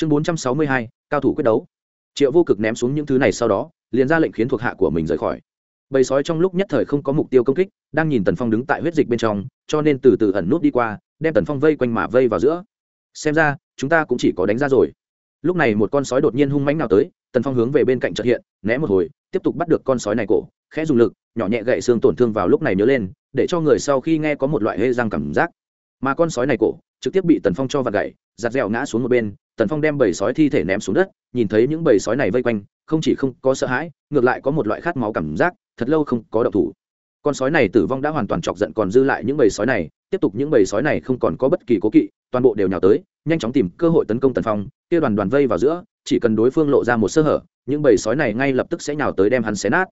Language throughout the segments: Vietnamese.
chương bốn trăm sáu mươi hai, cao thủ quyết đấu. Triệu vô cực ném xuống những thứ này sau đó, liền ra lệnh khiến thuộc hạ của mình rời khỏi. Bầy sói trong lúc nhất thời không có mục tiêu công kích, đang nhìn tần phong đứng tại huyết dịch bên trong, cho nên từ từ ẩn nút đi qua, đem tần phong vây quanh mà vây vào giữa. Xem ra, chúng ta cũng chỉ có đánh ra rồi. Lúc này một con sói đột nhiên hung mãnh nào tới, tần phong hướng về bên cạnh trợ hiện, né một hồi, tiếp tục bắt được con sói này cổ, khẽ dùng lực, nhỏ nhẹ gậy xương tổn thương vào lúc này nhớ lên, để cho người sau khi nghe có một loại hê răng cảm giác. Mà con sói này cổ, trực tiếp bị tần phong cho vặt gậy, giặt dẻo ngã xuống một bên tần phong đem bầy sói thi thể ném xuống đất, nhìn thấy những bầy sói này vây quanh, không chỉ không có sợ hãi, ngược lại có một loại khát máu cảm giác, thật lâu không có động thủ. Con sói này tử vong đã hoàn toàn chọc giận còn dư lại những bầy sói này, tiếp tục những bầy sói này không còn có bất kỳ cố kỵ, toàn bộ đều nhào tới, nhanh chóng tìm cơ hội tấn công tần phong, kia đoàn đoàn vây vào giữa, chỉ cần đối phương lộ ra một sơ hở, những bầy sói này ngay lập tức sẽ nhào tới đem hắn xé nát.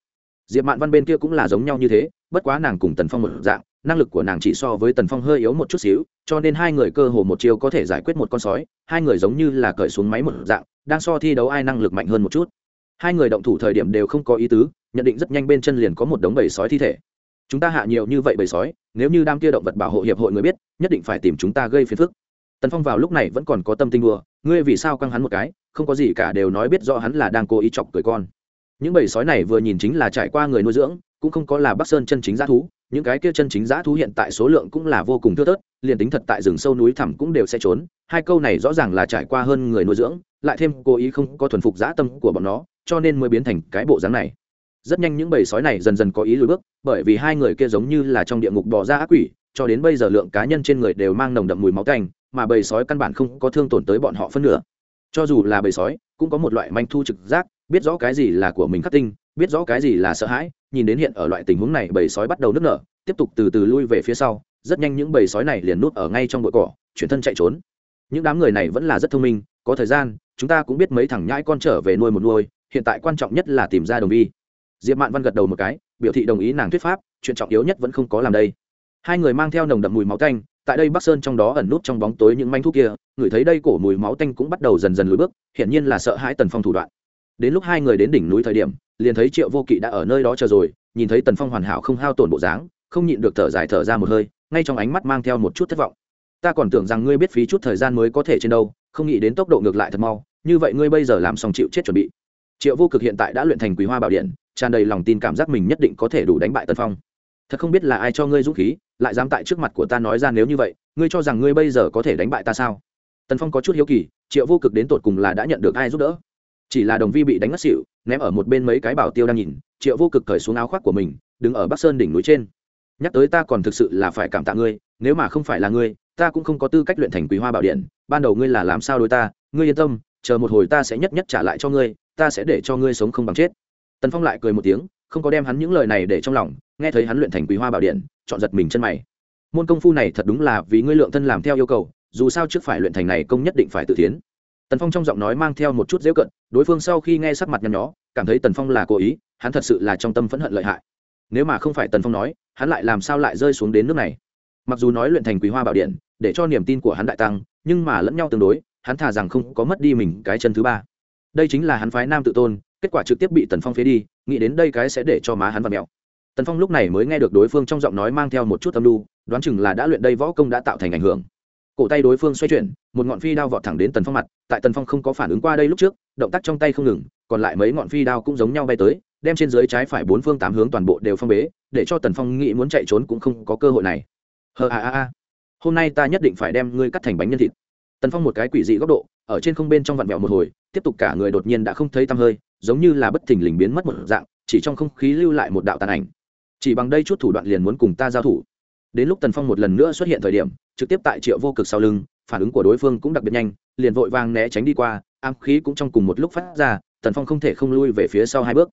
Diệp mạn văn bên kia cũng là giống nhau như thế, bất quá nàng cùng tần phong một dạng năng lực của nàng chỉ so với tần phong hơi yếu một chút xíu, cho nên hai người cơ hồ một chiều có thể giải quyết một con sói, hai người giống như là cởi xuống máy một dạng, đang so thi đấu ai năng lực mạnh hơn một chút. Hai người động thủ thời điểm đều không có ý tứ, nhận định rất nhanh bên chân liền có một đống bầy sói thi thể. Chúng ta hạ nhiều như vậy bầy sói, nếu như đam kia động vật bảo hộ hiệp hội người biết, nhất định phải tìm chúng ta gây phiền phức. Tần phong vào lúc này vẫn còn có tâm tinh đùa, ngươi vì sao căng hắn một cái, không có gì cả đều nói biết rõ hắn là đang cố ý chọc cười con. Những bầy sói này vừa nhìn chính là trải qua người nuôi dưỡng, cũng không có là bắc sơn chân chính g thú những cái kia chân chính g thú hiện tại số lượng cũng là vô cùng thưa thớt, liền tính thật tại rừng sâu núi thẳm cũng đều sẽ trốn. Hai câu này rõ ràng là trải qua hơn người nuôi dưỡng, lại thêm cố ý không có thuần phục dã tâm của bọn nó, cho nên mới biến thành cái bộ dáng này. Rất nhanh những bầy sói này dần dần có ý lùi bước, bởi vì hai người kia giống như là trong địa ngục bỏ ra ác quỷ, cho đến bây giờ lượng cá nhân trên người đều mang nồng đậm mùi máu tanh, mà bầy sói căn bản không có thương tổn tới bọn họ phân nửa. Cho dù là bầy sói, cũng có một loại manh thu trực giác, biết rõ cái gì là của mình khắc tinh biết rõ cái gì là sợ hãi, nhìn đến hiện ở loại tình huống này bầy sói bắt đầu nức nở, tiếp tục từ từ lui về phía sau, rất nhanh những bầy sói này liền nút ở ngay trong bụi cỏ, chuyển thân chạy trốn. Những đám người này vẫn là rất thông minh, có thời gian, chúng ta cũng biết mấy thằng nhãi con trở về nuôi một nuôi, hiện tại quan trọng nhất là tìm ra đồng vi. Diệp mạn văn gật đầu một cái, biểu thị đồng ý nàng thuyết pháp, chuyện trọng yếu nhất vẫn không có làm đây. Hai người mang theo nồng đậm mùi máu tanh, tại đây bắc sơn trong đó ẩn nút trong bóng tối những manh thuốc kia ngửi thấy đây cổ mùi máu tanh cũng bắt đầu dần dần lùi bước, hiển nhiên là sợ hãi tần phong thủ đoạn. Đến lúc hai người đến đỉnh núi thời điểm liền thấy triệu vô kỵ đã ở nơi đó chờ rồi, nhìn thấy tần phong hoàn hảo không hao tổn bộ dáng, không nhịn được thở dài thở ra một hơi, ngay trong ánh mắt mang theo một chút thất vọng. Ta còn tưởng rằng ngươi biết phí chút thời gian mới có thể trên đâu, không nghĩ đến tốc độ ngược lại thật mau, như vậy ngươi bây giờ làm xong chịu chết chuẩn bị. Triệu vô cực hiện tại đã luyện thành quý hoa bảo điện, tràn đầy lòng tin cảm giác mình nhất định có thể đủ đánh bại tần phong. Thật không biết là ai cho ngươi dũng khí, lại dám tại trước mặt của ta nói ra nếu như vậy, ngươi cho rằng ngươi bây giờ có thể đánh bại ta sao? Tần phong có chút hiếu kỳ, triệu vô cực đến tột cùng là đã nhận được ai giúp đỡ? Chỉ là đồng vi bị đánh ngất xỉu ném ở một bên mấy cái bảo tiêu đang nhìn, triệu vô cực cởi xuống áo khoác của mình, đứng ở bắc sơn đỉnh núi trên. Nhắc tới ta còn thực sự là phải cảm tạ ngươi, nếu mà không phải là ngươi, ta cũng không có tư cách luyện thành quý hoa bảo điện. Ban đầu ngươi là làm sao đối ta? Ngươi yên tâm, chờ một hồi ta sẽ nhất nhất trả lại cho ngươi, ta sẽ để cho ngươi sống không bằng chết. Tần phong lại cười một tiếng, không có đem hắn những lời này để trong lòng, nghe thấy hắn luyện thành quý hoa bảo điện, chọn giật mình chân mày. Môn công phu này thật đúng là vì ngươi lượng thân làm theo yêu cầu, dù sao trước phải luyện thành này công nhất định phải tự tiến tần phong trong giọng nói mang theo một chút dễu cận, đối phương sau khi nghe sắc mặt nhăn nhó, cảm thấy tần phong là cố ý, hắn thật sự là trong tâm phẫn hận lợi hại. Nếu mà không phải tần phong nói, hắn lại làm sao lại rơi xuống đến nước này? Mặc dù nói luyện thành quý hoa bảo điện, để cho niềm tin của hắn đại tăng, nhưng mà lẫn nhau tương đối, hắn thà rằng không có mất đi mình cái chân thứ ba. Đây chính là hắn phái nam tự tôn, kết quả trực tiếp bị tần phong phế đi, nghĩ đến đây cái sẽ để cho má hắn và mẹo tần phong lúc này mới nghe được đối phương trong giọng nói mang theo một chút âm lưu đoán chừng là đã luyện đây võ công đã tạo thành ảnh hưởng cổ tay đối phương xoay chuyển, một ngọn phi đao vọt thẳng đến tần phong mặt, tại tần phong không có phản ứng qua đây lúc trước, động tác trong tay không ngừng, còn lại mấy ngọn phi đao cũng giống nhau bay tới, đem trên dưới trái phải bốn phương tám hướng toàn bộ đều phong bế, để cho tần phong nghĩ muốn chạy trốn cũng không có cơ hội này. Hờ a a a. Hôm nay ta nhất định phải đem ngươi cắt thành bánh nhân thịt. Tần phong một cái quỷ dị góc độ, ở trên không bên trong vặn vẹo một hồi, tiếp tục cả người đột nhiên đã không thấy tăm hơi, giống như là bất thình lình biến mất một dạng, chỉ trong không khí lưu lại một đạo tàn ảnh. Chỉ bằng đây chút thủ đoạn liền muốn cùng ta giao thủ. Đến lúc tần phong một lần nữa xuất hiện thời điểm trực tiếp tại triệu vô cực sau lưng, phản ứng của đối phương cũng đặc biệt nhanh, liền vội vàng né tránh đi qua, ám khí cũng trong cùng một lúc phát ra, tần phong không thể không lui về phía sau hai bước.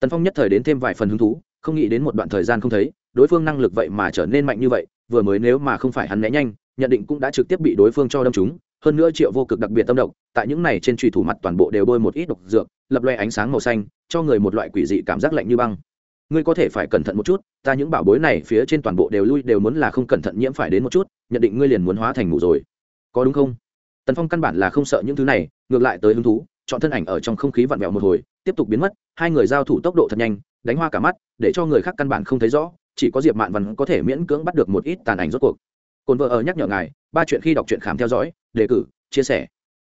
Tần phong nhất thời đến thêm vài phần hứng thú, không nghĩ đến một đoạn thời gian không thấy, đối phương năng lực vậy mà trở nên mạnh như vậy, vừa mới nếu mà không phải hắn né nhanh, nhận định cũng đã trực tiếp bị đối phương cho đâm trúng, hơn nữa triệu vô cực đặc biệt tâm độc tại những này trên trùy thủ mặt toàn bộ đều bôi một ít độc dược, lập loe ánh sáng màu xanh, cho người một loại quỷ dị cảm giác lạnh như băng ngươi có thể phải cẩn thận một chút, ta những bảo bối này phía trên toàn bộ đều lui đều muốn là không cẩn thận nhiễm phải đến một chút, nhận định ngươi liền muốn hóa thành ngủ rồi. Có đúng không? Tần phong căn bản là không sợ những thứ này, ngược lại tới hứng thú, chọn thân ảnh ở trong không khí vặn vẹo một hồi, tiếp tục biến mất, hai người giao thủ tốc độ thật nhanh, đánh hoa cả mắt, để cho người khác căn bản không thấy rõ, chỉ có diệp mạn văn có thể miễn cưỡng bắt được một ít tàn ảnh rốt cuộc. Cồn vợ ở nhắc nhở ngài, ba chuyện khi đọc truyện khám theo dõi, đề cử, chia sẻ.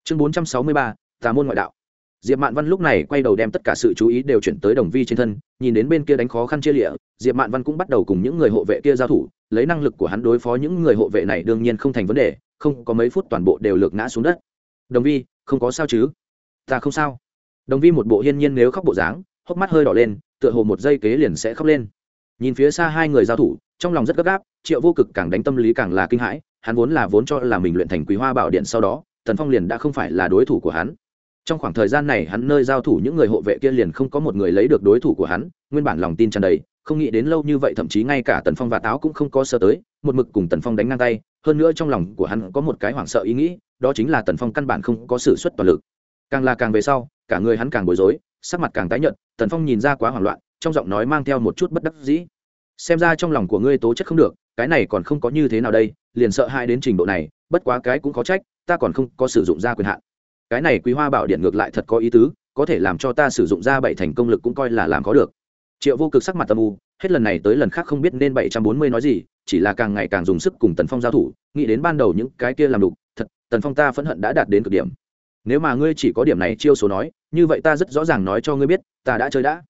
Chương bốn trăm sáu mươi ba, tà môn ngoại đạo diệp mạn văn lúc này quay đầu đem tất cả sự chú ý đều chuyển tới đồng vi trên thân, nhìn đến bên kia đánh khó khăn chia lịa, diệp mạn văn cũng bắt đầu cùng những người hộ vệ kia giao thủ, lấy năng lực của hắn đối phó những người hộ vệ này đương nhiên không thành vấn đề, không có mấy phút toàn bộ đều lược ngã xuống đất. Đồng vi, không có sao chứ? Ta không sao. Đồng vi một bộ hiên nhiên nếu khóc bộ dáng, hốc mắt hơi đỏ lên, tựa hồ một giây kế liền sẽ khóc lên. Nhìn phía xa hai người giao thủ, trong lòng rất gấp gáp, triệu vô cực càng đánh tâm lý càng là kinh hãi, hắn vốn là vốn cho là mình luyện thành quý hoa bảo điện sau đó, tần phong liền đã không phải là đối thủ của hắn trong khoảng thời gian này hắn nơi giao thủ những người hộ vệ kia liền không có một người lấy được đối thủ của hắn, nguyên bản lòng tin tràn đầy, không nghĩ đến lâu như vậy thậm chí ngay cả tần phong và táo cũng không có sơ tới, một mực cùng tần phong đánh ngang tay, hơn nữa trong lòng của hắn có một cái hoảng sợ ý nghĩ, đó chính là tần phong căn bản không có sự xuất toàn lực. Càng là càng về sau, cả người hắn càng bối rối, sắc mặt càng tái nhợt, tần phong nhìn ra quá hoảng loạn, trong giọng nói mang theo một chút bất đắc dĩ. Xem ra trong lòng của ngươi tố chất không được, cái này còn không có như thế nào đây, liền sợ hai đến trình độ này, bất quá cái cũng có trách, ta còn không có sử dụng ra quyền hạn cái này quý hoa bảo điện ngược lại thật có ý tứ, có thể làm cho ta sử dụng ra bảy thành công lực cũng coi là làm có được. Triệu vô cực sắc mặt tâm u, hết lần này tới lần khác không biết nên bảy trăm bốn mươi nói gì, chỉ là càng ngày càng dùng sức cùng tần phong giao thủ, nghĩ đến ban đầu những cái kia làm đục, thật, tần phong ta phẫn hận đã đạt đến cực điểm. Nếu mà ngươi chỉ có điểm này chiêu số nói, như vậy ta rất rõ ràng nói cho ngươi biết, ta đã chơi đã.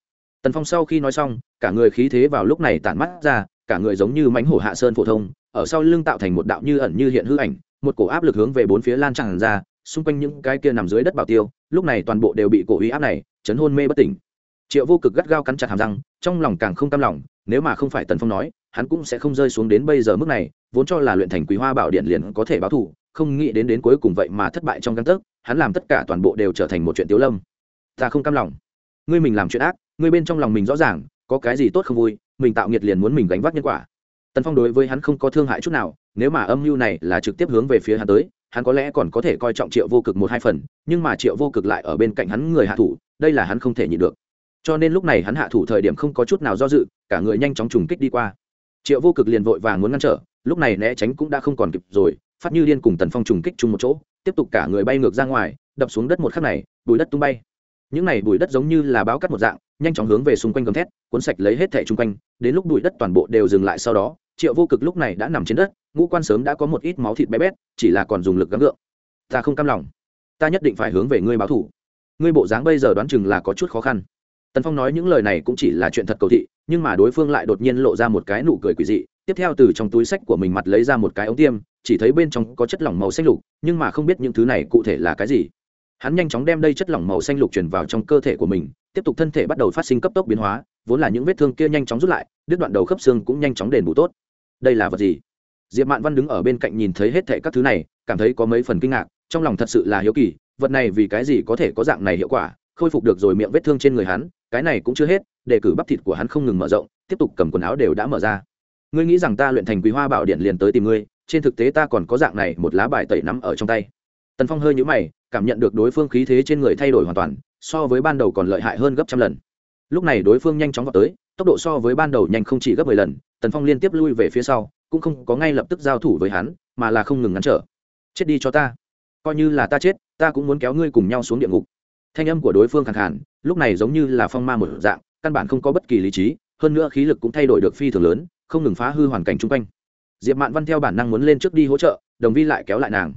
Tần phong sau khi nói xong, cả người khí thế vào lúc này tản mắt ra, cả người giống như mánh hổ hạ sơn phổ thông, ở sau lưng tạo thành một đạo như ẩn như hiện hư ảnh, một cổ áp lực hướng về bốn phía lan tràn ra xung quanh những cái kia nằm dưới đất bảo tiêu, lúc này toàn bộ đều bị cổ uy áp này, chấn hôn mê bất tỉnh. Triệu vô cực gắt gao cắn chặt hàm răng, trong lòng càng không cam lòng, nếu mà không phải tần phong nói, hắn cũng sẽ không rơi xuống đến bây giờ mức này, vốn cho là luyện thành quý hoa bảo điện liền có thể báo thù, không nghĩ đến đến cuối cùng vậy mà thất bại trong căn tấc, hắn làm tất cả toàn bộ đều trở thành một chuyện tiếu lâm. Ta không cam lòng. Ngươi mình làm chuyện ác, ngươi bên trong lòng mình rõ ràng, có cái gì tốt không vui, mình tạo nghiệt liền muốn mình gánh vác nhân quả. Tần phong đối với hắn không có thương hại chút nào, nếu mà âm mưu này là trực tiếp hướng về phía hắn tới hắn có lẽ còn có thể coi trọng triệu vô cực một hai phần, nhưng mà triệu vô cực lại ở bên cạnh hắn người hạ thủ, đây là hắn không thể nhịn được. Cho nên lúc này hắn hạ thủ thời điểm không có chút nào do dự, cả người nhanh chóng trùng kích đi qua. Triệu vô cực liền vội vàng muốn ngăn trở, lúc này né tránh cũng đã không còn kịp rồi, phát như điên cùng tần phong trùng kích chung một chỗ, tiếp tục cả người bay ngược ra ngoài, đập xuống đất một khắc này, bùi đất tung bay. Những này bùi đất giống như là báo cắt một dạng, nhanh chóng hướng về xung quanh gầm thét, cuốn sạch lấy hết thẻ chung quanh, đến lúc bụi đất toàn bộ đều dừng lại sau đó triệu vô cực lúc này đã nằm trên đất, ngũ quan sớm đã có một ít máu thịt bé bét, chỉ là còn dùng lực gắng gượng. Ta không cam lòng. Ta nhất định phải hướng về ngươi báo thủ ngươi bộ dáng bây giờ đoán chừng là có chút khó khăn. Tần phong nói những lời này cũng chỉ là chuyện thật cầu thị, nhưng mà đối phương lại đột nhiên lộ ra một cái nụ cười quỷ dị, tiếp theo từ trong túi sách của mình mặt lấy ra một cái ống tiêm, chỉ thấy bên trong có chất lỏng màu xanh lục, nhưng mà không biết những thứ này cụ thể là cái gì. Hắn nhanh chóng đem đây chất lỏng màu xanh lục truyền vào trong cơ thể của mình, tiếp tục thân thể bắt đầu phát sinh cấp tốc biến hóa, vốn là những vết thương kia nhanh chóng rút lại, đứt đoạn đầu khớp xương cũng nhanh chóng đền bù tốt đây là vật gì? Diệp mạn văn đứng ở bên cạnh nhìn thấy hết thệ các thứ này, cảm thấy có mấy phần kinh ngạc, trong lòng thật sự là hiếu kỳ, vật này vì cái gì có thể có dạng này hiệu quả? Khôi phục được rồi miệng vết thương trên người hắn, cái này cũng chưa hết, để cử bắp thịt của hắn không ngừng mở rộng, tiếp tục cầm quần áo đều đã mở ra. Ngươi nghĩ rằng ta luyện thành quý hoa bảo điện liền tới tìm ngươi, trên thực tế ta còn có dạng này một lá bài tẩy nắm ở trong tay. Tần phong hơi nhũ mày, cảm nhận được đối phương khí thế trên người thay đổi hoàn toàn, so với ban đầu còn lợi hại hơn gấp trăm lần. Lúc này đối phương nhanh chóng vào tới, tốc độ so với ban đầu nhanh không chỉ gấp mười lần tần phong liên tiếp lui về phía sau, cũng không có ngay lập tức giao thủ với hắn, mà là không ngừng ngăn trở. Chết đi cho ta. Coi như là ta chết, ta cũng muốn kéo ngươi cùng nhau xuống địa ngục. Thanh âm của đối phương khẳng hẳn lúc này giống như là phong ma một dạng, căn bản không có bất kỳ lý trí, hơn nữa khí lực cũng thay đổi được phi thường lớn, không ngừng phá hư hoàn cảnh chung quanh. Diệp mạn văn theo bản năng muốn lên trước đi hỗ trợ, đồng vi lại kéo lại nàng.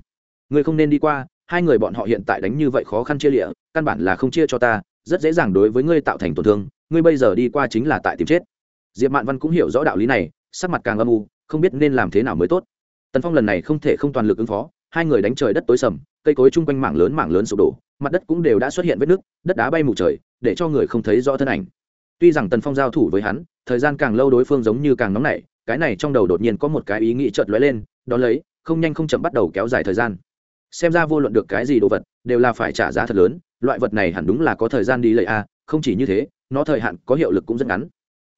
Ngươi không nên đi qua, hai người bọn họ hiện tại đánh như vậy khó khăn chia lịa, căn bản là không chia cho ta, rất dễ dàng đối với ngươi tạo thành tổn thương, ngươi bây giờ đi qua chính là tại tìm chết diệp mạn văn cũng hiểu rõ đạo lý này, sắc mặt càng âm u, không biết nên làm thế nào mới tốt. Tần phong lần này không thể không toàn lực ứng phó, hai người đánh trời đất tối sầm, cây cối chung quanh mảng lớn mảng lớn sụp đổ, mặt đất cũng đều đã xuất hiện vết nứt, đất đá bay mù trời, để cho người không thấy rõ thân ảnh. Tuy rằng tần phong giao thủ với hắn, thời gian càng lâu đối phương giống như càng nóng nảy, cái này trong đầu đột nhiên có một cái ý nghĩ chợt lóe lên, đó lấy, không nhanh không chậm bắt đầu kéo dài thời gian. Xem ra vô luận được cái gì đồ vật, đều là phải trả giá thật lớn, loại vật này hẳn đúng là có thời gian đi lợi a, không chỉ như thế, nó thời hạn có hiệu lực cũng rất ngắn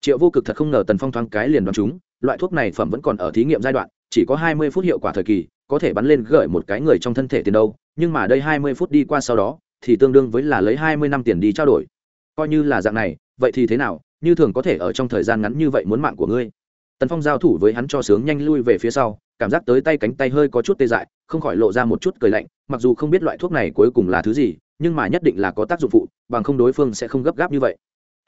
triệu vô cực thật không ngờ tần phong thoáng cái liền đoán chúng, loại thuốc này phẩm vẫn còn ở thí nghiệm giai đoạn, chỉ có hai mươi phút hiệu quả thời kỳ, có thể bắn lên gửi một cái người trong thân thể tiền đâu, nhưng mà đây hai mươi phút đi qua sau đó, thì tương đương với là lấy hai mươi năm tiền đi trao đổi. Coi như là dạng này, vậy thì thế nào, như thường có thể ở trong thời gian ngắn như vậy muốn mạng của ngươi. Tần phong giao thủ với hắn cho sướng nhanh lui về phía sau, cảm giác tới tay cánh tay hơi có chút tê dại, không khỏi lộ ra một chút cười lạnh, mặc dù không biết loại thuốc này cuối cùng là thứ gì, nhưng mà nhất định là có tác dụng phụ, bằng không đối phương sẽ không gấp gáp như vậy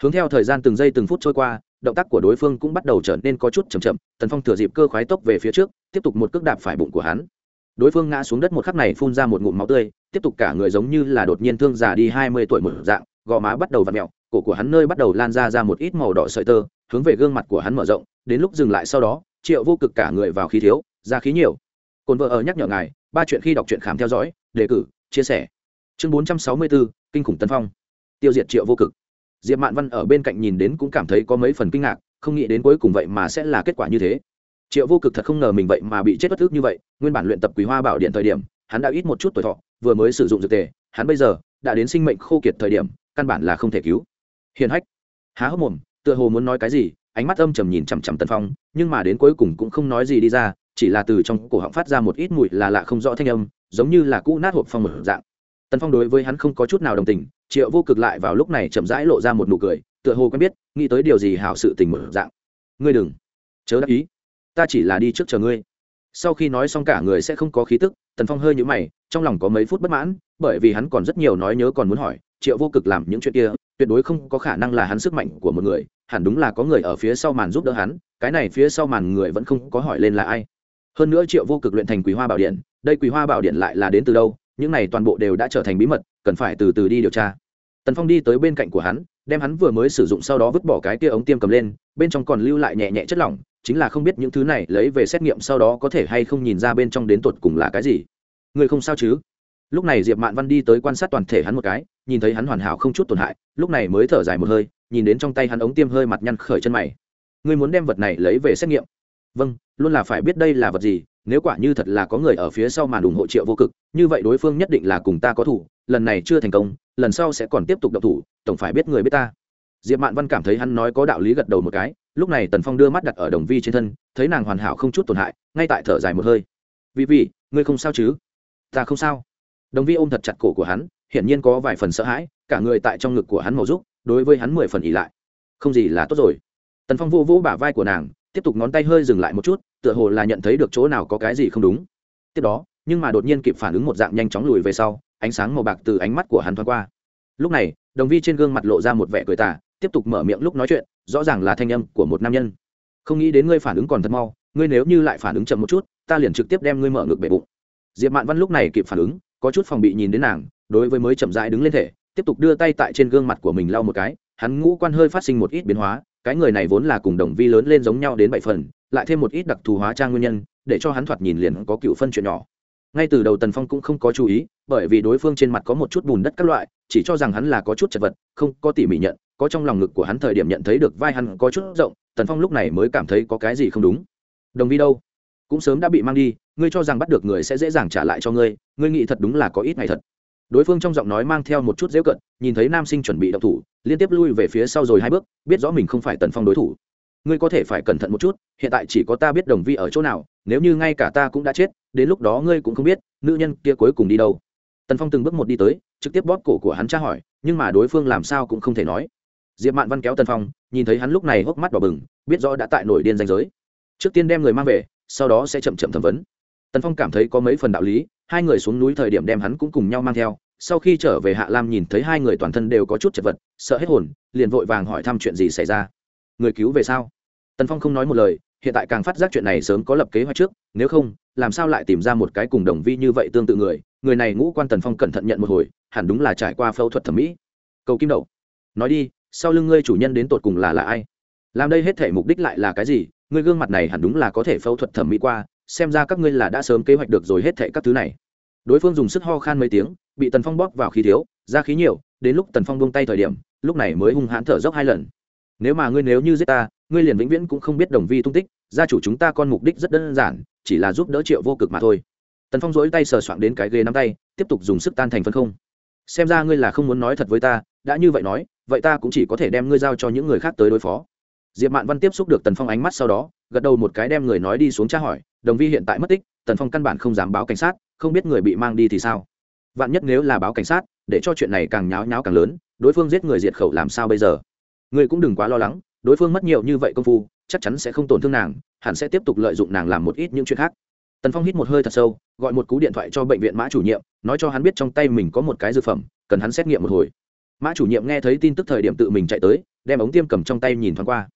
hướng theo thời gian từng giây từng phút trôi qua, động tác của đối phương cũng bắt đầu trở nên có chút chậm chậm, tần phong thừa dịp cơ khoái tốc về phía trước, tiếp tục một cước đạp phải bụng của hắn. Đối phương ngã xuống đất một khắc này phun ra một ngụm máu tươi, tiếp tục cả người giống như là đột nhiên thương già đi hai mươi tuổi một dạng, gò má bắt đầu v ặ mẹo cổ của hắn nơi bắt đầu lan ra ra một ít màu đỏ sợi tơ, hướng về gương mặt của hắn mở rộng, đến lúc dừng lại sau đó, triệu vô cực cả người vào khí thiếu, ra khí nhiều. Cồn vợ ở nhắc nhở ngài, ba chuyện khi đọc truyện khám theo dõi, đề cử, chia sẻ. Chương bốn trăm sáu mươi bốn, kinh khủng tân phong. Tiêu diệt triệu vô cực diệp mạn văn ở bên cạnh nhìn đến cũng cảm thấy có mấy phần kinh ngạc, không nghĩ đến cuối cùng vậy mà sẽ là kết quả như thế. Triệu vô cực thật không ngờ mình vậy mà bị chết bất tức như vậy, nguyên bản luyện tập quý hoa bảo điện thời điểm, hắn đã ít một chút tuổi thọ, vừa mới sử dụng dược tề, hắn bây giờ đã đến sinh mệnh khô kiệt thời điểm, căn bản là không thể cứu. Hiền hách, há hốc mồm, tựa hồ muốn nói cái gì, ánh mắt âm trầm nhìn chằm chằm tần phong, nhưng mà đến cuối cùng cũng không nói gì đi ra, chỉ là từ trong cổ họng phát ra một ít mùi là lạ không rõ thanh âm, giống như là cũ nát hộp phong một dạng tần phong đối với hắn không có chút nào đồng tình, triệu vô cực lại vào lúc này chậm rãi lộ ra một nụ cười, tựa hồ quen biết, nghĩ tới điều gì hảo sự tình một dạng. Ngươi đừng. Chớ đáp ý. Ta chỉ là đi trước chờ ngươi. Sau khi nói xong cả người sẽ không có khí tức, tần phong hơi nhũ mày, trong lòng có mấy phút bất mãn, bởi vì hắn còn rất nhiều nói nhớ còn muốn hỏi, triệu vô cực làm những chuyện kia, tuyệt đối không có khả năng là hắn sức mạnh của một người, hẳn đúng là có người ở phía sau màn giúp đỡ hắn, cái này phía sau màn người vẫn không có hỏi lên là ai. Hơn nữa triệu vô cực luyện thành quý hoa bảo điện, đây quý hoa bảo điện lại là đến từ đâu những này toàn bộ đều đã trở thành bí mật, cần phải từ từ đi điều tra. Tần phong đi tới bên cạnh của hắn, đem hắn vừa mới sử dụng sau đó vứt bỏ cái kia ống tiêm cầm lên, bên trong còn lưu lại nhẹ nhẹ chất lỏng, chính là không biết những thứ này lấy về xét nghiệm sau đó có thể hay không nhìn ra bên trong đến tột cùng là cái gì. Người không sao chứ? Lúc này diệp mạn văn đi tới quan sát toàn thể hắn một cái, nhìn thấy hắn hoàn hảo không chút tổn hại, lúc này mới thở dài một hơi, nhìn đến trong tay hắn ống tiêm hơi mặt nhăn khởi chân mày. Ngươi muốn đem vật này lấy về xét nghiệm? Vâng luôn là phải biết đây là vật gì nếu quả như thật là có người ở phía sau màn ủng hộ triệu vô cực, như vậy đối phương nhất định là cùng ta có thủ, lần này chưa thành công, lần sau sẽ còn tiếp tục độc thủ, tổng phải biết người biết ta. Diệp mạn văn cảm thấy hắn nói có đạo lý gật đầu một cái, lúc này tần phong đưa mắt đặt ở đồng vi trên thân, thấy nàng hoàn hảo không chút tổn hại, ngay tại thở dài một hơi. Vì vì ngươi không sao chứ? Ta không sao. Đồng vi ôm thật chặt cổ của hắn, hiển nhiên có vài phần sợ hãi, cả người tại trong ngực của hắn màu giúp đối với hắn mười phần ỉ lại. Không gì là tốt rồi. Tần phong vô vỗ bả vai của nàng, tiếp tục ngón tay hơi dừng lại một chút tựa hồ là nhận thấy được chỗ nào có cái gì không đúng. Tiếp đó, nhưng mà đột nhiên kịp phản ứng một dạng nhanh chóng lùi về sau, ánh sáng màu bạc từ ánh mắt của hắn thoáng qua. Lúc này, đồng vi trên gương mặt lộ ra một vẻ cười tả tiếp tục mở miệng lúc nói chuyện, rõ ràng là thanh âm của một nam nhân. Không nghĩ đến ngươi phản ứng còn thật mau, ngươi nếu như lại phản ứng chậm một chút, ta liền trực tiếp đem ngươi mở ngực bể bụng. Diệp mạn văn lúc này kịp phản ứng, có chút phòng bị nhìn đến nàng, đối với mới chậm rãi đứng lên thể, tiếp tục đưa tay tại trên gương mặt của mình lau một cái, hắn ngũ quan hơi phát sinh một ít biến hóa, cái người này vốn là cùng đồng vi lớn lên giống nhau đến bảy phần lại thêm một ít đặc thù hóa trang nguyên nhân, để cho hắn thoạt nhìn liền có cựu phân chuyện nhỏ. Ngay từ đầu tần phong cũng không có chú ý, bởi vì đối phương trên mặt có một chút bùn đất các loại, chỉ cho rằng hắn là có chút chật vật, không có tỉ mỉ nhận, có trong lòng ngực của hắn thời điểm nhận thấy được vai hắn có chút rộng, tần phong lúc này mới cảm thấy có cái gì không đúng. Đồng vi đâu? Cũng sớm đã bị mang đi, ngươi cho rằng bắt được người sẽ dễ dàng trả lại cho ngươi ngươi nghĩ thật đúng là có ít ngày thật. Đối phương trong giọng nói mang theo một chút dễu cận nhìn thấy nam sinh chuẩn bị đậu thủ, liên tiếp lui về phía sau rồi hai bước, biết rõ mình không phải tần phong đối thủ ngươi có thể phải cẩn thận một chút, hiện tại chỉ có ta biết đồng vi ở chỗ nào, nếu như ngay cả ta cũng đã chết, đến lúc đó ngươi cũng không biết, nữ nhân kia cuối cùng đi đâu. Tần phong từng bước một đi tới, trực tiếp bóp cổ của hắn tra hỏi, nhưng mà đối phương làm sao cũng không thể nói. Diệp mạn văn kéo tần phong, nhìn thấy hắn lúc này hốc mắt đỏ bừng, biết rõ đã tại nổi điên danh giới. Trước tiên đem người mang về, sau đó sẽ chậm chậm thẩm vấn. Tần phong cảm thấy có mấy phần đạo lý, hai người xuống núi thời điểm đem hắn cũng cùng nhau mang theo. Sau khi trở về hạ lam nhìn thấy hai người toàn thân đều có chút chật vật, sợ hết hồn, liền vội vàng hỏi thăm chuyện gì xảy ra người cứu về sao? Tần phong không nói một lời, hiện tại càng phát giác chuyện này sớm có lập kế hoạch trước, nếu không, làm sao lại tìm ra một cái cùng đồng vi như vậy tương tự người? Người này ngũ quan tần phong cẩn thận nhận một hồi, hẳn đúng là trải qua phẫu thuật thẩm mỹ. Cầu kim đậu, nói đi, sau lưng ngươi chủ nhân đến tột cùng là là ai? Làm đây hết thể mục đích lại là cái gì? Ngươi gương mặt này hẳn đúng là có thể phẫu thuật thẩm mỹ qua, xem ra các ngươi là đã sớm kế hoạch được rồi hết thể các thứ này. Đối phương dùng sức ho khan mấy tiếng, bị tần phong bóp vào khí thiếu, ra khí nhiều, đến lúc tần phong buông tay thời điểm, lúc này mới hung hãn thở dốc hai lần nếu mà ngươi nếu như giết ta, ngươi liền vĩnh viễn cũng không biết đồng vi tung tích, gia chủ chúng ta con mục đích rất đơn giản, chỉ là giúp đỡ triệu vô cực mà thôi. Tần phong dỗi tay sờ soạng đến cái ghế nắm tay, tiếp tục dùng sức tan thành phân không. Xem ra ngươi là không muốn nói thật với ta, đã như vậy nói, vậy ta cũng chỉ có thể đem ngươi giao cho những người khác tới đối phó. Diệp mạn văn tiếp xúc được tần phong ánh mắt sau đó, gật đầu một cái đem người nói đi xuống tra hỏi, đồng vi hiện tại mất tích, tần phong căn bản không dám báo cảnh sát, không biết người bị mang đi thì sao. Vạn nhất nếu là báo cảnh sát, để cho chuyện này càng nháo nháo càng lớn, đối phương giết người diệt khẩu làm sao bây giờ? Người cũng đừng quá lo lắng, đối phương mất nhiều như vậy công phu, chắc chắn sẽ không tổn thương nàng, hẳn sẽ tiếp tục lợi dụng nàng làm một ít những chuyện khác. Tần phong hít một hơi thật sâu, gọi một cú điện thoại cho bệnh viện mã chủ nhiệm, nói cho hắn biết trong tay mình có một cái dược phẩm, cần hắn xét nghiệm một hồi. Mã chủ nhiệm nghe thấy tin tức thời điểm tự mình chạy tới, đem ống tiêm cầm trong tay nhìn thoáng qua.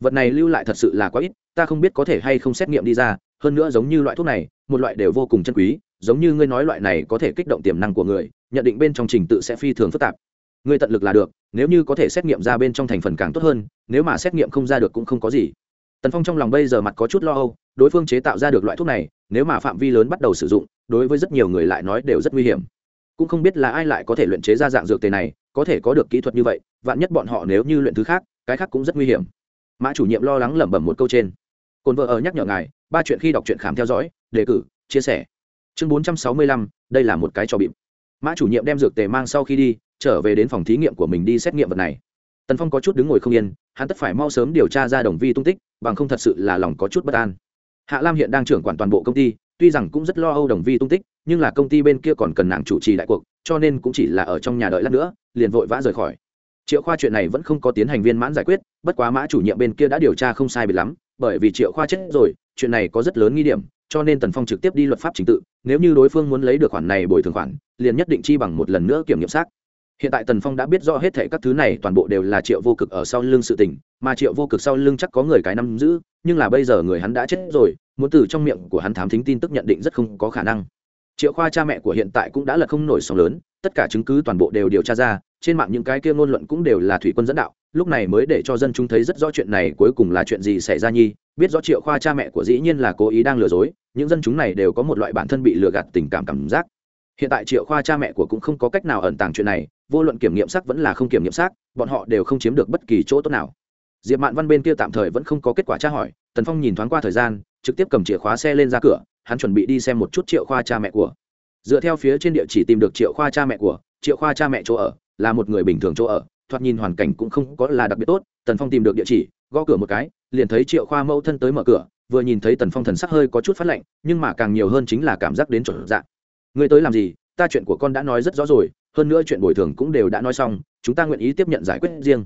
Vật này lưu lại thật sự là quá ít, ta không biết có thể hay không xét nghiệm đi ra, hơn nữa giống như loại thuốc này, một loại đều vô cùng chân quý, giống như ngươi nói loại này có thể kích động tiềm năng của người, nhận định bên trong trình tự sẽ phi thường phức tạp. Ngươi tận lực là được nếu như có thể xét nghiệm ra bên trong thành phần càng tốt hơn, nếu mà xét nghiệm không ra được cũng không có gì. Tần phong trong lòng bây giờ mặt có chút lo âu, đối phương chế tạo ra được loại thuốc này, nếu mà phạm vi lớn bắt đầu sử dụng, đối với rất nhiều người lại nói đều rất nguy hiểm. Cũng không biết là ai lại có thể luyện chế ra dạng dược tề này, có thể có được kỹ thuật như vậy, vạn nhất bọn họ nếu như luyện thứ khác, cái khác cũng rất nguy hiểm. Mã chủ nhiệm lo lắng lẩm bẩm một câu trên. Cồn vợ ở nhắc nhở ngài, ba chuyện khi đọc truyện khám theo dõi, đề cử, chia sẻ. Chương bốn trăm sáu mươi lăm, đây là một cái cho bịp. Mã chủ nhiệm đem dược tề mang sau khi đi trở về đến phòng thí nghiệm của mình đi xét nghiệm vật này. Tần phong có chút đứng ngồi không yên, hắn tất phải mau sớm điều tra ra đồng vi tung tích, bằng không thật sự là lòng có chút bất an. Hạ lam hiện đang trưởng quản toàn bộ công ty, tuy rằng cũng rất lo âu đồng vi tung tích, nhưng là công ty bên kia còn cần nàng chủ trì đại cuộc, cho nên cũng chỉ là ở trong nhà đợi lát nữa, liền vội vã rời khỏi. Triệu khoa chuyện này vẫn không có tiến hành viên mãn giải quyết, bất quá mã chủ nhiệm bên kia đã điều tra không sai bị lắm, bởi vì triệu khoa chết rồi, chuyện này có rất lớn nghi điểm, cho nên tần phong trực tiếp đi luật pháp trình tự, nếu như đối phương muốn lấy được khoản này bồi thường khoản, liền nhất định chi bằng một lần nữa kiểm nghiệm xác hiện tại tần phong đã biết rõ hết thệ các thứ này toàn bộ đều là triệu vô cực ở sau lưng sự tình, mà triệu vô cực sau lưng chắc có người cái nắm giữ, nhưng là bây giờ người hắn đã chết rồi, muốn từ trong miệng của hắn thám thính tin tức nhận định rất không có khả năng. Triệu khoa cha mẹ của hiện tại cũng đã là không nổi sóng lớn, tất cả chứng cứ toàn bộ đều điều tra ra, trên mạng những cái kia ngôn luận cũng đều là thủy quân dẫn đạo, lúc này mới để cho dân chúng thấy rất rõ chuyện này cuối cùng là chuyện gì xảy ra nhi, biết rõ triệu khoa cha mẹ của dĩ nhiên là cố ý đang lừa dối, những dân chúng này đều có một loại bản thân bị lừa gạt tình cảm cảm giác. Hiện tại triệu khoa cha mẹ của cũng không có cách nào ẩn tàng chuyện này vô luận kiểm nghiệm xác vẫn là không kiểm nghiệm xác, bọn họ đều không chiếm được bất kỳ chỗ tốt nào. Diệp mạn văn bên kia tạm thời vẫn không có kết quả tra hỏi, tần phong nhìn thoáng qua thời gian, trực tiếp cầm chìa khóa xe lên ra cửa, hắn chuẩn bị đi xem một chút triệu khoa cha mẹ của. Dựa theo phía trên địa chỉ tìm được triệu khoa cha mẹ của triệu khoa cha mẹ chỗ ở, là một người bình thường chỗ ở, thoạt nhìn hoàn cảnh cũng không có là đặc biệt tốt, tần phong tìm được địa chỉ, gõ cửa một cái, liền thấy triệu khoa mẫu thân tới mở cửa, vừa nhìn thấy tần phong thần sắc hơi có chút phát lạnh, nhưng mà càng nhiều hơn chính là cảm giác đến chuẩn dạng. Người tới làm gì? Ta chuyện của con đã nói rất rõ rồi hơn nữa chuyện bồi thường cũng đều đã nói xong, chúng ta nguyện ý tiếp nhận giải quyết riêng.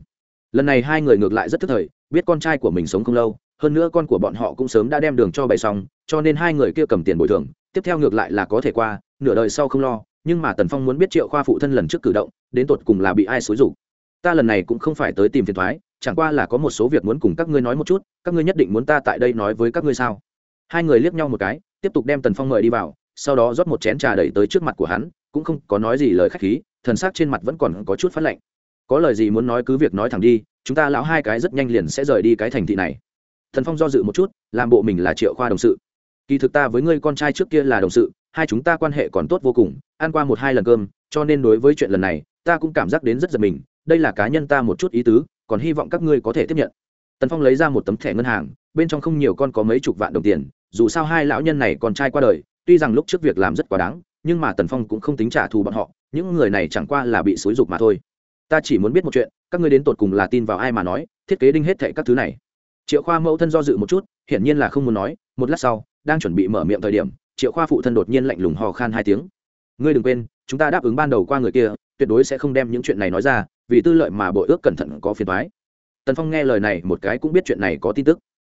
Lần này hai người ngược lại rất thức thời, biết con trai của mình sống không lâu, hơn nữa con của bọn họ cũng sớm đã đem đường cho bày xong, cho nên hai người kia cầm tiền bồi thường, tiếp theo ngược lại là có thể qua, nửa đời sau không lo, nhưng mà tần phong muốn biết triệu khoa phụ thân lần trước cử động, đến tột cùng là bị ai xúi rủ ta lần này cũng không phải tới tìm phiền thoái, chẳng qua là có một số việc muốn cùng các ngươi nói một chút, các ngươi nhất định muốn ta tại đây nói với các ngươi sao? Hai người liếc nhau một cái, tiếp tục đem tần phong mời đi vào, sau đó rót một chén trà đẩy tới trước mặt của hắn cũng không có nói gì lời khách khí, thần sắc trên mặt vẫn còn có chút phát lạnh. Có lời gì muốn nói cứ việc nói thẳng đi, chúng ta lão hai cái rất nhanh liền sẽ rời đi cái thành thị này. Thần phong do dự một chút, làm bộ mình là triệu khoa đồng sự. Kỳ thực ta với ngươi con trai trước kia là đồng sự, hai chúng ta quan hệ còn tốt vô cùng, ăn qua một hai lần cơm, cho nên đối với chuyện lần này, ta cũng cảm giác đến rất giật mình, đây là cá nhân ta một chút ý tứ, còn hy vọng các ngươi có thể tiếp nhận. Tần phong lấy ra một tấm thẻ ngân hàng, bên trong không nhiều con có mấy chục vạn đồng tiền, dù sao hai lão nhân này còn trai qua đời, tuy rằng lúc trước việc làm rất quá đáng nhưng mà tần phong cũng không tính trả thù bọn họ, những người này chẳng qua là bị xúi dục mà thôi. Ta chỉ muốn biết một chuyện, các ngươi đến tột cùng là tin vào ai mà nói, thiết kế đinh hết thệ các thứ này. Triệu khoa mẫu thân do dự một chút, hiển nhiên là không muốn nói, một lát sau, đang chuẩn bị mở miệng thời điểm, triệu khoa phụ thân đột nhiên lạnh lùng hò khan hai tiếng. Ngươi đừng quên, chúng ta đáp ứng ban đầu qua người kia, tuyệt đối sẽ không đem những chuyện này nói ra, vì tư lợi mà bội ước cẩn thận có phiền thoái tần phong nghe lời này một cái cũng biết chuyện này có tin tức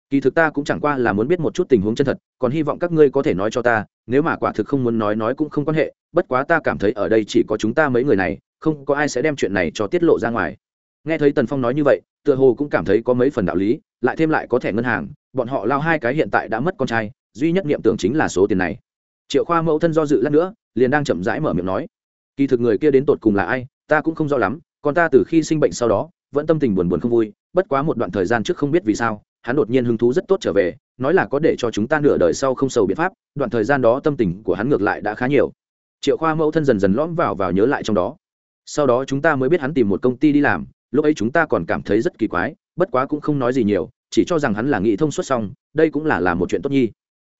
kỳ thực ta cũng chẳng qua là muốn biết một chút tình huống chân thật, còn hy vọng các ngươi có thể nói cho ta, nếu mà quả thực không muốn nói nói cũng không quan hệ, bất quá ta cảm thấy ở đây chỉ có chúng ta mấy người này, không có ai sẽ đem chuyện này cho tiết lộ ra ngoài. Nghe thấy tần phong nói như vậy, tựa hồ cũng cảm thấy có mấy phần đạo lý, lại thêm lại có thẻ ngân hàng, bọn họ lao hai cái hiện tại đã mất con trai, duy nhất niệm tưởng chính là số tiền này. Triệu khoa mẫu thân do dự lát nữa, liền đang chậm rãi mở miệng nói, kỳ thực người kia đến tột cùng là ai, ta cũng không rõ lắm, còn ta từ khi sinh bệnh sau đó, vẫn tâm tình buồn buồn không vui, bất quá một đoạn thời gian trước không biết vì sao hắn đột nhiên hứng thú rất tốt trở về, nói là có để cho chúng ta nửa đời sau không sầu biện pháp, đoạn thời gian đó tâm tình của hắn ngược lại đã khá nhiều. Triệu khoa mẫu thân dần dần lõm vào vào nhớ lại trong đó. Sau đó chúng ta mới biết hắn tìm một công ty đi làm, lúc ấy chúng ta còn cảm thấy rất kỳ quái, bất quá cũng không nói gì nhiều, chỉ cho rằng hắn là nghĩ thông suốt xong, đây cũng là là một chuyện tốt nhi.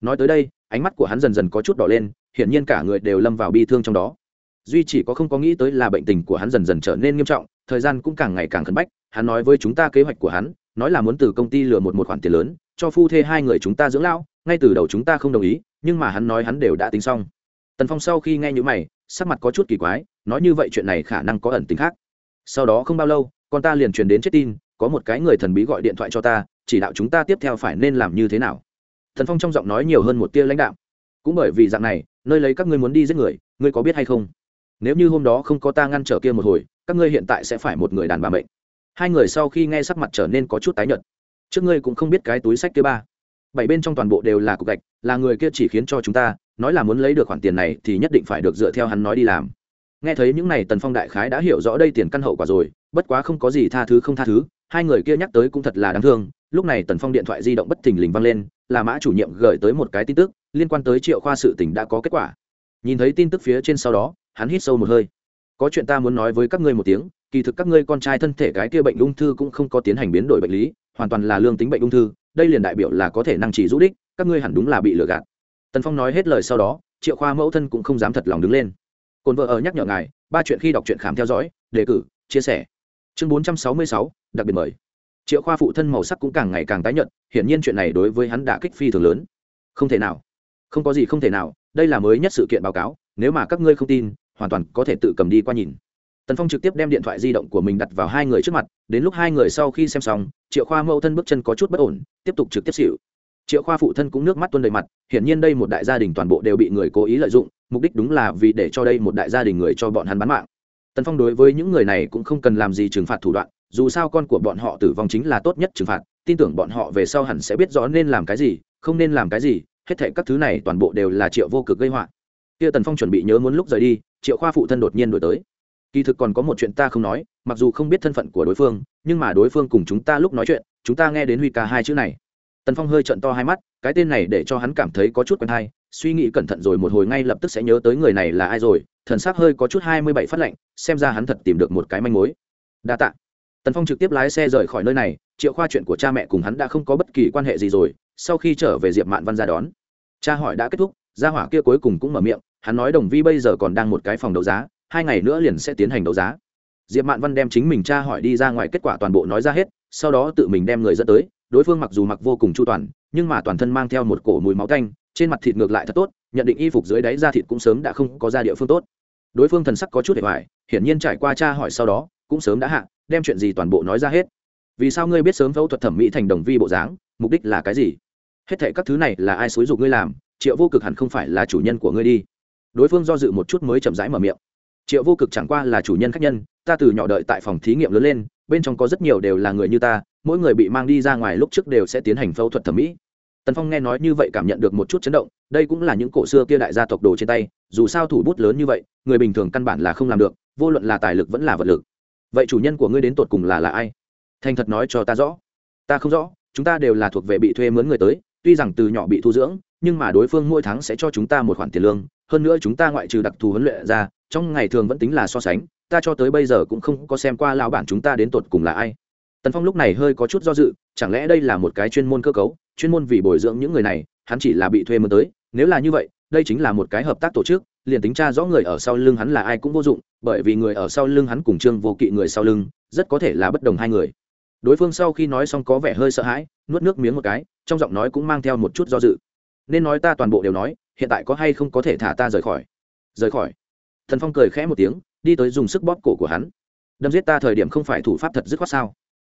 Nói tới đây, ánh mắt của hắn dần dần có chút đỏ lên, hiển nhiên cả người đều lâm vào bi thương trong đó. Duy chỉ có không có nghĩ tới là bệnh tình của hắn dần dần trở nên nghiêm trọng, thời gian cũng càng ngày càng khẩn bách, hắn nói với chúng ta kế hoạch của hắn nói là muốn từ công ty lừa một một khoản tiền lớn, cho phu thê hai người chúng ta dưỡng lão, ngay từ đầu chúng ta không đồng ý, nhưng mà hắn nói hắn đều đã tính xong. Tần phong sau khi nghe những mày, sắc mặt có chút kỳ quái, nói như vậy chuyện này khả năng có ẩn tính khác. Sau đó không bao lâu, con ta liền truyền đến chết tin, có một cái người thần bí gọi điện thoại cho ta, chỉ đạo chúng ta tiếp theo phải nên làm như thế nào. Thần phong trong giọng nói nhiều hơn một tia lãnh đạo cũng bởi vì dạng này, nơi lấy các ngươi muốn đi giết người, ngươi có biết hay không? Nếu như hôm đó không có ta ngăn trở kia một hồi, các ngươi hiện tại sẽ phải một người đàn bà mệnh hai người sau khi nghe sắc mặt trở nên có chút tái nhợt. Trước ngươi cũng không biết cái túi sách kia ba. Bảy bên trong toàn bộ đều là cục gạch, là người kia chỉ khiến cho chúng ta, nói là muốn lấy được khoản tiền này thì nhất định phải được dựa theo hắn nói đi làm. Nghe thấy những này tần phong đại khái đã hiểu rõ đây tiền căn hậu quả rồi, bất quá không có gì tha thứ không tha thứ, hai người kia nhắc tới cũng thật là đáng thương. Lúc này tần phong điện thoại di động bất thình lình vang lên, là mã chủ nhiệm gửi tới một cái tin tức, liên quan tới triệu khoa sự tỉnh đã có kết quả. Nhìn thấy tin tức phía trên sau đó, hắn hít sâu một hơi. Có chuyện ta muốn nói với các ngươi một tiếng kỳ thực các ngươi con trai thân thể cái kia bệnh ung thư cũng không có tiến hành biến đổi bệnh lý, hoàn toàn là lương tính bệnh ung thư, đây liền đại biểu là có thể năng chỉ rũ đích, các ngươi hẳn đúng là bị lừa gạt. Tần phong nói hết lời sau đó, triệu khoa mẫu thân cũng không dám thật lòng đứng lên. Cồn vợ ở nhắc nhở ngài, ba chuyện khi đọc truyện khám theo dõi, đề cử, chia sẻ. Chương bốn trăm sáu mươi sáu, đặc biệt mời. Triệu khoa phụ thân màu sắc cũng càng ngày càng tái nhợt, hiển nhiên chuyện này đối với hắn đã kích phi thường lớn. Không thể nào. Không có gì không thể nào, đây là mới nhất sự kiện báo cáo, nếu mà các ngươi không tin, hoàn toàn có thể tự cầm đi qua nhìn tần phong trực tiếp đem điện thoại di động của mình đặt vào hai người trước mặt, đến lúc hai người sau khi xem xong, triệu khoa mẫu thân bước chân có chút bất ổn, tiếp tục trực tiếp xịu triệu khoa phụ thân cũng nước mắt tuôn đầy mặt, hiển nhiên đây một đại gia đình toàn bộ đều bị người cố ý lợi dụng, mục đích đúng là vì để cho đây một đại gia đình người cho bọn hắn bán mạng. Tần phong đối với những người này cũng không cần làm gì trừng phạt thủ đoạn, dù sao con của bọn họ tử vong chính là tốt nhất trừng phạt, tin tưởng bọn họ về sau hẳn sẽ biết rõ nên làm cái gì, không nên làm cái gì, hết thệ các thứ này toàn bộ đều là triệu vô cực gây họa. Kia tần phong chuẩn bị nhớ muốn lúc rời đi, triệu khoa phụ thân đột nhiên đổi tới kỳ thực còn có một chuyện ta không nói, mặc dù không biết thân phận của đối phương, nhưng mà đối phương cùng chúng ta lúc nói chuyện, chúng ta nghe đến huy ca hai chữ này. Tần phong hơi trận to hai mắt, cái tên này để cho hắn cảm thấy có chút quen hay suy nghĩ cẩn thận rồi một hồi ngay lập tức sẽ nhớ tới người này là ai rồi, thần s ắ c hơi có chút hai mươi bảy phát lệnh xem ra hắn thật tìm được một cái manh mối. Đa t ạ tần phong trực tiếp lái xe rời khỏi nơi này triệu khoa chuyện của cha mẹ cùng hắn đã không có bất kỳ quan hệ gì rồi, sau khi trở về diệp mạn văn ra đón. Cha hỏi đã kết thúc, gia hỏa kia cuối cùng cũng mở miệng, hắn nói đồng vi bây giờ còn đang một cái phòng đấu giá hai ngày nữa liền sẽ tiến hành đấu giá. Diệp mạn văn đem chính mình cha hỏi đi ra ngoài kết quả toàn bộ nói ra hết, sau đó tự mình đem người dẫn tới, đối phương mặc dù mặc vô cùng chu toàn, nhưng mà toàn thân mang theo một cổ mùi máu tanh, trên mặt thịt ngược lại thật tốt, nhận định y phục dưới đáy da thịt cũng sớm đã không có ra địa phương tốt. Đối phương thần sắc có chút để hoài, hiển nhiên trải qua cha hỏi sau đó, cũng sớm đã hạ, đem chuyện gì toàn bộ nói ra hết. Vì sao ngươi biết sớm phẫu thuật thẩm mỹ thành đồng vi bộ dáng, mục đích là cái gì? Hết thệ các thứ này là ai xúi dục ngươi làm, triệu vô cực hẳn không phải là chủ nhân của ngươi đi. Đối phương do dự một chút mới chậm rãi mở miệng triệu vô cực chẳng qua là chủ nhân khách nhân, ta từ nhỏ đợi tại phòng thí nghiệm lớn lên, bên trong có rất nhiều đều là người như ta, mỗi người bị mang đi ra ngoài lúc trước đều sẽ tiến hành phẫu thuật thẩm mỹ. Tần phong nghe nói như vậy cảm nhận được một chút chấn động, đây cũng là những cổ xưa kia đại gia tộc đồ trên tay, dù sao thủ bút lớn như vậy, người bình thường căn bản là không làm được, vô luận là tài lực vẫn là vật lực. Vậy chủ nhân của ngươi đến tột cùng là là ai? Thành thật nói cho ta rõ. Ta không rõ, chúng ta đều là thuộc về bị thuê mướn người tới, tuy rằng từ nhỏ bị thu dưỡng, nhưng mà đối phương mỗi tháng sẽ cho chúng ta một khoản tiền lương, hơn nữa chúng ta ngoại trừ đặc thù huấn luyện ra trong ngày thường vẫn tính là so sánh, ta cho tới bây giờ cũng không có xem qua lao bản chúng ta đến tột cùng là ai. Tần phong lúc này hơi có chút do dự, chẳng lẽ đây là một cái chuyên môn cơ cấu, chuyên môn vì bồi dưỡng những người này, hắn chỉ là bị thuê mới tới, nếu là như vậy, đây chính là một cái hợp tác tổ chức, liền tính tra rõ người ở sau lưng hắn là ai cũng vô dụng, bởi vì người ở sau lưng hắn cùng trương vô kỵ người sau lưng, rất có thể là bất đồng hai người. Đối phương sau khi nói xong có vẻ hơi sợ hãi, nuốt nước miếng một cái, trong giọng nói cũng mang theo một chút do dự. Nên nói ta toàn bộ đều nói, hiện tại có hay không có thể thả ta rời khỏi? Rời khỏi? Thần phong cười khẽ một tiếng, đi tới dùng sức bóp cổ của hắn. Đâm giết ta thời điểm không phải thủ pháp thật dứt khoát sao?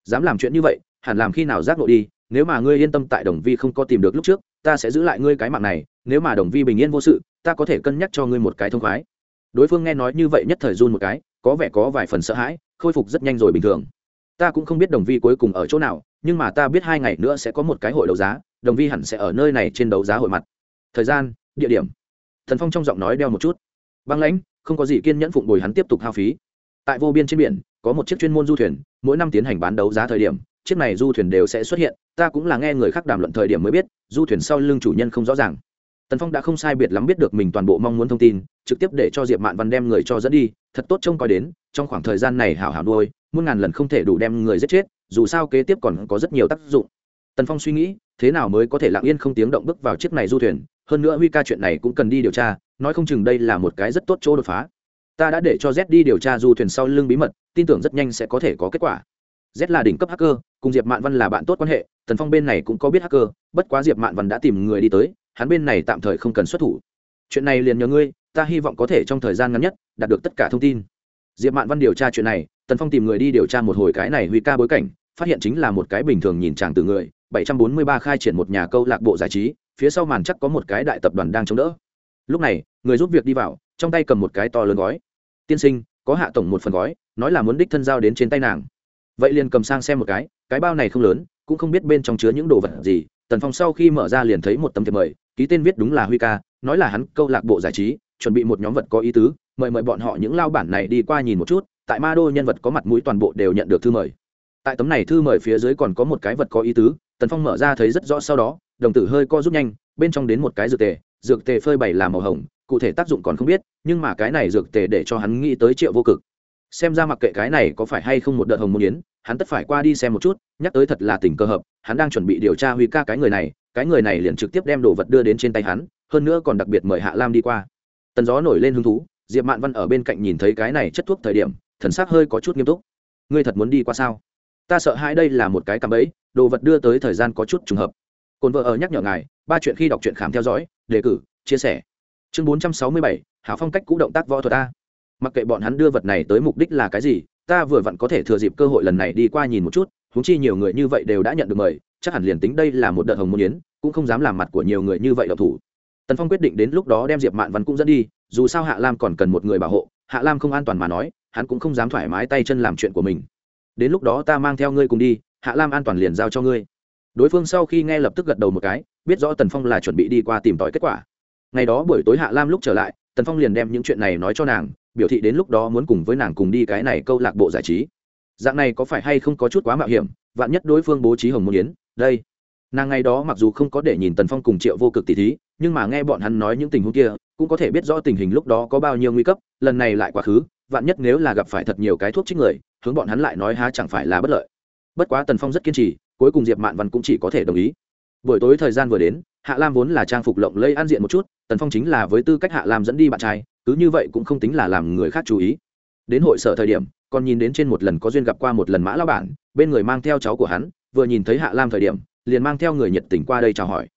Dám làm chuyện như vậy, hẳn làm khi nào giác nội đi, nếu mà ngươi yên tâm tại đồng vi không có tìm được lúc trước, ta sẽ giữ lại ngươi cái mạng này, nếu mà đồng vi bình yên vô sự, ta có thể cân nhắc cho ngươi một cái thông khoái. Đối phương nghe nói như vậy nhất thời run một cái, có vẻ có vài phần sợ hãi, khôi phục rất nhanh rồi bình thường. Ta cũng không biết đồng vi cuối cùng ở chỗ nào, nhưng mà ta biết hai ngày nữa sẽ có một cái hội đấu giá, đồng vi hẳn sẽ ở nơi này trên đấu giá hội mặt. Thời gian, địa điểm. Thần phong trong giọng nói đeo một chút. Băng lãnh không có gì kiên nhẫn phụng bồi hắn tiếp tục hao phí. Tại vô biên trên biển, có một chiếc chuyên môn du thuyền, mỗi năm tiến hành bán đấu giá thời điểm, chiếc này du thuyền đều sẽ xuất hiện, ta cũng là nghe người khác đàm luận thời điểm mới biết, du thuyền sau lưng chủ nhân không rõ ràng. Tần phong đã không sai biệt lắm biết được mình toàn bộ mong muốn thông tin, trực tiếp để cho diệp mạn văn đem người cho dẫn đi, thật tốt trông coi đến, trong khoảng thời gian này hảo hảo nuôi, muôn ngàn lần không thể đủ đem người giết chết, dù sao kế tiếp còn có rất nhiều tác dụng. Tần phong suy nghĩ, thế nào mới có thể lặng yên không tiếng động bước vào chiếc này du thuyền, hơn nữa huy ca chuyện này cũng cần đi điều tra nói không chừng đây là một cái rất tốt chỗ đột phá. Ta đã để cho z đi điều tra du thuyền sau lưng bí mật, tin tưởng rất nhanh sẽ có thể có kết quả. Z là đỉnh cấp hacker, cùng diệp mạn văn là bạn tốt quan hệ, tần phong bên này cũng có biết hacker, bất quá diệp mạn văn đã tìm người đi tới, hắn bên này tạm thời không cần xuất thủ. Chuyện này liền nhờ ngươi, ta hy vọng có thể trong thời gian ngắn nhất, đạt được tất cả thông tin. Diệp mạn văn điều tra chuyện này, tần phong tìm người đi điều tra một hồi cái này huy ca bối cảnh, phát hiện chính là một cái bình thường nhìn chàng từ người 743 khai triển một nhà câu lạc bộ giải trí, phía sau màn chắc có một cái đại tập đoàn đang chống đỡ lúc này, người giúp việc đi vào, trong tay cầm một cái to lớn gói. Tiên sinh, có hạ tổng một phần gói, nói là muốn đích thân giao đến trên tay nàng. Vậy liền cầm sang xem một cái cái bao này không lớn, cũng không biết bên trong chứa những đồ vật gì, tần phong sau khi mở ra liền thấy một tấm thiệp mời, ký tên viết đúng là huy ca, nói là hắn câu lạc bộ giải trí, chuẩn bị một nhóm vật có ý tứ, mời mời bọn họ những lao bản này đi qua nhìn một chút, tại ma đô nhân vật có mặt mũi toàn bộ đều nhận được thư mời. Tại tấm này thư mời phía dưới còn có một cái vật có ý tứ, tần phong mở ra thấy rất rõ sau đó, đồng tử hơi co rút nhanh, bên trong đến một cái dược tề dược tề phơi bày làm màu hồng, cụ thể tác dụng còn không biết, nhưng mà cái này dược tề để cho hắn nghĩ tới triệu vô cực. Xem ra mặc kệ cái này có phải hay không một đợt hồng môn yến, hắn tất phải qua đi xem một chút, nhắc tới thật là tình cơ hợp, hắn đang chuẩn bị điều tra huy ca cái người này, cái người này liền trực tiếp đem đồ vật đưa đến trên tay hắn, hơn nữa còn đặc biệt mời hạ lam đi qua. Tần gió nổi lên hứng thú, diệp mạn văn ở bên cạnh nhìn thấy cái này chất thuốc thời điểm, thần sắc hơi có chút nghiêm túc. Ngươi thật muốn đi qua sao? Ta sợ hãi đây là một cái cạm bẫy, đồ vật đưa tới thời gian có chút trùng hợp. Cồn vợ ở nhắc nhở ngài, ba chuyện khi đọc truyện khám theo dõi đề cử, chia sẻ. Chương bốn trăm sáu mươi bảy, hảo phong cách cũ động tác võ thuật ta mặc kệ bọn hắn đưa vật này tới mục đích là cái gì, ta vừa vặn có thể thừa dịp cơ hội lần này đi qua nhìn một chút húng chi nhiều người như vậy đều đã nhận được mời, chắc hẳn liền tính đây là một đợt hồng môn yến, cũng không dám làm mặt của nhiều người như vậy đậu thủ. Tần phong quyết định đến lúc đó đem diệp mạn văn cũng dẫn đi, dù sao hạ lam còn cần một người bảo hộ, hạ lam không an toàn mà nói, hắn cũng không dám thoải mái tay chân làm chuyện của mình. Đến lúc đó ta mang theo ngươi cùng đi, hạ lam an toàn liền giao cho ngươi đối phương sau khi nghe lập tức gật đầu một cái, biết rõ tần phong là chuẩn bị đi qua tìm tòi kết quả. Ngày đó buổi tối hạ lam lúc trở lại, tần phong liền đem những chuyện này nói cho nàng, biểu thị đến lúc đó muốn cùng với nàng cùng đi cái này câu lạc bộ giải trí. Dạng này có phải hay không có chút quá mạo hiểm, vạn nhất đối phương bố trí hồng môn yến, đây. Nàng ngày đó mặc dù không có để nhìn tần phong cùng triệu vô cực tỷ thí, nhưng mà nghe bọn hắn nói những tình huống kia, cũng có thể biết rõ tình hình lúc đó có bao nhiêu nguy cấp, lần này lại quá khứ, vạn nhất nếu là gặp phải thật nhiều cái thuốc trích người, hướng bọn hắn lại nói há chẳng phải là bất lợi. Bất quá tần phong rất kiên trì cuối cùng diệp mạn văn cũng chỉ có thể đồng ý buổi tối thời gian vừa đến hạ lam vốn là trang phục lộng lây an diện một chút tần phong chính là với tư cách hạ lam dẫn đi bạn trai cứ như vậy cũng không tính là làm người khác chú ý đến hội sở thời điểm còn nhìn đến trên một lần có duyên gặp qua một lần mã lao bản bên người mang theo cháu của hắn vừa nhìn thấy hạ lam thời điểm liền mang theo người nhiệt tình qua đây chào hỏi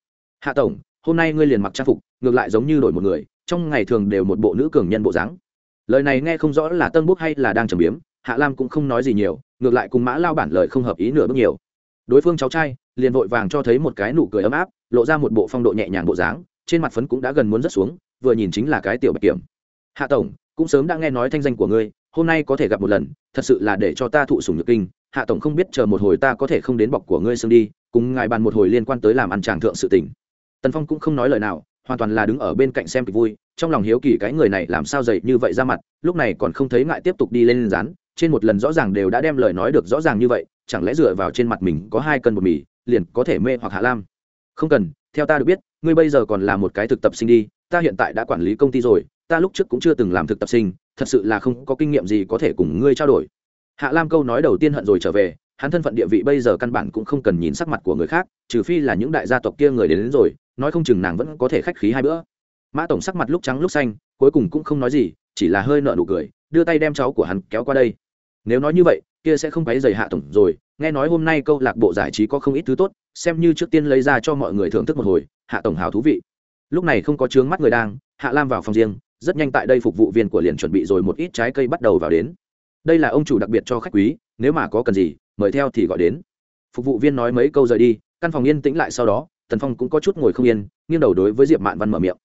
hạ tổng hôm nay ngươi liền mặc trang phục ngược lại giống như đổi một người trong ngày thường đều một bộ nữ cường nhân bộ dáng lời này nghe không rõ là tân bút hay là đang trầm biếm hạ lam cũng không nói gì nhiều ngược lại cùng mã lao bản lời không hợp ý nửa bước nhiều đối phương cháu trai liền vội vàng cho thấy một cái nụ cười ấm áp, lộ ra một bộ phong độ nhẹ nhàng bộ dáng, trên mặt phấn cũng đã gần muốn rớt xuống, vừa nhìn chính là cái tiểu bạch kiểm. Hạ tổng, cũng sớm đã nghe nói thanh danh của ngươi, hôm nay có thể gặp một lần, thật sự là để cho ta thụ sủng nhược kinh, hạ tổng không biết chờ một hồi ta có thể không đến bọc của ngươi xương đi, cùng ngài bàn một hồi liên quan tới làm ăn tràng thượng sự tình. Tần phong cũng không nói lời nào, hoàn toàn là đứng ở bên cạnh xem kịch vui, trong lòng hiếu kỳ cái người này làm sao dậy như vậy ra mặt, lúc này còn không thấy ngại tiếp tục đi lên rán, trên một lần rõ ràng đều đã đem lời nói được rõ ràng như vậy chẳng lẽ dựa vào trên mặt mình có hai cân bột mì liền có thể mê hoặc hạ lam? Không cần theo ta được biết ngươi bây giờ còn là một cái thực tập sinh đi ta hiện tại đã quản lý công ty rồi ta lúc trước cũng chưa từng làm thực tập sinh thật sự là không có kinh nghiệm gì có thể cùng ngươi trao đổi. Hạ lam câu nói đầu tiên hận rồi trở về hắn thân phận địa vị bây giờ căn bản cũng không cần nhìn sắc mặt của người khác trừ phi là những đại gia tộc kia người đến, đến rồi nói không chừng nàng vẫn có thể khách khí hai bữa. Mã tổng sắc mặt lúc trắng lúc xanh cuối cùng cũng không nói gì chỉ là hơi nợ nụ cười đưa tay đem cháu của hắn kéo qua đây. Nếu nói như vậy kia sẽ không quấy rầy hạ tổng rồi. Nghe nói hôm nay câu lạc bộ giải trí có không ít thứ tốt, xem như trước tiên lấy ra cho mọi người thưởng thức một hồi, hạ tổng hào thú vị. Lúc này không có chướng mắt người đang, hạ lam vào phòng riêng, rất nhanh tại đây phục vụ viên của liền chuẩn bị rồi một ít trái cây bắt đầu vào đến. Đây là ông chủ đặc biệt cho khách quý, nếu mà có cần gì, mời theo thì gọi đến. Phục vụ viên nói mấy câu rời đi, căn phòng yên tĩnh lại sau đó, tần phong cũng có chút ngồi không yên, nghiêng đầu đối với diệp mạn văn mở miệng.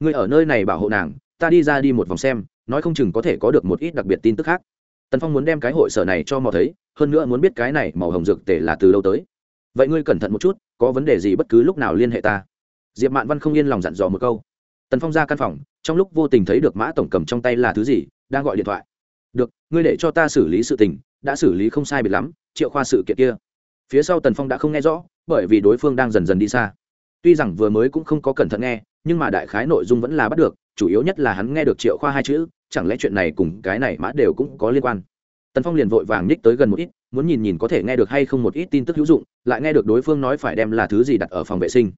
Người ở nơi này bảo hộ nàng, ta đi ra đi một vòng xem, nói không chừng có thể có được một ít đặc biệt tin tức khác tần phong muốn đem cái hội sở này cho mò thấy, hơn nữa muốn biết cái này màu hồng dược tể là từ đâu tới. Vậy ngươi cẩn thận một chút, có vấn đề gì bất cứ lúc nào liên hệ ta. Diệp mạn văn không yên lòng dặn dò một câu. Tần phong ra căn phòng, trong lúc vô tình thấy được mã tổng cầm trong tay là thứ gì, đang gọi điện thoại. Được, ngươi để cho ta xử lý sự tình, đã xử lý không sai biệt lắm, triệu khoa sự kiện kia. Phía sau tần phong đã không nghe rõ, bởi vì đối phương đang dần dần đi xa. Tuy rằng vừa mới cũng không có cẩn thận nghe, nhưng mà đại khái nội dung vẫn là bắt được, chủ yếu nhất là hắn nghe được triệu khoa hai chữ chẳng lẽ chuyện này cùng cái này mã đều cũng có liên quan? Tần phong liền vội vàng nhích tới gần một ít, muốn nhìn nhìn có thể nghe được hay không một ít tin tức hữu dụng, lại nghe được đối phương nói phải đem là thứ gì đặt ở phòng vệ sinh.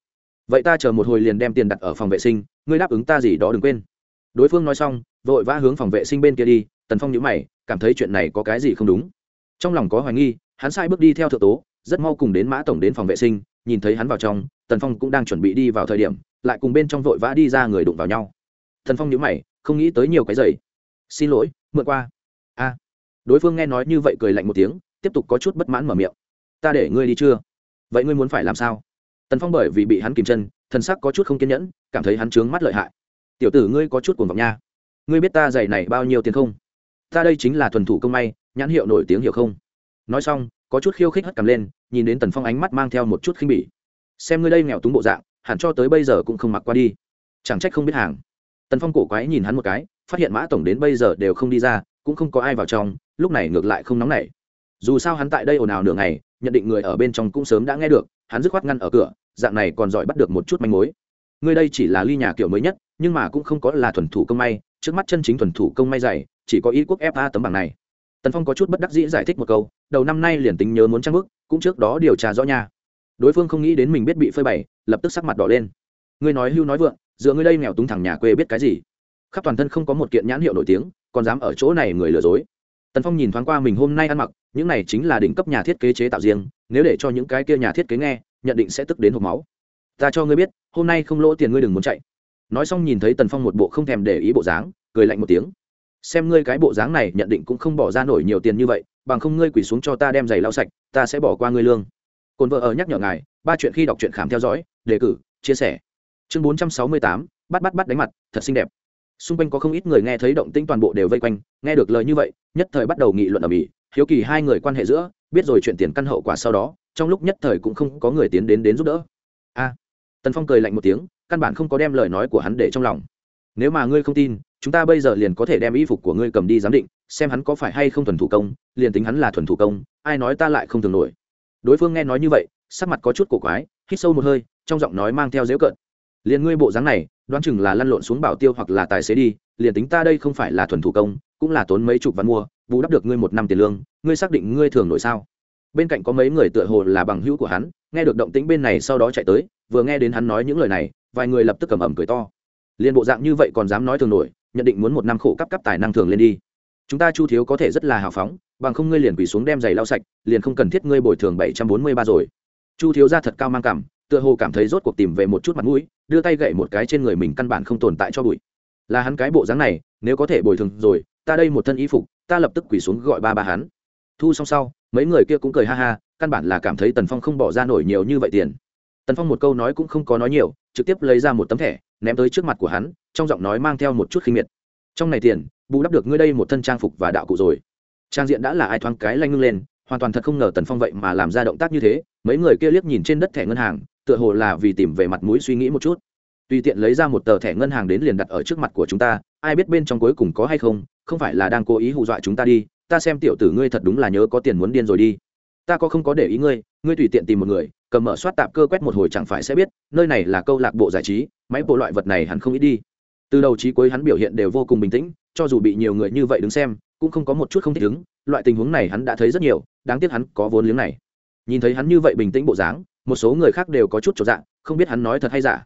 Vậy ta chờ một hồi liền đem tiền đặt ở phòng vệ sinh, ngươi đáp ứng ta gì đó đừng quên. Đối phương nói xong, vội vã hướng phòng vệ sinh bên kia đi, tần phong nhíu mày, cảm thấy chuyện này có cái gì không đúng. Trong lòng có hoài nghi, hắn sai bước đi theo thượng tố, rất mau cùng đến mã tổng đến phòng vệ sinh, nhìn thấy hắn vào trong, tần phong cũng đang chuẩn bị đi vào thời điểm, lại cùng bên trong vội vã đi ra người đụng vào nhau. Tần phong nhíu mày không nghĩ tới nhiều cái giày. Xin lỗi, mượn qua. A. Đối phương nghe nói như vậy cười lạnh một tiếng, tiếp tục có chút bất mãn mở miệng. Ta để ngươi đi chưa? Vậy ngươi muốn phải làm sao? Tần phong bởi vì bị hắn kìm chân, thần sắc có chút không kiên nhẫn, cảm thấy hắn trướng mắt lợi hại. Tiểu tử ngươi có chút cuồng vọng nha. Ngươi biết ta giày này bao nhiêu tiền không? Ta đây chính là thuần thủ công may, nhãn hiệu nổi tiếng hiểu không? Nói xong, có chút khiêu khích hất cầm lên, nhìn đến tần phong ánh mắt mang theo một chút khinh bỉ. Xem ngươi đây nghèo túng bộ dạng, hẳn cho tới bây giờ cũng không mặc qua đi. Chẳng trách không biết hàng tần phong cổ quái nhìn hắn một cái, phát hiện mã tổng đến bây giờ đều không đi ra, cũng không có ai vào trong, lúc này ngược lại không nóng nảy. Dù sao hắn tại đây ồn ào nửa ngày, nhận định người ở bên trong cũng sớm đã nghe được, hắn dứt khoát ngăn ở cửa, dạng này còn giỏi bắt được một chút manh mối. Người đây chỉ là ly nhà kiểu mới nhất, nhưng mà cũng không có là thuần thủ công may, trước mắt chân chính thuần thủ công may dày, chỉ có ý quốc fa tấm bảng này. Tần phong có chút bất đắc dĩ giải thích một câu, đầu năm nay liền tính nhớ muốn trang bức, cũng trước đó điều tra rõ nha. Đối phương không nghĩ đến mình biết bị phơi bày, lập tức sắc mặt đỏ lên. Ngươi nói hưu nói vượng dựa ngươi đây nghèo túng thẳng nhà quê biết cái gì? Khắp toàn thân không có một kiện nhãn hiệu nổi tiếng, còn dám ở chỗ này người lừa dối. Tần phong nhìn thoáng qua mình hôm nay ăn mặc, những này chính là đỉnh cấp nhà thiết kế chế tạo riêng, nếu để cho những cái kia nhà thiết kế nghe, nhận định sẽ tức đến hộp máu. Ta cho ngươi biết, hôm nay không lỗ tiền ngươi đừng muốn chạy. Nói xong nhìn thấy tần phong một bộ không thèm để ý bộ dáng, cười lạnh một tiếng. Xem ngươi cái bộ dáng này, nhận định cũng không bỏ ra nổi nhiều tiền như vậy, bằng không ngươi quỳ xuống cho ta đem giày lau sạch, ta sẽ bỏ qua ngươi lương. Cồn vợ ở nhắc nhở ngài, ba chuyện khi đọc truyện khám theo dõi, đề cử, chia sẻ chương bốn trăm sáu mươi tám, bắt bắt bắt đánh mặt, thật xinh đẹp. Xung quanh có không ít người nghe thấy động tĩnh toàn bộ đều vây quanh, nghe được lời như vậy, nhất thời bắt đầu nghị luận ở mỹ hiếu kỳ hai người quan hệ giữa, biết rồi chuyện tiền căn hậu quả sau đó, trong lúc nhất thời cũng không có người tiến đến đến giúp đỡ. A. Tần phong cười lạnh một tiếng, căn bản không có đem lời nói của hắn để trong lòng. Nếu mà ngươi không tin, chúng ta bây giờ liền có thể đem y phục của ngươi cầm đi giám định, xem hắn có phải hay không thuần thủ công, liền tính hắn là thuần thủ công, ai nói ta lại không thường nổi. Đối phương nghe nói như vậy, sắc mặt có chút cổ quái, hít sâu một hơi, trong giọng nói mang theo dễu cợt liền ngươi bộ dáng này, đoán chừng là lăn lộn xuống bảo tiêu hoặc là tài xế đi, liền tính ta đây không phải là thuần thủ công, cũng là tốn mấy chục vạn mua, bù đắp được ngươi một năm tiền lương, ngươi xác định ngươi thường nổi sao? Bên cạnh có mấy người tựa hồ là bằng hữu của hắn, nghe được động tĩnh bên này sau đó chạy tới, vừa nghe đến hắn nói những lời này, vài người lập tức cầm ẩm cười to. Liền bộ dạng như vậy còn dám nói thường nổi, nhận định muốn một năm khổ cấp cấp tài năng thường lên đi. Chúng ta chu thiếu có thể rất là hào phóng, bằng không ngươi liền quỳ xuống đem giày lau sạch, liền không cần thiết ngươi bồi thường bảy trăm bốn mươi ba rồi. Chu thiếu ra thật cao mang cảm tựa hồ cảm thấy rốt cuộc tìm về một chút mặt mũi, đưa tay gậy một cái trên người mình căn bản không tồn tại cho bụi. Là hắn cái bộ dáng này, nếu có thể bồi thường rồi, ta đây một thân y phục, ta lập tức quỳ xuống gọi ba ba hắn. Thu xong sau, mấy người kia cũng cười ha ha, căn bản là cảm thấy tần phong không bỏ ra nổi nhiều như vậy tiền. Tần phong một câu nói cũng không có nói nhiều, trực tiếp lấy ra một tấm thẻ, ném tới trước mặt của hắn, trong giọng nói mang theo một chút khinh miệt. Trong này tiền, bù đắp được ngươi đây một thân trang phục và đạo cụ rồi. Trang diện đã là ai thoáng cái lanh ngưng lên, hoàn toàn thật không ngờ tần phong vậy mà làm ra động tác như thế, mấy người kia liếc nhìn trên đất thẻ ngân hàng tựa hồ là vì tìm về mặt mũi suy nghĩ một chút. Tùy tiện lấy ra một tờ thẻ ngân hàng đến liền đặt ở trước mặt của chúng ta, ai biết bên trong cuối cùng có hay không không phải là đang cố ý hù dọa chúng ta đi, ta xem tiểu tử ngươi thật đúng là nhớ có tiền muốn điên rồi đi. Ta có không có để ý ngươi ngươi tùy tiện tìm một người, cầm mở soát tạp cơ quét một hồi chẳng phải sẽ biết, nơi này là câu lạc bộ giải trí, máy bộ loại vật này hẳn không ít đi. Từ đầu chí cuối hắn biểu hiện đều vô cùng bình tĩnh, cho dù bị nhiều người như vậy đứng xem, cũng không có một chút không thích ứng, loại tình huống này hắn đã thấy rất nhiều, đáng tiếc hắn có vốn liếng này. Nhìn thấy hắn như vậy bình tĩnh bộ dáng một số người khác đều có chút trọn dạng không biết hắn nói thật hay giả.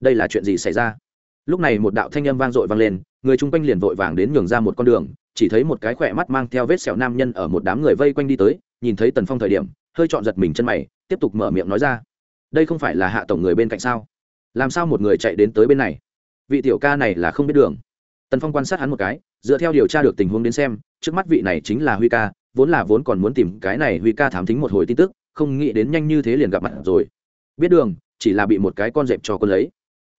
Đây là chuyện gì xảy ra? Lúc này một đạo thanh âm vang dội vang lên, người chung quanh liền vội vàng đến nhường ra một con đường, chỉ thấy một cái khỏe mắt mang theo vết sẹo nam nhân ở một đám người vây quanh đi tới, nhìn thấy tần phong thời điểm, hơi chọn giật mình chân mày, tiếp tục mở miệng nói ra. Đây không phải là hạ tổng người bên cạnh sao? Làm sao một người chạy đến tới bên này? Vị tiểu ca này là không biết đường. Tần phong quan sát hắn một cái, dựa theo điều tra được tình huống đến xem, trước mắt vị này chính là huy ca, vốn là vốn còn muốn tìm cái này huy ca thám thính một hồi tin tức không nghĩ đến nhanh như thế liền gặp mặt rồi. Biết đường, chỉ là bị một cái con dẹp cho con lấy.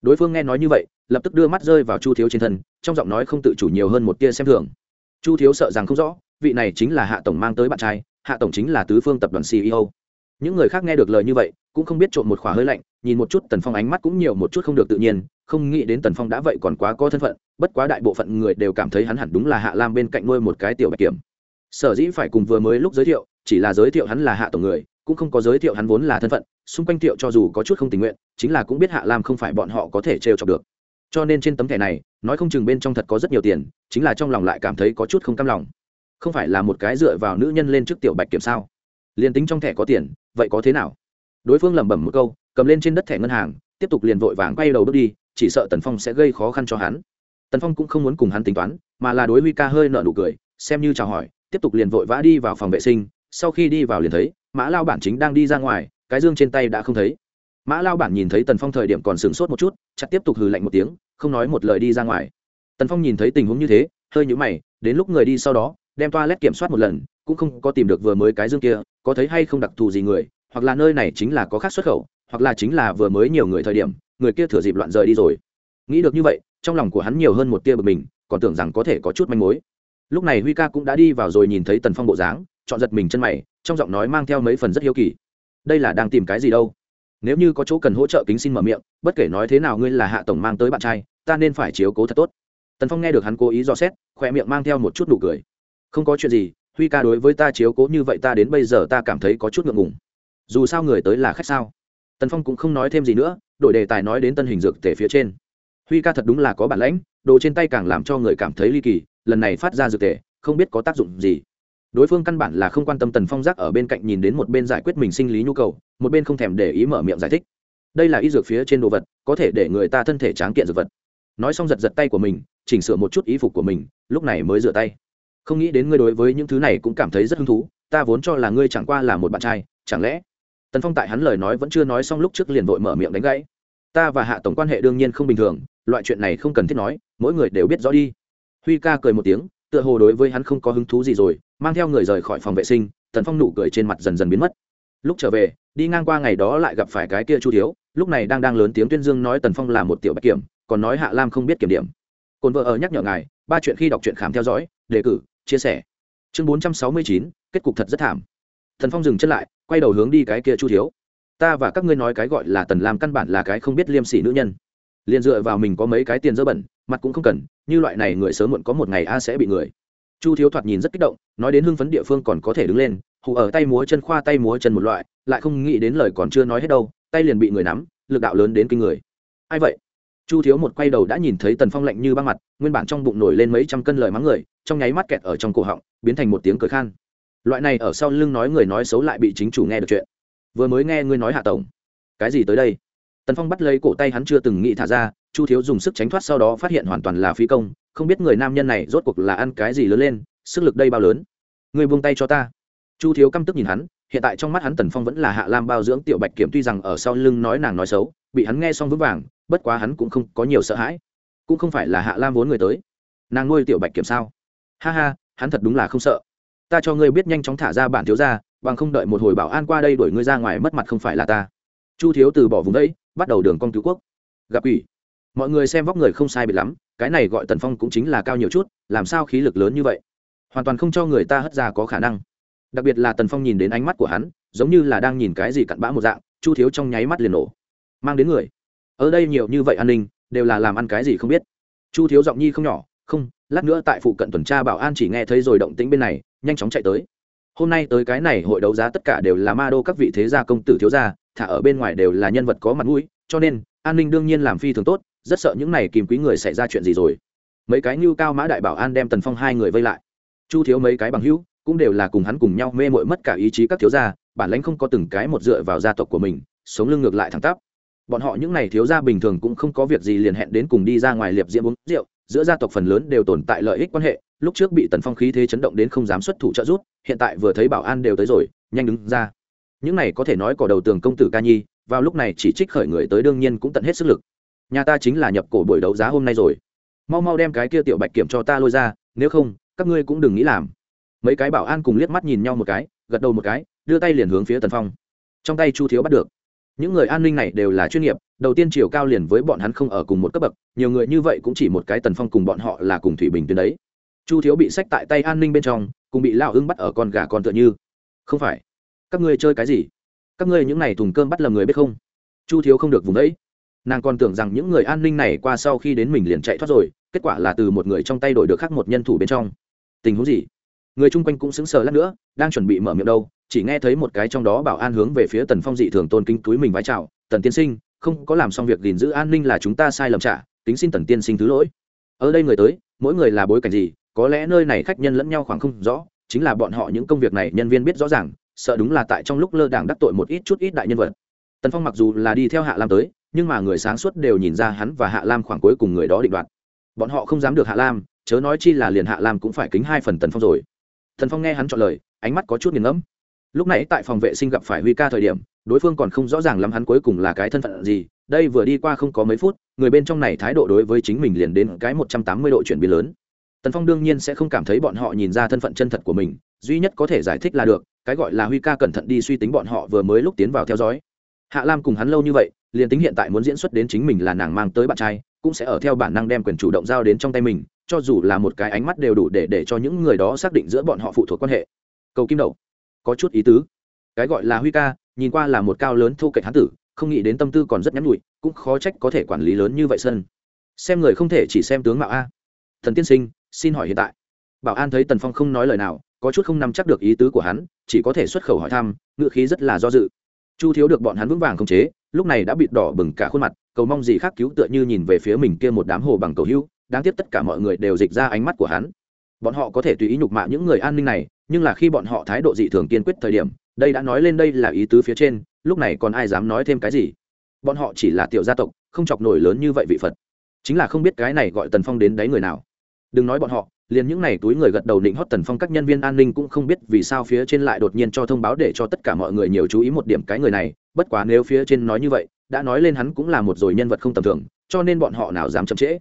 Đối phương nghe nói như vậy, lập tức đưa mắt rơi vào chu thiếu trên thân, trong giọng nói không tự chủ nhiều hơn một tia xem thường. Chu thiếu sợ rằng không rõ, vị này chính là hạ tổng mang tới bạn trai, hạ tổng chính là tứ phương tập đoàn ceo những người khác nghe được lời như vậy, cũng không biết trộn một khỏa hơi lạnh, nhìn một chút tần phong ánh mắt cũng nhiều một chút không được tự nhiên, không nghĩ đến tần phong đã vậy còn quá có thân phận, bất quá đại bộ phận người đều cảm thấy hắn hẳn đúng là hạ lam bên cạnh nuôi một cái tiểu bạch kiểm. Sở dĩ phải cùng vừa mới lúc giới thiệu, chỉ là giới thiệu hắn là hạ tổng người cũng không có giới thiệu hắn vốn là thân phận, xung quanh thiệu cho dù có chút không tình nguyện, chính là cũng biết hạ lam không phải bọn họ có thể trêu chọc được. Cho nên trên tấm thẻ này, nói không chừng bên trong thật có rất nhiều tiền, chính là trong lòng lại cảm thấy có chút không cam lòng. Không phải là một cái dựa vào nữ nhân lên trước tiểu bạch kiểm sao? Liền tính trong thẻ có tiền, vậy có thế nào? Đối phương lẩm bẩm một câu, cầm lên trên đất thẻ ngân hàng, tiếp tục liền vội vàng quay đầu bước đi, chỉ sợ tần phong sẽ gây khó khăn cho hắn. Tần phong cũng không muốn cùng hắn tính toán, mà là đối huy ca hơi nợ nụ cười, xem như chào hỏi, tiếp tục liền vội vã đi vào phòng vệ sinh, sau khi đi vào liền thấy mã lao bản chính đang đi ra ngoài, cái dương trên tay đã không thấy. Mã lao bản nhìn thấy tần phong thời điểm còn sửng sốt một chút chặt tiếp tục hừ lạnh một tiếng, không nói một lời đi ra ngoài. Tần phong nhìn thấy tình huống như thế, hơi nhũ mày, đến lúc người đi sau đó, đem toa lét kiểm soát một lần, cũng không có tìm được vừa mới cái dương kia, có thấy hay không đặc thù gì người, hoặc là nơi này chính là có khác xuất khẩu, hoặc là chính là vừa mới nhiều người thời điểm, người kia thừa dịp loạn rời đi rồi. Nghĩ được như vậy, trong lòng của hắn nhiều hơn một tia bực mình, còn tưởng rằng có thể có chút manh mối. Lúc này huy ca cũng đã đi vào rồi nhìn thấy tần phong bộ dáng, chọn giật mình chân mày trong giọng nói mang theo mấy phần rất hiếu kỳ. Đây là đang tìm cái gì đâu? Nếu như có chỗ cần hỗ trợ kính xin mở miệng, bất kể nói thế nào ngươi là hạ tổng mang tới bạn trai, ta nên phải chiếu cố thật tốt. Tần phong nghe được hắn cố ý dò xét khoe miệng mang theo một chút nụ cười. Không có chuyện gì, huy ca đối với ta chiếu cố như vậy ta đến bây giờ ta cảm thấy có chút ngượng ngùng. Dù sao người tới là khách sao? Tần phong cũng không nói thêm gì nữa, đổi đề tài nói đến tân hình dược tể phía trên. Huy ca thật đúng là có bản lãnh, đồ trên tay càng làm cho người cảm thấy ly kỳ, lần này phát ra dược tể không biết có tác dụng gì đối phương căn bản là không quan tâm tần phong giác ở bên cạnh nhìn đến một bên giải quyết mình sinh lý nhu cầu, một bên không thèm để ý mở miệng giải thích. Đây là y dược phía trên đồ vật, có thể để người ta thân thể tráng kiện dược vật. Nói xong giật giật tay của mình, chỉnh sửa một chút ý phục của mình, lúc này mới rửa tay. Không nghĩ đến ngươi đối với những thứ này cũng cảm thấy rất hứng thú, ta vốn cho là ngươi chẳng qua là một bạn trai, chẳng lẽ? Tần phong tại hắn lời nói vẫn chưa nói xong lúc trước liền vội mở miệng đánh gãy. Ta và hạ tổng quan hệ đương nhiên không bình thường, loại chuyện này không cần thiết nói, mỗi người đều biết rõ đi. Huy ca cười một tiếng, tựa hồ đối với hắn không có hứng thú gì rồi mang theo người rời khỏi phòng vệ sinh, tần phong nụ cười trên mặt dần dần biến mất. Lúc trở về, đi ngang qua ngày đó lại gặp phải cái kia chu thiếu, lúc này đang đang lớn tiếng tuyên dương nói tần phong là một tiểu bạch kiểm, còn nói hạ lam không biết kiểm điểm. Cồn vợ ở nhắc nhở ngài, ba chuyện khi đọc truyện khám theo dõi, đề cử, chia sẻ. Chương bốn trăm sáu mươi chín, kết cục thật rất thảm. Thần phong dừng chân lại, quay đầu hướng đi cái kia chu thiếu. Ta và các ngươi nói cái gọi là tần lam căn bản là cái không biết liêm sỉ nữ nhân. Liền dựa vào mình có mấy cái tiền dơ bẩn, mặt cũng không cần, như loại này người sớm muộn có một ngày a sẽ bị người chu thiếu thoạt nhìn rất kích động, nói đến hưng phấn địa phương còn có thể đứng lên, hù ở tay múa chân khoa tay múa chân một loại, lại không nghĩ đến lời còn chưa nói hết đâu, tay liền bị người nắm, lực đạo lớn đến kinh người. Ai vậy? Chu thiếu một quay đầu đã nhìn thấy tần phong lạnh như băng mặt, nguyên bản trong bụng nổi lên mấy trăm cân lời mắng người, trong nháy mắt kẹt ở trong cổ họng, biến thành một tiếng cười khan. Loại này ở sau lưng nói người nói xấu lại bị chính chủ nghe được chuyện. Vừa mới nghe ngươi nói hạ tổng. Cái gì tới đây? Tần phong bắt lấy cổ tay hắn chưa từng nghĩ thả ra, chu thiếu dùng sức tránh thoát sau đó phát hiện hoàn toàn là phi công không biết người nam nhân này rốt cuộc là ăn cái gì lớn lên, sức lực đây bao lớn. Người buông tay cho ta. Chu thiếu căm tức nhìn hắn, hiện tại trong mắt hắn tần phong vẫn là hạ lam bao dưỡng tiểu bạch kiểm tuy rằng ở sau lưng nói nàng nói xấu, bị hắn nghe xong vững vàng, bất quá hắn cũng không có nhiều sợ hãi. Cũng không phải là hạ lam vốn người tới. Nàng nuôi tiểu bạch kiểm sao? Ha ha, hắn thật đúng là không sợ. Ta cho ngươi biết nhanh chóng thả ra bản thiếu ra bằng không đợi một hồi bảo an qua đây đuổi ngươi ra ngoài mất mặt không phải là ta. Chu thiếu từ bỏ vùng đấy bắt đầu đường con cứu quốc. Gặp ủy. Mọi người xem vóc người không sai biệt lắm cái này gọi tần phong cũng chính là cao nhiều chút, làm sao khí lực lớn như vậy? Hoàn toàn không cho người ta hất ra có khả năng. Đặc biệt là tần phong nhìn đến ánh mắt của hắn, giống như là đang nhìn cái gì cặn bã một dạng, chu thiếu trong nháy mắt liền nổ. Mang đến người. Ở đây nhiều như vậy an ninh, đều là làm ăn cái gì không biết. Chu thiếu giọng nhi không nhỏ, không, lát nữa tại phụ cận tuần tra bảo an chỉ nghe thấy rồi động tĩnh bên này, nhanh chóng chạy tới. Hôm nay tới cái này hội đấu giá tất cả đều là ma đô các vị thế gia công tử thiếu gia, thả ở bên ngoài đều là nhân vật có mặt mũi, cho nên, an ninh đương nhiên làm phi thường tốt rất sợ những này kìm quý người xảy ra chuyện gì rồi. Mấy cái như cao mã đại bảo an đem tần phong hai người vây lại. Chu thiếu mấy cái bằng hữu cũng đều là cùng hắn cùng nhau mê mội mất cả ý chí các thiếu gia, bản lãnh không có từng cái một dựa vào gia tộc của mình, sống lưng ngược lại thẳng tắp. Bọn họ những n à y thiếu gia bình thường cũng không có việc gì liền hẹn đến cùng đi ra ngoài liệp diễm uống rượu, giữa gia tộc phần lớn đều tồn tại lợi ích quan hệ, lúc trước bị tần phong khí thế chấn động đến không dám xuất thủ trợ giúp, hiện tại vừa thấy bảo an đều tới rồi, nhanh đứng ra. Những này có thể nói cỏ đầu tường công tử ca nhi, vào lúc này chỉ trích khởi người tới đương nhiên cũng tận hết sức lực nhà ta chính là nhập cổ buổi đấu giá hôm nay rồi. Mau mau đem cái kia tiểu bạch kiểm cho ta lôi ra, nếu không, các ngươi cũng đừng nghĩ làm. Mấy cái bảo an cùng liếc mắt nhìn nhau một cái, gật đầu một cái, đưa tay liền hướng phía tần phong. Trong tay chu thiếu bắt được. Những người an ninh này đều là chuyên nghiệp, đầu tiên chiều cao liền với bọn hắn không ở cùng một cấp bậc, nhiều người như vậy cũng chỉ một cái tần phong cùng bọn họ là cùng thủy bình tuyến đấy. Chu thiếu bị sách tại tay an ninh bên trong, cùng bị lao ưng bắt ở con gà con tựa như. Không phải. Các ngươi chơi cái gì? Các ngươi những n à y thùng cơm bắt lầm người biết không? Chu thiếu không được vùng đấy nàng còn tưởng rằng những người an ninh này qua sau khi đến mình liền chạy thoát rồi, kết quả là từ một người trong tay đổi được khác một nhân thủ bên trong. Tình huống gì? Người chung quanh cũng sững sờ lát nữa, đang chuẩn bị mở miệng đâu, chỉ nghe thấy một cái trong đó bảo an hướng về phía tần phong dị thường tôn kính túi mình vái chào, tần tiên sinh, không có làm xong việc gìn giữ an ninh là chúng ta sai lầm trả tính xin tần tiên sinh thứ lỗi. Ở đây người tới, mỗi người là bối cảnh gì, có lẽ nơi này khách nhân lẫn nhau khoảng không rõ, chính là bọn họ những công việc này nhân viên biết rõ ràng, sợ đúng là tại trong lúc lơ đảng đắc tội một ít chút ít đại nhân vật. Tần phong mặc dù là đi theo hạ lam tới nhưng mà người sáng suốt đều nhìn ra hắn và hạ lam khoảng cuối cùng người đó định đoạt. Bọn họ không dám được hạ lam, chớ nói chi là liền hạ lam cũng phải kính hai phần tần phong rồi. Tần phong nghe hắn chọn lời, ánh mắt có chút nghiền ngẫm. Lúc nãy tại phòng vệ sinh gặp phải huy ca thời điểm, đối phương còn không rõ ràng lắm hắn cuối cùng là cái thân phận gì, đây vừa đi qua không có mấy phút, người bên trong này thái độ đối với chính mình liền đến cái một trăm tám mươi độ chuyển biến lớn. Tần phong đương nhiên sẽ không cảm thấy bọn họ nhìn ra thân phận chân thật của mình, duy nhất có thể giải thích là được, cái gọi là huy ca cẩn thận đi suy tính bọn họ vừa mới lúc tiến vào theo dõi. Hạ lam cùng hắn lâu như vậy liền tính hiện tại muốn diễn xuất đến chính mình là nàng mang tới bạn trai cũng sẽ ở theo bản năng đem quyền chủ động giao đến trong tay mình cho dù là một cái ánh mắt đều đủ để để cho những người đó xác định giữa bọn họ phụ thuộc quan hệ. Cầu kim đầu, có chút ý tứ. Cái gọi là huy ca nhìn qua là một cao lớn thô kệch hán tử không nghĩ đến tâm tư còn rất nhắn nhụi cũng khó trách có thể quản lý lớn như vậy sân. Xem người không thể chỉ xem tướng mạo a. Thần tiên sinh xin hỏi hiện tại. Bảo an thấy tần phong không nói lời nào có chút không nắm chắc được ý tứ của hắn chỉ có thể xuất khẩu hỏi thăm ngự khí rất là do dự. Chu thiếu được bọn hắn vững vàng khống chế lúc này đã bịt đỏ bừng cả khuôn mặt, cầu mong gì khác cứu tựa như nhìn về phía mình kia một đám hồ bằng cầu hữu đáng tiếc tất cả mọi người đều dịch ra ánh mắt của hắn. Bọn họ có thể tùy ý nhục mạ những người an ninh này, nhưng là khi bọn họ thái độ dị thường kiên quyết thời điểm, đây đã nói lên đây là ý tứ phía trên, lúc này còn ai dám nói thêm cái gì? Bọn họ chỉ là tiểu gia tộc, không chọc nổi lớn như vậy vị phật. Chính là không biết cái này gọi tần phong đến đấy người nào. Đừng nói bọn họ liền những này túi người gật đầu định hót tần phong các nhân viên an ninh cũng không biết vì sao phía trên lại đột nhiên cho thông báo để cho tất cả mọi người nhiều chú ý một điểm cái người này, bất quá nếu phía trên nói như vậy, đã nói lên hắn cũng là một rồi nhân vật không tầm thường, cho nên bọn họ nào dám chậm trễ.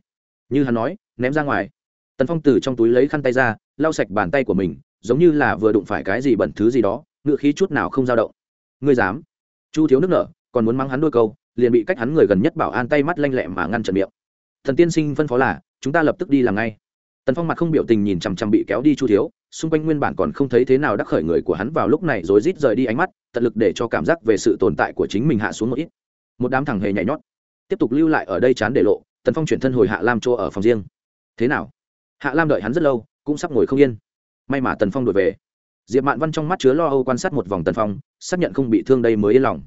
Như hắn nói, ném ra ngoài. Tần phong từ trong túi lấy khăn tay ra, lau sạch bàn tay của mình, giống như là vừa đụng phải cái gì bẩn thứ gì đó, ngựa khí chút nào không dao động. Ngươi dám? Chu thiếu nước nở, còn muốn mắng hắn đôi câu, liền bị cách hắn người gần nhất bảo an tay mắt lanh lẹ mà ngăn chặn miệng. Thần tiên sinh phân phó là, chúng ta lập tức đi làm ngay tần phong mặt không biểu tình nhìn chằm chằm bị kéo đi chu thiếu, xung quanh nguyên bản còn không thấy thế nào đắc khởi người của hắn vào lúc này rồi rít rời đi ánh mắt, tận lực để cho cảm giác về sự tồn tại của chính mình hạ xuống một ít. Một đám thằng hề nhảy nhót, tiếp tục lưu lại ở đây chán để lộ, tần phong chuyển thân hồi hạ lam chỗ ở phòng riêng. Thế nào? Hạ lam đợi hắn rất lâu, cũng sắp ngồi không yên. May mà tần phong đổi về. Diệp mạn văn trong mắt chứa lo âu quan sát một vòng tần phong, xác nhận không bị thương đây mới yên lòng.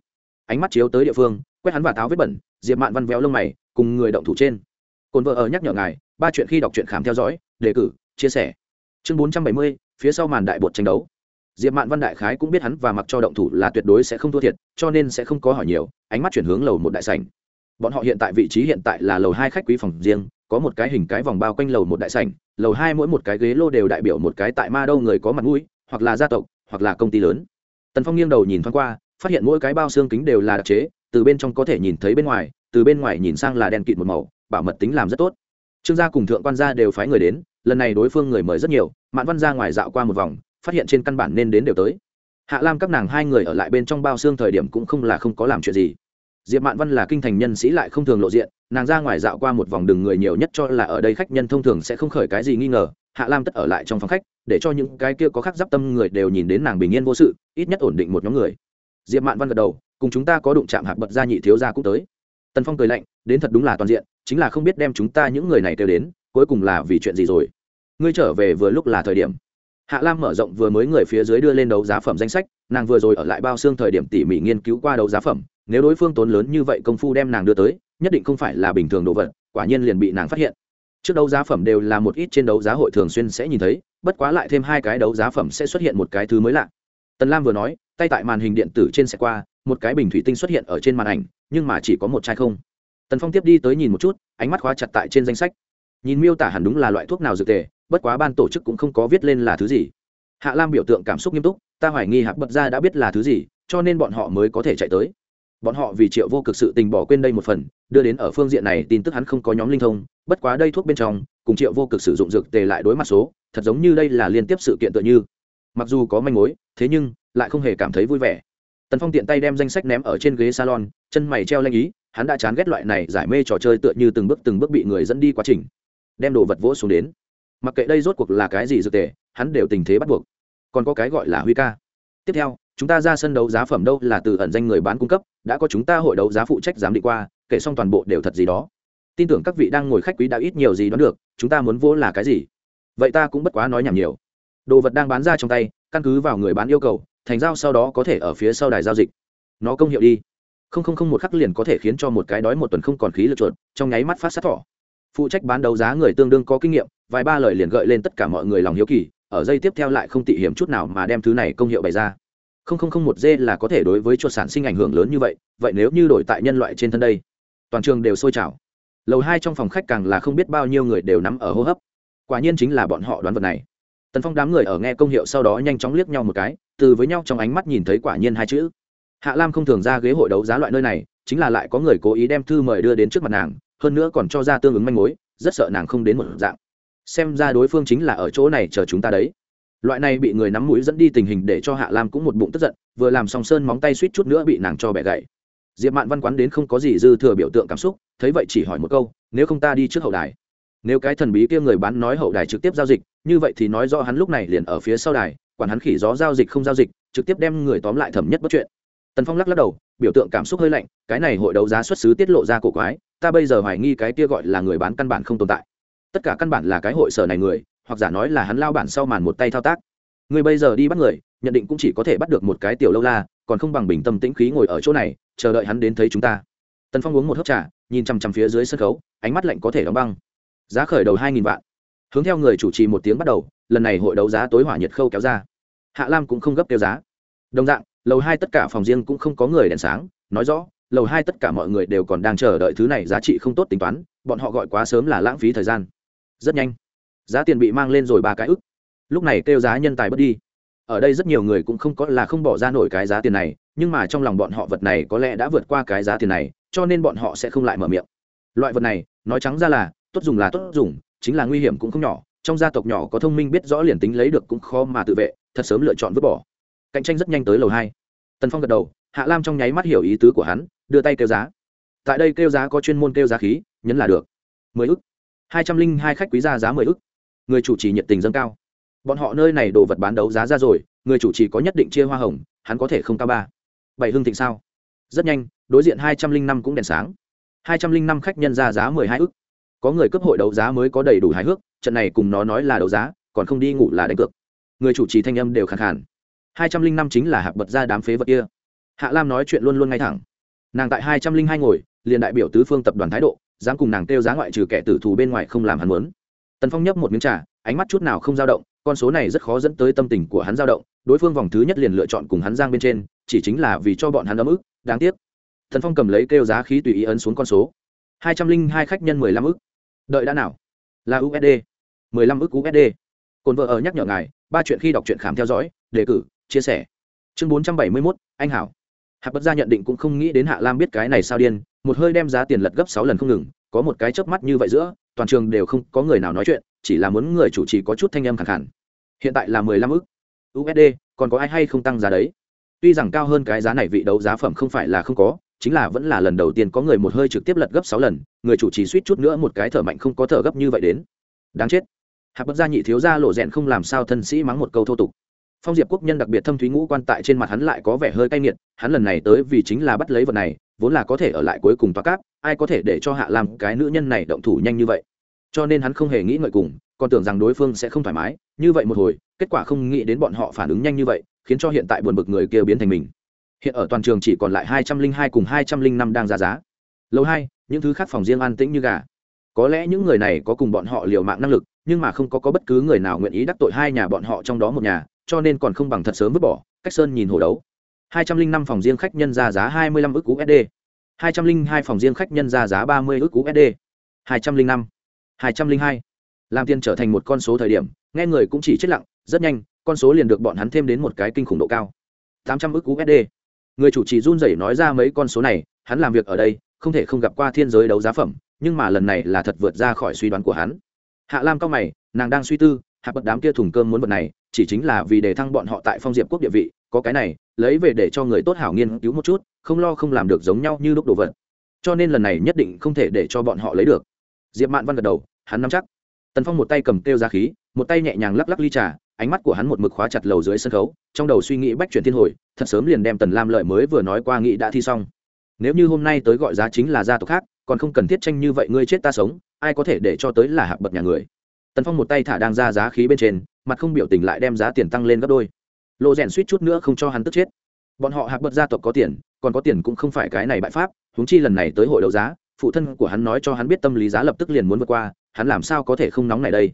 Ánh mắt chiếu tới địa phương, quét hắn và táo vết bẩn, diệp mạn văn véo lông mày, cùng người động thủ trên. Cồn vợ ở nhắc nhở ngài, ba chuyện khi đọc truyện khám theo dõi đề cử, chia sẻ. Chương bốn trăm bảy mươi, phía sau màn đại bột tranh đấu. Diệp mạn văn đại khái cũng biết hắn và mặc cho động thủ là tuyệt đối sẽ không thua thiệt, cho nên sẽ không có hỏi nhiều, ánh mắt chuyển hướng lầu một đại sảnh. Bọn họ hiện tại vị trí hiện tại là lầu hai khách quý phòng riêng, có một cái hình cái vòng bao quanh lầu một đại sảnh, lầu hai mỗi một cái ghế lô đều đại biểu một cái tại ma đâu người có mặt mũi, hoặc là gia tộc, hoặc là công ty lớn. Tần phong nghiêng đầu nhìn thoáng qua, phát hiện mỗi cái bao xương kính đều là đặc chế, từ bên trong có thể nhìn thấy bên ngoài, từ bên ngoài nhìn sang là đen kịt một màu, bảo mật tính làm rất tốt trương gia cùng thượng quan gia đều phái người đến, lần này đối phương người mời rất nhiều, mạn văn ra ngoài dạo qua một vòng, phát hiện trên căn bản nên đến đều tới. Hạ lam các nàng hai người ở lại bên trong bao xương thời điểm cũng không là không có làm chuyện gì. Diệp mạn văn là kinh thành nhân sĩ lại không thường lộ diện, nàng ra ngoài dạo qua một vòng đường người nhiều nhất cho là ở đây khách nhân thông thường sẽ không khởi cái gì nghi ngờ, hạ lam tất ở lại trong phòng khách, để cho những cái kia có khắc giáp tâm người đều nhìn đến nàng bình yên vô sự, ít nhất ổn định một nhóm người. Diệp mạn văn gật đầu, cùng chúng ta có đụng chạm hạc bật ra nhị thiếu gia cũng tới tần phong cười lạnh, đến thật đúng là toàn diện, chính là không biết đem chúng ta những người này kêu đến, cuối cùng là vì chuyện gì rồi. Ngươi trở về vừa lúc là thời điểm. Hạ lam mở rộng vừa mới người phía dưới đưa lên đấu giá phẩm danh sách, nàng vừa rồi ở lại bao xương thời điểm tỉ mỉ nghiên cứu qua đấu giá phẩm, nếu đối phương tốn lớn như vậy công phu đem nàng đưa tới, nhất định không phải là bình thường đồ vật, quả nhiên liền bị nàng phát hiện. Trước đấu giá phẩm đều là một ít trên đấu giá hội thường xuyên sẽ nhìn thấy, bất quá lại thêm hai cái đấu giá phẩm sẽ xuất hiện một cái thứ mới lạ. Tần lam vừa nói tay tại màn hình điện tử trên xe qua, một cái bình thủy tinh xuất hiện ở trên màn ảnh, nhưng mà chỉ có một chai không. Tần phong tiếp đi tới nhìn một chút, ánh mắt khóa chặt tại trên danh sách. Nhìn miêu tả hẳn đúng là loại thuốc nào dược tề, bất quá ban tổ chức cũng không có viết lên là thứ gì. Hạ lam biểu tượng cảm xúc nghiêm túc, ta hoài nghi hạc bật ra đã biết là thứ gì, cho nên bọn họ mới có thể chạy tới. Bọn họ vì triệu vô cực sự tình bỏ quên đây một phần, đưa đến ở phương diện này tin tức hắn không có nhóm linh thông, bất quá đây thuốc bên trong, cùng triệu vô cực sử dụng dược tề lại đối mặt số, thật giống như đây là liên tiếp sự kiện tựa như. Mặc dù có manh mối, thế nhưng lại không hề cảm thấy vui vẻ. Tần phong tiện tay đem danh sách ném ở trên ghế salon, chân mày treo lanh ý, hắn đã chán ghét loại này giải mê trò chơi tựa như từng bước từng bước bị người dẫn đi quá trình. Đem đồ vật vỗ xuống đến. Mặc kệ đây rốt cuộc là cái gì dược tề, hắn đều tình thế bắt buộc. Còn có cái gọi là huy ca. Tiếp theo, chúng ta ra sân đấu giá phẩm đâu là từ ẩn danh người bán cung cấp, đã có chúng ta hội đấu giá phụ trách giám định qua, kể xong toàn bộ đều thật gì đó. Tin tưởng các vị đang ngồi khách quý đã ít nhiều gì đoán được, chúng ta muốn vỗ là cái gì? Vậy ta cũng bất quá nói nhảm nhiều. Đồ vật đang bán ra trong tay, căn cứ vào người bán yêu cầu thành giao sau đó có thể ở phía sau đài giao dịch. Nó công hiệu đi. Không không không một khắc liền có thể khiến cho một cái đói một tuần không còn khí lực chuột, trong nháy mắt phát sát thỏ. Phụ trách bán đấu giá người tương đương có kinh nghiệm, vài ba lời liền gợi lên tất cả mọi người lòng hiếu kỳ, ở dây tiếp theo lại không tị hiểm chút nào mà đem thứ này công hiệu bày ra. Không không không một dê là có thể đối với chuột sản sinh ảnh hưởng lớn như vậy vậy nếu như đổi tại nhân loại trên thân đây, toàn trường đều sôi trào. Lầu hai trong phòng khách càng là không biết bao nhiêu người đều nắm ở hô hấp. Quả nhiên chính là bọn họ đoán vật này tần phong đám người ở nghe công hiệu sau đó nhanh chóng liếc nhau một cái, từ với nhau trong ánh mắt nhìn thấy quả nhiên hai chữ. Hạ lam không thường ra ghế hội đấu giá loại nơi này, chính là lại có người cố ý đem thư mời đưa đến trước mặt nàng, hơn nữa còn cho ra tương ứng manh mối, rất sợ nàng không đến một dạng. Xem ra đối phương chính là ở chỗ này chờ chúng ta đấy. Loại này bị người nắm mũi dẫn đi tình hình để cho hạ lam cũng một bụng tức giận, vừa làm song sơn móng tay suýt chút nữa bị nàng cho bẻ gậy diệp mạn văn quán đến không có gì dư thừa biểu tượng cảm xúc, thấy vậy chỉ hỏi một câu, nếu không ta đi trước hậu đài? Nếu cái thần bí kia người bán nói hậu đài trực tiếp giao dịch, như vậy thì nói rõ hắn lúc này liền ở phía sau đài, quản hắn khỉ gió giao dịch không giao dịch, trực tiếp đem người tóm lại thẩm nhất bất chuyện. Tần phong lắc lắc đầu, biểu tượng cảm xúc hơi lạnh, cái này hội đấu giá xuất xứ tiết lộ ra cổ quái, ta bây giờ hoài nghi cái kia gọi là người bán căn bản không tồn tại. Tất cả căn bản là cái hội sở này người, hoặc giả nói là hắn lao bản sau màn một tay thao tác. Người bây giờ đi bắt người, nhận định cũng chỉ có thể bắt được một cái tiểu lâu la, còn không bằng bình tâm tĩnh khí ngồi ở chỗ này, chờ đợi hắn đến thấy chúng ta. Tần phong uống một hớp trà, nhìn chằm chằm phía dưới sân khấu, ánh mắt lạnh có thể đóng băng giá khởi đầu hai nghìn vạn. Hướng theo người chủ trì một tiếng bắt đầu, lần này hội đấu giá tối hỏa nhiệt khâu kéo ra. Hạ lam cũng không gấp kêu giá. Đồng dạng, lầu hai tất cả phòng riêng cũng không có người đèn sáng, nói rõ, lầu hai tất cả mọi người đều còn đang chờ đợi thứ này giá trị không tốt tính toán, bọn họ gọi quá sớm là lãng phí thời gian. Rất nhanh, giá tiền bị mang lên rồi ba cái ức. Lúc này kêu giá nhân tài bớt đi. Ở đây rất nhiều người cũng không có là không bỏ ra nổi cái giá tiền này, nhưng mà trong lòng bọn họ vật này có lẽ đã vượt qua cái giá tiền này, cho nên bọn họ sẽ không lại mở miệng. Loại vật này, nói trắng ra là tốt dùng là tốt dùng, chính là nguy hiểm cũng không nhỏ, trong gia tộc nhỏ có thông minh biết rõ liền tính lấy được cũng khó mà tự vệ, thật sớm lựa chọn vứt bỏ. Cạnh tranh rất nhanh tới lầu hai. Tần phong gật đầu, hạ lam trong nháy mắt hiểu ý tứ của hắn, đưa tay kêu giá. Tại đây kêu giá có chuyên môn kêu giá khí, nhấn là được. Mười ức. Hai trăm linh hai khách quý ra giá mười ức. Người chủ trì nhiệt tình dâng cao. Bọn họ nơi này đồ vật bán đấu giá ra rồi, người chủ trì có nhất định chia hoa hồng, hắn có thể không cao ba. Bảy hưng thịnh sao? Rất nhanh, đối diện hai trăm linh năm cũng đèn sáng. Hai trăm linh năm khách nhân ra giá mười hai ức có người cấp hội đấu giá mới có đầy đủ hài hước, trận này cùng nó nói là đấu giá, còn không đi ngủ là đánh cược. Người chủ trì thanh âm đều khẳng khản hai trăm linh năm chính là hạc bật ra đám phế vật kia. Hạ lam nói chuyện luôn luôn ngay thẳng. Nàng tại hai trăm linh hai ngồi, liền đại biểu tứ phương tập đoàn thái độ, dám cùng nàng kêu giá ngoại trừ kẻ tử thù bên ngoài không làm hắn muốn. Tần phong nhấp một miếng trà, ánh mắt chút nào không dao động, con số này rất khó dẫn tới tâm tình của hắn dao động, đối phương vòng thứ nhất liền lựa chọn cùng hắn giang bên trên, chỉ chính là vì cho bọn hắn ấm ức, đáng tiếc. Thần phong cầm lấy kêu giá khí tùy ý ấn xuống con số. Hai trăm linh hai khách nhân mười lăm ức đợi đã nào? Là usd mười lăm ức usd cồn vợ ở nhắc nhở ngài, ba chuyện khi đọc truyện khám theo dõi, đề cử, chia sẻ. Chương bốn trăm bảy mươi mốt, anh hảo. Hạp bất gia nhận định cũng không nghĩ đến hạ lam biết cái này sao điên, một hơi đem giá tiền lật gấp sáu lần không ngừng, có một cái chớp mắt như vậy giữa, toàn trường đều không có người nào nói chuyện, chỉ là muốn người chủ trì có chút thanh âm khẳng khẳng hiện tại là mười lăm ức usd còn có ai hay không tăng giá đấy? Tuy rằng cao hơn cái giá này vị đấu giá phẩm không phải là không có chính là vẫn là lần đầu tiên có người một hơi trực tiếp lật gấp sáu lần, người chủ trì suýt chút nữa một cái thở mạnh không có thở gấp như vậy đến. Đáng chết. Hạp bất gia nhị thiếu gia lộ rèn không làm sao thân sĩ mắng một câu thô tục. Phong diệp quốc nhân đặc biệt thâm thúy ngũ quan tại trên mặt hắn lại có vẻ hơi cay nghiệt, hắn lần này tới vì chính là bắt lấy vật này, vốn là có thể ở lại cuối cùng toa cáp, ai có thể để cho hạ làm cái nữ nhân này động thủ nhanh như vậy? Cho nên hắn không hề nghĩ ngợi cùng, còn tưởng rằng đối phương sẽ không thoải mái, như vậy một hồi, kết quả không nghĩ đến bọn họ phản ứng nhanh như vậy, khiến cho hiện tại buồn bực người kia biến thành mình hiện ở toàn trường chỉ còn lại hai trăm linh hai cùng hai trăm linh năm đang ra giá. Lâu hai những thứ khác phòng riêng an tĩnh như gà. Có lẽ những người này có cùng bọn họ liều mạng năng lực nhưng mà không có, có bất cứ người nào nguyện ý đắc tội hai nhà bọn họ trong đó một nhà cho nên còn không bằng thật sớm vứt bỏ cách sơn nhìn hồ đấu. hai trăm linh năm phòng riêng khách nhân ra giá hai mươi lăm ức usd hai trăm linh hai phòng riêng khách nhân ra giá ba mươi ức usd hai trăm linh năm hai trăm linh hai. Làm tiền trở thành một con số thời điểm nghe người cũng chỉ chết lặng rất nhanh con số liền được bọn hắn thêm đến một cái kinh khủng độ cao. tám trăm ức usd người chủ trì run rẩy nói ra mấy con số này, hắn làm việc ở đây, không thể không gặp qua thiên giới đấu giá phẩm, nhưng mà lần này là thật vượt ra khỏi suy đoán của hắn. Hạ lam cao mày, nàng đang suy tư, hạ bật đám kia thùng cơm muốn vật này, chỉ chính là vì để thăng bọn họ tại phong diệp quốc địa vị, có cái này, lấy về để cho người tốt hảo nghiên cứu một chút, không lo không làm được giống nhau như lúc đồ vật. Cho nên lần này nhất định không thể để cho bọn họ lấy được. Diệp mạn văn gật đầu, hắn nắm chắc. Tần phong một tay cầm kêu ra khí, một tay nhẹ nhàng lắc lắc ly trà ánh mắt của hắn một mực khóa chặt lầu dưới sân khấu, trong đầu suy nghĩ bách chuyển thiên hồi, thật sớm liền đem tần lam lợi mới vừa nói qua nghĩ đã thi xong. Nếu như hôm nay tới gọi giá chính là gia tộc khác, còn không cần thiết tranh như vậy ngươi chết ta sống, ai có thể để cho tới là hạc bậc nhà người? Tần phong một tay thả đang ra giá khí bên trên, mặt không biểu tình lại đem giá tiền tăng lên gấp đôi. Lộ rèn suýt chút nữa không cho hắn tức chết. Bọn họ hạc bậc gia tộc có tiền, còn có tiền cũng không phải cái này bại pháp, huống chi lần này tới hội đấu giá, phụ thân của hắn nói cho hắn biết tâm lý giá lập tức liền muốn vượt qua, hắn làm sao có thể không nóng này đây?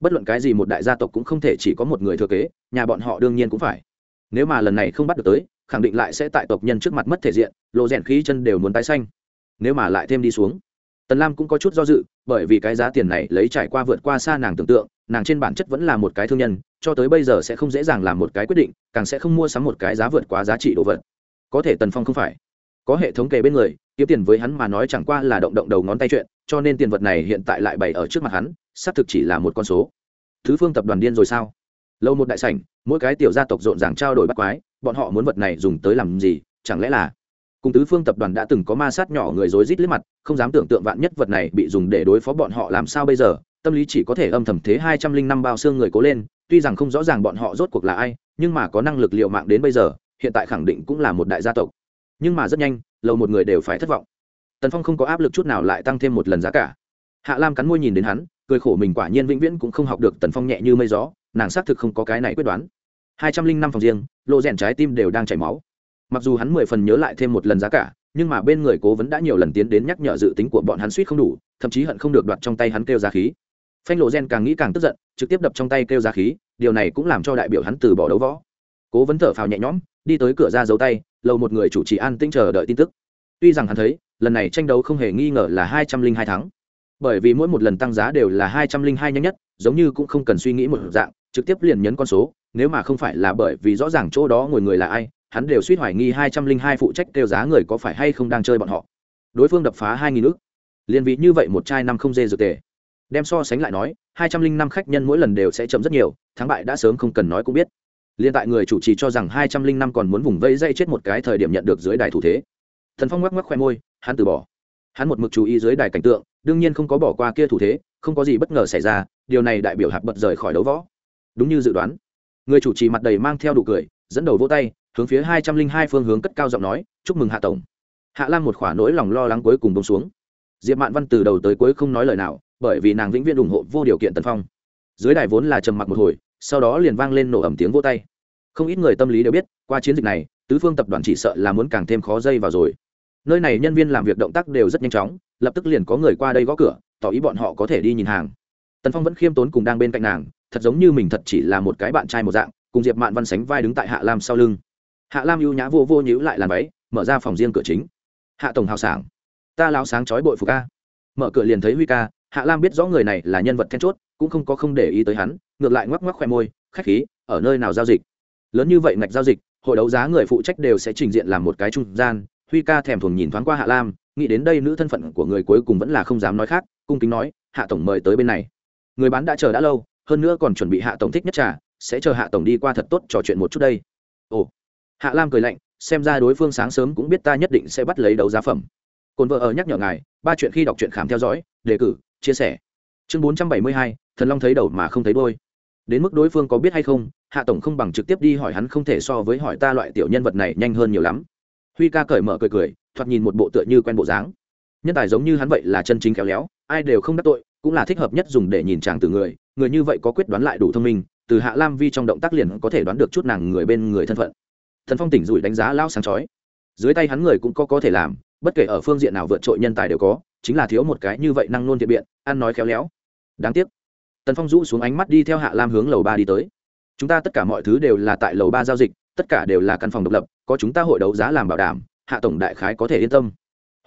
Bất luận cái gì một đại gia tộc cũng không thể chỉ có một người thừa kế, nhà bọn họ đương nhiên cũng phải. Nếu mà lần này không bắt được tới, khẳng định lại sẽ tại tộc nhân trước mặt mất thể diện, lộ rèn khí chân đều muốn tái xanh. Nếu mà lại thêm đi xuống, tần lam cũng có chút do dự, bởi vì cái giá tiền này lấy trải qua vượt qua xa nàng tưởng tượng, nàng trên bản chất vẫn là một cái thương nhân, cho tới bây giờ sẽ không dễ dàng làm một cái quyết định, càng sẽ không mua sắm một cái giá vượt quá giá trị đồ vật. Có thể tần phong không phải. Có hệ thống kề bên người kiếm tiền với hắn mà nói chẳng qua là động động đầu ngón tay chuyện, cho nên tiền vật này hiện tại lại bày ở trước mặt hắn, xác thực chỉ là một con số. Thứ phương tập đoàn điên rồi sao? Lâu một đại sảnh, mỗi cái tiểu gia tộc rộn ràng trao đổi bắt quái, bọn họ muốn vật này dùng tới làm gì, chẳng lẽ là cùng tứ phương tập đoàn đã từng có ma sát nhỏ người rối rít liếc mặt, không dám tưởng tượng vạn nhất vật này bị dùng để đối phó bọn họ làm sao bây giờ, tâm lý chỉ có thể âm thầm thế hai trăm linh năm bao xương người cố lên, tuy rằng không rõ ràng bọn họ rốt cuộc là ai, nhưng mà có năng lực liệu mạng đến bây giờ, hiện tại khẳng định cũng là một đại gia tộc. Nhưng mà rất nhanh lầu một người đều phải thất vọng. Tần phong không có áp lực chút nào lại tăng thêm một lần giá cả. Hạ lam cắn môi nhìn đến hắn, cười khổ mình quả nhiên vĩnh viễn cũng không học được tần phong nhẹ như mây gió, nàng xác thực không có cái này quyết đoán. Hai trăm linh năm phòng riêng lộ rèn trái tim đều đang chảy máu. Mặc dù hắn mười phần nhớ lại thêm một lần giá cả, nhưng mà bên người cố vấn đã nhiều lần tiến đến nhắc nhở dự tính của bọn hắn suýt không đủ, thậm chí hận không được đoạt trong tay hắn kêu giá khí. Phanh lộ gen càng nghĩ càng tức giận, trực tiếp đập trong tay kêu giá khí, điều này cũng làm cho đại biểu hắn từ bỏ đấu võ cố vấn thở phào nhẹ nhõm, đi tới cửa ra giấu tay, lầu một người chủ trì an tĩnh chờ đợi tin tức. Tuy rằng hắn thấy, lần này tranh đấu không hề nghi ngờ là hai trăm linh hai tháng bởi vì mỗi một lần tăng giá đều là hai trăm linh hai nhanh nhất, giống như cũng không cần suy nghĩ một dạng, trực tiếp liền nhấn con số, nếu mà không phải là bởi vì rõ ràng chỗ đó ngồi người là ai, hắn đều suýt hoài nghi hai trăm linh hai phụ trách kêu giá người có phải hay không đang chơi bọn họ. Đối phương đập phá hai nghìn nước liền vị như vậy một chai năm không dê dược tề. Đem so sánh lại nói, hai trăm linh năm khách nhân mỗi lần đều sẽ chậm rất nhiều, thắng bại đã sớm không cần nói cũng biết liên tại người chủ trì cho rằng hai trăm linh năm còn muốn vùng vây dây chết một cái thời điểm nhận được dưới đài thủ thế. Thần phong ngoắc ngoắc khoe môi, hắn từ bỏ. Hắn một mực chú ý dưới đài cảnh tượng, đương nhiên không có bỏ qua kia thủ thế, không có gì bất ngờ xảy ra, điều này đại biểu hạp bật rời khỏi đấu võ. Đúng như dự đoán. Người chủ trì mặt đầy mang theo đủ cười, dẫn đầu vỗ tay, hướng phía hai trăm linh hai phương hướng cất cao giọng nói, chúc mừng hạ tổng. Hạ lam một khỏa nỗi lòng lo lắng cuối cùng bông xuống. Diệp mạn văn từ đầu tới cuối không nói lời nào, bởi vì nàng vĩnh viễn ủng hộ vô điều kiện tần phong. Dưới đài vốn là trầm mặc một hồi sau đó liền vang lên nổ ẩm tiếng vô tay. Không ít người tâm lý đều biết, qua chiến dịch này, tứ phương tập đoàn chỉ sợ là muốn càng thêm khó dây vào rồi. Nơi này nhân viên làm việc động tác đều rất nhanh chóng, lập tức liền có người qua đây gõ cửa, tỏ ý bọn họ có thể đi nhìn hàng. Tần phong vẫn khiêm tốn cùng đang bên cạnh nàng, thật giống như mình thật chỉ là một cái bạn trai một dạng, cùng diệp mạn văn sánh vai đứng tại hạ lam sau lưng. Hạ lam ưu nhã vô vô nhữ lại làn váy, mở ra phòng riêng cửa chính. Hạ tổng hào sảng, ta lao sáng chói bội phục ca. Mở cửa liền thấy huy ca, hạ lam biết rõ người này là nhân vật then chốt, cũng không có không để ý tới hắn ngược lại ngoắc ngoắc khoe môi, khách khí, ở nơi nào giao dịch? Lớn như vậy ngạch giao dịch, hội đấu giá người phụ trách đều sẽ trình diện làm một cái trung gian. Huy ca thèm thuồng nhìn thoáng qua hạ lam, nghĩ đến đây nữ thân phận của người cuối cùng vẫn là không dám nói khác, cung kính nói, hạ tổng mời tới bên này. Người bán đã chờ đã lâu, hơn nữa còn chuẩn bị hạ tổng thích nhất trà, sẽ chờ hạ tổng đi qua thật tốt trò chuyện một chút đây. Ồ. Hạ lam cười lạnh, xem ra đối phương sáng sớm cũng biết ta nhất định sẽ bắt lấy đấu giá phẩm. Cồn vợ ở nhắc nhở ngài, ba chuyện khi đọc truyện khám theo dõi, đề cử, chia sẻ. Chương bốn trăm bảy mươi hai, thần long thấy đầu mà không thấy đôi đến mức đối phương có biết hay không, hạ tổng không bằng trực tiếp đi hỏi hắn không thể so với hỏi ta loại tiểu nhân vật này nhanh hơn nhiều lắm. Huy ca cởi mở cười cười, thoạt nhìn một bộ tựa như quen bộ dáng. Nhân tài giống như hắn vậy là chân chính khéo léo, ai đều không đắc tội, cũng là thích hợp nhất dùng để nhìn chàng từ người người như vậy có quyết đoán lại đủ thông minh, từ hạ lam vi trong động tác liền có thể đoán được chút nàng người bên người thân phận. Thần phong tỉnh rủi đánh giá lao sáng chói. Dưới tay hắn người cũng có có thể làm, bất kể ở phương diện nào vượt trội nhân tài đều có, chính là thiếu một cái như vậy năng nôn thiện biện, ăn nói khéo léo. Đáng tiếc tần phong rũ xuống ánh mắt đi theo hạ lam hướng lầu ba đi tới. Chúng ta tất cả mọi thứ đều là tại lầu ba giao dịch, tất cả đều là căn phòng độc lập, có chúng ta hội đấu giá làm bảo đảm, hạ tổng đại khái có thể yên tâm.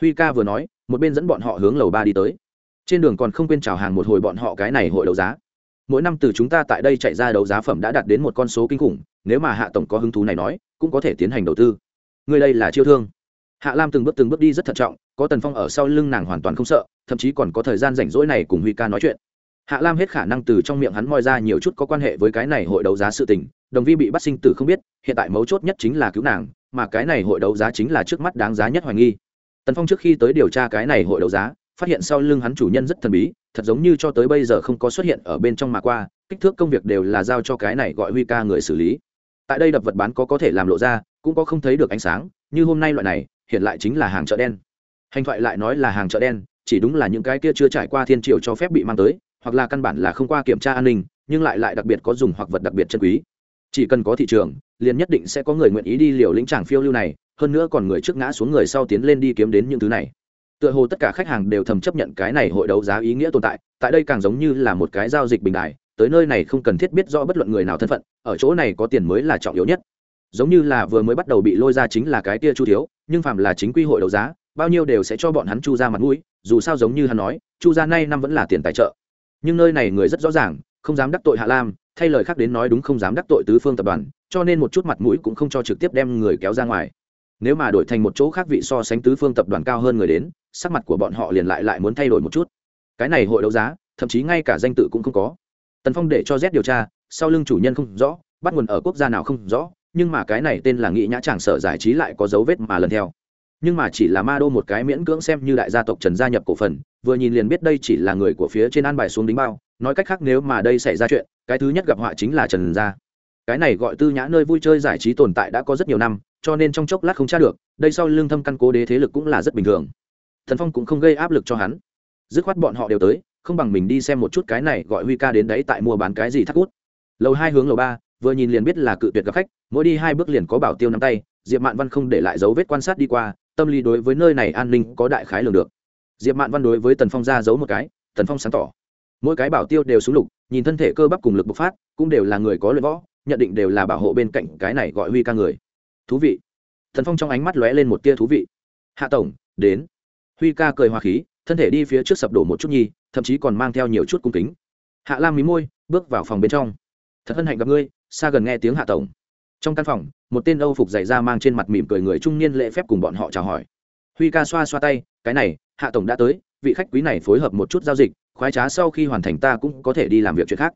Huy ca vừa nói, một bên dẫn bọn họ hướng lầu ba đi tới. Trên đường còn không quên chào hàng một hồi bọn họ cái này hội đấu giá. Mỗi năm từ chúng ta tại đây chạy ra đấu giá phẩm đã đạt đến một con số kinh khủng, nếu mà hạ tổng có hứng thú này nói, cũng có thể tiến hành đầu tư. Người đây là chiêu thương. Hạ lam từng bước từng bước đi rất thận trọng, có tần phong ở sau lưng nàng hoàn toàn không sợ, thậm chí còn có thời gian rảnh rỗi này cùng huy ca nói chuyện hạ lam hết khả năng từ trong miệng hắn moi ra nhiều chút có quan hệ với cái này hội đấu giá sự tình, đồng vi bị bắt sinh tử không biết, hiện tại mấu chốt nhất chính là cứu nàng, mà cái này hội đấu giá chính là trước mắt đáng giá nhất hoài nghi. Tần phong trước khi tới điều tra cái này hội đấu giá, phát hiện sau lưng hắn chủ nhân rất thần bí, thật giống như cho tới bây giờ không có xuất hiện ở bên trong mà qua, kích thước công việc đều là giao cho cái này gọi huy ca người xử lý. Tại đây đập vật bán có có thể làm lộ ra, cũng có không thấy được ánh sáng, như hôm nay loại này, hiện lại chính là hàng chợ đen. Hành thoại lại nói là hàng chợ đen, chỉ đúng là những cái kia chưa trải qua thiên triều cho phép bị mang tới hoặc là căn bản là không qua kiểm tra an ninh, nhưng lại lại đặc biệt có dùng hoặc vật đặc biệt chân quý. Chỉ cần có thị trường, liền nhất định sẽ có người nguyện ý đi liều lĩnh tràng phiêu lưu này, hơn nữa còn người trước ngã xuống người sau tiến lên đi kiếm đến những thứ này. Tựa hồ tất cả khách hàng đều thầm chấp nhận cái này hội đấu giá ý nghĩa tồn tại tại đây càng giống như là một cái giao dịch bình đại tới nơi này không cần thiết biết rõ bất luận người nào thân phận, ở chỗ này có tiền mới là trọng yếu nhất. Giống như là vừa mới bắt đầu bị lôi ra chính là cái tia chu thiếu, nhưng phạm là chính quy hội đấu giá, bao nhiêu đều sẽ cho bọn hắn chu ra mặt mũi, dù sao giống như hắn nói, chu ra nay năm vẫn là tiền tài trợ nhưng nơi này người rất rõ ràng, không dám đắc tội hạ lam, thay lời khác đến nói đúng không dám đắc tội tứ phương tập đoàn, cho nên một chút mặt mũi cũng không cho trực tiếp đem người kéo ra ngoài. Nếu mà đổi thành một chỗ khác vị so sánh tứ phương tập đoàn cao hơn người đến, sắc mặt của bọn họ liền lại lại muốn thay đổi một chút. Cái này hội đấu giá, thậm chí ngay cả danh tự cũng không có. Tần phong để cho z điều tra, sau lưng chủ nhân không rõ, bắt nguồn ở quốc gia nào không rõ, nhưng mà cái này tên là nghị nhã tràng sở giải trí lại có dấu vết mà lần theo nhưng mà chỉ là ma đô một cái miễn cưỡng xem như đại gia tộc trần gia nhập cổ phần, vừa nhìn liền biết đây chỉ là người của phía trên an bài xuống đính bao, nói cách khác nếu mà đây xảy ra chuyện, cái thứ nhất gặp họa chính là trần gia. Cái này gọi tư nhã nơi vui chơi giải trí tồn tại đã có rất nhiều năm, cho nên trong chốc lát không tra được, đây sau lương thâm căn cố đế thế lực cũng là rất bình thường. Thần phong cũng không gây áp lực cho hắn. Dứt khoát bọn họ đều tới, không bằng mình đi xem một chút cái này gọi huy ca đến đấy tại mua bán cái gì thắt cút lầu hai hướng lầu ba, vừa nhìn liền biết là cự tuyệt gặp khách, mỗi đi hai bước liền có bảo tiêu nắm tay, diệp mạn văn không để lại dấu vết quan sát đi qua tâm lý đối với nơi này an ninh có đại khái lường được. Diệp mạn văn đối với tần phong ra giấu một cái, tần phong sáng tỏ. Mỗi cái bảo tiêu đều xuống lục, nhìn thân thể cơ bắp cùng lực bộc phát, cũng đều là người có luyện võ, nhận định đều là bảo hộ bên cạnh cái này gọi huy ca người. Thú vị. Thần phong trong ánh mắt lóe lên một tia thú vị. Hạ tổng, đến. Huy ca cười hoa khí, thân thể đi phía trước sập đổ một chút nhi thậm chí còn mang theo nhiều chút cung kính. Hạ lam mí môi, bước vào phòng bên trong. Thật hân hạnh gặp ngươi, xa gần nghe tiếng hạ tổng trong căn phòng, một tên âu phục dày ra mang trên mặt mỉm cười người trung niên lễ phép cùng bọn họ chào hỏi. Huy ca xoa xoa tay, cái này, hạ tổng đã tới, vị khách quý này phối hợp một chút giao dịch, khoái trá sau khi hoàn thành ta cũng có thể đi làm việc chuyện khác.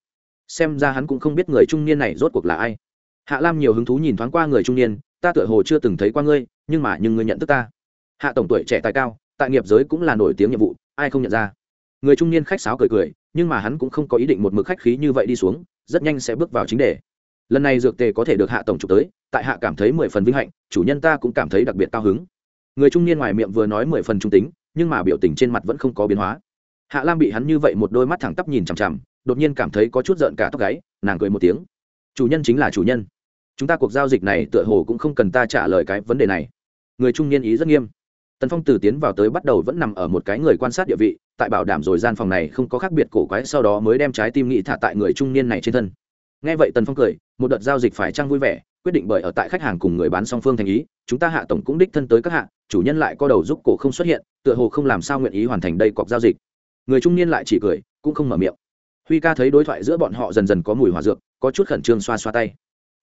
Xem ra hắn cũng không biết người trung niên này rốt cuộc là ai. Hạ lam nhiều hứng thú nhìn thoáng qua người trung niên, ta tựa hồ chưa từng thấy qua ngươi, nhưng mà nhưng ngươi nhận thức ta. Hạ tổng tuổi trẻ tài cao, tại nghiệp giới cũng là nổi tiếng nhiệm vụ, ai không nhận ra. Người trung niên khách sáo cười cười, nhưng mà hắn cũng không có ý định một mực khách khí như vậy đi xuống, rất nhanh sẽ bước vào chính đề lần này dược tề có thể được hạ tổng trục tới, tại hạ cảm thấy mười phần vinh hạnh, chủ nhân ta cũng cảm thấy đặc biệt cao hứng. Người trung niên ngoài miệng vừa nói mười phần trung tính, nhưng mà biểu tình trên mặt vẫn không có biến hóa. Hạ lam bị hắn như vậy một đôi mắt thẳng tắp nhìn chằm chằm, đột nhiên cảm thấy có chút giận cả tóc gáy, nàng cười một tiếng. Chủ nhân chính là chủ nhân. Chúng ta cuộc giao dịch này tựa hồ cũng không cần ta trả lời cái vấn đề này. Người trung niên ý rất nghiêm. Tần phong từ tiến vào tới bắt đầu vẫn nằm ở một cái người quan sát địa vị, tại bảo đảm rồi gian phòng này không có khác biệt cổ quái sau đó mới đem trái tim nghị thả tại người trung niên này trên thân nghe vậy tần phong cười, một đợt giao dịch phải trăng vui vẻ, quyết định bởi ở tại khách hàng cùng người bán song phương thành ý, chúng ta hạ tổng cũng đích thân tới các hạ, chủ nhân lại co đầu giúp cổ không xuất hiện, tựa hồ không làm sao nguyện ý hoàn thành đây cọc giao dịch. Người trung niên lại chỉ cười, cũng không mở miệng. Huy ca thấy đối thoại giữa bọn họ dần dần có mùi hòa dược, có chút khẩn trương xoa xoa tay.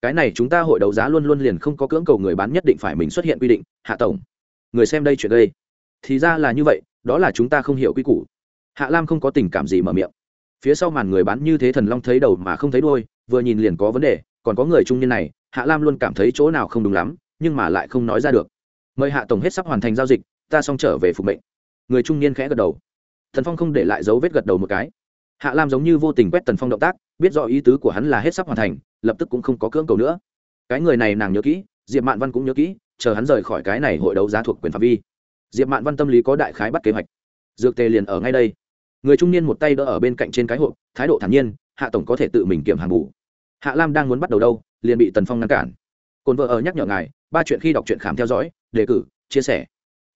Cái này chúng ta hội đấu giá luôn luôn liền không có cưỡng cầu người bán nhất định phải mình xuất hiện quy định, hạ tổng. Người xem đây chuyện đây. Thì ra là như vậy, đó là chúng ta không hiểu quy củ. Hạ lam không có tình cảm gì mở miệng. Phía sau màn người bán như thế thần long thấy đầu mà không thấy đôi vừa nhìn liền có vấn đề, còn có người trung niên này, hạ lam luôn cảm thấy chỗ nào không đúng lắm, nhưng mà lại không nói ra được. Mời hạ tổng hết sắp hoàn thành giao dịch, ta xong trở về phục mệnh. Người trung niên khẽ gật đầu. Thần phong không để lại dấu vết gật đầu một cái. Hạ lam giống như vô tình quét tần phong động tác, biết rõ ý tứ của hắn là hết sắp hoàn thành, lập tức cũng không có cưỡng cầu nữa. Cái người này nàng nhớ kỹ, diệp mạn văn cũng nhớ kỹ, chờ hắn rời khỏi cái này hội đấu giá thuộc quyền phạm vi. Diệp mạn văn tâm lý có đại khái bắt kế hoạch. Dược tề liền ở ngay đây. Người trung niên một tay đỡ ở bên cạnh trên cái hộp, thái độ thản nhiên hạ tổng có thể tự mình kiểm hàng ngũ. hạ lam đang muốn bắt đầu đâu, liền bị tần phong ngăn cản. Cồn vợ ở nhắc nhở ngài, ba chuyện khi đọc truyện khám theo dõi, đề cử, chia sẻ.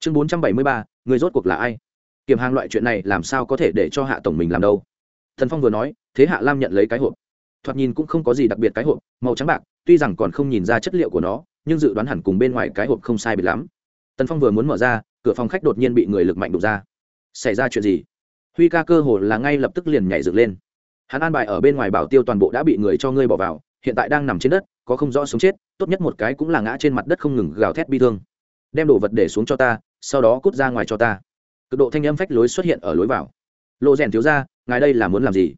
Chương bốn trăm bảy mươi ba, người rốt cuộc là ai? Kiểm hàng loại chuyện này làm sao có thể để cho hạ tổng mình làm đâu? Thần phong vừa nói, thế hạ lam nhận lấy cái hộp. Thoạt nhìn cũng không có gì đặc biệt cái hộp, màu trắng bạc, tuy rằng còn không nhìn ra chất liệu của nó, nhưng dự đoán hẳn cùng bên ngoài cái hộp không sai biệt lắm. Tần phong vừa muốn mở ra, cửa phòng khách đột nhiên bị người lực mạnh đục ra. Xảy ra chuyện gì? Huy ca cơ hồ là ngay lập tức liền nhảy dựng lên hắn an bài ở bên ngoài bảo tiêu toàn bộ đã bị người cho ngươi bỏ vào, hiện tại đang nằm trên đất, có không rõ sống chết, tốt nhất một cái cũng là ngã trên mặt đất không ngừng gào thét bi thương. Đem đồ vật để xuống cho ta, sau đó cút ra ngoài cho ta. Cực độ thanh âm phách lối xuất hiện ở lối vào. Lộ rèn thiếu ra, ngài đây là muốn làm gì?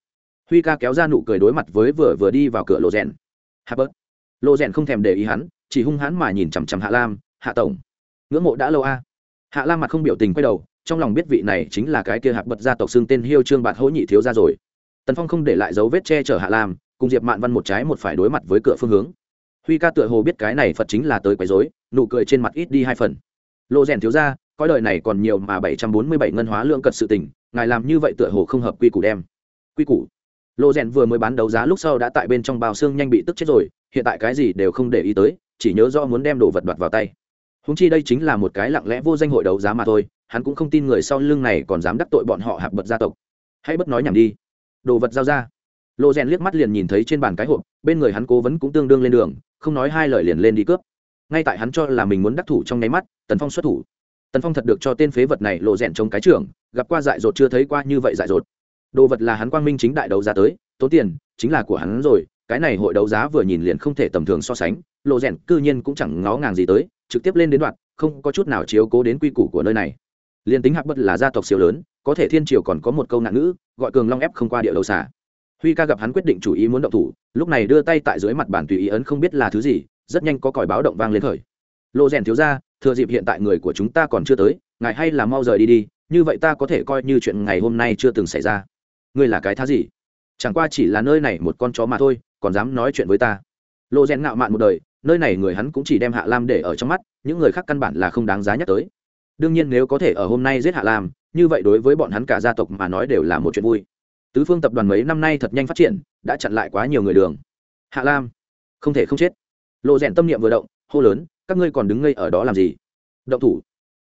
Huy ca kéo ra nụ cười đối mặt với vừa vừa đi vào cửa lộ rèn. Hạ bớt. Lộ rèn không thèm để ý hắn, chỉ hung hãn mà nhìn chằm chằm hạ lam, hạ tổng, ngưỡng mộ đã lâu a. Hạ lam mặt không biểu tình quay đầu, trong lòng biết vị này chính là cái kia hạc bật gia tộc xưng tên hiêu trương bạt hỗ nhị thiếu ra rồi tần phong không để lại dấu vết che chở hạ lam, cùng diệp mạn văn một trái một phải đối mặt với cửa phương hướng. Huy ca tựa hồ biết cái này phật chính là tới quấy dối nụ cười trên mặt ít đi hai phần. Lộ rèn thiếu ra coi đời này còn nhiều mà bảy trăm bốn mươi bảy ngân hóa lượng cật sự tình, ngài làm như vậy tựa hồ không hợp quy củ đem. Quy củ? Lộ rèn vừa mới bán đấu giá lúc sau đã tại bên trong bao xương nhanh bị tức chết rồi, hiện tại cái gì đều không để ý tới, chỉ nhớ do muốn đem đồ vật đoạt vào tay. Húng chi đây chính là một cái lặng lẽ vô danh hội đấu giá mà thôi, hắn cũng không tin người sau lưng này còn dám đắc tội bọn họ hạp bật gia tộc. Hãy bất nói nhảm đi đồ vật giao ra. Lộ rèn liếc mắt liền nhìn thấy trên bàn cái hộp, bên người hắn cố vấn cũng tương đương lên đường, không nói hai lời liền lên đi cướp. Ngay tại hắn cho là mình muốn đắc thủ trong nháy mắt, tần phong xuất thủ. Tần phong thật được cho tên phế vật này lộ rèn trong cái trường gặp qua dại dột chưa thấy qua như vậy dại dột. Đồ vật là hắn quang minh chính đại đấu giá tới, tốn tiền, chính là của hắn rồi, cái này hội đấu giá vừa nhìn liền không thể tầm thường so sánh lộ rèn cư nhiên cũng chẳng ngó ngàng gì tới, trực tiếp lên đến đoạn, không có chút nào chiếu cố đến quy củ của nơi này. Liền tính hạc bất là gia tộc siêu lớn có thể thiên triều còn có một câu nạn ngữ, gọi cường long ép không qua địa đầu xả huy ca gặp hắn quyết định chủ ý muốn động thủ, lúc này đưa tay tại dưới mặt bàn tùy ý ấn không biết là thứ gì, rất nhanh có còi báo động vang lên khởi. Lộ rèn thiếu ra thừa dịp hiện tại người của chúng ta còn chưa tới, ngài hay là mau rời đi đi, như vậy ta có thể coi như chuyện ngày hôm nay chưa từng xảy ra. Ngươi là cái thá gì? Chẳng qua chỉ là nơi này một con chó mà thôi, còn dám nói chuyện với ta. Lộ rèn ngạo mạn một đời, nơi này người hắn cũng chỉ đem hạ lam để ở trong mắt, những người khác căn bản là không đáng giá nhắc tới. Đương nhiên nếu có thể ở hôm nay giết hạ lam như vậy đối với bọn hắn cả gia tộc mà nói đều là một chuyện vui. Tứ phương tập đoàn mấy năm nay thật nhanh phát triển, đã chặn lại quá nhiều người đường. Hạ lam, không thể không chết. Lộ rèn tâm niệm vừa động, hô lớn, các ngươi còn đứng ngây ở đó làm gì? Động thủ.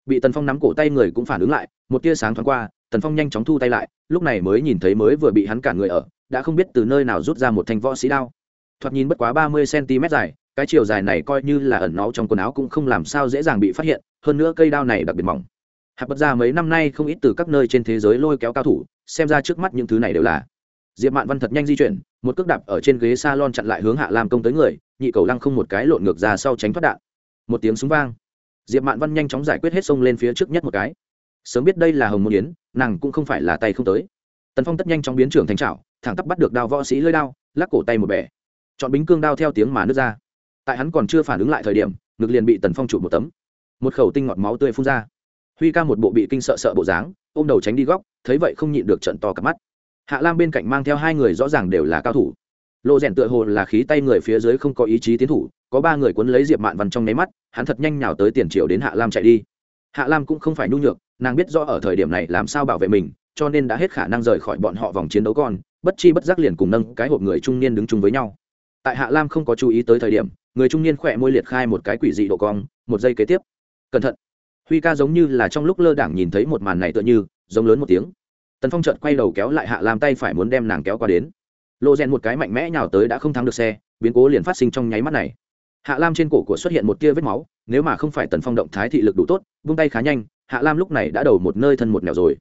Bị tần phong nắm cổ tay người cũng phản ứng lại, một tia sáng thoáng qua, tần phong nhanh chóng thu tay lại, lúc này mới nhìn thấy mới vừa bị hắn cản người ở, đã không biết từ nơi nào rút ra một thanh võ sĩ đao. Thoạt nhìn bất quá ba mươi cm dài, cái chiều dài này coi như là ẩn náu trong quần áo cũng không làm sao dễ dàng bị phát hiện, hơn nữa cây đao này đặc biệt mỏng hạp bất ra mấy năm nay không ít từ các nơi trên thế giới lôi kéo cao thủ, xem ra trước mắt những thứ này đều là diệp mạn văn thật nhanh di chuyển, một cước đạp ở trên ghế s a lon chặn lại hướng hạ làm công tới người, nhị cầu lăng không một cái lộn ngược ra sau tránh thoát đạn. Một tiếng súng vang. Diệp mạn văn nhanh chóng giải quyết hết sông lên phía trước nhất một cái. Sớm biết đây là hồng môn yến, nàng cũng không phải là tay không tới. Tần phong tất nhanh chóng biến trưởng thành trào thẳng tắp bắt được đao võ sĩ lơi đao, lắc cổ tay một bẻ. Chọn bính cương đao theo tiếng mà nước ra. Tại hắn còn chưa phản ứng lại thời điểm, ngực liền bị tần phong trụ một tấm. Một khẩu tinh ngọt máu tươi phun ra huy ca một bộ bị kinh sợ sợ bộ dáng, ôm đầu tránh đi góc, thấy vậy không nhịn được trận to cặp mắt. Hạ lam bên cạnh mang theo hai người rõ ràng đều là cao thủ. Lộ rèn tựa hồ là khí tay người phía dưới không có ý chí tiến thủ, có ba người quấn lấy diệp mạn văn trong nháy mắt, hắn thật nhanh nhào tới tiền triệu đến hạ lam chạy đi. Hạ lam cũng không phải nhu nhược, nàng biết rõ ở thời điểm này làm sao bảo vệ mình, cho nên đã hết khả năng rời khỏi bọn họ vòng chiến đấu con, bất chi bất giác liền cùng nâng cái hộp người trung niên đứng chung với nhau. Tại hạ lam không có chú ý tới thời điểm, người trung niên khỏe môi liệt khai một cái quỷ dị độ cong, một giây kế tiếp. Cẩn thận huy ca giống như là trong lúc lơ đảng nhìn thấy một màn này tựa như, giống lớn một tiếng. Tần phong trợt quay đầu kéo lại hạ lam tay phải muốn đem nàng kéo qua đến. Lộ rèn một cái mạnh mẽ nhào tới đã không thắng được xe, biến cố liền phát sinh trong nháy mắt này. Hạ lam trên cổ của xuất hiện một tia vết máu, nếu mà không phải tần phong động thái thị lực đủ tốt, vung tay khá nhanh, hạ lam lúc này đã đầu một nơi thân một nẻo rồi.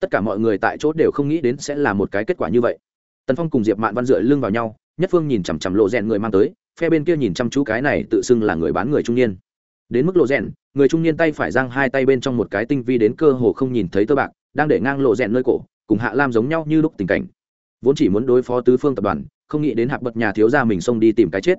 Tất cả mọi người tại chỗ đều không nghĩ đến sẽ là một cái kết quả như vậy. Tần phong cùng diệp mạn văn dựa lưng vào nhau, nhất phương nhìn chằm chằm lộ rèn người mang tới, phe bên kia nhìn chăm chú cái này tự xưng là người bán người trung niên. Đến mức lộ rèn người trung niên tay phải giang hai tay bên trong một cái tinh vi đến cơ hồ không nhìn thấy tơ bạc, đang để ngang lộ rèn nơi cổ, cùng hạ lam giống nhau như lúc tình cảnh. Vốn chỉ muốn đối phó tứ phương tập đoàn, không nghĩ đến hạp bật nhà thiếu gia mình xông đi tìm cái chết.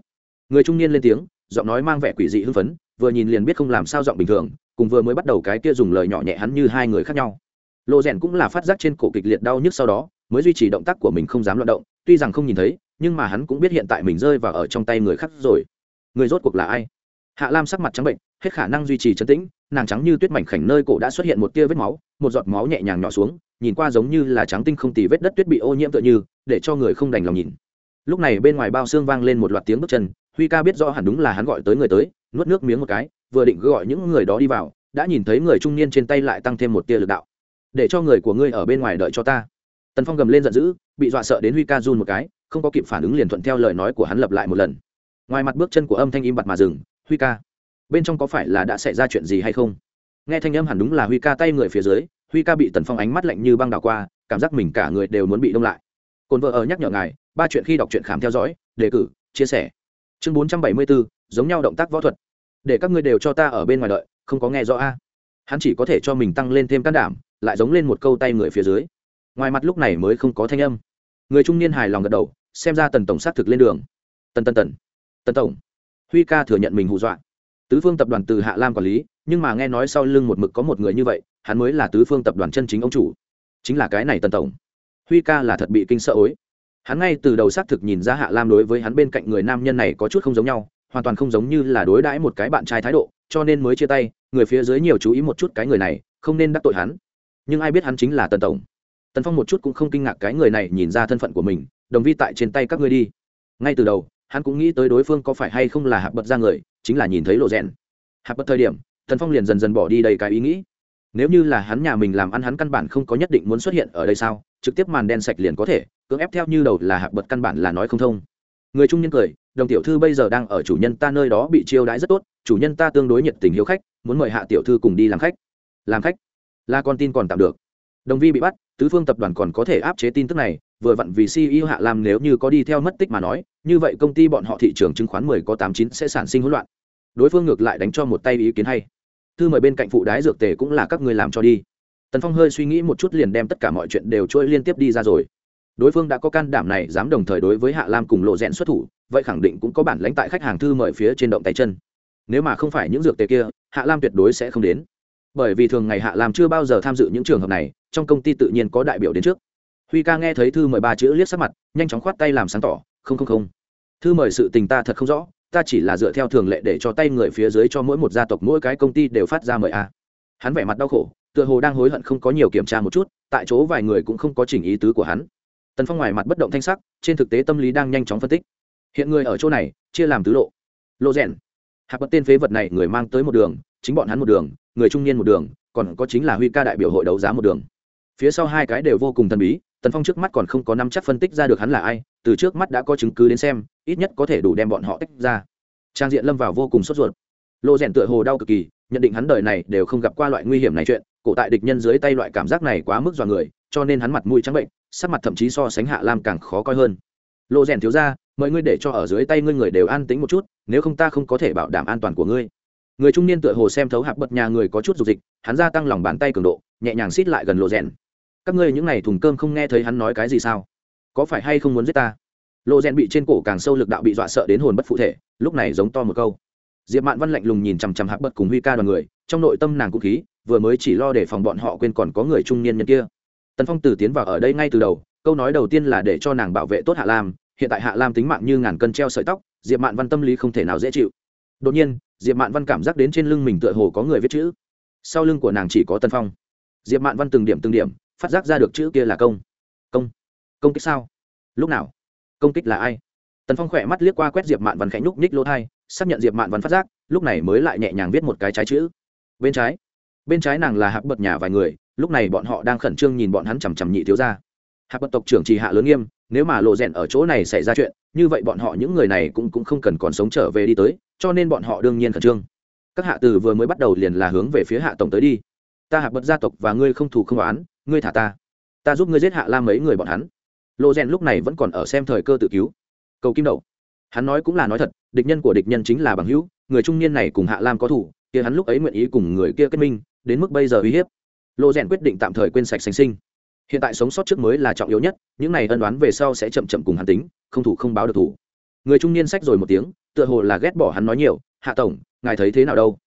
Người trung niên lên tiếng, giọng nói mang vẻ quỷ dị hưng phấn, vừa nhìn liền biết không làm sao giọng bình thường, cùng vừa mới bắt đầu cái kia dùng lời nhỏ nhẹ hắn như hai người khác nhau. Lộ rèn cũng là phát giác trên cổ kịch liệt đau nhức sau đó, mới duy trì động tác của mình không dám loạt động, tuy rằng không nhìn thấy, nhưng mà hắn cũng biết hiện tại mình rơi vào ở trong tay người khác rồi. Người rốt cuộc là ai? Hạ lam sắc mặt trắng bệnh hết khả năng duy trì trấn tĩnh, nàng trắng như tuyết mảnh khảnh nơi cổ đã xuất hiện một tia vết máu, một giọt máu nhẹ nhàng nhỏ xuống, nhìn qua giống như là trắng tinh không tì vết đất tuyết bị ô nhiễm tựa như, để cho người không đành lòng nhìn. Lúc này bên ngoài bao xương vang lên một loạt tiếng bước chân, huy ca biết rõ hẳn đúng là hắn gọi tới người tới, nuốt nước miếng một cái, vừa định gọi những người đó đi vào, đã nhìn thấy người trung niên trên tay lại tăng thêm một tia lực đạo. Để cho người của ngươi ở bên ngoài đợi cho ta. Tần phong gầm lên giận dữ, bị dọa sợ đến huy ca run một cái, không có kịp phản ứng liền thuận theo lời nói của hắn lập lại một lần. Ngoài mặt bước chân của âm thanh im bặt mà dừng, huy ca bên trong có phải là đã xảy ra chuyện gì hay không? Nghe thanh âm hẳn đúng là huy ca tay người phía dưới, huy ca bị tần phong ánh mắt lạnh như băng đảo qua, cảm giác mình cả người đều muốn bị đông lại. Cồn vợ ở nhắc nhở ngài, ba chuyện khi đọc truyện khám theo dõi, đề cử, chia sẻ. Chương bốn trăm bảy mươi bốn giống nhau động tác võ thuật. Để các ngươi đều cho ta ở bên ngoài đợi, không có nghe rõ a. Hắn chỉ có thể cho mình tăng lên thêm can đảm, lại giống lên một câu tay người phía dưới. Ngoài mặt lúc này mới không có thanh âm. Người trung niên hài lòng gật đầu, xem ra tần tổng xác thực lên đường. Tần tần tần. Tần tổng. Huy ca thừa nhận mình hù dọa tứ phương tập đoàn từ hạ lam quản lý, nhưng mà nghe nói sau lưng một mực có một người như vậy, hắn mới là tứ phương tập đoàn chân chính ông chủ. Chính là cái này tần tổng. Huy ca là thật bị kinh sợ ối. Hắn ngay từ đầu xác thực nhìn ra hạ lam đối với hắn bên cạnh người nam nhân này có chút không giống nhau, hoàn toàn không giống như là đối đãi một cái bạn trai thái độ, cho nên mới chia tay, người phía dưới nhiều chú ý một chút cái người này, không nên đắc tội hắn. Nhưng ai biết hắn chính là tần tổng. Tần phong một chút cũng không kinh ngạc cái người này nhìn ra thân phận của mình, đồng vi tại trên tay các ngươi đi. Ngay từ đầu hắn cũng nghĩ tới đối phương có phải hay không là hạp bật ra người, chính là nhìn thấy lộ rèn. Hạp bật thời điểm thần phong liền dần dần bỏ đi đầy cái ý nghĩ. Nếu như là hắn nhà mình làm ăn hắn căn bản không có nhất định muốn xuất hiện ở đây sao, trực tiếp màn đen sạch liền có thể, cưỡng ép theo như đầu là hạp bật căn bản là nói không thông. Người trung nhân cười, đồng tiểu thư bây giờ đang ở chủ nhân ta nơi đó bị chiêu đãi rất tốt, chủ nhân ta tương đối nhiệt tình hiếu khách, muốn mời hạ tiểu thư cùng đi làm khách. Làm khách? Là con tin còn tạm được. Đồng vi bị bắt, tứ phương tập đoàn còn có thể áp chế tin tức này, vừa vặn vì ceo hạ làm nếu như có đi theo mất tích mà nói như vậy công ty bọn họ thị trường chứng khoán mười có tám chín sẽ sản sinh hỗn loạn. Đối phương ngược lại đánh cho một tay ý kiến hay. Thư mời bên cạnh phụ đái dược tề cũng là các người làm cho đi. Tần phong hơi suy nghĩ một chút liền đem tất cả mọi chuyện đều trôi liên tiếp đi ra rồi. Đối phương đã có can đảm này, dám đồng thời đối với hạ lam cùng lộ rẽn xuất thủ, vậy khẳng định cũng có bản lãnh tại khách hàng thư mời phía trên động tay chân. Nếu mà không phải những dược tề kia, hạ lam tuyệt đối sẽ không đến. Bởi vì thường ngày hạ lam chưa bao giờ tham dự những trường hợp này, trong công ty tự nhiên có đại biểu đến trước. Huy ca nghe thấy thư mời ba chữ liếc sắc mặt, nhanh chóng khoát tay làm sáng tỏ, không không không thư mời sự tình ta thật không rõ, ta chỉ là dựa theo thường lệ để cho tay người phía dưới cho mỗi một gia tộc mỗi cái công ty đều phát ra mời a. Hắn vẻ mặt đau khổ, tựa hồ đang hối hận không có nhiều kiểm tra một chút, tại chỗ vài người cũng không có chỉnh ý tứ của hắn. Tần phong ngoài mặt bất động thanh sắc, trên thực tế tâm lý đang nhanh chóng phân tích. Hiện người ở chỗ này, chia làm tứ lộ. Lộ rèn. Hạp bất tên phế vật này người mang tới một đường, chính bọn hắn một đường, người trung niên một đường, còn có chính là huy ca đại biểu hội đấu giá một đường. Phía sau hai cái đều vô cùng thần bí, tần phong trước mắt còn không có năm chắc phân tích ra được hắn là ai, từ trước mắt đã có chứng cứ đến xem ít nhất có thể đủ đem bọn họ tách ra. Trang diện lâm vào vô cùng sốt ruột. Lộ rèn tựa hồ đau cực kỳ, nhận định hắn đời này đều không gặp qua loại nguy hiểm này chuyện, cổ tại địch nhân dưới tay loại cảm giác này quá mức dọa người, cho nên hắn mặt mũi trắng bệnh, sắc mặt thậm chí so sánh hạ lam càng khó coi hơn. Lộ rèn thiếu ra mời ngươi để cho ở dưới tay ngươi người đều an tính một chút, nếu không ta không có thể bảo đảm an toàn của ngươi. Người trung niên tựa hồ xem thấu hạp bật nhà người có chút dục dịch, hắn gia tăng lòng bàn tay cường độ, nhẹ nhàng xít lại gần lộ rèn. Các ngươi những n à y thùng cơm không nghe thấy hắn nói cái gì sao? Có phải hay không muốn giết ta? Lộ rèn bị trên cổ càng sâu lực đạo bị dọa sợ đến hồn bất phụ thể, lúc này giống to một câu. Diệp mạn văn lạnh lùng nhìn chằm chằm hạp bật cùng huy ca đoàn người, trong nội tâm nàng cũng khí, vừa mới chỉ lo để phòng bọn họ quên còn có người trung niên nhân kia. Tần phong từ tiến vào ở đây ngay từ đầu, câu nói đầu tiên là để cho nàng bảo vệ tốt hạ lam, hiện tại hạ lam tính mạng như ngàn cân treo sợi tóc, diệp mạn văn tâm lý không thể nào dễ chịu. Đột nhiên, diệp mạn văn cảm giác đến trên lưng mình tựa hồ có người viết chữ. Sau lưng của nàng chỉ có tân phong. Diệp mạn văn từng điểm từng điểm, phát giác ra được chữ kia là công. Công. Công kích sao? Lúc nào? Công kích là ai? Tần phong khỏe mắt liếc qua quét diệp mạn văn khẽ nhúc nhích lỗ thai xác nhận diệp mạn văn phát giác, lúc này mới lại nhẹ nhàng viết một cái trái chữ. Bên trái. Bên trái nàng là hạc bật nhà vài người, lúc này bọn họ đang khẩn trương nhìn bọn hắn chằm chằm nhị thiếu ra hạc bật tộc trưởng trì hạ lớn nghiêm, nếu mà lộ rèn ở chỗ này xảy ra chuyện, như vậy bọn họ những người này cũng cũng không cần còn sống trở về đi tới, cho nên bọn họ đương nhiên khẩn trương. Các hạ từ vừa mới bắt đầu liền là hướng về phía hạ tổng tới đi. Ta hạc bật gia tộc và ngươi không thù không oán, ngươi thả ta. Ta giúp ngươi giết hạ lam mấy người bọn hắn lộ rèn lúc này vẫn còn ở xem thời cơ tự cứu. Cầu kim đậu hắn nói cũng là nói thật, địch nhân của địch nhân chính là bằng hữu, người trung niên này cùng hạ lam có thủ, kia hắn lúc ấy nguyện ý cùng người kia kết minh, đến mức bây giờ uy hiếp. Lộ rèn quyết định tạm thời quên sạch sành sinh. Hiện tại sống sót trước mới là trọng yếu nhất, những này ân đoán về sau sẽ chậm chậm cùng hắn tính, không thủ không báo được thủ. Người trung niên sách rồi một tiếng, tựa hồ là ghét bỏ hắn nói nhiều, hạ tổng, ngài thấy thế nào đâu?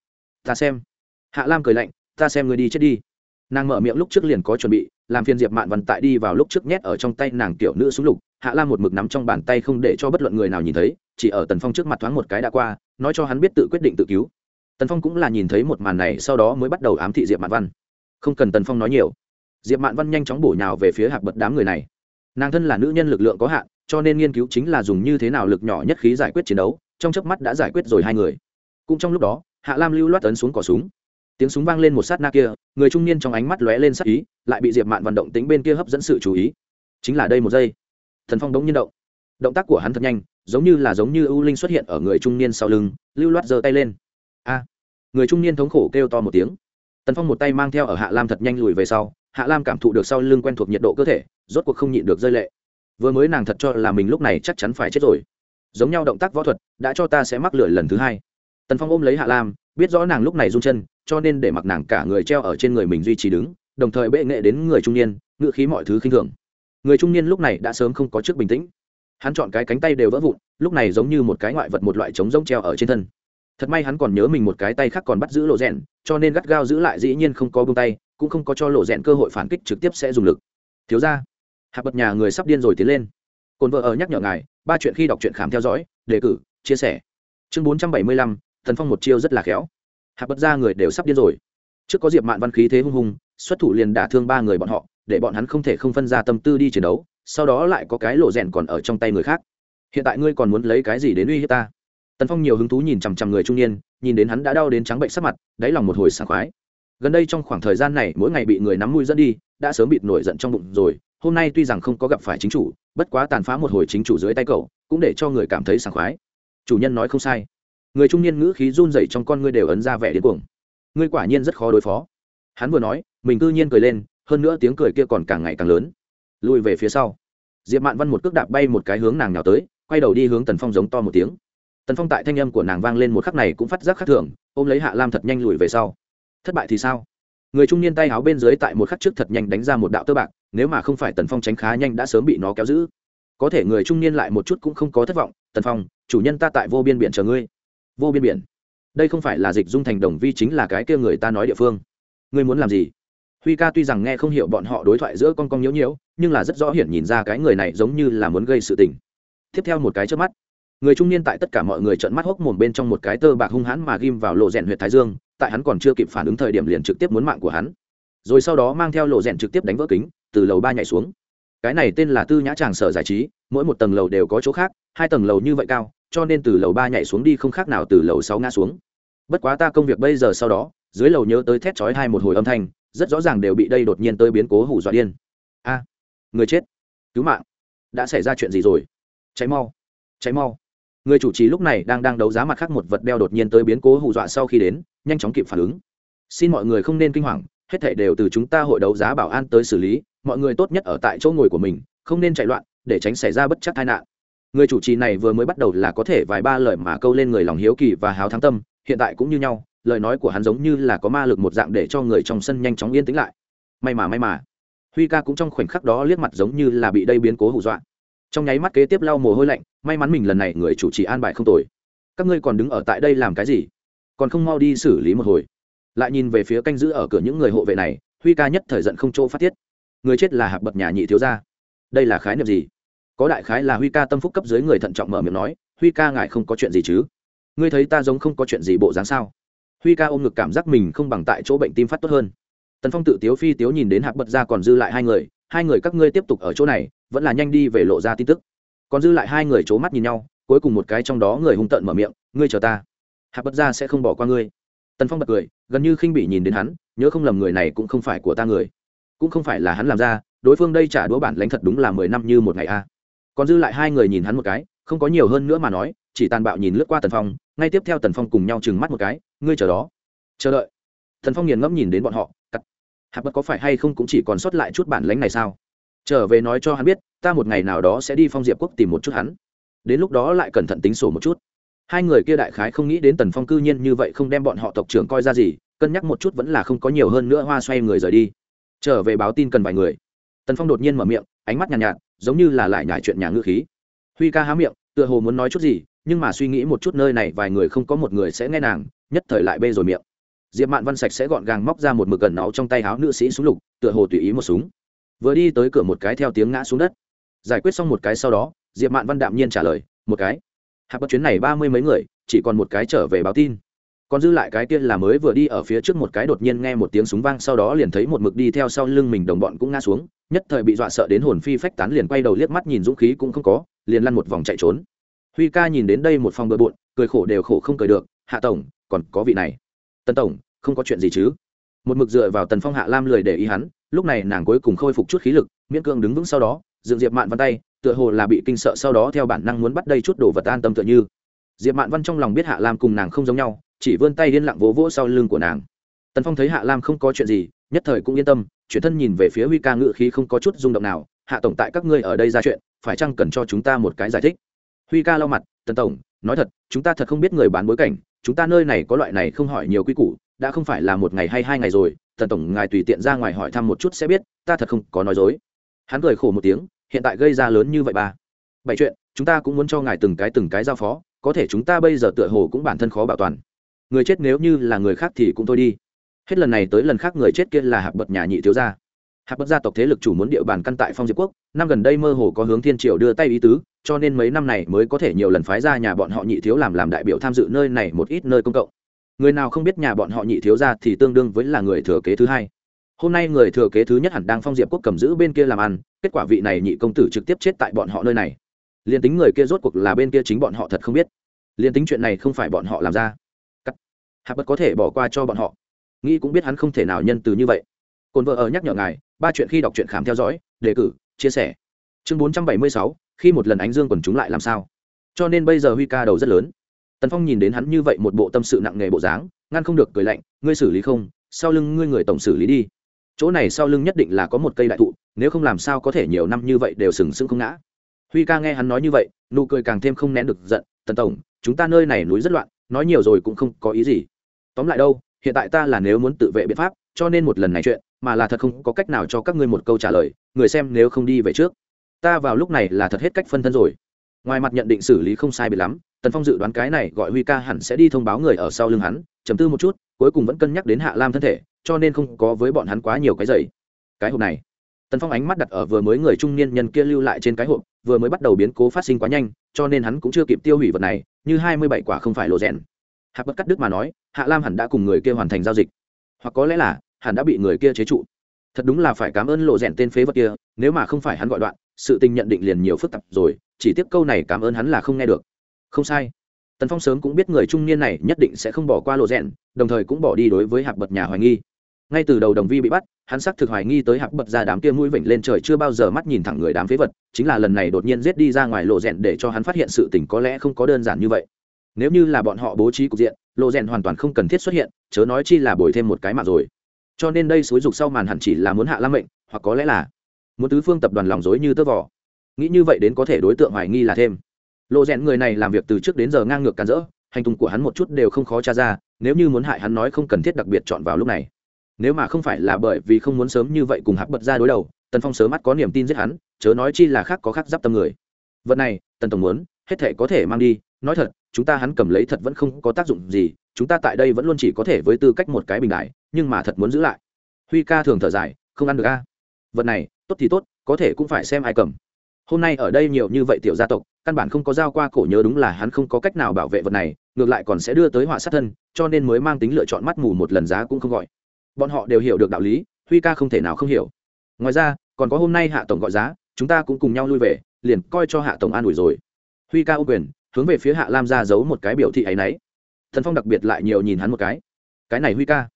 Ta xem. Hạ lam cười lạnh, ta xem người đi chết đi nàng mở miệng lúc trước liền có chuẩn bị, làm phiên diệp mạn văn tại đi vào lúc trước nhét ở trong tay nàng tiểu nữ súng lục, hạ lam một mực nắm trong bàn tay không để cho bất luận người nào nhìn thấy, chỉ ở tần phong trước mặt thoáng một cái đã qua, nói cho hắn biết tự quyết định tự cứu. Tần phong cũng là nhìn thấy một màn này, sau đó mới bắt đầu ám thị diệp mạn văn. Không cần tần phong nói nhiều. Diệp mạn văn nhanh chóng bổ nhào về phía hạc bật đám người này. Nàng thân là nữ nhân lực lượng có hạn, cho nên nghiên cứu chính là dùng như thế nào lực nhỏ nhất khí giải quyết chiến đấu, trong chớp mắt đã giải quyết rồi hai người. Cũng trong lúc đó, hạ lam lưu loát tấn xuống cỏ súng tiếng súng vang lên một sát na kia, người trung niên trong ánh mắt lóe lên sắc ý, lại bị diệp mạn vận động tính bên kia hấp dẫn sự chú ý. Chính là đây một giây. Thần phong đống nhiên động. Động tác của hắn thật nhanh, giống như là giống như ưu linh xuất hiện ở người trung niên sau lưng, lưu loát giơ tay lên. A! Người trung niên thống khổ kêu to một tiếng. Tần phong một tay mang theo ở hạ lam thật nhanh lùi về sau, hạ lam cảm thụ được sau lưng quen thuộc nhiệt độ cơ thể, rốt cuộc không nhịn được rơi lệ. Vừa mới nàng thật cho là mình lúc này chắc chắn phải chết rồi. Giống nhau động tác võ thuật, đã cho ta sẽ mắc lửa lần thứ hai. Tần phong ôm lấy hạ lam, biết rõ nàng lúc này run chân cho nên để mặc nàng cả người treo ở trên người mình duy trì đứng, đồng thời bệ nghệ đến người trung niên, ngự khí mọi thứ khinh thường. Người trung niên lúc này đã sớm không có trước bình tĩnh. Hắn chọn cái cánh tay đều vỡ vụn, lúc này giống như một cái ngoại vật một loại trống rỗng treo ở trên thân. Thật may hắn còn nhớ mình một cái tay khác còn bắt giữ lộ rèn, cho nên gắt gao giữ lại dĩ nhiên không có bông tay, cũng không có cho lộ rèn cơ hội phản kích trực tiếp sẽ dùng lực. Thiếu ra hạp bật nhà người sắp điên rồi tiến lên. Cồn vợ ở nhắc nhở ngài, ba chuyện khi đọc truyện khám theo dõi, đề cử, chia sẻ. Chương bốn trăm bảy mươi lăm thần phong một chiêu rất là khéo hạp bật ra người đều sắp điên rồi. Trước có diệp mạn văn khí thế hung hùng, xuất thủ liền đả thương ba người bọn họ, để bọn hắn không thể không phân ra tâm tư đi chiến đấu, sau đó lại có cái lộ rèn còn ở trong tay người khác. Hiện tại ngươi còn muốn lấy cái gì đến uy hiếp ta? Tần phong nhiều hứng thú nhìn chằm chằm người trung niên, nhìn đến hắn đã đau đến trắng bệnh sắc mặt, đáy lòng một hồi sảng khoái. Gần đây trong khoảng thời gian này, mỗi ngày bị người nắm mũi dẫn đi, đã sớm bị nổi giận trong bụng rồi, hôm nay tuy rằng không có gặp phải chính chủ, bất quá tàn phá một hồi chính chủ dưới tay cậu, cũng để cho người cảm thấy sảng khoái. Chủ nhân nói không sai người trung niên ngữ khí run rẩy trong con ngươi đều ấn ra vẻ điên cuồng. Ngươi quả nhiên rất khó đối phó. Hắn vừa nói, mình cư nhiên cười lên, hơn nữa tiếng cười kia còn càng ngày càng lớn. Lùi về phía sau. Diệp mạn văn một cước đạp bay một cái hướng nàng nào tới, quay đầu đi hướng tần phong giống to một tiếng. Tần phong tại thanh âm của nàng vang lên một khắc này cũng phát giác khắc thường, ôm lấy hạ lam thật nhanh lùi về sau. Thất bại thì sao? Người trung niên tay áo bên dưới tại một khắc trước thật nhanh đánh ra một đạo tơ bạc, nếu mà không phải tần phong tránh khá nhanh đã sớm bị nó kéo giữ. Có thể người trung niên lại một chút cũng không có thất vọng. Tần phong, chủ nhân ta tại vô biên biển chờ ngươi vô biên biển. Đây không phải là dịch dung thành đồng vi chính là cái kia người ta nói địa phương. Ngươi muốn làm gì? Huy ca tuy rằng nghe không hiểu bọn họ đối thoại giữa con con nhiễu nhiễu, nhưng là rất rõ hiển nhìn ra cái người này giống như là muốn gây sự tình. Tiếp theo một cái trước mắt, người trung niên tại tất cả mọi người trợn mắt hốc mồm bên trong một cái tơ bạc hung hãn mà ghim vào lộ rèn huyện thái dương, tại hắn còn chưa kịp phản ứng thời điểm liền trực tiếp muốn mạng của hắn. Rồi sau đó mang theo lộ rèn trực tiếp đánh vỡ kính, từ lầu ba nhảy xuống. Cái này tên là tư nhã tràng sở giải trí, mỗi một tầng lầu đều có chỗ khác, hai tầng lầu như vậy cao cho nên từ lầu ba nhảy xuống đi không khác nào từ lầu sáu ngã xuống. Bất quá ta công việc bây giờ sau đó, dưới lầu nhớ tới thét chói hai một hồi âm thanh, rất rõ ràng đều bị đây đột nhiên tới biến cố hủ dọa điên. A, người chết. Cứu mạng. Đã xảy ra chuyện gì rồi? Cháy mau. Cháy mau. Người chủ trì lúc này đang đang đấu giá mặt khác một vật đeo đột nhiên tới biến cố hù dọa sau khi đến, nhanh chóng kịp phản ứng. Xin mọi người không nên kinh hoàng, hết thảy đều từ chúng ta hội đấu giá bảo an tới xử lý, mọi người tốt nhất ở tại chỗ ngồi của mình, không nên chạy loạn, để tránh xảy ra bất chắc tai nạn người chủ trì này vừa mới bắt đầu là có thể vài ba lời mà câu lên người lòng hiếu kỳ và háo thắng tâm, hiện tại cũng như nhau, lời nói của hắn giống như là có ma lực một dạng để cho người trong sân nhanh chóng yên tĩnh lại. May mà may mà. Huy ca cũng trong khoảnh khắc đó liếc mặt giống như là bị đây biến cố hù dọa. Trong nháy mắt kế tiếp lau mồ hôi lạnh, may mắn mình lần này người chủ trì an bài không tồi. Các ngươi còn đứng ở tại đây làm cái gì? Còn không mau đi xử lý một hồi. Lại nhìn về phía canh giữ ở cửa những người hộ vệ này, huy ca nhất thời giận không chỗ phát tiết. Người chết là hạc bậc nhà nhị thiếu gia. Đây là khái niệm gì? Có đại khái là huy ca tâm phúc cấp dưới người thận trọng mở miệng nói, huy ca ngại không có chuyện gì chứ? Ngươi thấy ta giống không có chuyện gì bộ dáng sao? Huy ca ôm ngực cảm giác mình không bằng tại chỗ bệnh tim phát tốt hơn. Tần phong tự tiếu phi tiếu nhìn đến hạc bật ra còn dư lại hai người hai người các ngươi tiếp tục ở chỗ này, vẫn là nhanh đi về lộ ra tin tức. Còn dư lại hai người c h ố mắt nhìn nhau, cuối cùng một cái trong đó người hung tợn mở miệng, ngươi chờ ta, hạc bật ra sẽ không bỏ qua ngươi. Tần phong bật cười, gần như khinh bị nhìn đến hắn, nhớ không lầm người này cũng không phải của ta người, cũng không phải là hắn làm ra, đối phương đây trả đũa bản lãnh thật đúng là mười năm như một ngày a còn dư lại hai người nhìn hắn một cái không có nhiều hơn nữa mà nói chỉ tàn bạo nhìn lướt qua tần phong ngay tiếp theo tần phong cùng nhau chừng mắt một cái ngươi chờ đó chờ đợi. Tần phong nghiền ngẫm nhìn đến bọn họ cắt. Hạp bất có phải hay không cũng chỉ còn sót lại chút bản lãnh này sao? Trở về nói cho hắn biết ta một ngày nào đó sẽ đi phong diệp quốc tìm một chút hắn. Đến lúc đó lại cẩn thận tính sổ một chút. Hai người kia đại khái không nghĩ đến tần phong cư nhiên như vậy không đem bọn họ tộc trưởng coi ra gì cân nhắc một chút vẫn là không có nhiều hơn nữa hoa xoay người rời đi. Trở về báo tin cần vài người. Tần phong đột nhiên mở miệng ánh mắt nhàn nhạt, nhạt giống như là lại nhải chuyện nhà ngư khí. Huy ca há miệng, tựa hồ muốn nói chút gì, nhưng mà suy nghĩ một chút nơi này vài người không có một người sẽ nghe nàng, nhất thời lại bê rồi miệng. Diệp mạn văn sạch sẽ gọn gàng móc ra một mực gần náu trong tay háo nữ sĩ súng lục, tựa hồ tùy ý một súng. Vừa đi tới cửa một cái theo tiếng ngã xuống đất. Giải quyết xong một cái sau đó, diệp mạn văn đạm nhiên trả lời, một cái. Hạp bất chuyến này ba mươi mấy người, chỉ còn một cái trở về báo tin. Còn dư lại cái kia là mới vừa đi ở phía trước một cái đột nhiên nghe một tiếng súng vang sau đó liền thấy một mực đi theo sau lưng mình đồng bọn cũng ngã xuống nhất thời bị dọa sợ đến hồn phi phách tán liền quay đầu liếc mắt nhìn dũng khí cũng không có, liền lăn một vòng chạy trốn. Huy ca nhìn đến đây một phòng bừa bộn, cười khổ đều khổ không cười được, hạ tổng, còn có vị này. Tân tổng, không có chuyện gì chứ? Một mực dựa vào tần phong hạ lam lười để ý hắn, lúc này nàng cuối cùng khôi phục chút khí lực, miễn cưỡng đứng vững sau đó, dựng diệp mạn văn tay, tựa hồ là bị kinh sợ sau đó theo bản năng muốn bắt đây chút đồ vật an tâm tựa như. Diệp mạn văn trong lòng biết hạ lam cùng nàng không giống nhau, chỉ vươn tay liên lặng vỗ vỗ sau lưng của nàng. Tần phong thấy hạ lam không có chuyện gì nhất thời cũng yên tâm, chuyển thân nhìn về phía huy ca ngự khí không có chút rung động nào, hạ tổng tại các ngươi ở đây ra chuyện, phải chăng cần cho chúng ta một cái giải thích? Huy ca lau mặt, tần tổng, nói thật, chúng ta thật không biết người bán bối cảnh, chúng ta nơi này có loại này không hỏi nhiều quy củ, đã không phải là một ngày hay hai ngày rồi, tần tổng ngài tùy tiện ra ngoài hỏi thăm một chút sẽ biết, ta thật không có nói dối. Hắn cười khổ một tiếng, hiện tại gây ra lớn như vậy ba, bảy chuyện, chúng ta cũng muốn cho ngài từng cái từng cái giao phó, có thể chúng ta bây giờ tựa hồ cũng bản thân khó bảo toàn. Người chết nếu như là người khác thì cũng thôi đi hết lần này tới lần khác người chết kia là hạp bậc nhà nhị thiếu gia. Hạp bậc gia tộc thế lực chủ muốn địa bàn căn tại phong diệp quốc, năm gần đây mơ hồ có hướng thiên triều đưa tay ý tứ, cho nên mấy năm này mới có thể nhiều lần phái ra nhà bọn họ nhị thiếu làm làm đại biểu tham dự nơi này một ít nơi công cộng. Người nào không biết nhà bọn họ nhị thiếu gia thì tương đương với là người thừa kế thứ hai. Hôm nay người thừa kế thứ nhất hẳn đang phong diệp quốc cầm giữ bên kia làm ăn, kết quả vị này nhị công tử trực tiếp chết tại bọn họ nơi này. Liền tính người kia rốt cuộc là bên kia chính bọn họ thật không biết. Liền tính chuyện này không phải bọn họ làm ra. Cắt. Hạp bất có thể bỏ qua cho bọn họ nghĩ cũng biết hắn không thể nào nhân từ như vậy. Cồn vợ ở nhắc nhở ngài, ba chuyện khi đọc truyện khám theo dõi, đề cử, chia sẻ. Chương bốn trăm bảy mươi sáu, khi một lần ánh dương quần chúng lại làm sao? Cho nên bây giờ huy ca đầu rất lớn. Tần phong nhìn đến hắn như vậy một bộ tâm sự nặng nề bộ dáng, ngăn không được, cười lạnh, ngươi xử lý không, sau lưng ngươi người tổng xử lý đi. Chỗ này sau lưng nhất định là có một cây đại thụ, nếu không làm sao có thể nhiều năm như vậy đều sừng sững không ngã. Huy ca nghe hắn nói như vậy, nụ cười càng thêm không nén được giận, tần tổng, chúng ta nơi này núi rất loạn, nói nhiều rồi cũng không có ý gì. Tóm lại đâu hiện tại ta là nếu muốn tự vệ biện pháp, cho nên một lần này chuyện, mà là thật không có cách nào cho các ngươi một câu trả lời, người xem nếu không đi về trước. Ta vào lúc này là thật hết cách phân thân rồi. Ngoài mặt nhận định xử lý không sai bị lắm, tần phong dự đoán cái này gọi huy ca hẳn sẽ đi thông báo người ở sau lưng hắn chấm tư một chút, cuối cùng vẫn cân nhắc đến hạ lam thân thể, cho nên không có với bọn hắn quá nhiều cái giày cái hộp này, tần phong ánh mắt đặt ở vừa mới người trung niên nhân kia lưu lại trên cái hộp, vừa mới bắt đầu biến cố phát sinh quá nhanh, cho nên hắn cũng chưa kịp tiêu hủy vật này, như hai mươi bảy quả không phải lộ rèn hạp bất cắt đức mà nói hạ lam hẳn đã cùng người kia hoàn thành giao dịch. Hoặc có lẽ là, hẳn đã bị người kia chế trụ. Thật đúng là phải cảm ơn lộ rèn tên phế vật kia, nếu mà không phải hắn gọi đoạn, sự tình nhận định liền nhiều phức tạp rồi, chỉ tiếp câu này cảm ơn hắn là không nghe được. Không sai. Tần phong sớm cũng biết người trung niên này nhất định sẽ không bỏ qua lộ rèn, đồng thời cũng bỏ đi đối với hạc bật nhà hoài nghi. Ngay từ đầu đồng vi bị bắt, hắn xác thực hoài nghi tới hạc bật ra đám kia mũi vịnh lên trời chưa bao giờ mắt nhìn thẳng người đám phế vật, chính là lần này đột nhiên giết đi ra ngoài lộ rèn để cho hắn phát hiện sự tình có lẽ không có đơn giản như vậy. Nếu như là bọn họ bố trí cục diện lộ rèn hoàn toàn không cần thiết xuất hiện, chớ nói chi là bồi thêm một cái mạng rồi. Cho nên đây xúi dục sau màn hẳn chỉ là muốn hạ lam mệnh, hoặc có lẽ là muốn tứ phương tập đoàn lòng dối như tơ vỏ nghĩ như vậy đến có thể đối tượng hoài nghi là thêm. Lộ rèn người này làm việc từ trước đến giờ ngang ngược càn rỡ, hành tung của hắn một chút đều không khó tra ra, nếu như muốn hại hắn nói không cần thiết đặc biệt chọn vào lúc này. Nếu mà không phải là bởi vì không muốn sớm như vậy cùng hắc bật ra đối đầu, tần phong sớm mắt có niềm tin giết hắn, chớ nói chi là khác có khác giáp tâm người. Vật này, tần tổng muốn, hết thể có thể mang đi nói thật, chúng ta hắn cầm lấy thật vẫn không có tác dụng gì, chúng ta tại đây vẫn luôn chỉ có thể với tư cách một cái bình đại, nhưng mà thật muốn giữ lại. Huy ca thường thở dài, không ăn được a. Vật này, tốt thì tốt, có thể cũng phải xem ai cầm. Hôm nay ở đây nhiều như vậy tiểu gia tộc, căn bản không có giao qua cổ nhớ đúng là hắn không có cách nào bảo vệ vật này, ngược lại còn sẽ đưa tới họa sát thân, cho nên mới mang tính lựa chọn mắt mù một lần giá cũng không gọi. Bọn họ đều hiểu được đạo lý, huy ca không thể nào không hiểu. Ngoài ra, còn có hôm nay hạ tổng gọi giá, chúng ta cũng cùng nhau lui về, liền coi cho hạ tổng an ủi rồi. Huy ca ô quyền hướng về phía hạ lam ra giấu một cái biểu thị ấ y n ấ y thần phong đặc biệt lại nhiều nhìn hắn một cái. Cái này huy ca,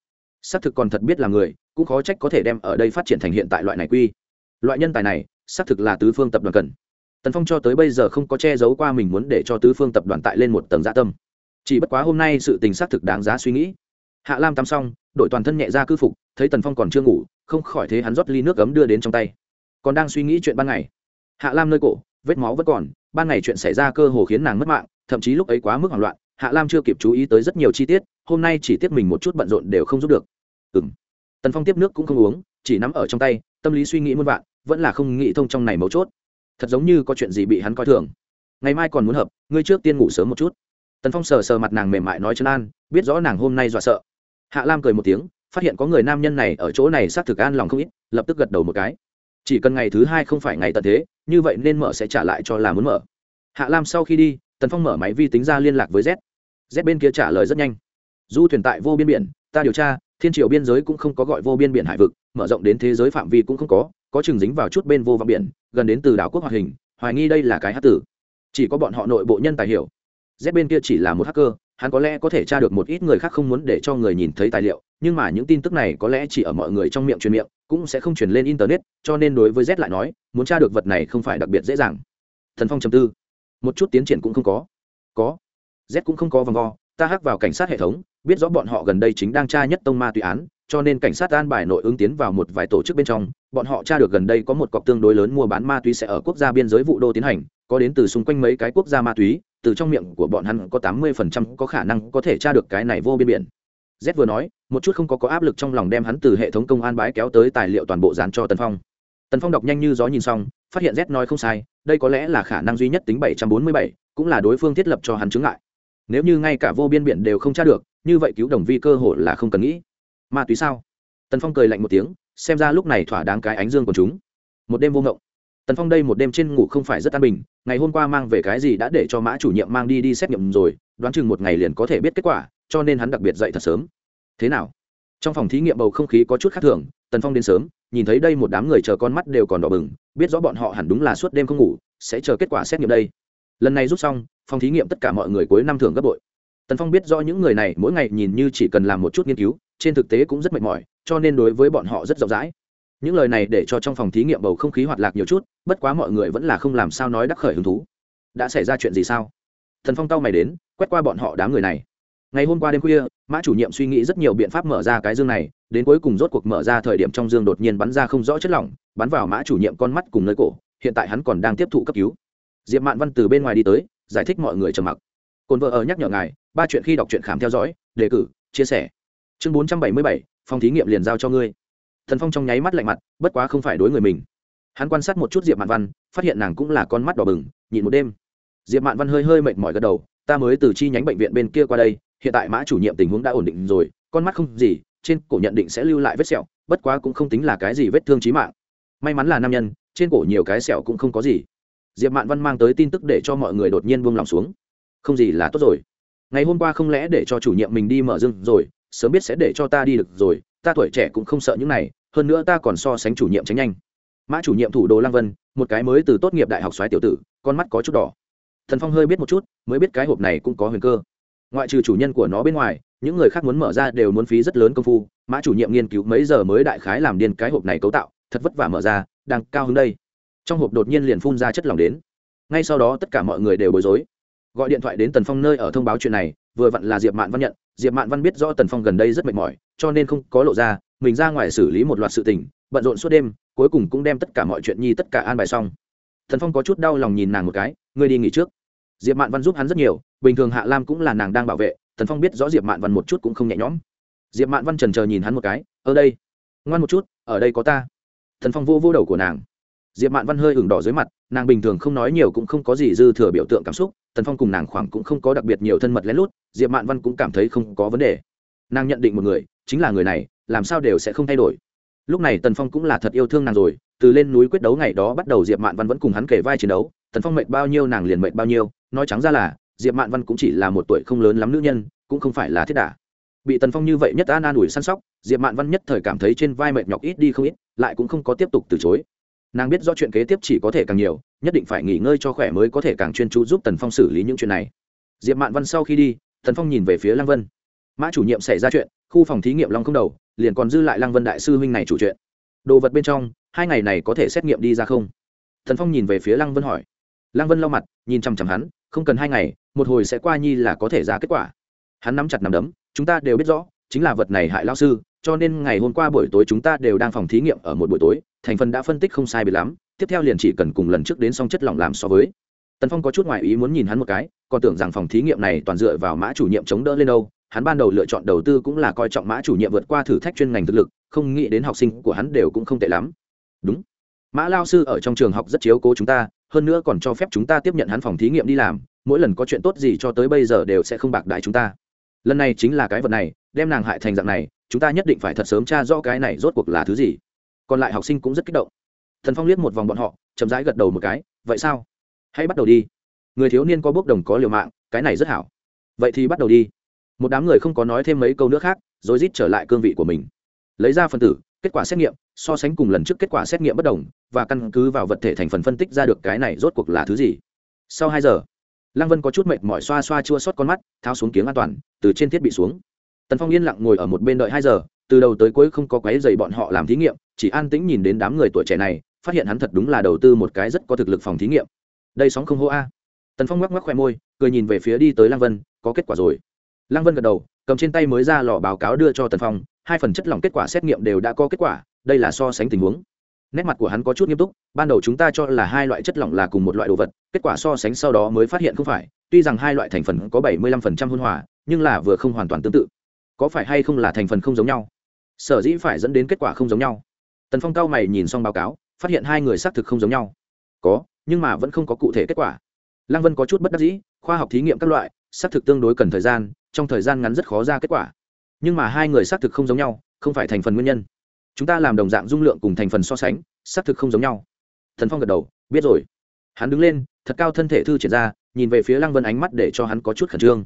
xác thực còn thật biết là người, cũng khó trách có thể đem ở đây phát triển thành hiện tại loại này quy. Loại nhân tài này, xác thực là tứ phương tập đoàn cần. Tần phong cho tới bây giờ không có che giấu qua mình muốn để cho tứ phương tập đoàn tại lên một tầng gia tâm. Chỉ bất quá hôm nay sự tình xác thực đáng giá suy nghĩ. Hạ lam tắm xong, đội toàn thân nhẹ ra cư phục, thấy tần phong còn chưa ngủ, không khỏi thế hắn rót ly nước cấm đưa đến trong tay. Còn đang suy nghĩ chuyện ban ngày. Hạ lam nơi cổ, vết máu vẫn còn ban ngày chuyện xảy ra cơ hồ khiến nàng mất mạng, thậm chí lúc ấy quá mức hoảng loạn, hạ lam chưa kịp chú ý tới rất nhiều chi tiết, hôm nay chỉ tiếc mình một chút bận rộn đều không giúp được. Ừ m tần phong tiếp nước cũng không uống, chỉ nắm ở trong tay, tâm lý suy nghĩ muôn vạn, vẫn là không nghĩ thông trong này mấu chốt. Thật giống như có chuyện gì bị hắn coi thường. Ngày mai còn muốn hợp, ngươi trước tiên ngủ sớm một chút. Tần phong sờ sờ mặt nàng mềm mại nói chân an, biết rõ nàng hôm nay dọa sợ. Hạ lam cười một tiếng, phát hiện có người nam nhân này ở chỗ này xác thực an lòng không ít, lập tức gật đầu một cái. Chỉ cần ngày thứ hai không phải ngày tận thế như vậy nên mở sẽ trả lại cho là muốn mở. Hạ lam sau khi đi, tần phong mở máy vi tính ra liên lạc với z. Z bên kia trả lời rất nhanh. Du thuyền tại vô biên biển, ta điều tra, thiên triều biên giới cũng không có gọi vô biên biển hải vực, mở rộng đến thế giới phạm vi cũng không có có chừng dính vào chút bên vô vọng biển, gần đến từ đảo quốc hoạt hình, hoài nghi đây là cái hát tử. Chỉ có bọn họ nội bộ nhân tài hiểu. Z bên kia chỉ là một hacker, hắn có lẽ có thể tra được một ít người khác không muốn để cho người nhìn thấy tài liệu, nhưng mà những tin tức này có lẽ chỉ ở mọi người trong miệng truyền miệng cũng sẽ không truyền lên internet, cho nên đối với z lại nói, muốn tra được vật này không phải đặc biệt dễ dàng. Thần phong chầm tư. Một chút tiến triển cũng không có. Có. Z cũng không có vòng vo, ta hắc vào cảnh sát hệ thống, biết rõ bọn họ gần đây chính đang tra nhất tông ma tùy án, cho nên cảnh sát an bài nội ứng tiến vào một vài tổ chức bên trong, bọn họ tra được gần đây có một cọc tương đối lớn mua bán ma túy sẽ ở quốc gia biên giới vụ đô tiến hành, có đến từ xung quanh mấy cái quốc gia ma túy, từ trong miệng của bọn hắn có tám mươi phần trăm có khả năng có thể tra được cái này vô biên biển z vừa nói, một chút không có có áp lực trong lòng đem hắn từ hệ thống công an bái kéo tới tài liệu toàn bộ dán cho tần phong. Tần phong đọc nhanh như gió nhìn xong, phát hiện z nói không sai, đây có lẽ là khả năng duy nhất tính bảy trăm bốn mươi bảy, cũng là đối phương thiết lập cho hắn chứng lại nếu như ngay cả vô biên biển đều không tra được, như vậy cứu đồng vi cơ hội là không cần nghĩ. Ma túy sao? Tần phong cười lạnh một tiếng, xem ra lúc này thỏa đáng cái ánh dương của chúng. Một đêm vô ngộng. Tần phong đây một đêm trên ngủ không phải rất an bình, ngày hôm qua mang về cái gì đã để cho mã chủ nhiệm mang đi đi xét nghiệm rồi, đoán chừng một ngày liền có thể biết kết quả cho nên hắn đặc biệt dậy thật sớm. Thế nào? Trong phòng thí nghiệm bầu không khí có chút khác thường, tần phong đến sớm, nhìn thấy đây một đám người chờ con mắt đều còn đỏ bừng, biết rõ bọn họ hẳn đúng là suốt đêm không ngủ, sẽ chờ kết quả xét nghiệm đây. Lần này rút xong, phòng thí nghiệm tất cả mọi người cuối năm thường gấp bội. Tần phong biết rõ những người này mỗi ngày nhìn như chỉ cần làm một chút nghiên cứu, trên thực tế cũng rất mệt mỏi, cho nên đối với bọn họ rất rộng rãi. Những lời này để cho trong phòng thí nghiệm bầu không khí hoạt lạc nhiều chút, bất quá mọi người vẫn là không làm sao nói đắc khởi hứng thú. Đã xảy ra chuyện gì sao? Thần phong tao mày đến, quét qua bọn họ đám người này ngày hôm qua đêm khuya, mã chủ nhiệm suy nghĩ rất nhiều biện pháp mở ra cái dương này, đến cuối cùng rốt cuộc mở ra thời điểm trong dương đột nhiên bắn ra không rõ chất lỏng, bắn vào mã chủ nhiệm con mắt cùng nơi cổ, hiện tại hắn còn đang tiếp thụ cấp cứu. Diệp mạn văn từ bên ngoài đi tới, giải thích mọi người trầm mặc. Cồn vợ ở nhắc nhở ngài, ba chuyện khi đọc truyện khám theo dõi, đề cử, chia sẻ. Chương bốn trăm bảy mươi bảy, phòng thí nghiệm liền giao cho ngươi. Thần phong trong nháy mắt lạnh mặt, bất quá không phải đối người mình. Hắn quan sát một chút diệp mạn văn, phát hiện nàng cũng là con mắt đỏ bừng, nhịn một đêm. Diệp mạn văn hơi hơi mệt mỏi gật đầu, ta mới từ chi nhánh bệnh viện bên kia qua đây hiện tại mã chủ nhiệm tình huống đã ổn định rồi, con mắt không gì, trên cổ nhận định sẽ lưu lại vết sẹo, bất quá cũng không tính là cái gì vết thương trí mạng. May mắn là nam nhân, trên cổ nhiều cái sẹo cũng không có gì. Diệp mạn văn mang tới tin tức để cho mọi người đột nhiên buông lòng xuống. Không gì là tốt rồi. Ngày hôm qua không lẽ để cho chủ nhiệm mình đi mở rừng rồi, sớm biết sẽ để cho ta đi được rồi, ta tuổi trẻ cũng không sợ những này, hơn nữa ta còn so sánh chủ nhiệm tránh nhanh. Mã chủ nhiệm thủ đô lang vân, một cái mới từ tốt nghiệp đại học xoáy tiểu tử, con mắt có chút đỏ. Thần phong hơi biết một chút, mới biết cái hộp này cũng có huyền cơ ngoại trừ chủ nhân của nó bên ngoài, những người khác muốn mở ra đều muốn phí rất lớn công phu. Mã chủ nhiệm nghiên cứu mấy giờ mới đại khái làm điên cái hộp này cấu tạo, thật vất vả mở ra, đang cao hứng đây. Trong hộp đột nhiên liền phun ra chất lỏng đến. Ngay sau đó tất cả mọi người đều bối rối. Gọi điện thoại đến tần phong nơi ở thông báo chuyện này, vừa vặn là diệp mạn văn nhận. Diệp mạn văn biết rõ tần phong gần đây rất mệt mỏi, cho nên không có lộ ra, mình ra ngoài xử lý một loạt sự tình, bận rộn suốt đêm, cuối cùng cũng đem tất cả mọi chuyện nhi tất cả an bài xong. Tần phong có chút đau lòng nhìn nàng một cái, ngươi đi nghỉ trước diệp mạn văn giúp hắn rất nhiều, bình thường hạ lam cũng là nàng đang bảo vệ thần phong biết rõ diệp mạn văn một chút cũng không nhẹ nhõm. Diệp mạn văn trần chờ nhìn hắn một cái, ở đây, ngoan một chút, ở đây có ta. Thần phong vô vô đầu của nàng. Diệp mạn văn hơi ửng đỏ dưới mặt, nàng bình thường không nói nhiều cũng không có gì dư thừa biểu tượng cảm xúc, tần phong cùng nàng khoảng cũng không có đặc biệt nhiều thân mật lén lút, diệp mạn văn cũng cảm thấy không có vấn đề. Nàng nhận định một người, chính là người này, làm sao đều sẽ không thay đổi. Lúc này tần phong cũng là thật yêu thương nàng rồi, từ lên núi quyết đấu ngày đó bắt đầu diệp mạn văn vẫn cùng hắn kể vai chiến đấu, tần phong mệt bao nhiêu nàng liền mệt bao nhiêu nói trắng ra là, diệp mạn văn cũng chỉ là một tuổi không lớn lắm nữ nhân, cũng không phải là thiết đả. Bị tần phong như vậy nhất an an ủi săn sóc, diệp mạn văn nhất thời cảm thấy trên vai mệt nhọc ít đi không ít, lại cũng không có tiếp tục từ chối. Nàng biết do chuyện kế tiếp chỉ có thể càng nhiều, nhất định phải nghỉ ngơi cho khỏe mới có thể càng chuyên chú giúp tần phong xử lý những chuyện này. Diệp mạn văn sau khi đi, tần phong nhìn về phía lăng vân. Mã chủ nhiệm xảy ra chuyện, khu phòng thí nghiệm long không đầu, liền còn dư lại lăng vân đại sư huynh này chủ chuyện. Đồ vật bên trong, hai ngày này có thể xét nghiệm đi ra không? Thần phong nhìn về phía lăng vân hỏi lăng vân lau mặt, nhìn chằm chằm hắn, không cần hai ngày, một hồi sẽ qua nhi là có thể ra kết quả. Hắn nắm chặt nằm đấm, chúng ta đều biết rõ, chính là vật này hại lao sư, cho nên ngày hôm qua buổi tối chúng ta đều đang phòng thí nghiệm ở một buổi tối, thành phần đã phân tích không sai bị lắm, tiếp theo liền chỉ cần cùng lần trước đến xong chất lỏng làm so với. Tần phong có chút ngoại ý muốn nhìn hắn một cái, còn tưởng rằng phòng thí nghiệm này toàn dựa vào mã chủ nhiệm chống đỡ lên đâu, hắn ban đầu lựa chọn đầu tư cũng là coi trọng mã chủ nhiệm vượt qua thử thách chuyên ngành thực lực, không nghĩ đến học sinh của hắn đều cũng không tệ lắm. Đúng. Mã lao sư ở trong trường học rất chiếu cố chúng ta hơn nữa còn cho phép chúng ta tiếp nhận hắn phòng thí nghiệm đi làm, mỗi lần có chuyện tốt gì cho tới bây giờ đều sẽ không bạc đại chúng ta. Lần này chính là cái vật này, đem nàng hại thành dạng này, chúng ta nhất định phải thật sớm tra rõ cái này rốt cuộc là thứ gì. Còn lại học sinh cũng rất kích động. Thần phong liếc một vòng bọn họ, chậm rãi gật đầu một cái, vậy sao? Hãy bắt đầu đi. Người thiếu niên có bốc đồng có liều mạng, cái này rất hảo. Vậy thì bắt đầu đi. Một đám người không có nói thêm mấy câu nữa khác, rồi rít trở lại cương vị của mình. Lấy ra phần tử, kết quả xét nghiệm so sánh cùng lần trước kết quả xét nghiệm bất đồng và căn cứ vào vật thể thành phần phân tích ra được cái này rốt cuộc là thứ gì. Sau hai giờ, lăng vân có chút mệt mỏi xoa xoa chua xót con mắt, tháo xuống kiếng an toàn, từ trên thiết bị xuống. Tần phong yên lặng ngồi ở một bên đợi hai giờ, từ đầu tới cuối không có quấy dày bọn họ làm thí nghiệm, chỉ an tĩnh nhìn đến đám người tuổi trẻ này, phát hiện hắn thật đúng là đầu tư một cái rất có thực lực phòng thí nghiệm. Đây sóng không hô a. Tần phong ngoắc ngoắc khoe môi, cười nhìn về phía đi tới lăng vân, có kết quả rồi. Lăng vân gật đầu, cầm trên tay mới ra lò báo cáo đưa cho tần phong, hai phần chất lỏng kết quả xét nghiệm đều đã có kết quả đây là so sánh tình huống. Nét mặt của hắn có chút nghiêm túc, ban đầu chúng ta cho là hai loại chất lỏng là cùng một loại đồ vật, kết quả so sánh sau đó mới phát hiện không phải, tuy rằng hai loại thành phần có bảy mươi lăm phần trăm hôn hòa, nhưng là vừa không hoàn toàn tương tự. Có phải hay không là thành phần không giống nhau? Sở dĩ phải dẫn đến kết quả không giống nhau. Tần phong cao mày nhìn xong báo cáo, phát hiện hai người xác thực không giống nhau. Có, nhưng mà vẫn không có cụ thể kết quả. Lăng vân có chút bất đắc dĩ, khoa học thí nghiệm các loại, xác thực tương đối cần thời gian, trong thời gian ngắn rất khó ra kết quả. Nhưng mà hai người xác thực không giống nhau, không phải thành phần nguyên nhân chúng ta làm đồng dạng dung lượng cùng thành phần so sánh, xác thực không giống nhau. Thần phong gật đầu, biết rồi. Hắn đứng lên, thật cao thân thể thư triển ra, nhìn về phía lăng vân ánh mắt để cho hắn có chút khẩn trương.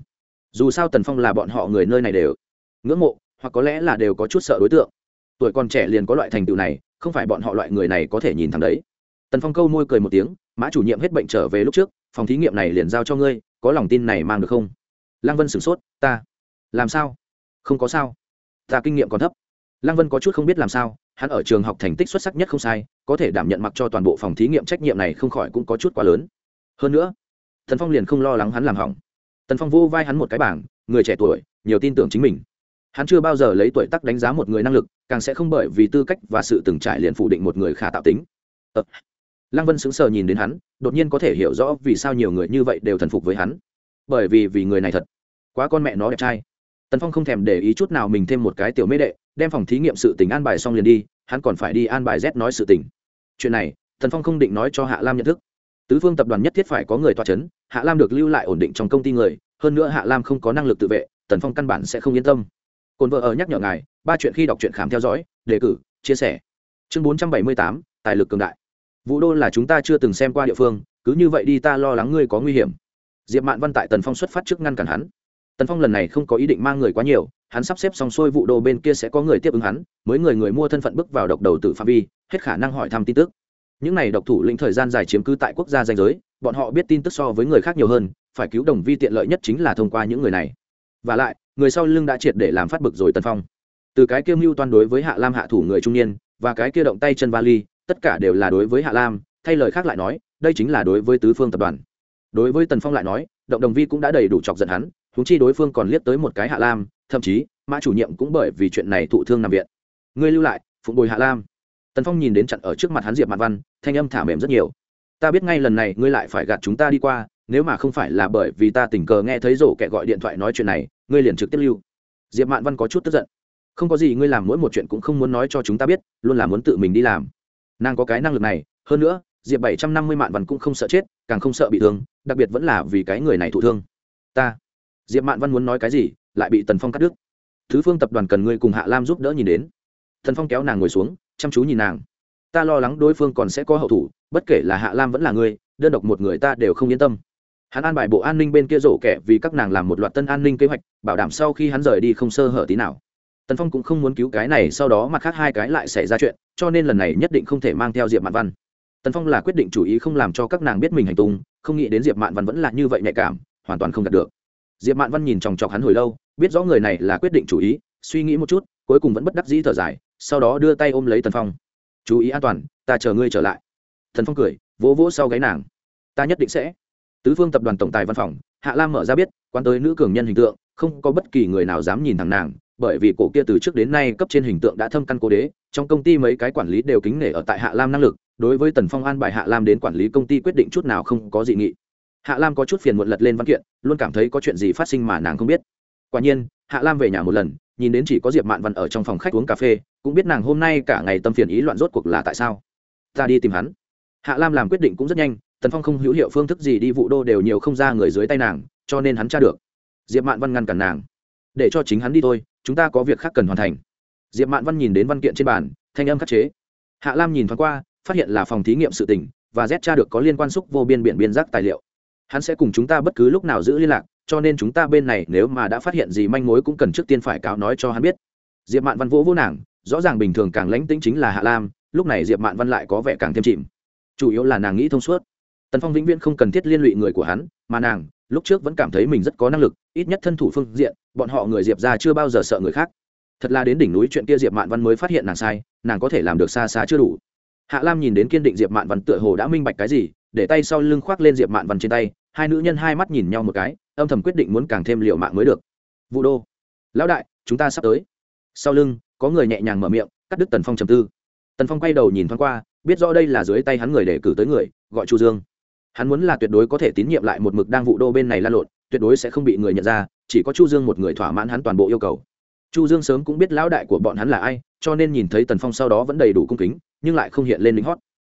Dù sao tần phong là bọn họ người nơi này đều ngưỡng mộ, hoặc có lẽ là đều có chút sợ đối tượng. Tuổi còn trẻ liền có loại thành tựu này, không phải bọn họ loại người này có thể nhìn thẳng đấy. Tần phong câu môi cười một tiếng, mã chủ nhiệm hết bệnh trở về lúc trước, phòng thí nghiệm này liền giao cho ngươi, có lòng tin này mang được không? Lăng vân sửng sốt, ta, làm sao? Không có sao. Ta kinh nghiệm còn thấp lăng vân có chút không biết làm sao, hắn ở trường học thành tích xuất sắc nhất không sai, có thể đảm nhận mặc cho toàn bộ phòng thí nghiệm trách nhiệm này không khỏi cũng có chút quá lớn. Hơn nữa thần phong liền không lo lắng hắn làm hỏng. Tần phong vô vai hắn một cái bảng, người trẻ tuổi, nhiều tin tưởng chính mình. Hắn chưa bao giờ lấy tuổi tác đánh giá một người năng lực, càng sẽ không bởi vì tư cách và sự từng trải liền phủ định một người khả tạo tính. Ờ. lăng vân sững sờ nhìn đến hắn, đột nhiên có thể hiểu rõ vì sao nhiều người như vậy đều thần phục với hắn. Bởi vì vì người này thật. Quá con mẹ nó đẹp trai tần phong không thèm để ý chút nào mình thêm một cái tiểu mê đệ, đem phòng thí nghiệm sự tình an bài xong liền đi, hắn còn phải đi an bài z nói sự tình. Chuyện này, tần phong không định nói cho hạ lam nhận thức. Tứ phương tập đoàn nhất thiết phải có người toa c h ấ n hạ lam được lưu lại ổn định trong công ty người, hơn nữa hạ lam không có năng lực tự vệ, tần phong căn bản sẽ không yên tâm. Cồn vợ ở nhắc nhở ngài, ba chuyện khi đọc truyện khám theo dõi, đề cử, chia sẻ. Chương bốn trăm bảy mươi tám, tài lực cường đại. Vũ đô là chúng ta chưa từng xem qua địa phương, cứ như vậy đi ta lo lắng ngươi có nguy hiểm. Diệp mạn văn tại tần phong xuất phát trước ngăn cản hắn tần phong lần này không có ý định mang người quá nhiều, hắn sắp xếp xong xuôi vụ đồ bên kia sẽ có người tiếp ứng hắn, mới người người mua thân phận bước vào độc đầu tự phạm vi, hết khả năng hỏi thăm tin tức. Những n à y độc thủ lĩnh thời gian dài chiếm cứ tại quốc gia danh giới, bọn họ biết tin tức so với người khác nhiều hơn, phải cứu đồng vi tiện lợi nhất chính là thông qua những người này. V à lại, người sau lưng đã triệt để làm phát bực rồi tần phong. Từ cái kia mưu toan đối với hạ lam hạ thủ người trung niên, và cái kia động tay chân vali, tất cả đều là đối với hạ lam, thay lời khác lại nói, đây chính là đối với tứ phương tập đoàn. Đối với tần phong lại nói, động đồng vi cũng đã đầy đủ chọc giận hắn húng chi đối phương còn liếc tới một cái hạ lam, thậm chí, mã chủ nhiệm cũng bởi vì chuyện này thụ thương nằm viện. Ngươi lưu lại, phụng bồi hạ lam. Tần phong nhìn đến chặn ở trước mặt hắn diệp mặt văn, thanh âm thả mềm rất nhiều. Ta biết ngay lần này ngươi lại phải gạt chúng ta đi qua, nếu mà không phải là bởi vì ta tình cờ nghe thấy rổ kẻ gọi điện thoại nói chuyện này, ngươi liền trực tiếp lưu. Diệp mạn văn có chút tức giận. Không có gì, ngươi làm mỗi một chuyện cũng không muốn nói cho chúng ta biết, luôn là muốn tự mình đi làm. Nàng có cái năng lực này, hơn nữa, diệp bảy trăm năm mươi mạn văn cũng không sợ chết, càng không sợ bị thương, đặc biệt vẫn là vì cái người này thụ thương. Ta diệp mạn văn muốn nói cái gì, lại bị tần phong cắt đứt. Thứ phương tập đoàn cần ngươi cùng hạ lam giúp đỡ nhìn đến. Thần phong kéo nàng ngồi xuống, chăm chú nhìn nàng. Ta lo lắng đối phương còn sẽ có hậu thủ, bất kể là hạ lam vẫn là ngươi, đơn độc một người ta đều không yên tâm. Hắn an bài bộ an ninh bên kia rổ kẻ vì các nàng làm một loạt tân an ninh kế hoạch, bảo đảm sau khi hắn rời đi không sơ hở tí nào. Tần phong cũng không muốn cứu cái này, sau đó mặt khác hai cái lại xảy ra chuyện, cho nên lần này nhất định không thể mang theo diệp mạn văn. Tần phong là quyết định chủ ý không làm cho các nàng biết mình hành tung, không nghĩ đến diệp mạn văn vẫn là như vậy nhạy cảm, hoàn toàn không đạt được diệp mạn văn nhìn chòng chọc hắn hồi lâu, biết rõ người này là quyết định chủ ý, suy nghĩ một chút, cuối cùng vẫn bất đắc dĩ thở dài, sau đó đưa tay ôm lấy tần phong. Chú ý an toàn, ta chờ ngươi trở lại. Thần phong cười, vỗ vỗ sau gáy nàng. Ta nhất định sẽ. Tứ phương tập đoàn tổng tài văn phòng, hạ lam mở ra biết quan tới nữ cường nhân hình tượng, không có bất kỳ người nào dám nhìn thẳng nàng, bởi vì cổ kia từ trước đến nay cấp trên hình tượng đã thâm căn cố đế, trong công ty mấy cái quản lý đều kính nể ở tại hạ lam năng lực, đối với tần phong an bài hạ lam đến quản lý công ty quyết định chút nào không có dị nghị hạ lam có chút phiền muộn lật lên văn kiện, luôn cảm thấy có chuyện gì phát sinh mà nàng không biết. Quả nhiên, hạ lam về nhà một lần, nhìn đến chỉ có diệp mạn văn ở trong phòng khách uống cà phê, cũng biết nàng hôm nay cả ngày tâm phiền ý loạn rốt cuộc là tại sao. Ta đi tìm hắn. Hạ lam làm quyết định cũng rất nhanh, tần phong không hữu hiệu phương thức gì đi vụ đô đều nhiều không ra người dưới tay nàng, cho nên hắn tra được. Diệp mạn văn ngăn cản nàng. Để cho chính hắn đi thôi, chúng ta có việc khác cần hoàn thành. Diệp mạn văn nhìn đến văn kiện trên bàn, thanh âm khắc chế. Hạ lam nhìn thoáng qua, phát hiện là phòng thí nghiệm sự tỉnh và z tra được có liên quan xúc vô biên biển biên giác tài liệu hắn sẽ cùng chúng ta bất cứ lúc nào giữ liên lạc, cho nên chúng ta bên này nếu mà đã phát hiện gì manh mối cũng cần trước tiên phải cáo nói cho hắn biết. Diệp mạn văn vỗ vỗ nàng, rõ ràng bình thường càng lãnh tĩnh chính là hạ lam, lúc này diệp mạn văn lại có vẻ càng thêm chìm. Chủ yếu là nàng nghĩ thông suốt. Tần phong vĩnh viễn không cần thiết liên lụy người của hắn, mà nàng, lúc trước vẫn cảm thấy mình rất có năng lực, ít nhất thân thủ phương diện, bọn họ người diệp ra chưa bao giờ sợ người khác. Thật là đến đỉnh núi chuyện kia diệp mạn văn mới phát hiện nàng sai, nàng có thể làm được xa xa chưa đủ. Hạ lam nhìn đến kiên định diệp mạn văn tựa hồ đã minh bạch cái gì để tay sau lưng khoác lên diệp mạn văn trên tay, hai nữ nhân hai mắt nhìn nhau một cái, âm thầm quyết định muốn càng thêm liệu mạng mới được. Vụ đô, lão đại, chúng ta sắp tới. Sau lưng, có người nhẹ nhàng mở miệng, cắt đứt tần phong trầm tư. Tần phong quay đầu nhìn thoáng qua, biết rõ đây là dưới tay hắn người để cử tới người, gọi chu dương. Hắn muốn là tuyệt đối có thể tín nhiệm lại một mực đang vụ đô bên này lan lộn, tuyệt đối sẽ không bị người nhận ra, chỉ có chu dương một người thỏa mãn hắn toàn bộ yêu cầu. Chu dương sớm cũng biết lão đại của bọn hắn là ai, cho nên nhìn thấy tần phong sau đó vẫn đầy đủ cung kính, nhưng lại không hiện lên lính hót.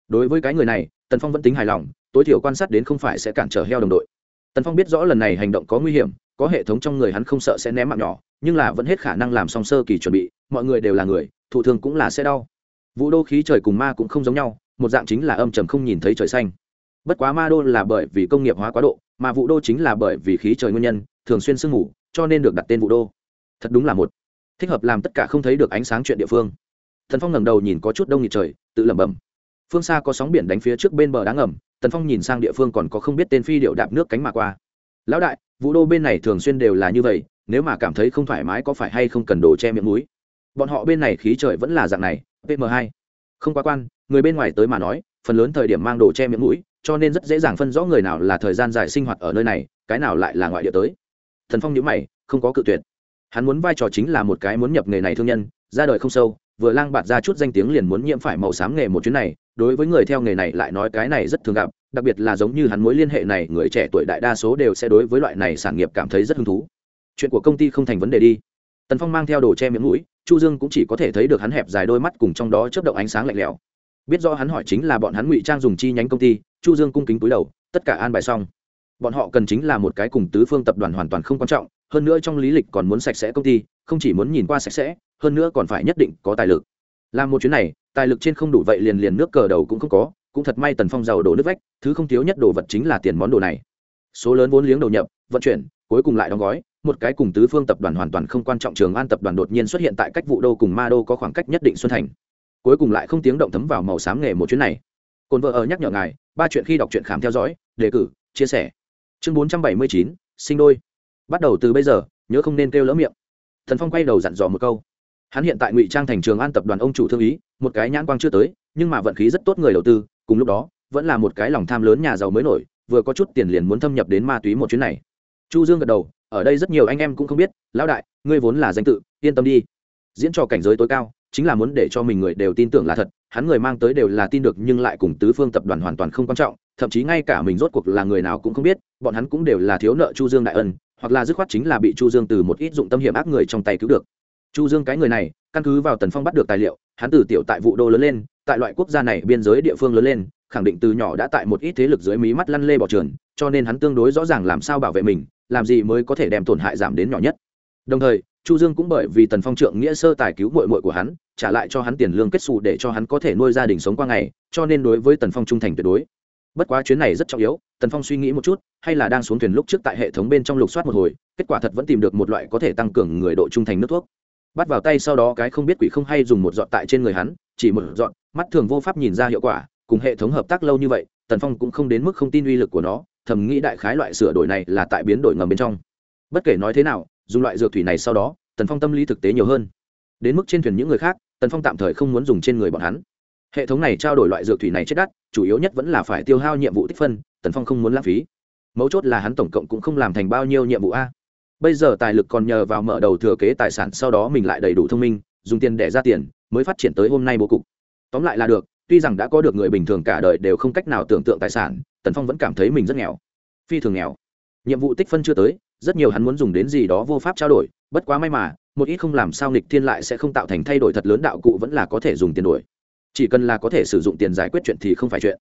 Đối với cái người này tần phong vẫn tính hài lòng, tối thiểu quan sát đến không phải sẽ cản trở heo đồng đội. Tần phong biết rõ lần này hành động có nguy hiểm, có hệ thống trong người hắn không sợ sẽ ném mạng nhỏ, nhưng là vẫn hết khả năng làm song sơ kỳ chuẩn bị, mọi người đều là người, thụ thường cũng là sẽ đau. Vũ đô khí trời cùng ma cũng không giống nhau, một dạng chính là âm trầm không nhìn thấy trời xanh. Bất quá ma đô là bởi vì công nghiệp hóa quá độ, mà vụ đô chính là bởi vì khí trời nguyên nhân, thường xuyên sương mù, cho nên được đặt tên vụ đô. Thật đúng là một thích hợp làm tất cả không thấy được ánh sáng chuyện địa phương. Thần phong ngẩng đầu nhìn có chút đông nghịt trời, tự lẩm bẩm phương xa có sóng biển đánh phía trước bên bờ đá ngầm, tần phong nhìn sang địa phương còn có không biết tên phi điệu đạp nước cánh mà qua. Lão đại, vũ đô bên này thường xuyên đều là như vậy, nếu mà cảm thấy không thoải mái có phải hay không cần đồ che miệng mũi bọn họ bên này khí trời vẫn là dạng này PM2. không quá quan, người bên ngoài tới mà nói, phần lớn thời điểm mang đồ che miệng mũi cho nên rất dễ dàng phân rõ người nào là thời gian dài sinh hoạt ở nơi này, cái nào lại là ngoại địa tới. Thần phong nhữ mày, không có cự tuyệt. Hắn muốn vai trò chính là một cái muốn nhập nghề này thương nhân, ra đời không sâu vừa lang bạt ra chút danh tiếng liền muốn nhiễm phải màu xám nghề một chuyến này, đối với người theo nghề này lại nói cái này rất thường gặp, đặc biệt là giống như hắn mối liên hệ này, người trẻ tuổi đại đa số đều sẽ đối với loại này sản nghiệp cảm thấy rất hứng thú. Chuyện của công ty không thành vấn đề đi. Tần phong mang theo đồ che miệng mũi, chu dương cũng chỉ có thể thấy được hắn hẹp dài đôi mắt cùng trong đó chớp động ánh sáng lạnh lẽo. Biết do hắn hỏi chính là bọn hắn ngụy trang dùng chi nhánh công ty, chu dương cung kính túi đầu, tất cả an bài xong. Bọn họ cần chính là một cái cùng tứ phương tập đoàn hoàn toàn không quan trọng, hơn nữa trong lý lịch còn muốn sạch sẽ công ty, không chỉ muốn nhìn qua sạch sẽ hơn nữa còn phải nhất định có tài lực. Làm một chuyến này, tài lực trên không đủ vậy liền liền nước cờ đầu cũng không có, cũng thật may tần phong giàu đổ nước vách, thứ không thiếu nhất đồ vật chính là tiền món đồ này. Số lớn vốn liếng đầu nhập, vận chuyển, cuối cùng lại đóng gói, một cái cùng tứ phương tập đoàn hoàn toàn không quan trọng trường an tập đoàn đột nhiên xuất hiện tại cách vụ đô cùng ma đô có khoảng cách nhất định xuân thành. Cuối cùng lại không tiếng động thấm vào màu xám nghề một chuyến này. Cồn vợ ở nhắc nhở ngài, ba chuyện khi đọc truyện khám theo dõi, đề cử, chia sẻ. Chương bốn trăm bảy mươi chín, sinh đôi. Bắt đầu từ bây giờ, nhớ không nên kêu lỡ miệng. Thần phong quay đầu dặn dò một câu hắn hiện tại ngụy trang thành trường an tập đoàn ông chủ thương ý, một cái nhãn quang chưa tới, nhưng mà vận khí rất tốt người đầu tư, cùng lúc đó, vẫn là một cái lòng tham lớn nhà giàu mới nổi, vừa có chút tiền liền muốn thâm nhập đến ma túy một chuyến này. Chu dương gật đầu, ở đây rất nhiều anh em cũng không biết, lão đại, ngươi vốn là danh tự, yên tâm đi. Diễn trò cảnh giới tối cao, chính là muốn để cho mình người đều tin tưởng là thật, hắn người mang tới đều là tin được nhưng lại cùng tứ phương tập đoàn hoàn toàn không quan trọng, thậm chí ngay cả mình rốt cuộc là người nào cũng không biết, bọn hắn cũng đều là thiếu nợ chu dương đại ân, hoặc là dứt khoát chính là bị chu dương từ một ít dụng tâm hiểm ác người trong tay cứu được chu dương cái người này, căn cứ vào tần phong bắt được tài liệu, hắn từ tiểu tại vụ đô lớn lên, tại loại quốc gia này biên giới địa phương lớn lên, khẳng định từ nhỏ đã tại một ít thế lực dưới mí mắt lăn lê bỏ trường cho nên hắn tương đối rõ ràng làm sao bảo vệ mình, làm gì mới có thể đem tổn hại giảm đến nhỏ nhất. Đồng thời, chu dương cũng bởi vì tần phong trượng nghĩa sơ tài cứu mội mội của hắn, trả lại cho hắn tiền lương kết xù để cho hắn có thể nuôi gia đình sống qua ngày, cho nên đối với tần phong trung thành tuyệt đối. Bất quá chuyến này rất trọng yếu, tần phong suy nghĩ một chút, hay là đang xuống thuyền lúc trước tại hệ thống bên trong lục soát một hồi, kết quả thật vẫn tìm được một loại có thể tăng cường người độ trung thành nước thuốc bắt vào tay sau đó cái không biết quỷ không hay dùng một dọn tại trên người hắn, chỉ một dọn mắt thường vô pháp nhìn ra hiệu quả, cùng hệ thống hợp tác lâu như vậy, tần phong cũng không đến mức không tin uy lực của nó, thầm nghĩ đại khái loại sửa đổi này là tại biến đổi ngầm bên trong. Bất kể nói thế nào, dùng loại dược thủy này sau đó, tần phong tâm lý thực tế nhiều hơn. Đến mức trên thuyền những người khác, tần phong tạm thời không muốn dùng trên người bọn hắn. Hệ thống này trao đổi loại dược thủy này chết đắt, chủ yếu nhất vẫn là phải tiêu hao nhiệm vụ tích phân, tần phong không muốn lãng phí. Mấu chốt là hắn tổng cộng cũng không làm thành bao nhiêu nhiệm vụ a bây giờ tài lực còn nhờ vào mở đầu thừa kế tài sản, sau đó mình lại đầy đủ thông minh, dùng tiền để ra tiền, mới phát triển tới hôm nay bố cục. Tóm lại là được, tuy rằng đã có được người bình thường cả đời đều không cách nào tưởng tượng tài sản, tần phong vẫn cảm thấy mình rất nghèo. Phi thường nghèo. Nhiệm vụ tích phân chưa tới, rất nhiều hắn muốn dùng đến gì đó vô pháp trao đổi, bất quá may mà, một ít không làm sao nghịch thiên lại sẽ không tạo thành thay đổi thật lớn, đạo cụ vẫn là có thể dùng tiền đổi. Chỉ cần là có thể sử dụng tiền giải quyết chuyện thì không phải chuyện.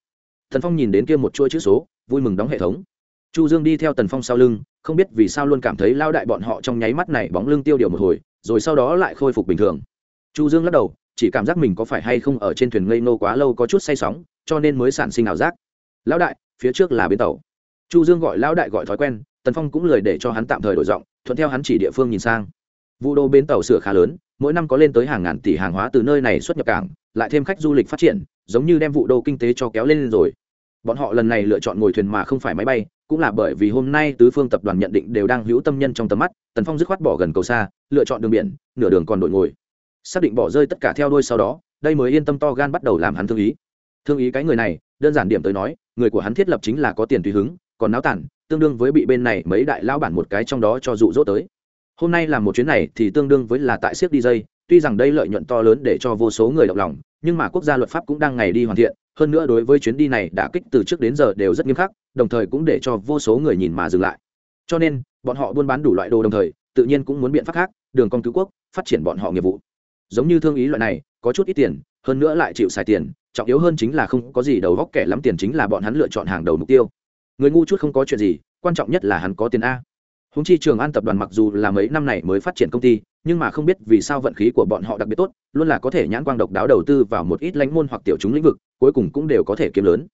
Thần phong nhìn đến kia một chuỗi chữ số, vui mừng đóng hệ thống chu dương đi theo tần phong sau lưng, không biết vì sao luôn cảm thấy lao đại bọn họ trong nháy mắt này bóng lưng tiêu điều một hồi, rồi sau đó lại khôi phục bình thường. Chu dương lắc đầu, chỉ cảm giác mình có phải hay không ở trên thuyền ngây nô quá lâu có chút say sóng, cho nên mới sản sinh ảo giác. Lão đại, phía trước là bến tàu. Chu dương gọi lão đại gọi thói quen, tần phong cũng lời để cho hắn tạm thời đổi giọng, thuận theo hắn chỉ địa phương nhìn sang. Vụ đô bến tàu sửa khá lớn, mỗi năm có lên tới hàng ngàn tỷ hàng hóa từ nơi này xuất nhập cảng, lại thêm khách du lịch phát triển, giống như đem vụ đô kinh tế cho kéo lên rồi. Bọn họ lần này lựa chọn ngồi thuyền mà không phải máy bay cũng là bởi vì hôm nay tứ phương tập đoàn nhận định đều đang hữu tâm nhân trong tầm mắt, tần phong dứt khoát bỏ gần cầu xa, lựa chọn đường biển, nửa đường còn đội ngồi. Xác định bỏ rơi tất cả theo đuôi sau đó, đây mới yên tâm to gan bắt đầu làm hắn thương ý. Thương ý cái người này, đơn giản điểm tới nói, người của hắn thiết lập chính là có tiền tùy hứng, còn náo tản, tương đương với bị bên này mấy đại lao bản một cái trong đó cho dụ dỗ tới. Hôm nay làm một chuyến này thì tương đương với là tại siếc dj dây, tuy rằng đây lợi nhuận to lớn để cho vô số người động lòng, nhưng mà quốc gia luật pháp cũng đang ngày đi hoàn thiện hơn nữa đối với chuyến đi này đã kích từ trước đến giờ đều rất nghiêm khắc, đồng thời cũng để cho vô số người nhìn mà dừng lại. Cho nên, bọn họ buôn bán đủ loại đồ đồng thời, tự nhiên cũng muốn biện pháp khác, đường cong cứu quốc, phát triển bọn họ nghiệp vụ. Giống như thương ý loại này, có chút ít tiền, hơn nữa lại chịu xài tiền, trọng yếu hơn chính là không có gì đầu góc kẻ lắm tiền chính là bọn hắn lựa chọn hàng đầu mục tiêu. Người ngu chút không có chuyện gì, quan trọng nhất là hắn có tiền a. Húng chi trường an tập đoàn mặc dù là mấy năm này mới phát triển công ty nhưng mà không biết vì sao vận khí của bọn họ đặc biệt tốt, luôn là có thể nhãn quang độc đáo đầu tư vào một ít lãnh môn hoặc tiểu chúng lĩnh vực, cuối cùng cũng đều có thể kiếm lớn.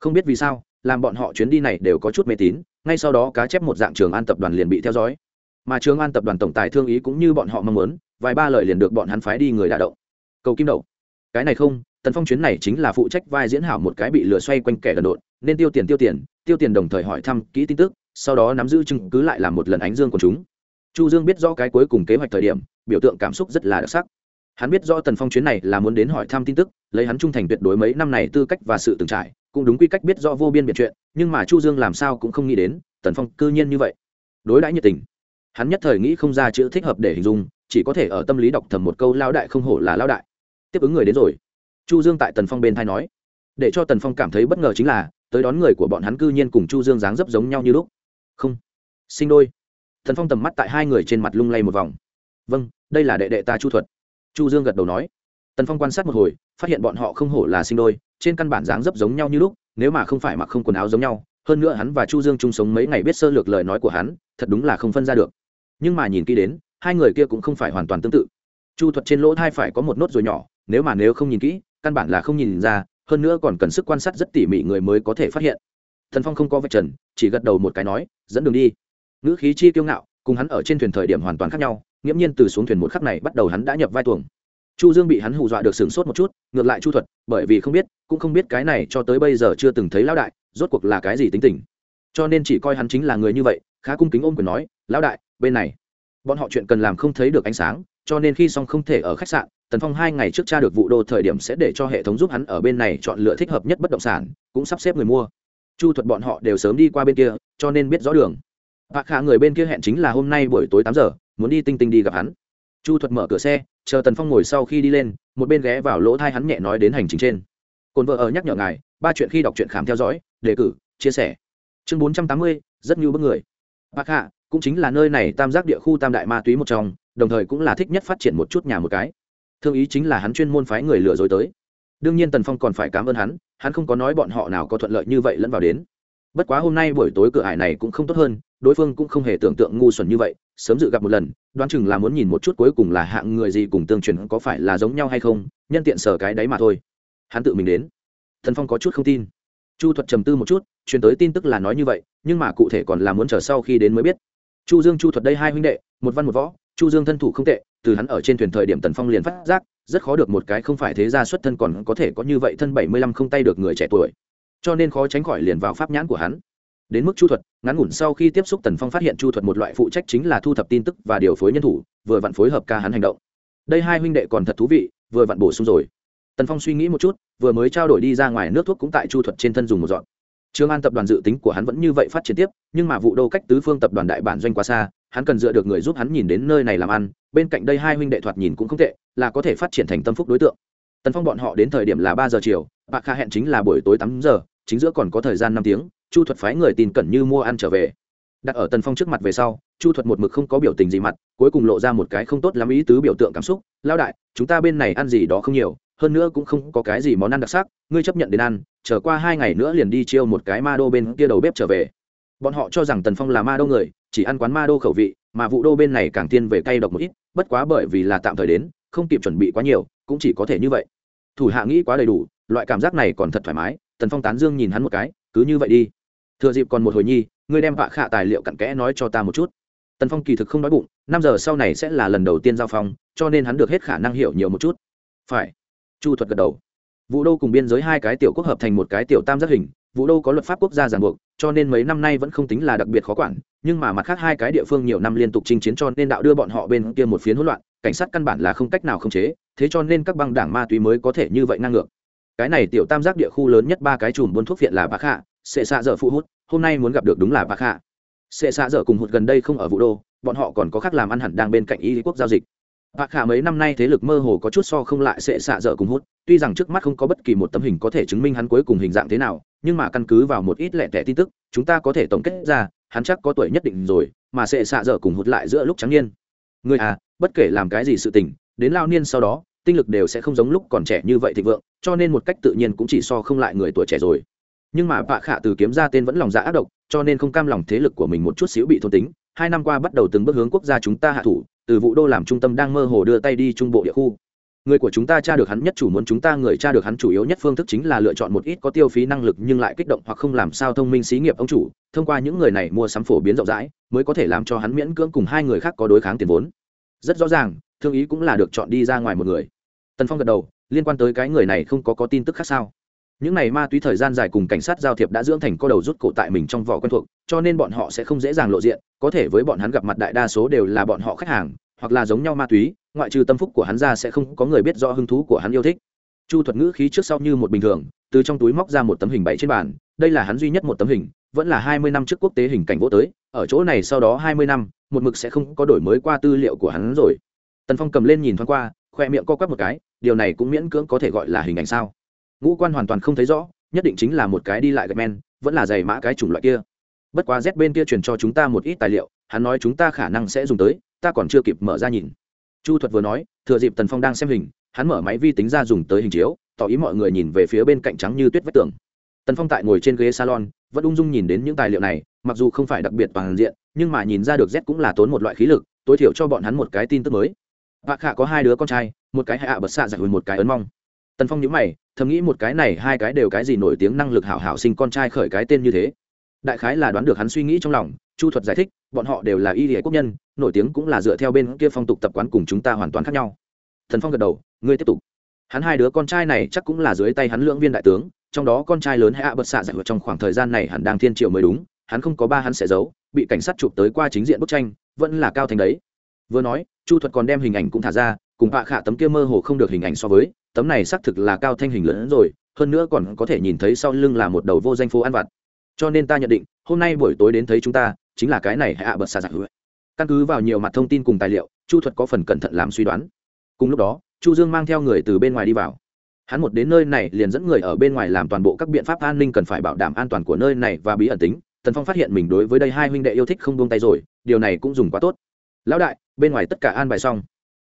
Không biết vì sao, làm bọn họ chuyến đi này đều có chút mê tín, ngay sau đó cá chép một dạng trường an tập đoàn liền bị theo dõi. Mà trường an tập đoàn tổng tài thương ý cũng như bọn họ mong muốn, vài ba lời liền được bọn hắn phái đi người đả động. Cầu kim đậu cái này không, tần phong chuyến này chính là phụ trách vai diễn hảo một cái bị lừa xoay quanh kẻ đần độn, nên tiêu tiền tiêu tiền tiêu tiền đồng thời hỏi thăm kỹ tin tức, sau đó nắm giữ chứng cứ lại làm một lần ánh dương của chúng chu dương biết rõ cái cuối cùng kế hoạch thời điểm, biểu tượng cảm xúc rất là đặc sắc. Hắn biết rõ tần phong chuyến này là muốn đến hỏi thăm tin tức, lấy hắn trung thành tuyệt đối mấy năm này tư cách và sự từng trải, cũng đúng quy cách biết rõ vô biên biệt chuyện, nhưng mà chu dương làm sao cũng không nghĩ đến, tần phong cư nhiên như vậy. Đối đãi nhiệt tình. Hắn nhất thời nghĩ không ra chữ thích hợp để hình dung, chỉ có thể ở tâm lý đọc thầm một câu lao đại không hổ là lao đại. Tiếp ứng người đến rồi. Chu dương tại tần phong bên thai nói. Để cho tần phong cảm thấy bất ngờ chính là, tới đón người của bọn hắn cư nhiên cùng chu dương dáng dấp giống nhau như lúc. Không. Sinh đôi thần phong tầm mắt tại hai người trên mặt lung lay một vòng. Vâng đây là đệ đệ ta chu thuật. Chu dương gật đầu nói. Tần phong quan sát một hồi, phát hiện bọn họ không hổ là sinh đôi, trên căn bản dáng dấp giống nhau như lúc, nếu mà không phải mặc không quần áo giống nhau, hơn nữa hắn và chu dương chung sống mấy ngày biết sơ lược lời nói của hắn, thật đúng là không phân ra được. Nhưng mà nhìn kỹ đến, hai người kia cũng không phải hoàn toàn tương tự. Chu thuật trên lỗ thai phải có một nốt rồi nhỏ, nếu mà nếu không nhìn kỹ, căn bản là không nhìn ra, hơn nữa còn cần sức quan sát rất tỉ mỉ người mới có thể phát hiện. Thần phong không có vạch trần, chỉ gật đầu một cái nói, dẫn đường đi ngữ khí chi kiêu ngạo, cùng hắn ở trên thuyền thời điểm hoàn toàn khác nhau, nghiễm nhiên từ xuống thuyền một khắc này bắt đầu hắn đã nhập vai tuồng. Chu dương bị hắn hù dọa được sửng sốt một chút, ngược lại chu thuật, bởi vì không biết, cũng không biết cái này cho tới bây giờ chưa từng thấy lão đại, rốt cuộc là cái gì tính tình. Cho nên chỉ coi hắn chính là người như vậy, khá cung kính ôm quyền nói, lão đại, bên này. Bọn họ chuyện cần làm không thấy được ánh sáng, cho nên khi xong không thể ở khách sạn, tần phong hai ngày trước tra được vụ đô thời điểm sẽ để cho hệ thống giúp hắn ở bên này chọn lựa thích hợp nhất bất động sản, cũng sắp xếp người mua. Chu thuật bọn họ đều sớm đi qua bên kia, cho nên biết rõ đường bạc khả người bên kia hẹn chính là hôm nay buổi tối tám giờ, muốn đi tinh tinh đi gặp hắn. Chu thuật mở cửa xe, chờ tần phong ngồi sau khi đi lên, một bên ghé vào lỗ thai hắn nhẹ nói đến hành trình trên. Cồn vợ ở nhắc nhở ngài, ba chuyện khi đọc truyện khám theo dõi, đề cử, chia sẻ. Chương bốn trăm tám mươi, rất nhiều bức người. Bạc hạ cũng chính là nơi này tam giác địa khu tam đại ma túy một trong, đồng thời cũng là thích nhất phát triển một chút nhà một cái. Thương ý chính là hắn chuyên môn phái người lừa dối tới. Đương nhiên tần phong còn phải cảm ơn hắn hắn không có nói bọn họ nào có thuận lợi như vậy lẫn vào đến. Bất quá hôm nay buổi tối cửa ải này cũng không tốt hơn đối phương cũng không hề tưởng tượng ngu xuẩn như vậy, sớm dự gặp một lần, đoán chừng là muốn nhìn một chút cuối cùng là hạng người gì cùng tương truyền có phải là giống nhau hay không, nhân tiện sở cái đấy mà thôi. Hắn tự mình đến. Thần phong có chút không tin. Chu thuật trầm tư một chút, truyền tới tin tức là nói như vậy, nhưng mà cụ thể còn là muốn chờ sau khi đến mới biết. Chu dương, chu thuật đây hai huynh đệ, một văn một võ, chu dương thân thủ không tệ, từ hắn ở trên thuyền thời điểm tần phong liền phát giác, rất khó được một cái không phải thế gia xuất thân còn có thể có như vậy thân bảy mươi lăm không tay được người trẻ tuổi. Cho nên khó tránh khỏi liền vào pháp nhãn của hắn đến mức chu thuật ngắn ngủn sau khi tiếp xúc tần phong phát hiện chu thuật một loại phụ trách chính là thu thập tin tức và điều phối nhân thủ vừa vặn phối hợp ca hắn hành động. Đây hai huynh đệ còn thật thú vị vừa vặn bổ sung rồi. Tần phong suy nghĩ một chút vừa mới trao đổi đi ra ngoài nước thuốc cũng tại chu thuật trên thân dùng một dọn. Trương An tập đoàn dự tính của hắn vẫn như vậy phát triển tiếp, nhưng mà vụ đô cách tứ phương tập đoàn đại bản doanh quá xa, hắn cần dựa được người giúp hắn nhìn đến nơi này làm ăn, bên cạnh đây hai huynh đệ thoạt nhìn cũng không tệ, là có thể phát triển thành tâm phúc đối tượng. Tần Phong bọn họ đến thời điểm là ba giờ chiều, Bạc Kha hẹn chính là buổi tối tám giờ, chính giữa còn có thời gian năm tiếng, Chu Thuật phái người tin cẩn như mua ăn trở về. Đặt ở Tần Phong trước mặt về sau, Chu Thuật một mực không có biểu tình gì mặt, cuối cùng lộ ra một cái không tốt lắm ý tứ biểu tượng cảm xúc, "Lão đại, chúng ta bên này ăn gì đó không nhiều, hơn nữa cũng không có cái gì món ăn đặc sắc ngươi chấp nhận đến ăn trở qua hai ngày nữa liền đi chiêu một cái ma đô bên kia đầu bếp trở về. Bọn họ cho rằng tần phong là ma đô người chỉ ăn quán ma đô khẩu vị mà vụ đô bên này càng tiên về cay độc một ít bất quá bởi vì là tạm thời đến không kịp chuẩn bị quá nhiều cũng chỉ có thể như vậy. Thủ hạ nghĩ quá đầy đủ loại cảm giác này còn thật thoải mái tần phong tán dương nhìn hắn một cái cứ như vậy đi thừa dịp còn một hồi nhi, ngươi đem vạ khạ tài liệu cặn kẽ nói cho ta một chút. Tần phong kỳ thực không nói bụng, năm giờ sau này sẽ là lần đầu tiên giao phong, cho nên hắn được hết khả năng hiểu nhiều một chút. Phải. Chu thuật gật đầu. Vũ đô cùng biên giới hai cái tiểu quốc hợp thành một cái tiểu tam giác hình, vũ đô có luật pháp quốc gia ràng buộc, cho nên mấy năm nay vẫn không tính là đặc biệt khó quản, nhưng mà mặt khác hai cái địa phương nhiều năm liên tục chinh chiến cho nên đạo đưa bọn họ bên kia một phiến hỗn loạn, cảnh sát căn bản là không cách nào khống chế, thế cho nên các băng đảng ma túy mới có thể như vậy ngang ngược. Cái này tiểu tam giác địa khu lớn nhất ba cái chùm buôn thuốc viện là bạc hạ sệ xạ dở phụ hút hôm nay muốn gặp được đúng là bạc hạ sệ xạ dở cùng hụt gần đây không ở vũ đô bọn họ còn có khác làm ăn hẳn đang bên cạnh y quốc giao dịch Bạc Khả mấy năm nay thế lực mơ hồ có chút so không lại sẽ xạ dở cùng hút, tuy rằng trước mắt không có bất kỳ một tấm hình có thể chứng minh hắn cuối cùng hình dạng thế nào, nhưng mà căn cứ vào một ít lẻ tẻ tin tức, chúng ta có thể tổng kết ra, hắn chắc có tuổi nhất định rồi, mà sẽ xạ dở cùng hút lại giữa lúc trắng niên. Người à, bất kể làm cái gì sự tình, đến lao niên sau đó, tinh lực đều sẽ không giống lúc còn trẻ như vậy thịnh vượng, cho nên một cách tự nhiên cũng chỉ so không lại người tuổi trẻ rồi. Nhưng mà Bạc Khả từ kiếm ra tên vẫn lòng dạ ác độc, cho nên không cam lòng thế lực của mình một chút xíu bị thôn tính, hai năm qua bắt đầu từng bước hướng quốc gia chúng ta hạ thủ, từ vụ đô làm trung tâm đang mơ hồ đưa tay đi trung bộ địa khu. Người của chúng ta tra được hắn nhất chủ muốn chúng ta người tra được hắn chủ yếu nhất phương thức chính là lựa chọn một ít có tiêu phí năng lực nhưng lại kích động hoặc không làm sao thông minh xí nghiệp ông chủ. Thông qua những người này mua sắm phổ biến rộng rãi mới có thể làm cho hắn miễn cưỡng cùng hai người khác có đối kháng tiền vốn. Rất rõ ràng thương ý cũng là được chọn đi ra ngoài một người. Tần phong gật đầu liên quan tới cái người này không có có tin tức khác sao? Những này ma túy thời gian dài cùng cảnh sát giao thiệp đã dưỡng thành co đầu rút cổ tại mình trong vỏ quen thuộc, cho nên bọn họ sẽ không dễ dàng lộ diện, có thể với bọn hắn gặp mặt đại đa số đều là bọn họ khách hàng, hoặc là giống nhau ma túy, ngoại trừ tâm phúc của hắn ra sẽ không có người biết rõ hứng thú của hắn yêu thích. Chu thuật ngữ khí trước sau như một bình thường, từ trong túi móc ra một tấm hình bảy trên bàn, đây là hắn duy nhất một tấm hình, vẫn là hai mươi năm trước quốc tế hình cảnh vô tới, ở chỗ này sau đó hai mươi năm, một mực sẽ không có đổi mới qua tư liệu của hắn rồi. Tần phong cầm lên nhìn thoáng qua, khoe miệng co quắp một cái, điều này cũng miễn cưỡng có thể gọi là hình ảnh sao? Ngũ quan hoàn toàn không thấy rõ, nhất định chính là một cái đi lại gạch men, vẫn là giày mã cái chủng loại kia. Bất quá z bên kia truyền cho chúng ta một ít tài liệu, hắn nói chúng ta khả năng sẽ dùng tới, ta còn chưa kịp mở ra nhìn. Chu thuật vừa nói, thừa dịp tần phong đang xem hình, hắn mở máy vi tính ra dùng tới hình chiếu, tỏ ý mọi người nhìn về phía bên cạnh trắng như tuyết vách tường. Tần phong tại ngồi trên ghế salon, vẫn ung dung nhìn đến những tài liệu này, mặc dù không phải đặc biệt toàn diện, nhưng mà nhìn ra được z cũng là tốn một loại khí lực, tối thiểu cho bọn hắn một cái tin tức mới. Bạc khả có hai đứa con trai, một cái hạ bật xạ dạ giải hồi một cái ấn mong tần phong nhớ mày, thầm nghĩ một cái này hai cái đều cái gì nổi tiếng năng lực hảo hảo sinh con trai khởi cái tên như thế. Đại khái là đoán được hắn suy nghĩ trong lòng, chu thuật giải thích, bọn họ đều là y hệ quốc nhân, nổi tiếng cũng là dựa theo bên kia phong tục tập quán cùng chúng ta hoàn toàn khác nhau. Thần phong gật đầu, ngươi tiếp tục. Hắn hai đứa con trai này chắc cũng là dưới tay hắn lưỡng viên đại tướng, trong đó con trai lớn hạ bật xạ giải trong khoảng thời gian này hẳn đang thiên triệu mới đúng, hắn không có ba hắn sẽ giấu, bị cảnh sát chụp tới qua chính diện bức tranh, vẫn là cao thành đấy. Vừa nói, chu thuật còn đem hình ảnh cũng thả ra cùng bạ khả tấm kia mơ hồ không được hình ảnh so với, tấm này xác thực là cao thanh hình lớn rồi, hơn nữa còn có thể nhìn thấy sau lưng là một đầu vô danh phố ăn vặt. Cho nên ta nhận định, hôm nay buổi tối đến thấy chúng ta, chính là cái này hạ bật xạ giặc căn cứ vào nhiều mặt thông tin cùng tài liệu, chu thuật có phần cẩn thận làm suy đoán. Cùng lúc đó, chu dương mang theo người từ bên ngoài đi vào. Hắn một đến nơi này liền dẫn người ở bên ngoài làm toàn bộ các biện pháp an ninh cần phải bảo đảm an toàn của nơi này và bí ẩn tính. Tần phong phát hiện mình đối với đây hai huynh đệ yêu thích không buông tay rồi, điều này cũng dùng quá tốt. Lão đại, bên ngoài tất cả an bài xong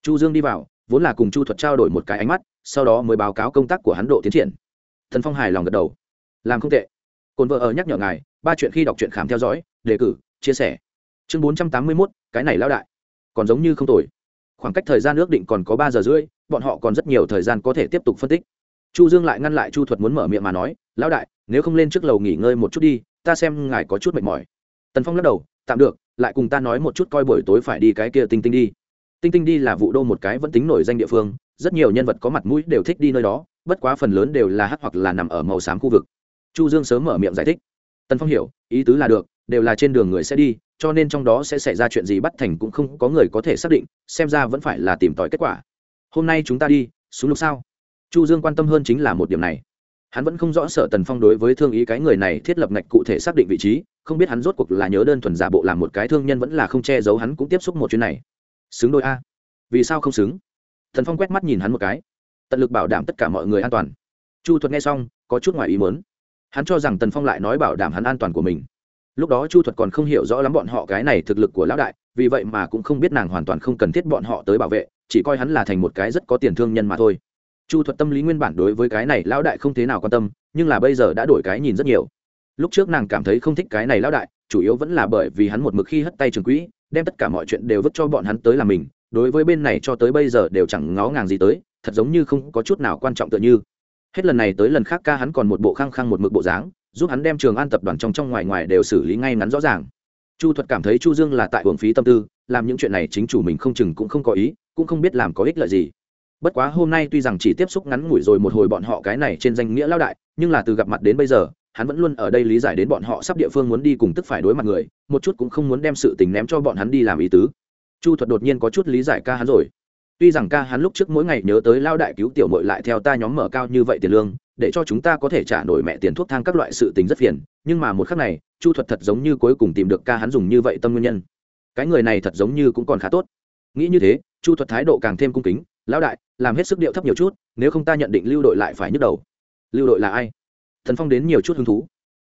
chu dương đi vào, vốn là cùng chu thuật trao đổi một cái ánh mắt, sau đó mới báo cáo công tác của hắn độ tiến triển. Thần phong hài lòng gật đầu. Làm không tệ. Cồn vợ ở nhắc nhở ngài, ba chuyện khi đọc truyện khám theo dõi, đề cử, chia sẻ. Chương bốn trăm tám mươi mốt, cái này lão đại. Còn giống như không tồi. Khoảng cách thời gian ước định còn có ba giờ rưỡi, bọn họ còn rất nhiều thời gian có thể tiếp tục phân tích. Chu dương lại ngăn lại chu thuật muốn mở miệng mà nói, lão đại, nếu không lên trước lầu nghỉ ngơi một chút đi, ta xem ngài có chút mệt mỏi. Tần phong lắc đầu, tạm được, lại cùng ta nói một chút coi buổi tối phải đi cái kia tinh tinh đi tinh tinh đi là vụ đô một cái vẫn tính nổi danh địa phương, rất nhiều nhân vật có mặt mũi đều thích đi nơi đó, bất quá phần lớn đều là hắc hoặc là nằm ở màu xám khu vực. Chu dương sớm mở miệng giải thích. Tần phong hiểu, ý tứ là được, đều là trên đường người sẽ đi, cho nên trong đó sẽ xảy ra chuyện gì bắt thành cũng không có người có thể xác định, xem ra vẫn phải là tìm tòi kết quả. Hôm nay chúng ta đi, xuống lúc sao? Chu dương quan tâm hơn chính là một điểm này. Hắn vẫn không rõ sở tần phong đối với thương ý cái người này thiết lập ngạch cụ thể xác định vị trí, không biết hắn rốt cuộc là nhớ đơn thuần giả bộ làm một cái thương nhân vẫn là không che giấu hắn cũng tiếp xúc một chuyến này xứng đôi a. Vì sao không xứng? Thần phong quét mắt nhìn hắn một cái. Tận lực bảo đảm tất cả mọi người an toàn. Chu thuật nghe xong, có chút ngoài ý muốn. Hắn cho rằng tần phong lại nói bảo đảm hắn an toàn của mình. Lúc đó chu thuật còn không hiểu rõ lắm bọn họ cái này thực lực của lão đại, vì vậy mà cũng không biết nàng hoàn toàn không cần thiết bọn họ tới bảo vệ, chỉ coi hắn là thành một cái rất có tiền thương nhân mà thôi. Chu thuật tâm lý nguyên bản đối với cái này lão đại không thế nào quan tâm, nhưng là bây giờ đã đổi cái nhìn rất nhiều lúc trước nàng cảm thấy không thích cái này lão đại, chủ yếu vẫn là bởi vì hắn một mực khi hất tay trường quỹ, đem tất cả mọi chuyện đều vứt cho bọn hắn tới là mình, đối với bên này cho tới bây giờ đều chẳng ngó ngàng gì tới, thật giống như không có chút nào quan trọng tựa như. Hết lần này tới lần khác ca hắn còn một bộ khăng khăng một mực bộ dáng, giúp hắn đem trường an tập đoàn trong trong ngoài ngoài đều xử lý ngay ngắn rõ ràng. Chu thuật cảm thấy chu dương là tại hưởng phí tâm tư, làm những chuyện này chính chủ mình không chừng cũng không có ý, cũng không biết làm có ích lợi gì. Bất quá hôm nay tuy rằng chỉ tiếp xúc ngắn ngủi rồi một hồi bọn họ cái này trên danh nghĩa lao đại, nhưng là từ gặp mặt đến bây giờ hắn vẫn luôn ở đây lý giải đến bọn họ sắp địa phương muốn đi cùng tức phải đối mặt người, một chút cũng không muốn đem sự tình ném cho bọn hắn đi làm ý tứ. Chu thuật đột nhiên có chút lý giải ca hắn rồi. Tuy rằng ca hắn lúc trước mỗi ngày nhớ tới lao đại cứu tiểu mội lại theo ta nhóm mở cao như vậy tiền lương, để cho chúng ta có thể trả nổi mẹ tiền thuốc thang các loại sự tình rất phiền, nhưng mà một khắc này, chu thuật thật giống như cuối cùng tìm được ca hắn dùng như vậy tâm nguyên nhân. Cái người này thật giống như cũng còn khá tốt. Nghĩ như thế, chu thuật thái độ càng thêm cung kính, lão đại, làm hết sức điệu thấp nhiều chút, nếu không ta nhận định lưu đội lại phải nhức đầu. Lưu đội là ai? Thần phong đến nhiều chút hứng thú.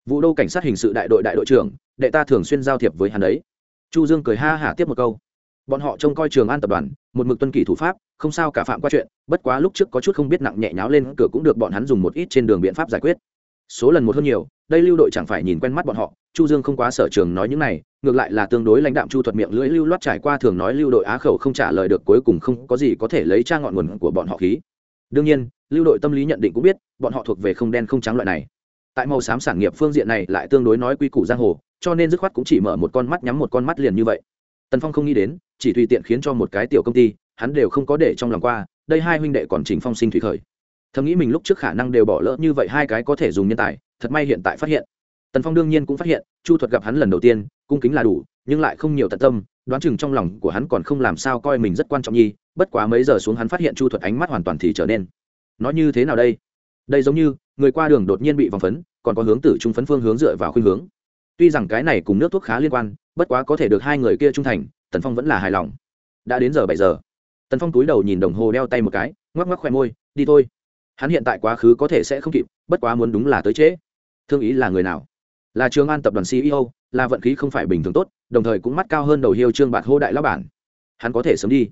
Vụ đô cảnh sát hình sự đại đội đại đội trưởng, đệ ta thường xuyên giao thiệp với hắn ấy chu dương cười ha hả tiếp một câu. Bọn họ trông coi trường an tập đoàn, một mực tuân kỷ thủ pháp, không sao cả phạm qua chuyện, bất quá lúc trước có chút không biết nặng nhẹ nháo lên cửa cũng được bọn hắn dùng một ít trên đường biện pháp giải quyết. Số lần một hơn nhiều, đây lưu đội chẳng phải nhìn quen mắt bọn họ, chu dương không quá sở trường nói những này, ngược lại là tương đối lãnh đạm chu thuật miệng lưỡi lưu loát trải qua thường nói lưu đội á khẩu không trả lời được cuối cùng không có gì có thể lấy tra ngọn nguồn của bọn họ khí. Đương nhiên lưu đội tâm lý nhận định cũng biết, bọn họ thuộc về không đen không trắng loại này. Tại màu xám sản nghiệp phương diện này lại tương đối nói quy củ giang hồ, cho nên dứt khoát cũng chỉ mở một con mắt nhắm một con mắt liền như vậy. Tần phong không nghĩ đến, chỉ tùy tiện khiến cho một cái tiểu công ty, hắn đều không có để trong lòng qua, đây hai huynh đệ còn trình phong sinh thủy khởi. Thầm nghĩ mình lúc trước khả năng đều bỏ lỡ như vậy hai cái có thể dùng nhân tài, thật may hiện tại phát hiện. Tần phong đương nhiên cũng phát hiện, chu thuật gặp hắn lần đầu tiên, cung kính là đủ, nhưng lại không nhiều tận tâm, đoán chừng trong lòng của hắn còn không làm sao coi mình rất quan trọng nhi, bất quá mấy giờ xuống hắn phát hiện chu thuật ánh mắt hoàn toàn thì trở nên nó như thế nào đây? Đây giống như, người qua đường đột nhiên bị vòng phấn, còn có hướng tử trung phấn phương hướng dựa vào khuynh hướng. Tuy rằng cái này cùng nước thuốc khá liên quan, bất quá có thể được hai người kia trung thành, tần phong vẫn là hài lòng. Đã đến giờ bảy giờ. Tần phong túi đầu nhìn đồng hồ đeo tay một cái, ngoắc ngoắc khoe môi, đi thôi. Hắn hiện tại quá khứ có thể sẽ không kịp, bất quá muốn đúng là tới trễ. Thương ý là người nào? Là trường an tập đoàn ceo là vận khí không phải bình thường tốt, đồng thời cũng mắt cao hơn đầu hiêu trương bạt hô đại lao bản. Hắn có thể sớm đi.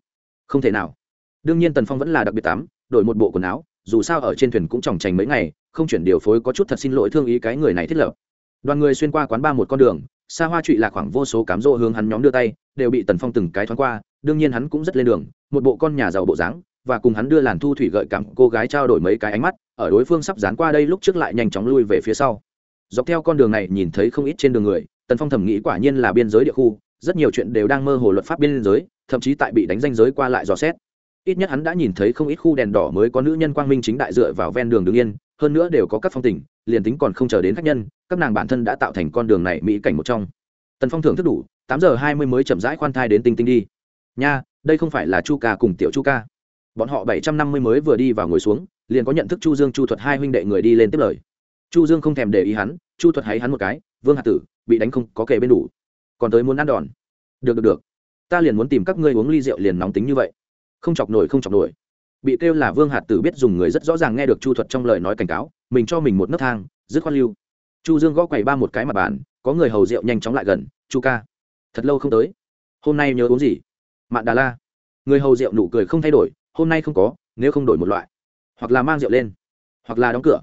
Không thể nào. Đương nhiên tần phong vẫn là đặc biệt tám đổi một bộ quần áo dù sao ở trên thuyền cũng tròng trành mấy ngày, không chuyển điều phối có chút thật xin lỗi thương ý cái người này thiết lập. Đoàn người xuyên qua quán ba một con đường, xa hoa trụy là khoảng vô số cám rỗ hướng hắn nhóm đưa tay, đều bị tần phong từng cái thoáng qua, đương nhiên hắn cũng rất lên đường, một bộ con nhà giàu bộ dáng, và cùng hắn đưa làn thu thủy gợi cảm cô gái trao đổi mấy cái ánh mắt, ở đối phương sắp dán qua đây lúc trước lại nhanh chóng lui về phía sau. Dọc theo con đường này nhìn thấy không ít trên đường người, tần phong thẩm nghĩ quả nhiên là biên giới địa khu, rất nhiều chuyện đều đang mơ hồ luật pháp biên giới, thậm chí tại bị đánh danh giới qua lại dò xét ít nhất hắn đã nhìn thấy không ít khu đèn đỏ mới có nữ nhân quang minh chính đại dựa vào ven đường đứng yên, hơn nữa đều có các phong tình, liền tính còn không chờ đến khách nhân, các nàng bản thân đã tạo thành con đường này mỹ cảnh một trong. Tần phong thưởng thức đủ, tám giờ hai mươi mới chậm rãi khoan thai đến tinh tinh đi. Nha, đây không phải là chu ca cùng tiểu chu ca. Bọn họ bảy trăm năm mươi mới vừa đi vào ngồi xuống, liền có nhận thức chu dương, chu thuật hai huynh đệ người đi lên tiếp lời. Chu dương không thèm để ý hắn, chu thuật háy hắn một cái, vương hạt tử, bị đánh không có kề bên đủ. Còn tới muốn ăn đòn. Được được được. Ta liền muốn tìm các ngươi uống ly rượu liền nóng tính như vậy không chọc nổi, không chọc nổi. Bị kêu là vương hạt tử biết dùng người rất rõ ràng nghe được chu thuật trong lời nói cảnh cáo, mình cho mình một nấc thang, dứt khoát lưu. Chu dương gõ quầy ba một cái mặt bàn, có người hầu rượu nhanh chóng lại gần, chu ca, thật lâu không tới. Hôm nay nhớ uống gì? Mạn đà la. Người hầu rượu nụ cười không thay đổi, hôm nay không có, nếu không đổi một loại. Hoặc là mang rượu lên, hoặc là đóng cửa.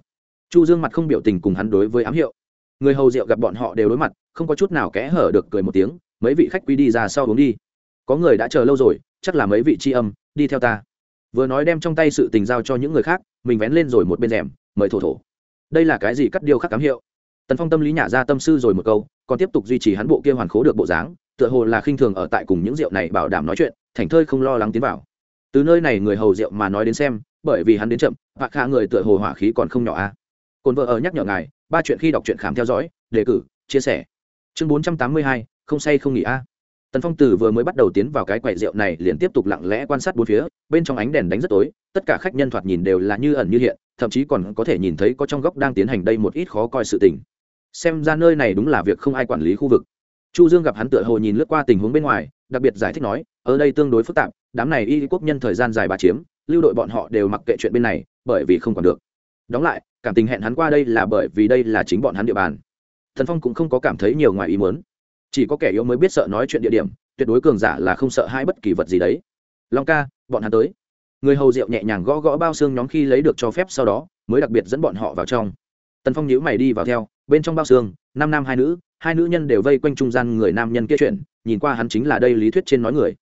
Chu dương mặt không biểu tình cùng hắn đối với ám hiệu. Người hầu rượu gặp bọn họ đều đối mặt, không có chút nào kẽ hở được cười một tiếng, mấy vị khách quý đi ra sau uống đi. Có người đã chờ lâu rồi chắc là mấy vị tri âm, đi theo ta. Vừa nói đem trong tay sự tình giao cho những người khác, mình vén lên rồi một bên rèm, mời thổ thổ. Đây là cái gì cắt điều khắc cám hiệu? Tần phong tâm lý nhả ra tâm sư rồi một câu, còn tiếp tục duy trì hắn bộ kia hoàn khố được bộ dáng, tựa hồ là khinh thường ở tại cùng những rượu này bảo đảm nói chuyện, thành thơi không lo lắng tiến vào. Từ nơi này người hầu rượu mà nói đến xem, bởi vì hắn đến chậm, và khả người tựa hồ hỏa khí còn không nhỏ a à. cồn vợ ở nhắc nhở ngài, ba chuyện khi đọc truyện khám theo dõi, đề cử, chia sẻ. Chương bốn trăm tám mươi hai, không say không nghỉ a tần phong tử vừa mới bắt đầu tiến vào cái quầy rượu này, liền tiếp tục lặng lẽ quan sát bốn phía, bên trong ánh đèn đánh rất tối, tất cả khách nhân thoạt nhìn đều là như ẩn như hiện, thậm chí còn có thể nhìn thấy có trong góc đang tiến hành đây một ít khó coi sự tình. Xem ra nơi này đúng là việc không ai quản lý khu vực. Chu dương gặp hắn tựa hồ nhìn lướt qua tình huống bên ngoài, đặc biệt giải thích nói, ở đây tương đối phức tạp, đám này y quốc nhân thời gian dài bà chiếm, lưu đội bọn họ đều mặc kệ chuyện bên này, bởi vì không còn được. Đóng lại, cảm tình hẹn hắn qua đây là bởi vì đây là chính bọn hắn địa bàn. Thần phong cũng không có cảm thấy nhiều ngoài ý muốn chỉ có kẻ yếu mới biết sợ nói chuyện địa điểm, tuyệt đối cường giả là không sợ hai bất kỳ vật gì đấy. Long ca, bọn hắn tới. Người hầu rượu nhẹ nhàng gõ gõ bao xương nhóm khi lấy được cho phép sau đó, mới đặc biệt dẫn bọn họ vào trong. Tần phong nhíu mày đi vào theo, bên trong bao xương, năm nam hai nữ hai nữ nhân đều vây quanh trung gian người nam nhân kia chuyện nhìn qua hắn chính là đây lý thuyết trên nói người.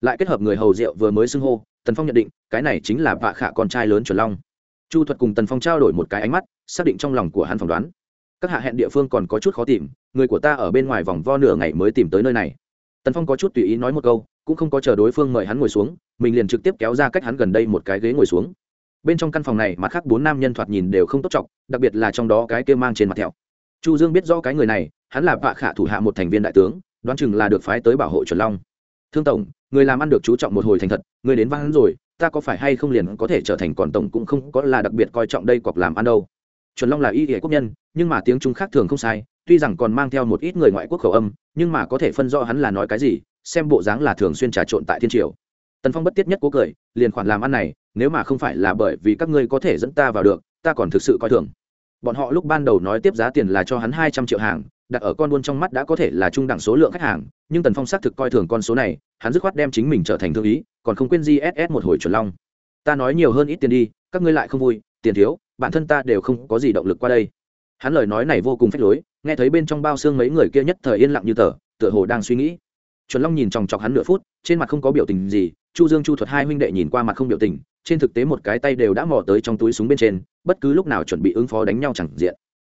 Lại kết hợp người hầu rượu vừa mới xưng hô, tần phong nhận định, cái này chính là vạ khả con trai lớn chuẩn long. Chu thuật cùng tần phong trao đổi một cái ánh mắt, xác định trong lòng của hắn phỏng đoán các hạ hẹn địa phương còn có chút khó tìm, người của ta ở bên ngoài vòng vo nửa ngày mới tìm tới nơi này. Tần phong có chút tùy ý nói một câu, cũng không có chờ đối phương mời hắn ngồi xuống, mình liền trực tiếp kéo ra cách hắn gần đây một cái ghế ngồi xuống. Bên trong căn phòng này, mặt khác bốn nam nhân thoạt nhìn đều không tốt trọng đặc biệt là trong đó cái kia mang trên mặt thẹo. Chu dương biết rõ cái người này, hắn là vạ khả thủ hạ một thành viên đại tướng, đoán chừng là được phái tới bảo hộ chuẩn long. Thương tổng, người làm ăn được chú trọng một hồi thành thật, người đến vang rồi, ta có phải hay không liền có thể trở thành còn tổng cũng không có là đặc biệt coi trọng đây cọc làm ăn đâu chuẩn long là y hệ quốc nhân, nhưng mà tiếng trung khác thường không sai, tuy rằng còn mang theo một ít người ngoại quốc khẩu âm, nhưng mà có thể phân rõ hắn là nói cái gì, xem bộ dáng là thường xuyên trà trộn tại thiên triều. Tần phong bất tiết nhất cố cười, liền khoản làm ăn này, nếu mà không phải là bởi vì các ngươi có thể dẫn ta vào được, ta còn thực sự coi thường. Bọn họ lúc ban đầu nói tiếp giá tiền là cho hắn hai trăm triệu hàng, đặt ở con buôn trong mắt đã có thể là trung đẳng số lượng khách hàng, nhưng tần phong xác thực coi thường con số này, hắn dứt khoát đem chính mình trở thành thương ý, còn không quên gss một hồi chuẩn long. Ta nói nhiều hơn ít tiền đi, các ngươi lại không vui, tiền thiếu bản thân ta đều không có gì động lực qua đây. Hắn lời nói này vô cùng phách lối, nghe thấy bên trong bao xương mấy người kia nhất thời yên lặng như tờ, tựa hồ đang suy nghĩ. Chuẩn long nhìn chòng chọc hắn nửa phút, trên mặt không có biểu tình gì, chu dương chu thuật hai huynh đệ nhìn qua mặt không biểu tình, trên thực tế một cái tay đều đã mò tới trong túi súng bên trên, bất cứ lúc nào chuẩn bị ứng phó đánh nhau chẳng diện.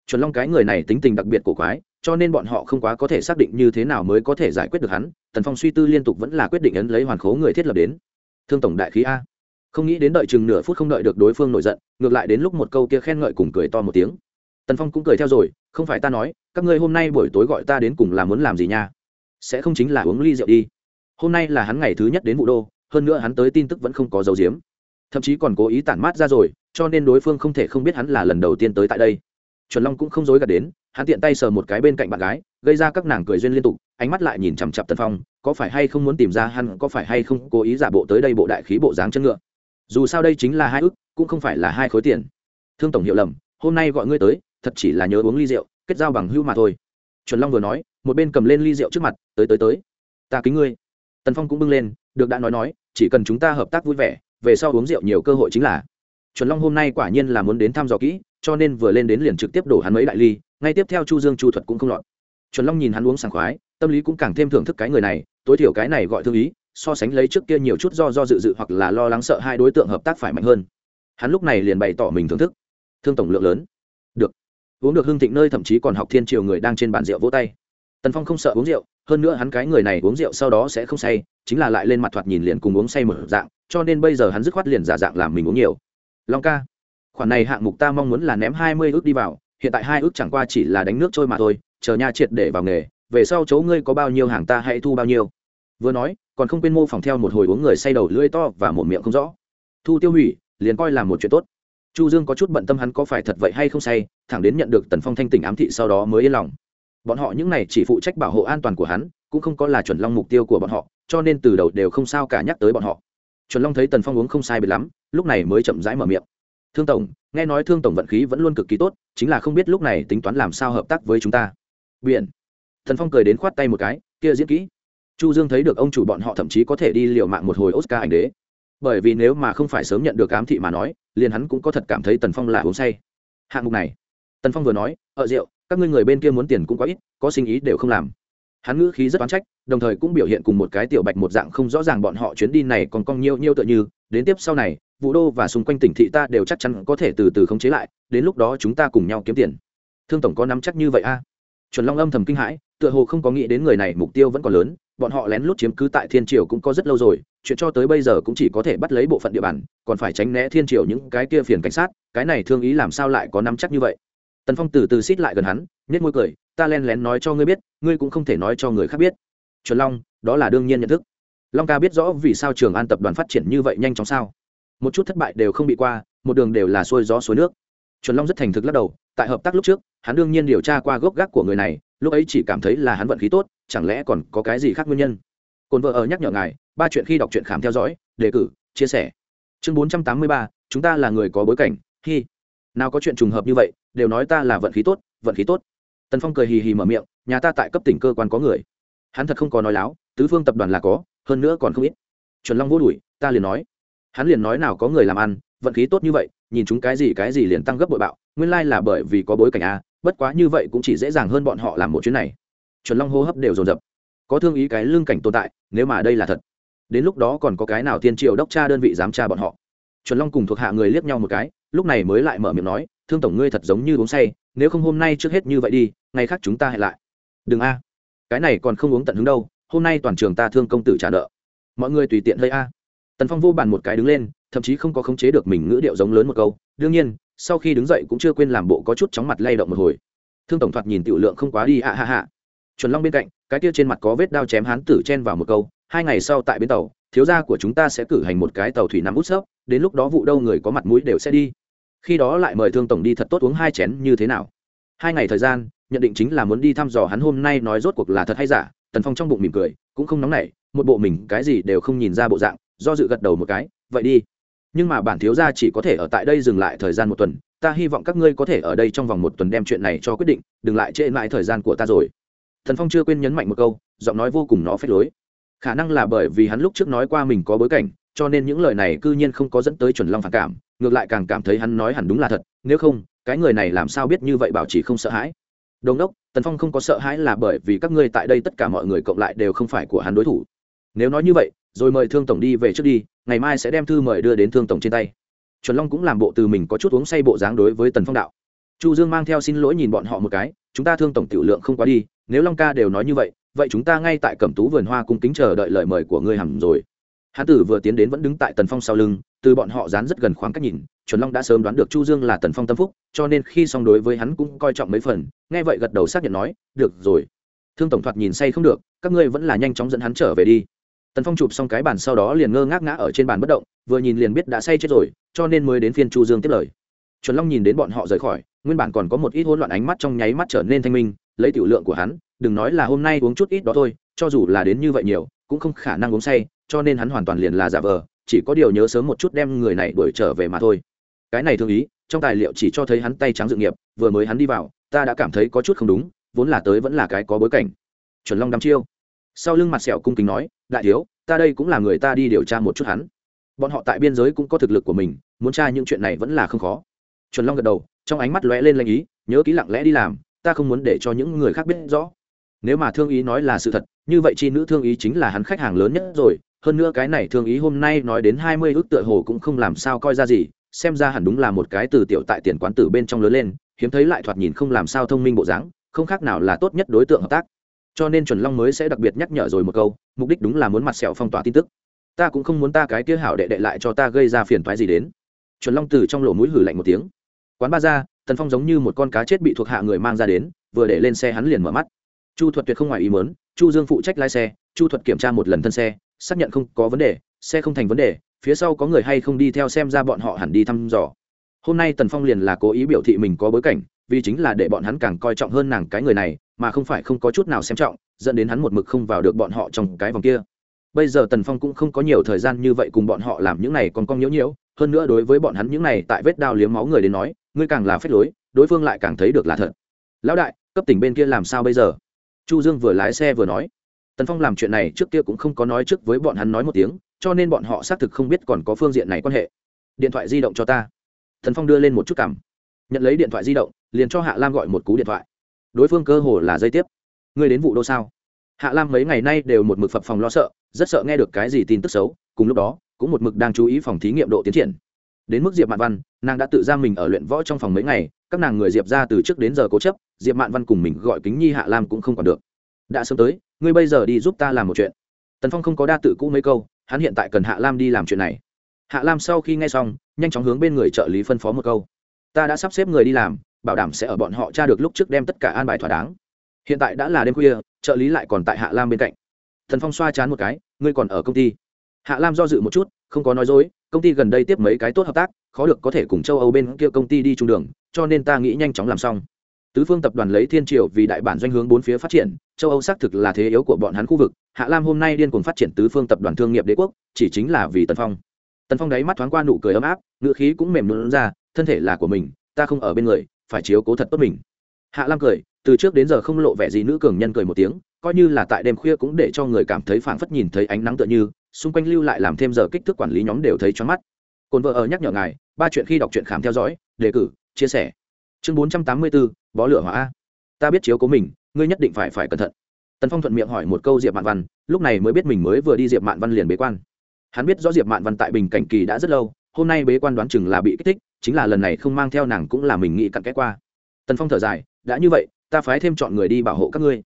Chuẩn long cái người này tính tình đặc biệt cổ quái, cho nên bọn họ không quá có thể xác định như thế nào mới có thể giải quyết được hắn, tần phong suy tư liên tục vẫn là quyết định ấn lấy hoàn khố người thiết lập đến. Thương tổng đại khí a không nghĩ đến đợi chừng nửa phút không đợi được đối phương nổi giận, ngược lại đến lúc một câu kia khen ngợi cùng cười to một tiếng. Tần phong cũng cười theo rồi, không phải ta nói, các ngươi hôm nay buổi tối gọi ta đến cùng là muốn làm gì nha? Sẽ không chính là uống ly rượu đi. Hôm nay là hắn ngày thứ nhất đến vụ đô, hơn nữa hắn tới tin tức vẫn không có dấu diếm. Thậm chí còn cố ý tản mát ra rồi, cho nên đối phương không thể không biết hắn là lần đầu tiên tới tại đây. Chuẩn long cũng không dối gạt đến, hắn tiện tay sờ một cái bên cạnh bạn gái, gây ra các nàng cười duyên liên tục, ánh mắt lại nhìn chằm chặp tân phong, có phải hay không muốn tìm ra hắn, có phải hay không cố ý giả bộ tới đây bộ đại khí bộ dáng chân ngựa dù sao đây chính là hai ức cũng không phải là hai khối tiền. Thương tổng hiểu lầm, hôm nay gọi ngươi tới, thật chỉ là nhớ uống ly rượu, kết giao bằng hưu mà thôi. Chuẩn long vừa nói, một bên cầm lên ly rượu trước mặt, tới tới tới. Ta kính ngươi. Tần phong cũng bưng lên, được đã nói nói, chỉ cần chúng ta hợp tác vui vẻ, về sau uống rượu nhiều cơ hội chính là. Chuẩn long hôm nay quả nhiên là muốn đến thăm dò kỹ, cho nên vừa lên đến liền trực tiếp đổ hắn mấy đại ly, ngay tiếp theo chu dương chu thuật cũng không lọt. Chuẩn long nhìn hắn uống sảng khoái, tâm lý cũng càng thêm thưởng thức cái người này, tối thiểu cái này gọi thương ý so sánh lấy trước kia nhiều chút do do dự dự hoặc là lo lắng sợ hai đối tượng hợp tác phải mạnh hơn. Hắn lúc này liền bày tỏ mình thưởng thức. Thương tổng lượng lớn. Được. Uống được hưng thịnh nơi thậm chí còn học thiên triều người đang trên bàn rượu vỗ tay. Tần phong không sợ uống rượu, hơn nữa hắn cái người này uống rượu sau đó sẽ không say, chính là lại lên mặt thoạt nhìn liền cùng uống say một dạng, cho nên bây giờ hắn dứt khoát liền giả dạng làm mình uống nhiều. Long ca, khoản này hạng mục ta mong muốn là ném hai mươi ước đi vào, hiện tại hai ước chẳng qua chỉ là đánh nước trôi mà thôi, chờ nha triệt để vào nghề, về sau chỗ ngươi có bao nhiêu hàng ta hãy thu bao nhiêu vừa nói, còn không quên mô phỏng theo một hồi uống người say đầu lưỡi to và một miệng không rõ. Thu tiêu hủy, liền coi là một chuyện tốt. Chu dương có chút bận tâm hắn có phải thật vậy hay không say, thẳng đến nhận được tần phong thanh tỉnh ám thị sau đó mới yên lòng. Bọn họ những này chỉ phụ trách bảo hộ an toàn của hắn, cũng không có là chuẩn long mục tiêu của bọn họ, cho nên từ đầu đều không sao cả nhắc tới bọn họ. Chuẩn long thấy tần phong uống không sai biệt lắm, lúc này mới chậm rãi mở miệng. Thương tổng, nghe nói thương tổng vận khí vẫn luôn cực kỳ tốt, chính là không biết lúc này tính toán làm sao hợp tác với chúng ta. Biển. Thần phong cười đến khoát tay một cái, kia diễn kỹ chu dương thấy được ông chủ bọn họ thậm chí có thể đi liều mạng một hồi oscar ảnh đế. Bởi vì nếu mà không phải sớm nhận được ám thị mà nói, liền hắn cũng có thật cảm thấy tần phong là uống say. Hạng mục này, tần phong vừa nói ở rượu, các ngươi người bên kia muốn tiền cũng có ít, có sinh ý đều không làm. Hắn ngữ khí rất oán trách, đồng thời cũng biểu hiện cùng một cái tiểu bạch một dạng không rõ ràng bọn họ chuyến đi này còn cong nhiêu nhiêu tựa như, đến tiếp sau này, vũ đô và xung quanh tỉnh thị ta đều chắc chắn có thể từ từ khống chế lại, đến lúc đó chúng ta cùng nhau kiếm tiền. Thương tổng có nắm chắc như vậy a? Chuẩn long âm thầm kinh hãi, tựa hồ không có nghĩ đến người này mục tiêu vẫn còn lớn bọn họ lén lút chiếm cứ tại thiên triều cũng có rất lâu rồi, chuyện cho tới bây giờ cũng chỉ có thể bắt lấy bộ phận địa bàn, còn phải tránh né thiên triều những cái kia phiền cảnh sát, cái này thương ý làm sao lại có nắm chắc như vậy? Tần phong từ từ xít lại gần hắn nhét môi cười, ta len lén nói cho ngươi biết, ngươi cũng không thể nói cho người khác biết. Chuẩn long, đó là đương nhiên nhận thức. Long ca biết rõ vì sao trường an tập đoàn phát triển như vậy nhanh chóng sao? Một chút thất bại đều không bị qua, một đường đều là xuôi gió suối nước. Chuẩn long rất thành thực lắc đầu, tại hợp tác lúc trước, hắn đương nhiên điều tra qua gốc gác của người này, lúc ấy chỉ cảm thấy là hắn vận khí tốt chẳng lẽ còn có cái gì khác nguyên nhân? Cồn vợ ở nhắc nhở ngài, ba chuyện khi đọc truyện khám theo dõi, đề cử, chia sẻ. Chương bốn trăm tám mươi ba, chúng ta là người có bối cảnh khi nào có chuyện trùng hợp như vậy, đều nói ta là vận khí tốt, vận khí tốt. Tần phong cười hì hì mở miệng, nhà ta tại cấp tỉnh cơ quan có người. Hắn thật không có nói láo, tứ phương tập đoàn là có, hơn nữa còn không ít. Chuẩn long vô đuổi, ta liền nói. Hắn liền nói nào có người làm ăn, vận khí tốt như vậy, nhìn chúng cái gì cái gì liền tăng gấp bội bạo, nguyên lai là bởi vì có bối cảnh a bất quá như vậy cũng chỉ dễ dàng hơn bọn họ làm một chuyến này chuẩn long hô hấp đều dồn dập. Có thương ý cái lương cảnh tồn tại nếu mà đây là thật đến lúc đó còn có cái nào tiên triều đốc tra đơn vị giám tra bọn họ? Chuẩn long cùng thuộc hạ người liếc nhau một cái lúc này mới lại mở miệng nói thương tổng ngươi thật giống như uống say nếu không hôm nay trước hết như vậy đi ngày khác chúng ta hẹn lại. Đừng a cái này còn không uống tận hứng đâu hôm nay toàn trường ta thương công tử trả nợ. Mọi người tùy tiện hơi a. Tần phong vô bàn một cái đứng lên thậm chí không có khống chế được mình ngữ điệu giống lớn một câu đương nhiên sau khi đứng dậy cũng chưa quên làm bộ có chút chóng mặt lay động một hồi. Thương tổng thoạt nhìn tiểu lượng không quá đi ạ à, hạ hạ chuẩn long bên cạnh, cái kia trên mặt có vết đao chém hán tử chen vào một câu, hai ngày sau tại bến tàu, thiếu gia của chúng ta sẽ cử hành một cái tàu thủy nằm út sấp, đến lúc đó vụ đâu người có mặt mũi đều sẽ đi. Khi đó lại mời thương tổng đi thật tốt uống hai chén như thế nào? Hai ngày thời gian, nhận định chính là muốn đi thăm dò hắn hôm nay nói rốt cuộc là thật hay giả, tần phong trong bụng mỉm cười, cũng không nóng nảy, một bộ mình cái gì đều không nhìn ra bộ dạng, do dự gật đầu một cái, vậy đi. Nhưng mà bản thiếu gia chỉ có thể ở tại đây dừng lại thời gian một tuần, ta hy vọng các ngươi có thể ở đây trong vòng một tuần đem chuyện này cho quyết định, đừng lại trễ mãi thời gian của ta rồi thần phong chưa quên nhấn mạnh một câu, giọng nói vô cùng nó phép lối. Khả năng là bởi vì hắn lúc trước nói qua mình có bối cảnh, cho nên những lời này cư nhiên không có dẫn tới chuẩn long phản cảm, ngược lại càng cảm thấy hắn nói hẳn đúng là thật, nếu không, cái người này làm sao biết như vậy bảo chỉ không sợ hãi. Đồn đốc, tần phong không có sợ hãi là bởi vì các ngươi tại đây tất cả mọi người cộng lại đều không phải của hắn đối thủ. Nếu nói như vậy, rồi mời thương tổng đi về trước đi, ngày mai sẽ đem thư mời đưa đến thương tổng trên tay. Chuẩn long cũng làm bộ từ mình có chút uống say bộ dáng đối với tần phong đạo. Chu dương mang theo xin lỗi nhìn bọn họ một cái, chúng ta thương tổng tiểu lượng không quá đi nếu long ca đều nói như vậy vậy chúng ta ngay tại cẩm tú vườn hoa cung kính chờ đợi lời mời của ngươi hẳn rồi. Hán tử vừa tiến đến vẫn đứng tại tần phong sau lưng, từ bọn họ dán rất gần khoảng cách nhìn, chuẩn long đã sớm đoán được chu dương là tần phong tâm phúc, cho nên khi song đối với hắn cũng coi trọng mấy phần, nghe vậy gật đầu xác nhận nói, được rồi. Thương tổng thoạt nhìn say không được, các ngươi vẫn là nhanh chóng dẫn hắn trở về đi. Tần phong chụp xong cái bàn sau đó liền ngơ ngác ngã ở trên bàn bất động, vừa nhìn liền biết đã say chết rồi, cho nên mới đến phiên chu dương tiếp lời. Chuẩn long nhìn đến bọn họ rời khỏi, nguyên bản còn có một ít hỗn loạn ánh mắt trong nháy mắt trở nên thanh minh lấy tiểu lượng của hắn, đừng nói là hôm nay uống chút ít đó thôi, cho dù là đến như vậy nhiều, cũng không khả năng uống say, cho nên hắn hoàn toàn liền là giả vờ, chỉ có điều nhớ sớm một chút đem người này đuổi trở về mà thôi. Cái này thương ý, trong tài liệu chỉ cho thấy hắn tay trắng dự nghiệp, vừa mới hắn đi vào, ta đã cảm thấy có chút không đúng, vốn là tới vẫn là cái có bối cảnh. Chuẩn long đắm chiêu. Sau lưng mặt sẹo cung kính nói, đại thiếu, ta đây cũng là người ta đi điều tra một chút hắn. Bọn họ tại biên giới cũng có thực lực của mình, muốn tra những chuyện này vẫn là không khó. Chuẩn long gật đầu, trong ánh mắt lóe lên lanh ý, nhớ kỹ lặng lẽ đi làm ta không muốn để cho những người khác biết rõ. Nếu mà thương ý nói là sự thật, như vậy chi nữ thương ý chính là hắn khách hàng lớn nhất rồi. Hơn nữa cái này thương ý hôm nay nói đến hai mươi ước tựa hồ cũng không làm sao coi ra gì. Xem ra hẳn đúng là một cái từ tiểu tại tiền quán tử bên trong lớn lên, hiếm thấy lại thoạt nhìn không làm sao thông minh bộ dáng, không khác nào là tốt nhất đối tượng hợp tác. Cho nên chuẩn long mới sẽ đặc biệt nhắc nhở rồi một câu, mục đích đúng là muốn mặt sẹo phong tỏa tin tức. Ta cũng không muốn ta cái kia hảo đệ đệ lại cho ta gây ra phiền toái gì đến. Chuẩn long từ trong lỗ mũi hử lạnh một tiếng. Quán ba ra tần phong giống như một con cá chết bị thuộc hạ người mang ra đến, vừa để lên xe hắn liền mở mắt. Chu thuật tuyệt không ngoài ý mớn chu dương phụ trách lái xe, chu thuật kiểm tra một lần thân xe, xác nhận không có vấn đề, xe không thành vấn đề, phía sau có người hay không đi theo xem ra bọn họ hẳn đi thăm dò. Hôm nay tần phong liền là cố ý biểu thị mình có bối cảnh, vì chính là để bọn hắn càng coi trọng hơn nàng cái người này, mà không phải không có chút nào xem trọng, dẫn đến hắn một mực không vào được bọn họ trong cái vòng kia. Bây giờ tần phong cũng không có nhiều thời gian như vậy cùng bọn họ làm những này còn cong nhiễu nhiễu, hơn nữa đối với bọn hắn những này tại vết đao liếm máu người đến nói ngươi càng là phép lối, đối phương lại càng thấy được là thật. Lão đại, cấp tỉnh bên kia làm sao bây giờ? Chu dương vừa lái xe vừa nói. Tần phong làm chuyện này trước kia cũng không có nói trước với bọn hắn nói một tiếng, cho nên bọn họ xác thực không biết còn có phương diện này quan hệ. Điện thoại di động cho ta. Tần phong đưa lên một chút cảm. Nhận lấy điện thoại di động, liền cho hạ lam gọi một cú điện thoại. Đối phương cơ hồ là dây tiếp. Ngươi đến vụ đô sao? Hạ lam mấy ngày nay đều một mực phập phòng lo sợ, rất sợ nghe được cái gì tin tức xấu, cùng lúc đó, cũng một mực đang chú ý phòng thí nghiệm độ tiến triển đến mức diệp mạn văn, nàng đã tự ra mình ở luyện võ trong phòng mấy ngày, các nàng người diệp ra từ trước đến giờ cố chấp, diệp mạn văn cùng mình gọi kính nhi hạ lam cũng không còn được. Đã sớm tới, ngươi bây giờ đi giúp ta làm một chuyện. Tần phong không có đa tự cũ mấy câu, hắn hiện tại cần hạ lam đi làm chuyện này. Hạ lam sau khi nghe xong, nhanh chóng hướng bên người trợ lý phân phó một câu. Ta đã sắp xếp người đi làm, bảo đảm sẽ ở bọn họ tra được lúc trước đem tất cả an bài thỏa đáng. Hiện tại đã là đêm khuya, trợ lý lại còn tại hạ lam bên cạnh. Thần phong xoa chán một cái, ngươi còn ở công ty? Hạ lam do dự một chút, không có nói dối, công ty gần đây tiếp mấy cái tốt hợp tác, khó được có thể cùng châu âu bên kia công ty đi trung đường, cho nên ta nghĩ nhanh chóng làm xong. Tứ phương tập đoàn lấy thiên triều vì đại bản doanh hướng bốn phía phát triển, châu âu xác thực là thế yếu của bọn hắn khu vực, hạ lam hôm nay điên cuồng phát triển tứ phương tập đoàn thương nghiệp đế quốc, chỉ chính là vì tần phong. Tần phong đáy mắt thoáng qua nụ cười ấm áp ngựa khí cũng mềm lún ra, thân thể là của mình, ta không ở bên người, phải chiếu cố thật tốt mình. Hạ lam cười, từ trước đến giờ không lộ vẻ gì nữ cường nhân cười một tiếng, coi như là tại đêm khuya cũng để cho người cảm thấy phảng phất nhìn thấy ánh nắng tựa như xung quanh lưu lại làm thêm giờ kích thước quản lý nhóm đều thấy choáng mắt. Cồn vợ ở nhắc nhở ngài, ba chuyện khi đọc truyện khám theo dõi, đề cử, chia sẻ. Chương bốn trăm tám mươi bốn bó lửa hỏa a. Ta biết chiếu cố mình, ngươi nhất định phải phải cẩn thận. Tần phong thuận miệng hỏi một câu diệp mạn văn, lúc này mới biết mình mới vừa đi diệp mạn văn liền bế quan. Hắn biết rõ diệp mạn văn tại bình cảnh kỳ đã rất lâu, hôm nay bế quan đoán chừng là bị kích thích, chính là lần này không mang theo nàng cũng là mình nghĩ cặn kẽ qua. Tần phong thở dài, đã như vậy, ta phái thêm chọn người đi bảo hộ các ngươi.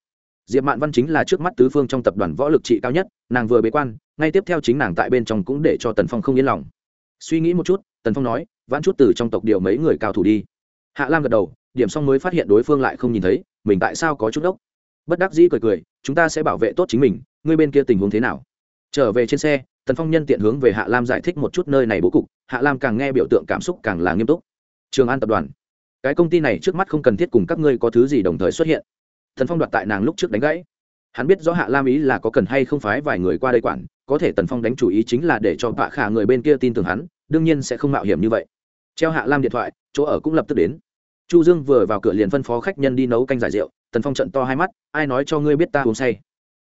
Diệp mạn văn chính là trước mắt tứ phương trong tập đoàn võ lực trị cao nhất, nàng vừa bế quan ngay tiếp theo chính nàng tại bên trong cũng để cho tần phong không yên lòng. Suy nghĩ một chút, tần phong nói, vãn chút từ trong tộc điều mấy người cao thủ đi. Hạ lam gật đầu, điểm xong mới phát hiện đối phương lại không nhìn thấy, mình tại sao có chút đốc? Bất đắc dĩ cười cười, chúng ta sẽ bảo vệ tốt chính mình, ngươi bên kia tình huống thế nào? Trở về trên xe, tần phong nhân tiện hướng về hạ lam giải thích một chút nơi này bố cục, hạ lam càng nghe biểu tượng cảm xúc càng là nghiêm túc. Trường an tập đoàn. Cái công ty này trước mắt không cần thiết cùng các ngươi có thứ gì đồng thời xuất hiện. Thần phong đoạt tại nàng lúc trước đánh gãy hắn biết rõ hạ lam ý là có cần hay không phái vài người qua đây quản, có thể tần phong đánh chủ ý chính là để cho bạ khả người bên kia tin tưởng hắn, đương nhiên sẽ không mạo hiểm như vậy. Treo hạ lam điện thoại, chỗ ở cũng lập tức đến. Chu dương vừa vào cửa liền phân phó khách nhân đi nấu canh giải rượu, tần phong trận to hai mắt, ai nói cho ngươi biết ta uống say?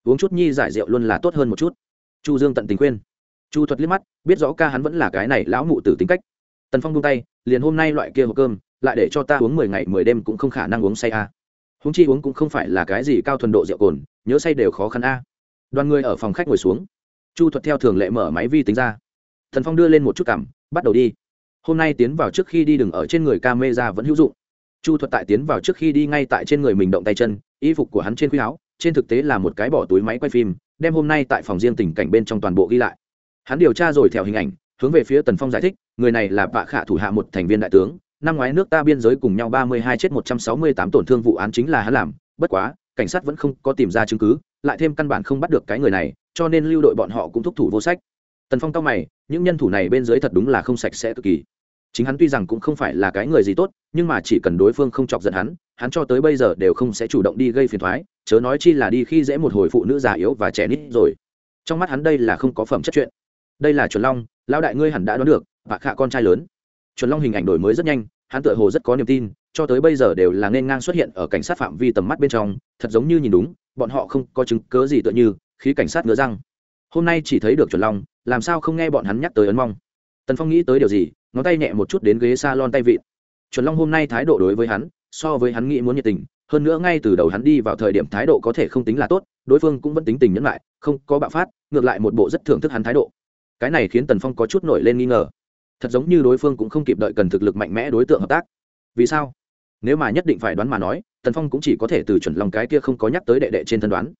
Uống chút nhi giải rượu luôn là tốt hơn một chút. Chu dương tận tình khuyên. Chu thuật liếc mắt, biết rõ ca hắn vẫn là cái này lão mụ tử tính cách. Tần phong buông tay, liền hôm nay loại kia hộp cơm, lại để cho ta uống mười ngày mười đêm cũng không khả năng uống say a à. húng chi uống cũng không phải là cái gì cao thuần độ rượu cồn nhớ say đều khó khăn a. Đoàn người ở phòng khách ngồi xuống. Chu thuật theo thường lệ mở máy vi tính ra. Thần phong đưa lên một chút cảm, bắt đầu đi. Hôm nay tiến vào trước khi đi đừng ở trên người ca mê ra vẫn hữu dụng. Chu thuật tại tiến vào trước khi đi ngay tại trên người mình động tay chân, y phục của hắn trên khuy áo, trên thực tế là một cái bỏ túi máy quay phim, đem hôm nay tại phòng riêng tình cảnh bên trong toàn bộ ghi lại. Hắn điều tra rồi theo hình ảnh, hướng về phía tần phong giải thích, người này là vạ khả thủ hạ một thành viên đại tướng, năm ngoái nước ta biên giới cùng nhau ba mươi hai chết một trăm sáu mươi tám tổn thương vụ án chính là hắn làm, bất quá cảnh sát vẫn không có tìm ra chứng cứ, lại thêm căn bản không bắt được cái người này, cho nên lưu đội bọn họ cũng thúc thủ vô sách. Tần phong cao mày, những nhân thủ này bên dưới thật đúng là không sạch sẽ cực kỳ. Chính hắn tuy rằng cũng không phải là cái người gì tốt, nhưng mà chỉ cần đối phương không chọc giận hắn hắn cho tới bây giờ đều không sẽ chủ động đi gây phiền thoái chớ nói chi là đi khi dễ một hồi phụ nữ già yếu và trẻ nít rồi. Trong mắt hắn đây là không có phẩm chất chuyện. Đây là chuẩn long, lão đại ngươi hẳn đã đoán được, và khạ con trai lớn. Chuẩn long hình ảnh đổi mới rất nhanh hắn tựa hồ rất có niềm tin, cho tới bây giờ đều là nên ngang xuất hiện ở cảnh sát phạm vi tầm mắt bên trong, thật giống như nhìn đúng, bọn họ không có chứng cớ gì tựa như, khí cảnh sát ngứa răng. Hôm nay chỉ thấy được chuẩn long, làm sao không nghe bọn hắn nhắc tới ấn mong? Tần phong nghĩ tới điều gì, ngón tay nhẹ một chút đến ghế s a lon tay vịn. Chuẩn long hôm nay thái độ đối với hắn, so với hắn nghĩ muốn nhiệt tình, hơn nữa ngay từ đầu hắn đi vào thời điểm thái độ có thể không tính là tốt, đối phương cũng vẫn tính tình nhẫn lại, không có bạo phát, ngược lại một bộ rất thưởng thức hắn thái độ. Cái này khiến tần phong có chút nổi lên nghi ngờ thật giống như đối phương cũng không kịp đợi cần thực lực mạnh mẽ đối tượng hợp tác. Vì sao? Nếu mà nhất định phải đoán mà nói, tần phong cũng chỉ có thể từ chuẩn lòng cái kia không có nhắc tới đệ đệ trên thân đoán.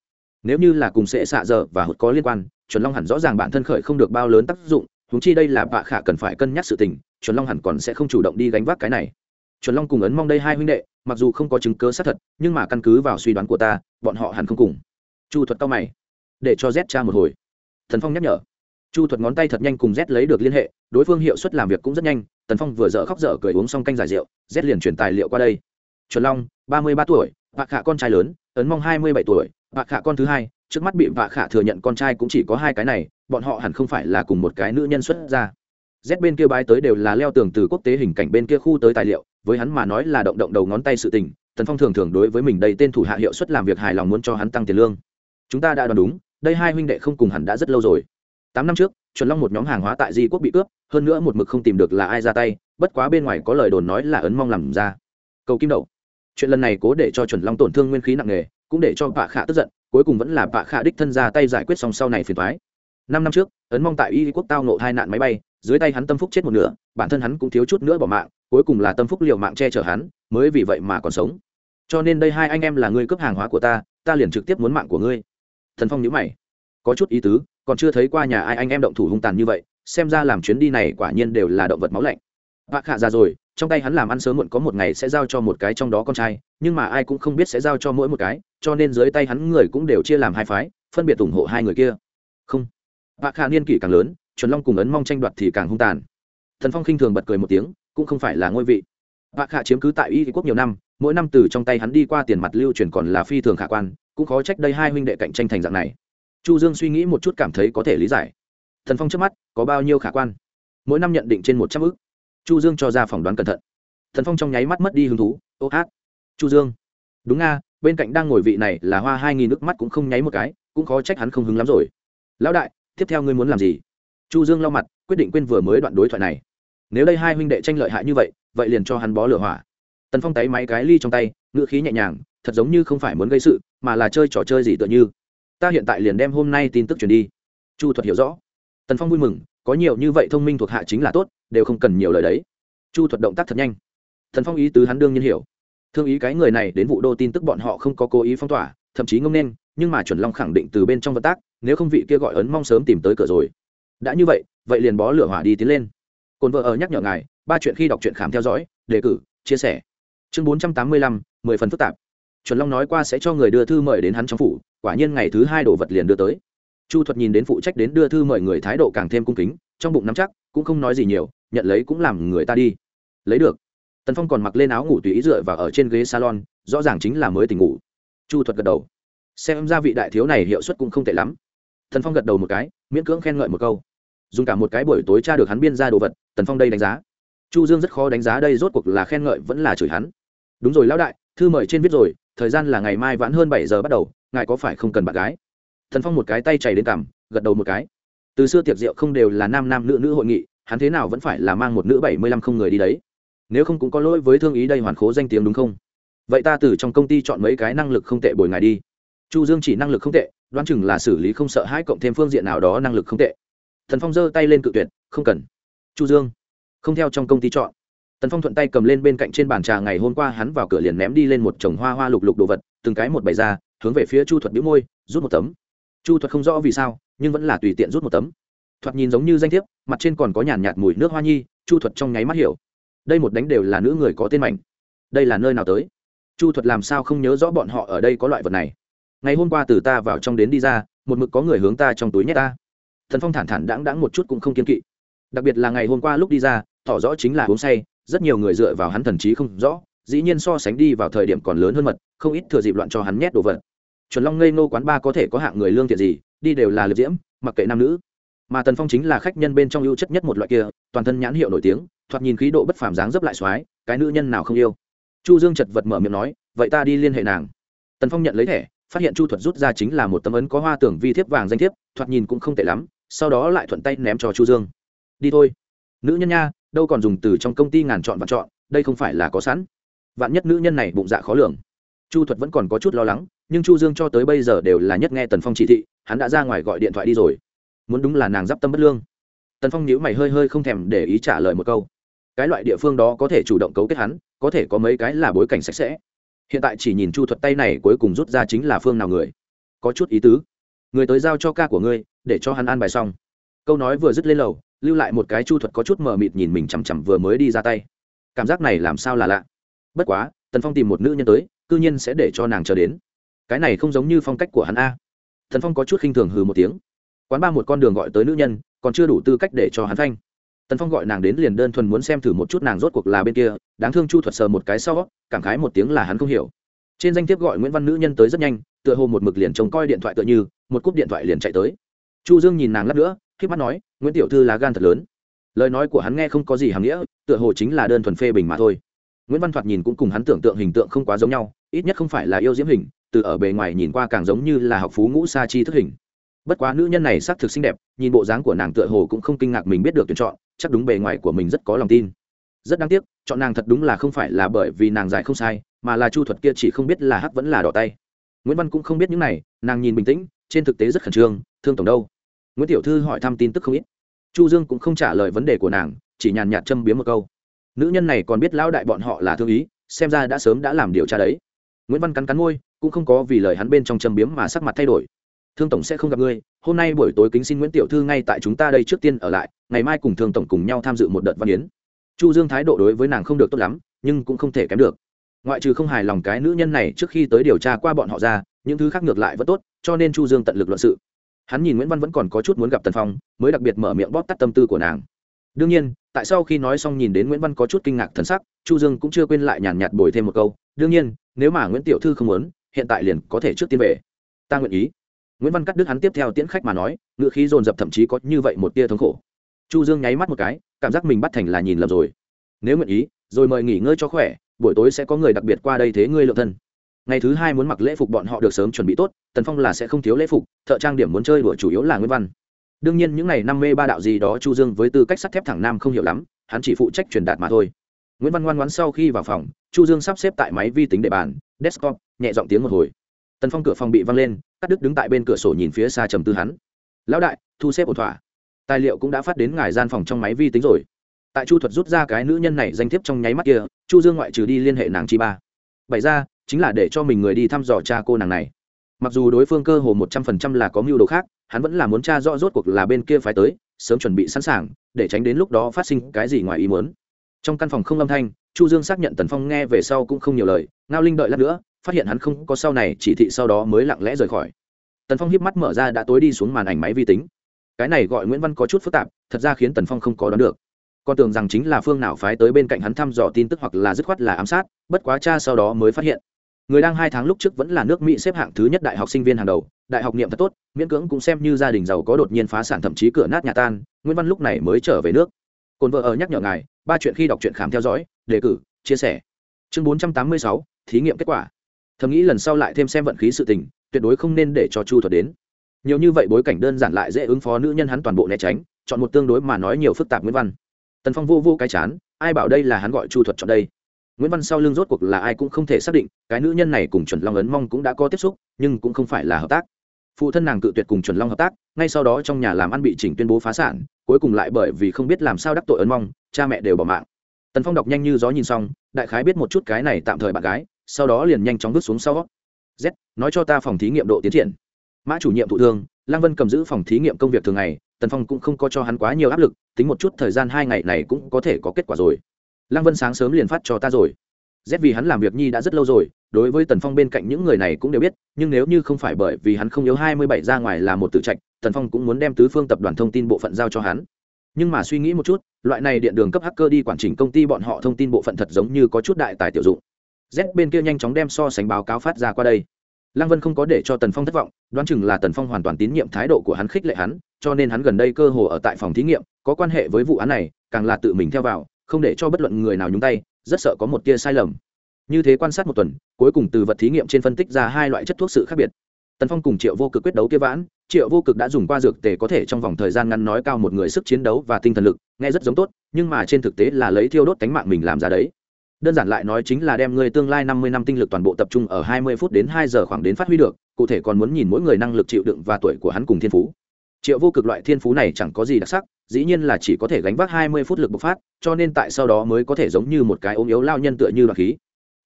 Nếu như là cùng sẽ xạ dở và hụt có liên quan, chuẩn long hẳn rõ ràng bản thân khởi không được bao lớn tác dụng húng chi đây là bạ khả cần phải cân nhắc sự tình, chuẩn long hẳn còn sẽ không chủ động đi gánh vác cái này. Chuẩn long cùng ấn mong đây hai huynh đệ, mặc dù không có chứng cơ xác thật, nhưng mà căn cứ vào suy đoán của ta, bọn họ hẳn không cùng. Chu thuật cao mày, để cho z cha một hồi. Thần phong nhắc nhở chu thuật ngón tay thật nhanh cùng z lấy được liên hệ, đối phương hiệu suất làm việc cũng rất nhanh, tần phong vừa dở khóc dở cười uống xong canh giải rượu, z liền chuyển tài liệu qua đây. Chuẩn long, ba mươi ba tuổi, vạ khả con trai lớn ấn mong hai mươi bảy tuổi, vạ khả con thứ hai, trước mắt bị vạ khả thừa nhận con trai cũng chỉ có hai cái này, bọn họ hẳn không phải là cùng một cái nữ nhân xuất ra. Z bên kia bái tới đều là leo tường từ quốc tế hình cảnh bên kia khu tới tài liệu, với hắn mà nói là động động đầu ngón tay sự tình, tần phong thường thường đối với mình đây tên thủ hạ hiệu suất làm việc hài lòng muốn cho hắn tăng tiền lương. Chúng ta đã đoán đúng, đây hai huynh đệ không cùng hẳn đã rất lâu rồi tám năm trước, chuẩn long một nhóm hàng hóa tại di quốc bị cướp, hơn nữa một mực không tìm được là ai ra tay, bất quá bên ngoài có lời đồn nói là ấn mong làm ra. Cầu kim đậu chuyện lần này cố để cho chuẩn long tổn thương nguyên khí nặng nề, cũng để cho bạ khả tức giận, cuối cùng vẫn là bạ khả đích thân ra tay giải quyết xong sau này phiền thoái năm năm trước, ấn mong tại y quốc tao nộ hai nạn máy bay, dưới tay hắn tâm phúc chết một nửa, bản thân hắn cũng thiếu chút nữa bỏ mạng, cuối cùng là tâm phúc liều mạng che chở hắn, mới vì vậy mà còn sống. Cho nên đây hai anh em là người cướp hàng hóa của ta ta liền trực tiếp muốn mạng của ngươi. Thần phong nhữ mày có chút ý tứ, còn chưa thấy qua nhà ai anh em động thủ hung tàn như vậy, xem ra làm chuyến đi này quả nhiên đều là động vật máu lạnh. Bạc hạ ra rồi, trong tay hắn làm ăn sớm muộn có một ngày sẽ giao cho một cái trong đó con trai, nhưng mà ai cũng không biết sẽ giao cho mỗi một cái, cho nên dưới tay hắn người cũng đều chia làm hai phái, phân biệt ủng hộ hai người kia. Không. Bạc hạ niên kỷ càng lớn, chuẩn long cùng ấn mong tranh đoạt thì càng hung tàn. Thần phong khinh thường bật cười một tiếng, cũng không phải là ngôi vị. Bạc hạ chiếm cứ tại y quốc nhiều năm, mỗi năm từ trong tay hắn đi qua tiền mặt lưu truyền còn là phi thường khả quan, cũng khó trách đây hai huynh đệ cạnh tranh thành dạng này chu dương suy nghĩ một chút cảm thấy có thể lý giải. Thần phong trước mắt có bao nhiêu khả quan? Mỗi năm nhận định trên một trăm ước. Chu dương cho ra phỏng đoán cẩn thận. Thần phong trong nháy mắt mất đi hứng thú. Ô hát. Chu dương. Đúng nga, bên cạnh đang ngồi vị này là hoa hai nghìn nước mắt cũng không nháy một cái, cũng khó trách hắn không hứng lắm rồi. Lão đại, tiếp theo ngươi muốn làm gì? Chu dương lau mặt, quyết định quên vừa mới đoạn đối thoại này. Nếu đây hai huynh đệ tranh lợi hại như vậy vậy liền cho hắn bó lửa hỏa. Tần phong tay máy cái ly trong tay ngựa khí nhẹ nhàng, thật giống như không phải muốn gây sự, mà là chơi trò chơi gì tựa như ta hiện tại liền đem hôm nay tin tức truyền đi. Chu thuật hiểu rõ. Tần phong vui mừng, có nhiều như vậy thông minh thuộc hạ chính là tốt, đều không cần nhiều lời đấy. Chu thuật động tác thật nhanh. Thần phong ý tứ hắn đương nhiên hiểu. Thương ý cái người này đến vụ đô tin tức bọn họ không có cố ý phong tỏa, thậm chí ngông nên, nhưng mà chuẩn long khẳng định từ bên trong vận tác, nếu không vị kia gọi ấn mong sớm tìm tới cửa rồi. Đã như vậy vậy liền bó lửa hỏa đi tiến lên. Cồn vợ ở nhắc nhở ngài, ba chuyện khi đọc truyện khám theo dõi, đề cử, chia sẻ. Chương bốn trăm tám mươi lăm, mười phần phức tạp chuẩn long nói qua sẽ cho người đưa thư mời đến hắn trong phủ, quả nhiên ngày thứ hai đồ vật liền đưa tới. Chu thuật nhìn đến phụ trách đến đưa thư mời người thái độ càng thêm cung kính, trong bụng nắm chắc, cũng không nói gì nhiều, nhận lấy cũng làm người ta đi. Lấy được. Tần phong còn mặc lên áo ngủ tùy ý dựa và ở trên ghế salon, rõ ràng chính là mới tỉnh ngủ. Chu thuật gật đầu. Xem ra vị đại thiếu này hiệu suất cũng không tệ lắm. Tần phong gật đầu một cái, miễn cưỡng khen ngợi một câu. Dùng cả một cái buổi tối tra được hắn biên ra đồ vật, tần phong đây đánh giá. Chu dương rất khó đánh giá đây rốt cuộc là khen ngợi vẫn là chửi hắn. Đúng rồi lão đại, thư mời trên viết rồi thời gian là ngày mai vãn hơn bảy giờ bắt đầu, ngài có phải không cần bạn gái? Thần phong một cái tay chảy đến cằm, gật đầu một cái. Từ xưa tiệc rượu không đều là nam nam nữ nữ hội nghị, hắn thế nào vẫn phải là mang một nữ bảy mươi lăm không người đi đấy. Nếu không cũng có lỗi với thương ý đây hoàn khố danh tiếng đúng không? Vậy ta từ trong công ty chọn mấy cái năng lực không tệ bồi ngài đi. Chu dương chỉ năng lực không tệ, đoán chừng là xử lý không sợ hãi cộng thêm phương diện nào đó năng lực không tệ. Thần phong giơ tay lên cự tuyệt, không cần. Chu dương, không theo trong công ty chọn tần phong thuận tay cầm lên bên cạnh trên bàn trà, ngày hôm qua hắn vào cửa liền ném đi lên một chồng hoa hoa lục lục đồ vật, từng cái một bày ra, hướng về phía chu thuật bĩu môi, rút một tấm. Chu thuật không rõ vì sao, nhưng vẫn là tùy tiện rút một tấm. Thoạt nhìn giống như danh thiếp, mặt trên còn có nhàn nhạt mùi nước hoa nhi, chu thuật trong nháy mắt hiểu. Đây một đánh đều là nữ người có tên mảnh. Đây là nơi nào tới? Chu thuật làm sao không nhớ rõ bọn họ ở đây có loại vật này? Ngày hôm qua từ ta vào trong đến đi ra, một mực có người hướng ta trong túi nhét ta. Thần phong thản thản đáng đáng một chút cũng không kiên kỵ. Đặc biệt là ngày hôm qua lúc đi ra, tỏ rõ chính là uống say rất nhiều người dựa vào hắn thần trí không rõ, dĩ nhiên so sánh đi vào thời điểm còn lớn hơn mật, không ít thừa dịp loạn cho hắn nhét đồ vật. Chuẩn long ngây nô quán ba có thể có hạng người lương thiện gì, đi đều là liệt diễm, mặc kệ nam nữ. Mà tần phong chính là khách nhân bên trong ưu chất nhất một loại kia, toàn thân nhãn hiệu nổi tiếng, thoạt nhìn khí độ bất phàm dáng dấp lại xoái, cái nữ nhân nào không yêu. Chu dương chật vật mở miệng nói, vậy ta đi liên hệ nàng. Tần phong nhận lấy thẻ, phát hiện chu thuật rút ra chính là một tấm ấn có hoa tưởng vi thiếp vàng danh thiếp, thoạt nhìn cũng không tệ lắm, sau đó lại thuận tay ném cho chu dương. Đi thôi. Nữ nhân nha đâu còn dùng từ trong công ty ngàn chọn và chọn, đây không phải là có sẵn. Vạn nhất nữ nhân này bụng dạ khó lường. Chu thuật vẫn còn có chút lo lắng, nhưng chu dương cho tới bây giờ đều là nhất nghe tần phong chỉ thị, hắn đã ra ngoài gọi điện thoại đi rồi. Muốn đúng là nàng d i p tâm bất lương. Tần phong nhíu mày hơi hơi không thèm để ý trả lời một câu. Cái loại địa phương đó có thể chủ động cấu kết hắn, có thể có mấy cái là bối cảnh sạch sẽ. Hiện tại chỉ nhìn chu thuật tay này cuối cùng rút ra chính là phương nào người. Có chút ý tứ. Người tới giao cho ca của ngươi, để cho hắn an bài xong. Câu nói vừa dứt lên lầu lưu lại một cái chu thuật có chút mờ mịt nhìn mình chằm chằm vừa mới đi ra tay. Cảm giác này làm sao là lạ? Bất quá, tần phong tìm một nữ nhân tới, cư nhiên sẽ để cho nàng chờ đến. Cái này không giống như phong cách của hắn a. Thần phong có chút khinh thường hừ một tiếng. Quán ba một con đường gọi tới nữ nhân, còn chưa đủ tư cách để cho hắn phanh. Tần phong gọi nàng đến liền đơn thuần muốn xem thử một chút nàng rốt cuộc là bên kia, đáng thương chu thuật sờ một cái sau, cảm khái một tiếng là hắn không hiểu. Trên danh thiếp gọi nguyễn văn nữ nhân tới rất nhanh, tựa hồ một mực liền trông coi điện thoại tựa như, một cúp điện thoại liền chạy tới. Chu dương nhìn nàng lát nữa k mắt nói, nguyễn tiểu thư là gan thật lớn. Lời nói của hắn nghe không có gì hàm nghĩa, tựa hồ chính là đơn thuần phê bình mà thôi. Nguyễn văn thoạt nhìn cũng cùng hắn tưởng tượng hình tượng không quá giống nhau, ít nhất không phải là yêu diễm hình, từ ở bề ngoài nhìn qua càng giống như là học phú ngũ sa chi thức hình. Bất quá nữ nhân này xác thực xinh đẹp, nhìn bộ dáng của nàng tựa hồ cũng không kinh ngạc mình biết được tuyển chọn, chắc đúng bề ngoài của mình rất có lòng tin. Rất đáng tiếc, chọn nàng thật đúng là không phải là bởi vì nàng dài không sai, mà là chu thuật kia chỉ không biết là hắc vẫn là đỏ tay. Nguyễn văn cũng không biết những này, nàng nhìn bình tĩnh, trên thực tế rất khẩn trương, thương tổng đâu? Nguyễn tiểu thư hỏi thăm tin tức không ít. Chu dương cũng không trả lời vấn đề của nàng, chỉ nhàn nhạt châm biếm một câu. Nữ nhân này còn biết lão đại bọn họ là thương ý, xem ra đã sớm đã làm điều tra đấy. Nguyễn văn cắn cắn môi, cũng không có vì lời hắn bên trong châm biếm mà sắc mặt thay đổi. Thương tổng sẽ không gặp ngươi, hôm nay buổi tối kính xin nguyễn tiểu thư ngay tại chúng ta đây trước tiên ở lại, ngày mai cùng thương tổng cùng nhau tham dự một đợt văn yến. Chu dương thái độ đối với nàng không được tốt lắm, nhưng cũng không thể kém được. Ngoại trừ không hài lòng cái nữ nhân này trước khi tới điều tra qua bọn họ ra, những thứ khác ngược lại vẫn tốt, cho nên chu dương tận lực luận sự hắn nhìn nguyễn văn vẫn còn có chút muốn gặp tần phong mới đặc biệt mở miệng bóp tắt tâm tư của nàng đương nhiên tại sau khi nói xong nhìn đến nguyễn văn có chút kinh ngạc thần sắc chu dương cũng chưa quên lại nhàn nhạt bồi thêm một câu đương nhiên nếu mà nguyễn tiểu thư không muốn hiện tại liền có thể trước tiên về ta nguyện ý nguyễn văn cắt đứt hắn tiếp theo tiễn khách mà nói ngựa khí dồn dập thậm chí có như vậy một tia thống khổ chu dương nháy mắt một cái cảm giác mình bắt thành là nhìn lầm rồi nếu nguyện ý rồi mời nghỉ ngơi cho khỏe buổi tối sẽ có người đặc biệt qua đây thế ngươi lượng thân ngày thứ hai muốn mặc lễ phục bọn họ được sớm chuẩn bị tốt, tần phong là sẽ không thiếu lễ phục, thợ trang điểm muốn chơi đùa chủ yếu là nguyễn văn. Đương nhiên những ngày năm mê ba đạo gì đó chu dương với tư cách sắt thép thẳng nam không hiểu lắm, hắn chỉ phụ trách truyền đạt mà thôi. Nguyễn văn ngoan ngoãn sau khi vào phòng, chu dương sắp xếp tại máy vi tính để bàn, desktop, nhẹ giọng tiếng một hồi. Tần phong cửa phòng bị văng lên, cắt đứt đứng tại bên cửa sổ nhìn phía xa trầm tư hắn. Lão đại, thu xếp ổn thỏa. Tài liệu cũng đã phát đến ngài gian phòng trong máy vi tính rồi. Tại chu thuật rút ra cái nữ nhân này danh thiếp trong nháy mắt kia, chu dương ngoại trừ đi liên hệ nàng chi ba. Bày ra chính là để cho mình người đi thăm dò cha cô nàng này. Mặc dù đối phương cơ hồ một trăm phần trăm là có mưu đồ khác, hắn vẫn là muốn tra rõ rốt cuộc là bên kia phải tới, sớm chuẩn bị sẵn sàng, để tránh đến lúc đó phát sinh cái gì ngoài ý muốn. Trong căn phòng không âm thanh, chu dương xác nhận tần phong nghe về sau cũng không nhiều lời, ngao linh đợi lát nữa, phát hiện hắn không có sau này chỉ thị sau đó mới lặng lẽ rời khỏi. Tần phong hiếp mắt mở ra đã tối đi xuống màn ảnh máy vi tính. Cái này gọi nguyễn văn có chút phức tạp, thật ra khiến tần phong không có đoán được. Con tưởng rằng chính là phương nào phái tới bên cạnh hắn thăm dò tin tức hoặc là dứt khoát là ám sát, bất quá cha sau đó mới phát hiện người đang hai tháng lúc trước vẫn là nước mỹ xếp hạng thứ nhất đại học sinh viên hàng đầu, đại học niệm thật tốt, miễn cưỡng cũng xem như gia đình giàu có đột nhiên phá sản thậm chí cửa nát nhà tan nguyễn văn lúc này mới trở về nước. Cồn vợ ở nhắc nhở ngài, ba chuyện khi đọc truyện khám theo dõi, đề cử, chia sẻ. Chương bốn trăm tám mươi sáu, thí nghiệm kết quả. Thầm nghĩ lần sau lại thêm xem vận khí sự tình, tuyệt đối không nên để cho chu thuật đến. Nhiều như vậy bối cảnh đơn giản lại dễ ứng phó nữ nhân hắn toàn bộ né tránh, chọn một tương đối mà nói nhiều phức tạp nguyễn văn. Tần phong vô vô cái chán, ai bảo đây là hắn gọi chu thuật chọn đây? Nguyễn văn sau lưng rốt cuộc là ai cũng không thể xác định, cái nữ nhân này cùng chuẩn long ấn mong cũng đã có tiếp xúc, nhưng cũng không phải là hợp tác. Phụ thân nàng cự tuyệt cùng chuẩn long hợp tác, ngay sau đó trong nhà làm ăn bị chỉnh tuyên bố phá sản, cuối cùng lại bởi vì không biết làm sao đắc tội ấn mong, cha mẹ đều bỏ mạng. Tần phong đọc nhanh như gió nhìn xong, đại khái biết một chút cái này tạm thời bạn gái, sau đó liền nhanh chóng bước xuống sau. Z, nói cho ta phòng thí nghiệm độ tiến triển. Mã chủ nhiệm thụ thương, lăng vân cầm giữ phòng thí nghiệm công việc thường ngày, tần phong cũng không có cho hắn quá nhiều áp lực, tính một chút thời gian hai ngày này cũng có thể có kết quả rồi lăng vân sáng sớm liền phát cho ta rồi. Z vì hắn làm việc nhi đã rất lâu rồi, đối với tần phong bên cạnh những người này cũng đều biết, nhưng nếu như không phải bởi vì hắn không yếu hai mươi bảy ra ngoài là một tử trạch, tần phong cũng muốn đem tứ phương tập đoàn thông tin bộ phận giao cho hắn. Nhưng mà suy nghĩ một chút, loại này điện đường cấp hacker đi quản trình công ty bọn họ thông tin bộ phận thật giống như có chút đại tài tiểu dụng. Z bên kia nhanh chóng đem so sánh báo cáo phát ra qua đây. Lăng vân không có để cho tần phong thất vọng, đoán chừng là tần phong hoàn toàn tín nhiệm thái độ của hắn khích lệ hắn, cho nên hắn gần đây cơ hồ ở tại phòng thí nghiệm, có quan hệ với vụ án này, càng là tự mình theo vào không để cho bất luận người nào nhúng tay, rất sợ có một tia sai lầm. Như thế quan sát một tuần, cuối cùng từ vật thí nghiệm trên phân tích ra hai loại chất thuốc sự khác biệt. Tần phong cùng triệu vô cực quyết đấu kia vãn, triệu vô cực đã dùng qua dược tề có thể trong vòng thời gian ngắn nói cao một người sức chiến đấu và tinh thần lực, nghe rất giống tốt, nhưng mà trên thực tế là lấy thiêu đốt cánh mạng mình làm ra đấy. Đơn giản lại nói chính là đem người tương lai năm mươi năm tinh lực toàn bộ tập trung ở hai mươi phút đến hai giờ khoảng đến phát huy được, cụ thể còn muốn nhìn mỗi người năng lực chịu đựng và tuổi của hắn cùng thiên phú triệu vô cực loại thiên phú này chẳng có gì đặc sắc, dĩ nhiên là chỉ có thể gánh vác hai mươi phút lực bộc phát, cho nên tại sau đó mới có thể giống như một cái ốm yếu lao nhân tựa như đoạn khí.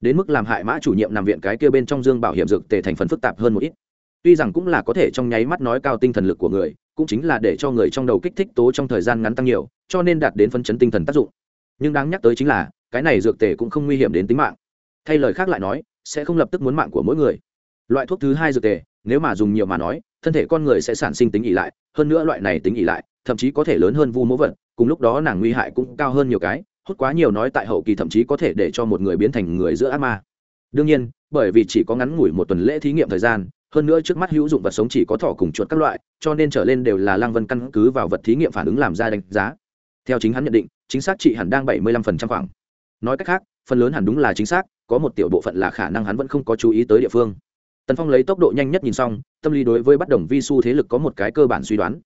Đến mức làm hại mã chủ nhiệm nằm viện cái kia bên trong dương bảo hiểm dược tề thành phần phức tạp hơn một ít. Tuy rằng cũng là có thể trong nháy mắt nói cao tinh thần lực của người, cũng chính là để cho người trong đầu kích thích tố trong thời gian ngắn tăng nhiều, cho nên đạt đến phân chấn tinh thần tác dụng. Nhưng đáng nhắc tới chính là, cái này dược tề cũng không nguy hiểm đến tính mạng. Thay lời khác lại nói, sẽ không lập tức muốn mạng của mỗi người. Loại thuốc thứ hai dược tề nếu mà dùng nhiều mà nói, thân thể con người sẽ sản sinh tính ỉ lại, hơn nữa loại này tính ỉ lại, thậm chí có thể lớn hơn vu mẫu vật, cùng lúc đó nàng nguy hại cũng cao hơn nhiều cái, hút quá nhiều nói tại hậu kỳ thậm chí có thể để cho một người biến thành người giữa ác ma. Đương nhiên, bởi vì chỉ có ngắn ngủi một tuần lễ thí nghiệm thời gian, hơn nữa trước mắt hữu dụng vật sống chỉ có thỏ cùng chuột các loại, cho nên trở lên đều là lang vân căn cứ vào vật thí nghiệm phản ứng làm ra đánh giá. Theo chính hắn nhận định, chính xác trị hẳn đang bảy mươi lăm phần trăm khoảng. Nói cách khác, phần lớn hẳn đúng là chính xác, có một tiểu bộ phận là khả năng hắn vẫn không có chú ý tới địa phương tần phong lấy tốc độ nhanh nhất nhìn xong, tâm lý đối với bắt đồng vi su thế lực có một cái cơ bản suy đoán.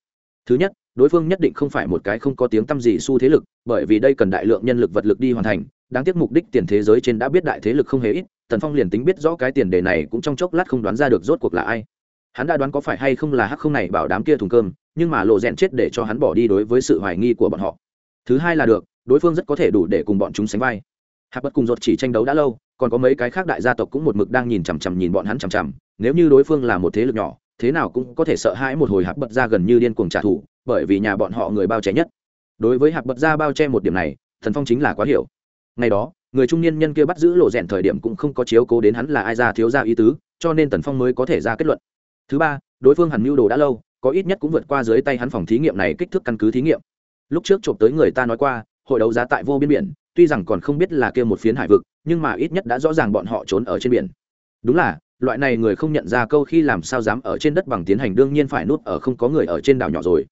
Thứ nhất, đối phương nhất định không phải một cái không có tiếng tăm gì su thế lực, bởi vì đây cần đại lượng nhân lực vật lực đi hoàn thành, đáng tiếc mục đích tiền thế giới trên đã biết đại thế lực không hề ít, tần phong liền tính biết rõ cái tiền đề này cũng trong chốc lát không đoán ra được rốt cuộc là ai. Hắn đã đoán có phải hay không là hắc không này bảo đám kia thùng cơm, nhưng mà lộ rèn chết để cho hắn bỏ đi đối với sự hoài nghi của bọn họ. Thứ hai là được, đối phương rất có thể đủ để cùng bọn chúng sánh vai. Hạp bất cùng ruột chỉ tranh đấu đã lâu còn có mấy cái khác đại gia tộc cũng một mực đang nhìn chằm chằm nhìn bọn hắn chằm chằm, nếu như đối phương là một thế lực nhỏ, thế nào cũng có thể sợ hãi một hồi hạc bật ra gần như điên cuồng trả thù, bởi vì nhà bọn họ người bao che nhất. Đối với hạc bật ra bao che một điểm này, thần phong chính là quá hiểu. Ngày đó, người trung niên nhân kia bắt giữ lộ rèn thời điểm cũng không có chiếu cố đến hắn là ai ra thiếu ra ý tứ, cho nên tần phong mới có thể ra kết luận. Thứ ba, đối phương hẳn mưu đồ đã lâu, có ít nhất cũng vượt qua dưới tay hắn phòng thí nghiệm này kích thước căn cứ thí nghiệm. Lúc trước trộm tới người ta nói qua, hội đấu giá tại vô biên biển tuy rằng còn không biết là kia một phiến hải vực, nhưng mà ít nhất đã rõ ràng bọn họ trốn ở trên biển. Đúng là, loại này người không nhận ra câu khi làm sao dám ở trên đất bằng tiến hành đương nhiên phải nuốt ở không có người ở trên đảo nhỏ rồi.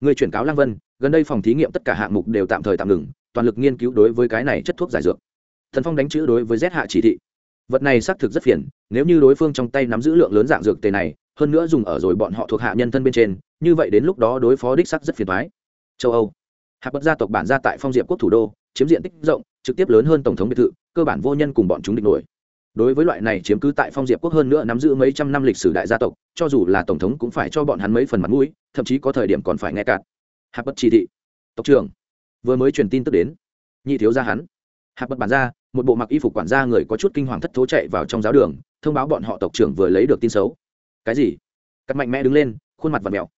Người chuyển cáo lăng vân, gần đây phòng thí nghiệm tất cả hạng mục đều tạm thời tạm ngừng, toàn lực nghiên cứu đối với cái này chất thuốc giải dược. Thần phong đánh chữ đối với z hạ chỉ thị. Vật này xác thực rất phiền, nếu như đối phương trong tay nắm giữ lượng lớn dạng dược tề này, hơn nữa dùng ở rồi bọn họ thuộc hạ nhân thân bên trên, như vậy đến lúc đó đối phó đích sắc rất phiền thoái châu âu. Hạp bất gia tộc bản gia tại phong diệp quốc thủ đô chiếm diện tích rộng, trực tiếp lớn hơn tổng thống biệt thự, cơ bản vô nhân cùng bọn chúng địch nổi. Đối với loại này chiếm cứ tại phong diệp quốc hơn nữa nắm giữ mấy trăm năm lịch sử đại gia tộc, cho dù là tổng thống cũng phải cho bọn hắn mấy phần mặt mũi, thậm chí có thời điểm còn phải nghe cạn. Hạp bất chỉ thị, tộc trưởng, vừa mới truyền tin tức đến. Nhị thiếu gia hắn. Hạp bất bản ra một bộ mặc y phục quản gia người có chút kinh hoàng thất thố chạy vào trong giáo đường, thông báo bọn họ tộc trưởng vừa lấy được tin xấu. Cái gì? Cắt mạnh mẽ đứng lên, khuôn mặt và mèo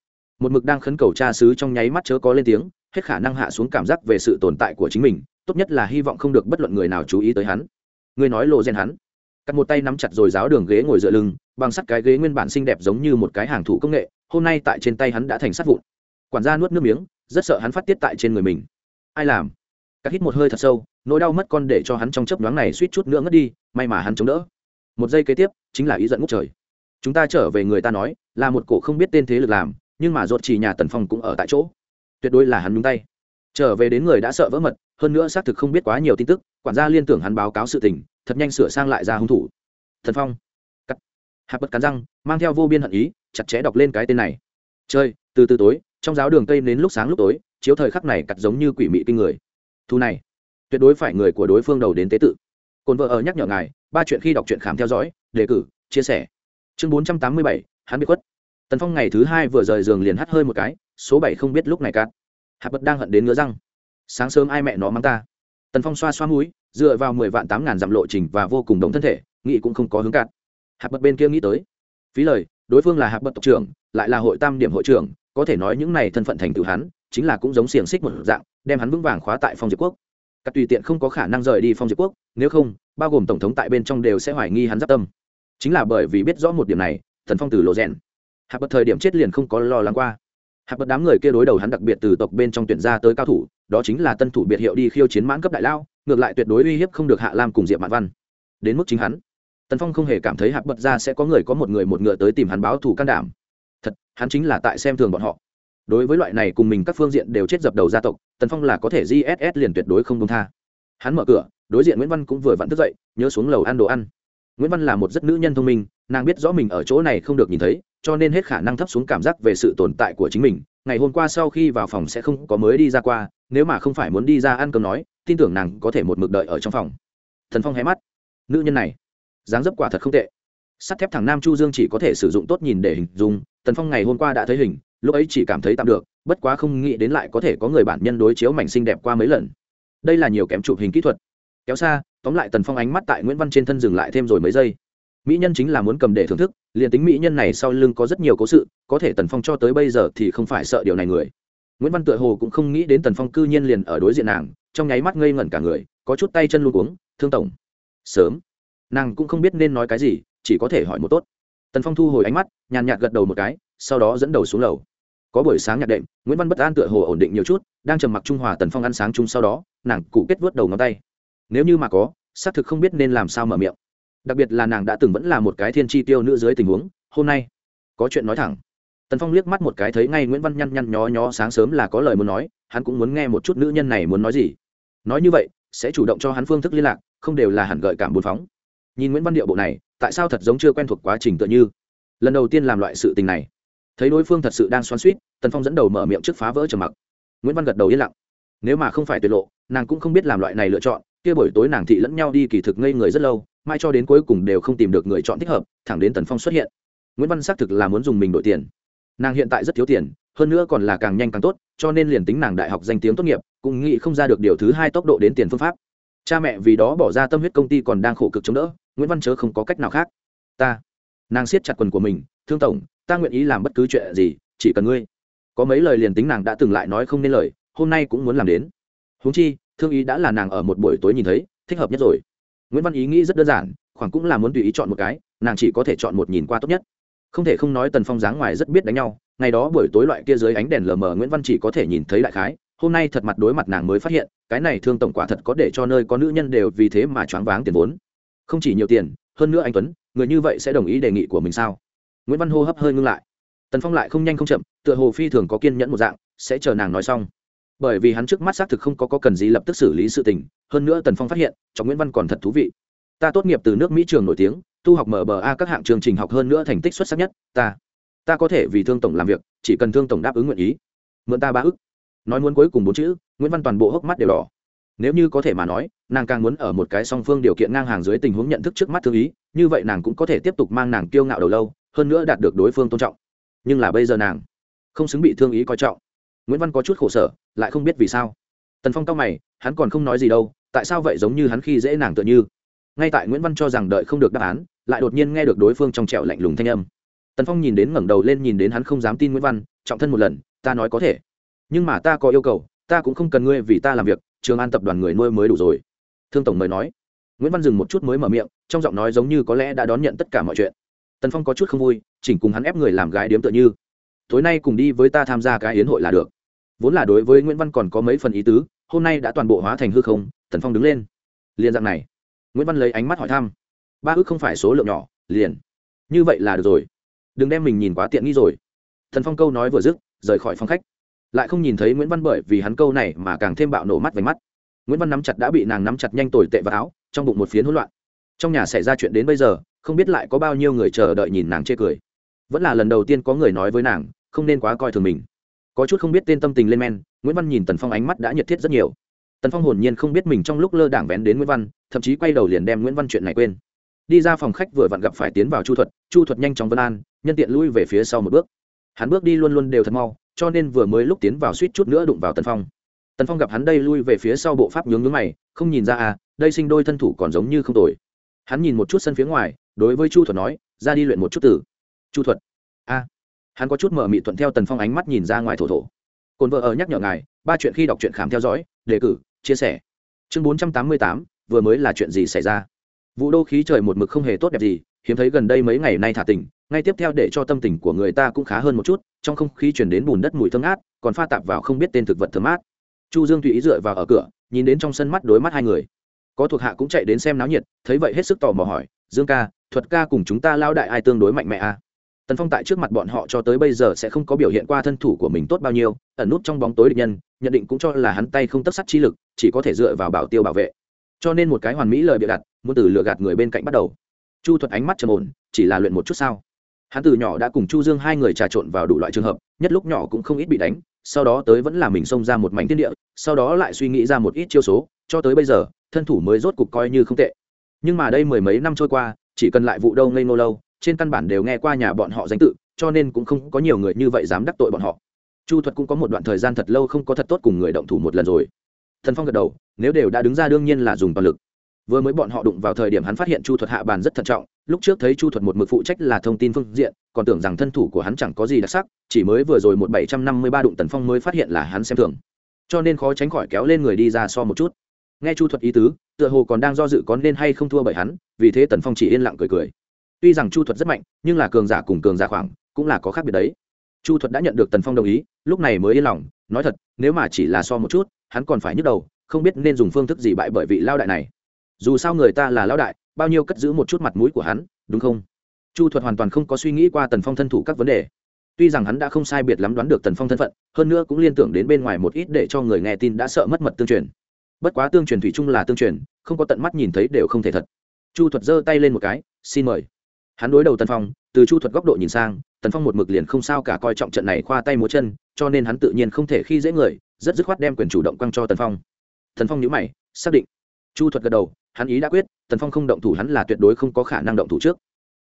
một mực đang khấn cầu cha xứ trong nháy mắt chớ có lên tiếng hết khả năng hạ xuống cảm giác về sự tồn tại của chính mình, tốt nhất là hy vọng không được bất luận người nào chú ý tới hắn. Người nói lộ gen hắn. Cắt một tay nắm chặt rồi giáo đường ghế ngồi dựa lưng, bằng sắt cái ghế nguyên bản xinh đẹp giống như một cái hàng thủ công nghệ, hôm nay tại trên tay hắn đã thành sắt vụn. Quản gia nuốt nước miếng, rất sợ hắn phát tiết tại trên người mình. Ai làm? Cắt hít một hơi thật sâu, nỗi đau mất con để cho hắn trong chớp nhoáng này suýt chút nữa ngất đi, may mà hắn chống đỡ. Một giây kế tiếp, chính là ý giận ngút trời. Chúng ta trở về người ta nói, là một cổ không biết tên thế lực làm, nhưng mà ruột chỉ nhà tần phong cũng ở tại chỗ tuyệt đối là hắn nhúng tay. Trở về đến người đã sợ vỡ mật, hơn nữa xác thực không biết quá nhiều tin tức, quản gia liên tưởng hắn báo cáo sự tình, thật nhanh sửa sang lại ra hung thủ. Thần phong. Cắt. Hạp bất cắn răng, mang theo vô biên hận ý, chặt chẽ đọc lên cái tên này. Chơi, từ từ tối, trong giáo đường tây đến lúc sáng lúc tối, chiếu thời khắc này cắt giống như quỷ mị kinh người. Thu này, tuyệt đối phải người của đối phương đầu đến tế tự. Cồn vợ ở nhắc nhở ngài, ba chuyện khi đọc truyện khám theo dõi, đề cử, chia sẻ. Chương bốn trăm tám mươi bảy, hắn bị khuất tần phong ngày thứ hai vừa rời giường liền hắt hơi một cái, số bảy không biết lúc này cát Hạt bật đang hận đến ngứa răng. Sáng sớm ai mẹ nó mang ta. Tần phong xoa xoa mũi, dựa vào mười vạn tám ngàn dặm lộ trình và vô cùng đồng thân thể nghị cũng không có hướng cạn. Hạt bật bên kia nghĩ tới. Phí lời, đối phương là Hạt bật tộc trưởng, lại là hội tam điểm hội trưởng, có thể nói những này thân phận thành tựu hắn, chính là cũng giống xiềng xích một dạng, đem hắn vững vàng khóa tại phong diệp quốc. Các tùy tiện không có khả năng rời đi phong diệp quốc, nếu không, bao gồm tổng thống tại bên trong đều sẽ hoài nghi hắn giáp tâm. Chính là bởi vì biết rõ một điểm này thần phong từ lộ rèn hạp bật thời điểm chết liền không có lo lắng qua. Hạp bật đám người kia đối đầu hắn đặc biệt từ tộc bên trong tuyển ra tới cao thủ, đó chính là tân thủ biệt hiệu đi khiêu chiến mãn cấp đại lao, ngược lại tuyệt đối uy hiếp không được hạ lam cùng diệp mạn văn. Đến mức chính hắn, tần phong không hề cảm thấy hạp bật ra sẽ có người có một người một ngựa tới tìm hắn báo thù can đảm. Thật, hắn chính là tại xem thường bọn họ. Đối với loại này cùng mình các phương diện đều chết dập đầu gia tộc, tần phong là có thể gss liền tuyệt đối không công tha. Hắn mở cửa, đối diện nguyễn văn cũng vừa vặn thức dậy, nhớ xuống lầu ăn đồ ăn. Nguyễn văn là một rất nữ nhân thông minh, nàng biết rõ mình ở chỗ này không được nhìn thấy cho nên hết khả năng thấp xuống cảm giác về sự tồn tại của chính mình. Ngày hôm qua sau khi vào phòng sẽ không có mới đi ra qua, nếu mà không phải muốn đi ra ăn cơm nói, tin tưởng nàng có thể một mực đợi ở trong phòng. Thần phong hé mắt. Nữ nhân này, dáng dấp quả thật không tệ. Sắt thép thằng nam chu dương chỉ có thể sử dụng tốt nhìn để hình dung, tần phong ngày hôm qua đã thấy hình, lúc ấy chỉ cảm thấy tạm được, bất quá không nghĩ đến lại có thể có người bản nhân đối chiếu mảnh xinh đẹp qua mấy lần. Đây là nhiều kém chụp hình kỹ thuật. Kéo xa, tóm lại tần phong ánh mắt tại nguyễn văn trên thân dừng lại thêm rồi mấy giây mỹ nhân chính là muốn cầm để thưởng thức, liền tính mỹ nhân này sau lưng có rất nhiều cố sự, có thể tần phong cho tới bây giờ thì không phải sợ điều này người. Nguyễn văn tựa hồ cũng không nghĩ đến tần phong cư nhiên liền ở đối diện nàng, trong nháy mắt ngây ngẩn cả người, có chút tay chân luôn uống thương tổng. Sớm. Nàng cũng không biết nên nói cái gì, chỉ có thể hỏi một tốt. Tần phong thu hồi ánh mắt, nhàn nhạt gật đầu một cái, sau đó dẫn đầu xuống lầu. Có buổi sáng nhạc đệm, nguyễn văn bất an tựa hồ ổn định nhiều chút, đang trầm mặc trung hòa tần phong ăn sáng chung sau đó, nàng cụ kết vớt đầu ngón tay. Nếu như mà có, xác thực không biết nên làm sao mở miệng đặc biệt là nàng đã từng vẫn là một cái thiên tri tiêu nữ dưới tình huống, hôm nay, có chuyện nói thẳng. Tần phong liếc mắt một cái thấy ngay nguyễn văn nhăn nhăn nhó nhó sáng sớm là có lời muốn nói, hắn cũng muốn nghe một chút nữ nhân này muốn nói gì. Nói như vậy, sẽ chủ động cho hắn phương thức liên lạc, không đều là hẳn gợi cảm bốn phóng. Nhìn nguyễn văn điệu bộ này, tại sao thật giống chưa quen thuộc quá trình tựa như? Lần đầu tiên làm loại sự tình này. Thấy đối phương thật sự đang xoắn suýt tần phong dẫn đầu mở miệng trước phá vỡ trầm mặc. Nguyễn văn gật đầu yên lặng. Nếu mà không phải tuyệt lộ, nàng cũng không biết làm loại này lựa chọn, kia buổi tối nàng thị lẫn nhau đi kỳ thực ngây người rất lâu mai cho đến cuối cùng đều không tìm được người chọn thích hợp, thẳng đến tần phong xuất hiện. Nguyễn văn xác thực là muốn dùng mình đổi tiền. Nàng hiện tại rất thiếu tiền, hơn nữa còn là càng nhanh càng tốt, cho nên liền tính nàng đại học danh tiếng tốt nghiệp, cũng nghĩ không ra được điều thứ hai tốc độ đến tiền phương pháp. Cha mẹ vì đó bỏ ra tâm huyết công ty còn đang khổ cực chống đỡ, nguyễn văn chớ không có cách nào khác. Ta, nàng siết chặt quần của mình, thương tổng, ta nguyện ý làm bất cứ chuyện gì, chỉ cần ngươi. Có mấy lời liền tính nàng đã từng lại nói không nên lời, hôm nay cũng muốn làm đến. Huống chi, thương ý đã là nàng ở một buổi tối nhìn thấy, thích hợp nhất rồi nguyễn văn ý nghĩ rất đơn giản, khoảng cũng là muốn tùy ý chọn một cái, nàng chỉ có thể chọn một nhìn qua tốt nhất. Không thể không nói tần phong dáng ngoài rất biết đánh nhau, ngày đó buổi tối loại kia dưới ánh đèn lờ mờ nguyễn văn chỉ có thể nhìn thấy đại khái, hôm nay thật mặt đối mặt nàng mới phát hiện, cái này thương tổng quả thật có để cho nơi có nữ nhân đều vì thế mà choáng váng tiền vốn. Không chỉ nhiều tiền, hơn nữa anh tuấn, người như vậy sẽ đồng ý đề nghị của mình sao? Nguyễn văn hô hấp hơi ngưng lại. Tần phong lại không nhanh không chậm, tựa hồ phi thường có kiên nhẫn một dạng, sẽ chờ nàng nói xong bởi vì hắn trước mắt xác thực không có, có cần gì lập tức xử lý sự tình hơn nữa tần phong phát hiện cho nguyễn văn còn thật thú vị. Ta tốt nghiệp từ nước mỹ trường nổi tiếng tu học mở bờ a các hạng chương trình học hơn nữa thành tích xuất sắc nhất ta. Ta có thể vì thương tổng làm việc chỉ cần thương tổng đáp ứng nguyện ý. Mượn ta ba ức. Nói muốn cuối cùng bốn chữ nguyễn văn toàn bộ hốc mắt đều đỏ. Nếu như có thể mà nói nàng càng muốn ở một cái song phương điều kiện ngang hàng dưới tình huống nhận thức trước mắt thương ý như vậy nàng cũng có thể tiếp tục mang nàng kiêu ngạo đầu lâu hơn nữa đạt được đối phương tôn trọng. Nhưng là bây giờ nàng không xứng bị thương ý coi trọng nguyễn văn có chút khổ sở, lại không biết vì sao. Tần phong cao mày, hắn còn không nói gì đâu, tại sao vậy giống như hắn khi dễ nàng tựa như? Ngay tại nguyễn văn cho rằng đợi không được đáp án, lại đột nhiên nghe được đối phương trong trẻo lạnh lùng thanh âm. Tần phong nhìn đến ngẩng đầu lên nhìn đến hắn không dám tin nguyễn văn, trọng thân một lần, ta nói có thể, nhưng mà ta có yêu cầu, ta cũng không cần ngươi vì ta làm việc, trường an tập đoàn người nuôi mới đủ rồi. Thương tổng mời nói. Nguyễn văn dừng một chút mới mở miệng, trong giọng nói giống như có lẽ đã đón nhận tất cả mọi chuyện. Tần phong có chút không vui, chỉnh cùng hắn ép người làm gái điếm tựa như tối nay cùng đi với ta tham gia cái yến hội là được. Vốn là đối với nguyễn văn còn có mấy phần ý tứ, hôm nay đã toàn bộ hóa thành hư không, tần phong đứng lên. Liền dạng này, nguyễn văn lấy ánh mắt hỏi thăm. Ba ước không phải số lượng nhỏ, liền. Như vậy là được rồi. Đừng đem mình nhìn quá tiện nghi rồi. Thần phong câu nói vừa dứt, rời khỏi phòng khách. Lại không nhìn thấy nguyễn văn bởi vì hắn câu này mà càng thêm bạo nổ mắt vánh mắt. Nguyễn văn nắm chặt đã bị nàng nắm chặt nhanh tồi tệ vào áo, trong bụng một phiến hỗn loạn. Trong nhà xảy ra chuyện đến bây giờ, không biết lại có bao nhiêu người chờ đợi nhìn nàng chê cười vẫn là lần đầu tiên có người nói với nàng, không nên quá coi thường mình. Có chút không biết tên tâm tình lên men, nguyễn văn nhìn tần phong ánh mắt đã nhiệt thiết rất nhiều. Tần phong hồn nhiên không biết mình trong lúc lơ đảng vén đến nguyễn văn, thậm chí quay đầu liền đem nguyễn văn chuyện này quên. Đi ra phòng khách vừa vặn gặp phải tiến vào chu thuật chu thuật nhanh chóng vân an, nhân tiện lui về phía sau một bước. Hắn bước đi luôn luôn đều thật mau, cho nên vừa mới lúc tiến vào suýt chút nữa đụng vào tần phong. Tần phong gặp hắn đây lui về phía sau bộ pháp nhướng nhướng mày, không nhìn ra à đây sinh đôi thân thủ còn giống như không tồi. Hắn nhìn một chút sân phía ngoài, đối với chu thuật nói, ra đi luyện một chút tử chu thuật. A. Hắn có chút mở mị thuận theo tần phong ánh mắt nhìn ra ngoài thổ thổ. Cồn vợ ở nhắc nhở ngài, ba chuyện khi đọc truyện khám theo dõi, đề cử, chia sẻ. Chương bốn trăm tám mươi tám, vừa mới là chuyện gì xảy ra? Vụ đô khí trời một mực không hề tốt đẹp gì, hiếm thấy gần đây mấy ngày nay thả tình ngay tiếp theo để cho tâm tình của người ta cũng khá hơn một chút, trong không khí chuyển đến bùn đất mùi thơm át còn pha tạp vào không biết tên thực vật thơm mát chu dương tùy ý dựa vào ở cửa, nhìn đến trong sân mắt đối mắt hai người. Có thuộc hạ cũng chạy đến xem náo nhiệt, thấy vậy hết sức tò mò hỏi, dương ca, thuật ca cùng chúng ta lao đại ai tương đối mạnh mẽ à? Tần phong tại trước mặt bọn họ cho tới bây giờ sẽ không có biểu hiện qua thân thủ của mình tốt bao nhiêu, ẩn nút trong bóng tối địch nhân, nhận định cũng cho là hắn tay không tất sắt chi lực, chỉ có thể dựa vào bảo tiêu bảo vệ. Cho nên một cái hoàn mỹ lời bịa đặt, muốn từ lừa gạt người bên cạnh bắt đầu. Chu thuật ánh mắt trầm ổn, chỉ là luyện một chút sao? Hắn từ nhỏ đã cùng chu dương hai người trà trộn vào đủ loại trường hợp, nhất lúc nhỏ cũng không ít bị đánh, sau đó tới vẫn là mình xông ra một mảnh thiên địa, sau đó lại suy nghĩ ra một ít chiêu số, cho tới bây giờ, thân thủ mới rốt cục coi như không tệ. Nhưng mà đây mười mấy năm trôi qua, chỉ cần lại vụ đâu ngây ngô lâu trên căn bản đều nghe qua nhà bọn họ danh tự, cho nên cũng không có nhiều người như vậy dám đắc tội bọn họ. Chu thuật cũng có một đoạn thời gian thật lâu không có thật tốt cùng người động thủ một lần rồi. Thần phong gật đầu, nếu đều đã đứng ra đương nhiên là dùng toàn lực. Vừa mới bọn họ đụng vào thời điểm hắn phát hiện chu thuật hạ bàn rất thận trọng, lúc trước thấy chu thuật một mực phụ trách là thông tin phương diện, còn tưởng rằng thân thủ của hắn chẳng có gì đặc sắc, chỉ mới vừa rồi một bảy trăm năm mươi ba đụng tần phong mới phát hiện là hắn xem thường. Cho nên khó tránh khỏi kéo lên người đi ra so một chút. Nghe chu thuật ý tứ, tựa hồ còn đang do dự có nên hay không thua bởi hắn, vì thế tần phong chỉ yên lặng cười cười tuy rằng chu thuật rất mạnh, nhưng là cường giả cùng cường giả khoảng cũng là có khác biệt đấy. Chu thuật đã nhận được tần phong đồng ý, lúc này mới yên lòng, nói thật, nếu mà chỉ là so một chút, hắn còn phải nhức đầu, không biết nên dùng phương thức gì bại bởi vị lao đại này. Dù sao người ta là lao đại, bao nhiêu cất giữ một chút mặt mũi của hắn, đúng không? Chu thuật hoàn toàn không có suy nghĩ qua tần phong thân thủ các vấn đề. Tuy rằng hắn đã không sai biệt lắm đoán được tần phong thân phận, hơn nữa cũng liên tưởng đến bên ngoài một ít để cho người nghe tin đã sợ mất mật tương truyền. Bất quá tương truyền thủy chung là tương truyền, không có tận mắt nhìn thấy đều không thể thật. Chu thuật giơ tay lên một cái, xin mời hắn đối đầu tần phong, từ chu thuật góc độ nhìn sang, tần phong một mực liền không sao cả coi trọng trận này khoa tay múa chân, cho nên hắn tự nhiên không thể khi dễ người, rất dứt khoát đem quyền chủ động quăng cho tần phong. Tần phong nhữ mày, xác định. Chu thuật gật đầu, hắn ý đã quyết, tần phong không động thủ hắn là tuyệt đối không có khả năng động thủ trước.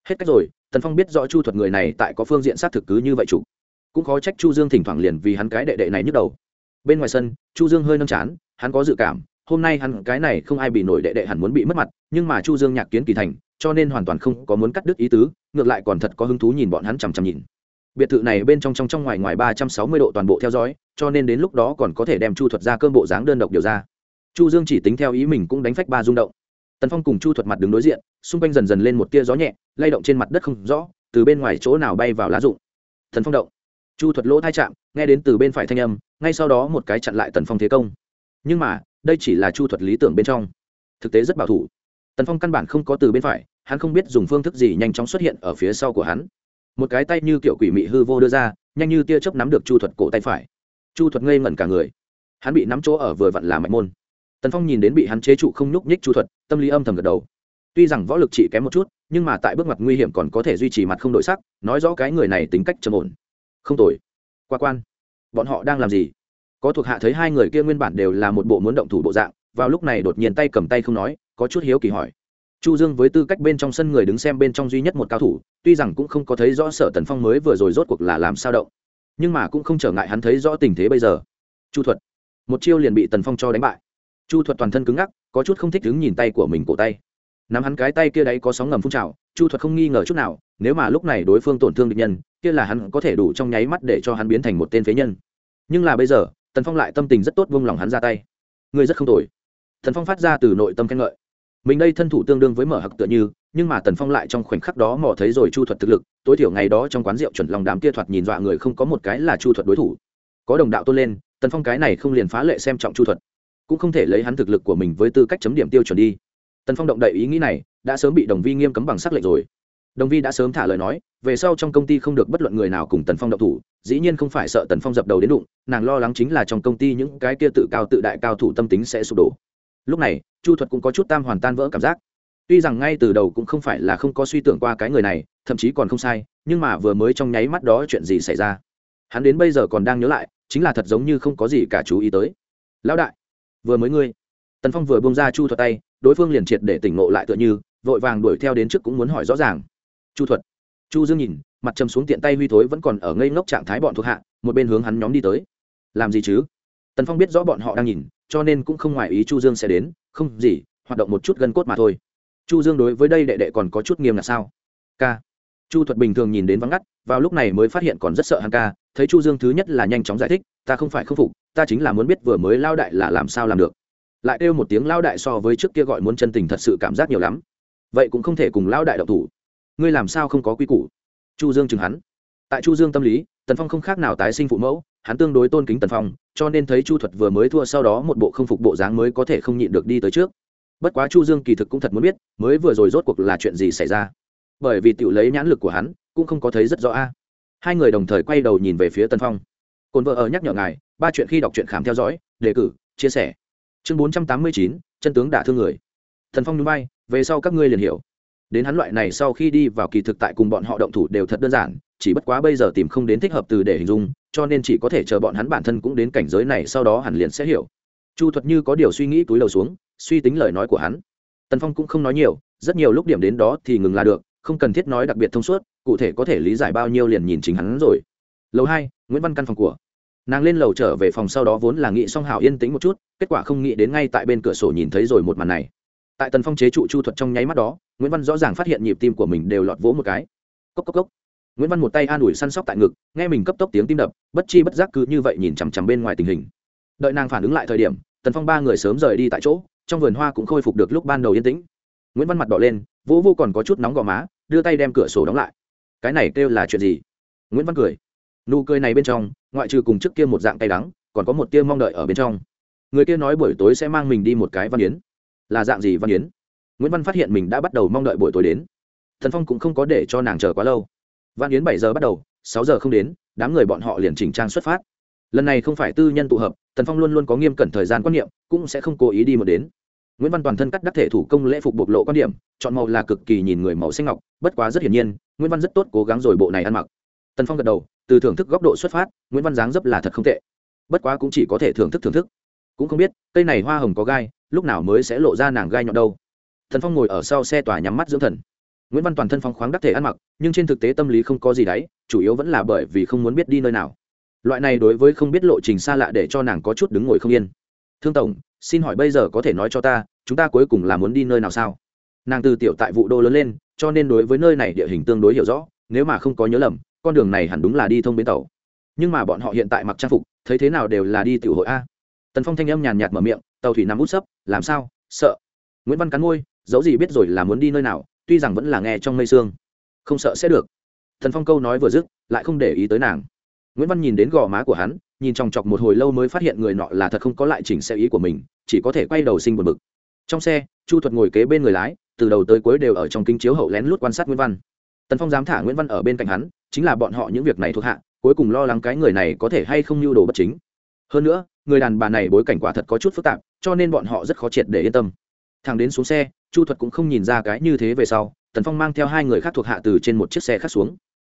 Hết cách rồi, tần phong biết rõ chu thuật người này tại có phương diện xác thực cứ như vậy chủ. Cũng khó trách chu dương thỉnh thoảng liền vì hắn cái đệ đệ này nhức đầu. Bên ngoài sân, chu dương hơi nâng chán, hắn có dự cảm, hôm nay hắn cái này không ai bị nổi đệ đệ hẳn muốn bị mất mặt, nhưng mà chu dương nhạc kiến kỳ thành cho nên hoàn toàn không có muốn cắt đứt ý tứ, ngược lại còn thật có hứng thú nhìn bọn hắn chằm chằm nhìn. Biệt thự này bên trong trong trong ngoài ngoài ba trăm sáu mươi độ toàn bộ theo dõi, cho nên đến lúc đó còn có thể đem chu thuật ra cơm bộ dáng đơn độc điều ra. Chu dương chỉ tính theo ý mình cũng đánh phách ba rung động. Tần phong cùng chu thuật mặt đứng đối diện, xung quanh dần dần lên một tia gió nhẹ, lay động trên mặt đất không rõ, từ bên ngoài chỗ nào bay vào lá rụng. Thần phong động. Chu thuật lỗ thai chạm, nghe đến từ bên phải thanh âm, ngay sau đó một cái chặn lại tần phong thế công. Nhưng mà, đây chỉ là chu thuật lý tưởng bên trong. Thực tế rất bảo thủ. Tần phong căn bản không có từ bên phải hắn không biết dùng phương thức gì nhanh chóng xuất hiện ở phía sau của hắn. Một cái tay như kiểu quỷ mị hư vô đưa ra, nhanh như tia chớp nắm được chu thuật cổ tay phải. Chu thuật ngây ngẩn cả người. Hắn bị nắm chỗ ở vừa vặn là mạnh môn. Tần phong nhìn đến bị hắn chế trụ không nhúc nhích chu thuật, tâm lý âm thầm gật đầu. Tuy rằng võ lực chỉ kém một chút, nhưng mà tại bước mặt nguy hiểm còn có thể duy trì mặt không đổi sắc, nói rõ cái người này tính cách trầm ổn. Không tồi. Qua quan. Bọn họ đang làm gì? Có thuộc hạ thấy hai người kia nguyên bản đều là một bộ muốn động thủ bộ dạng, vào lúc này đột nhiên tay cầm tay không nói, có chút hiếu kỳ hỏi chu dương với tư cách bên trong sân người đứng xem bên trong duy nhất một cao thủ, tuy rằng cũng không có thấy rõ sở tần phong mới vừa rồi rốt cuộc là làm sao động, nhưng mà cũng không trở ngại hắn thấy rõ tình thế bây giờ. Chu thuật, một chiêu liền bị tần phong cho đánh bại. Chu thuật toàn thân cứng ngắc, có chút không thích đứng nhìn tay của mình cổ tay. Nắm hắn cái tay kia đấy có sóng ngầm phun trào, chu thuật không nghi ngờ chút nào, nếu mà lúc này đối phương tổn thương địch nhân, kia là hắn có thể đủ trong nháy mắt để cho hắn biến thành một tên phế nhân. Nhưng là bây giờ, tần phong lại tâm tình rất tốt vung lòng hắn ra tay. Ngươi rất không tồi. Tần phong phát ra từ nội tâm khen ngợi mình đây thân thủ tương đương với mở hặc tựa như, nhưng mà tần phong lại trong khoảnh khắc đó mò thấy rồi chu thuật thực lực, tối thiểu ngày đó trong quán rượu chuẩn lòng đám kia thoạt nhìn dọa người không có một cái là chu thuật đối thủ. Có đồng đạo tôn lên, tần phong cái này không liền phá lệ xem trọng chu thuật, cũng không thể lấy hắn thực lực của mình với tư cách chấm điểm tiêu chuẩn đi. Tần phong động đậy ý nghĩ này, đã sớm bị đồng vi nghiêm cấm bằng xác lệnh rồi. Đồng vi đã sớm thả lời nói, về sau trong công ty không được bất luận người nào cùng tần phong động thủ, dĩ nhiên không phải sợ tần phong dập đầu đến đụng, nàng lo lắng chính là trong công ty những cái kia tự cao tự đại cao thủ tâm tính sẽ sụp đổ lúc này, chu thuật cũng có chút tam hoàn tan vỡ cảm giác. Tuy rằng ngay từ đầu cũng không phải là không có suy tưởng qua cái người này, thậm chí còn không sai, nhưng mà vừa mới trong nháy mắt đó chuyện gì xảy ra? Hắn đến bây giờ còn đang nhớ lại, chính là thật giống như không có gì cả chú ý tới. Lão đại, vừa mới ngươi. Tần phong vừa bông ra chu thuật tay, đối phương liền triệt để tỉnh ngộ lại tựa như, vội vàng đuổi theo đến trước cũng muốn hỏi rõ ràng. Chu thuật. Chu dương nhìn, mặt trầm xuống tiện tay huy thối vẫn còn ở ngây ngốc trạng thái bọn thuộc hạ, một bên hướng hắn nhóm đi tới. Làm gì chứ? Tần phong biết rõ bọn họ đang nhìn cho nên cũng không ngoài ý chu dương sẽ đến, không gì, hoạt động một chút gân cốt mà thôi. Chu dương đối với đây đệ đệ còn có chút nghiêm là sao? K chu thuật bình thường nhìn đến vắng ngắt, vào lúc này mới phát hiện còn rất sợ hắn ca, thấy chu dương thứ nhất là nhanh chóng giải thích, ta không phải không phục, ta chính là muốn biết vừa mới lao đại là làm sao làm được. Lại kêu một tiếng lao đại so với trước kia gọi muốn chân tình thật sự cảm giác nhiều lắm. Vậy cũng không thể cùng lao đại độc thủ. Ngươi làm sao không có quy củ? Chu dương chừng hắn. Tại chu dương tâm lý, tần phong không khác nào tái sinh phụ mẫu, hắn tương đối tôn kính tần phong cho nên thấy chu thuật vừa mới thua sau đó một bộ không phục bộ dáng mới có thể không nhịn được đi tới trước. Bất quá chu dương kỳ thực cũng thật muốn biết, mới vừa rồi rốt cuộc là chuyện gì xảy ra. Bởi vì tiểu lấy nhãn lực của hắn, cũng không có thấy rất rõ a. Hai người đồng thời quay đầu nhìn về phía tần phong. Cồn vợ ở nhắc nhở ngài, ba chuyện khi đọc truyện khám theo dõi, đề cử, chia sẻ. Chương bốn trăm tám mươi chín, chân tướng đả thương người. Thần phong núi bay về sau các ngươi liền hiểu. Đến hắn loại này sau khi đi vào kỳ thực tại cùng bọn họ động thủ đều thật đơn giản, chỉ bất quá bây giờ tìm không đến thích hợp từ để hình dung cho nên chỉ có thể chờ bọn hắn bản thân cũng đến cảnh giới này sau đó hẳn liền sẽ hiểu. Chu thuật như có điều suy nghĩ túi đầu xuống, suy tính lời nói của hắn. Tần phong cũng không nói nhiều, rất nhiều lúc điểm đến đó thì ngừng là được, không cần thiết nói đặc biệt thông suốt, cụ thể có thể lý giải bao nhiêu liền nhìn chính hắn rồi. Lầu hai, nguyễn văn căn phòng của. Nàng lên lầu trở về phòng sau đó vốn là nghĩ song hảo yên tĩnh một chút, kết quả không nghĩ đến ngay tại bên cửa sổ nhìn thấy rồi một màn này. Tại tần phong chế trụ chu thuật trong nháy mắt đó, nguyễn văn rõ ràng phát hiện nhịp tim của mình đều lọt vỗ một cái. Cốc cốc cốc nguyễn văn một tay an ủi săn sóc tại ngực, nghe mình cấp tốc tiếng tim đập, bất chi bất giác cứ như vậy nhìn chằm chằm bên ngoài tình hình. Đợi nàng phản ứng lại thời điểm, tần phong ba người sớm rời đi tại chỗ, trong vườn hoa cũng khôi phục được lúc ban đầu yên tĩnh. Nguyễn văn mặt đỏ lên, vỗ vô còn có chút nóng gò má, đưa tay đem cửa sổ đóng lại. Cái này kêu là chuyện gì? Nguyễn văn cười. Nụ cười này bên trong, ngoại trừ cùng trước kia một dạng tay đắng, còn có một tia mong đợi ở bên trong. Người kia nói buổi tối sẽ mang mình đi một cái văn yến. Là dạng gì văn yến? Nguyễn văn phát hiện mình đã bắt đầu mong đợi buổi tối đến. Thần phong cũng không có để cho nàng chờ quá lâu văn yến bảy giờ bắt đầu, sáu giờ không đến, đám người bọn họ liền chỉnh trang xuất phát. Lần này không phải tư nhân tụ hợp, tần phong luôn luôn có nghiêm cẩn thời gian quan niệm, cũng sẽ không cố ý đi một đến. Nguyễn văn toàn thân cắt đắc thể thủ công lễ phục bộc lộ quan điểm, chọn màu là cực kỳ nhìn người màu xanh ngọc, bất quá rất hiển nhiên, nguyễn văn rất tốt cố gắng rồi bộ này ăn mặc. Tần phong gật đầu, từ thưởng thức góc độ xuất phát, nguyễn văn dáng dấp là thật không tệ. Bất quá cũng chỉ có thể thưởng thức thưởng thức. Cũng không biết, cây này hoa hồng có gai, lúc nào mới sẽ lộ ra nàng gai nhọn đâu. Thần phong ngồi ở sau xe tòa nhắm mắt dưỡng thần nguyễn văn toàn thân phong khoáng đắc thể ăn mặc, nhưng trên thực tế tâm lý không có gì đấy, chủ yếu vẫn là bởi vì không muốn biết đi nơi nào. Loại này đối với không biết lộ trình xa lạ để cho nàng có chút đứng ngồi không yên. Thương tổng, xin hỏi bây giờ có thể nói cho ta, chúng ta cuối cùng là muốn đi nơi nào sao? Nàng từ tiểu tại vụ đô lớn lên, cho nên đối với nơi này địa hình tương đối hiểu rõ, nếu mà không có nhớ lầm, con đường này hẳn đúng là đi thông bến tàu. Nhưng mà bọn họ hiện tại mặc trang phục, thấy thế nào đều là đi tiểu hội a. Tần phong thanh âm nhàn nhạt mở miệng, tàu thủy nằm út sấp, làm sao? Sợ. Nguyễn văn cắn ngôi dẫu gì biết rồi là muốn đi nơi nào tuy rằng vẫn là nghe trong mây sương, không sợ sẽ được. Thần phong câu nói vừa dứt, lại không để ý tới nàng. Nguyễn văn nhìn đến gò má của hắn, nhìn chòng chọc một hồi lâu mới phát hiện người nọ là thật không có lại chỉnh xe ý của mình, chỉ có thể quay đầu sinh buồn bực. Trong xe, chu thuật ngồi kế bên người lái, từ đầu tới cuối đều ở trong kinh chiếu hậu lén lút quan sát nguyễn văn. Tần phong dám thả nguyễn văn ở bên cạnh hắn, chính là bọn họ những việc này thuộc hạ, cuối cùng lo lắng cái người này có thể hay không nhu đồ bất chính. Hơn nữa, người đàn bà này bối cảnh quả thật có chút phức tạp, cho nên bọn họ rất khó triệt để yên tâm thằng đến xuống xe, chu thuật cũng không nhìn ra cái như thế về sau, tần phong mang theo hai người khác thuộc hạ từ trên một chiếc xe khác xuống.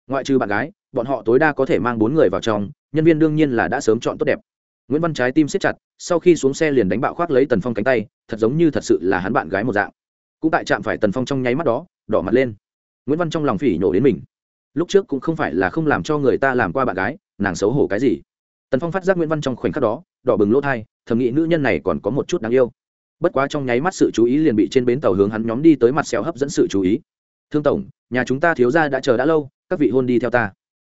Ngoại trừ bạn gái, bọn họ tối đa có thể mang bốn người vào trong, nhân viên đương nhiên là đã sớm chọn tốt đẹp. Nguyễn văn trái tim siết chặt, sau khi xuống xe liền đánh bạo khoác lấy tần phong cánh tay, thật giống như thật sự là hắn bạn gái một dạng. Cũng tại chạm phải tần phong trong nháy mắt đó, đỏ mặt lên. Nguyễn văn trong lòng phỉ nhổ đến mình. Lúc trước cũng không phải là không làm cho người ta làm qua bạn gái, nàng xấu hổ cái gì? Tần phong phát giác nguyễn văn trong khoảnh khắc đó, đỏ bừng lỗ thai, thầm nghĩ nữ nhân này còn có một chút đáng yêu bất quá trong nháy mắt sự chú ý liền bị trên bến tàu hướng hắn nhóm đi tới mặt sẹo hấp dẫn sự chú ý. Thương tổng, nhà chúng ta thiếu ra đã chờ đã lâu, các vị hôn đi theo ta.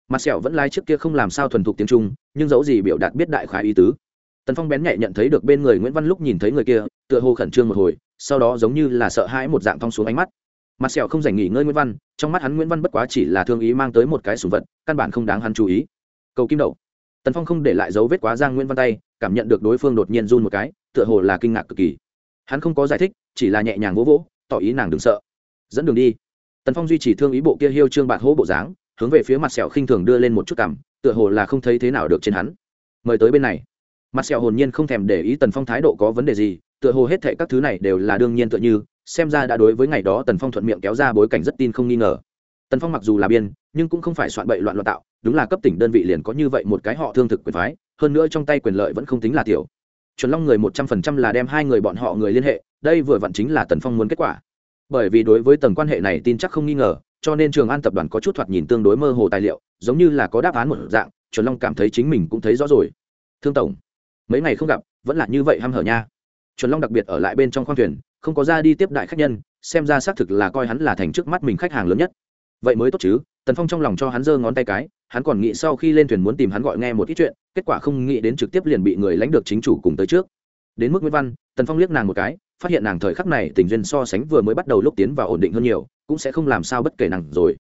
Mặt sẹo vẫn lái trước kia không làm sao thuần thục tiếng trung, nhưng dẫu gì biểu đạt biết đại khái ý tứ. Tần phong bén nhạy nhận thấy được bên người nguyễn văn lúc nhìn thấy người kia, tựa hồ khẩn trương một hồi, sau đó giống như là sợ hãi một dạng thong xuống ánh mắt. Mặt sẹo không dành nghỉ ngơi nguyễn văn, trong mắt hắn nguyễn văn bất quá chỉ là thương ý mang tới một cái sủng vật, căn bản không đáng hắn chú ý. Cầu kim đậu. Tần phong không để lại dấu vết quá giang nguyễn văn tay, cảm nhận được đối phương đột nhiên run một cái, tựa hồ là kinh ngạc cực kỳ hắn không có giải thích chỉ là nhẹ nhàng vỗ vỗ tỏ ý nàng đừng sợ. Dẫn đường đi. Tần phong duy trì thương ý bộ kia hiêu trương bạc hỗ bộ dáng hướng về phía mặt sẹo khinh thường đưa lên một chút cằm, tựa hồ là không thấy thế nào được trên hắn. Mời tới bên này. Mặt sẹo hồn nhiên không thèm để ý tần phong thái độ có vấn đề gì tựa hồ hết thệ các thứ này đều là đương nhiên tựa như xem ra đã đối với ngày đó tần phong thuận miệng kéo ra bối cảnh rất tin không nghi ngờ. Tần phong mặc dù là biên nhưng cũng không phải soạn bậy loạn loạn tạo đúng là cấp tỉnh đơn vị liền có như vậy một cái họ thương thực quyền phái hơn nữa trong tay quyền lợi vẫn không tính là tiểu chuẩn long người một trăm phần trăm là đem hai người bọn họ người liên hệ, đây vừa vặn chính là tần phong muốn kết quả. Bởi vì đối với tầng quan hệ này tin chắc không nghi ngờ, cho nên trường an tập đoàn có chút thoạt nhìn tương đối mơ hồ tài liệu, giống như là có đáp án một dạng, chuẩn long cảm thấy chính mình cũng thấy rõ rồi. Thương tổng, mấy ngày không gặp, vẫn là như vậy h hở nha. Chuẩn long đặc biệt ở lại bên trong khoang thuyền, không có ra đi tiếp đại khách nhân, xem ra xác thực là coi hắn là thành trước mắt mình khách hàng lớn nhất. Vậy mới tốt chứ tần phong trong lòng cho hắn giơ ngón tay cái, hắn còn nghĩ sau khi lên thuyền muốn tìm hắn gọi nghe một ít chuyện, kết quả không nghĩ đến trực tiếp liền bị người lãnh được chính chủ cùng tới trước. Đến mức nguyễn văn, tần phong liếc nàng một cái, phát hiện nàng thời khắc này tình duyên so sánh vừa mới bắt đầu lúc tiến vào ổn định hơn nhiều, cũng sẽ không làm sao bất kể nàng rồi.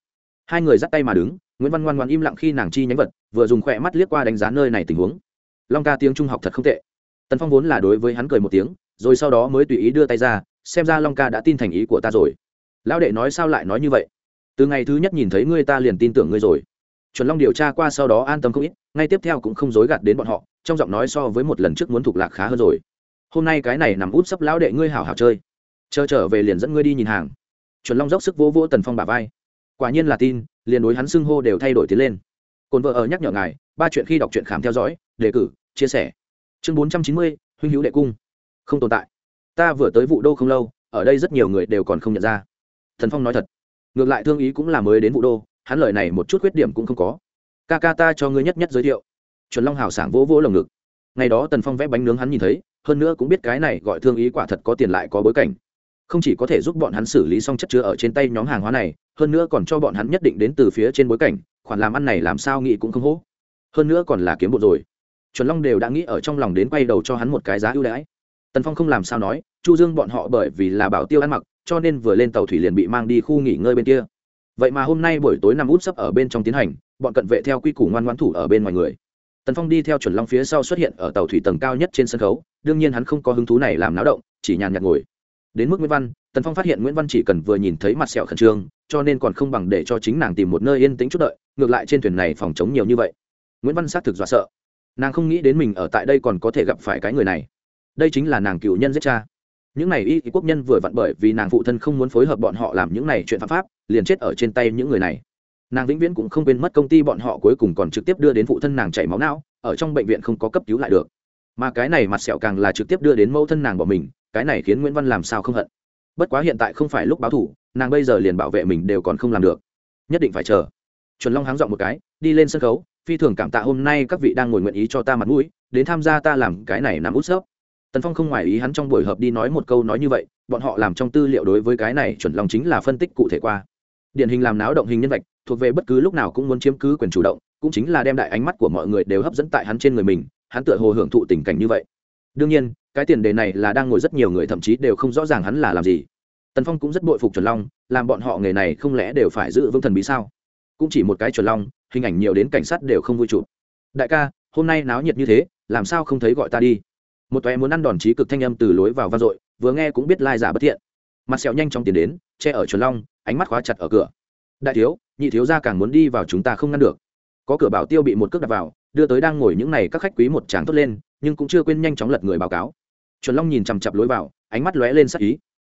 Hai người dắt tay mà đứng nguyễn văn ngoan ngoan im lặng khi nàng chi nhánh vật, vừa dùng khỏe mắt liếc qua đánh giá nơi này tình huống. Long ca tiếng trung học thật không tệ. Tần phong vốn là đối với hắn cười một tiếng, rồi sau đó mới tùy ý đưa tay ra, xem ra long ca đã tin thành ý của ta rồi. Lão đệ nói sao lại nói như vậy? Từ ngày thứ nhất nhìn thấy ngươi ta liền tin tưởng ngươi rồi. Chuẩn long điều tra qua sau đó an tâm không ít, ngay tiếp theo cũng không dối gạt đến bọn họ, trong giọng nói so với một lần trước muốn thuộc lạc khá hơn rồi. Hôm nay cái này nằm út sấp lão đệ ngươi hảo hảo chơi. Chờ trở về liền dẫn ngươi đi nhìn hàng. Chuẩn long dốc sức vỗ vỗ tần phong bả vai. Quả nhiên là tin, liền đối hắn xưng hô đều thay đổi tiến lên. Cồn vợ ở nhắc nhở ngài, ba chuyện khi đọc truyện khám theo dõi, đề cử, chia sẻ. Chương bốn trăm chín mươi, huynh hữu đệ cung. Không tồn tại. Ta vừa tới vụ đô không lâu, ở đây rất nhiều người đều còn không nhận ra. Thần phong nói thật ngược lại thương ý cũng là mới đến vụ đô, hắn lời này một chút khuyết điểm cũng không có. Ca ca ta cho ngươi nhất nhất giới thiệu. Chuẩn long hào sảng vỗ vỗ lồng ngực. Ngày đó tần phong vẽ bánh nướng hắn nhìn thấy, hơn nữa cũng biết cái này gọi thương ý quả thật có tiền lại có bối cảnh. Không chỉ có thể giúp bọn hắn xử lý xong chất chứa ở trên tay nhóm hàng hóa này, hơn nữa còn cho bọn hắn nhất định đến từ phía trên bối cảnh, khoản làm ăn này làm sao nghĩ cũng không hố. Hơn nữa còn là kiếm bộ rồi. Chuẩn long đều đã nghĩ ở trong lòng đến quay đầu cho hắn một cái giá ưu đãi. Tần phong không làm sao nói, chu dương bọn họ bởi vì là bảo tiêu ăn mặc cho nên vừa lên tàu thủy liền bị mang đi khu nghỉ ngơi bên kia. Vậy mà hôm nay buổi tối nằm út sấp ở bên trong tiến hành, bọn cận vệ theo quy củ ngoan ngoãn thủ ở bên ngoài người. Tần phong đi theo chuẩn long phía sau xuất hiện ở tàu thủy tầng cao nhất trên sân khấu, đương nhiên hắn không có hứng thú này làm náo động, chỉ nhàn nhạt ngồi. Đến mức nguyễn văn, tần phong phát hiện nguyễn văn chỉ cần vừa nhìn thấy mặt sẹo khẩn trương, cho nên còn không bằng để cho chính nàng tìm một nơi yên tĩnh chút đợi, ngược lại trên thuyền này phòng chống nhiều như vậy. Nguyễn văn xác thực dọa sợ. Nàng không nghĩ đến mình ở tại đây còn có thể gặp phải cái người này. Đây chính là nàng cựu nhân giết cha những này y quốc nhân vừa vặn bởi vì nàng phụ thân không muốn phối hợp bọn họ làm những này chuyện phạm pháp, liền chết ở trên tay những người này. Nàng vĩnh viễn cũng không quên mất công ty bọn họ cuối cùng còn trực tiếp đưa đến phụ thân nàng chảy máu não, ở trong bệnh viện không có cấp cứu lại được. Mà cái này mặt sẹo càng là trực tiếp đưa đến mẫu thân nàng bỏ mình, cái này khiến nguyễn văn làm sao không hận. Bất quá hiện tại không phải lúc báo thủ, nàng bây giờ liền bảo vệ mình đều còn không làm được. Nhất định phải chờ. Chuẩn long háng dọn một cái, đi lên sân khấu, phi thường cảm tạ hôm nay các vị đang ngồi nguyện ý cho ta mặt mũi, đến tham gia ta làm cái này nằm út sấp tần phong không ngoài ý hắn trong buổi họp đi nói một câu nói như vậy, bọn họ làm trong tư liệu đối với cái này chuẩn long chính là phân tích cụ thể qua. Điển hình làm náo động hình nhân vật thuộc về bất cứ lúc nào cũng muốn chiếm cứ quyền chủ động, cũng chính là đem đại ánh mắt của mọi người đều hấp dẫn tại hắn trên người mình, hắn tựa hồ hưởng thụ tình cảnh như vậy. Đương nhiên, cái tiền đề này là đang ngồi rất nhiều người thậm chí đều không rõ ràng hắn là làm gì. Tần phong cũng rất bội phục chuẩn long làm bọn họ nghề này không lẽ đều phải giữ vững thần bí sao? Cũng chỉ một cái chuẩn long hình ảnh nhiều đến cảnh sát đều không vui chụp. Đại ca, hôm nay náo nhiệt như thế, làm sao không thấy gọi ta đi? Một toé muốn ăn đòn trí cực thanh âm từ lối vào vang dội, vừa nghe cũng biết lai giả bất thiện. Mặt sẹo nhanh chóng tiến đến, che ở chuẩn long, ánh mắt khóa chặt ở cửa. Đại thiếu, nhị thiếu gia càng muốn đi vào chúng ta không ngăn được. Có cửa bảo tiêu bị một cước đặt vào, đưa tới đang ngồi những này các khách quý một tràng tốt lên, nhưng cũng chưa quên nhanh chóng lật người báo cáo. Chuẩn long nhìn chằm chặp lối vào, ánh mắt lóe lên sắc ý.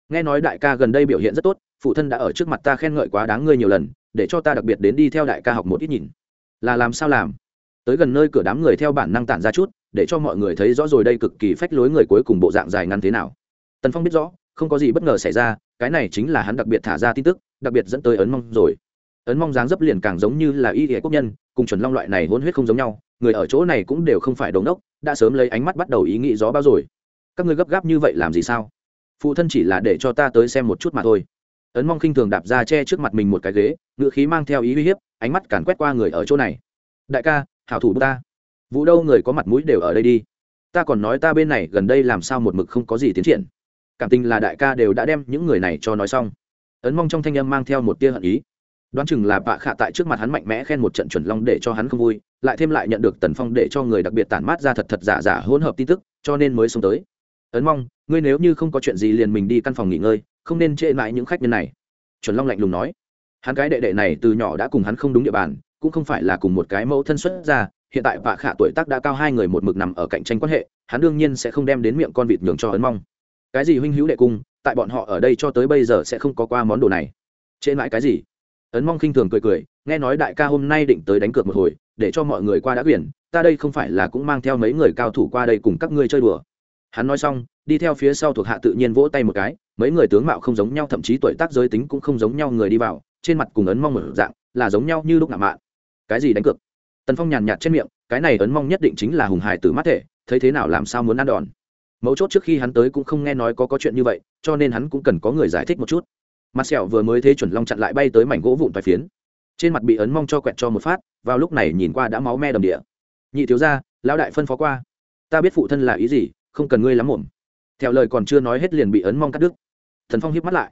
Nghe nói đại ca gần đây biểu hiện rất tốt, phụ thân đã ở trước mặt ta khen ngợi quá đáng ngươi nhiều lần, để cho ta đặc biệt đến đi theo đại ca học một ít nhìn. Là làm sao làm? Tới gần nơi cửa đám người theo bản năng tản ra chút để cho mọi người thấy rõ rồi đây cực kỳ phách lối người cuối cùng bộ dạng dài ngắn thế nào. Tần phong biết rõ, không có gì bất ngờ xảy ra, cái này chính là hắn đặc biệt thả ra tin tức, đặc biệt dẫn tới ấn mong rồi. Ấn mong dáng dấp liền càng giống như là y hệ quốc nhân, cùng chuẩn long loại này hôn huyết không giống nhau, người ở chỗ này cũng đều không phải đống đốc đã sớm lấy ánh mắt bắt đầu ý nghĩ gió bao rồi. Các ngươi gấp gáp như vậy làm gì sao? Phụ thân chỉ là để cho ta tới xem một chút mà thôi. Ấn mong khinh thường đạp ra che trước mặt mình một cái ghế ngự khí mang theo ý uy hiếp, ánh mắt càn quét qua người ở chỗ này. Đại ca, hảo thủ ta vũ đâu người có mặt mũi đều ở đây đi. Ta còn nói ta bên này gần đây làm sao một mực không có gì tiến triển. Cảm tình là đại ca đều đã đem những người này cho nói xong. Ấn mong trong thanh âm mang theo một tia hận ý. Đoán chừng là bạ khạ tại trước mặt hắn mạnh mẽ khen một trận chuẩn long để cho hắn không vui, lại thêm lại nhận được tần phong để cho người đặc biệt tản mát ra thật thật giả giả hỗn hợp tin tức, cho nên mới xuống tới. Ấn mong, ngươi nếu như không có chuyện gì liền mình đi căn phòng nghỉ ngơi, không nên trễ mãi những khách nhân này. Chuẩn long lạnh lùng nói. Hắn cái đệ đệ này từ nhỏ đã cùng hắn không đúng địa bàn, cũng không phải là cùng một cái mẫu thân xuất ra hiện tại vạ khả tuổi tác đã cao hai người một mực nằm ở cạnh tranh quan hệ, hắn đương nhiên sẽ không đem đến miệng con vịt nhường cho ấn mong. Cái gì huynh hữu đệ cung, tại bọn họ ở đây cho tới bây giờ sẽ không có qua món đồ này. Trên mãi cái gì? Ấn mong khinh thường cười cười, nghe nói đại ca hôm nay định tới đánh cược một hồi, để cho mọi người qua đã quyển, ta đây không phải là cũng mang theo mấy người cao thủ qua đây cùng các ngươi chơi đùa. Hắn nói xong, đi theo phía sau thuộc hạ tự nhiên vỗ tay một cái, mấy người tướng mạo không giống nhau, thậm chí tuổi tác giới tính cũng không giống nhau người đi vào, trên mặt cùng ấn mong một dạng, là giống nhau như lúc nạ mạ cái gì đánh cược? Tần phong nhàn nhạt trên miệng, cái này ấn mong nhất định chính là hùng hải tử mắt thể, thấy thế nào làm sao muốn ăn đòn. Mấu chốt trước khi hắn tới cũng không nghe nói có có chuyện như vậy, cho nên hắn cũng cần có người giải thích một chút. Mặt sẹo vừa mới thế chuẩn long chặn lại bay tới mảnh gỗ vụn vài phiến. Trên mặt bị ấn mong cho quẹt cho một phát, vào lúc này nhìn qua đã máu me đầm địa. Nhị thiếu ra lão đại phân phó qua. Ta biết phụ thân là ý gì, không cần ngươi lắm mồm theo lời còn chưa nói hết liền bị ấn mong cắt đứt. Thần phong hiếp mắt lại.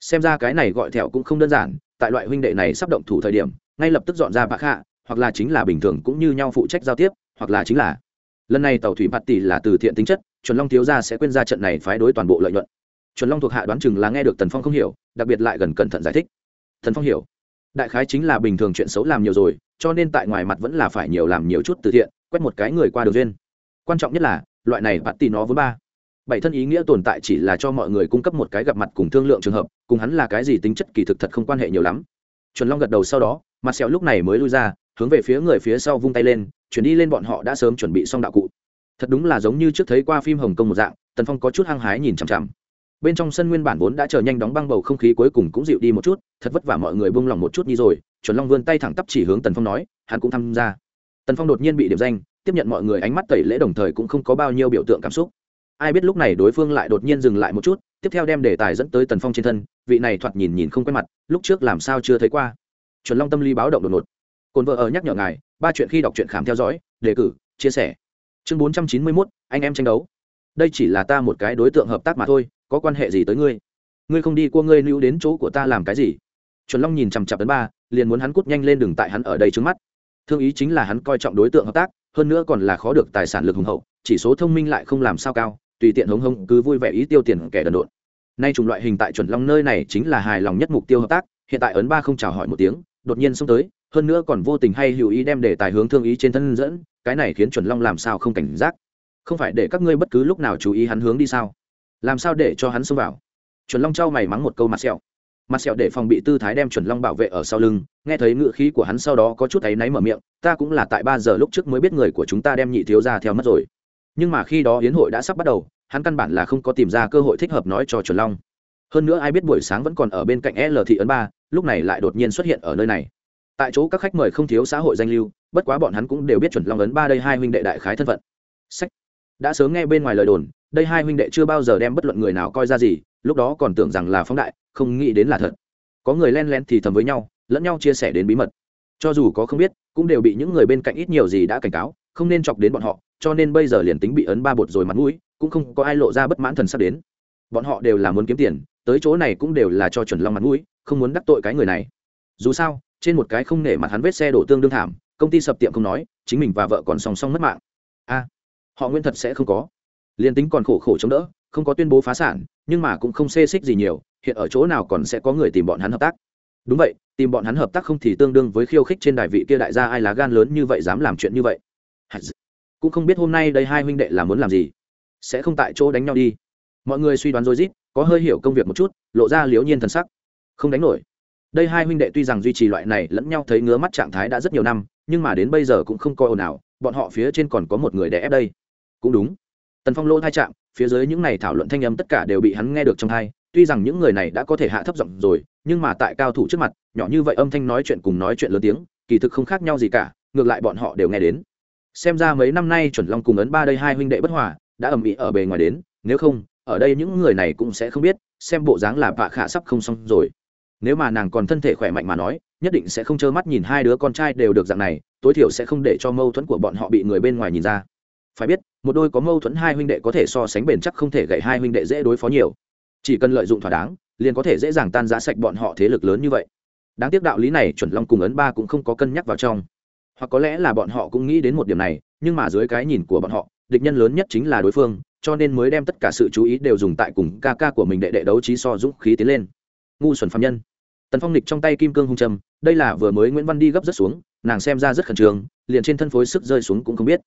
Xem ra cái này gọi thẹo cũng không đơn giản, tại loại huynh đệ này sắp động thủ thời điểm, ngay lập tức dọn ra bạc hạ hoặc là chính là bình thường cũng như nhau phụ trách giao tiếp, hoặc là chính là. Lần này tàu thủy bạt tỷ là từ thiện tính chất, chuẩn long thiếu gia sẽ quên ra trận này phái đối toàn bộ lợi nhuận. Chuẩn long thuộc hạ đoán chừng là nghe được tần phong không hiểu, đặc biệt lại gần cẩn thận giải thích. Thần phong hiểu. Đại khái chính là bình thường chuyện xấu làm nhiều rồi, cho nên tại ngoài mặt vẫn là phải nhiều làm nhiều chút từ thiện, quét một cái người qua đường duyên. Quan trọng nhất là, loại này bạt tì nó với ba. Bảy thân ý nghĩa tồn tại chỉ là cho mọi người cung cấp một cái gặp mặt cùng thương lượng trường hợp, cùng hắn là cái gì tính chất kỳ thực thật không quan hệ nhiều lắm. Chuẩn long gật đầu sau đó, mặt sẹo lúc này mới lui ra hướng về phía người phía sau vung tay lên, chuyển đi lên bọn họ đã sớm chuẩn bị xong đạo cụ. Thật đúng là giống như trước thấy qua phim hồng kông một dạng, tần phong có chút hăng hái nhìn chằm chằm. Bên trong sân nguyên bản vốn đã chờ nhanh đóng băng bầu không khí cuối cùng cũng dịu đi một chút, thật vất vả mọi người buông lòng một chút đi rồi, chuẩn long vươn tay thẳng tắp chỉ hướng tần phong nói, hắn cũng tham gia. Tần phong đột nhiên bị điểm danh, tiếp nhận mọi người ánh mắt tẩy lễ đồng thời cũng không có bao nhiêu biểu tượng cảm xúc. Ai biết lúc này đối phương lại đột nhiên dừng lại một chút, tiếp theo đem đề tài dẫn tới tần phong trên thân, vị này thoạt nhìn nhìn không quen mặt, lúc trước làm sao chưa thấy qua. Chuẩn long tâm lý báo động đột ngột cồn vợ ở nhắc nhở ngài, ba chuyện khi đọc truyện khám theo dõi, đề cử, chia sẻ. Chương bốn trăm chín mươi mốt, anh em tranh đấu. Đây chỉ là ta một cái đối tượng hợp tác mà thôi, có quan hệ gì tới ngươi? Ngươi không đi qua ngươi lưu đến chỗ của ta làm cái gì? Chuẩn long nhìn chằm chặp ấn ba, liền muốn hắn cút nhanh lên đừng tại hắn ở đây trước mắt. Thương ý chính là hắn coi trọng đối tượng hợp tác, hơn nữa còn là khó được tài sản lực hùng hậu, chỉ số thông minh lại không làm sao cao, tùy tiện hống hống cứ vui vẻ ý tiêu tiền kẻ đần độn. Nay chủng loại hình tại chuẩn long nơi này chính là hài lòng nhất mục tiêu hợp tác, hiện tại ấn ba không chào hỏi một tiếng, đột nhiên xông tới hơn nữa còn vô tình hay hữu ý đem đề tài hướng thương ý trên thân dẫn, cái này khiến chuẩn long làm sao không cảnh giác? Không phải để các ngươi bất cứ lúc nào chú ý hắn hướng đi sao? Làm sao để cho hắn xông vào? Chuẩn long trao mày mắng một câu mặt sẹo. Mặt sẹo để phòng bị tư thái đem chuẩn long bảo vệ ở sau lưng, nghe thấy ngựa khí của hắn sau đó có chút áy náy mở miệng, ta cũng là tại ba giờ lúc trước mới biết người của chúng ta đem nhị thiếu ra theo mất rồi. Nhưng mà khi đó hiến hội đã sắp bắt đầu, hắn căn bản là không có tìm ra cơ hội thích hợp nói cho chuẩn long. Hơn nữa ai biết buổi sáng vẫn còn ở bên cạnh l thị ấn ba, lúc này lại đột nhiên xuất hiện ở nơi này tại chỗ các khách mời không thiếu xã hội danh lưu, bất quá bọn hắn cũng đều biết chuẩn long ấn ba đây hai huynh đệ đại khái thân phận. Sách. Đã sớm nghe bên ngoài lời đồn, đây hai huynh đệ chưa bao giờ đem bất luận người nào coi ra gì, lúc đó còn tưởng rằng là phóng đại, không nghĩ đến là thật. Có người len len thì thầm với nhau, lẫn nhau chia sẻ đến bí mật. Cho dù có không biết, cũng đều bị những người bên cạnh ít nhiều gì đã cảnh cáo, không nên chọc đến bọn họ, cho nên bây giờ liền tính bị ấn ba bột rồi mặt mũi, cũng không có ai lộ ra bất mãn thần sắp đến. Bọn họ đều là muốn kiếm tiền, tới chỗ này cũng đều là cho chuẩn long mặt mũi, không muốn đắc tội cái người này. Dù sao trên một cái không nể mặt hắn vết xe đổ tương đương thảm, công ty sập tiệm không nói, chính mình và vợ còn song song mất mạng. A, họ nguyên thật sẽ không có. Liền tính còn khổ khổ chống đỡ, không có tuyên bố phá sản, nhưng mà cũng không xê xích gì nhiều, hiện ở chỗ nào còn sẽ có người tìm bọn hắn hợp tác. Đúng vậy, tìm bọn hắn hợp tác không thì tương đương với khiêu khích trên đài vị kia đại gia ai lá gan lớn như vậy dám làm chuyện như vậy. Cũng không biết hôm nay đây hai huynh đệ là muốn làm gì. Sẽ không tại chỗ đánh nhau đi. Mọi người suy đoán rồi rít, có hơi hiểu công việc một chút, lộ ra liếu nhiên thần sắc. Không đánh nổi đây hai huynh đệ tuy rằng duy trì loại này lẫn nhau thấy ngứa mắt trạng thái đã rất nhiều năm, nhưng mà đến bây giờ cũng không coi ồn ào, bọn họ phía trên còn có một người đè ép đây. Cũng đúng. Tần phong lỗ thai trạng phía dưới những này thảo luận thanh âm tất cả đều bị hắn nghe được trong thai tuy rằng những người này đã có thể hạ thấp giọng rồi, nhưng mà tại cao thủ trước mặt, nhỏ như vậy âm thanh nói chuyện cùng nói chuyện lớn tiếng, kỳ thực không khác nhau gì cả, ngược lại bọn họ đều nghe đến. Xem ra mấy năm nay chuẩn long cùng ấn ba đây hai huynh đệ bất hòa, đã ầm ĩ ở bề ngoài đến, nếu không, ở đây những người này cũng sẽ không biết, xem bộ dáng là vạ khả sắp không xong rồi nếu mà nàng còn thân thể khỏe mạnh mà nói, nhất định sẽ không trơ mắt nhìn hai đứa con trai đều được dạng này, tối thiểu sẽ không để cho mâu thuẫn của bọn họ bị người bên ngoài nhìn ra. Phải biết, một đôi có mâu thuẫn hai huynh đệ có thể so sánh bền chắc không thể gậy hai huynh đệ dễ đối phó nhiều. Chỉ cần lợi dụng thỏa đáng, liền có thể dễ dàng tan giá sạch bọn họ thế lực lớn như vậy. Đáng tiếc đạo lý này chuẩn long cùng ấn ba cũng không có cân nhắc vào trong. Hoặc có lẽ là bọn họ cũng nghĩ đến một điểm này, nhưng mà dưới cái nhìn của bọn họ, địch nhân lớn nhất chính là đối phương, cho nên mới đem tất cả sự chú ý đều dùng tại cùng ca ca của mình đệ đệ đấu trí so dũng khí tiến lên. Ngu xuẩn phạm nhân tần phong nịch trong tay kim cương hung trầm, đây là vừa mới nguyễn văn đi gấp rất xuống, nàng xem ra rất khẩn trương, liền trên thân phối sức rơi xuống cũng không biết.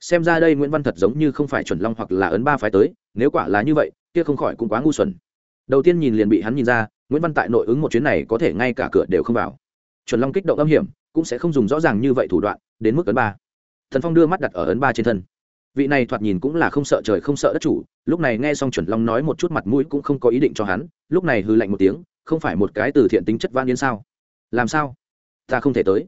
Xem ra đây nguyễn văn thật giống như không phải chuẩn long hoặc là ấn ba phái tới, nếu quả là như vậy, kia không khỏi cũng quá ngu xuẩn. Đầu tiên nhìn liền bị hắn nhìn ra, nguyễn văn tại nội ứng một chuyến này có thể ngay cả cửa đều không vào. Chuẩn long kích động âm hiểm, cũng sẽ không dùng rõ ràng như vậy thủ đoạn, đến mức ấn ba. Thần phong đưa mắt đặt ở ấn ba trên thân. Vị này thoạt nhìn cũng là không sợ trời không sợ đất chủ, lúc này nghe xong chuẩn long nói một chút mặt mũi cũng không có ý định cho hắn, lúc này hư lạnh một tiếng không phải một cái từ thiện tính chất van yến sao? Làm sao? Ta không thể tới.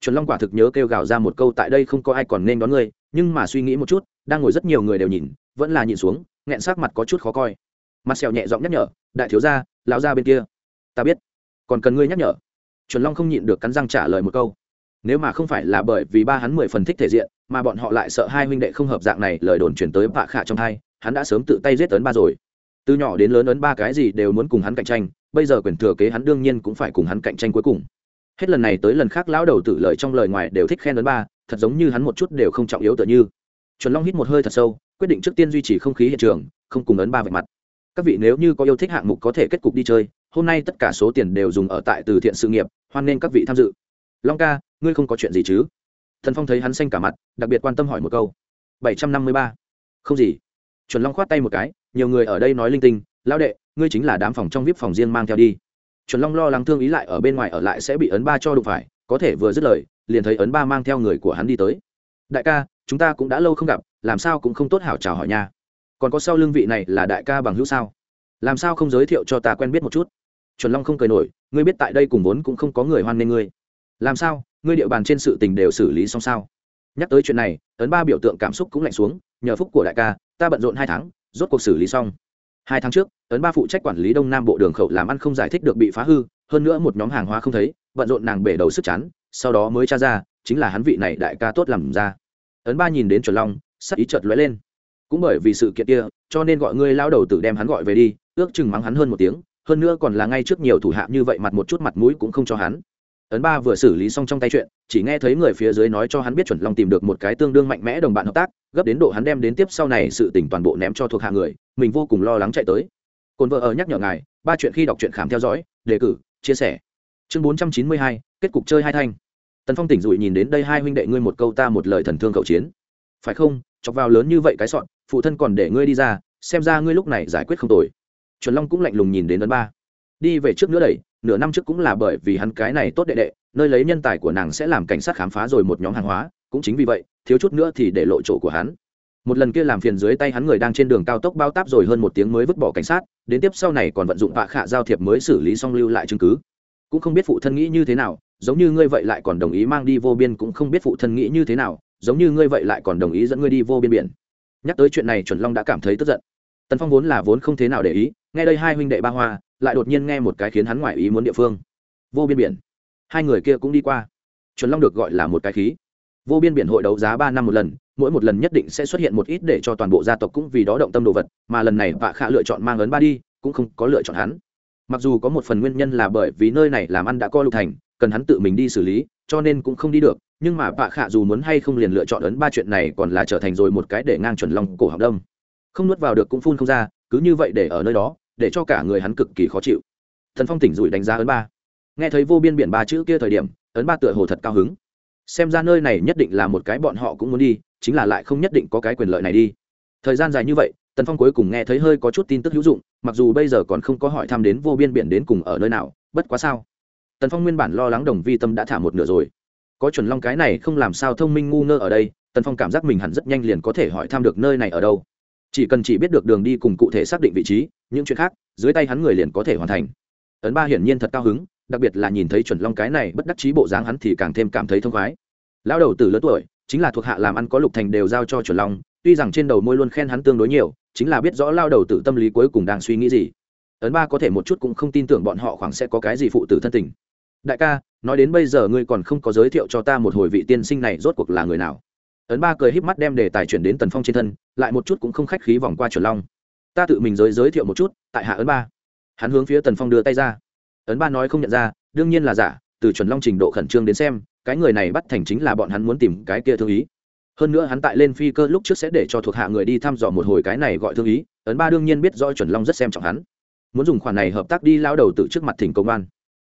Chuẩn long quả thực nhớ kêu gào ra một câu tại đây không có ai còn nên đón ngươi nhưng mà suy nghĩ một chút, đang ngồi rất nhiều người đều nhìn, vẫn là nhìn xuống, nghẹn sắc mặt có chút khó coi. Mặt sẹo nhẹ giọng nhắc nhở, đại thiếu gia, lão gia bên kia. Ta biết. Còn cần ngươi nhắc nhở. Chuẩn long không nhịn được cắn răng trả lời một câu. Nếu mà không phải là bởi vì ba hắn mười phần thích thể diện, mà bọn họ lại sợ hai huynh đệ không hợp dạng này, lời đồn chuyển tới bạ khả trong hai, hắn đã sớm tự tay giết ấn ba rồi. Từ nhỏ đến lớn ấn ba cái gì đều muốn cùng hắn cạnh tranh bây giờ quyền thừa kế hắn đương nhiên cũng phải cùng hắn cạnh tranh cuối cùng. Hết lần này tới lần khác lão đầu tử lời trong lời ngoài đều thích khen ấn ba, thật giống như hắn một chút đều không trọng yếu tựa như. Chuẩn long hít một hơi thật sâu, quyết định trước tiên duy trì không khí hiện trường, không cùng ấn ba vạch mặt. Các vị nếu như có yêu thích hạng mục có thể kết cục đi chơi, hôm nay tất cả số tiền đều dùng ở tại từ thiện sự nghiệp, hoan nên các vị tham dự. Long ca, ngươi không có chuyện gì chứ? Thần phong thấy hắn xanh cả mặt, đặc biệt quan tâm hỏi một câu. Bảy trăm năm mươi ba. Không gì. Chuẩn long khoát tay một cái, nhiều người ở đây nói linh tinh, lão đệ ngươi chính là đám phòng trong vip phòng riêng mang theo đi. Chuẩn long lo lắng thương ý lại ở bên ngoài ở lại sẽ bị ấn ba cho đụng phải, có thể vừa dứt lời, liền thấy ấn ba mang theo người của hắn đi tới. Đại ca, chúng ta cũng đã lâu không gặp, làm sao cũng không tốt hảo chào hỏi nha. Còn có sau lương vị này là đại ca bằng hữu sao? Làm sao không giới thiệu cho ta quen biết một chút? Chuẩn long không cười nổi, ngươi biết tại đây cùng vốn cũng không có người hoan nghênh ngươi. Làm sao? Ngươi địa bàn trên sự tình đều xử lý xong sao? Nhắc tới chuyện này, ấn ba biểu tượng cảm xúc cũng lạnh xuống, nhờ phúc của đại ca, ta bận rộn hai tháng, rốt cuộc xử lý xong hai tháng trước, ấn ba phụ trách quản lý đông nam bộ đường khẩu làm ăn không giải thích được bị phá hư, hơn nữa một nhóm hàng hóa không thấy, bận rộn nàng bể đầu sức chán, sau đó mới tra ra, chính là hắn vị này đại ca tốt làm ra. Ấn ba nhìn đến chuẩn long, sắc ý chợt lóe lên. Cũng bởi vì sự kiện kia, cho nên gọi ngươi lao đầu tử đem hắn gọi về đi, ước chừng mắng hắn hơn một tiếng, hơn nữa còn là ngay trước nhiều thủ hạ như vậy mặt một chút mặt mũi cũng không cho hắn. Ấn ba vừa xử lý xong trong tay chuyện, chỉ nghe thấy người phía dưới nói cho hắn biết chuẩn long tìm được một cái tương đương mạnh mẽ đồng bạn hợp tác gấp đến độ hắn đem đến tiếp sau này sự tỉnh toàn bộ ném cho thuộc hạ người, mình vô cùng lo lắng chạy tới. Cồn vợ ở nhắc nhở ngài, ba chuyện khi đọc truyện khám theo dõi, đề cử, chia sẻ. Chương bốn trăm chín mươi hai, kết cục chơi hai thanh. Tần phong tỉnh rủi nhìn đến đây hai huynh đệ ngươi một câu ta một lời thần thương cậu chiến. Phải không? Chọc vào lớn như vậy cái sọn, phụ thân còn để ngươi đi ra, xem ra ngươi lúc này giải quyết không tồi. Chuẩn long cũng lạnh lùng nhìn đến ấn ba. Đi về trước nữa đẩy, nửa năm trước cũng là bởi vì hắn cái này tốt đệ đệ, nơi lấy nhân tài của nàng sẽ làm cảnh sát khám phá rồi một nhóm hàng hóa cũng chính vì vậy, thiếu chút nữa thì để lộ chỗ của hắn. Một lần kia làm phiền dưới tay hắn người đang trên đường cao tốc bao táp rồi hơn một tiếng mới vứt bỏ cảnh sát, đến tiếp sau này còn vận dụng vạ khạ giao thiệp mới xử lý xong lưu lại chứng cứ. Cũng không biết phụ thân nghĩ như thế nào, giống như ngươi vậy lại còn đồng ý mang đi vô biên, cũng không biết phụ thân nghĩ như thế nào, giống như ngươi vậy lại còn đồng ý dẫn ngươi đi vô biên biển. Nhắc tới chuyện này, chuẩn long đã cảm thấy tức giận. Tần phong vốn là vốn không thế nào để ý, nghe đây hai huynh đệ ba hoa, lại đột nhiên nghe một cái khiến hắn ngoại ý muốn địa phương. Vô biên biển. Hai người kia cũng đi qua. Chuẩn long được gọi là một cái khí vô biên biển hội đấu giá ba năm một lần, mỗi một lần nhất định sẽ xuất hiện một ít để cho toàn bộ gia tộc cũng vì đó động tâm đồ vật, mà lần này vạ khạ lựa chọn mang ấn ba đi, cũng không có lựa chọn hắn. Mặc dù có một phần nguyên nhân là bởi vì nơi này làm ăn đã co lục thành, cần hắn tự mình đi xử lý, cho nên cũng không đi được, nhưng mà vạ khạ dù muốn hay không liền lựa chọn ấn ba chuyện này còn là trở thành rồi một cái để ngang chuẩn long cổ học đông không nuốt vào được cũng phun không ra, cứ như vậy để ở nơi đó, để cho cả người hắn cực kỳ khó chịu. Thần phong tỉnh rủi đánh giá ấn ba. Nghe thấy vô biên biển ba chữ kia thời điểm, ấn ba tựa hồ thật cao hứng xem ra nơi này nhất định là một cái bọn họ cũng muốn đi, chính là lại không nhất định có cái quyền lợi này đi. Thời gian dài như vậy, tần phong cuối cùng nghe thấy hơi có chút tin tức hữu dụng, mặc dù bây giờ còn không có hỏi thăm đến vô biên biển đến cùng ở nơi nào, bất quá sao? Tần phong nguyên bản lo lắng đồng vi tâm đã thả một nửa rồi. Có chuẩn long cái này không làm sao thông minh ngu ngơ ở đây, tần phong cảm giác mình hẳn rất nhanh liền có thể hỏi thăm được nơi này ở đâu. Chỉ cần chỉ biết được đường đi cùng cụ thể xác định vị trí, những chuyện khác, dưới tay hắn người liền có thể hoàn thành. Ấn ba hiển nhiên thật cao hứng đặc biệt là nhìn thấy chuẩn long cái này bất đắc chí bộ dáng hắn thì càng thêm cảm thấy thông khoái. Lão đầu từ lớn tuổi, chính là thuộc hạ làm ăn có lục thành đều giao cho chuẩn long, tuy rằng trên đầu môi luôn khen hắn tương đối nhiều, chính là biết rõ lao đầu tử tâm lý cuối cùng đang suy nghĩ gì. Ấn ba có thể một chút cũng không tin tưởng bọn họ khoảng sẽ có cái gì phụ tử thân tình. Đại ca, nói đến bây giờ ngươi còn không có giới thiệu cho ta một hồi vị tiên sinh này rốt cuộc là người nào. Ấn ba cười híp mắt đem đề tài chuyển đến tần phong trên thân, lại một chút cũng không khách khí vòng qua chuẩn long. Ta tự mình giới giới thiệu một chút, tại hạ ấn ba. Hắn hướng phía tần phong đưa tay ra ấn ba nói không nhận ra, đương nhiên là giả, từ chuẩn long trình độ khẩn trương đến xem, cái người này bắt thành chính là bọn hắn muốn tìm cái kia thương ý. Hơn nữa hắn tại lên phi cơ lúc trước sẽ để cho thuộc hạ người đi thăm dò một hồi cái này gọi thương ý, ấn ba đương nhiên biết rõ chuẩn long rất xem trọng hắn. Muốn dùng khoản này hợp tác đi lao đầu từ trước mặt thỉnh công an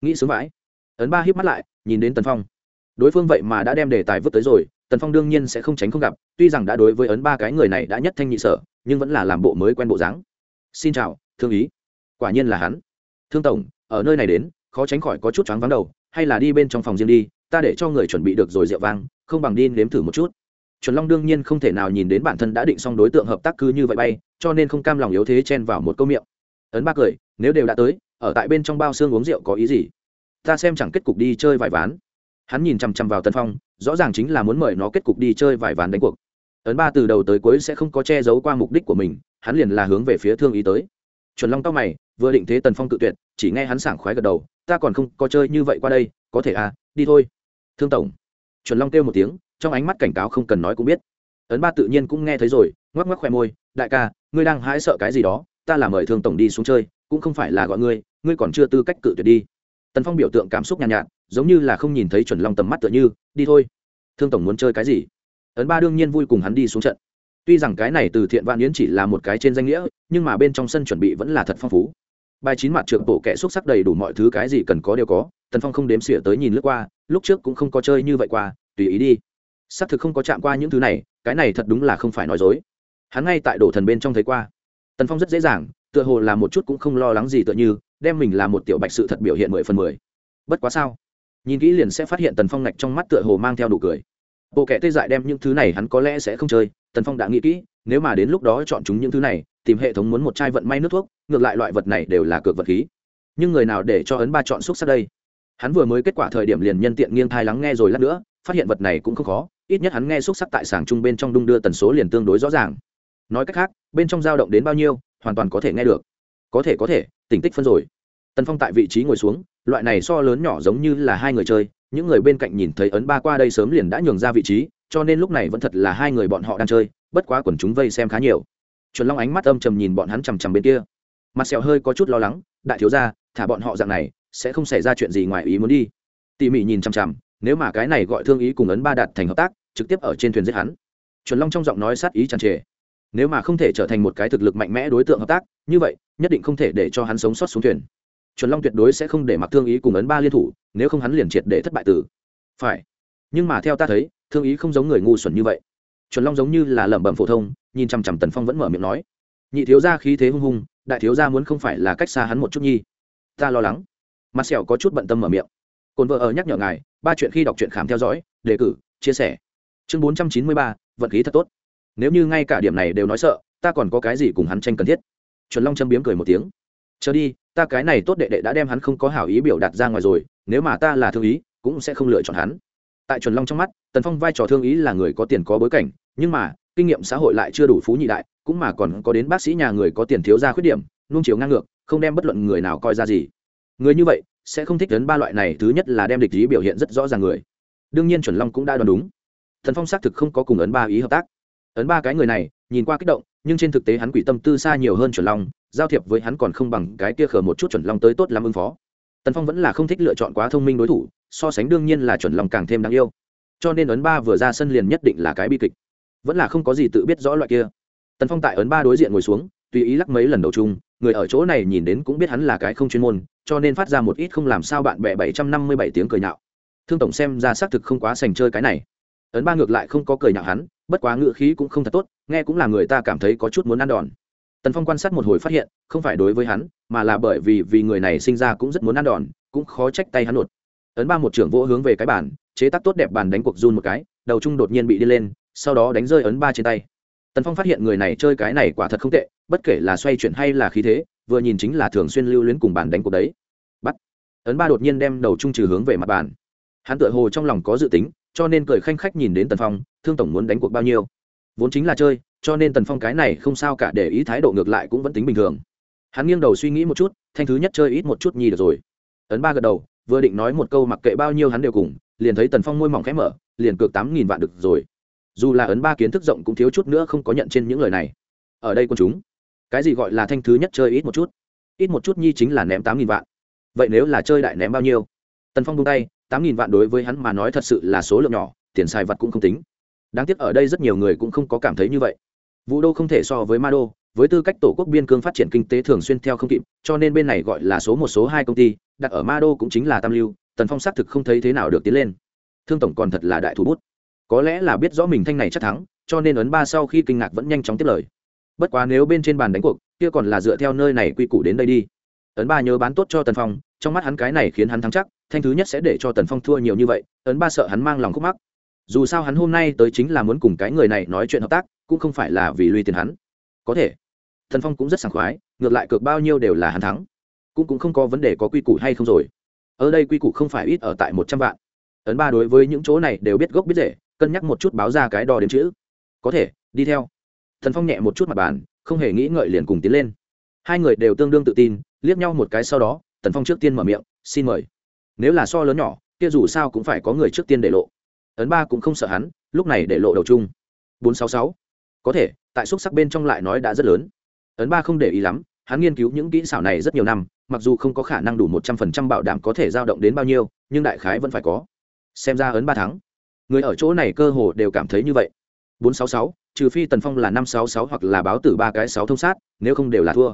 nghĩ sướng vãi. Ấn ba híp mắt lại, nhìn đến tần phong. Đối phương vậy mà đã đem đề tài vứt tới rồi, tần phong đương nhiên sẽ không tránh không gặp, tuy rằng đã đối với ấn ba cái người này đã nhất thanh nhị sở, nhưng vẫn là làm bộ mới quen bộ dáng. Xin chào, thương ý. Quả nhiên là hắn. Thương tổng ở nơi này đến, khó tránh khỏi có chút choáng vắng đầu, hay là đi bên trong phòng riêng đi, ta để cho người chuẩn bị được rồi rượu vang, không bằng đi nếm thử một chút. Chuẩn long đương nhiên không thể nào nhìn đến bản thân đã định xong đối tượng hợp tác cứ như vậy bay, cho nên không cam lòng yếu thế chen vào một câu miệng. Ấn ba cười, nếu đều đã tới, ở tại bên trong bao xương uống rượu có ý gì? Ta xem chẳng kết cục đi chơi vài ván. Hắn nhìn chằm chằm vào tân phong, rõ ràng chính là muốn mời nó kết cục đi chơi vài ván đánh cuộc. Ấn ba từ đầu tới cuối sẽ không có che giấu qua mục đích của mình, hắn liền là hướng về phía thương ý tới. Chuẩn long tóc mày vừa định thế tần phong tự tuyệt chỉ nghe hắn sảng khoái gật đầu ta còn không có chơi như vậy qua đây có thể à đi thôi. Thương tổng. Chuẩn long kêu một tiếng trong ánh mắt cảnh cáo không cần nói cũng biết. Ấn ba tự nhiên cũng nghe thấy rồi ngoắc ngoắc khoe môi đại ca ngươi đang hãi sợ cái gì đó ta là mời thương tổng đi xuống chơi cũng không phải là gọi ngươi ngươi còn chưa tư cách cự tuyệt đi. Tần phong biểu tượng cảm xúc nhàn nhạt, nhạt giống như là không nhìn thấy chuẩn long tầm mắt tựa như đi thôi. Thương tổng muốn chơi cái gì? Ấn ba đương nhiên vui cùng hắn đi xuống trận. Tuy rằng cái này từ thiện vạn yến chỉ là một cái trên danh nghĩa nhưng mà bên trong sân chuẩn bị vẫn là thật phong phú bài chín mặt trượng bộ kẻ xúc sắc đầy đủ mọi thứ cái gì cần có đều có, tần phong không đếm xỉa tới nhìn lướt qua, lúc trước cũng không có chơi như vậy qua, tùy ý đi. Xác thực không có chạm qua những thứ này, cái này thật đúng là không phải nói dối. Hắn ngay tại đổ thần bên trong thấy qua. Tần phong rất dễ dàng, tựa hồ là một chút cũng không lo lắng gì tựa như, đem mình là một tiểu bạch sự thật biểu hiện mười phần mười. Bất quá sao? Nhìn kỹ liền sẽ phát hiện tần phong ngạch trong mắt tựa hồ mang theo đủ cười. Bộ kẻ tê dại đem những thứ này hắn có lẽ sẽ không chơi, tần phong đã nghĩ kỹ, nếu mà đến lúc đó chọn chúng những thứ này tìm hệ thống muốn một chai vận may nước thuốc, ngược lại loại vật này đều là cược vật khí. Nhưng người nào để cho ấn ba chọn xúc sắc đây? Hắn vừa mới kết quả thời điểm liền nhân tiện nghiêng thai lắng nghe rồi lát nữa, phát hiện vật này cũng không khó, ít nhất hắn nghe xúc sắc tại sàng chung bên trong đung đưa tần số liền tương đối rõ ràng. Nói cách khác, bên trong dao động đến bao nhiêu, hoàn toàn có thể nghe được. Có thể có thể, tỉnh tích phân rồi. Tần phong tại vị trí ngồi xuống, loại này so lớn nhỏ giống như là hai người chơi, những người bên cạnh nhìn thấy ấn ba qua đây sớm liền đã nhường ra vị trí, cho nên lúc này vẫn thật là hai người bọn họ đang chơi, bất quá quần chúng vây xem khá nhiều chuẩn long ánh mắt âm trầm nhìn bọn hắn chằm chằm bên kia. Mặt sẹo hơi có chút lo lắng, đại thiếu gia, thả bọn họ dạng này, sẽ không xảy ra chuyện gì ngoài ý muốn đi. Tỉ mỉ nhìn chằm chằm, nếu mà cái này gọi thương ý cùng ấn ba đạt thành hợp tác, trực tiếp ở trên thuyền giết hắn. Chuẩn long trong giọng nói sát ý tràn trề. Nếu mà không thể trở thành một cái thực lực mạnh mẽ đối tượng hợp tác, như vậy, nhất định không thể để cho hắn sống sót xuống thuyền. Chuẩn long tuyệt đối sẽ không để mặc thương ý cùng ấn ba liên thủ, nếu không hắn liền triệt để thất bại tử. Phải. Nhưng mà theo ta thấy, thương ý không giống người ngu xuẩn như vậy chuẩn long giống như là lẩm bẩm phổ thông, nhìn chằm chằm tần phong vẫn mở miệng nói. Nhị thiếu gia khí thế hung hung, đại thiếu gia muốn không phải là cách xa hắn một chút nhi. Ta lo lắng. Mặt sẹo có chút bận tâm mở miệng. Cồn vợ ở nhắc nhở ngài, ba chuyện khi đọc truyện khám theo dõi, đề cử, chia sẻ. Chương bốn trăm chín mươi ba, vận khí thật tốt. Nếu như ngay cả điểm này đều nói sợ, ta còn có cái gì cùng hắn tranh cần thiết? Chuẩn long châm biếm cười một tiếng. Chờ đi, ta cái này tốt đệ đệ đã đem hắn không có hảo ý biểu đạt ra ngoài rồi, nếu mà ta là thư ý, cũng sẽ không lựa chọn hắn tại chuẩn long trong mắt, tần phong vai trò thương ý là người có tiền có bối cảnh, nhưng mà, kinh nghiệm xã hội lại chưa đủ phú nhị đại, cũng mà còn có đến bác sĩ nhà người có tiền thiếu ra khuyết điểm nung chiều ngang ngược, không đem bất luận người nào coi ra gì. Người như vậy, sẽ không thích đến ba loại này, thứ nhất là đem địch ý biểu hiện rất rõ ràng người. Đương nhiên chuẩn long cũng đã đoán đúng. Thần phong xác thực không có cùng ấn ba ý hợp tác. Ấn ba cái người này, nhìn qua kích động, nhưng trên thực tế hắn quỷ tâm tư xa nhiều hơn chuẩn long, giao thiệp với hắn còn không bằng cái kia khờ một chút chuẩn long tới tốt lắm ứng phó tần phong vẫn là không thích lựa chọn quá thông minh đối thủ, so sánh đương nhiên là chuẩn lòng càng thêm đáng yêu. Cho nên ấn ba vừa ra sân liền nhất định là cái bi kịch. Vẫn là không có gì tự biết rõ loại kia. Tần phong tại ấn ba đối diện ngồi xuống, tùy ý lắc mấy lần đầu chung, người ở chỗ này nhìn đến cũng biết hắn là cái không chuyên môn, cho nên phát ra một ít không làm sao bạn bè bảy trăm năm mươi bảy tiếng cười nhạo. Thương tổng xem ra xác thực không quá sành chơi cái này. Ấn ba ngược lại không có cười nhạo hắn, bất quá ngựa khí cũng không thật tốt, nghe cũng là người ta cảm thấy có chút muốn ăn đòn tần phong quan sát một hồi phát hiện, không phải đối với hắn, mà là bởi vì vì người này sinh ra cũng rất muốn ăn đòn, cũng khó trách tay hắn nột ấn ba một trưởng vỗ hướng về cái bàn, chế tác tốt đẹp bàn đánh cuộc run một cái, đầu trung đột nhiên bị đi lên, sau đó đánh rơi ấn ba trên tay. Tần phong phát hiện người này chơi cái này quả thật không tệ, bất kể là xoay chuyển hay là khí thế, vừa nhìn chính là thường xuyên lưu luyến cùng bàn đánh cuộc đấy. Bắt. Ấn ba đột nhiên đem đầu trung trừ hướng về mặt bàn. Hắn tựa hồ trong lòng có dự tính, cho nên cười khanh khách nhìn đến tần phong, thương tổng muốn đánh cuộc bao nhiêu? Vốn chính là chơi, cho nên tần phong cái này không sao cả để ý thái độ ngược lại cũng vẫn tính bình thường. Hắn nghiêng đầu suy nghĩ một chút, thanh thứ nhất chơi ít một chút nhi được rồi. Ấn ba gật đầu, vừa định nói một câu mặc kệ bao nhiêu hắn đều cùng, liền thấy tần phong môi mỏng khẽ mở, liền cược tám nghìn vạn được rồi. Dù là ấn ba kiến thức rộng cũng thiếu chút nữa không có nhận trên những lời này. Ở đây quân chúng, cái gì gọi là thanh thứ nhất chơi ít một chút? Ít một chút nhi chính là ném tám nghìn vạn. Vậy nếu là chơi đại ném bao nhiêu? Tần phong buông tay, tám nghìn vạn đối với hắn mà nói thật sự là số lượng nhỏ, tiền xài vật cũng không tính đáng tiếc ở đây rất nhiều người cũng không có cảm thấy như vậy. Vũ đô không thể so với ma đô, với tư cách tổ quốc biên cương phát triển kinh tế thường xuyên theo không kịp, cho nên bên này gọi là số một, số hai công ty, đặt ở ma đô cũng chính là tam lưu, tần phong xác thực không thấy thế nào được tiến lên. Thương tổng còn thật là đại thủ bút. Có lẽ là biết rõ mình thanh này chắc thắng, cho nên ấn ba sau khi kinh ngạc vẫn nhanh chóng tiếp lời. Bất quá nếu bên trên bàn đánh cuộc, kia còn là dựa theo nơi này quy củ đến đây đi. Ấn ba nhớ bán tốt cho tần phong, trong mắt hắn cái này khiến hắn thắng chắc, thanh thứ nhất sẽ để cho tần phong thua nhiều như vậy, ấn ba sợ hắn mang lòng khúc mắc dù sao hắn hôm nay tới chính là muốn cùng cái người này nói chuyện hợp tác, cũng không phải là vì lui tiền hắn. Có thể. Thần phong cũng rất sảng khoái, ngược lại cược bao nhiêu đều là hắn thắng. Cũng cũng không có vấn đề có quy củ hay không rồi. Ở đây quy củ không phải ít, ở tại một trăm vạn. Ấn ba đối với những chỗ này đều biết gốc biết rễ, cân nhắc một chút báo ra cái đo đến chữ. Có thể, đi theo. Thần phong nhẹ một chút mặt bàn, không hề nghĩ ngợi liền cùng tiến lên. Hai người đều tương đương tự tin, liếc nhau một cái sau đó tần phong trước tiên mở miệng, xin mời. Nếu là so lớn nhỏ, kia dù sao cũng phải có người trước tiên để lộ ấn ba cũng không sợ hắn, lúc này để lộ đầu chung. Bốn sáu sáu. Có thể, tại xúc sắc bên trong lại nói đã rất lớn. Ấn ba không để ý lắm, hắn nghiên cứu những kỹ xảo này rất nhiều năm, mặc dù không có khả năng đủ một trăm phần trăm bảo đảm có thể giao động đến bao nhiêu, nhưng đại khái vẫn phải có. Xem ra ấn ba thắng. Người ở chỗ này cơ hồ đều cảm thấy như vậy. Bốn sáu sáu, trừ phi tần phong là năm sáu sáu hoặc là báo tử ba cái sáu thông sát, nếu không đều là thua.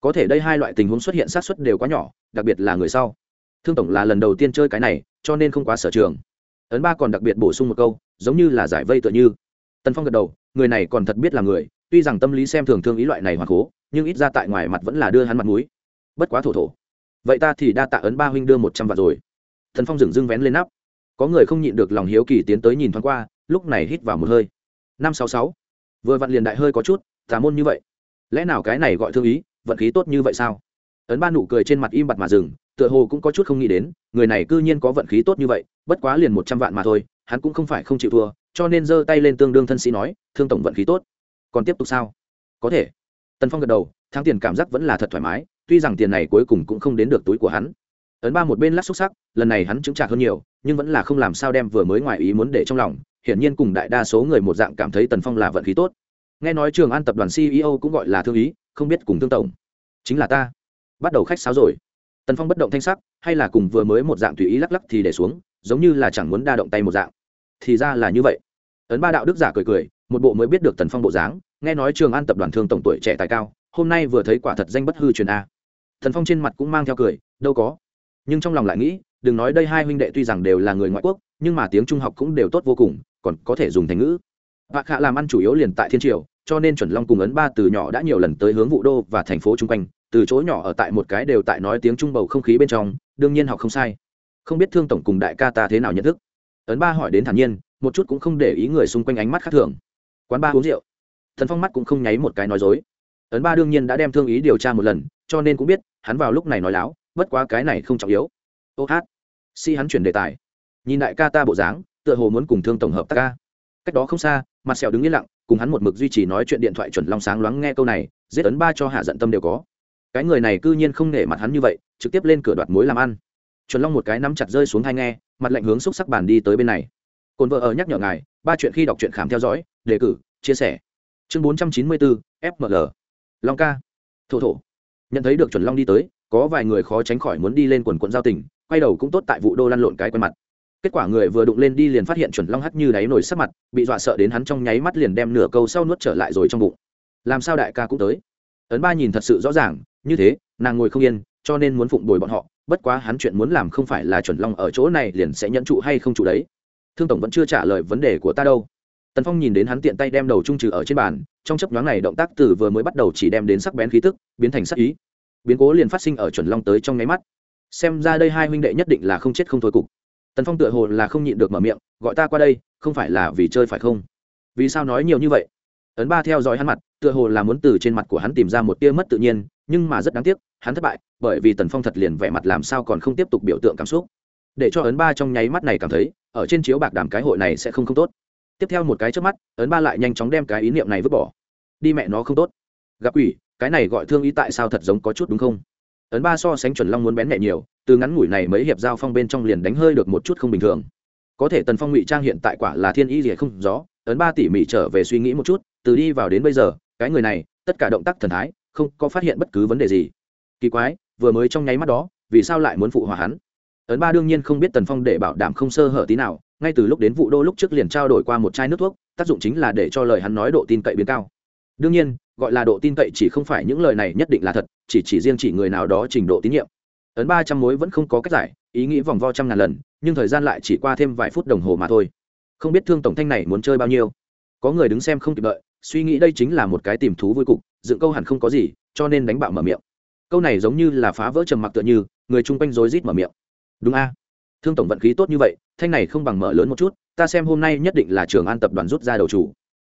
Có thể đây hai loại tình huống xuất hiện sát xuất đều quá nhỏ, đặc biệt là người sau. Thương tổng là lần đầu tiên chơi cái này, cho nên không quá sở trường ấn ba còn đặc biệt bổ sung một câu, giống như là giải vây tựa như. Tần phong gật đầu, người này còn thật biết là người, tuy rằng tâm lý xem thường thương ý loại này hoặc cố, nhưng ít ra tại ngoài mặt vẫn là đưa hắn mặt mũi. Bất quá thổ thổ. Vậy ta thì đa tạ ấn ba huynh đưa một trăm vạn rồi. Thần phong dừng dưng vén lên nắp. Có người không nhịn được lòng hiếu kỳ tiến tới nhìn thoáng qua, lúc này hít vào một hơi. Năm sáu sáu. Vừa vặn liền đại hơi có chút, tà môn như vậy. Lẽ nào cái này gọi thương ý, vận khí tốt như vậy sao? Ấn ba nụ cười trên mặt im bặt mà dừng tựa hồ cũng có chút không nghĩ đến, người này cư nhiên có vận khí tốt như vậy, bất quá liền một trăm vạn mà thôi, hắn cũng không phải không chịu thua, cho nên giơ tay lên tương đương thân sĩ nói, thương tổng vận khí tốt. Còn tiếp tục sao? Có thể. Tần phong gật đầu thắng tiền cảm giác vẫn là thật thoải mái, tuy rằng tiền này cuối cùng cũng không đến được túi của hắn. Ấn ba một bên lắc xúc sắc, lần này hắn chứng trả hơn nhiều, nhưng vẫn là không làm sao đem vừa mới ngoài ý muốn để trong lòng, hiển nhiên cùng đại đa số người một dạng cảm thấy tần phong là vận khí tốt. Nghe nói trường an tập đoàn ceo cũng gọi là thương ý, không biết cùng thương tổng. Chính là ta. Bắt đầu khách sáo rồi tần phong bất động thanh sắc, hay là cùng vừa mới một dạng tùy ý lắc lắc thì để xuống, giống như là chẳng muốn đa động tay một dạng. Thì ra là như vậy. Ấn ba đạo đức giả cười cười, một bộ mới biết được tần phong bộ dáng, nghe nói trường an tập đoàn thương tổng tuổi trẻ tài cao, hôm nay vừa thấy quả thật danh bất hư truyền a. Tần phong trên mặt cũng mang theo cười, đâu có. Nhưng trong lòng lại nghĩ, đừng nói đây hai huynh đệ tuy rằng đều là người ngoại quốc, nhưng mà tiếng trung học cũng đều tốt vô cùng, còn có thể dùng thành ngữ. Vạ khạ làm ăn chủ yếu liền tại thiên triều, cho nên chuẩn long cùng ấn ba từ nhỏ đã nhiều lần tới hướng vụ đô và thành phố chung quanh từ chỗ nhỏ ở tại một cái đều tại nói tiếng trung bầu không khí bên trong, đương nhiên học không sai. Không biết thương tổng cùng đại ca ta thế nào nhận thức. Ấn ba hỏi đến thản nhiên, một chút cũng không để ý người xung quanh ánh mắt khác thường. Quán ba uống rượu. Thần phong mắt cũng không nháy một cái nói dối. Ấn ba đương nhiên đã đem thương ý điều tra một lần, cho nên cũng biết, hắn vào lúc này nói láo, bất quá cái này không trọng yếu. Ô hát. Si hắn chuyển đề tài. Nhìn đại ca ta bộ dáng, tựa hồ muốn cùng thương tổng hợp tác ca. Cách đó không xa, mặt sẹo đứng yên lặng, cùng hắn một mực duy trì nói chuyện điện thoại chuẩn long sáng loáng nghe câu này, giết ấn ba cho hạ giận tâm đều có cái người này cư nhiên không nể mặt hắn như vậy, trực tiếp lên cửa đoạt mối làm ăn. Chuẩn long một cái nắm chặt rơi xuống hai nghe, mặt lạnh hướng xúc sắc bàn đi tới bên này. Cồn vợ ở nhắc nhở ngài, ba chuyện khi đọc truyện khám theo dõi, đề cử, chia sẻ. Chương bốn trăm chín mươi bốn fml long ca. Thổ thổ. Nhận thấy được chuẩn long đi tới, có vài người khó tránh khỏi muốn đi lên quần quận giao tình, quay đầu cũng tốt tại vụ đô lăn lộn cái quen mặt. Kết quả người vừa đụng lên đi liền phát hiện chuẩn long hắt như đáy nổi sắc mặt, bị dọa sợ đến hắn trong nháy mắt liền đem nửa câu sau nuốt trở lại rồi trong bụng. Làm sao đại ca cũng tới? Ấn ba nhìn thật sự rõ ràng như thế, nàng ngồi không yên, cho nên muốn phụng bồi bọn họ, bất quá hắn chuyện muốn làm không phải là chuẩn long ở chỗ này liền sẽ nhẫn trụ hay không trụ đấy. Thương tổng vẫn chưa trả lời vấn đề của ta đâu. Tần phong nhìn đến hắn tiện tay đem đầu trung trừ ở trên bàn, trong chấp nhoáng này động tác từ vừa mới bắt đầu chỉ đem đến sắc bén khí tức, biến thành sắc ý. Biến cố liền phát sinh ở chuẩn long tới trong nháy mắt. Xem ra đây hai huynh đệ nhất định là không chết không thôi cục. Tần phong tựa hồ là không nhịn được mở miệng, gọi ta qua đây, không phải là vì chơi phải không? Vì sao nói nhiều như vậy? Ấn ba theo dõi hắn mặt, tựa hồ là muốn từ trên mặt của hắn tìm ra một tia mất tự nhiên nhưng mà rất đáng tiếc, hắn thất bại, bởi vì tần phong thật liền vẻ mặt làm sao còn không tiếp tục biểu tượng cảm xúc. Để cho ấn ba trong nháy mắt này cảm thấy, ở trên chiếu bạc đàm cái hội này sẽ không không tốt. Tiếp theo một cái trước mắt, ấn ba lại nhanh chóng đem cái ý niệm này vứt bỏ. Đi mẹ nó không tốt. Gặp quỷ, cái này gọi thương ý tại sao thật giống có chút đúng không? Ấn ba so sánh chuẩn long muốn bén nhẹ nhiều, từ ngắn ngủi này mấy hiệp giao phong bên trong liền đánh hơi được một chút không bình thường. Có thể tần phong ngụy trang hiện tại quả là thiên ý gì không rõ, ấn ba tỉ mỉ trở về suy nghĩ một chút, từ đi vào đến bây giờ, cái người này, tất cả động tác thần thái không có phát hiện bất cứ vấn đề gì. Kỳ quái, vừa mới trong nháy mắt đó, vì sao lại muốn phụ hòa hắn? Ấn ba đương nhiên không biết tần phong để bảo đảm không sơ hở tí nào, ngay từ lúc đến vụ đô lúc trước liền trao đổi qua một chai nước thuốc, tác dụng chính là để cho lời hắn nói độ tin cậy biến cao. Đương nhiên, gọi là độ tin cậy chỉ không phải những lời này nhất định là thật, chỉ chỉ riêng chỉ người nào đó trình độ tín nhiệm. Ấn ba trăm mối vẫn không có cách giải, ý nghĩ vòng vo trăm ngàn lần, nhưng thời gian lại chỉ qua thêm vài phút đồng hồ mà thôi. Không biết thương tổng thanh này muốn chơi bao nhiêu. Có người đứng xem không kịp đợi, suy nghĩ đây chính là một cái tìm thú vui cục dựng câu hẳn không có gì, cho nên đánh bạo mở miệng. Câu này giống như là phá vỡ trầm mặc tựa như, người chung quanh rối rít mở miệng. Đúng a. Thương tổng vận khí tốt như vậy, thanh này không bằng mở lớn một chút, ta xem hôm nay nhất định là trường an tập đoàn rút ra đầu chủ.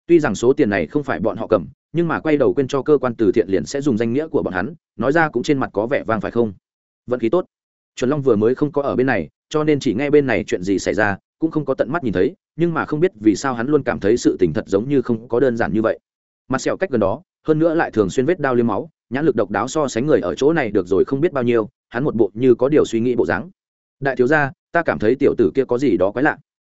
Tuy rằng số tiền này không phải bọn họ cầm, nhưng mà quay đầu quên cho cơ quan từ thiện liền sẽ dùng danh nghĩa của bọn hắn, nói ra cũng trên mặt có vẻ vang phải không? Vận khí tốt. Chuẩn long vừa mới không có ở bên này, cho nên chỉ nghe bên này chuyện gì xảy ra, cũng không có tận mắt nhìn thấy, nhưng mà không biết vì sao hắn luôn cảm thấy sự tình thật giống như không có đơn giản như vậy. Mặt sẹo cách gần đó hơn nữa lại thường xuyên vết đao liếm máu, nhãn lực độc đáo so sánh người ở chỗ này được rồi không biết bao nhiêu, hắn một bộ như có điều suy nghĩ bộ dáng. Đại thiếu gia, ta cảm thấy tiểu tử kia có gì đó quái lạ.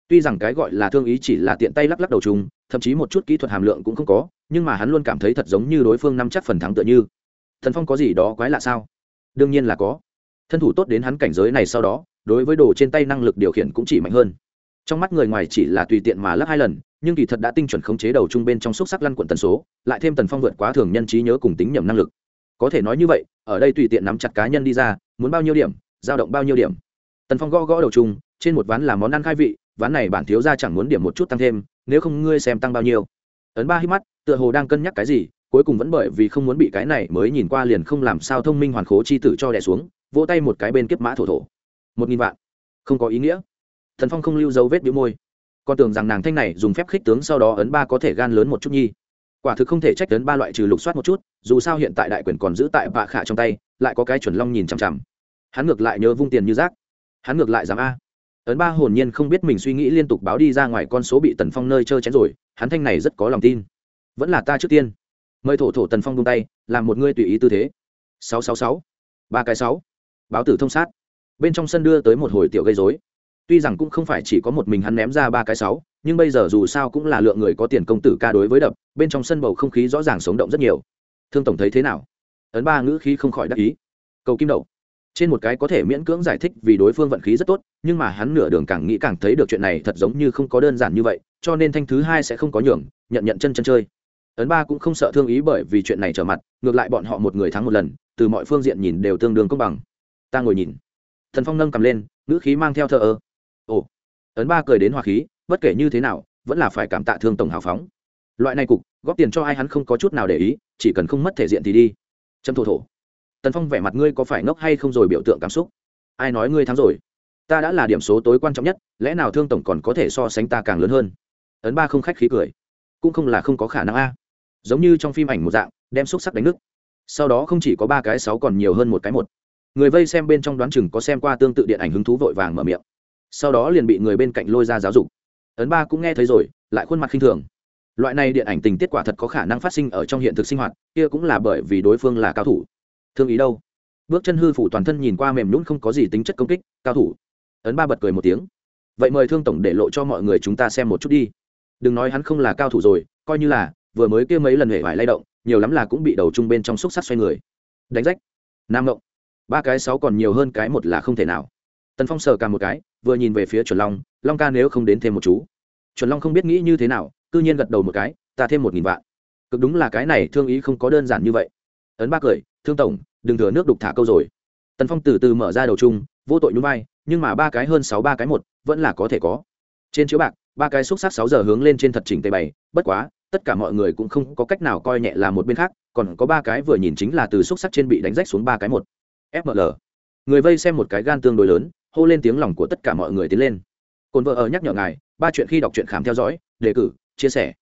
Tuy rằng cái gọi là thương ý chỉ là tiện tay lắc lắc đầu chung, thậm chí một chút kỹ thuật hàm lượng cũng không có, nhưng mà hắn luôn cảm thấy thật giống như đối phương nắm chắc phần thắng tựa như. Thần phong có gì đó quái lạ sao? Đương nhiên là có. Thân thủ tốt đến hắn cảnh giới này sau đó, đối với đồ trên tay năng lực điều khiển cũng chỉ mạnh hơn. Trong mắt người ngoài chỉ là tùy tiện mà lắc hai lần nhưng kỳ thật đã tinh chuẩn khống chế đầu trung bên trong xúc sắc lăn quận tần số, lại thêm tần phong vượt quá thường nhân trí nhớ cùng tính nhầm năng lực. Có thể nói như vậy, ở đây tùy tiện nắm chặt cá nhân đi ra, muốn bao nhiêu điểm dao động bao nhiêu điểm. Tần phong gõ gõ đầu trung trên một ván là món ăn khai vị, ván này bản thiếu ra chẳng muốn điểm một chút tăng thêm, nếu không ngươi xem tăng bao nhiêu. Ấn ba hít mắt, tựa hồ đang cân nhắc cái gì, cuối cùng vẫn bởi vì không muốn bị cái này mới nhìn qua liền không làm sao thông minh hoàn khố chi tử cho đẻ xuống, vỗ tay một cái bên kiếp mã thổ thổ. Một nghìn vạn. Không có ý nghĩa. Thần phong không lưu dấu vết đĩu môi con tưởng rằng nàng thanh này dùng phép khích tướng sau đó ấn ba có thể gan lớn một chút nhi. Quả thực không thể trách ấn ba loại trừ lục soát một chút, dù sao hiện tại đại quyền còn giữ tại bạ khả trong tay, lại có cái chuẩn long nhìn chằm chằm. Hắn ngược lại nhớ vung tiền như rác. Hắn ngược lại dám a. Ấn ba hồn nhiên không biết mình suy nghĩ liên tục báo đi ra ngoài con số bị tần phong nơi chơi chén rồi, hắn thanh này rất có lòng tin. Vẫn là ta trước tiên. Mời thổ thổ tần phong buông tay, làm một ngươi tùy ý tư thế. Sáu sáu sáu. Ba cái sáu. Báo tử thông sát. Bên trong sân đưa tới một hồi tiểu gây dối tuy rằng cũng không phải chỉ có một mình hắn ném ra ba cái sáu, nhưng bây giờ dù sao cũng là lượng người có tiền công tử ca đối với đập, bên trong sân bầu không khí rõ ràng sống động rất nhiều. Thương tổng thấy thế nào? Ấn ba ngữ khí không khỏi đắc ý. Cầu kim đậu. Trên một cái có thể miễn cưỡng giải thích vì đối phương vận khí rất tốt, nhưng mà hắn nửa đường càng nghĩ càng thấy được chuyện này thật giống như không có đơn giản như vậy, cho nên thanh thứ hai sẽ không có nhường, nhận nhận chân chân chơi. Ấn ba cũng không sợ thương ý bởi vì chuyện này trở mặt, ngược lại bọn họ một người thắng một lần, từ mọi phương diện nhìn đều tương đương công bằng. Ta ngồi nhìn. Thần phong nâng cầm lên, ngữ khí mang theo thờ ơ ồ, ấn ba cười đến hòa khí, bất kể như thế nào, vẫn là phải cảm tạ thương tổng hào phóng. Loại này cục, góp tiền cho ai hắn không có chút nào để ý, chỉ cần không mất thể diện thì đi. Trâm thổ thổ. Tần phong vẻ mặt ngươi có phải ngốc hay không rồi biểu tượng cảm xúc. Ai nói ngươi thắng rồi? Ta đã là điểm số tối quan trọng nhất, lẽ nào thương tổng còn có thể so sánh ta càng lớn hơn? Ấn ba không khách khí cười. Cũng không là không có khả năng a. Giống như trong phim ảnh một dạng, đem xúc sắc đánh nước sau đó không chỉ có ba cái, sáu còn nhiều hơn một cái một. Người vây xem bên trong đoán chừng có xem qua tương tự điện ảnh hứng thú vội vàng mở miệng sau đó liền bị người bên cạnh lôi ra giáo dục. Ấn ba cũng nghe thấy rồi, lại khuôn mặt khinh thường. Loại này điện ảnh tình tiết quả thật có khả năng phát sinh ở trong hiện thực sinh hoạt, kia cũng là bởi vì đối phương là cao thủ. Thương ý đâu? Bước chân hư phủ toàn thân nhìn qua mềm nhún không có gì tính chất công kích, cao thủ. Ấn ba bật cười một tiếng. Vậy mời thương tổng để lộ cho mọi người chúng ta xem một chút đi. Đừng nói hắn không là cao thủ rồi, coi như là, vừa mới kia mấy lần hệ vải lay động, nhiều lắm là cũng bị đầu trung bên trong xúc sắc xoay người. Đánh rách. Nam ngộng. Ba cái sáu còn nhiều hơn cái một là không thể nào. Tần phong sờ cả một cái vừa nhìn về phía chuẩn long long ca nếu không đến thêm một chú. Chuẩn long không biết nghĩ như thế nào, cư nhiên gật đầu một cái, ta thêm một nghìn vạn. Cực đúng là cái này thương ý không có đơn giản như vậy. Ấn ba cười, thương tổng, đừng thừa nước đục thả câu rồi. Tần phong từ từ mở ra đầu chung, vô tội nhún vai, nhưng mà ba cái hơn sáu ba cái một, vẫn là có thể có. Trên chiếu bạc, ba cái xúc sắc sáu giờ hướng lên trên thật chỉnh tây bày, bất quá, tất cả mọi người cũng không có cách nào coi nhẹ là một bên khác, còn có ba cái vừa nhìn chính là từ xúc sắc trên bị đánh rách xuống ba cái một. Fml người vây xem một cái gan tương đối lớn hô lên tiếng lòng của tất cả mọi người tiến lên. Cồn vợ ở nhắc nhở ngài, ba chuyện khi đọc truyện khám theo dõi, đề cử, chia sẻ.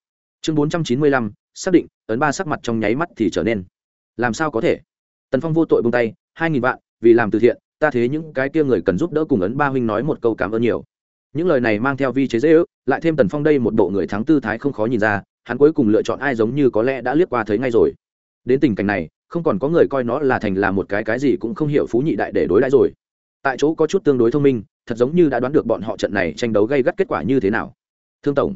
Chương bốn trăm chín mươi lăm, xác định, ấn ba sắc mặt trong nháy mắt thì trở nên. Làm sao có thể? Tần phong vô tội bông tay, hai nghìn vạn, vì làm từ thiện, ta thế những cái kia người cần giúp đỡ cùng ấn ba huynh nói một câu cảm ơn nhiều. Những lời này mang theo vi chế dễ ước, lại thêm tần phong đây một bộ người thắng tư thái không khó nhìn ra, hắn cuối cùng lựa chọn ai giống như có lẽ đã liếc qua thấy ngay rồi. Đến tình cảnh này, không còn có người coi nó là thành là một cái cái gì cũng không hiểu phú nhị đại để đối đãi rồi tại chỗ có chút tương đối thông minh, thật giống như đã đoán được bọn họ trận này tranh đấu gây gắt kết quả như thế nào. Thương tổng,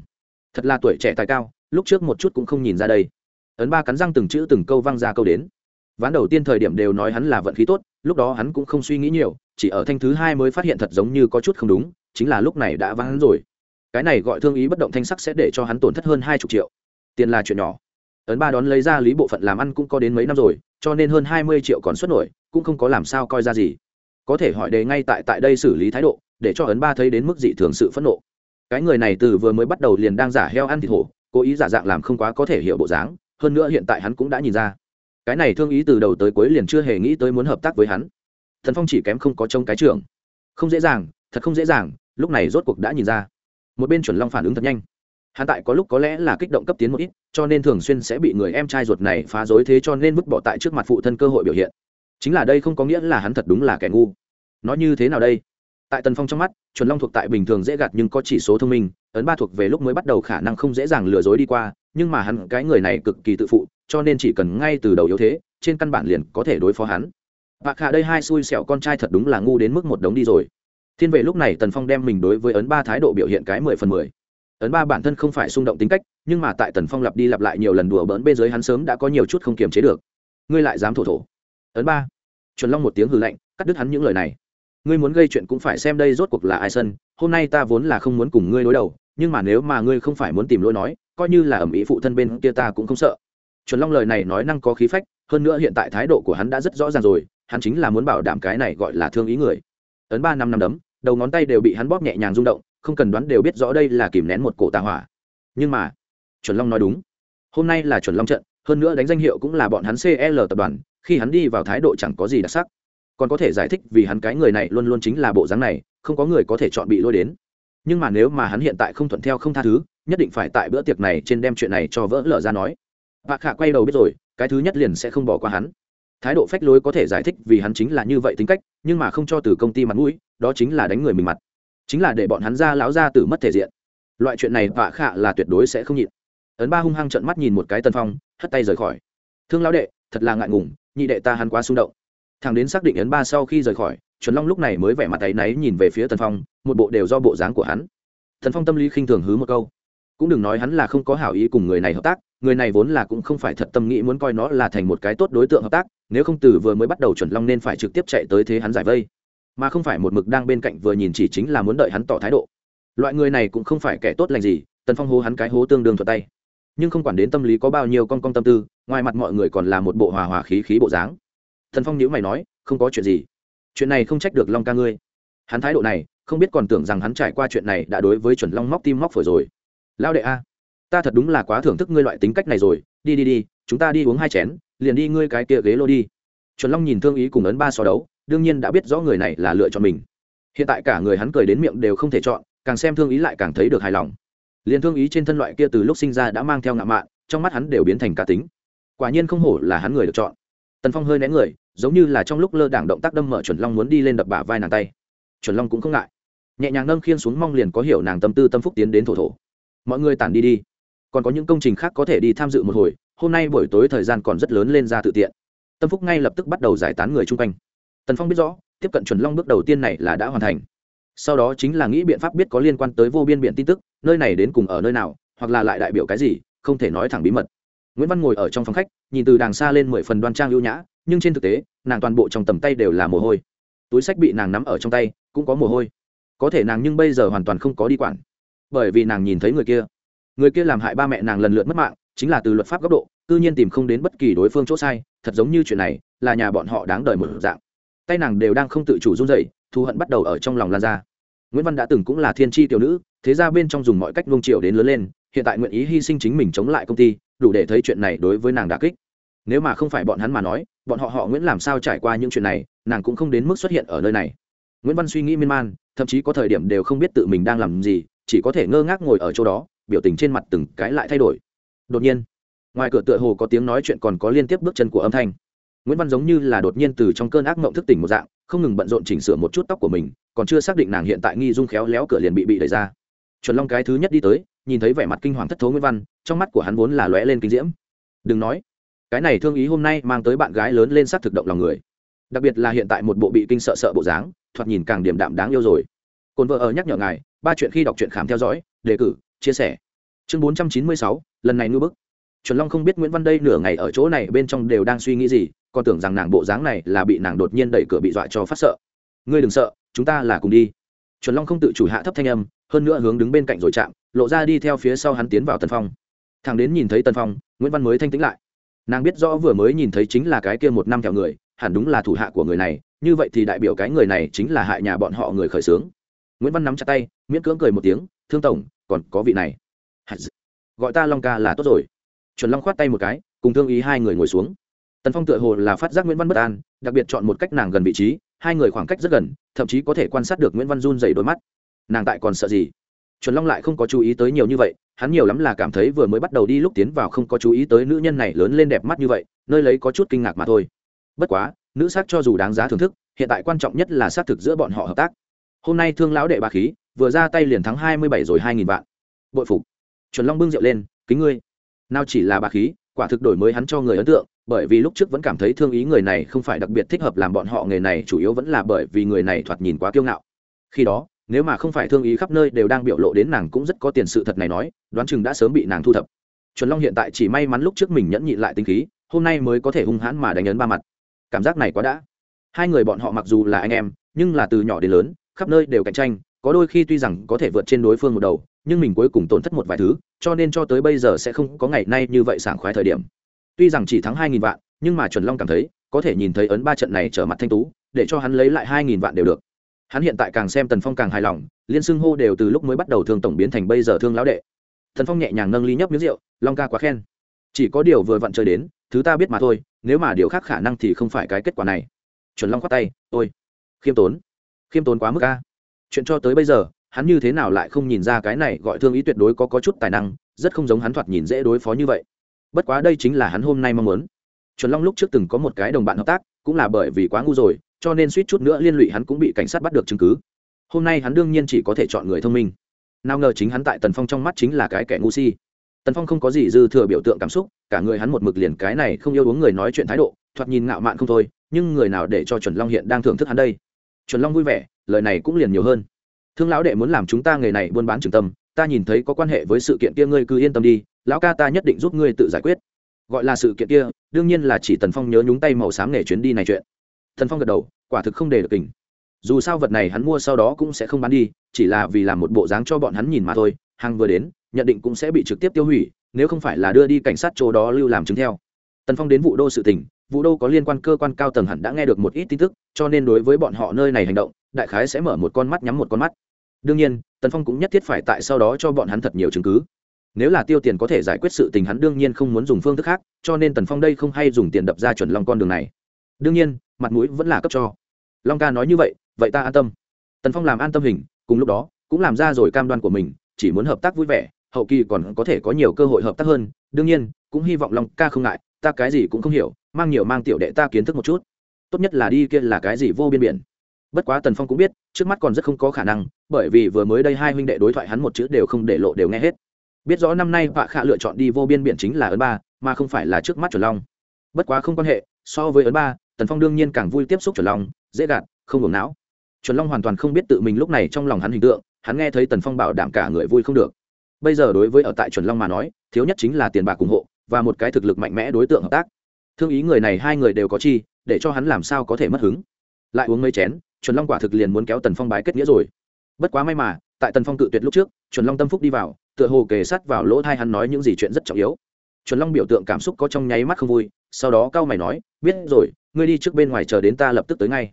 thật là tuổi trẻ tài cao, lúc trước một chút cũng không nhìn ra đây. Ấn ba cắn răng từng chữ từng câu văng ra câu đến. Ván đầu tiên thời điểm đều nói hắn là vận khí tốt, lúc đó hắn cũng không suy nghĩ nhiều, chỉ ở thanh thứ hai mới phát hiện thật giống như có chút không đúng, chính là lúc này đã vắng rồi. Cái này gọi thương ý bất động thanh sắc sẽ để cho hắn tổn thất hơn hai chục triệu. Tiền là chuyện nhỏ. Ấn ba đón lấy ra lý bộ phận làm ăn cũng có đến mấy năm rồi, cho nên hơn hai mươi triệu còn xuất nổi, cũng không có làm sao coi ra gì có thể hỏi đề ngay tại tại đây xử lý thái độ, để cho ấn ba thấy đến mức dị thường sự phẫn nộ. Cái người này từ vừa mới bắt đầu liền đang giả heo ăn thịt hổ, cố ý giả dạng làm không quá có thể hiểu bộ dáng, hơn nữa hiện tại hắn cũng đã nhìn ra. Cái này thương ý từ đầu tới cuối liền chưa hề nghĩ tới muốn hợp tác với hắn. Thần phong chỉ kém không có trông cái trưởng không dễ dàng, thật không dễ dàng, lúc này rốt cuộc đã nhìn ra. Một bên chuẩn long phản ứng thật nhanh. Hắn tại có lúc có lẽ là kích động cấp tiến một ít, cho nên thường xuyên sẽ bị người em trai ruột này phá dối thế cho nên vứt bỏ tại trước mặt phụ thân cơ hội biểu hiện chính là đây không có nghĩa là hắn thật đúng là kẻ ngu. Nói như thế nào đây? Tại tần phong trong mắt, chuẩn long thuộc tại bình thường dễ gạt nhưng có chỉ số thông minh, ấn ba thuộc về lúc mới bắt đầu khả năng không dễ dàng lừa dối đi qua, nhưng mà hắn cái người này cực kỳ tự phụ, cho nên chỉ cần ngay từ đầu yếu thế, trên căn bản liền có thể đối phó hắn. Bạc khả đây hai xui xẻo con trai thật đúng là ngu đến mức một đống đi rồi. Thiên vệ lúc này tần phong đem mình đối với ấn ba thái độ biểu hiện cái mười phần mười. Ấn ba bản thân không phải xung động tính cách, nhưng mà tại tần phong lặp đi lặp lại nhiều lần đùa bỡn bên dưới hắn sớm đã có nhiều chút không kiềm chế được. Ngươi lại dám thổ thổ ấn ba. Chuẩn long một tiếng hư lạnh, cắt đứt hắn những lời này. Ngươi muốn gây chuyện cũng phải xem đây rốt cuộc là ai sân, hôm nay ta vốn là không muốn cùng ngươi đối đầu, nhưng mà nếu mà ngươi không phải muốn tìm lỗi nói, coi như là ẩm ý phụ thân bên kia ta cũng không sợ. Chuẩn long lời này nói năng có khí phách, hơn nữa hiện tại thái độ của hắn đã rất rõ ràng rồi, hắn chính là muốn bảo đảm cái này gọi là thương ý người. Ấn ba năm năm đấm, đầu ngón tay đều bị hắn bóp nhẹ nhàng rung động, không cần đoán đều biết rõ đây là kìm nén một cổ tà hỏa. Nhưng mà, chuẩn long nói đúng. Hôm nay là chuẩn long trận, hơn nữa đánh danh hiệu cũng là bọn hắn cl tập đoàn khi hắn đi vào thái độ chẳng có gì đặc sắc. Còn có thể giải thích vì hắn cái người này luôn luôn chính là bộ dáng này, không có người có thể chọn bị lôi đến. Nhưng mà nếu mà hắn hiện tại không thuận theo không tha thứ, nhất định phải tại bữa tiệc này trên đem chuyện này cho vỡ lở ra nói. Bà khả quay đầu biết rồi, cái thứ nhất liền sẽ không bỏ qua hắn. Thái độ phách lối có thể giải thích vì hắn chính là như vậy tính cách, nhưng mà không cho từ công ty mặt mũi, đó chính là đánh người mình mặt. Chính là để bọn hắn ra láo ra từ mất thể diện. Loại chuyện này bạ khả là tuyệt đối sẽ không nhịn. Ấn ba hung hăng trận mắt nhìn một cái tân phong, hất tay rời khỏi. Thương lão đệ, thật là ngại ngùng nhị đệ ta hắn quá xung động. Thằng đến xác định ấn ba sau khi rời khỏi, chuẩn long lúc này mới vẻ mặt tay náy nhìn về phía tần phong, một bộ đều do bộ dáng của hắn. Thần phong tâm lý khinh thường hứ một câu. Cũng đừng nói hắn là không có hảo ý cùng người này hợp tác, người này vốn là cũng không phải thật tâm nghĩ muốn coi nó là thành một cái tốt đối tượng hợp tác, nếu không từ vừa mới bắt đầu chuẩn long nên phải trực tiếp chạy tới thế hắn giải vây. Mà không phải một mực đang bên cạnh vừa nhìn chỉ chính là muốn đợi hắn tỏ thái độ. Loại người này cũng không phải kẻ tốt lành gì, tần phong hô hắn cái hố tương đương thuật tay nhưng không quản đến tâm lý có bao nhiêu con con tâm tư, ngoài mặt mọi người còn là một bộ hòa hòa khí khí bộ dáng. Thần phong nhữ mày nói, không có chuyện gì. Chuyện này không trách được long ca ngươi. Hắn thái độ này, không biết còn tưởng rằng hắn trải qua chuyện này đã đối với chuẩn long móc tim móc phổi rồi. Lao đệ a, ta thật đúng là quá thưởng thức ngươi loại tính cách này rồi. Đi đi đi, chúng ta đi uống hai chén, liền đi ngươi cái kia ghế lô đi. Chuẩn long nhìn thương ý cùng ấn ba so đấu, đương nhiên đã biết rõ người này là lựa chọn mình. Hiện tại cả người hắn cười đến miệng đều không thể chọn, càng xem thương ý lại càng thấy được hài lòng liền thương ý trên thân loại kia từ lúc sinh ra đã mang theo ngạo mạn, trong mắt hắn đều biến thành cá tính. Quả nhiên không hổ là hắn người được chọn. Tần phong hơi né người, giống như là trong lúc lơ đảng động tác đâm mở chuẩn long muốn đi lên đập bả vai nàng tay. Chuẩn long cũng không ngại. Nhẹ nhàng nâng khiên xuống mong liền có hiểu nàng tâm tư tâm phúc tiến đến thổ thổ. Mọi người tản đi đi. Còn có những công trình khác có thể đi tham dự một hồi, hôm nay buổi tối thời gian còn rất lớn lên ra tự tiện. Tâm phúc ngay lập tức bắt đầu giải tán người chung quanh. Tần phong biết rõ, tiếp cận chuẩn long bước đầu tiên này là đã hoàn thành sau đó chính là nghĩ biện pháp biết có liên quan tới vô biên biện tin tức, nơi này đến cùng ở nơi nào, hoặc là lại đại biểu cái gì, không thể nói thẳng bí mật. Nguyễn văn ngồi ở trong phòng khách, nhìn từ đàng xa lên mười phần đoan trang ưu nhã, nhưng trên thực tế, nàng toàn bộ trong tầm tay đều là mồ hôi. Túi sách bị nàng nắm ở trong tay, cũng có mồ hôi. Có thể nàng nhưng bây giờ hoàn toàn không có đi quản. Bởi vì nàng nhìn thấy người kia. Người kia làm hại ba mẹ nàng lần lượt mất mạng, chính là từ luật pháp góc độ tư nhiên tìm không đến bất kỳ đối phương chỗ sai, thật giống như chuyện này, là nhà bọn họ đáng đời một dạng. Tay nàng đều đang không tự chủ run dậy thù hận bắt đầu ở trong lòng lan ra nguyễn văn đã từng cũng là thiên tri tiểu nữ, thế ra bên trong dùng mọi cách nung triều đến lớn lên, hiện tại nguyện ý hy sinh chính mình chống lại công ty, đủ để thấy chuyện này đối với nàng đã kích. Nếu mà không phải bọn hắn mà nói, bọn họ họ nguyễn làm sao trải qua những chuyện này, nàng cũng không đến mức xuất hiện ở nơi này. Nguyễn văn suy nghĩ miên man, thậm chí có thời điểm đều không biết tự mình đang làm gì, chỉ có thể ngơ ngác ngồi ở chỗ đó, biểu tình trên mặt từng cái lại thay đổi. Đột nhiên, ngoài cửa tựa hồ có tiếng nói chuyện còn có liên tiếp bước chân của âm thanh. Nguyễn văn giống như là đột nhiên từ trong cơn ác mộng thức tỉnh một dạng không ngừng bận rộn chỉnh sửa một chút tóc của mình, còn chưa xác định nàng hiện tại nghi dung khéo léo cửa liền bị bị đẩy ra. Chuẩn long cái thứ nhất đi tới, nhìn thấy vẻ mặt kinh hoàng thất thố nguyễn văn, trong mắt của hắn vốn là lóe lên kinh diễm. Đừng nói, cái này thương ý hôm nay mang tới bạn gái lớn lên sắc thực động lòng người. Đặc biệt là hiện tại một bộ bị kinh sợ sợ bộ dáng, thoạt nhìn càng điểm đạm đáng yêu rồi. Cồn vợ ở nhắc nhở ngài, ba chuyện khi đọc truyện khám theo dõi, đề cử, chia sẻ. Chương bốn trăm chín mươi sáu, lần này ngư bức. Chuẩn long không biết nguyễn văn đây nửa ngày ở chỗ này bên trong đều đang suy nghĩ gì còn tưởng rằng nàng bộ dáng này là bị nàng đột nhiên đẩy cửa bị dọa cho phát sợ. Ngươi đừng sợ, chúng ta là cùng đi. Chuẩn long không tự chủ hạ thấp thanh âm, hơn nữa hướng đứng bên cạnh rồi chạm, lộ ra đi theo phía sau hắn tiến vào tần phong. Thằng đến nhìn thấy tần phong, nguyễn văn mới thanh tĩnh lại. Nàng biết rõ vừa mới nhìn thấy chính là cái kia một năm theo người, hẳn đúng là thủ hạ của người này, như vậy thì đại biểu cái người này chính là hại nhà bọn họ người khởi xướng. Nguyễn văn nắm chặt tay, miễn cưỡng cười một tiếng, thương tổng, còn có vị này. Gọi ta long ca là tốt rồi. Chuẩn long khoát tay một cái, cùng thương ý hai người ngồi xuống tần phong tựa hồ là phát giác nguyễn văn bất an, đặc biệt chọn một cách nàng gần vị trí, hai người khoảng cách rất gần, thậm chí có thể quan sát được nguyễn văn run dày đôi mắt. Nàng tại còn sợ gì? Chuẩn long lại không có chú ý tới nhiều như vậy, hắn nhiều lắm là cảm thấy vừa mới bắt đầu đi lúc tiến vào không có chú ý tới nữ nhân này lớn lên đẹp mắt như vậy, nơi lấy có chút kinh ngạc mà thôi. Bất quá, nữ sắc cho dù đáng giá thưởng thức, hiện tại quan trọng nhất là xác thực giữa bọn họ hợp tác. Hôm nay thương lão đệ bà khí, vừa ra tay liền thắng hai mươi bảy rồi hai nghìn vạn. Bội phục. Chuẩn long bưng rượu lên, kính ngươi. Nào chỉ là bà khí, quả thực đổi mới hắn cho người ấn tượng bởi vì lúc trước vẫn cảm thấy thương ý người này không phải đặc biệt thích hợp làm bọn họ nghề này, chủ yếu vẫn là bởi vì người này thoạt nhìn quá kiêu ngạo. Khi đó, nếu mà không phải thương ý khắp nơi đều đang biểu lộ đến nàng cũng rất có tiền sự thật này nói, đoán chừng đã sớm bị nàng thu thập. Chuẩn long hiện tại chỉ may mắn lúc trước mình nhẫn nhịn lại tinh khí, hôm nay mới có thể hung hãn mà đánh ấn ba mặt. Cảm giác này quá đã. Hai người bọn họ mặc dù là anh em, nhưng là từ nhỏ đến lớn, khắp nơi đều cạnh tranh, có đôi khi tuy rằng có thể vượt trên đối phương một đầu, nhưng mình cuối cùng tổn thất một vài thứ, cho nên cho tới bây giờ sẽ không có ngày nay như vậy sảng khoái thời điểm tuy rằng chỉ thắng hai nghìn vạn, nhưng mà chuẩn long cảm thấy, có thể nhìn thấy ấn ba trận này trở mặt thanh tú, để cho hắn lấy lại hai nghìn vạn đều được. Hắn hiện tại càng xem tần phong càng hài lòng, liên xưng hô đều từ lúc mới bắt đầu thương tổng biến thành bây giờ thương lão đệ. Thần phong nhẹ nhàng nâng ly nhấp miếng rượu, long ca quá khen. Chỉ có điều vừa vặn chơi đến, thứ ta biết mà thôi, nếu mà điều khác khả năng thì không phải cái kết quả này. Chuẩn long khoát tay, ôi, khiêm tốn khiêm tốn quá mức ca chuyện cho tới bây giờ, hắn như thế nào lại không nhìn ra cái này gọi thương ý tuyệt đối có có chút tài năng, rất không giống hắn thoạt nhìn dễ đối phó như vậy bất quá đây chính là hắn hôm nay mong muốn. Chuẩn long lúc trước từng có một cái đồng bạn hợp tác, cũng là bởi vì quá ngu rồi, cho nên suýt chút nữa liên lụy hắn cũng bị cảnh sát bắt được chứng cứ. Hôm nay hắn đương nhiên chỉ có thể chọn người thông minh. Nào ngờ chính hắn tại tần phong trong mắt chính là cái kẻ ngu si. Tần phong không có gì dư thừa biểu tượng cảm xúc, cả người hắn một mực liền cái này không yêu uống người nói chuyện thái độ, thoạt nhìn ngạo mạn không thôi, nhưng người nào để cho chuẩn long hiện đang thưởng thức hắn đây? Chuẩn long vui vẻ, lời này cũng liền nhiều hơn. Thương lão đệ muốn làm chúng ta nghề này buôn bán trường tâm ta nhìn thấy có quan hệ với sự kiện kia, ngươi cứ yên tâm đi, lão ca ta nhất định giúp ngươi tự giải quyết. Gọi là sự kiện kia, đương nhiên là chỉ tần phong nhớ nhúng tay màu xám nghề chuyến đi này chuyện. Tần phong gật đầu, quả thực không để được kình. Dù sao vật này hắn mua sau đó cũng sẽ không bán đi, chỉ là vì làm một bộ dáng cho bọn hắn nhìn mà thôi, hàng vừa đến, nhận định cũng sẽ bị trực tiếp tiêu hủy, nếu không phải là đưa đi cảnh sát chỗ đó lưu làm chứng theo. Tần phong đến vụ đô sự tỉnh vụ đô có liên quan cơ quan cao tầng hẳn đã nghe được một ít tin tức, cho nên đối với bọn họ nơi này hành động, đại khái sẽ mở một con mắt nhắm một con mắt đương nhiên, tần phong cũng nhất thiết phải tại sau đó cho bọn hắn thật nhiều chứng cứ. Nếu là tiêu tiền có thể giải quyết sự tình, hắn đương nhiên không muốn dùng phương thức khác, cho nên tần phong đây không hay dùng tiền đập ra chuẩn long con đường này. Đương nhiên, mặt mũi vẫn là cấp cho. Long ca nói như vậy vậy ta an tâm. Tần phong làm an tâm hình, cùng lúc đó, cũng làm ra rồi cam đoan của mình, chỉ muốn hợp tác vui vẻ, hậu kỳ còn có thể có nhiều cơ hội hợp tác hơn. Đương nhiên, cũng hy vọng long ca không ngại, ta cái gì cũng không hiểu, mang nhiều mang tiểu đệ ta kiến thức một chút. Tốt nhất là đi kia là cái gì vô biên biển bất quá tần phong cũng biết, trước mắt còn rất không có khả năng, bởi vì vừa mới đây hai huynh đệ đối thoại hắn một chữ đều không để lộ đều nghe hết. Biết rõ năm nay vạ khạ lựa chọn đi vô biên biển chính là ấn ba, mà không phải là trước mắt chuẩn long. Bất quá không quan hệ, so với ấn ba, tần phong đương nhiên càng vui tiếp xúc chuẩn long, dễ gạt, không ngừng não. Chuẩn long hoàn toàn không biết tự mình lúc này trong lòng hắn hình tượng, hắn nghe thấy tần phong bảo đảm cả người vui không được. Bây giờ đối với ở tại chuẩn long mà nói, thiếu nhất chính là tiền bạc ủng hộ, và một cái thực lực mạnh mẽ đối tượng hợp tác. Thương ý người này hai người đều có chi, để cho hắn làm sao có thể mất hứng. Lại uống mấy chén chuẩn long quả thực liền muốn kéo tần phong bái kết nghĩa rồi. Bất quá may mà, tại tần phong cự tuyệt lúc trước, chuẩn long tâm phúc đi vào, tựa hồ kề sát vào lỗ thai hắn nói những gì chuyện rất trọng yếu. Chuẩn long biểu tượng cảm xúc có trong nháy mắt không vui, sau đó cao mày nói, biết rồi, ngươi đi trước bên ngoài chờ đến ta lập tức tới ngay.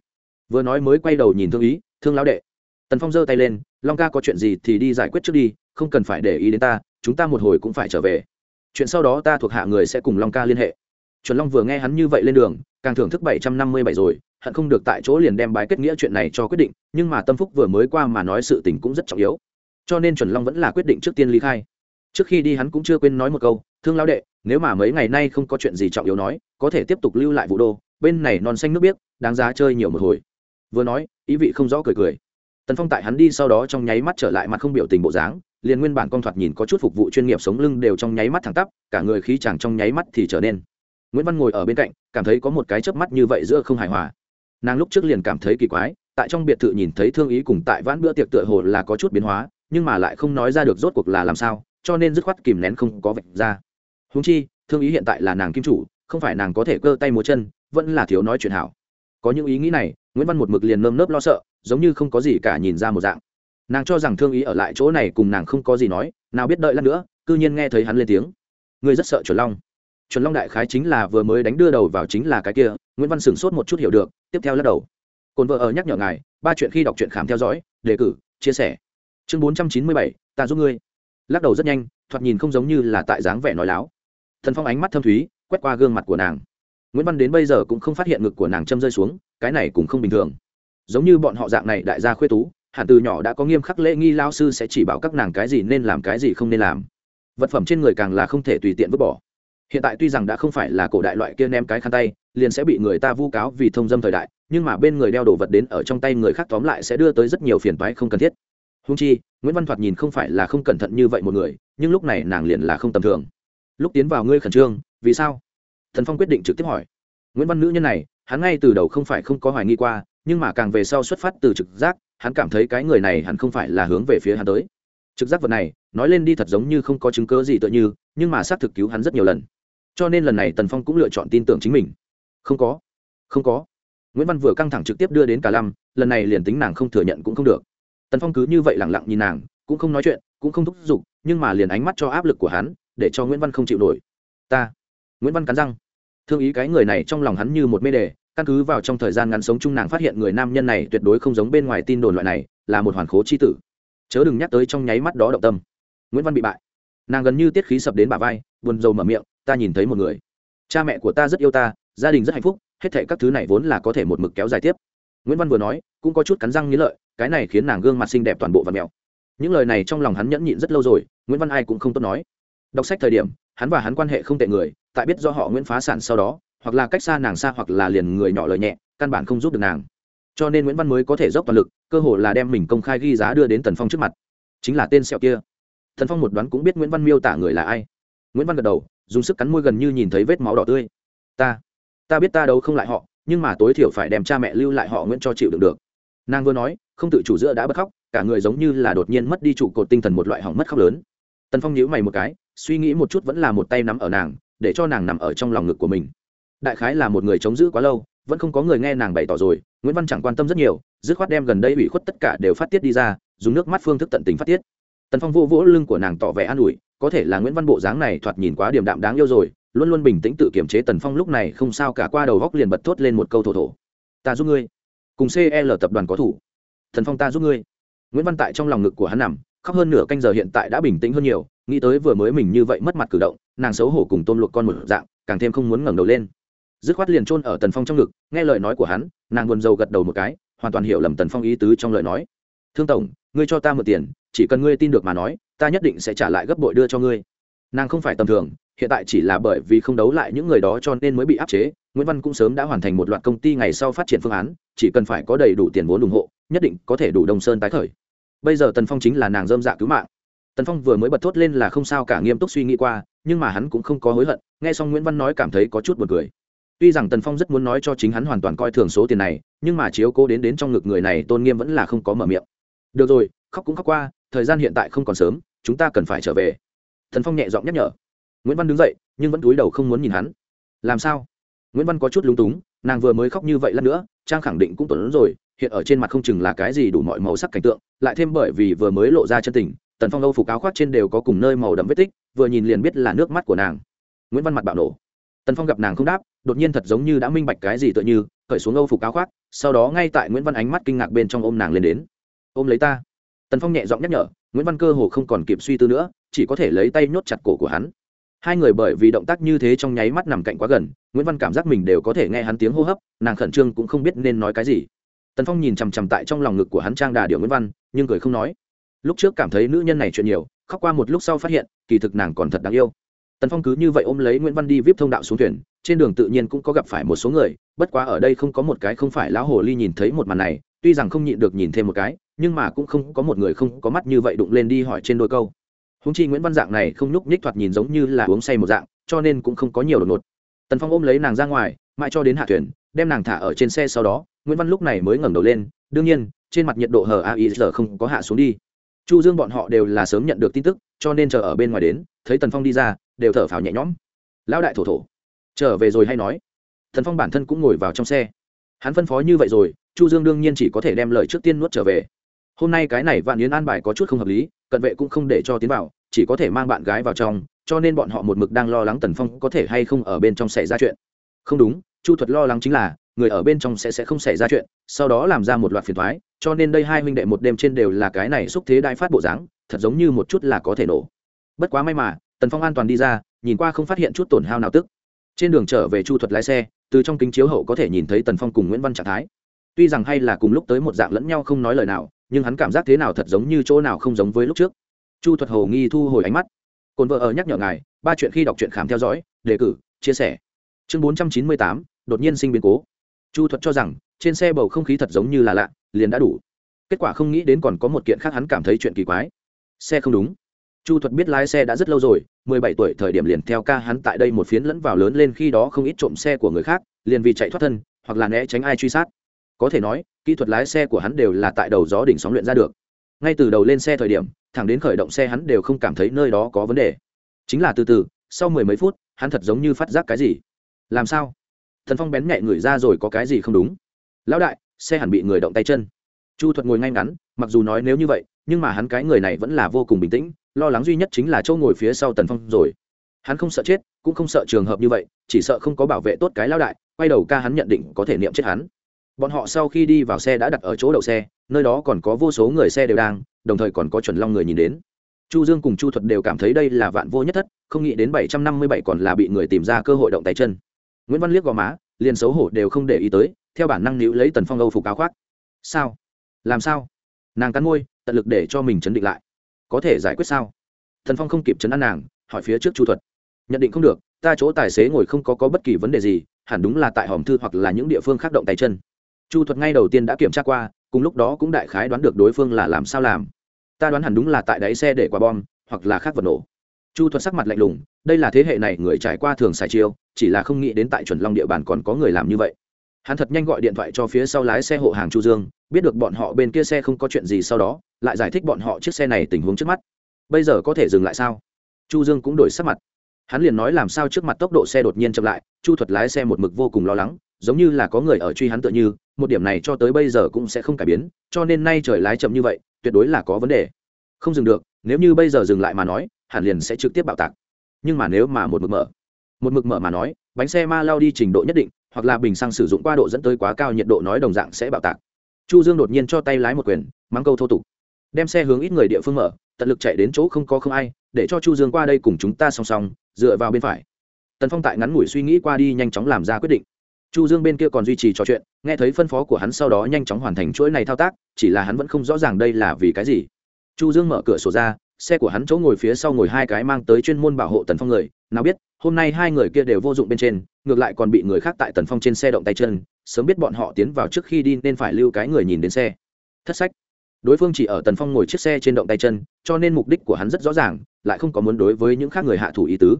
Vừa nói mới quay đầu nhìn thương ý, thương lão đệ. Tần phong giơ tay lên, long ca có chuyện gì thì đi giải quyết trước đi, không cần phải để ý đến ta, chúng ta một hồi cũng phải trở về. Chuyện sau đó ta thuộc hạ người sẽ cùng long ca liên hệ. Chuẩn long vừa nghe hắn như vậy lên đường càng thưởng thức bảy trăm năm mươi bảy rồi, hận không được tại chỗ liền đem bài kết nghĩa chuyện này cho quyết định, nhưng mà tâm phúc vừa mới qua mà nói sự tình cũng rất trọng yếu. Cho nên chuẩn long vẫn là quyết định trước tiên ly khai. Trước khi đi hắn cũng chưa quên nói một câu, thương lão đệ, nếu mà mấy ngày nay không có chuyện gì trọng yếu nói, có thể tiếp tục lưu lại vụ đô, bên này non xanh nước biếc, đáng giá chơi nhiều một hồi. Vừa nói, ý vị không rõ cười cười. Tần phong tại hắn đi sau đó trong nháy mắt trở lại mặt không biểu tình bộ dáng, liền nguyên bản con thoạt nhìn có chút phục vụ chuyên nghiệp sống lưng đều trong nháy mắt thẳng tắp, cả người khí chàng trong nháy mắt thì trở nên nguyễn văn ngồi ở bên cạnh cảm thấy có một cái chớp mắt như vậy giữa không hài hòa nàng lúc trước liền cảm thấy kỳ quái tại trong biệt thự nhìn thấy thương ý cùng tại vãn bữa tiệc tựa hồ là có chút biến hóa nhưng mà lại không nói ra được rốt cuộc là làm sao cho nên dứt khoát kìm nén không có vạch ra húng chi thương ý hiện tại là nàng kim chủ không phải nàng có thể cơ tay múa chân vẫn là thiếu nói chuyện hảo có những ý nghĩ này nguyễn văn một mực liền nơm nớp lo sợ giống như không có gì cả nhìn ra một dạng nàng cho rằng thương ý ở lại chỗ này cùng nàng không có gì nói nào biết đợi lát nữa cư nhiên nghe thấy hắn lên tiếng ngươi rất sợ chuẩn long chuẩn long đại khái chính là vừa mới đánh đưa đầu vào chính là cái kia, nguyễn văn sửng sốt một chút hiểu được, tiếp theo lắc đầu. Cồn vợ ở nhắc nhở ngài, ba chuyện khi đọc truyện khám theo dõi, đề cử, chia sẻ. Chương bốn trăm chín mươi bảy, ta giúp ngươi. Lắc đầu rất nhanh, thoạt nhìn không giống như là tại dáng vẻ nói láo. Thần phong ánh mắt thâm thúy, quét qua gương mặt của nàng. Nguyễn văn đến bây giờ cũng không phát hiện ngực của nàng châm rơi xuống, cái này cũng không bình thường. Giống như bọn họ dạng này đại gia khuê tú, hẳn từ nhỏ đã có nghiêm khắc lễ nghi lao sư sẽ chỉ bảo các nàng cái gì nên làm cái gì không nên làm. Vật phẩm trên người càng là không thể tùy tiện vứt bỏ hiện tại tuy rằng đã không phải là cổ đại loại kia ném cái khăn tay, liền sẽ bị người ta vu cáo vì thông dâm thời đại, nhưng mà bên người đeo đồ vật đến ở trong tay người khác tóm lại sẽ đưa tới rất nhiều phiền toái không cần thiết. Húng chi, nguyễn văn thoạt nhìn không phải là không cẩn thận như vậy một người, nhưng lúc này nàng liền là không tầm thường. Lúc tiến vào ngươi khẩn trương, vì sao? Thần phong quyết định trực tiếp hỏi. Nguyễn văn nữ nhân này, hắn ngay từ đầu không phải không có hoài nghi qua, nhưng mà càng về sau xuất phát từ trực giác, hắn cảm thấy cái người này hẳn không phải là hướng về phía hắn tới. Trực giác vật này, nói lên đi thật giống như không có chứng cớ gì tựa như, nhưng mà xác thực cứu hắn rất nhiều lần cho nên lần này tần phong cũng lựa chọn tin tưởng chính mình. Không có. Không có. Nguyễn văn vừa căng thẳng trực tiếp đưa đến cả lâm, lần này liền tính nàng không thừa nhận cũng không được. Tần phong cứ như vậy lẳng lặng nhìn nàng, cũng không nói chuyện, cũng không thúc giục, nhưng mà liền ánh mắt cho áp lực của hắn, để cho nguyễn văn không chịu nổi. Ta. Nguyễn văn cắn răng. Thương ý cái người này trong lòng hắn như một mê đề, căn cứ vào trong thời gian ngắn sống chung nàng phát hiện người nam nhân này tuyệt đối không giống bên ngoài tin đồn loại này, là một hoàn khố chi tử. Chớ đừng nhắc tới trong nháy mắt đó động tâm. Nguyễn văn bị bại. Nàng gần như tiết khí sập đến bà vai, buồn rầu mở miệng ta nhìn thấy một người. Cha mẹ của ta rất yêu ta, gia đình rất hạnh phúc, hết thệ các thứ này vốn là có thể một mực kéo dài tiếp. Nguyễn văn vừa nói, cũng có chút cắn răng nghĩ lợi, cái này khiến nàng gương mặt xinh đẹp toàn bộ và mèo những lời này trong lòng hắn nhẫn nhịn rất lâu rồi, nguyễn văn ai cũng không tốt nói. Đọc sách thời điểm, hắn và hắn quan hệ không tệ người, tại biết do họ nguyễn phá sản sau đó, hoặc là cách xa nàng xa hoặc là liền người nhỏ lời nhẹ, căn bản không giúp được nàng. Cho nên nguyễn văn mới có thể dốc toàn lực, cơ hồ là đem mình công khai ghi giá đưa đến tần phong trước mặt. Chính là tên sẹo kia. Thần phong một đoán cũng biết nguyễn văn miêu tả người là ai. Nguyễn văn gật đầu dùng sức cắn môi gần như nhìn thấy vết máu đỏ tươi. Ta ta biết ta đấu không lại họ, nhưng mà tối thiểu phải đem cha mẹ lưu lại họ nguyễn cho chịu đựng được. Nàng vừa nói, không tự chủ giữa đã bật khóc, cả người giống như là đột nhiên mất đi trụ cột tinh thần một loại hỏng mất khóc lớn. Tần phong nhíu mày một cái, suy nghĩ một chút vẫn là một tay nắm ở nàng, để cho nàng nằm ở trong lòng ngực của mình. Đại khái là một người chống giữ quá lâu, vẫn không có người nghe nàng bày tỏ rồi, nguyễn văn chẳng quan tâm rất nhiều, dứt khoát đem gần đây ủy khuất tất cả đều phát tiết đi ra, dùng nước mắt phương thức tận tình phát tiết. Tần phong vô vỗ lưng của nàng tỏ vẻ an ủi có thể là nguyễn văn bộ dáng này thoạt nhìn quá điềm đạm đáng yêu rồi, luôn luôn bình tĩnh tự kiềm chế tần phong lúc này không sao cả qua đầu góc liền bật thốt lên một câu thổ thổ. Ta giúp ngươi. Cùng cl tập đoàn có thủ. Thần phong ta giúp ngươi. Nguyễn văn tại trong lòng ngực của hắn nằm, khóc hơn nửa canh giờ hiện tại đã bình tĩnh hơn nhiều, nghĩ tới vừa mới mình như vậy mất mặt cử động, nàng xấu hổ cùng tôm luộc con một dạng, càng thêm không muốn ngẩng đầu lên. Dứt khoát liền chôn ở tần phong trong ngực, nghe lời nói của hắn, nàng buồn rầu gật đầu một cái, hoàn toàn hiểu lầm tần phong ý tứ trong lời nói thương tổng, ngươi cho ta mượn tiền, chỉ cần ngươi tin được mà nói, ta nhất định sẽ trả lại gấp bội đưa cho ngươi. Nàng không phải tầm thường, hiện tại chỉ là bởi vì không đấu lại những người đó cho nên mới bị áp chế, nguyễn văn cũng sớm đã hoàn thành một loạt công ty ngày sau phát triển phương án, chỉ cần phải có đầy đủ tiền vốn ủng hộ, nhất định có thể đủ đông sơn tái khởi. Bây giờ tần phong chính là nàng dơm dạ cứu mạng. Tần phong vừa mới bật thốt lên là không sao cả, nghiêm túc suy nghĩ qua, nhưng mà hắn cũng không có hối hận, nghe xong nguyễn văn nói cảm thấy có chút b u ồ n cười. Tuy rằng tần phong rất muốn nói cho chính hắn hoàn toàn coi thường số tiền này, nhưng mà chiếu cố đến đến trong ngực người này tôn nghiêm vẫn là không có mở miệng được rồi, khóc cũng khóc qua, thời gian hiện tại không còn sớm, chúng ta cần phải trở về. Thần phong nhẹ giọng nhắc nhở. Nguyễn văn đứng dậy, nhưng vẫn túi đầu không muốn nhìn hắn. Làm sao? Nguyễn văn có chút lúng túng, nàng vừa mới khóc như vậy lát nữa, trang khẳng định cũng tuần rồi, hiện ở trên mặt không chừng là cái gì đủ mọi màu sắc cảnh tượng, lại thêm bởi vì vừa mới lộ ra chân tình, tần phong âu phục áo khoác trên đều có cùng nơi màu đậm vết tích, vừa nhìn liền biết là nước mắt của nàng. Nguyễn văn mặt bạo nổ. Tần phong gặp nàng không đáp, đột nhiên thật giống như đã minh bạch cái gì tựa như, cởi xuống âu phục áo khoác, sau đó ngay tại nguyễn văn ánh mắt kinh ngạc bên trong ôm nàng lên đến ôm lấy ta. Tần phong nhẹ giọng nhắc nhở, nguyễn văn cơ hồ không còn kịp suy tư nữa, chỉ có thể lấy tay nhốt chặt cổ của hắn. Hai người bởi vì động tác như thế trong nháy mắt nằm cạnh quá gần, nguyễn văn cảm giác mình đều có thể nghe hắn tiếng hô hấp, nàng khẩn trương cũng không biết nên nói cái gì. Tần phong nhìn chằm chằm tại trong lòng ngực của hắn trang đà điệu nguyễn văn, nhưng cười không nói. Lúc trước cảm thấy nữ nhân này chuyện nhiều, khóc qua một lúc sau phát hiện, kỳ thực nàng còn thật đáng yêu. Tần phong cứ như vậy ôm lấy nguyễn văn đi vip thông đạo xuống thuyền, trên đường tự nhiên cũng có gặp phải một số người, bất quá ở đây không có một cái không phải lão hồ ly nhìn thấy một màn này, tuy rằng không nhịn được nhìn thêm một cái nhưng mà cũng không có một người không có mắt như vậy đụng lên đi hỏi trên đôi câu. Húng chi nguyễn văn dạng này không nhúc nhích thoạt nhìn giống như là uống say một dạng, cho nên cũng không có nhiều đột ngột. Tần phong ôm lấy nàng ra ngoài, mãi cho đến hạ thuyền, đem nàng thả ở trên xe sau đó, nguyễn văn lúc này mới ngẩng đầu lên, đương nhiên, trên mặt nhiệt độ hờ ai giờ không có hạ xuống đi. Chu dương bọn họ đều là sớm nhận được tin tức, cho nên chờ ở bên ngoài đến, thấy tần phong đi ra, đều thở phào nhẹ nhõm. Lão đại thổ thổ, trở về rồi hay nói? Tần phong bản thân cũng ngồi vào trong xe. Hắn phân phó như vậy rồi, chu dương đương nhiên chỉ có thể đem lời trước tiên nuốt trở về hôm nay cái này vạn yến an bài có chút không hợp lý, cận vệ cũng không để cho tiến vào, chỉ có thể mang bạn gái vào trong, cho nên bọn họ một mực đang lo lắng tần phong có thể hay không ở bên trong xảy ra chuyện. Không đúng, chu thuật lo lắng chính là, người ở bên trong sẽ sẽ không xảy ra chuyện, sau đó làm ra một loạt phiền thoái cho nên đây hai huynh đệ một đêm trên đều là cái này xúc thế đai phát bộ dáng, thật giống như một chút là có thể nổ. Bất quá may mà, tần phong an toàn đi ra, nhìn qua không phát hiện chút tổn hao nào tức. Trên đường trở về chu thuật lái xe, từ trong kính chiếu hậu có thể nhìn thấy tần phong cùng nguyễn văn trạng thái. Tuy rằng hay là cùng lúc tới một dạng lẫn nhau không nói lời nào nhưng hắn cảm giác thế nào thật giống như chỗ nào không giống với lúc trước. Chu thuật hồ nghi thu hồi ánh mắt. Cồn vợ ở nhắc nhở ngài, ba chuyện khi đọc truyện khám theo dõi, đề cử, chia sẻ. Chương bốn trăm chín mươi tám, đột nhiên sinh biến cố. Chu thuật cho rằng, trên xe bầu không khí thật giống như là lạ, liền đã đủ. Kết quả không nghĩ đến còn có một kiện khác hắn cảm thấy chuyện kỳ quái. Xe không đúng. Chu thuật biết lái xe đã rất lâu rồi, mười bảy tuổi thời điểm liền theo ca hắn tại đây một phiến lẫn vào lớn lên khi đó không ít trộm xe của người khác, liền vì chạy thoát thân, hoặc là né tránh ai truy sát. Có thể nói kỹ thuật lái xe của hắn đều là tại đầu gió đỉnh sóng luyện ra được. Ngay từ đầu lên xe thời điểm, thẳng đến khởi động xe hắn đều không cảm thấy nơi đó có vấn đề. Chính là từ từ, sau mười mấy phút, hắn thật giống như phát giác cái gì. Làm sao? Thần phong bén nhạy người ra rồi có cái gì không đúng? Lão đại, xe hẳn bị người động tay chân. Chu thuật ngồi ngay ngắn, mặc dù nói nếu như vậy, nhưng mà hắn cái người này vẫn là vô cùng bình tĩnh, lo lắng duy nhất chính là châu ngồi phía sau tần phong rồi. Hắn không sợ chết, cũng không sợ trường hợp như vậy, chỉ sợ không có bảo vệ tốt cái Lão đại, quay đầu ca hắn nhận định có thể niệm chết hắn bọn họ sau khi đi vào xe đã đặt ở chỗ đậu xe nơi đó còn có vô số người xe đều đang đồng thời còn có chuẩn long người nhìn đến. Chu dương cùng chu thuật đều cảm thấy đây là vạn vô nhất thất không nghĩ đến bảy trăm năm mươi bảy còn là bị người tìm ra cơ hội động tay chân. Nguyễn văn liếc gò má liền xấu hổ đều không để ý tới theo bản năng níu lấy tần phong âu phục áo khoác. Sao? Làm sao? Nàng cắn môi tận lực để cho mình chấn định lại. Có thể giải quyết sao? Thần phong không kịp chấn an nàng hỏi phía trước chu thuật. Nhận định không được ta chỗ tài xế ngồi không có, có bất kỳ vấn đề gì hẳn đúng là tại hòm thư hoặc là những địa phương khác động tay chân chu thuật ngay đầu tiên đã kiểm tra qua, cùng lúc đó cũng đại khái đoán được đối phương là làm sao làm. Ta đoán hẳn đúng là tại đáy xe để quả bom, hoặc là khác vật nổ. Chu thuật sắc mặt lạnh lùng, đây là thế hệ này người trải qua thường xài chiêu, chỉ là không nghĩ đến tại chuẩn long địa bàn còn có người làm như vậy. Hắn thật nhanh gọi điện thoại cho phía sau lái xe hộ hàng chu dương, biết được bọn họ bên kia xe không có chuyện gì sau đó, lại giải thích bọn họ chiếc xe này tình huống trước mắt. Bây giờ có thể dừng lại sao? Chu dương cũng đổi sắc mặt. Hắn liền nói làm sao trước mặt tốc độ xe đột nhiên chậm lại, chu thuật lái xe một mực vô cùng lo lắng giống như là có người ở truy hắn tựa như, một điểm này cho tới bây giờ cũng sẽ không cải biến, cho nên nay trời lái chậm như vậy, tuyệt đối là có vấn đề. Không dừng được, nếu như bây giờ dừng lại mà nói, hẳn liền sẽ trực tiếp bạo tạc. Nhưng mà nếu mà một mực mở, một mực mở mà nói, bánh xe ma lao đi trình độ nhất định, hoặc là bình xăng sử dụng qua độ dẫn tới quá cao nhiệt độ nói đồng dạng sẽ bạo tạc. Chu dương đột nhiên cho tay lái một quyền, mắng câu thô tục. Đem xe hướng ít người địa phương mở, tận lực chạy đến chỗ không có không ai, để cho chu dương qua đây cùng chúng ta song song, dựa vào bên phải. Tần phong tại ngắn ngủi suy nghĩ qua đi nhanh chóng làm ra quyết định chu dương bên kia còn duy trì trò chuyện, nghe thấy phân phó của hắn sau đó nhanh chóng hoàn thành chuỗi này thao tác, chỉ là hắn vẫn không rõ ràng đây là vì cái gì. Chu dương mở cửa sổ ra, xe của hắn chỗ ngồi phía sau ngồi hai cái mang tới chuyên môn bảo hộ tần phong người, nào biết, hôm nay hai người kia đều vô dụng bên trên, ngược lại còn bị người khác tại tần phong trên xe động tay chân, sớm biết bọn họ tiến vào trước khi đi nên phải lưu cái người nhìn đến xe. Thất sách. Đối phương chỉ ở tần phong ngồi chiếc xe trên động tay chân, cho nên mục đích của hắn rất rõ ràng, lại không có muốn đối với những khác người hạ thủ ý tứ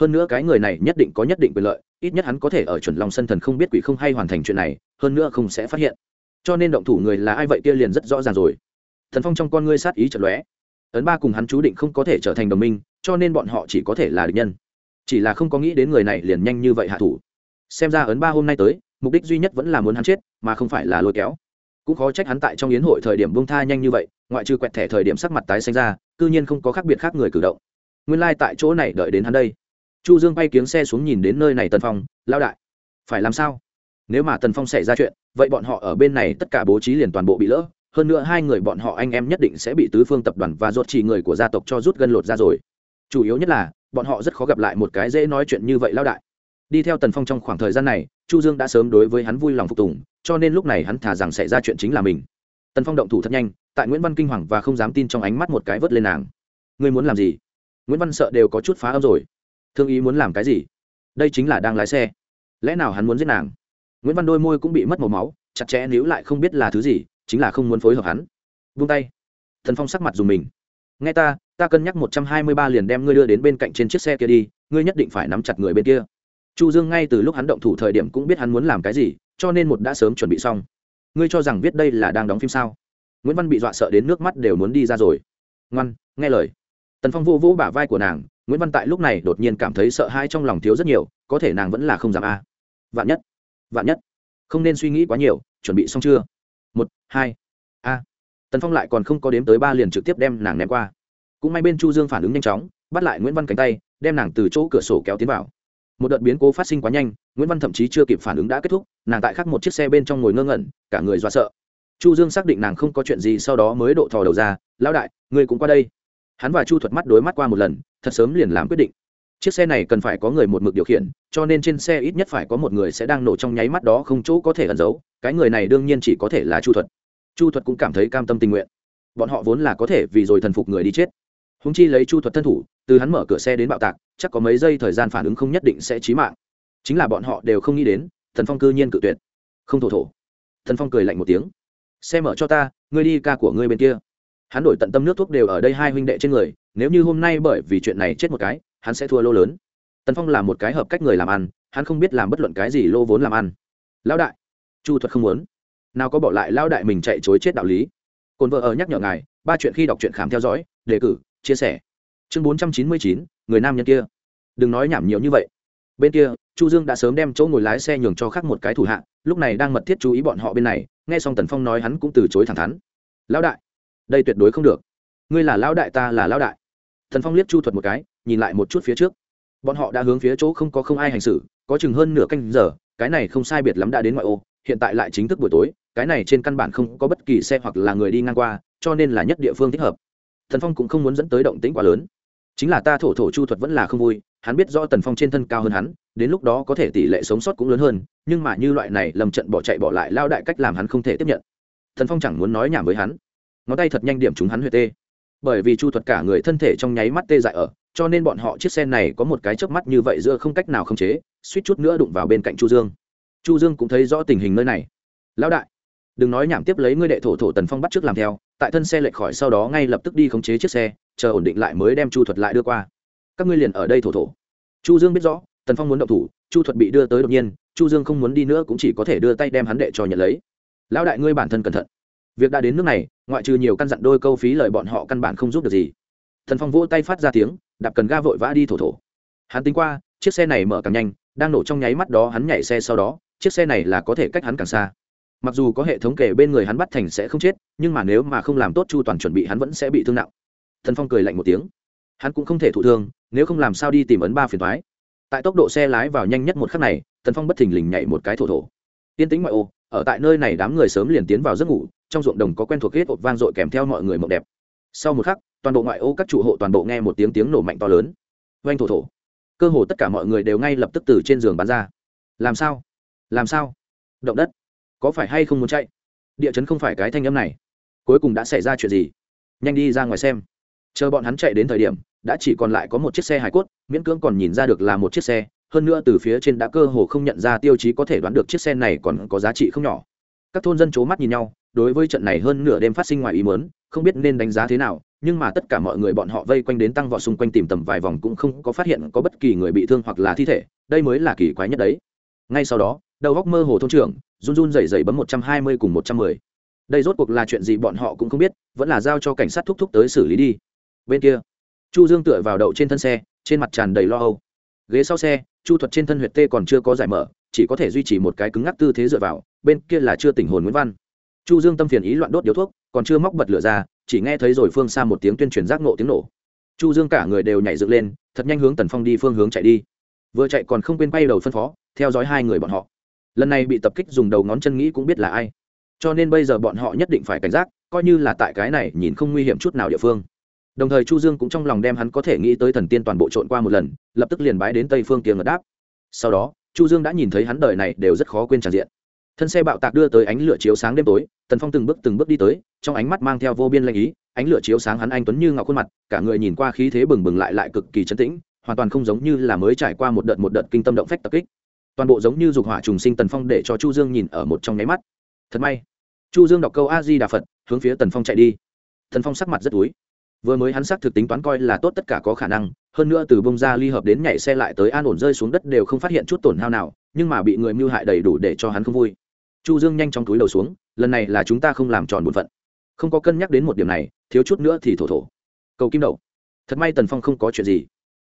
hơn nữa cái người này nhất định có nhất định quyền lợi, ít nhất hắn có thể ở chuẩn lòng sân thần không biết quỷ không hay hoàn thành chuyện này, hơn nữa không sẽ phát hiện. Cho nên động thủ người là ai vậy kia liền rất rõ ràng rồi. Thần phong trong con ngươi sát ý trận lóe. Ấn ba cùng hắn chú định không có thể trở thành đồng minh, cho nên bọn họ chỉ có thể là địch nhân. Chỉ là không có nghĩ đến người này liền nhanh như vậy hạ thủ. Xem ra ấn ba hôm nay tới, mục đích duy nhất vẫn là muốn hắn chết, mà không phải là lôi kéo. Cũng khó trách hắn tại trong yến hội thời điểm bông tha nhanh như vậy, ngoại trừ quẹt thẻ thời điểm sắc mặt tái xanh ra, cư nhiên không có khác biệt khác người cử động. Nguyên lai、like、tại chỗ này đợi đến hắn đây chu dương bay kiếng xe xuống nhìn đến nơi này tần phong lao đại, phải làm sao? Nếu mà tần phong xảy ra chuyện, vậy bọn họ ở bên này tất cả bố trí liền toàn bộ bị lỡ, hơn nữa hai người bọn họ anh em nhất định sẽ bị tứ phương tập đoàn và ruột chỉ người của gia tộc cho rút gân lột ra rồi. Chủ yếu nhất là, bọn họ rất khó gặp lại một cái dễ nói chuyện như vậy lao đại. Đi theo tần phong trong khoảng thời gian này, chu dương đã sớm đối với hắn vui lòng phục tùng, cho nên lúc này hắn thả rằng xảy ra chuyện chính là mình. Tần phong động thủ thật nhanh, tại nguyễn văn kinh hoàng và không dám tin trong ánh mắt một cái vớt lên nàng. Ngươi muốn làm gì? Nguyễn văn sợ đều có chút phá âm rồi thương ý muốn làm cái gì? Đây chính là đang lái xe. Lẽ nào hắn muốn giết nàng? Nguyễn văn đôi môi cũng bị mất màu máu, chặt chẽ níu lại không biết là thứ gì, chính là không muốn phối hợp hắn. Vung tay. Thần phong sắc mặt dùng mình. Nghe ta ta cân nhắc một trăm hai mươi ba liền đem ngươi đưa đến bên cạnh trên chiếc xe kia đi, ngươi nhất định phải nắm chặt người bên kia. Chu dương ngay từ lúc hắn động thủ thời điểm cũng biết hắn muốn làm cái gì, cho nên một đã sớm chuẩn bị xong. Ngươi cho rằng biết đây là đang đóng phim sao? Nguyễn văn bị dọa sợ đến nước mắt đều muốn đi ra rồi. Ngoan, nghe lời. Tần phong vô vỗ bả vai của nàng nguyễn văn tại lúc này đột nhiên cảm thấy sợ hãi trong lòng thiếu rất nhiều, có thể nàng vẫn là không dám a. Vạn nhất vạn nhất, không nên suy nghĩ quá nhiều, chuẩn bị xong chưa? Một, hai, a. Tần phong lại còn không có đếm tới ba liền trực tiếp đem nàng ném qua. Cũng may bên chu dương phản ứng nhanh chóng, bắt lại nguyễn văn cánh tay, đem nàng từ chỗ cửa sổ kéo tiến vào. Một đợt biến cố phát sinh quá nhanh, nguyễn văn thậm chí chưa kịp phản ứng đã kết thúc, nàng tại khắc một chiếc xe bên trong ngồi ngơ ngẩn, cả người dọa sợ. Chu dương xác định nàng không có chuyện gì sau đó mới độ thò đầu ra, lão đại người cũng qua đây. Hắn và chu thuật mắt đối mắt qua một lần thật sớm liền làm quyết định. Chiếc xe này cần phải có người một mực điều khiển, cho nên trên xe ít nhất phải có một người sẽ đang nổ trong nháy mắt đó không chỗ có thể ẩn giấu, cái người này đương nhiên chỉ có thể là chu thuật. Chu thuật cũng cảm thấy cam tâm tình nguyện. Bọn họ vốn là có thể vì rồi thần phục người đi chết. Húng chi lấy chu thuật thân thủ, từ hắn mở cửa xe đến bạo tạc, chắc có mấy giây thời gian phản ứng không nhất định sẽ chí mạng. Chính là bọn họ đều không nghĩ đến, thần phong cư nhiên cự tuyệt. Không thổ thổ. Thần phong cười lạnh một tiếng. Xe mở cho ta, ngươi đi ca của ngươi bên kia hắn đổi tận tâm nước thuốc đều ở đây hai huynh đệ trên người, nếu như hôm nay bởi vì chuyện này chết một cái, hắn sẽ thua lô lớn. Tần phong là một cái hợp cách người làm ăn, hắn không biết làm bất luận cái gì lô vốn làm ăn. Lão đại, chu thuật không muốn. Nào có bỏ lại lão đại mình chạy chối chết đạo lý. Cồn vợ ở nhắc nhở ngài, ba chuyện khi đọc truyện khám theo dõi, đề cử, chia sẻ. Chương bốn trăm chín mươi chín, người nam nhân kia. Đừng nói nhảm nhiều như vậy. Bên kia, chu dương đã sớm đem chỗ ngồi lái xe nhường cho khác một cái thủ hạ, lúc này đang mật thiết chú ý bọn họ bên này, nghe xong tần phong nói hắn cũng từ chối thẳng thắn. Lão đại đây tuyệt đối không được. Ngươi là lão đại, ta là lão đại. Thần phong liếc chu thuật một cái, nhìn lại một chút phía trước. Bọn họ đã hướng phía chỗ không có không ai hành xử, có chừng hơn nửa canh giờ, cái này không sai biệt lắm đã đến ngoại ô, hiện tại lại chính thức buổi tối, cái này trên căn bản không có bất kỳ xe hoặc là người đi ngang qua, cho nên là nhất địa phương thích hợp. Thần phong cũng không muốn dẫn tới động tĩnh quá lớn. Chính là ta thổ thổ chu thuật vẫn là không vui, hắn biết do tần phong trên thân cao hơn hắn, đến lúc đó có thể tỷ lệ sống sót cũng lớn hơn, nhưng mà như loại này lầm trận bỏ chạy bỏ lại lao đại cách làm hắn không thể tiếp nhận. Thần phong chẳng muốn nói nhảm với hắn ngón tay thật nhanh điểm chúng hắn huyệt tê. Bởi vì chu thuật cả người thân thể trong nháy mắt tê dại ở, cho nên bọn họ chiếc xe này có một cái chớp mắt như vậy giữa không cách nào khống chế, suýt chút nữa đụng vào bên cạnh chu dương. Chu dương cũng thấy rõ tình hình nơi này. Lão đại, đừng nói nhảm tiếp lấy ngươi đệ thổ thổ tần phong bắt trước làm theo, tại thân xe lệch khỏi sau đó ngay lập tức đi khống chế chiếc xe, chờ ổn định lại mới đem chu thuật lại đưa qua. Các ngươi liền ở đây thổ thổ. Chu dương biết rõ, tần phong muốn động thủ, chu thuật bị đưa tới đột nhiên, chu dương không muốn đi nữa cũng chỉ có thể đưa tay đem hắn đệ cho nhận lấy. Lão đại, ngươi bản thân cẩn thận việc đã đến nước này, ngoại trừ nhiều căn dặn đôi câu phí lời bọn họ căn bản không giúp được gì. Thần phong vỗ tay phát ra tiếng, đạp cần ga vội vã đi thổ thổ. Hắn tính qua, chiếc xe này mở càng nhanh, đang nổ trong nháy mắt đó hắn nhảy xe sau đó, chiếc xe này là có thể cách hắn càng xa. Mặc dù có hệ thống kể bên người hắn bắt thành sẽ không chết, nhưng mà nếu mà không làm tốt chu toàn chuẩn bị hắn vẫn sẽ bị thương nặng. Thần phong cười lạnh một tiếng. Hắn cũng không thể thụ thương, nếu không làm sao đi tìm ấn ba phiền thoái tại tốc độ xe lái vào nhanh nhất một khắc này, thần phong bất thình lình nhảy một cái thổ thổ. Tiên tính ngoại ô ở tại nơi này đám người sớm liền tiến vào giấc ngủ, trong ruộng đồng có quen thuộc ghét ột vang dội kèm theo mọi người mộng đẹp. Sau một khắc, toàn bộ ngoại ô các trụ hộ toàn bộ nghe một tiếng tiếng nổ mạnh to lớn. Oanh thổ thổ. Cơ hồ tất cả mọi người đều ngay lập tức từ trên giường bán ra. Làm sao? Làm sao? Động đất. Có phải hay không muốn chạy? Địa chấn không phải cái thanh âm này. Cuối cùng đã xảy ra chuyện gì? Nhanh đi ra ngoài xem. Chờ bọn hắn chạy đến thời điểm, đã chỉ còn lại có một chiếc xe hải cốt, miễn cưỡng còn nhìn ra được là một chiếc xe hơn nữa từ phía trên đã cơ hồ không nhận ra tiêu chí có thể đoán được chiếc xe này còn có giá trị không nhỏ. Các thôn dân c h ố mắt nhìn nhau, đối với trận này hơn nửa đêm phát sinh ngoài ý mớn không biết nên đánh giá thế nào, nhưng mà tất cả mọi người bọn họ vây quanh đến tăng vọt xung quanh tìm tầm vài vòng cũng không có phát hiện có bất kỳ người bị thương hoặc là thi thể, đây mới là kỳ quái nhất đấy. Ngay sau đó, đầu góc mơ hồ thôn trưởng, run run rẩy rẩy bấm một trăm hai mươi cùng một trăm mười. Đây rốt cuộc là chuyện gì bọn họ cũng không biết, vẫn là giao cho cảnh sát thúc thúc tới xử lý đi. Bên kia, chu dương tựa vào đậu trên thân xe, trên mặt tràn đầy lo âu ghế sau xe, chu thuật trên thân huyệt tê còn chưa có giải mở, chỉ có thể duy trì một cái cứng ngắc tư thế dựa vào, bên kia là chưa tỉnh hồn nguyễn văn. Chu dương tâm phiền ý loạn đốt điếu thuốc, còn chưa móc bật lửa ra, chỉ nghe thấy rồi phương xa một tiếng tuyên truyền giác nộ tiếng nổ. Chu dương cả người đều nhảy dựng lên, thật nhanh hướng tần phong đi phương hướng chạy đi. Vừa chạy còn không quên bay đầu phân phó, theo dõi hai người bọn họ. Lần này bị tập kích dùng đầu ngón chân nghĩ cũng biết là ai. Cho nên bây giờ bọn họ nhất định phải cảnh giác, coi như là tại cái này nhìn không nguy hiểm chút nào địa phương đồng thời chu dương cũng trong lòng đem hắn có thể nghĩ tới thần tiên toàn bộ trộn qua một lần, lập tức liền bái đến tây phương kia ngật đáp. Sau đó, chu dương đã nhìn thấy hắn đời này đều rất khó quên tràn diện. Thân xe bạo tạc đưa tới ánh lửa chiếu sáng đêm tối, tần phong từng bước từng bước đi tới, trong ánh mắt mang theo vô biên lanh ý, ánh lửa chiếu sáng hắn anh tuấn như ngọc khuôn mặt, cả người nhìn qua khí thế bừng bừng lại lại cực kỳ chấn tĩnh, hoàn toàn không giống như là mới trải qua một đợt một đợt kinh tâm động phách tập kích. Toàn bộ giống như dục hỏa trùng sinh tần phong để cho chu dương nhìn ở một trong nháy mắt. Thật may, chu dương đọc câu a di đà phật, hướng phía tần phong chạy đi. Tần phong sắc mặt rất túi vừa mới hắn xác thực tính toán coi là tốt tất cả có khả năng, hơn nữa từ bông ra ly hợp đến nhảy xe lại tới an ổn rơi xuống đất đều không phát hiện chút tổn hao nào, nhưng mà bị người mưu hại đầy đủ để cho hắn không vui. Chu dương nhanh trong túi đầu xuống, lần này là chúng ta không làm tròn bổn phận. Không có cân nhắc đến một điểm này, thiếu chút nữa thì thổ thổ. Cầu kim đậu thật may tần phong không có chuyện gì.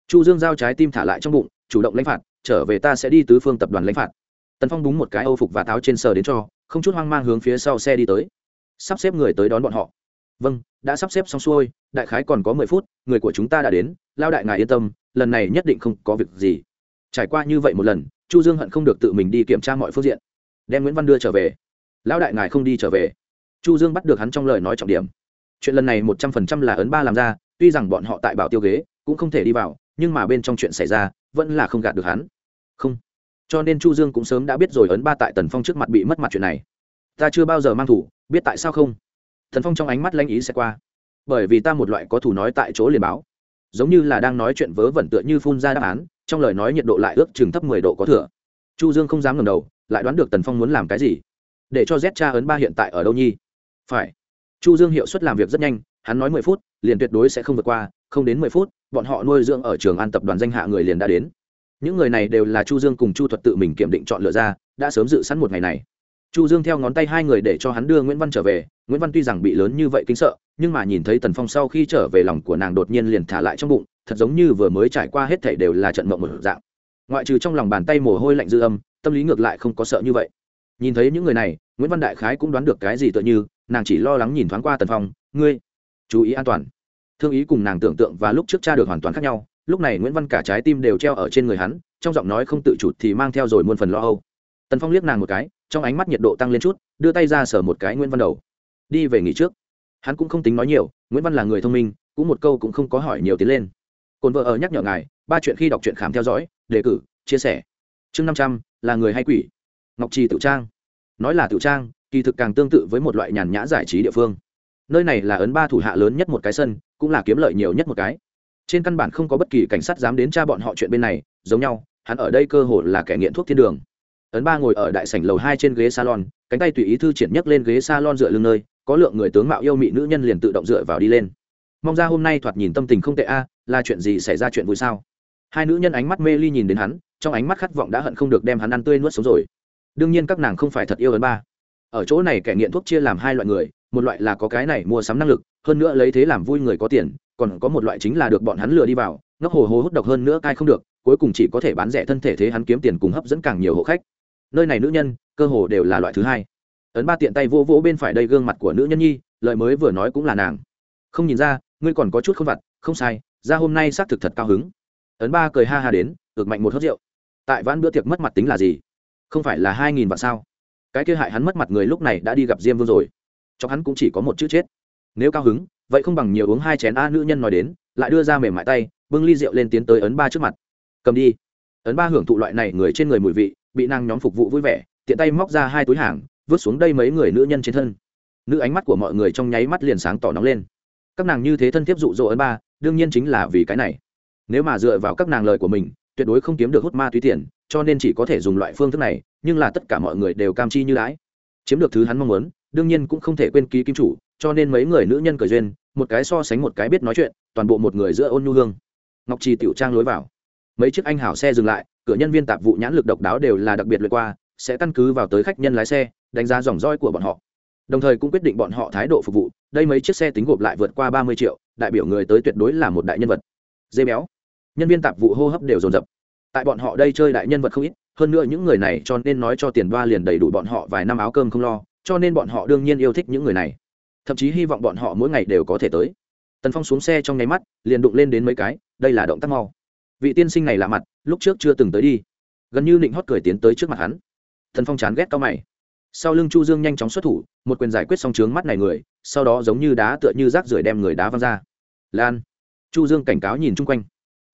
Chu dương giao trái tim thả lại trong bụng, chủ động lãnh phạt, trở về ta sẽ đi tứ phương tập đoàn lãnh phạt. Tần phong búng một cái âu phục và tháo trên sờ đến cho, không chút hoang mang hướng phía sau xe đi tới. Sắp xếp người tới đón bọn họ vâng đã sắp xếp xong xuôi, đại khái còn có mười phút, người của chúng ta đã đến, lao đại ngài yên tâm, lần này nhất định không có việc gì. Trải qua như vậy một lần, chu dương hận không được tự mình đi kiểm tra mọi phương diện. Đem nguyễn văn đưa trở về. Lão đại ngài không đi trở về. Chu dương bắt được hắn trong lời nói trọng điểm. Chuyện lần này một trăm phần trăm là ấn ba làm ra, tuy rằng bọn họ tại bảo tiêu ghế, cũng không thể đi vào, nhưng mà bên trong chuyện xảy ra, vẫn là không gạt được hắn. Không. Cho nên chu dương cũng sớm đã biết rồi ấn ba tại tần phong trước mặt bị mất mặt chuyện này. Ta chưa bao giờ mang thủ, biết tại sao không? Thần phong trong ánh mắt lanh ý sẽ qua. Bởi vì ta một loại có thủ nói tại chỗ liền báo. Giống như là đang nói chuyện vớ vẩn tựa như phun ra đáp án, trong lời nói nhiệt độ lại ước chừng thấp mười độ có thừa. Chu dương không dám ngầm đầu, lại đoán được tần phong muốn làm cái gì. Để cho z cha ấn ba hiện tại ở đâu nhi? Phải. Chu dương hiệu suất làm việc rất nhanh, hắn nói mười phút, liền tuyệt đối sẽ không vượt qua, không đến mười phút, bọn họ nuôi dưỡng ở trường an tập đoàn danh hạ người liền đã đến. Những người này đều là chu dương cùng chu thuật tự mình kiểm định chọn lựa ra, đã sớm dự sẵn một ngày này chu dương theo ngón tay hai người để cho hắn đưa nguyễn văn trở về. Nguyễn văn tuy rằng bị lớn như vậy kinh sợ, nhưng mà nhìn thấy tần phong sau khi trở về lòng của nàng đột nhiên liền thả lại trong bụng, thật giống như vừa mới trải qua hết thảy đều là trận mộng một dạng. Ngoại trừ trong lòng bàn tay mồ hôi lạnh dư âm, tâm lý ngược lại không có sợ như vậy. Nhìn thấy những người này, nguyễn văn đại khái cũng đoán được cái gì tựa như, nàng chỉ lo lắng nhìn thoáng qua tần phong, ngươi, chú ý an toàn. Thương ý cùng nàng tưởng tượng và lúc trước cha được hoàn toàn khác nhau, lúc này nguyễn văn cả trái tim đều treo ở trên người hắn, trong giọng nói không tự chủ thì mang theo rồi muôn phần lo âu. Tần phong liếc nàng một cái trong ánh mắt nhiệt độ tăng lên chút, đưa tay ra sở một cái nguyễn văn đầu. Đi về nghỉ trước. Hắn cũng không tính nói nhiều, nguyễn văn là người thông minh, cũng một câu cũng không có hỏi nhiều tiến lên. Cồn vợ ở nhắc nhở ngài, ba chuyện khi đọc truyện khám theo dõi, đề cử, chia sẻ. Chương năm trăm, là người hay quỷ? Ngọc trì tự trang. Nói là tự trang, kỳ thực càng tương tự với một loại nhàn nhã giải trí địa phương. Nơi này là ấn ba thủ hạ lớn nhất một cái sân, cũng là kiếm lợi nhiều nhất một cái. Trên căn bản không có bất kỳ cảnh sát dám đến tra bọn họ chuyện bên này, giống nhau, hắn ở đây cơ hồ là kẻ nghiện thuốc thiên đường ấn ba ngồi ở đại sảnh lầu hai trên ghế salon, cánh tay tùy ý thư triển nhấc lên ghế salon dựa lưng nơi, có lượng người tướng mạo yêu mị nữ nhân liền tự động dựa vào đi lên. Mong ra hôm nay thoạt nhìn tâm tình không tệ a, là chuyện gì xảy ra chuyện vui sao? Hai nữ nhân ánh mắt mê ly nhìn đến hắn, trong ánh mắt khát vọng đã hận không được đem hắn ăn tươi nuốt sống rồi. Đương nhiên các nàng không phải thật yêu ấn ba. Ở chỗ này kẻ nghiện thuốc chia làm hai loại người, một loại là có cái này mua sắm năng lực, hơn nữa lấy thế làm vui người có tiền, còn có một loại chính là được bọn hắn lừa đi vào, ngốc hồ hồ hút độc hơn nữa cai không được, cuối cùng chỉ có thể bán rẻ thân thể thế hắn kiếm tiền cùng hấp dẫn càng nhiều hộ khách nơi này nữ nhân, cơ hồ đều là loại thứ hai. Ấn ba tiện tay vỗ vỗ bên phải đây gương mặt của nữ nhân nhi, lời mới vừa nói cũng là nàng. Không nhìn ra, ngươi còn có chút không vặt, không sai, ra hôm nay xác thực thật cao hứng. Ấn ba cười ha ha đến ực mạnh một hớt rượu. Tại vãn bữa tiệc mất mặt tính là gì? Không phải là hai nghìn vạn sao? Cái kia hại hắn mất mặt người lúc này đã đi gặp diêm vương rồi. Cho hắn cũng chỉ có một chữ chết. Nếu cao hứng, vậy không bằng nhiều uống hai chén a nữ nhân nói đến, lại đưa ra mềm mại tay, bưng ly rượu lên tiến tới ấn ba trước mặt. Cầm đi. Ấn ba hưởng thụ loại này người trên người mùi vị bị nàng nhóm phục vụ vui vẻ, tiện tay móc ra hai túi hàng, vứt xuống đây mấy người nữ nhân trên thân. Nữ ánh mắt của mọi người trong nháy mắt liền sáng tỏ nóng lên. Các nàng như thế thân thiết dụ dỗ ấn ba, đương nhiên chính là vì cái này. Nếu mà dựa vào các nàng lời của mình, tuyệt đối không kiếm được hút ma túy tiền, cho nên chỉ có thể dùng loại phương thức này, nhưng là tất cả mọi người đều cam chi như lãi chiếm được thứ hắn mong muốn, đương nhiên cũng không thể quên ký kim chủ, cho nên mấy người nữ nhân cởi duyên, một cái so sánh một cái biết nói chuyện, toàn bộ một người giữa ôn nhu hương. Ngọc trì tiểu trang lối vào. Mấy chiếc anh hảo xe dừng lại cửa nhân viên tạp vụ nhãn lực độc đáo đều là đặc biệt lượt qua, sẽ căn cứ vào tới khách nhân lái xe, đánh giá dòng roi của bọn họ. Đồng thời cũng quyết định bọn họ thái độ phục vụ, đây mấy chiếc xe tính gộp lại vượt qua ba mươi triệu, đại biểu người tới tuyệt đối là một đại nhân vật. Dê béo. Nhân viên tạp vụ hô hấp đều dồn dập. Tại bọn họ đây chơi đại nhân vật không ít, hơn nữa những người này cho nên nói cho tiền đoa liền đầy đủ bọn họ vài năm áo cơm không lo, cho nên bọn họ đương nhiên yêu thích những người này. Thậm chí hy vọng bọn họ mỗi ngày đều có thể tới. Tần phong xuống xe trong nháy mắt, liền đụng lên đến mấy cái, đây là động tác mau vị tiên sinh này lạ mặt, lúc trước chưa từng tới đi. Gần như định hót cười tiến tới trước mặt hắn. Thần phong chán ghét cao mày. Sau lưng chu dương nhanh chóng xuất thủ, một quyền giải quyết xong trướng mắt này người, sau đó giống như đá tựa như rác rưởi đem người đá văng ra. Lan. Chu dương cảnh cáo nhìn chung quanh.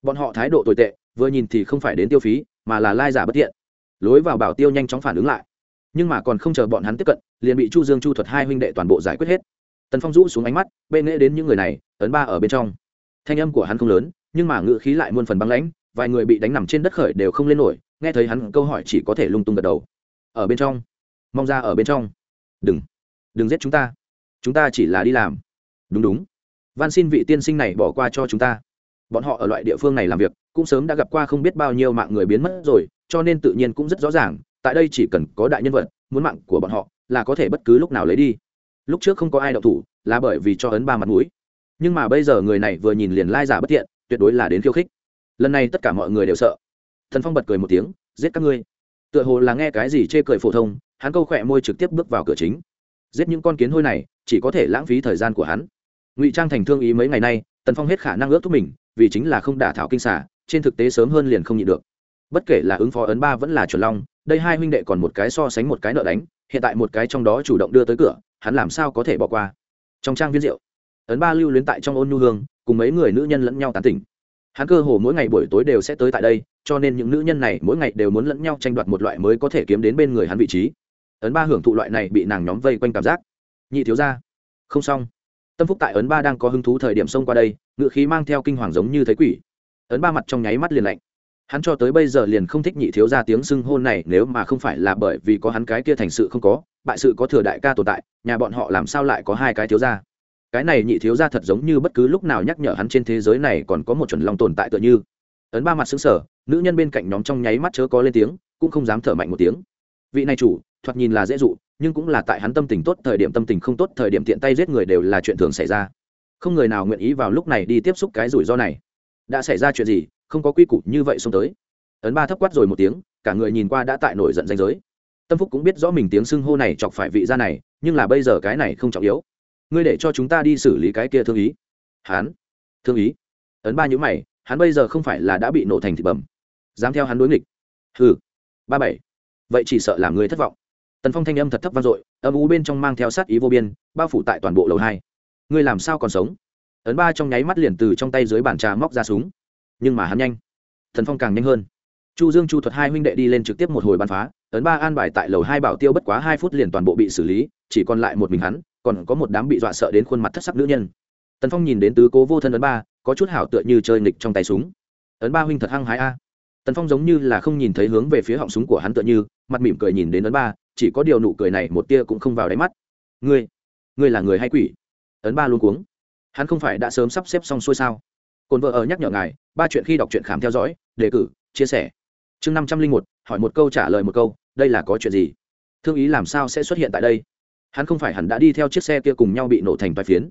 Bọn họ thái độ tồi tệ, vừa nhìn thì không phải đến tiêu phí, mà là lai giả bất thiện. Lối vào bảo tiêu nhanh chóng phản ứng lại. Nhưng mà còn không chờ bọn hắn tiếp cận, liền bị chu dương chu thuật hai huynh đệ toàn bộ giải quyết hết. Tần phong rũ xuống ánh mắt bê nghệ đến những người này, ấn ba ở bên trong. Thanh âm của hắn không lớn nhưng mà ngữ khí lại muôn phần băng lãnh, vài người bị đánh nằm trên đất khởi đều không lên nổi, nghe thấy hắn câu hỏi chỉ có thể lung tung gật đầu. Ở bên trong, mong ra ở bên trong. Đừng đừng giết chúng ta. Chúng ta chỉ là đi làm. Đúng đúng. Van xin vị tiên sinh này bỏ qua cho chúng ta. Bọn họ ở loại địa phương này làm việc, cũng sớm đã gặp qua không biết bao nhiêu mạng người biến mất rồi, cho nên tự nhiên cũng rất rõ ràng, tại đây chỉ cần có đại nhân vật, muốn mạng của bọn họ, là có thể bất cứ lúc nào lấy đi. Lúc trước không có ai đậu thủ, là bởi vì cho ấn ba mặt mũi. Nhưng mà bây giờ người này vừa nhìn liền lai giả bất tiện tuyệt đối là đến khiêu khích. Lần này tất cả mọi người đều sợ. Thần phong bật cười một tiếng, giết các ngươi. Tựa hồ là nghe cái gì chê cười phổ thông, hắn câu khỏe môi trực tiếp bước vào cửa chính. Giết những con kiến hôi này, chỉ có thể lãng phí thời gian của hắn. Ngụy trang thành thương ý mấy ngày nay, tần phong hết khả năng ước thúc mình, vì chính là không đả thảo kinh xả trên thực tế sớm hơn liền không nhịn được. Bất kể là ứng phó ấn ba vẫn là chuẩn long, đây hai huynh đệ còn một cái so sánh một cái nợ đánh, hiện tại một cái trong đó chủ động đưa tới cửa, hắn làm sao có thể bỏ qua. Trong trang viên rượu ấn ba lưu luyến tại trong ôn nhu hương, cùng mấy người nữ nhân lẫn nhau tán tỉnh. Hắn cơ hồ mỗi ngày buổi tối đều sẽ tới tại đây, cho nên những nữ nhân này mỗi ngày đều muốn lẫn nhau tranh đoạt một loại mới có thể kiếm đến bên người hắn vị trí. Ấn ba hưởng thụ loại này bị nàng nhóm vây quanh cảm giác. Nhị thiếu ra không xong. Tâm phúc tại ấn ba đang có hứng thú thời điểm xông qua đây ngự khí mang theo kinh hoàng giống như thấy quỷ. Ấn ba mặt trong nháy mắt liền lạnh. Hắn cho tới bây giờ liền không thích nhị thiếu ra tiếng xưng hôn này, nếu mà không phải là bởi vì có hắn cái kia thành sự không có, bại sự có thừa đại ca tồn tại, nhà bọn họ làm sao lại có hai cái thiếu ra cái này nhị thiếu ra thật giống như bất cứ lúc nào nhắc nhở hắn trên thế giới này còn có một chuẩn long tồn tại tựa như. Ấn ba mặt xứng sở nữ nhân bên cạnh nhóm trong nháy mắt chớ có lên tiếng, cũng không dám thở mạnh một tiếng. Vị này chủ, thoạt nhìn là dễ dụ, nhưng cũng là tại hắn tâm tình tốt, thời điểm tâm tình không tốt, thời điểm tiện tay giết người đều là chuyện thường xảy ra. Không người nào nguyện ý vào lúc này đi tiếp xúc cái rủi ro này. Đã xảy ra chuyện gì, không có quy củ như vậy xông tới. Ấn ba thấp quát rồi một tiếng, cả người nhìn qua đã tại nổi giận danh giới. Tâm phúc cũng biết rõ mình tiếng xưng hô này chọc phải vị gia này, nhưng là bây giờ cái này không trọng yếu ngươi để cho chúng ta đi xử lý cái kia thương ý. Hán. Thương ý. Ấn ba nhữ mày, hắn bây giờ không phải là đã bị nổ thành thịt bầm. dám theo hắn đối nghịch. Ừ ba bảy. Vậy chỉ sợ làm người thất vọng. Tần phong thanh âm thật thấp vang dội, âm u bên trong mang theo sát ý vô biên, bao phủ tại toàn bộ lầu hai. Ngươi làm sao còn sống? Ấn ba trong nháy mắt liền từ trong tay dưới bàn trà móc ra súng. Nhưng mà hắn nhanh. Thần phong càng nhanh hơn. Chu dương chu thuật hai huynh đệ đi lên trực tiếp một hồi bắn phá, ấn ba an bài tại lầu hai bảo tiêu bất quá hai phút liền toàn bộ bị xử lý, chỉ còn lại một mình hắn còn có một đám bị dọa sợ đến khuôn mặt thất sắc nữ nhân. Tần phong nhìn đến tứ cố vô thân ấn ba, có chút hảo tựa như chơi nghịch trong tay súng. Ấn ba huynh thật hăng hái a. Tần phong giống như là không nhìn thấy hướng về phía họng súng của hắn tựa như, mặt mỉm cười nhìn đến ấn ba, chỉ có điều nụ cười này một tia cũng không vào đáy mắt. Ngươi ngươi là người hay quỷ? Ấn ba luôn cuống. Hắn không phải đã sớm sắp xếp xong xuôi sao? Cồn vợ ở nhắc nhở ngài, ba chuyện khi đọc truyện khám theo dõi, đề cử, chia sẻ. Chương năm trăm linh một, hỏi một câu trả lời một câu, đây là có chuyện gì? Thương ý làm sao sẽ xuất hiện tại đây? Hắn không phải hẳn đã đi theo chiếc xe kia cùng nhau bị nổ thành vài phiến.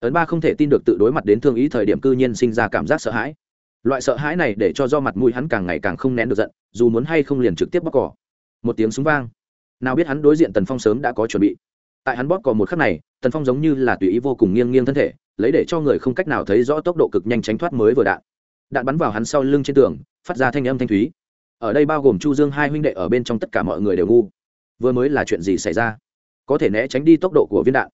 Ấn ba không thể tin được tự đối mặt đến thương ý thời điểm cư nhiên sinh ra cảm giác sợ hãi. Loại sợ hãi này để cho do mặt mũi hắn càng ngày càng không nén được giận, dù muốn hay không liền trực tiếp bóc cỏ một tiếng súng vang. Nào biết hắn đối diện tần phong sớm đã có chuẩn bị. Tại hắn bóp cò một khắc này, tần phong giống như là tùy ý vô cùng nghiêng nghiêng thân thể, lấy để cho người không cách nào thấy rõ tốc độ cực nhanh tránh thoát mới vừa đạn. Đạn bắn vào hắn sau lưng trên tường, phát ra thanh âm thanh thúy. Ở đây bao gồm chu dương hai huynh đệ ở bên trong tất cả mọi người đều ngu. Vừa mới là chuyện gì xảy ra? Có thể né tránh đi tốc độ của viên đạn.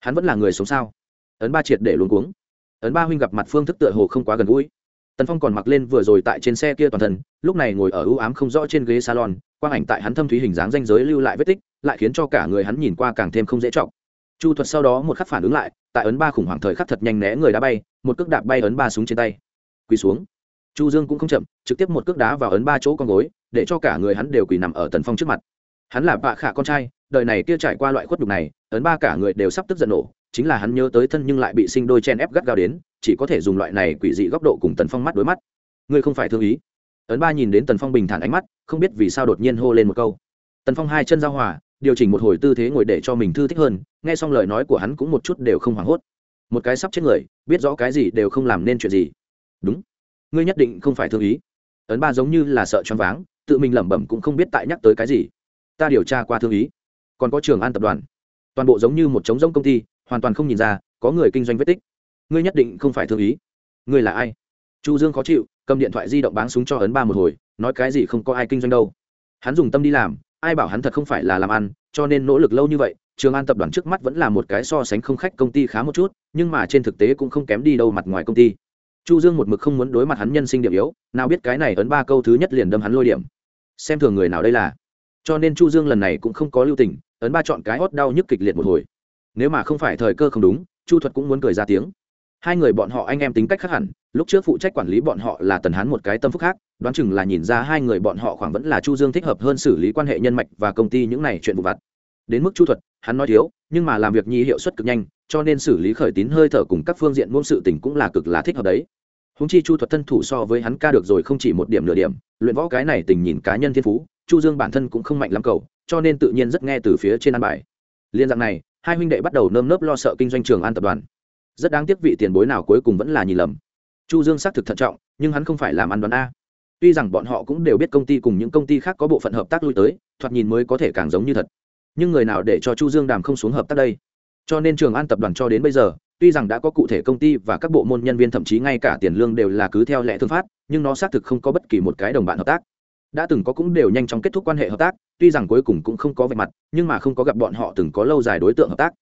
Hắn vẫn là người sống sao? Ấn ba triệt để luôn cuống. Ấn ba huynh gặp mặt phương thức tựa hồ không quá gần gũi. Tần phong còn mặc lên vừa rồi tại trên xe kia toàn thân, lúc này ngồi ở ưu ám không rõ trên ghế salon, quang ảnh tại hắn thâm thúy hình dáng danh giới lưu lại vết tích, lại khiến cho cả người hắn nhìn qua càng thêm không dễ trọng chu thuật sau đó một khắc phản ứng lại, tại ấn ba khủng hoảng thời khắc thật nhanh né người đá bay, một cước đạp bay ấn ba súng trên tay. Quỳ xuống. Chu dương cũng không chậm, trực tiếp một cước đá vào ấn ba chỗ con gối, để cho cả người hắn đều quỳ nằm ở tần phong trước mặt. Hắn là bạ khả con trai đời này kia trải qua loại khuất đục này, ấn ba cả người đều sắp tức giận nổ, chính là hắn nhớ tới thân nhưng lại bị sinh đôi chen ép gắt gao đến, chỉ có thể dùng loại này quỷ dị góc độ cùng tần phong mắt đối mắt. Ngươi không phải thương ý. Ấn ba nhìn đến tần phong bình thản ánh mắt, không biết vì sao đột nhiên hô lên một câu. Tần phong hai chân giao hòa, điều chỉnh một hồi tư thế ngồi để cho mình thư thích hơn, nghe xong lời nói của hắn cũng một chút đều không hoảng hốt. Một cái sắp chết người, biết rõ cái gì đều không làm nên chuyện gì. Đúng. Ngươi nhất định không phải thương ý. Ấn ba giống như là sợ choáng váng, tự mình lẩm bẩm cũng không biết tại nhắc tới cái gì. Ta điều tra qua thương ý còn có trường an tập đoàn. Toàn bộ giống như một trống rỗng công ty, hoàn toàn không nhìn ra, có người kinh doanh vết tích. Ngươi nhất định không phải thương ý. Ngươi là ai? Chu dương khó chịu, cầm điện thoại di động báng súng cho ấn ba một hồi, nói cái gì không có ai kinh doanh đâu. Hắn dùng tâm đi làm, ai bảo hắn thật không phải là làm ăn, cho nên nỗ lực lâu như vậy, trường an tập đoàn trước mắt vẫn là một cái so sánh không khách công ty khá một chút, nhưng mà trên thực tế cũng không kém đi đâu mặt ngoài công ty. Chu dương một mực không muốn đối mặt hắn nhân sinh điểm yếu, nào biết cái này ấn ba câu thứ nhất liền đâm hắn lôi điểm. Xem thường người nào đây là. Cho nên chu dương lần này cũng không có lưu tình ấn ba chọn cái hót đau nhức kịch liệt một hồi. Nếu mà không phải thời cơ không đúng, chu thuật cũng muốn cười ra tiếng. Hai người bọn họ anh em tính cách khác hẳn, lúc trước phụ trách quản lý bọn họ là tần hán một cái tâm phúc khác, đoán chừng là nhìn ra hai người bọn họ khoảng vẫn là chu dương thích hợp hơn xử lý quan hệ nhân mạch và công ty những này chuyện vụ vặt. Đến mức chu thuật, hắn nói thiếu, nhưng mà làm việc nhi hiệu suất cực nhanh, cho nên xử lý khởi tín hơi thở cùng các phương diện ngôn sự tình cũng là cực là thích hợp đấy. Húng chi chu thuật thân thủ so với hắn ca được rồi không chỉ một điểm nửa điểm, luyện võ cái này tình nhìn cá nhân thiên phú chu dương bản thân cũng không mạnh lắm cầu cho nên tự nhiên rất nghe từ phía trên an bài. Liên dạng này, hai huynh đệ bắt đầu nơm nớp lo sợ kinh doanh trường an tập đoàn. Rất đáng tiếc vị tiền bối nào cuối cùng vẫn là nhìn lầm. Chu dương xác thực thận trọng, nhưng hắn không phải làm ăn đoán a. Tuy rằng bọn họ cũng đều biết công ty cùng những công ty khác có bộ phận hợp tác lui tới, thoạt nhìn mới có thể càng giống như thật. Nhưng người nào để cho chu dương đàm không xuống hợp tác đây? Cho nên trường an tập đoàn cho đến bây giờ, tuy rằng đã có cụ thể công ty và các bộ môn nhân viên, thậm chí ngay cả tiền lương đều là cứ theo lẽ thương phát, nhưng nó xác thực không có bất kỳ một cái đồng bạn hợp tác đã từng có cũng đều nhanh chóng kết thúc quan hệ hợp tác, tuy rằng cuối cùng cũng không có vẻ mặt, nhưng mà không có gặp bọn họ từng có lâu dài đối tượng hợp tác.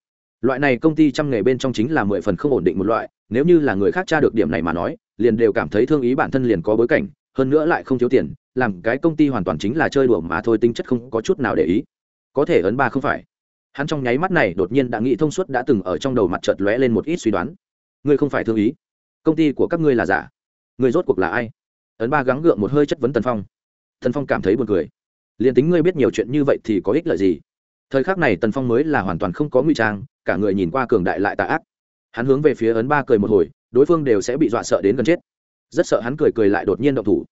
Loại này công ty trăm nghề bên trong chính là mười phần không ổn định một loại, nếu như là người khác tra được điểm này mà nói, liền đều cảm thấy thương ý bản thân liền có bối cảnh, hơn nữa lại không thiếu tiền, làm cái công ty hoàn toàn chính là chơi đùa mà thôi tính chất không có chút nào để ý. Có thể ấn ba không phải. Hắn trong nháy mắt này đột nhiên đã nghĩ thông suốt đã từng ở trong đầu mặt chợt lóe lên một ít suy đoán. Ngươi không phải thương ý. Công ty của các ngươi là giả. Ngươi rốt cuộc là ai? Ấn ba gắng gượng một hơi chất vấn tần phong tần phong cảm thấy buồn cười. Liền tính ngươi biết nhiều chuyện như vậy thì có ích lợi gì? Thời khắc này tần phong mới là hoàn toàn không có nguy trang, cả người nhìn qua cường đại lại tà ác. Hắn hướng về phía ấn ba cười một hồi, đối phương đều sẽ bị dọa sợ đến gần chết. Rất sợ hắn cười cười lại đột nhiên động thủ.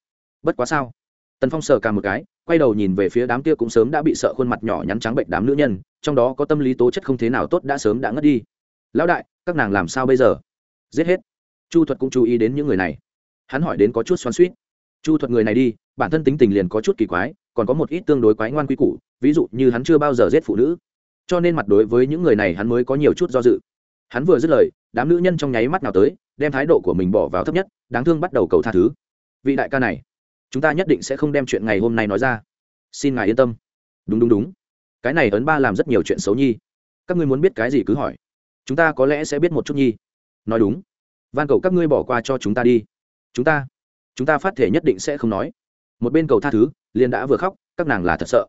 Bất quá sao? Tần phong sờ cả một cái, quay đầu nhìn về phía đám kia cũng sớm đã bị sợ khuôn mặt nhỏ nhắn trắng bệnh đám nữ nhân, trong đó có tâm lý tố chất không thế nào tốt đã sớm đã ngất đi. Lão đại, các nàng làm sao bây giờ? Giết hết. Chu thuật cũng chú ý đến những người này. Hắn hỏi đến có chút xoắn suýt chu thuật người này đi, bản thân tính tình liền có chút kỳ quái, còn có một ít tương đối quái ngoan quy củ, ví dụ như hắn chưa bao giờ giết phụ nữ. Cho nên mặt đối với những người này hắn mới có nhiều chút do dự. Hắn vừa dứt lời, đám nữ nhân trong nháy mắt nào tới, đem thái độ của mình bỏ vào thấp nhất, đáng thương bắt đầu cầu tha thứ. Vị đại ca này, chúng ta nhất định sẽ không đem chuyện ngày hôm nay nói ra. Xin ngài yên tâm. Đúng đúng đúng. Cái này ấn ba làm rất nhiều chuyện xấu nhi. Các ngươi muốn biết cái gì cứ hỏi. Chúng ta có lẽ sẽ biết một chút nhi. Nói đúng. Van cầu các ngươi bỏ qua cho chúng ta đi. Chúng ta chúng ta phát thể nhất định sẽ không nói. Một bên cầu tha thứ, liền đã vừa khóc, các nàng là thật sợ.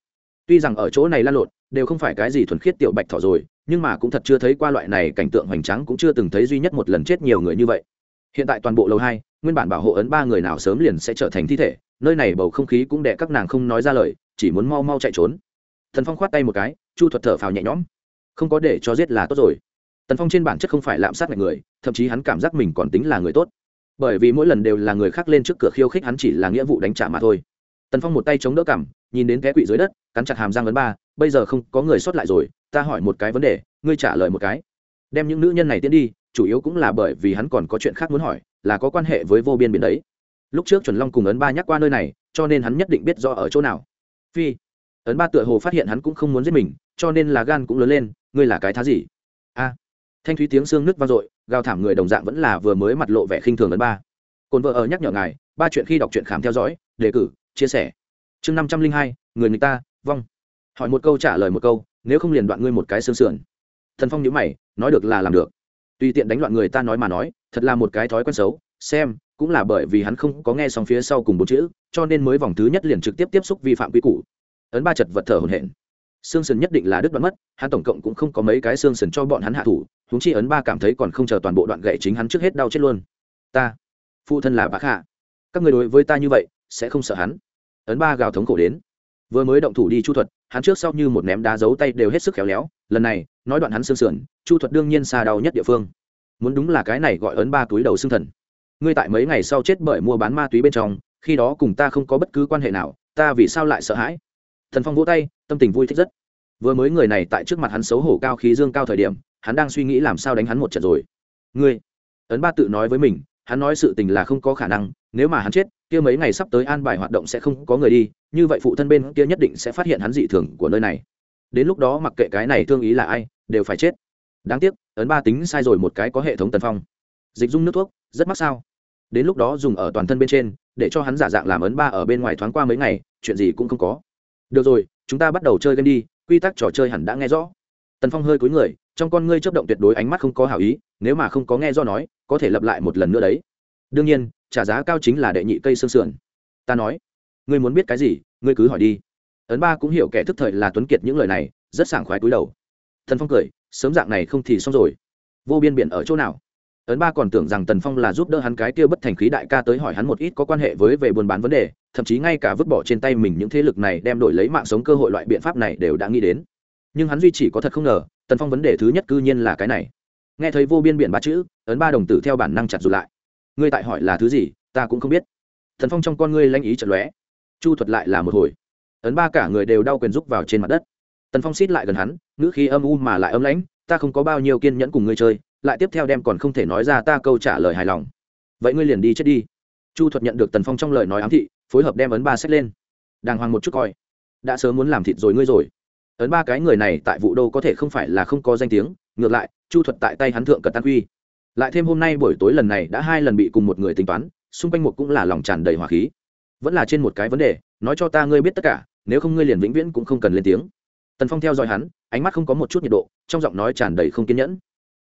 Tuy rằng ở chỗ này lan lộn, đều không phải cái gì thuần khiết tiểu bạch thỏ rồi, nhưng mà cũng thật chưa thấy qua loại này cảnh tượng hoành tráng cũng chưa từng thấy duy nhất một lần chết nhiều người như vậy. Hiện tại toàn bộ lầu hai, nguyên bản bảo hộ ấn ba người nào sớm liền sẽ trở thành thi thể, nơi này bầu không khí cũng đẻ các nàng không nói ra lời, chỉ muốn mau mau chạy trốn. Thần phong khoát tay một cái, chu thuật thở phào nhẹ nhõm. Không có để cho giết là tốt rồi. Tần phong trên bản chất không phải lạm sát ngạch người, thậm chí hắn cảm giác mình còn tính là người tốt bởi vì mỗi lần đều là người khác lên trước cửa khiêu khích hắn chỉ là nghĩa vụ đánh trả mà thôi. Tần phong một tay chống đỡ cảm nhìn đến cái quỵ dưới đất, cắn chặt hàm răng vấn ba, bây giờ không có người xuất lại rồi, ta hỏi một cái vấn đề, ngươi trả lời một cái. Đem những nữ nhân này tiến đi, chủ yếu cũng là bởi vì hắn còn có chuyện khác muốn hỏi, là có quan hệ với vô biên biển đấy. Lúc trước chuẩn long cùng ấn ba nhắc qua nơi này, cho nên hắn nhất định biết rõ ở chỗ nào. Phi, ấn ba tựa hồ phát hiện hắn cũng không muốn giết mình, cho nên là gan cũng lớn lên, ngươi là cái thá gì? A thanh thúy tiếng xương nứt vang dội, gào thảm người đồng dạng vẫn là vừa mới mặt lộ vẻ khinh thường ấn ba. Cồn vợ ở nhắc nhở ngài, ba chuyện khi đọc truyện khám theo dõi, đề cử, chia sẻ. Chương năm trăm linh hai, người người ta, vong. Hỏi một câu trả lời một câu, nếu không liền đoạn ngươi một cái xương sườn. Thần phong nhữ mày, nói được là làm được. Tùy tiện đánh loạn người ta nói mà nói, thật là một cái thói quen xấu, xem, cũng là bởi vì hắn không có nghe xong phía sau cùng bốn chữ, cho nên mới vòng thứ nhất liền trực tiếp tiếp xúc vi phạm quy củ. Ấn ba chật vật thở hổn hển. Xương sườn nhất định là đứt đoạn mất, hắn tổng cộng cũng không có mấy cái xương sườn cho bọn hắn hạ thủ huống chi ấn ba cảm thấy còn không chờ toàn bộ đoạn gậy chính hắn trước hết đau chết luôn. Ta, phụ thân là bạc hạ các người đối với ta như vậy, sẽ không sợ hắn. Ấn ba gào thống khổ đến. Vừa mới động thủ đi chu thuật, hắn trước sau như một ném đá giấu tay đều hết sức khéo léo. Lần này, nói đoạn hắn xương sườn, chu thuật đương nhiên xa đau nhất địa phương. Muốn đúng là cái này gọi ấn ba túi đầu xương thần. Ngươi tại mấy ngày sau chết bởi mua bán ma túy bên trong, khi đó cùng ta không có bất cứ quan hệ nào, ta vì sao lại sợ hãi? Thần phong vỗ tay, tâm tình vui thích rất. Vừa mới người này tại trước mặt hắn xấu hổ cao khí dương cao thời điểm hắn đang suy nghĩ làm sao đánh hắn một trận rồi. Ngươi, ấn ba tự nói với mình, hắn nói sự tình là không có khả năng, nếu mà hắn chết, kia mấy ngày sắp tới an bài hoạt động sẽ không có người đi, như vậy phụ thân bên kia nhất định sẽ phát hiện hắn dị thường của nơi này. Đến lúc đó mặc kệ cái này thương ý là ai, đều phải chết. Đáng tiếc, ấn ba tính sai rồi một cái có hệ thống tần phong. Dịch dung nước thuốc, rất mắc sao? Đến lúc đó dùng ở toàn thân bên trên, để cho hắn giả dạng làm ấn ba ở bên ngoài thoáng qua mấy ngày, chuyện gì cũng không có. Được rồi, chúng ta bắt đầu chơi game đi, quy tắc trò chơi hẳn đã nghe rõ tần phong hơi cúi người, trong con ngươi chấp động tuyệt đối ánh mắt không có hảo ý, nếu mà không có nghe do nói, có thể lặp lại một lần nữa đấy. Đương nhiên, trả giá cao chính là đệ nhị cây xương sườn. Ta nói, ngươi muốn biết cái gì, ngươi cứ hỏi đi. Ấn ba cũng hiểu kẻ thức thời là tuấn kiệt những lời này, rất sảng khoái cúi đầu. Thần phong cười, sớm dạng này không thì xong rồi. Vô biên biển ở chỗ nào? Ấn ba còn tưởng rằng tần phong là giúp đỡ hắn cái kia bất thành khí đại ca tới hỏi hắn một ít có quan hệ với về buôn bán vấn đề, thậm chí ngay cả vứt bỏ trên tay mình những thế lực này đem đổi lấy mạng sống cơ hội loại biện pháp này đều đã nghĩ đến nhưng hắn duy chỉ có thật không ngờ, tần phong vấn đề thứ nhất cư nhiên là cái này. Nghe thấy vô biên biển ba chữ, ấn ba đồng tử theo bản năng chặt dù lại. Ngươi tại hỏi là thứ gì, ta cũng không biết. Thần phong trong con ngươi lanh ý chật lóe. Chu thuật lại là một hồi. Ấn ba cả người đều đau quyền rúc vào trên mặt đất. Tần phong xít lại gần hắn, ngữ khí âm u mà lại âm lãnh, ta không có bao nhiêu kiên nhẫn cùng ngươi chơi, lại tiếp theo đem còn không thể nói ra ta câu trả lời hài lòng. Vậy ngươi liền đi chết đi. Chu thuật nhận được tần phong trong lời nói ám thị, phối hợp đem ấn ba xét lên. Đàng hoàng một chút coi. Đã sớm muốn làm thịt rồi ngươi rồi ấn ba cái người này tại vụ đô có thể không phải là không có danh tiếng, ngược lại, chu thuật tại tay hắn thượng cật tan quy lại thêm hôm nay buổi tối lần này đã hai lần bị cùng một người tính toán, xung quanh một cũng là lòng tràn đầy hỏa khí. Vẫn là trên một cái vấn đề, nói cho ta ngươi biết tất cả, nếu không ngươi liền vĩnh viễn cũng không cần lên tiếng. Tần phong theo dõi hắn, ánh mắt không có một chút nhiệt độ, trong giọng nói tràn đầy không kiên nhẫn.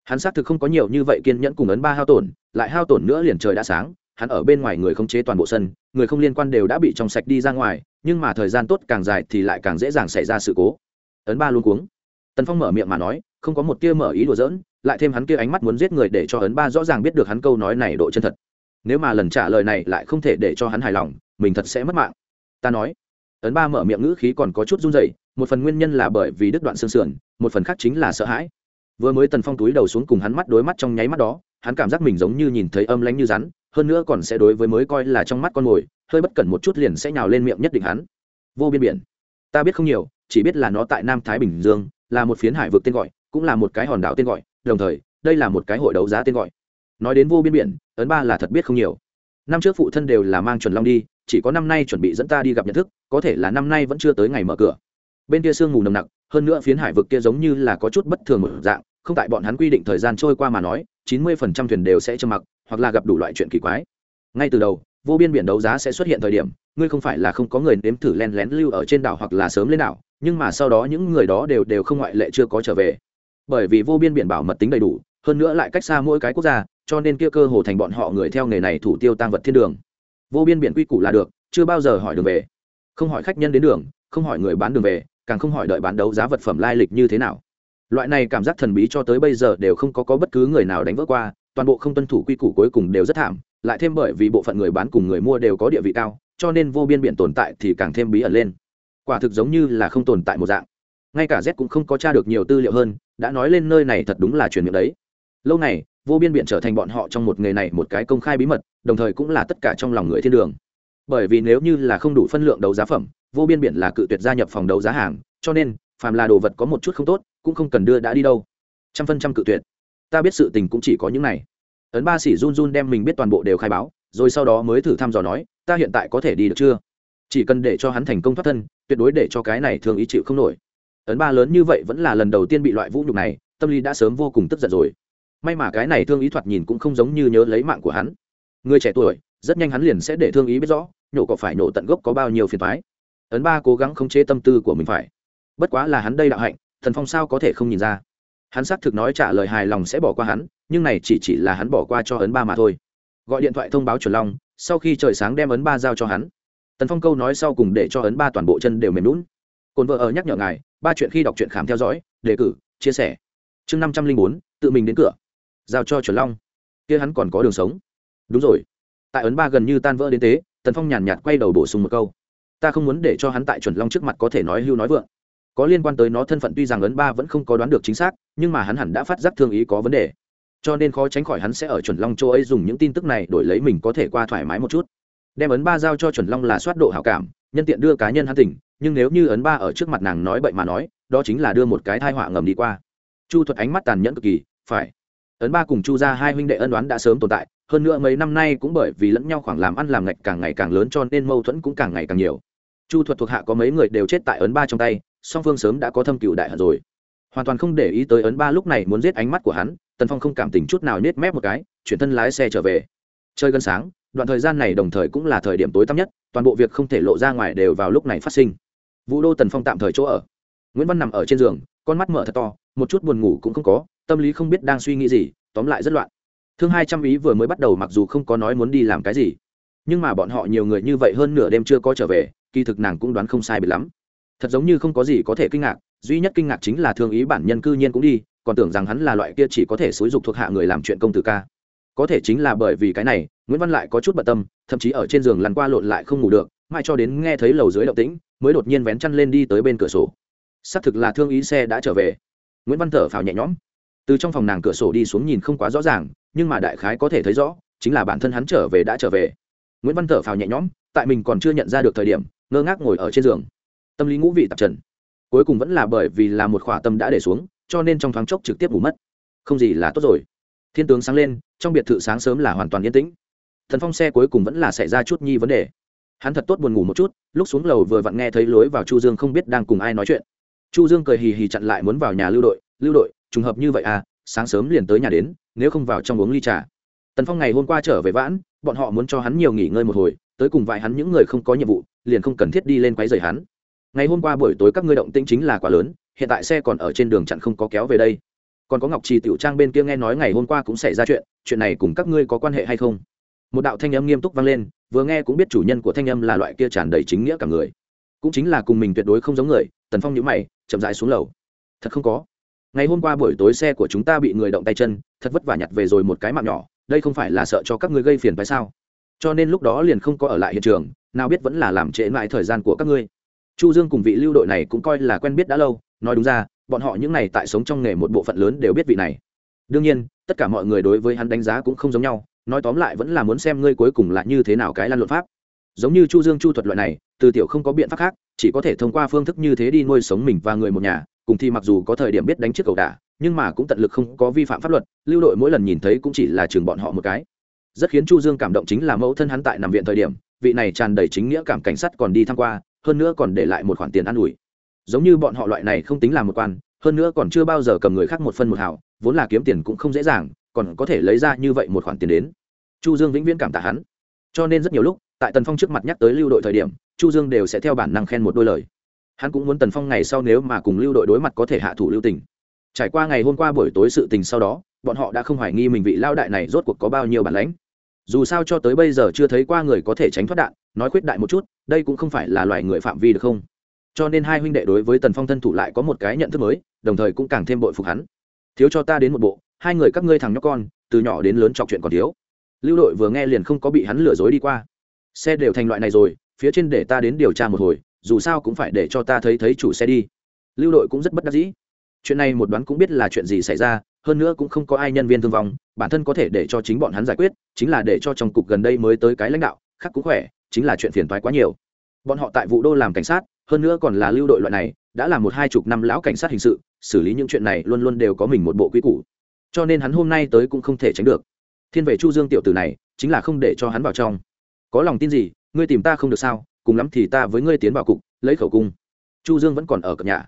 Hắn xác thực không có nhiều như vậy kiên nhẫn cùng ấn ba hao tổn, lại hao tổn nữa liền trời đã sáng, hắn ở bên ngoài người không chế toàn bộ sân, người không liên quan đều đã bị trong sạch đi ra ngoài, nhưng mà thời gian tốt càng dài thì lại càng dễ dàng xảy ra sự cố ấn ba luôn cuống. Tần phong mở miệng mà nói, không có một tia mở ý đùa giỡn, lại thêm hắn kia ánh mắt muốn giết người để cho ấn ba rõ ràng biết được hắn câu nói này độ chân thật. Nếu mà lần trả lời này lại không thể để cho hắn hài lòng, mình thật sẽ mất mạng. Ta nói. Ấn ba mở miệng ngữ khí còn có chút run dậy một phần nguyên nhân là bởi vì đứt đoạn xương sườn, một phần khác chính là sợ hãi. Vừa mới tần phong túi đầu xuống cùng hắn mắt đối mắt trong nháy mắt đó, hắn cảm giác mình giống như nhìn thấy âm lánh như rắn, hơn nữa còn sẽ đối với mới coi là trong mắt con mồi, hơi bất cẩn một chút liền sẽ nhào lên miệng nhất định hắn. Vô biên biển. Ta biết không nhiều chỉ biết là nó tại nam thái bình dương, là một phiến hải vực tên gọi, cũng là một cái hòn đảo tên gọi, đồng thời, đây là một cái hội đấu giá tên gọi. Nói đến vô biên biển, ấn ba là thật biết không nhiều. Năm trước phụ thân đều là mang chuẩn long đi, chỉ có năm nay chuẩn bị dẫn ta đi gặp nhận thức, có thể là năm nay vẫn chưa tới ngày mở cửa. Bên kia sương mù nồng nặc, hơn nữa phiến hải vực kia giống như là có chút bất thường một dạng, không tại bọn hắn quy định thời gian trôi qua mà nói, chín mươi phần trăm thuyền đều sẽ trơ mặc, hoặc là gặp đủ loại chuyện kỳ quái. Ngay từ đầu, vô biên biển đấu giá sẽ xuất hiện thời điểm, ngươi không phải là không có người nếm thử len lén lưu ở trên đảo hoặc là sớm lên đảo nhưng mà sau đó những người đó đều đều không ngoại lệ chưa có trở về. Bởi vì vô biên biển bảo mật tính đầy đủ hơn nữa lại cách xa mỗi cái quốc gia cho nên kia cơ hồ thành bọn họ người theo nghề này thủ tiêu tăng vật thiên đường. Vô biên biển quy củ là được chưa bao giờ hỏi đường về. Không hỏi khách nhân đến đường không hỏi người bán đường về càng không hỏi đợi bán đấu giá vật phẩm lai lịch như thế nào. Loại này cảm giác thần bí cho tới bây giờ đều không có, có bất cứ người nào đánh vỡ qua toàn bộ không tuân thủ quy củ cuối cùng đều rất thảm lại thêm bởi vì bộ phận người bán cùng người mua đều có địa vị cao cho nên vô biên biển tồn tại thì càng thêm bí ẩn lên quả thực giống như là không tồn tại một dạng. Ngay cả z cũng không có tra được nhiều tư liệu hơn, đã nói lên nơi này thật đúng là truyền miệng đấy. Lâu này vô biên biển trở thành bọn họ trong một nghề này một cái công khai bí mật, đồng thời cũng là tất cả trong lòng người thiên đường. Bởi vì nếu như là không đủ phân lượng đấu giá phẩm, vô biên biển là cự tuyệt gia nhập phòng đấu giá hàng, cho nên, phàm là đồ vật có một chút không tốt, cũng không cần đưa đã đi đâu. Trăm phân trăm cự tuyệt. Ta biết sự tình cũng chỉ có những này. Ấn ba sĩ run run đem mình biết toàn bộ đều khai báo, rồi sau đó mới thử thăm dò nói, ta hiện tại có thể đi được chưa? Chỉ cần để cho hắn thành công thoát thân, tuyệt đối để cho cái này thường ý chịu không nổi. Ấn ba lớn như vậy vẫn là lần đầu tiên bị loại vũ nhục này, tâm lý đã sớm vô cùng tức giận rồi. May mà cái này thương ý thoạt nhìn cũng không giống như nhớ lấy mạng của hắn. Người trẻ tuổi, rất nhanh hắn liền sẽ để thương ý biết rõ, nhổ có phải nổ tận gốc có bao nhiêu phiền thoái ấn ba cố gắng khống chế tâm tư của mình phải. Bất quá là hắn đây đạo hạnh, thần phong sao có thể không nhìn ra. Hắn xác thực nói trả lời hài lòng sẽ bỏ qua hắn, nhưng này chỉ chỉ là hắn bỏ qua cho ấn ba mà thôi. Gọi điện thoại thông báo chuẩn long, sau khi trời sáng đem ấn ba giao cho hắn tần phong câu nói sau cùng để cho ấn ba toàn bộ chân đều mềm lún cồn vợ ở nhắc nhở ngài, ba chuyện khi đọc truyện khám theo dõi, đề cử, chia sẻ. Chương năm trăm linh bốn, tự mình đến cửa. Giao cho chuẩn long. Kia hắn còn có đường sống. Đúng rồi. Tại ấn ba gần như tan vỡ đến tế tần phong nhàn nhạt quay đầu bổ sung một câu. Ta không muốn để cho hắn tại chuẩn long trước mặt có thể nói hưu nói vượng. Có liên quan tới nó thân phận tuy rằng ấn ba vẫn không có đoán được chính xác, nhưng mà hắn hẳn đã phát giác thương ý có vấn đề. Cho nên khó tránh khỏi hắn sẽ ở chuẩn long châu ấy dùng những tin tức này đổi lấy mình có thể qua thoải mái một chút đem ấn ba giao cho chuẩn long là soát độ hảo cảm, nhân tiện đưa cá nhân hắn tỉnh, nhưng nếu như ấn ba ở trước mặt nàng nói bậy mà nói, đó chính là đưa một cái thai họa ngầm đi qua. Chu thuật ánh mắt tàn nhẫn cực kỳ, phải. Ấn ba cùng chu ra hai huynh đệ ân đoán đã sớm tồn tại, hơn nữa mấy năm nay cũng bởi vì lẫn nhau khoảng làm ăn làm ngạch càng ngày càng lớn cho nên mâu thuẫn cũng càng ngày càng nhiều. Chu thuật thuộc hạ có mấy người đều chết tại ấn ba trong tay, song phương sớm đã có thâm cựu đại hận rồi. Hoàn toàn không để ý tới ấn ba lúc này muốn giết ánh mắt của hắn, tần phong không cảm tình chút nào nết mép một cái, chuyển thân lái xe trở về. Chơi gần sáng đoạn thời gian này đồng thời cũng là thời điểm tối tăm nhất, toàn bộ việc không thể lộ ra ngoài đều vào lúc này phát sinh. Vũ đô tần phong tạm thời chỗ ở. Nguyễn văn nằm ở trên giường, con mắt mở thật to, một chút buồn ngủ cũng không có, tâm lý không biết đang suy nghĩ gì, tóm lại rất loạn. Thương hai trăm ý vừa mới bắt đầu mặc dù không có nói muốn đi làm cái gì, nhưng mà bọn họ nhiều người như vậy hơn nửa đêm chưa có trở về, kỳ thực nàng cũng đoán không sai bị lắm. Thật giống như không có gì có thể kinh ngạc, duy nhất kinh ngạc chính là thương ý bản nhân cư nhiên cũng đi, còn tưởng rằng hắn là loại kia chỉ có thể xúi dục thuộc hạ người làm chuyện công tử ca có thể chính là bởi vì cái này, nguyễn văn lại có chút bận tâm, thậm chí ở trên giường lăn qua lộn lại không ngủ được, mãi cho đến nghe thấy lầu dưới động tĩnh, mới đột nhiên vén chăn lên đi tới bên cửa sổ. Xác thực là thương ý xe đã trở về. Nguyễn văn thở phào nhẹ nhõm. Từ trong phòng nàng cửa sổ đi xuống nhìn không quá rõ ràng, nhưng mà đại khái có thể thấy rõ, chính là bản thân hắn trở về đã trở về. Nguyễn văn thở phào nhẹ nhõm, tại mình còn chưa nhận ra được thời điểm, ngơ ngác ngồi ở trên giường. Tâm lý ngũ vị tạp trần. Cuối cùng vẫn là bởi vì là một khỏa tâm đã để xuống, cho nên trong thoáng chốc trực tiếp ngủ mất. Không gì là tốt rồi thiên tướng sáng lên, trong biệt thự sáng sớm là hoàn toàn yên tĩnh. Thần phong xe cuối cùng vẫn là xảy ra chút nhi vấn đề. Hắn thật tốt buồn ngủ một chút, lúc xuống lầu vừa vặn nghe thấy lối vào chu dương không biết đang cùng ai nói chuyện. Chu dương cười hì hì chặn lại muốn vào nhà lưu đội lưu đội, trùng hợp như vậy à sáng sớm liền tới nhà đến, nếu không vào trong uống ly trà. Tần phong ngày hôm qua trở về vãn, bọn họ muốn cho hắn nhiều nghỉ ngơi một hồi, tới cùng vài hắn những người không có nhiệm vụ, liền không cần thiết đi lên quấy rầy hắn. Ngày hôm qua buổi tối các ngươi động tĩnh chính là quá lớn, hiện tại xe còn ở trên đường chặn không có kéo về đây còn có ngọc trì tiểu trang bên kia nghe nói ngày hôm qua cũng xảy ra chuyện chuyện này cùng các ngươi có quan hệ hay không? Một đạo thanh âm nghiêm túc vang lên, vừa nghe cũng biết chủ nhân của thanh âm là loại kia tràn đầy chính nghĩa cả người. Cũng chính là cùng mình tuyệt đối không giống người, tần phong nhữ mày, chậm dại xuống lầu. Thật không có. Ngày hôm qua buổi tối xe của chúng ta bị người động tay chân, thật vất vả nhặt về rồi một cái mạng nhỏ, đây không phải là sợ cho các ngươi gây phiền phải sao? Cho nên lúc đó liền không có ở lại hiện trường, nào biết vẫn là làm trễ mãi thời gian của các ngươi. Chu dương cùng vị lưu đội này cũng coi là quen biết đã lâu, nói đúng ra bọn họ những này tại sống trong nghề một bộ phận lớn đều biết vị này. Đương nhiên, tất cả mọi người đối với hắn đánh giá cũng không giống nhau, nói tóm lại vẫn là muốn xem ngươi cuối cùng là như thế nào cái lan luật pháp. Giống như chu dương chu thuật loại này, từ tiểu không có biện pháp khác, chỉ có thể thông qua phương thức như thế đi nuôi sống mình và người một nhà, cùng thì mặc dù có thời điểm biết đánh chiếc cầu đả, nhưng mà cũng tận lực không có vi phạm pháp luật, lưu đội mỗi lần nhìn thấy cũng chỉ là trường bọn họ một cái. Rất khiến chu dương cảm động chính là mẫu thân hắn tại nằm viện thời điểm, vị này tràn đầy chính nghĩa cảm cảnh sát còn đi tham qua, hơn nữa còn để lại một khoản tiền ăn ủi giống như bọn họ loại này không tính là một quan, hơn nữa còn chưa bao giờ cầm người khác một phân một hảo vốn là kiếm tiền cũng không dễ dàng, còn có thể lấy ra như vậy một khoản tiền đến. Chu dương vĩnh viễn cảm tạ hắn. Cho nên rất nhiều lúc, tại tần phong trước mặt nhắc tới lưu đội thời điểm, chu dương đều sẽ theo bản năng khen một đôi lời. Hắn cũng muốn tần phong ngày sau nếu mà cùng lưu đội đối mặt có thể hạ thủ lưu tình. Trải qua ngày hôm qua buổi tối sự tình sau đó, bọn họ đã không hoài nghi mình vị lao đại này rốt cuộc có bao nhiêu bản lãnh. Dù sao cho tới bây giờ chưa thấy qua người có thể tránh thoát đạn, nói khuyết đại một chút, đây cũng không phải là loài người phạm vi được không? Cho nên hai huynh đệ đối với tần phong thân thủ lại có một cái nhận thức mới, đồng thời cũng càng thêm bội phục hắn. Thiếu cho ta đến một bộ, hai người các ngươi thằng nhóc con, từ nhỏ đến lớn chọc chuyện còn thiếu. Lưu đội vừa nghe liền không có bị hắn lừa dối đi qua. Xe đều thành loại này rồi, phía trên để ta đến điều tra một hồi, dù sao cũng phải để cho ta thấy thấy chủ xe đi. Lưu đội cũng rất bất đắc dĩ. Chuyện này một đoán cũng biết là chuyện gì xảy ra, hơn nữa cũng không có ai nhân viên thương vong, bản thân có thể để cho chính bọn hắn giải quyết, chính là để cho trong cục gần đây mới tới cái lãnh đạo, khác cũng khỏe, chính là chuyện phiền toái quá nhiều. Bọn họ tại vụ đô làm cảnh sát hơn nữa còn là lưu đội loại này, đã là một hai chục năm lão cảnh sát hình sự, xử lý những chuyện này luôn luôn đều có mình một bộ quy củ. Cho nên hắn hôm nay tới cũng không thể tránh được. Thiên về chu dương tiểu tử này, chính là không để cho hắn vào trong. Có lòng tin gì, ngươi tìm ta không được sao, cùng lắm thì ta với ngươi tiến vào cục, lấy khẩu cung. Chu dương vẫn còn ở cập nhà.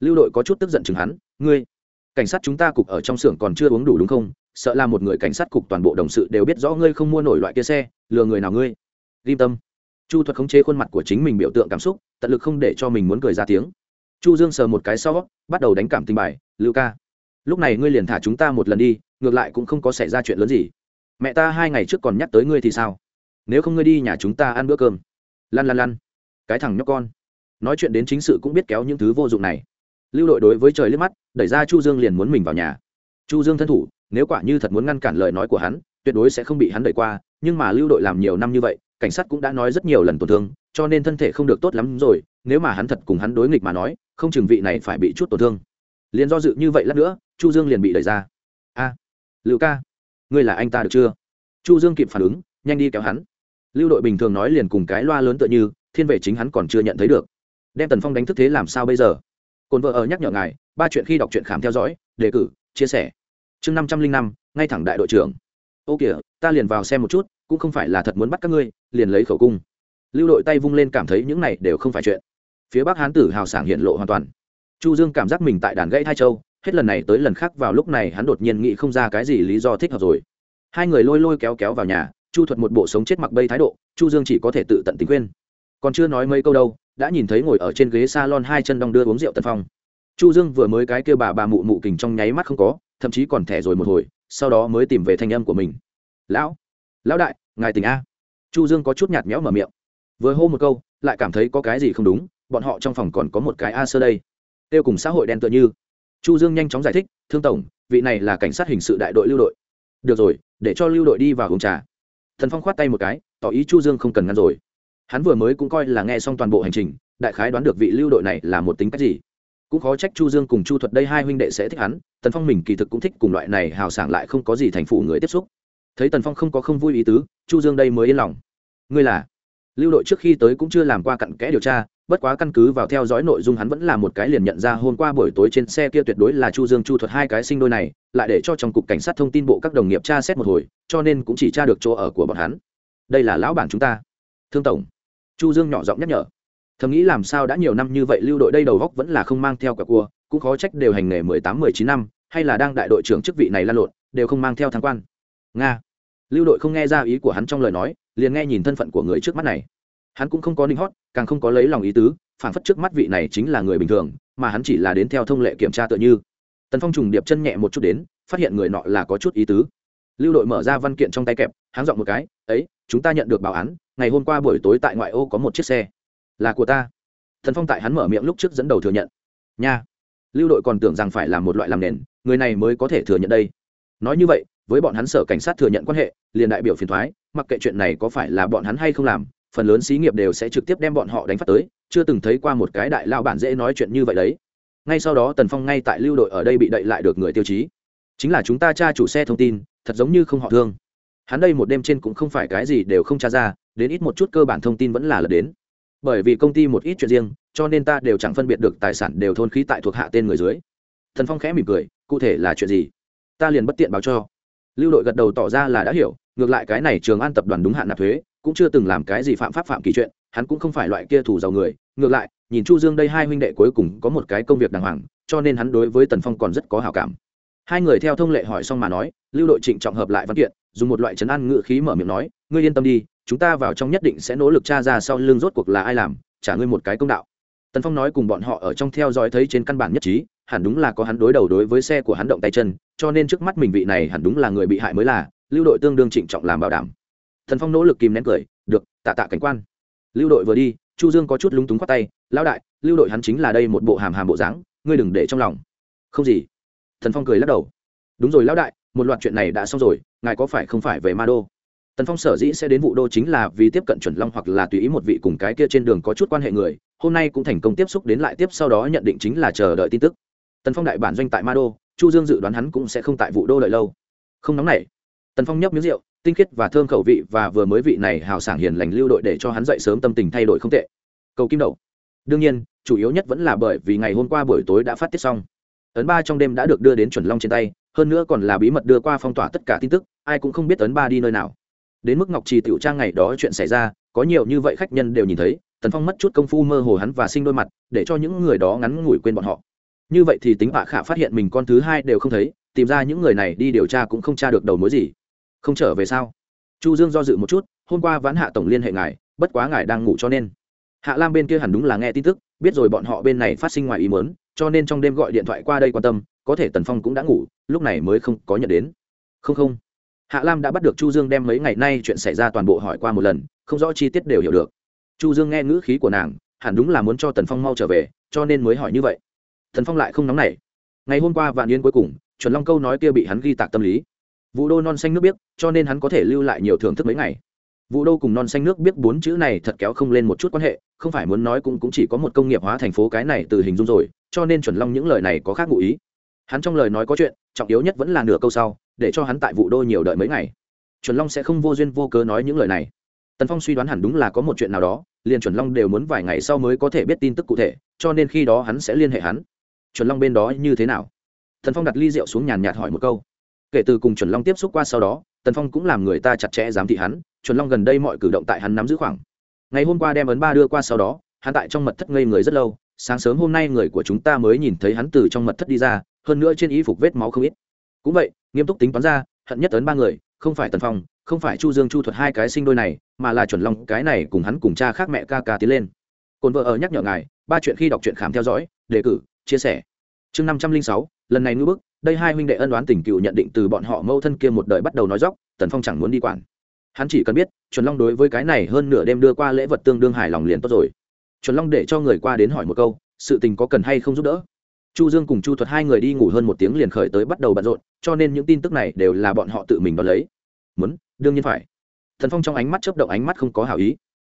Lưu đội có chút tức giận chừng hắn, ngươi, cảnh sát chúng ta cục ở trong xưởng còn chưa uống đủ đúng không? Sợ là một người cảnh sát cục toàn bộ đồng sự đều biết rõ ngươi không mua nổi loại kia xe, lừa người nào ngươi? Ghim tâm chu thuật khống chế khuôn mặt của chính mình biểu tượng cảm xúc, tận lực không để cho mình muốn cười ra tiếng. Chu dương sờ một cái sau, bắt đầu đánh cảm tình bài, lưu ca, lúc này ngươi liền thả chúng ta một lần đi, ngược lại cũng không có xảy ra chuyện lớn gì. Mẹ ta hai ngày trước còn nhắc tới ngươi thì sao? Nếu không ngươi đi nhà chúng ta ăn bữa cơm. Lăn lăn lăn cái thằng nhóc con. Nói chuyện đến chính sự cũng biết kéo những thứ vô dụng này. Lưu đội đối với trời liếc mắt, đẩy ra chu dương liền muốn mình vào nhà. Chu dương thân thủ, nếu quả như thật muốn ngăn cản lời nói của hắn, tuyệt đối sẽ không bị hắn đẩy qua, nhưng mà lưu đội làm nhiều năm như vậy cảnh sát cũng đã nói rất nhiều lần tổn thương, cho nên thân thể không được tốt lắm rồi, nếu mà hắn thật cùng hắn đối nghịch mà nói, không chừng vị này phải bị chút tổn thương. Liền do dự như vậy lát nữa, chu dương liền bị đẩy ra. A, lưu ca, ngươi là anh ta được chưa? Chu dương kịp phản ứng, nhanh đi kéo hắn. Lưu đội bình thường nói liền cùng cái loa lớn tựa như, thiên vệ chính hắn còn chưa nhận thấy được. Đem tần phong đánh thức thế làm sao bây giờ? Cồn vợ ở nhắc nhở ngài, ba chuyện khi đọc truyện khám theo dõi, đề cử, chia sẻ. Chương năm trăm linh năm, ngay thẳng đại đội trưởng. Ô kìa, ta liền vào xem một chút cũng không phải là thật muốn bắt các ngươi, liền lấy khẩu cung. Lưu đội tay vung lên cảm thấy những này đều không phải chuyện. Phía bắc hán tử hào sảng hiện lộ hoàn toàn. Chu dương cảm giác mình tại đàn gãy thai châu, hết lần này tới lần khác vào lúc này hắn đột nhiên nghĩ không ra cái gì lý do thích hợp rồi. Hai người lôi lôi kéo kéo vào nhà, chu thuật một bộ sống chết mặc bây thái độ, chu dương chỉ có thể tự tận tình khuyên còn chưa nói mấy câu đâu, đã nhìn thấy ngồi ở trên ghế salon hai chân đong đưa uống rượu tần phong. Chu dương vừa mới cái kêu bà bà mụ mụ kình trong nháy mắt không có, thậm chí còn thẻ rồi một hồi, sau đó mới tìm về thanh âm của mình. Lão lão đại ngài tỉnh a. Chu dương có chút nhạt nhẽo mở miệng. Vừa hô một câu, lại cảm thấy có cái gì không đúng, bọn họ trong phòng còn có một cái a sơ đây. Tiêu cùng xã hội đen tựa như. Chu dương nhanh chóng giải thích, thương tổng, vị này là cảnh sát hình sự đại đội lưu đội. Được rồi, để cho lưu đội đi vào uống trà. Thần phong khoát tay một cái, tỏ ý chu dương không cần ngăn rồi. Hắn vừa mới cũng coi là nghe xong toàn bộ hành trình, đại khái đoán được vị lưu đội này là một tính cách gì. Cũng khó trách chu dương cùng chu thuật đây hai huynh đệ sẽ thích hắn tần phong mình kỳ thực cũng thích cùng loại này hào sảng lại không có gì thành phụ người tiếp xúc thấy tần phong không có không vui ý tứ, chu dương đây mới yên lòng. Ngươi là? Lưu đội trước khi tới cũng chưa làm qua cặn kẽ điều tra, bất quá căn cứ vào theo dõi nội dung hắn vẫn là một cái liền nhận ra hôm qua buổi tối trên xe kia tuyệt đối là chu dương chu thuật hai cái sinh đôi này, lại để cho trong cục cảnh sát thông tin bộ các đồng nghiệp tra xét một hồi, cho nên cũng chỉ tra được chỗ ở của bọn hắn. Đây là lão bản chúng ta. Thương tổng. Chu dương nhỏ giọng nhắc nhở. Thầm nghĩ làm sao đã nhiều năm như vậy lưu đội đây đầu góc vẫn là không mang theo cả cua, cũng khó trách đều hành nghề mười tám, mười chín năm, hay là đang đại đội trưởng chức vị này lan lộn, đều không mang theo thang quan nga. Lưu đội không nghe ra ý của hắn trong lời nói, liền nghe nhìn thân phận của người trước mắt này. Hắn cũng không có ninh hót, càng không có lấy lòng ý tứ phản phất trước mắt vị này chính là người bình thường, mà hắn chỉ là đến theo thông lệ kiểm tra tựa như. Tần phong trùng điệp chân nhẹ một chút đến, phát hiện người nọ là có chút ý tứ. Lưu đội mở ra văn kiện trong tay kẹp hắn dọn một cái, ấy, chúng ta nhận được báo án, ngày hôm qua buổi tối tại ngoại ô có một chiếc xe. Là của ta. Thần phong tại hắn mở miệng lúc trước dẫn đầu thừa nhận. Nha. Lưu đội còn tưởng rằng phải là một loại làm nền, người này mới có thể thừa nhận đây. Nói như vậy với bọn hắn sở cảnh sát thừa nhận quan hệ, liền đại biểu phiền thoái mặc kệ chuyện này có phải là bọn hắn hay không làm, phần lớn xí nghiệp đều sẽ trực tiếp đem bọn họ đánh phát tới, chưa từng thấy qua một cái đại lao bản dễ nói chuyện như vậy đấy. Ngay sau đó tần phong ngay tại lưu đội ở đây bị đậy lại được người tiêu chí. Chính là chúng ta tra chủ xe thông tin, thật giống như không họ thương. Hắn đây một đêm trên cũng không phải cái gì đều không tra ra, đến ít một chút cơ bản thông tin vẫn là lật đến. Bởi vì công ty một ít chuyện riêng, cho nên ta đều chẳng phân biệt được tài sản đều thôn khí tại thuộc hạ tên người dưới. Thần phong khẽ mỉm cười, cụ thể là chuyện gì? Ta liền bất tiện báo cho lưu đội gật đầu tỏ ra là đã hiểu, ngược lại cái này trường an tập đoàn đúng hạn nạp thuế, cũng chưa từng làm cái gì phạm pháp phạm kỳ chuyện, hắn cũng không phải loại kia thủ giàu người. Ngược lại, nhìn chu dương đây hai huynh đệ cuối cùng có một cái công việc đàng hoàng, cho nên hắn đối với tần phong còn rất có hảo cảm. Hai người theo thông lệ hỏi xong mà nói, lưu đội trịnh trọng hợp lại văn kiện, dùng một loại chấn an ngự khí mở miệng nói, ngươi yên tâm đi, chúng ta vào trong nhất định sẽ nỗ lực tra ra sau lưng rốt cuộc là ai làm, trả ngươi một cái công đạo. Tần phong nói cùng bọn họ ở trong theo dõi thấy trên căn bản nhất trí hẳn đúng là có hắn đối đầu đối với xe của hắn động tay chân, cho nên trước mắt mình vị này hẳn đúng là người bị hại mới là, lưu đội tương đương trịnh trọng làm bảo đảm. Thần phong nỗ lực kìm nén cười, được, tạ tạ cảnh quan. Lưu đội vừa đi, chu dương có chút lúng túng khoát tay, lão đại, lưu đội hắn chính là đây một bộ hàm hàm bộ dáng, ngươi đừng để trong lòng. Không gì. Thần phong cười lắc đầu. Đúng rồi lão đại, một loạt chuyện này đã xong rồi, ngài có phải không phải về ma đô? Tần phong sở dĩ sẽ đến vụ đô chính là vì tiếp cận chuẩn long hoặc là tùy ý một vị cùng cái kia trên đường có chút quan hệ người, hôm nay cũng thành công tiếp xúc đến lại tiếp sau đó nhận định chính là chờ đợi tin tức tần phong đại bản doanh tại ma đô chu dương dự đoán hắn cũng sẽ không tại vụ đô lợi lâu. Không nóng nảy. Tần phong nhấp miếng rượu tinh khiết và thơm khẩu vị và vừa mới vị này hào sảng hiền lành lưu đội để cho hắn dậy sớm tâm tình thay đổi không tệ. Cầu kim đầu, đương nhiên chủ yếu nhất vẫn là bởi vì ngày hôm qua buổi tối đã phát tiết xong. Ấn ba trong đêm đã được đưa đến chuẩn long trên tay hơn nữa còn là bí mật đưa qua phong tỏa tất cả tin tức ai cũng không biết ấn ba đi nơi nào. Đến mức ngọc trì tiểu trang ngày đó chuyện xảy ra có nhiều như vậy khách nhân đều nhìn thấy tần phong mất chút công phu mơ hồ hắn và sinh đôi mặt để cho những người đó ngắn ngủi quên bọn họ như vậy thì tính bạ khả phát hiện mình con thứ hai đều không thấy, tìm ra những người này đi điều tra cũng không tra được đầu mối gì. Không trở về sao? Chu dương do dự một chút, hôm qua vãn hạ tổng liên hệ ngài, bất quá ngài đang ngủ cho nên. Hạ lam bên kia hẳn đúng là nghe tin tức, biết rồi bọn họ bên này phát sinh ngoài ý mớn cho nên trong đêm gọi điện thoại qua đây quan tâm, có thể tần phong cũng đã ngủ, lúc này mới không có nhận đến. Không không. Hạ lam đã bắt được chu dương đem mấy ngày nay chuyện xảy ra toàn bộ hỏi qua một lần, không rõ chi tiết đều hiểu được. Chu dương nghe ngữ khí của nàng, hẳn đúng là muốn cho tần phong mau trở về, cho nên mới hỏi như vậy. Thần phong lại không nóng nảy. Ngày hôm qua vạn yên cuối cùng chuẩn long câu nói kia bị hắn ghi tạc tâm lý. Vũ đô non xanh nước biếc cho nên hắn có thể lưu lại nhiều thưởng thức mấy ngày. Vũ đô cùng non xanh nước biết bốn chữ này thật kéo không lên một chút quan hệ không phải muốn nói cũng, cũng chỉ có một công nghiệp hóa thành phố cái này từ hình dung rồi cho nên chuẩn long những lời này có khác ngụ ý. Hắn trong lời nói có chuyện trọng yếu nhất vẫn là nửa câu sau để cho hắn tại vụ đô nhiều đợi mấy ngày. Chuẩn long sẽ không vô duyên vô cớ nói những lời này. Tần phong suy đoán hẳn đúng là có một chuyện nào đó liền chuẩn long đều muốn vài ngày sau mới có thể biết tin tức cụ thể cho nên khi đó hắn sẽ liên hệ hắn chuẩn long bên đó như thế nào? Tần phong đặt ly rượu xuống nhàn nhạt hỏi một câu. Kể từ cùng chuẩn long tiếp xúc qua sau đó, tần phong cũng làm người ta chặt chẽ giám thị hắn, chuẩn long gần đây mọi cử động tại hắn nắm giữ khoảng. Ngày hôm qua đem ấn ba đưa qua sau đó, hắn tại trong mật thất ngây người rất lâu, sáng sớm hôm nay người của chúng ta mới nhìn thấy hắn từ trong mật thất đi ra, hơn nữa trên y phục vết máu không ít. Cũng vậy, nghiêm túc tính toán ra, hận nhất ấn ba người, không phải tần phong, không phải chu dương chu thuật hai cái sinh đôi này, mà là chuẩn long cái này cùng hắn cùng cha khác mẹ ca ca tiến lên. Cồn vợ ở nhắc nhở ngài, ba chuyện khi đọc truyện khám theo dõi, đề cử chia sẻ. Chương năm trăm linh sáu, lần này ngư bức, đây hai huynh đệ ân đoán tình cựu nhận định từ bọn họ mâu thân kia một đời bắt đầu nói dóc, tần phong chẳng muốn đi quản. Hắn chỉ cần biết, chuẩn long đối với cái này hơn nửa đêm đưa qua lễ vật tương đương hài lòng liền tốt rồi. Chuẩn long để cho người qua đến hỏi một câu, sự tình có cần hay không giúp đỡ? Chu dương cùng chu thuật hai người đi ngủ hơn một tiếng liền khởi tới bắt đầu bận rộn, cho nên những tin tức này đều là bọn họ tự mình đo lấy. Muốn, đương nhiên phải. Thần phong trong ánh mắt chớp động ánh mắt không có hảo ý.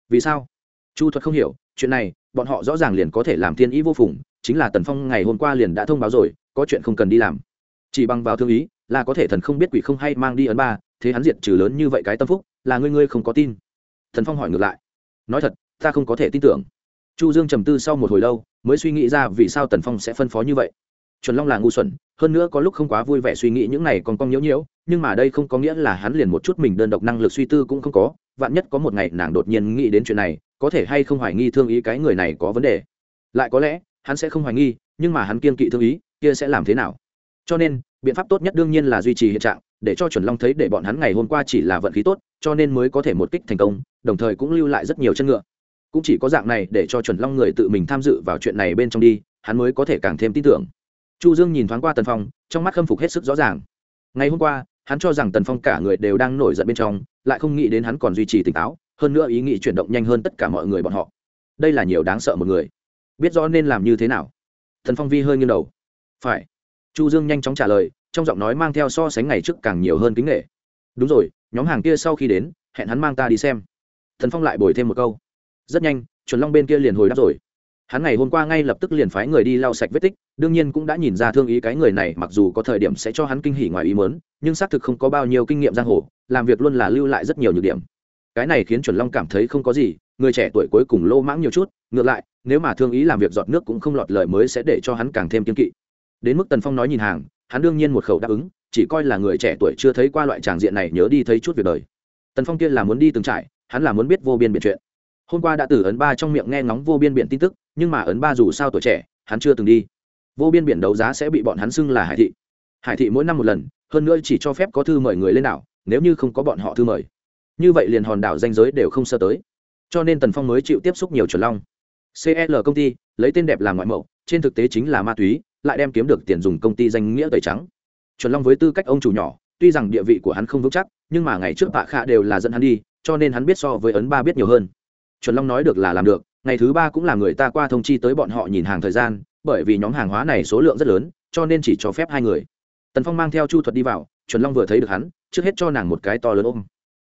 Vì sao? Chu thuật không hiểu, chuyện này, bọn họ rõ ràng liền có thể làm thiên ý vô phùng chính là tần phong ngày hôm qua liền đã thông báo rồi, có chuyện không cần đi làm. Chỉ bằng vào thương ý, là có thể thần không biết quỷ không hay mang đi ấn ba, thế hắn diệt trừ lớn như vậy cái tâm phúc, là ngươi ngươi không có tin. Thần phong hỏi ngược lại. Nói thật, ta không có thể tin tưởng. Chu dương trầm tư sau một hồi lâu, mới suy nghĩ ra vì sao tần phong sẽ phân phó như vậy. Chuẩn long là ngu xuẩn, hơn nữa có lúc không quá vui vẻ suy nghĩ những này còn cong nhiễu nhiễu, nhưng mà đây không có nghĩa là hắn liền một chút mình đơn độc năng lực suy tư cũng không có, vạn nhất có một ngày nàng đột nhiên nghĩ đến chuyện này, có thể hay không hoài nghi thương ý cái người này có vấn đề. Lại có lẽ hắn sẽ không hoài nghi, nhưng mà hắn kiên kỵ thương ý, kia sẽ làm thế nào? Cho nên, biện pháp tốt nhất đương nhiên là duy trì hiện trạng, để cho chuẩn long thấy để bọn hắn ngày hôm qua chỉ là vận khí tốt, cho nên mới có thể một kích thành công, đồng thời cũng lưu lại rất nhiều chân ngựa. Cũng chỉ có dạng này để cho chuẩn long người tự mình tham dự vào chuyện này bên trong đi, hắn mới có thể càng thêm tin tưởng. Chu dương nhìn thoáng qua tần phong, trong mắt khâm phục hết sức rõ ràng. Ngày hôm qua, hắn cho rằng tần phong cả người đều đang nổi giận bên trong, lại không nghĩ đến hắn còn duy trì tỉnh táo, hơn nữa ý nghĩ chuyển động nhanh hơn tất cả mọi người bọn họ. Đây là nhiều đáng sợ một người biết rõ nên làm như thế nào. Thần phong vi hơi nghiêng đầu. Phải. Chu dương nhanh chóng trả lời, trong giọng nói mang theo so sánh ngày trước càng nhiều hơn kính nghệ đúng rồi, nhóm hàng kia sau khi đến, hẹn hắn mang ta đi xem. Thần phong lại bồi thêm một câu. Rất nhanh, chuẩn long bên kia liền hồi đáp rồi. Hắn ngày hôm qua ngay lập tức liền phái người đi lau sạch vết tích, đương nhiên cũng đã nhìn ra thương ý cái người này mặc dù có thời điểm sẽ cho hắn kinh hỉ ngoài ý mớn nhưng xác thực không có bao nhiêu kinh nghiệm giang hồ, làm việc luôn là lưu lại rất nhiều nhược điểm. Cái này khiến chuẩn long cảm thấy không có gì, người trẻ tuổi cuối cùng lô mãng nhiều chút, ngược lại nếu mà thương ý làm việc giọt nước cũng không lọt lời mới sẽ để cho hắn càng thêm kiên kỵ. Đến mức tần phong nói nhìn hàng, hắn đương nhiên một khẩu đáp ứng, chỉ coi là người trẻ tuổi chưa thấy qua loại tràng diện này nhớ đi thấy chút việc đời. Tần phong kia là muốn đi từng trại hắn là muốn biết vô biên biện chuyện. Hôm qua đã từ ấn ba trong miệng nghe ngóng vô biên biện tin tức, nhưng mà ấn ba dù sao tuổi trẻ, hắn chưa từng đi. Vô biên biển đấu giá sẽ bị bọn hắn xưng là hải thị. Hải thị mỗi năm một lần, hơn nữa chỉ cho phép có thư mời người lên đảo, nếu như không có bọn họ thư mời. Như vậy liền hòn đảo danh giới đều không sơ tới. Cho nên tần phong mới chịu tiếp xúc nhiều chuẩn long cl công ty, lấy tên đẹp làm ngoại mẫu, trên thực tế chính là ma túy, lại đem kiếm được tiền dùng công ty danh nghĩa tẩy trắng. Chuẩn long với tư cách ông chủ nhỏ, tuy rằng địa vị của hắn không vững chắc, nhưng mà ngày trước tạ khạ đều là dẫn hắn đi, cho nên hắn biết so với ấn ba biết nhiều hơn. Chuẩn long nói được là làm được, ngày thứ ba cũng là người ta qua thông chi tới bọn họ nhìn hàng thời gian, bởi vì nhóm hàng hóa này số lượng rất lớn, cho nên chỉ cho phép hai người. Tần phong mang theo chu thuật đi vào, chuẩn long vừa thấy được hắn, trước hết cho nàng một cái to lớn ôm.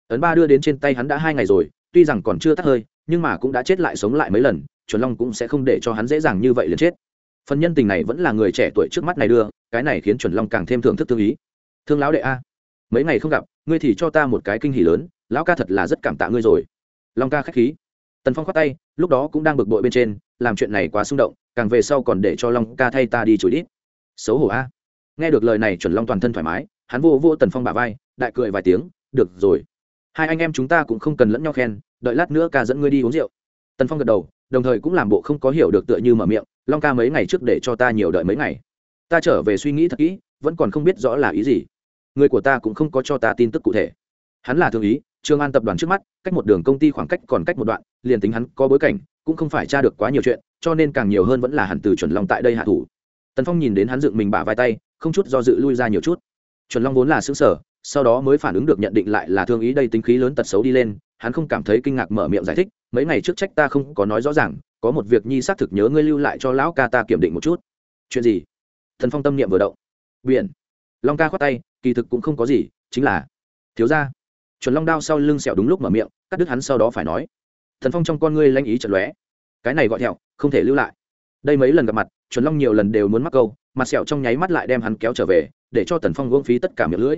Ấn ba đưa đến trên tay hắn đã hai ngày rồi, tuy rằng còn chưa tắt hơi, nhưng mà cũng đã chết lại sống lại mấy lần chuẩn long cũng sẽ không để cho hắn dễ dàng như vậy liền chết. Phần nhân tình này vẫn là người trẻ tuổi trước mắt này đưa, cái này khiến chuẩn long càng thêm thưởng thức thương ý. Thương lão đệ a, mấy ngày không gặp, ngươi thì cho ta một cái kinh hỉ lớn, lão ca thật là rất cảm tạ ngươi rồi. Long ca k h á c h khí. Tần phong khoát tay, lúc đó cũng đang bực bội bên trên, làm chuyện này quá xung động, càng về sau còn để cho long ca thay ta đi chửi đít. Xấu hổ a. Nghe được lời này chuẩn long toàn thân thoải mái, hắn vô vô tần phong bà vai, đại cười vài tiếng, được rồi. Hai anh em chúng ta cũng không cần lẫn nhau khen, đợi lát nữa ca dẫn ngươi đi uống rượu. Tần phong gật đầu đồng thời cũng làm bộ không có hiểu được tựa như mở miệng, long ca mấy ngày trước để cho ta nhiều đợi mấy ngày. Ta trở về suy nghĩ thật kỹ, vẫn còn không biết rõ là ý gì. Người của ta cũng không có cho ta tin tức cụ thể. Hắn là thương ý trương an tập đoàn trước mắt, cách một đường công ty khoảng cách còn cách một đoạn, liền tính hắn có bối cảnh, cũng không phải tra được quá nhiều chuyện, cho nên càng nhiều hơn vẫn là hẳn từ chuẩn long tại đây hạ thủ. Tần phong nhìn đến hắn dựng mình bả vai tay, không chút do dự lui ra nhiều chút. Chuẩn long vốn là xứng sở, sau đó mới phản ứng được nhận định lại là thương ý đây tính khí lớn tật xấu đi lên hắn không cảm thấy kinh ngạc mở miệng giải thích, mấy ngày trước trách ta không có nói rõ ràng, có một việc nhi xác thực nhớ ngươi lưu lại cho lão ca ta kiểm định một chút. Chuyện gì? Thần phong tâm niệm vừa động. Biển. Long ca khoát tay, kỳ thực cũng không có gì, chính là, thiếu ra chuẩn long đao sau lưng sẹo đúng lúc mở miệng, cắt đứt hắn sau đó phải nói. Thần phong trong con ngươi lanh ý chật lóe. Cái này gọi thẹo, không thể lưu lại. Đây mấy lần gặp mặt, chuẩn long nhiều lần đều muốn mắc câu mặt sẹo trong nháy mắt lại đem hắn kéo trở về, để cho tần phong gông phí tất cả miệng lưỡi.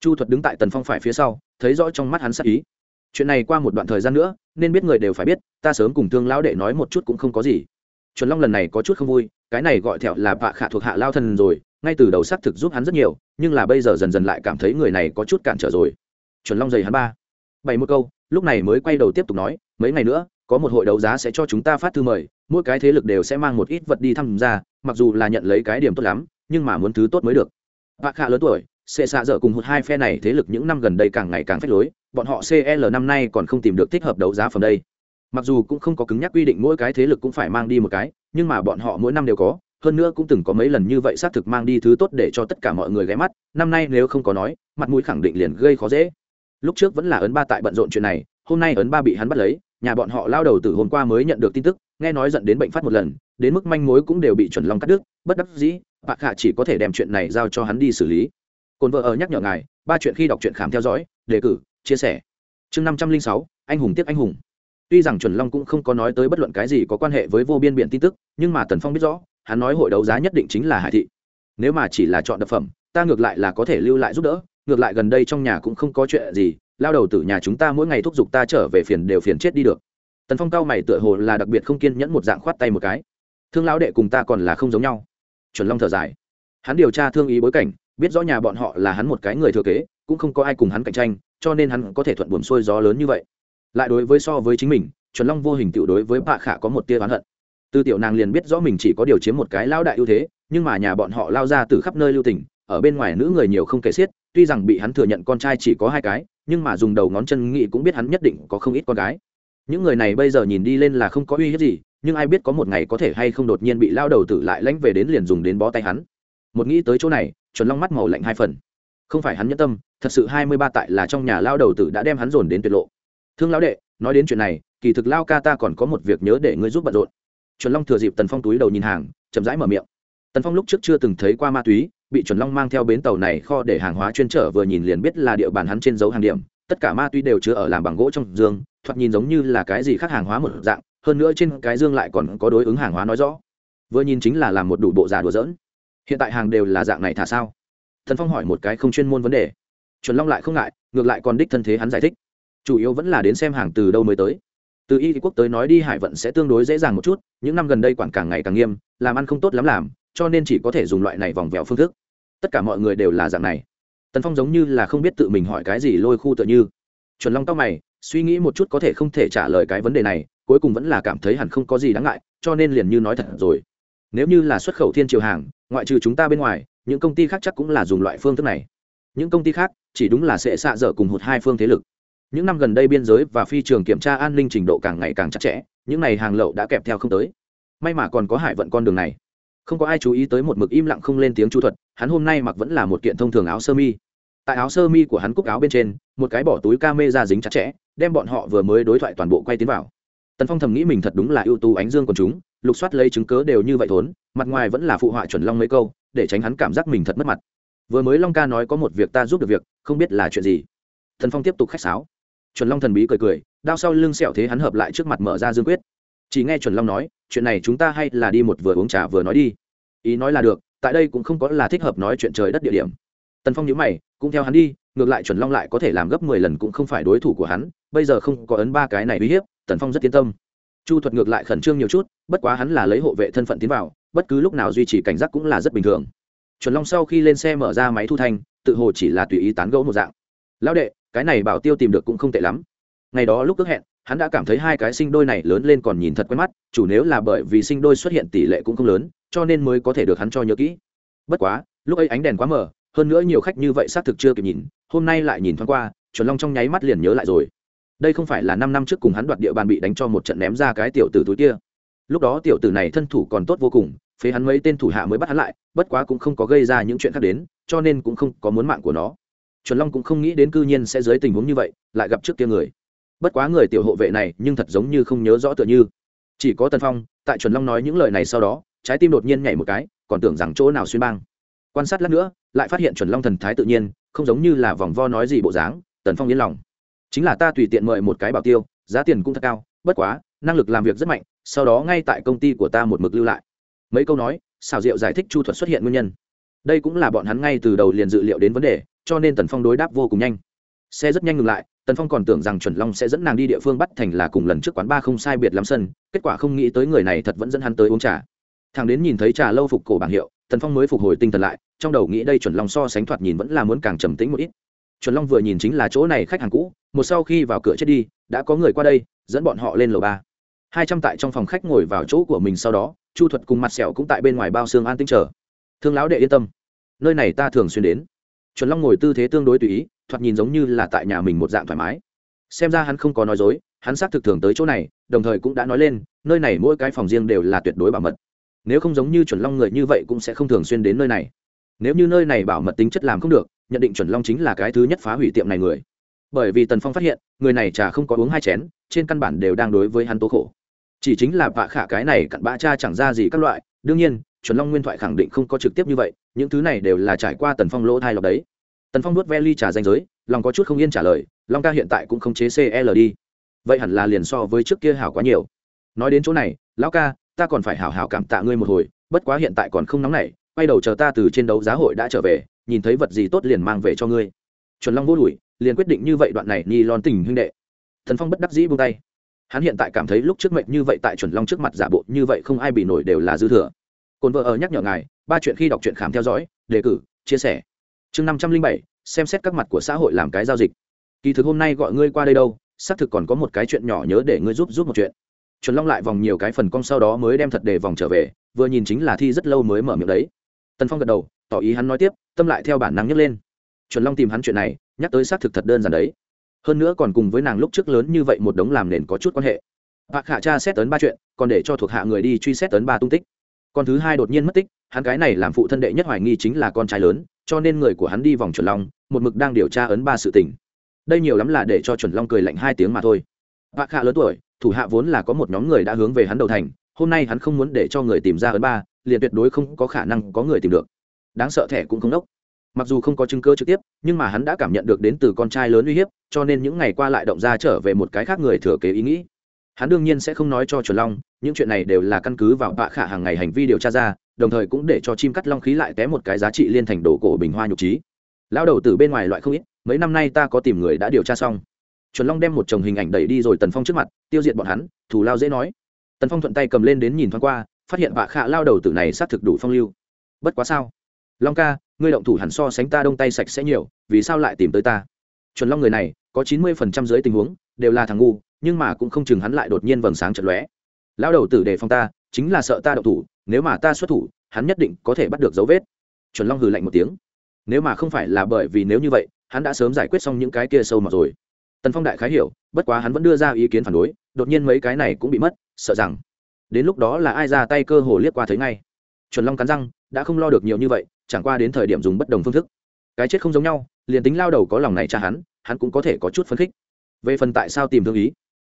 Chu thuật đứng tại tần phong phải phía sau, thấy rõ trong mắt hắn sắc ý chuyện này qua một đoạn thời gian nữa, nên biết người đều phải biết, ta sớm cùng thương lão đệ nói một chút cũng không có gì. Chuẩn long lần này có chút không vui, cái này gọi thẹo là vạ khả thuộc hạ lao thần rồi, ngay từ đầu xác thực giúp hắn rất nhiều, nhưng là bây giờ dần dần lại cảm thấy người này có chút cản trở rồi. Chuẩn long dày hắn ba. Bảy một câu, lúc này mới quay đầu tiếp tục nói, mấy ngày nữa, có một hội đấu giá sẽ cho chúng ta phát thư mời, mỗi cái thế lực đều sẽ mang một ít vật đi tham gia, mặc dù là nhận lấy cái điểm tốt lắm, nhưng mà muốn thứ tốt mới được. Vạ khả lớn tuổi xệ xạ dở cùng hụt hai phe này thế lực những năm gần đây càng ngày càng phách lối, bọn họ cl năm nay còn không tìm được thích hợp đấu giá phẩm đây. Mặc dù cũng không có cứng nhắc quy định mỗi cái thế lực cũng phải mang đi một cái, nhưng mà bọn họ mỗi năm đều có, hơn nữa cũng từng có mấy lần như vậy xác thực mang đi thứ tốt để cho tất cả mọi người ghé mắt, năm nay nếu không có nói, mặt mũi khẳng định liền gây khó dễ. Lúc trước vẫn là ấn ba tại bận rộn chuyện này, hôm nay ấn ba bị hắn bắt lấy, nhà bọn họ lao đầu từ hôm qua mới nhận được tin tức, nghe nói dẫn đến bệnh phát một lần, đến mức manh mối cũng đều bị chuẩn long cắt đứt, bất đắc dĩ, bạc hạ chỉ có thể đem chuyện này giao cho hắn đi xử lý cồn vợ ở nhắc nhở ngài, ba chuyện khi đọc truyện khám theo dõi, đề cử, chia sẻ. Chương năm trăm linh sáu, anh hùng tiếc anh hùng. Tuy rằng chuẩn long cũng không có nói tới bất luận cái gì có quan hệ với vô biên biện tin tức, nhưng mà tần phong biết rõ, hắn nói hội đấu giá nhất định chính là hải thị. Nếu mà chỉ là chọn đặc phẩm, ta ngược lại là có thể lưu lại giúp đỡ, ngược lại gần đây trong nhà cũng không có chuyện gì, lao đầu từ nhà chúng ta mỗi ngày thúc giục ta trở về phiền đều phiền chết đi được. Tần phong cao mày tựa hồ là đặc biệt không kiên nhẫn một dạng khoát tay một cái. Thương lão đệ cùng ta còn là không giống nhau. Chuẩn long thở dài. Hắn điều tra thương ý bối cảnh biết rõ nhà bọn họ là hắn một cái người thừa kế, cũng không có ai cùng hắn cạnh tranh, cho nên hắn có thể thuận buồm xuôi gió lớn như vậy. Lại đối với so với chính mình, chuẩn long vô hình tựu đối với bạ khả có một tia oán hận. Tư tiểu nàng liền biết rõ mình chỉ có điều chiếm một cái lao đại ưu thế, nhưng mà nhà bọn họ lao ra từ khắp nơi lưu tỉnh ở bên ngoài nữ người nhiều không kể xiết, tuy rằng bị hắn thừa nhận con trai chỉ có hai cái, nhưng mà dùng đầu ngón chân nghĩ cũng biết hắn nhất định có không ít con gái. Những người này bây giờ nhìn đi lên là không có uy hiếp gì, nhưng ai biết có một ngày có thể hay không đột nhiên bị lao đầu tử lại lánh về đến liền dùng đến bó tay hắn một nghĩ tới chỗ này, chuẩn long mắt màu lạnh hai phần. Không phải hắn nhẫn tâm, thật sự hai mươi ba tại là trong nhà lao đầu tử đã đem hắn dồn đến tuyệt lộ. Thương lão đệ, nói đến chuyện này, kỳ thực lao ca ta còn có một việc nhớ để ngươi giúp bận rộn. Chuẩn long thừa dịp tần phong túi đầu nhìn hàng, chậm rãi mở miệng. Tần phong lúc trước chưa từng thấy qua ma túy, bị chuẩn long mang theo bến tàu này kho để hàng hóa chuyên trở vừa nhìn liền biết là địa bàn hắn trên dấu hàng điểm. Tất cả ma túy đều chứa ở làm bằng gỗ trong dương, thoạt nhìn giống như là cái gì khác hàng hóa một dạng, hơn nữa trên cái dương lại còn có đối ứng hàng hóa nói rõ. Vừa nhìn chính là làm một đủ bộ giả đùa dỡn hiện tại hàng đều là dạng này thả sao? Thần phong hỏi một cái không chuyên môn vấn đề. Chuẩn long lại không ngại, ngược lại còn đích thân thế hắn giải thích. Chủ yếu vẫn là đến xem hàng từ đâu mới tới. Từ y quốc tới nói đi, hải vận sẽ tương đối dễ dàng một chút, những năm gần đây quản càng ngày càng nghiêm, làm ăn không tốt lắm làm, cho nên chỉ có thể dùng loại này vòng vèo phương thức. Tất cả mọi người đều là dạng này. Tần phong giống như là không biết tự mình hỏi cái gì lôi khu tựa như. Chuẩn long tóc mày, suy nghĩ một chút có thể không thể trả lời cái vấn đề này, cuối cùng vẫn là cảm thấy hẳn không có gì đáng ngại, cho nên liền như nói thật rồi. Nếu như là xuất khẩu thiên triều hàng ngoại trừ chúng ta bên ngoài, những công ty khác chắc cũng là dùng loại phương thức này. Những công ty khác, chỉ đúng là sẽ xạ dở cùng hụt hai phương thế lực. Những năm gần đây biên giới và phi trường kiểm tra an ninh trình độ càng ngày càng chặt chẽ, những này hàng lậu đã kẹp theo không tới. May mà còn có hải vận con đường này. Không có ai chú ý tới một mực im lặng không lên tiếng chu thuật, hắn hôm nay mặc vẫn là một kiện thông thường áo sơ mi. Tại áo sơ mi của hắn cúc áo bên trên, một cái bỏ túi ca mê ra dính chặt chẽ, đem bọn họ vừa mới đối thoại toàn bộ quay tiến vào. Tần phong thầm nghĩ mình thật đúng là ưu tú ánh dương của chúng lục soát lấy chứng cớ đều như vậy thốn, mặt ngoài vẫn là phụ họa chuẩn long mấy câu, để tránh hắn cảm giác mình thật mất mặt. Vừa mới long ca nói có một việc ta giúp được việc, không biết là chuyện gì. Thần phong tiếp tục khách sáo. Chuẩn long thần bí cười cười, đao sau lưng sẹo thế hắn hợp lại trước mặt mở ra dương quyết. Chỉ nghe chuẩn long nói, chuyện này chúng ta hay là đi một vừa uống trà vừa nói đi. Ý nói là được, tại đây cũng không có là thích hợp nói chuyện trời đất địa điểm. Tần phong nhớ mày, cũng theo hắn đi, ngược lại chuẩn long lại có thể làm gấp mười lần cũng không phải đối thủ của hắn, bây giờ không có ấn ba cái này uy hiếp, tần phong rất yên tâm chu thuật ngược lại khẩn trương nhiều chút, bất quá hắn là lấy hộ vệ thân phận tiến vào, bất cứ lúc nào duy trì cảnh giác cũng là rất bình thường. Chuẩn long sau khi lên xe mở ra máy thu thanh, tự hồ chỉ là tùy ý tán gẫu một dạng. Lão đệ, cái này bảo tiêu tìm được cũng không tệ lắm. Ngày đó lúc ước hẹn, hắn đã cảm thấy hai cái sinh đôi này lớn lên còn nhìn thật quen mắt, chủ nếu là bởi vì sinh đôi xuất hiện tỷ lệ cũng không lớn, cho nên mới có thể được hắn cho nhớ kỹ. Bất quá, lúc ấy ánh đèn quá mờ, hơn nữa nhiều khách như vậy xác thực chưa kịp nhìn, hôm nay lại nhìn thoáng qua, chuẩn long trong nháy mắt liền nhớ lại rồi đây không phải là năm năm trước cùng hắn đoạt địa bàn bị đánh cho một trận ném ra cái tiểu tử túi kia. Lúc đó tiểu tử này thân thủ còn tốt vô cùng, phế hắn mấy tên thủ hạ mới bắt hắn lại, bất quá cũng không có gây ra những chuyện khác đến, cho nên cũng không có muốn mạng của nó. Chuẩn long cũng không nghĩ đến cư nhiên sẽ dưới tình huống như vậy, lại gặp trước kia người. Bất quá người tiểu hộ vệ này nhưng thật giống như không nhớ rõ tựa như. Chỉ có tần phong, tại chuẩn long nói những lời này sau đó, trái tim đột nhiên nhảy một cái, còn tưởng rằng chỗ nào xuyên bang quan sát lát nữa, lại phát hiện chuẩn long thần thái tự nhiên, không giống như là vòng vo nói gì bộ dáng, tần phong yên lòng chính là ta tùy tiện mời một cái bảo tiêu, giá tiền cũng thật cao, bất quá, năng lực làm việc rất mạnh, sau đó ngay tại công ty của ta một mực lưu lại. Mấy câu nói, xào rượu giải thích chu thuật xuất hiện nguyên nhân. Đây cũng là bọn hắn ngay từ đầu liền dự liệu đến vấn đề, cho nên tần phong đối đáp vô cùng nhanh. Xe rất nhanh ngừng lại, tần phong còn tưởng rằng chuẩn long sẽ dẫn nàng đi địa phương bắt thành là cùng lần trước quán ba không sai biệt lắm sân, kết quả không nghĩ tới người này thật vẫn dẫn hắn tới uống trà. Thằng đến nhìn thấy trà lâu phục cổ bảng hiệu, tần phong mới phục hồi tinh thần lại, trong đầu nghĩ đây chuẩn long so sánh thoạt nhìn vẫn là muốn càng trầm tĩnh một ít chuẩn long vừa nhìn chính là chỗ này khách hàng cũ một sau khi vào cửa chết đi đã có người qua đây dẫn bọn họ lên lầu ba hai trăm tại trong phòng khách ngồi vào chỗ của mình sau đó chu thuật cùng mặt sẹo cũng tại bên ngoài bao xương an tinh chờ thương lão đệ yên tâm nơi này ta thường xuyên đến chuẩn long ngồi tư thế tương đối tùy ý thoạt nhìn giống như là tại nhà mình một dạng thoải mái xem ra hắn không có nói dối hắn xác thực thường tới chỗ này đồng thời cũng đã nói lên nơi này mỗi cái phòng riêng đều là tuyệt đối bảo mật nếu không giống như chuẩn long người như vậy cũng sẽ không thường xuyên đến nơi này nếu như nơi này bảo mật tính chất làm không được nhận định chuẩn long chính là cái thứ nhất phá hủy tiệm này người. Bởi vì tần phong phát hiện, người này trà không có uống hai chén, trên căn bản đều đang đối với hắn tố khổ. Chỉ chính là vạ khả cái này cặn bã cha chẳng ra gì các loại, đương nhiên, chuẩn long nguyên thoại khẳng định không có trực tiếp như vậy, những thứ này đều là trải qua tần phong lỗ thai lọc đấy. Tần phong nuốt ve ly trà danh giới, lòng có chút không yên trả lời, long ca hiện tại cũng không chế cl đi. Vậy hẳn là liền so với trước kia hảo quá nhiều. Nói đến chỗ này, lão ca, ta còn phải hảo hảo cảm tạ ngươi một hồi, bất quá hiện tại còn không nóng nảy, quay đầu chờ ta từ trên đấu giá hội đã trở về nhìn thấy vật gì tốt liền mang về cho ngươi. Chuẩn long vô đùi liền quyết định như vậy đoạn này ni lon tình huynh đệ. Thần phong bất đắc dĩ buông tay. Hắn hiện tại cảm thấy lúc trước mệnh như vậy tại chuẩn long trước mặt giả bộ như vậy không ai bị nổi đều là dư thừa. Cồn vợ ở nhắc nhở ngài, ba chuyện khi đọc truyện khám theo dõi, đề cử, chia sẻ. Chương năm trăm linh bảy, xem xét các mặt của xã hội làm cái giao dịch. Kỳ thực hôm nay gọi ngươi qua đây đâu, xác thực còn có một cái chuyện nhỏ nhớ để ngươi giúp giúp một chuyện. Chuẩn long lại vòng nhiều cái phần cong sau đó mới đem thật đề vòng trở về, vừa nhìn chính là thi rất lâu mới mở miệng đấy. Tần phong gật đầu tỏ ý hắn nói tiếp, tâm lại theo bản năng nhấc lên. Chuẩn long tìm hắn chuyện này, nhắc tới xác thực thật đơn giản đấy. Hơn nữa còn cùng với nàng lúc trước lớn như vậy một đống làm nền có chút quan hệ. Bạc hạ cha xét tấn ba chuyện, còn để cho thuộc hạ người đi truy xét tấn ba tung tích. Còn thứ hai đột nhiên mất tích, hắn cái này làm phụ thân đệ nhất hoài nghi chính là con trai lớn, cho nên người của hắn đi vòng chuẩn long, một mực đang điều tra ấn ba sự tình. Đây nhiều lắm là để cho chuẩn long cười lạnh hai tiếng mà thôi. Bạc hạ lớn tuổi, thủ hạ vốn là có một nhóm người đã hướng về hắn đầu thành, hôm nay hắn không muốn để cho người tìm ra ấn ba, liền tuyệt đối không có khả năng có người tìm được đáng sợ thẻ cũng không đốc. Mặc dù không có chứng cơ trực tiếp, nhưng mà hắn đã cảm nhận được đến từ con trai lớn uy hiếp, cho nên những ngày qua lại động ra trở về một cái khác người thừa kế ý nghĩ. Hắn đương nhiên sẽ không nói cho chuẩn long, những chuyện này đều là căn cứ vào bạ khả hàng ngày hành vi điều tra ra, đồng thời cũng để cho chim cắt long khí lại té một cái giá trị liên thành đồ cổ bình hoa nhục trí. Lao đầu từ bên ngoài loại không ít, mấy năm nay ta có tìm người đã điều tra xong. Chuẩn long đem một chồng hình ảnh đẩy đi rồi tần phong trước mặt, tiêu diệt bọn hắn, thù lao dễ nói. Tần phong thuận tay cầm lên đến nhìn thoáng qua, phát hiện bạ khả lao đầu tử này xác thực đủ phong lưu. Bất quá sao? Long ca, ngươi động thủ hẳn so sánh ta đông tay sạch sẽ nhiều, vì sao lại tìm tới ta? Chuẩn long người này, có chín mươi phần trăm dưới tình huống, đều là thằng ngu, nhưng mà cũng không chừng hắn lại đột nhiên vầng sáng chật lóe. Lão đầu tử đề phòng ta, chính là sợ ta động thủ, nếu mà ta xuất thủ, hắn nhất định có thể bắt được dấu vết. Chuẩn long hừ lạnh một tiếng. Nếu mà không phải là bởi vì nếu như vậy, hắn đã sớm giải quyết xong những cái kia sâu mà rồi. Tần phong đại khái hiểu, bất quá hắn vẫn đưa ra ý kiến phản đối, đột nhiên mấy cái này cũng bị mất, sợ rằng đến lúc đó là ai ra tay cơ hồ liếc qua thấy ngay. Chuẩn long cắn răng, đã không lo được nhiều như vậy chẳng qua đến thời điểm dùng bất đồng phương thức. Cái chết không giống nhau, liền tính lao đầu có lòng này cha hắn hắn cũng có thể có chút phấn khích. Về phần tại sao tìm thương ý,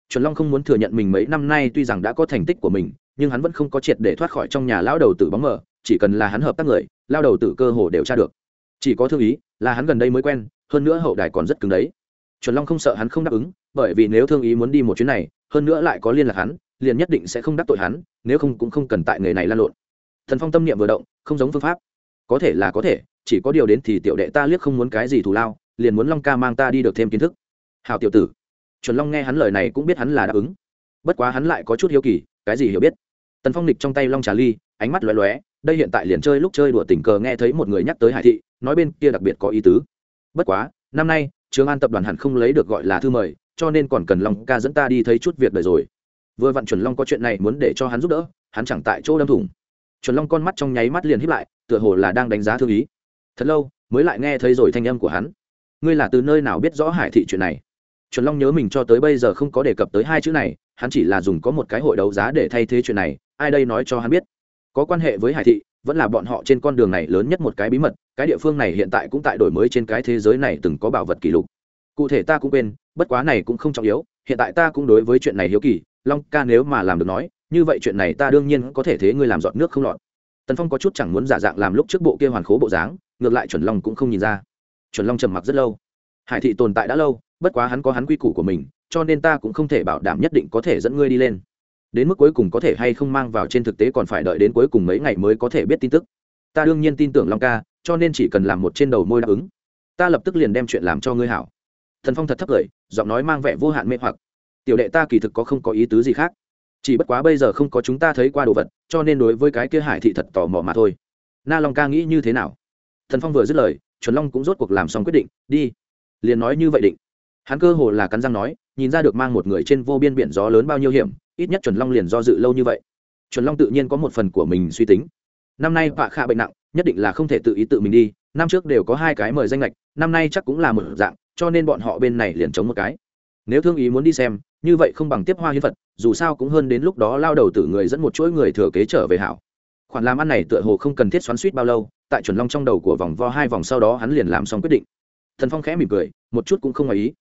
chuẩn long không muốn thừa nhận mình mấy năm nay tuy rằng đã có thành tích của mình, nhưng hắn vẫn không có triệt để thoát khỏi trong nhà lao đầu tử bóng mờ, chỉ cần là hắn hợp tác người, lao đầu tử cơ hồ đều tra được. Chỉ có thương ý là hắn gần đây mới quen, hơn nữa hậu đài còn rất cứng đấy. Chuẩn long không sợ hắn không đáp ứng, bởi vì nếu thương ý muốn đi một chuyến này, hơn nữa lại có liên lạc hắn, liền nhất định sẽ không đắc tội hắn, nếu không cũng không cần tại nghề này lan lộn. Thần phong tâm niệm vừa động, không giống phương pháp có thể là có thể, chỉ có điều đến thì tiểu đệ ta liếc không muốn cái gì thù lao, liền muốn long ca mang ta đi được thêm kiến thức. Hào tiểu tử. Chuẩn long nghe hắn lời này cũng biết hắn là đáp ứng. Bất quá hắn lại có chút hiếu kỳ, cái gì hiểu biết? Tần phong nịch trong tay long trà ly, ánh mắt lóe lóe, đây hiện tại liền chơi lúc chơi đùa tình cờ nghe thấy một người nhắc tới hải thị, nói bên kia đặc biệt có ý tứ. Bất quá, năm nay, trường an tập đoàn hẳn không lấy được gọi là thư mời, cho nên còn cần long ca dẫn ta đi thấy chút việc đời rồi. Vừa vặn chuẩn long có chuyện này muốn để cho hắn giúp đỡ, hắn chẳng tại chỗ đâm thủng. Chuẩn long con mắt trong nháy mắt liền hiếp lại tựa hồ là đang đánh giá thư ý. Thật lâu, mới lại nghe thấy rồi thanh âm của hắn. Ngươi là từ nơi nào biết rõ hải thị chuyện này? Chuẩn long nhớ mình cho tới bây giờ không có đề cập tới hai chữ này, hắn chỉ là dùng có một cái hội đấu giá để thay thế chuyện này, ai đây nói cho hắn biết? Có quan hệ với hải thị, vẫn là bọn họ trên con đường này lớn nhất một cái bí mật, cái địa phương này hiện tại cũng tại đổi mới trên cái thế giới này từng có bảo vật kỷ lục. Cụ thể ta cũng quên, bất quá này cũng không trọng yếu, hiện tại ta cũng đối với chuyện này hiếu kỳ, long ca nếu mà làm được nói, như vậy chuyện này ta đương nhiên có thể thế ngươi làm giọt nước không lọt tần phong có chút chẳng muốn giả dạng làm lúc trước bộ kia hoàn khố bộ dáng, ngược lại chuẩn long cũng không nhìn ra. chuẩn long trầm mặc rất lâu. hải thị tồn tại đã lâu, bất quá hắn có hắn quy củ của mình, cho nên ta cũng không thể bảo đảm nhất định có thể dẫn ngươi đi lên. đến mức cuối cùng có thể hay không mang vào trên thực tế còn phải đợi đến cuối cùng mấy ngày mới có thể biết tin tức. ta đương nhiên tin tưởng long ca, cho nên chỉ cần làm một trên đầu môi đáp ứng. ta lập tức liền đem chuyện làm cho ngươi hảo. thần phong thật thấp cười giọng nói mang vẻ vô hạn mê hoặc. tiểu đệ ta kỳ thực có không có ý tứ gì khác chỉ bất quá bây giờ không có chúng ta thấy qua đồ vật, cho nên đối với cái kia hải thị thật tò mò mà thôi. Na long ca nghĩ như thế nào? Thần phong vừa dứt lời, chuẩn long cũng rốt cuộc làm xong quyết định, đi. Liền nói như vậy định. Hắn cơ hồ là cắn răng nói, nhìn ra được mang một người trên vô biên biển gió lớn bao nhiêu hiểm, ít nhất chuẩn long liền do dự lâu như vậy. Chuẩn long tự nhiên có một phần của mình suy tính. Năm nay vạ khạ bệnh nặng, nhất định là không thể tự ý tự mình đi, năm trước đều có hai cái mời danh lệch năm nay chắc cũng là một dạng, cho nên bọn họ bên này liền chống một cái. Nếu thương ý muốn đi xem như vậy không bằng tiếp hoa hiến phật, dù sao cũng hơn đến lúc đó lao đầu tử người dẫn một chuỗi người thừa kế trở về hảo. Khoản làm ăn này tựa hồ không cần thiết xoắn suýt bao lâu, tại chuẩn long trong đầu của vòng vo hai vòng sau đó hắn liền làm xong quyết định. Thần phong khẽ mỉm cười, một chút cũng không ngoài ý.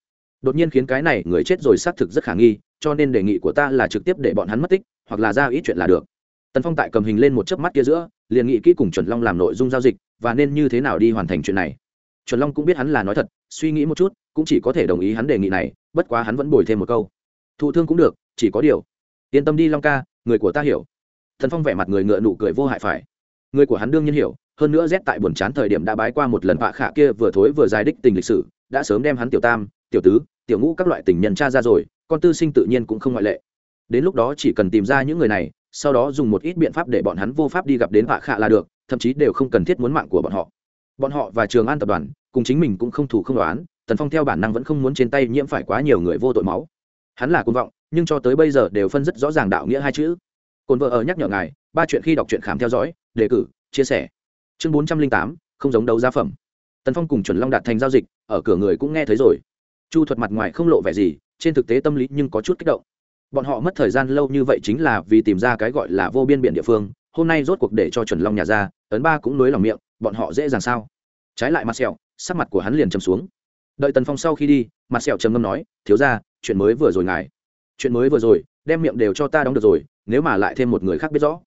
Đột nhiên khiến cái này người chết rồi xác thực rất khả nghi, cho nên đề nghị của ta là trực tiếp để bọn hắn mất tích, hoặc là ra ít chuyện là được. Tần phong tại cầm hình lên một chớp mắt kia giữa, liền nghĩ kỹ cùng chuẩn long làm nội dung giao dịch, và nên như thế nào đi hoàn thành chuyện này. Chuẩn long cũng biết hắn là nói thật, suy nghĩ một chút, cũng chỉ có thể đồng ý hắn đề nghị này, bất quá hắn vẫn bồi thêm một câu thụ thương cũng được, chỉ có điều. Yên tâm đi, long ca, người của ta hiểu. Thần phong vẻ mặt người ngựa nụ cười vô hại phải. Người của hắn đương nhiên hiểu, hơn nữa rét tại buồn chán thời điểm đã bái qua một lần vạ khả kia vừa thối vừa dài đích tình lịch sử, đã sớm đem hắn tiểu tam, tiểu tứ, tiểu ngũ các loại tình nhân cha ra rồi, con tư sinh tự nhiên cũng không ngoại lệ. Đến lúc đó chỉ cần tìm ra những người này, sau đó dùng một ít biện pháp để bọn hắn vô pháp đi gặp đến vạ khả là được, thậm chí đều không cần thiết muốn mạng của bọn họ. Bọn họ và trường an tập đoàn, cùng chính mình cũng không thủ không đoán tần phong theo bản năng vẫn không muốn trên tay nhiễm phải quá nhiều người vô tội máu hắn là côn vọng, nhưng cho tới bây giờ đều phân rất rõ ràng đạo nghĩa hai chữ. Cồn vợ ở nhắc nhở ngài, ba chuyện khi đọc truyện khám theo dõi, đề cử, chia sẻ. Chương bốn trăm linh tám, không giống đấu gia phẩm. Tần phong cùng chuẩn long đạt thành giao dịch, ở cửa người cũng nghe thấy rồi. Chu thuật mặt ngoài không lộ vẻ gì, trên thực tế tâm lý nhưng có chút kích động. Bọn họ mất thời gian lâu như vậy chính là vì tìm ra cái gọi là vô biên biển địa phương, hôm nay rốt cuộc để cho chuẩn long nhà ra, ấn ba cũng nối lòng miệng, bọn họ dễ dàng sao? Trái lại mặt sẹo, sắc mặt của hắn liền chầm xuống. Đợi tần phong sau khi đi, mặt sẹo trầm ngâm nói, thiếu ra chuyện mới vừa rồi ngài. Chuyện mới vừa rồi, đem miệng đều cho ta đóng được rồi, nếu mà lại thêm một người khác biết rõ.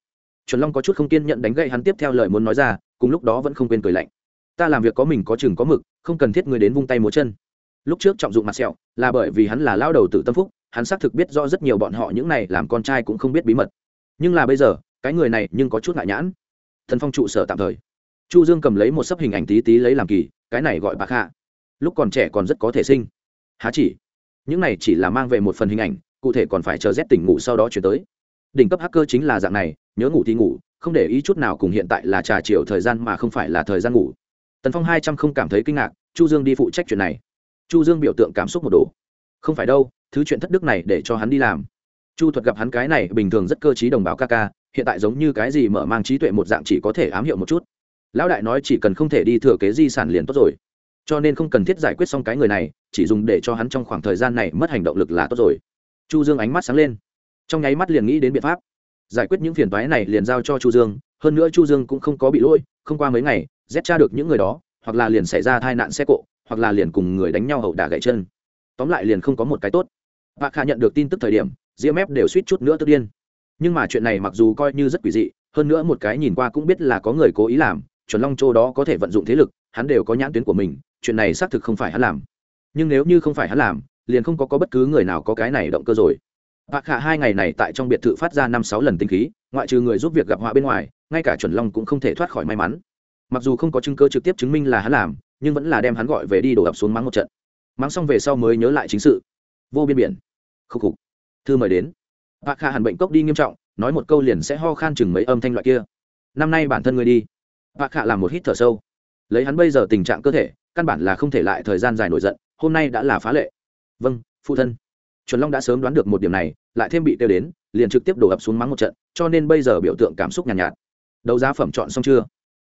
Chuẩn long có chút không kiên nhận đánh gậy hắn tiếp theo lời muốn nói ra, cùng lúc đó vẫn không quên cười lạnh. Ta làm việc có mình có chừng có mực, không cần thiết người đến vung tay múa chân. Lúc trước trọng dụng mặt sẹo, là bởi vì hắn là lao đầu tự tâm phúc, hắn xác thực biết rõ rất nhiều bọn họ những này làm con trai cũng không biết bí mật. Nhưng là bây giờ, cái người này nhưng có chút ngại nhãn. Thần phong trụ sở tạm thời. Chu dương cầm lấy một sấp hình ảnh tí tí lấy làm kỳ, cái này gọi bạc hạ. Lúc còn trẻ còn rất có thể sinh. Há chỉ? Những này chỉ là mang về một phần hình ảnh, cụ thể còn phải chờ rét tỉnh ngủ sau đó chuyển tới. Đỉnh cấp hacker chính là dạng này, nhớ ngủ thì ngủ, không để ý chút nào cùng hiện tại là trà chiều thời gian mà không phải là thời gian ngủ. Tần phong hai trăm không cảm thấy kinh ngạc, chu dương đi phụ trách chuyện này. Chu dương biểu tượng cảm xúc một đồ. Không phải đâu, thứ chuyện thất đức này để cho hắn đi làm. Chu thuật gặp hắn cái này bình thường rất cơ t đồng bào ca ca, hiện tại giống như cái gì mở mang trí tuệ một dạng chỉ có thể ám hiệu một chút. Lão đại nói chỉ cần không thể đi thừa kế di sản liền tốt rồi. Cho nên không cần thiết giải quyết xong cái người này chỉ dùng để cho hắn trong khoảng thời gian này mất hành động lực là tốt rồi. Chu dương ánh mắt sáng lên. Trong nháy mắt liền nghĩ đến biện pháp. Giải quyết những phiền toái này liền giao cho chu dương, hơn nữa chu dương cũng không có bị lỗi, không qua mấy ngày rét tra được những người đó, hoặc là liền xảy ra tai nạn xe cộ, hoặc là liền cùng người đánh nhau hậu đả gãy chân. Tóm lại liền không có một cái tốt. Bạc khả nhận được tin tức thời điểm diễm ép đều suýt chút nữa tức điên. Nhưng mà chuyện này mặc dù coi như rất quỷ dị, hơn nữa một cái nhìn qua cũng biết là có người cố ý làm, chuẩn long châu đó có thể vận dụng thế lực, hắn đều có nhãn tuyến của mình, chuyện này xác thực không phải hắn làm nhưng nếu như không phải hắn làm liền không có, có bất cứ người nào có cái này động cơ rồi. Bạc khả hai ngày này tại trong biệt thự phát ra năm sáu lần tinh khí ngoại trừ người giúp việc gặp họa bên ngoài ngay cả chuẩn long cũng không thể thoát khỏi may mắn. Mặc dù không có chứng cơ trực tiếp chứng minh là hắn làm nhưng vẫn là đem hắn gọi về đi đổ ập xuống mắng một trận. Mắng xong về sau mới nhớ lại chính sự. Vô biên biển. Khúc khục. Thư mời đến. Bạc khả hẳn bệnh cốc đi nghiêm trọng nói một câu liền sẽ ho khan chừng mấy âm thanh loại kia. Năm nay bản thân người đi. Bạc khả làm một hít thở sâu. Lấy hắn bây giờ tình trạng cơ thể căn bản là không thể lại thời gian dài nổi giận hôm nay đã là phá lệ. Vâng phụ thân. Chuẩn long đã sớm đoán được một điểm này lại thêm bị tiêu đến liền trực tiếp đổ ập xuống mắng một trận cho nên bây giờ biểu tượng cảm xúc nhàn nhạt, nhạt. Đấu giá phẩm chọn xong chưa?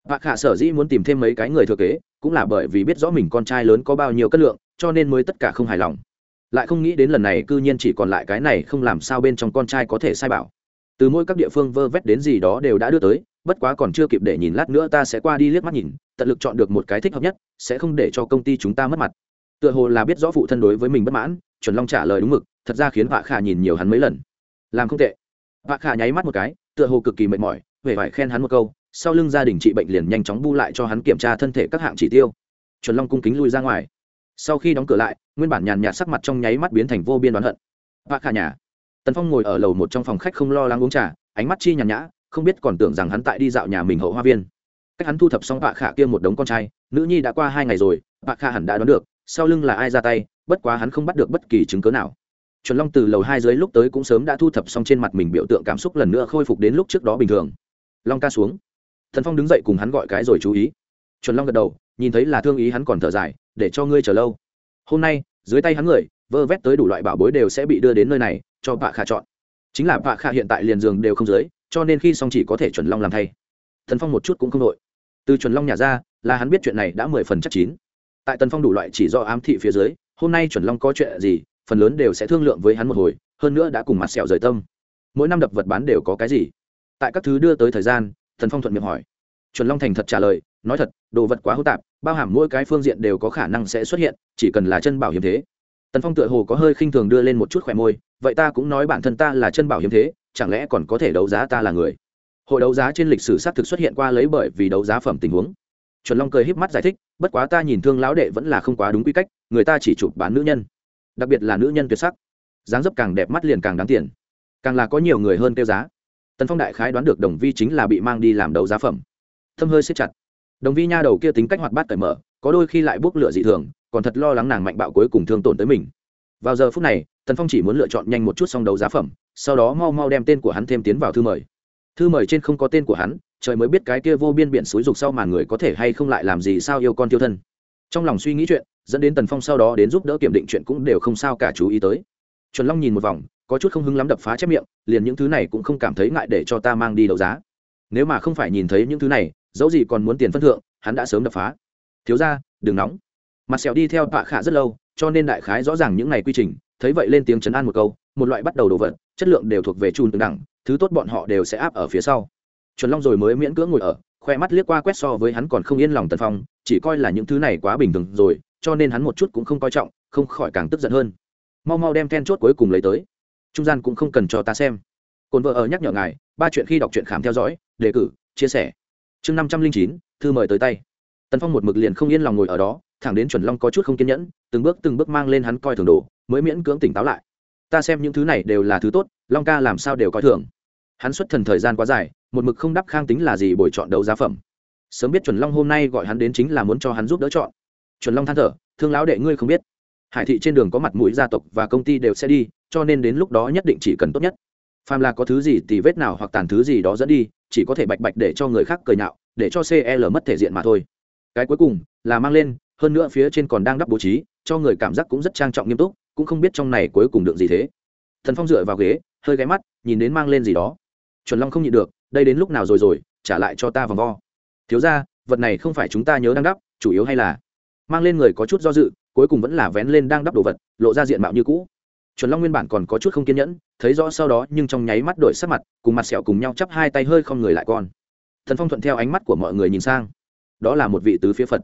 Bạc khả sở dĩ muốn tìm thêm mấy cái người thừa kế cũng là bởi vì biết rõ mình con trai lớn có bao nhiêu cân lượng cho nên mới tất cả không hài lòng. Lại không nghĩ đến lần này cư nhiên chỉ còn lại cái này không làm sao bên trong con trai có thể sai bảo. Từ mỗi các địa phương vơ vét đến gì đó đều đã đưa tới bất quá còn chưa kịp để nhìn lát nữa ta sẽ qua đi liếc mắt nhìn, tận lực chọn được một cái thích hợp nhất, sẽ không để cho công ty chúng ta mất mặt. Tựa hồ là biết rõ phụ thân đối với mình bất mãn, chuẩn long trả lời đúng mực, thật ra khiến vạ khả nhìn nhiều hắn mấy lần. Làm không tệ. Vạ khả nháy mắt một cái, tựa hồ cực kỳ mệt mỏi huệ phải khen hắn một câu, sau lưng gia đình trị bệnh liền nhanh chóng bu lại cho hắn kiểm tra thân thể các hạng chỉ tiêu. Chuẩn long cung kính lui ra ngoài. Sau khi đóng cửa lại, nguyên bản nhàn nhạt sắc mặt trong nháy mắt biến thành vô biên đoán hận. Vạ khả nhà. Tần phong ngồi ở lầu một trong phòng khách không lo lắng uống trà, ánh mắt chi nhàn nhã không biết còn tưởng rằng hắn tại đi dạo nhà mình hậu hoa viên. Cách hắn thu thập xong bạ khả kia một đống con trai, nữ nhi đã qua hai ngày rồi bạ khả hẳn đã đoán được, sau lưng là ai ra tay, bất quá hắn không bắt được bất kỳ chứng cớ nào. Chuẩn long từ lầu hai dưới lúc tới cũng sớm đã thu thập xong trên mặt mình biểu tượng cảm xúc lần nữa khôi phục đến lúc trước đó bình thường. Long ca xuống. Thần phong đứng dậy cùng hắn gọi cái rồi chú ý. Chuẩn long gật đầu, nhìn thấy là thương ý hắn còn thở dài, để cho ngươi chờ lâu. Hôm nay, dưới tay hắn người, vơ vét tới đủ loại bảo bối đều sẽ bị đưa đến nơi này, cho bạ khả chọn. Chính là bạ khả hiện tại liền giường đều không dưới cho nên khi xong chỉ có thể chuẩn long làm thay. Thần phong một chút cũng không đội. Từ chuẩn long nhà ra, là hắn biết chuyện này đã mười phần chắc chín. Tại tần phong đủ loại chỉ do ám thị phía dưới, hôm nay chuẩn long có chuyện gì, phần lớn đều sẽ thương lượng với hắn một hồi, hơn nữa đã cùng mặt sẹo rời tâm. Mỗi năm đập vật bán đều có cái gì? Tại các thứ đưa tới thời gian thần phong thuận miệng hỏi. Chuẩn long thành thật trả lời, nói thật, đồ vật quá hô tạp, bao hàm mỗi cái phương diện đều có khả năng sẽ xuất hiện, chỉ cần là chân bảo hiếm thế. Tần phong tựa hồ có hơi khinh thường đưa lên một chút khỏe môi, vậy ta cũng nói bản thân ta là chân bảo hiếm thế chẳng lẽ còn có thể đấu giá ta là người? Hội đấu giá trên lịch sử xác thực xuất hiện qua lấy bởi vì đấu giá phẩm tình huống. Chuẩn long cười híp mắt giải thích, bất quá ta nhìn thương lão đệ vẫn là không quá đúng quy cách, người ta chỉ chụp bán nữ nhân. Đặc biệt là nữ nhân tuyệt sắc. Dáng dấp càng đẹp mắt liền càng đáng tiền. Càng là có nhiều người hơn kêu giá. Tần phong đại khái đoán được đồng vi chính là bị mang đi làm đấu giá phẩm. Thâm hơi siết chặt. Đồng vi nha đầu kia tính cách hoạt bát cởi mở, có đôi khi lại bốc lửa dị thường, còn thật lo lắng nàng mạnh bạo cuối cùng thương tổn tới mình vào giờ phút này, tần phong chỉ muốn lựa chọn nhanh một chút xong đấu giá phẩm, sau đó mau mau đem tên của hắn thêm tiến vào thư mời. Thư mời trên không có tên của hắn, trời mới biết cái kia vô biên biển xúi rục sau màn người có thể hay không lại làm gì sao yêu con tiêu thân. Trong lòng suy nghĩ chuyện, dẫn đến tần phong sau đó đến giúp đỡ kiểm định chuyện cũng đều không sao cả chú ý tới. Chuẩn long nhìn một vòng, có chút không hứng lắm đập phá chép miệng, liền những thứ này cũng không cảm thấy ngại để cho ta mang đi đấu giá. Nếu mà không phải nhìn thấy những thứ này, dẫu gì còn muốn tiền phân thượng, hắn đã sớm đập phá. Thiếu ra đừng nóng. Mặt sẹo đi theo bạ khả rất lâu cho nên đại khái rõ ràng những này quy trình, thấy vậy lên tiếng chấn an một câu, một loại bắt đầu đồ vật chất lượng đều thuộc về chun tương đẳng, thứ tốt bọn họ đều sẽ áp ở phía sau. Chuẩn long rồi mới miễn cưỡng ngồi ở, khoe mắt liếc qua quét so với hắn còn không yên lòng tần phong, chỉ coi là những thứ này quá bình thường rồi, cho nên hắn một chút cũng không coi trọng, không khỏi càng tức giận hơn. Mau mau đem then chốt cuối cùng lấy tới. Trung gian cũng không cần cho ta xem. Cồn vợ ở nhắc nhở ngài, ba chuyện khi đọc truyện khám theo dõi, đề cử, chia sẻ. Chương năm trăm linh chín, thư mời tới tay tần phong một mực liền không yên lòng ngồi ở đó thẳng đến chuẩn long có chút không kiên nhẫn từng bước từng bước mang lên hắn coi thường đồ mới miễn cưỡng tỉnh táo lại ta xem những thứ này đều là thứ tốt long ca làm sao đều coi thường hắn xuất thần thời gian quá dài một mực không đắp khang tính là gì bồi chọn đấu giá phẩm sớm biết chuẩn long hôm nay gọi hắn đến chính là muốn cho hắn giúp đỡ chọn chuẩn long than thở thương lão đệ ngươi không biết hải thị trên đường có mặt mũi gia tộc và công ty đều sẽ đi cho nên đến lúc đó nhất định chỉ cần tốt nhất phàm là có thứ gì thì vết nào hoặc tàn thứ gì đó dẫn đi chỉ có thể bạch bạch để cho người khác cười nhạo để cho cl mất thể diện mà thôi cái cuối cùng là mang lên, hơn nữa phía trên còn đang đắp bố trí, cho người cảm giác cũng rất trang trọng nghiêm túc, cũng không biết trong này cuối cùng được gì thế. Thần phong dựa vào ghế, hơi ghé mắt, nhìn đến mang lên gì đó. Chuẩn long không nhịn được, đây đến lúc nào rồi rồi, trả lại cho ta vòng vo. Thiếu ra vật này không phải chúng ta nhớ đang đắp, chủ yếu hay là? Mang lên người có chút do dự, cuối cùng vẫn là vén lên đang đắp đồ vật, lộ ra diện mạo như cũ. Chuẩn long nguyên bản còn có chút không kiên nhẫn, thấy rõ sau đó nhưng trong nháy mắt đổi sắc mặt, cùng mặt sẹo cùng nhau chắp hai tay hơi không người lại con. Thần phong thuận theo ánh mắt của mọi người nhìn sang đó là một vị tứ phía phật.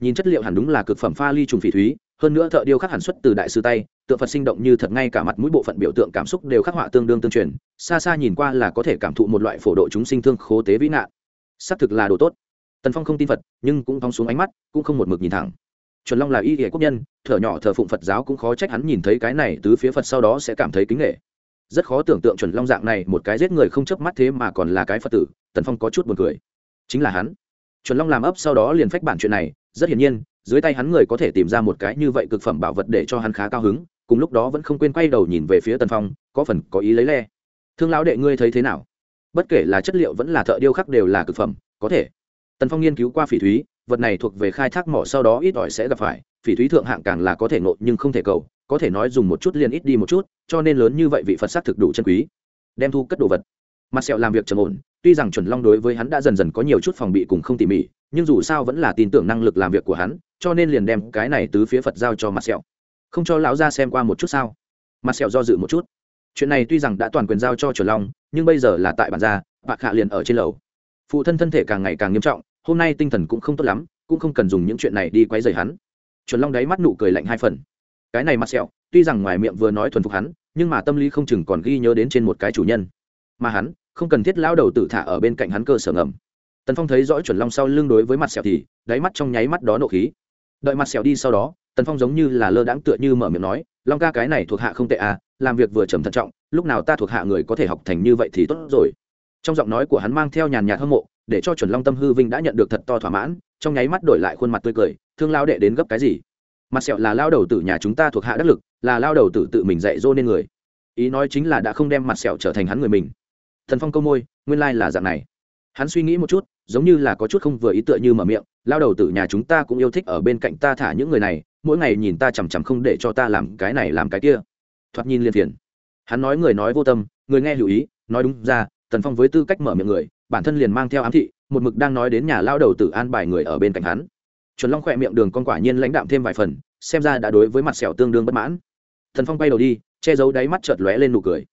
Nhìn chất liệu hẳn đúng là cực phẩm pha ly trùng phỉ thúy, hơn nữa thợ điêu khắc hẳn xuất từ đại sư tay, tượng phật sinh động như thật ngay cả mặt mũi bộ phận biểu tượng cảm xúc đều khắc họa tương đương tương truyền, xa xa nhìn qua là có thể cảm thụ một loại phổ độ chúng sinh thương khố tế vĩ nạn. Xác thực là đồ tốt. Tần phong không tin phật, nhưng cũng thong xuống ánh mắt, cũng không một mực nhìn thẳng. Chuẩn long là y hệ quốc nhân, thở nhỏ thờ phụng phật giáo cũng khó trách hắn nhìn thấy cái này tứ phía phật sau đó sẽ cảm thấy kính nghệ rất khó tưởng tượng chuẩn long dạng này một cái giết người không chớp mắt thế mà còn là cái phật tử, tần phong có chút buồn cười. Chính là hắn chuẩn long làm ấp sau đó liền phách bản chuyện này, rất hiển nhiên, dưới tay hắn người có thể tìm ra một cái như vậy cực phẩm bảo vật để cho hắn khá cao hứng, cùng lúc đó vẫn không quên quay đầu nhìn về phía tần phong, có phần có ý lấy le. Thương lão đệ, ngươi thấy thế nào? Bất kể là chất liệu vẫn là thợ điêu khắc đều là cực phẩm, có thể. Tần phong nghiên cứu qua phỉ thúy, vật này thuộc về khai thác mỏ sau đó ít ỏi sẽ gặp phải, phỉ thúy thượng hạng càng là có thể nộn nhưng không thể cầu, có thể nói dùng một chút liền ít đi một chút, cho nên lớn như vậy vị phật sát thực đủ chân quý. Đem thu cất đồ vật. Mặt sẹo làm việc trầm ổn tuy rằng chuẩn long đối với hắn đã dần dần có nhiều chút phòng bị cùng không tỉ mỉ, nhưng dù sao vẫn là tin tưởng năng lực làm việc của hắn, cho nên liền đem cái này tứ phía phật giao cho mặt sẹo. Không cho lão ra xem qua một chút sao? Mặt sẹo do dự một chút. Chuyện này tuy rằng đã toàn quyền giao cho chuẩn long, nhưng bây giờ là tại bản gia, bạc hạ liền ở trên lầu. Phụ thân thân thể càng ngày càng nghiêm trọng, hôm nay tinh thần cũng không tốt lắm, cũng không cần dùng những chuyện này đi quấy rầy hắn. Chuẩn long đáy mắt nụ cười lạnh hai phần. Cái này mặt sẹo, tuy rằng ngoài miệng vừa nói thuần phục hắn, nhưng mà tâm lý không chừng còn ghi nhớ đến trên một cái chủ nhân. Mà hắn không cần thiết lao đầu tự thả ở bên cạnh hắn cơ sở ngầm. Tần phong thấy rõ chuẩn long sau lưng đối với mặt sẹo thì đáy mắt trong nháy mắt đó nộ khí. Đợi mặt sẹo đi sau đó, tần phong giống như là lơ đãng tựa như mở miệng nói, long ca cái này thuộc hạ không tệ à làm việc vừa trầm thận trọng, lúc nào ta thuộc hạ người có thể học thành như vậy thì tốt rồi. Trong giọng nói của hắn mang theo nhàn nhạt hâm mộ, để cho chuẩn long tâm hư vinh đã nhận được thật to thỏa mãn, trong nháy mắt đổi lại khuôn mặt tươi cười, thương lao đệ đến gấp cái gì? Mặt sẹo là lao đầu tử nhà chúng ta thuộc hạ đắc lực, là lao đầu tử tự mình dạy dỗ nên người. Ý nói chính là đã không đem mặt sẹo trở thành hắn người mình thần phong câu môi, nguyên lai là dạng này. Hắn suy nghĩ một chút, giống như là có chút không vừa ý tựa như mở miệng, lao đầu tử nhà chúng ta cũng yêu thích ở bên cạnh ta thả những người này, mỗi ngày nhìn ta chằm chằm không để cho ta làm cái này làm cái kia. Thoạt nhìn liền thiền hắn nói người nói vô tâm, người nghe hữu ý, nói đúng ra tần phong với tư cách mở miệng người, bản thân liền mang theo ám thị, một mực đang nói đến nhà lao đầu tử an bài người ở bên cạnh hắn. Chuẩn long khỏe miệng đường con quả nhiên lãnh đạm thêm vài phần, xem ra đã đối với mặt sẹo tương đương bất mãn. Thần phong bay đầu đi, che giấu đáy mắt chợt lóe lên nụ cười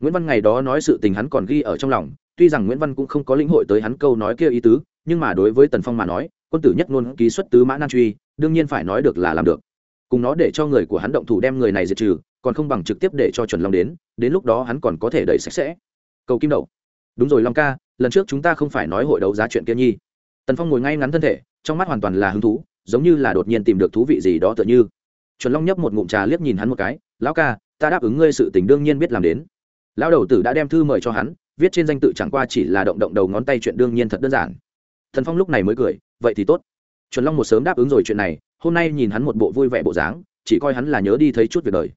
nguyễn văn ngày đó nói sự tình hắn còn ghi ở trong lòng, tuy rằng nguyễn văn cũng không có lĩnh hội tới hắn câu nói kia ý tứ, nhưng mà đối với tần phong mà nói, quân tử nhất luôn ký xuất tứ mã nan truy, đương nhiên phải nói được là làm được. Cùng nó để cho người của hắn động thủ đem người này diệt trừ, còn không bằng trực tiếp để cho chuẩn long đến đến lúc đó hắn còn có thể đẩy sạch sẽ. Cầu kim đậu. Đúng rồi long ca, lần trước chúng ta không phải nói hội đấu giá chuyện kia nhi. Tần phong ngồi ngay ngắn thân thể, trong mắt hoàn toàn là hứng thú, giống như là đột nhiên tìm được thú vị gì đó tựa như. Chuẩn long nhấp một ngụm trà liếc nhìn hắn một cái, lão ca, ta đáp ứng ngươi sự tình đương nhiên biết làm đến lão đầu tử đã đem thư mời cho hắn, viết trên danh tự chẳng qua chỉ là động động đầu ngón tay chuyện đương nhiên thật đơn giản. Thần phong lúc này mới cười, vậy thì tốt. Chuẩn long một sớm đáp ứng rồi chuyện này, hôm nay nhìn hắn một bộ vui vẻ bộ dáng, chỉ coi hắn là nhớ đi thấy chút việc đời.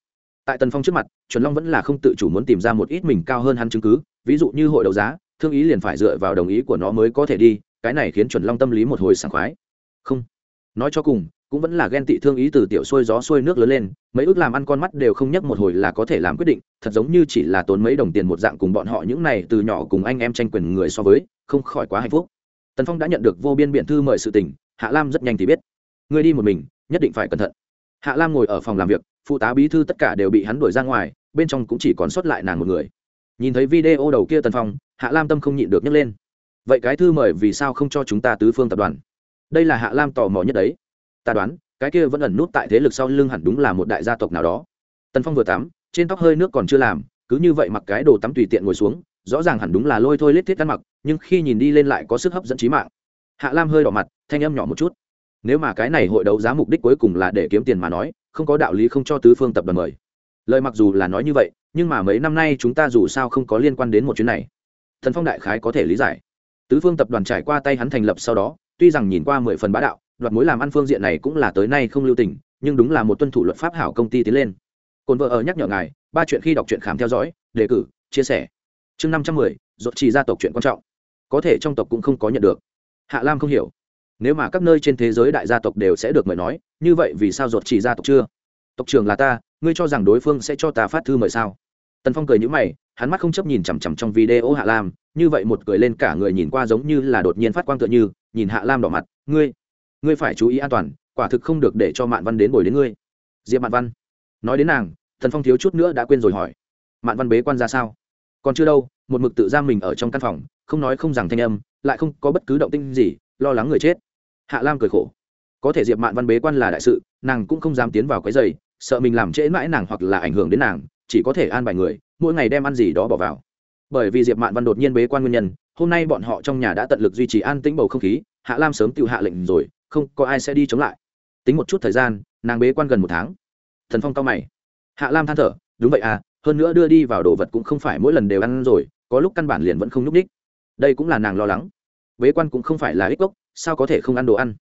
Tại tần phong trước mặt, chuẩn long vẫn là không tự chủ muốn tìm ra một ít mình cao hơn hắn chứng cứ, ví dụ như hội đấu giá, thương ý liền phải dựa vào đồng ý của nó mới có thể đi, cái này khiến chuẩn long tâm lý một hồi sảng khoái. Không. Nói cho cùng cũng vẫn là ghen tị thương ý từ tiểu xuôi gió xuôi nước lớn lên, mấy ước làm ăn con mắt đều không nhắc một hồi là có thể làm quyết định, thật giống như chỉ là tốn mấy đồng tiền một dạng cùng bọn họ những này từ nhỏ cùng anh em tranh quyền người so với, không khỏi quá hạnh phúc. Tần phong đã nhận được vô biên biện thư mời sự tình, hạ lam rất nhanh thì biết. Người đi một mình, nhất định phải cẩn thận. Hạ lam ngồi ở phòng làm việc, phụ tá bí thư tất cả đều bị hắn đuổi ra ngoài, bên trong cũng chỉ còn sót lại nàng một người. Nhìn thấy video đầu kia tần phong, hạ lam tâm không nhịn được nhấc lên. Vậy cái thư mời vì sao không cho chúng ta tứ phương tập đoàn? Đây là hạ lam tò mò nhất đấy ta đoán, cái kia vẫn ẩn nút tại thế lực sau lưng hẳn đúng là một đại gia tộc nào đó. Tần phong vừa tắm, trên tóc hơi nước còn chưa làm, cứ như vậy mặc cái đồ tắm tùy tiện ngồi xuống, rõ ràng hẳn đúng là lôi thôi lết thiết ăn mặc, nhưng khi nhìn đi lên lại có sức hấp dẫn trí mạng. Hạ lam hơi đỏ mặt, thanh âm nhỏ một chút. Nếu mà cái này hội đấu giá mục đích cuối cùng là để kiếm tiền mà nói, không có đạo lý không cho tứ phương tập đoàn mời. Lời mặc dù là nói như vậy, nhưng mà mấy năm nay chúng ta dù sao không có liên quan đến một chuyến này. Thần phong đại khái có thể lý giải. Tứ phương tập đoàn trải qua tay hắn thành lập sau đó, tuy rằng nhìn qua mười phần bá đạo đoạt mối làm ăn phương diện này cũng là tới nay không lưu tình, nhưng đúng là một tuân thủ luật pháp hảo công ty tiến lên. Cồn vợ ở nhắc nhở ngài, ba chuyện khi đọc truyện khám theo dõi, đề cử, chia sẻ. Chương năm trăm mười dột chỉ gia tộc chuyện quan trọng. Có thể trong tộc cũng không có nhận được. Hạ lam không hiểu. Nếu mà các nơi trên thế giới đại gia tộc đều sẽ được mời nói, như vậy vì sao dột chỉ gia tộc chưa? Tộc trưởng là ta, ngươi cho rằng đối phương sẽ cho ta phát thư mời sao? Tần phong cười nhữ mày, hắn mắt không chấp nhìn chằm chằm trong video hạ lam, như vậy một cười lên cả người nhìn qua giống như là đột nhiên phát quang tựa như, nhìn hạ lam đỏ mặt, ngươi ngươi phải chú ý an toàn, quả thực không được để cho mạn văn đến bồi đến ngươi. Diệp mạn văn nói đến nàng, thần phong thiếu chút nữa đã quên rồi hỏi, mạn văn bế quan ra sao? Còn chưa đâu, một mực tự giam mình ở trong căn phòng, không nói không rằng thanh âm, lại không có bất cứ động tinh gì, lo lắng người chết. Hạ lam cười khổ, có thể diệp mạn văn bế quan là đại sự, nàng cũng không dám tiến vào cái giày, sợ mình làm trễ mãi nàng hoặc là ảnh hưởng đến nàng, chỉ có thể an bài người, mỗi ngày đem ăn gì đó bỏ vào. Bởi vì diệp mạn văn đột nhiên bế quan nguyên nhân, hôm nay bọn họ trong nhà đã tận lực duy trì an tĩnh bầu không khí, hạ lam sớm tự hạ lệnh rồi không có ai sẽ đi chống lại. Tính một chút thời gian, nàng bế quan gần một tháng. Thần phong cao mày. Hạ lam than thở, đúng vậy à hơn nữa đưa đi vào đồ vật cũng không phải mỗi lần đều ăn rồi, có lúc căn bản liền vẫn không nhúc ních đây cũng là nàng lo lắng. Bế quan cũng không phải là ích gốc, sao có thể không ăn đồ ăn?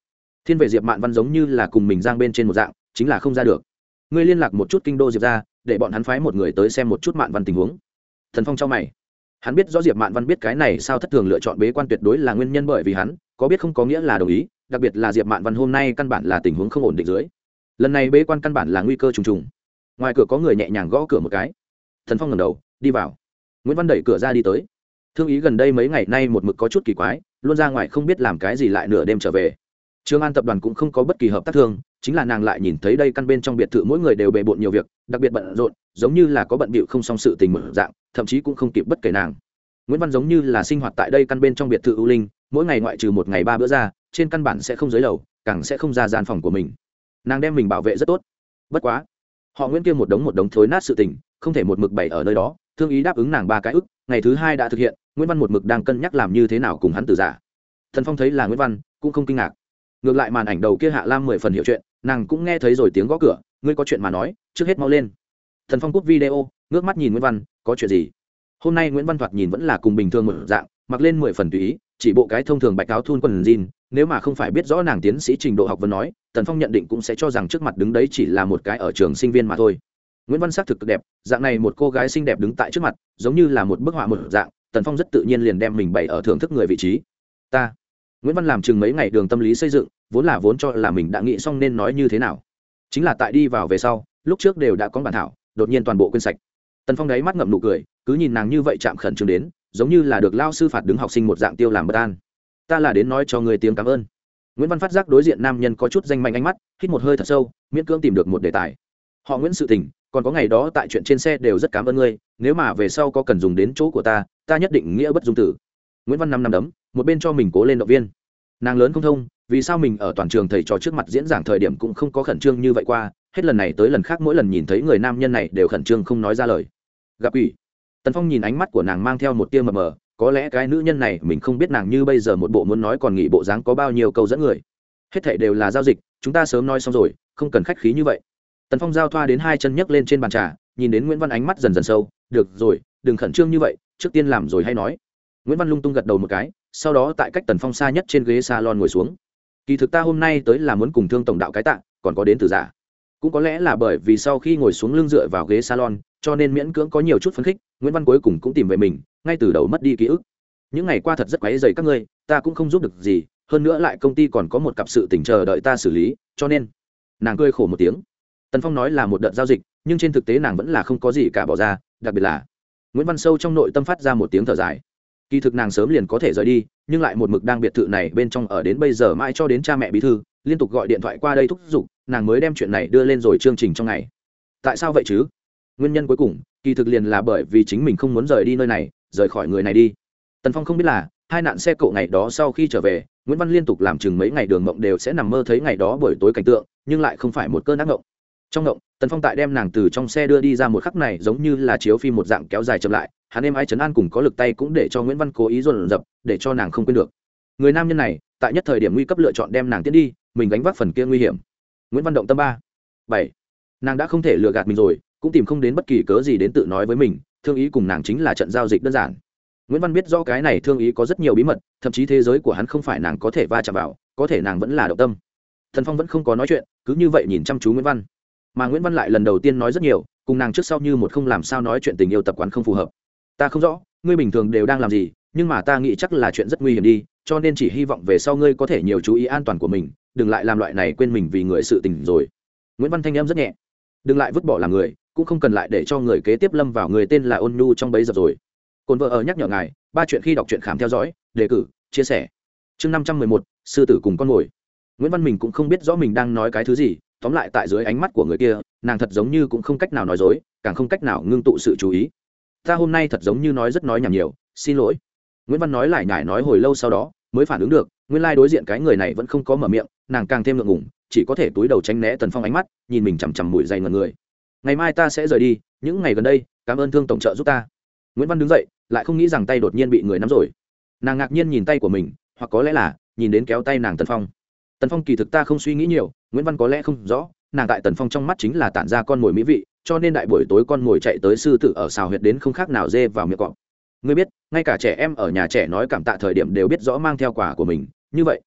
Thiên vệ diệp mạn văn giống như là cùng mình giang bên trên một dạng, chính là không ra được. Ngươi liên lạc một chút kinh đô diệp ra, để bọn hắn phái một người tới xem một chút mạn văn tình huống. Thần phong cho mày. Hắn biết rõ diệp mạn văn biết cái này sao thất thường lựa chọn bế quan tuyệt đối là nguyên nhân bởi vì hắn, có biết không có nghĩa là đồng ý đặc biệt là diệp mạn văn hôm nay căn bản là tình huống không ổn định dưới. Lần này bế quan căn bản là nguy cơ trùng trùng. Ngoài cửa có người nhẹ nhàng gõ cửa một cái. Thần phong ngầm đầu đi vào. Nguyễn văn đẩy cửa ra đi tới. Thương ý gần đây mấy ngày nay một mực có chút kỳ quái luôn ra ngoài không biết làm cái gì lại nửa đêm trở về. Trương An tập đoàn cũng không có bất kỳ hợp tác thương, chính là nàng lại nhìn thấy đây căn bên trong biệt thự mỗi người đều bề bộn nhiều việc, đặc biệt bận rộn, giống như là có bận bịu không xong sự tình mở dạng, thậm chí cũng không kịp bất kể nàng. Nguyễn Văn giống như là sinh hoạt tại đây căn bên trong biệt thự ưu linh, mỗi ngày ngoại trừ một ngày ba bữa ra, trên căn bản sẽ không dưới lầu, càng sẽ không ra gian phòng của mình. Nàng đem mình bảo vệ rất tốt. Bất quá, họ Nguyễn kia một đống một đống thối nát sự tình, không thể một mực bày ở nơi đó, thương ý đáp ứng nàng ba cái ức, ngày thứ hai đã thực hiện, Nguyễn Văn một mực đang cân nhắc làm như thế nào cùng hắn từ giả. Thần Phong thấy là Nguyễn Văn, cũng không kinh ngạc ngược lại màn ảnh đầu kia hạ lam mười phần hiểu chuyện nàng cũng nghe thấy rồi tiếng gõ cửa ngươi có chuyện mà nói trước hết mau lên thần phong cúp video ngước mắt nhìn nguyễn văn có chuyện gì hôm nay nguyễn văn thoạt nhìn vẫn là cùng bình thường một dạng mặc lên mười phần tùy ý chỉ bộ cái thông thường bạch áo thun quần jean nếu mà không phải biết rõ nàng tiến sĩ trình độ học vấn nói, tần phong nhận định cũng sẽ cho rằng trước mặt đứng đấy chỉ là một cái ở trường sinh viên mà thôi. Nguyễn văn sắc thực cực đẹp, dạng này một cô gái xinh đẹp đứng tại trước mặt, giống như là một bức họa một dạng, tần phong rất tự nhiên liền đem mình bày ở thưởng thức người vị trí. Ta. Nguyễn văn làm chừng mấy ngày đường tâm lý xây dựng, vốn là vốn cho là mình đã nghĩ xong nên nói như thế nào. Chính là tại đi vào về sau, lúc trước đều đã có bản thảo, đột nhiên toàn bộ quên sạch. Tần phong đáy mắt ngậm nụ cười, cứ nhìn nàng như vậy chạm khẩn trương đến, giống như là được lao sư phạt đứng học sinh một dạng tiêu làm bất an ta là đến nói cho người tiếng cảm ơn. Nguyễn văn phát giác đối diện nam nhân có chút danh mạnh ánh mắt, hít một hơi thật sâu, miễn cưỡng tìm được một đề tài. Họ nguyễn sự tình, còn có ngày đó tại chuyện trên xe đều rất cảm ơn ngươi, nếu mà về sau có cần dùng đến chỗ của ta ta nhất định nghĩa bất dung tử. Nguyễn văn năm năm đấm, một bên cho mình cố lên động viên. Nàng lớn không thông, vì sao mình ở toàn trường thầy trò trước mặt diễn giảng thời điểm cũng không có khẩn trương như vậy qua, hết lần này tới lần khác mỗi lần nhìn thấy người nam nhân này đều khẩn trương không nói ra lời. Gặp ủy, tần phong nhìn ánh mắt của nàng mang theo một tia mờ mờ có lẽ cái nữ nhân này mình không biết nàng như bây giờ một bộ muốn nói còn nghĩ bộ dáng có bao nhiêu câu dẫn người. Hết thảy đều là giao dịch, chúng ta sớm nói xong rồi, không cần khách khí như vậy. Tần phong giao thoa đến hai chân nhấc lên trên bàn trà, nhìn đến nguyễn văn ánh mắt dần dần sâu, được rồi, đừng khẩn trương như vậy, trước tiên làm rồi hay nói. Nguyễn văn lung tung gật đầu một cái, sau đó tại cách tần phong xa nhất trên ghế salon ngồi xuống. Kỳ thực ta hôm nay tới là muốn cùng thương tổng đạo cái tạ, còn có đến từ giả. Cũng có lẽ là bởi vì sau khi ngồi xuống lưng dựa vào ghế salon cho nên miễn cưỡng có nhiều chút phấn khích, nguyễn văn cuối cùng cũng tìm về mình, ngay từ đầu mất đi ký ức. Những ngày qua thật rất quáy dày các ngươi, ta cũng không giúp được gì, hơn nữa lại công ty còn có một cặp sự tỉnh chờ đợi ta xử lý, cho nên nàng cười khổ một tiếng. Tần phong nói là một đợt giao dịch, nhưng trên thực tế nàng vẫn là không có gì cả bỏ ra, đặc biệt là nguyễn văn sâu trong nội tâm phát ra một tiếng thở dài. Kỳ thực nàng sớm liền có thể rời đi, nhưng lại một mực đang biệt thự này bên trong ở đến bây giờ mãi cho đến cha mẹ bí thư, liên tục gọi điện thoại qua đây thúc giục, nàng mới đem chuyện này đưa lên rồi chương trình trong ngày. Tại sao vậy chứ? Nguyên nhân cuối cùng, kỳ thực liền là bởi vì chính mình không muốn rời đi nơi này, rời khỏi người này đi. Tần phong không biết là, hai nạn xe cộ ngày đó sau khi trở về, nguyễn văn liên tục làm chừng mấy ngày đường mộng đều sẽ nằm mơ thấy ngày đó buổi tối cảnh tượng, nhưng lại không phải một cơn ác mộng. Trong mộng, tần phong tại đem nàng từ trong xe đưa đi ra một khắc này giống như là chiếu phim một dạng kéo dài chậm lại, hắn em ai chấn an cùng có lực tay cũng để cho nguyễn văn cố ý dồn dập, để cho nàng không quên được. Người nam nhân này, tại nhất thời điểm nguy cấp lựa chọn đem nàng tiến đi, mình gánh vác phần kia nguy hiểm. Nguyễn văn động tâm ba, bảy, nàng đã không thể lừa gạt mình rồi cũng tìm không đến bất kỳ cớ gì đến tự nói với mình, thương ý cùng nàng chính là trận giao dịch đơn giản. Nguyễn văn biết do cái này thương ý có rất nhiều bí mật, thậm chí thế giới của hắn không phải nàng có thể va chạm vào, có thể nàng vẫn là động tâm. Thần phong vẫn không có nói chuyện, cứ như vậy nhìn chăm chú nguyễn văn. Mà nguyễn văn lại lần đầu tiên nói rất nhiều, cùng nàng trước sau như một không làm sao nói chuyện tình yêu tập quán không phù hợp. Ta không rõ, ngươi bình thường đều đang làm gì, nhưng mà ta nghĩ chắc là chuyện rất nguy hiểm đi, cho nên chỉ hy vọng về sau ngươi có thể nhiều chú ý an toàn của mình, đừng lại làm loại này quên mình vì người sự tình rồi. Nguyễn văn thanh em rất nhẹ. Đừng lại vứt bỏ làm người cũng không cần lại để cho người kế tiếp lâm vào người tên là ôn nhu trong bấy giờ rồi. Cồn vợ ở nhắc nhở ngài, ba chuyện khi đọc truyện khám theo dõi, đề cử, chia sẻ. Chương năm trăm mười một, sư tử cùng con mồi nguyễn văn mình cũng không biết rõ mình đang nói cái thứ gì, tóm lại tại dưới ánh mắt của người kia, nàng thật giống như cũng không cách nào nói dối, càng không cách nào ngưng tụ sự chú ý. Ta hôm nay thật giống như nói rất nói nhảm nhiều, xin lỗi. Nguyễn văn nói lại nhải nói hồi lâu sau đó, mới phản ứng được, nguyên lai đối diện cái người này vẫn không có mở miệng, nàng càng thêm ngượng ngủng chỉ có thể túi đầu tránh né tần phong ánh mắt, nhìn mình chằm chằm mùi dày ngần người ngày mai ta sẽ rời đi, những ngày gần đây, cảm ơn thương tổng trợ giúp ta. Nguyễn văn đứng dậy, lại không nghĩ rằng tay đột nhiên bị người nắm rồi. Nàng ngạc nhiên nhìn tay của mình, hoặc có lẽ là, nhìn đến kéo tay nàng tần phong. Tần phong kỳ thực ta không suy nghĩ nhiều, nguyễn văn có lẽ không rõ, nàng tại tần phong trong mắt chính là tản ra con mồi mỹ vị, cho nên đại buổi tối con mồi chạy tới sư tử ở xào huyệt đến không khác nào dê vào miệng cọp. Ngươi biết, ngay cả trẻ em ở nhà trẻ nói cảm tạ thời điểm đều biết rõ mang theo quả của mình, như vậy,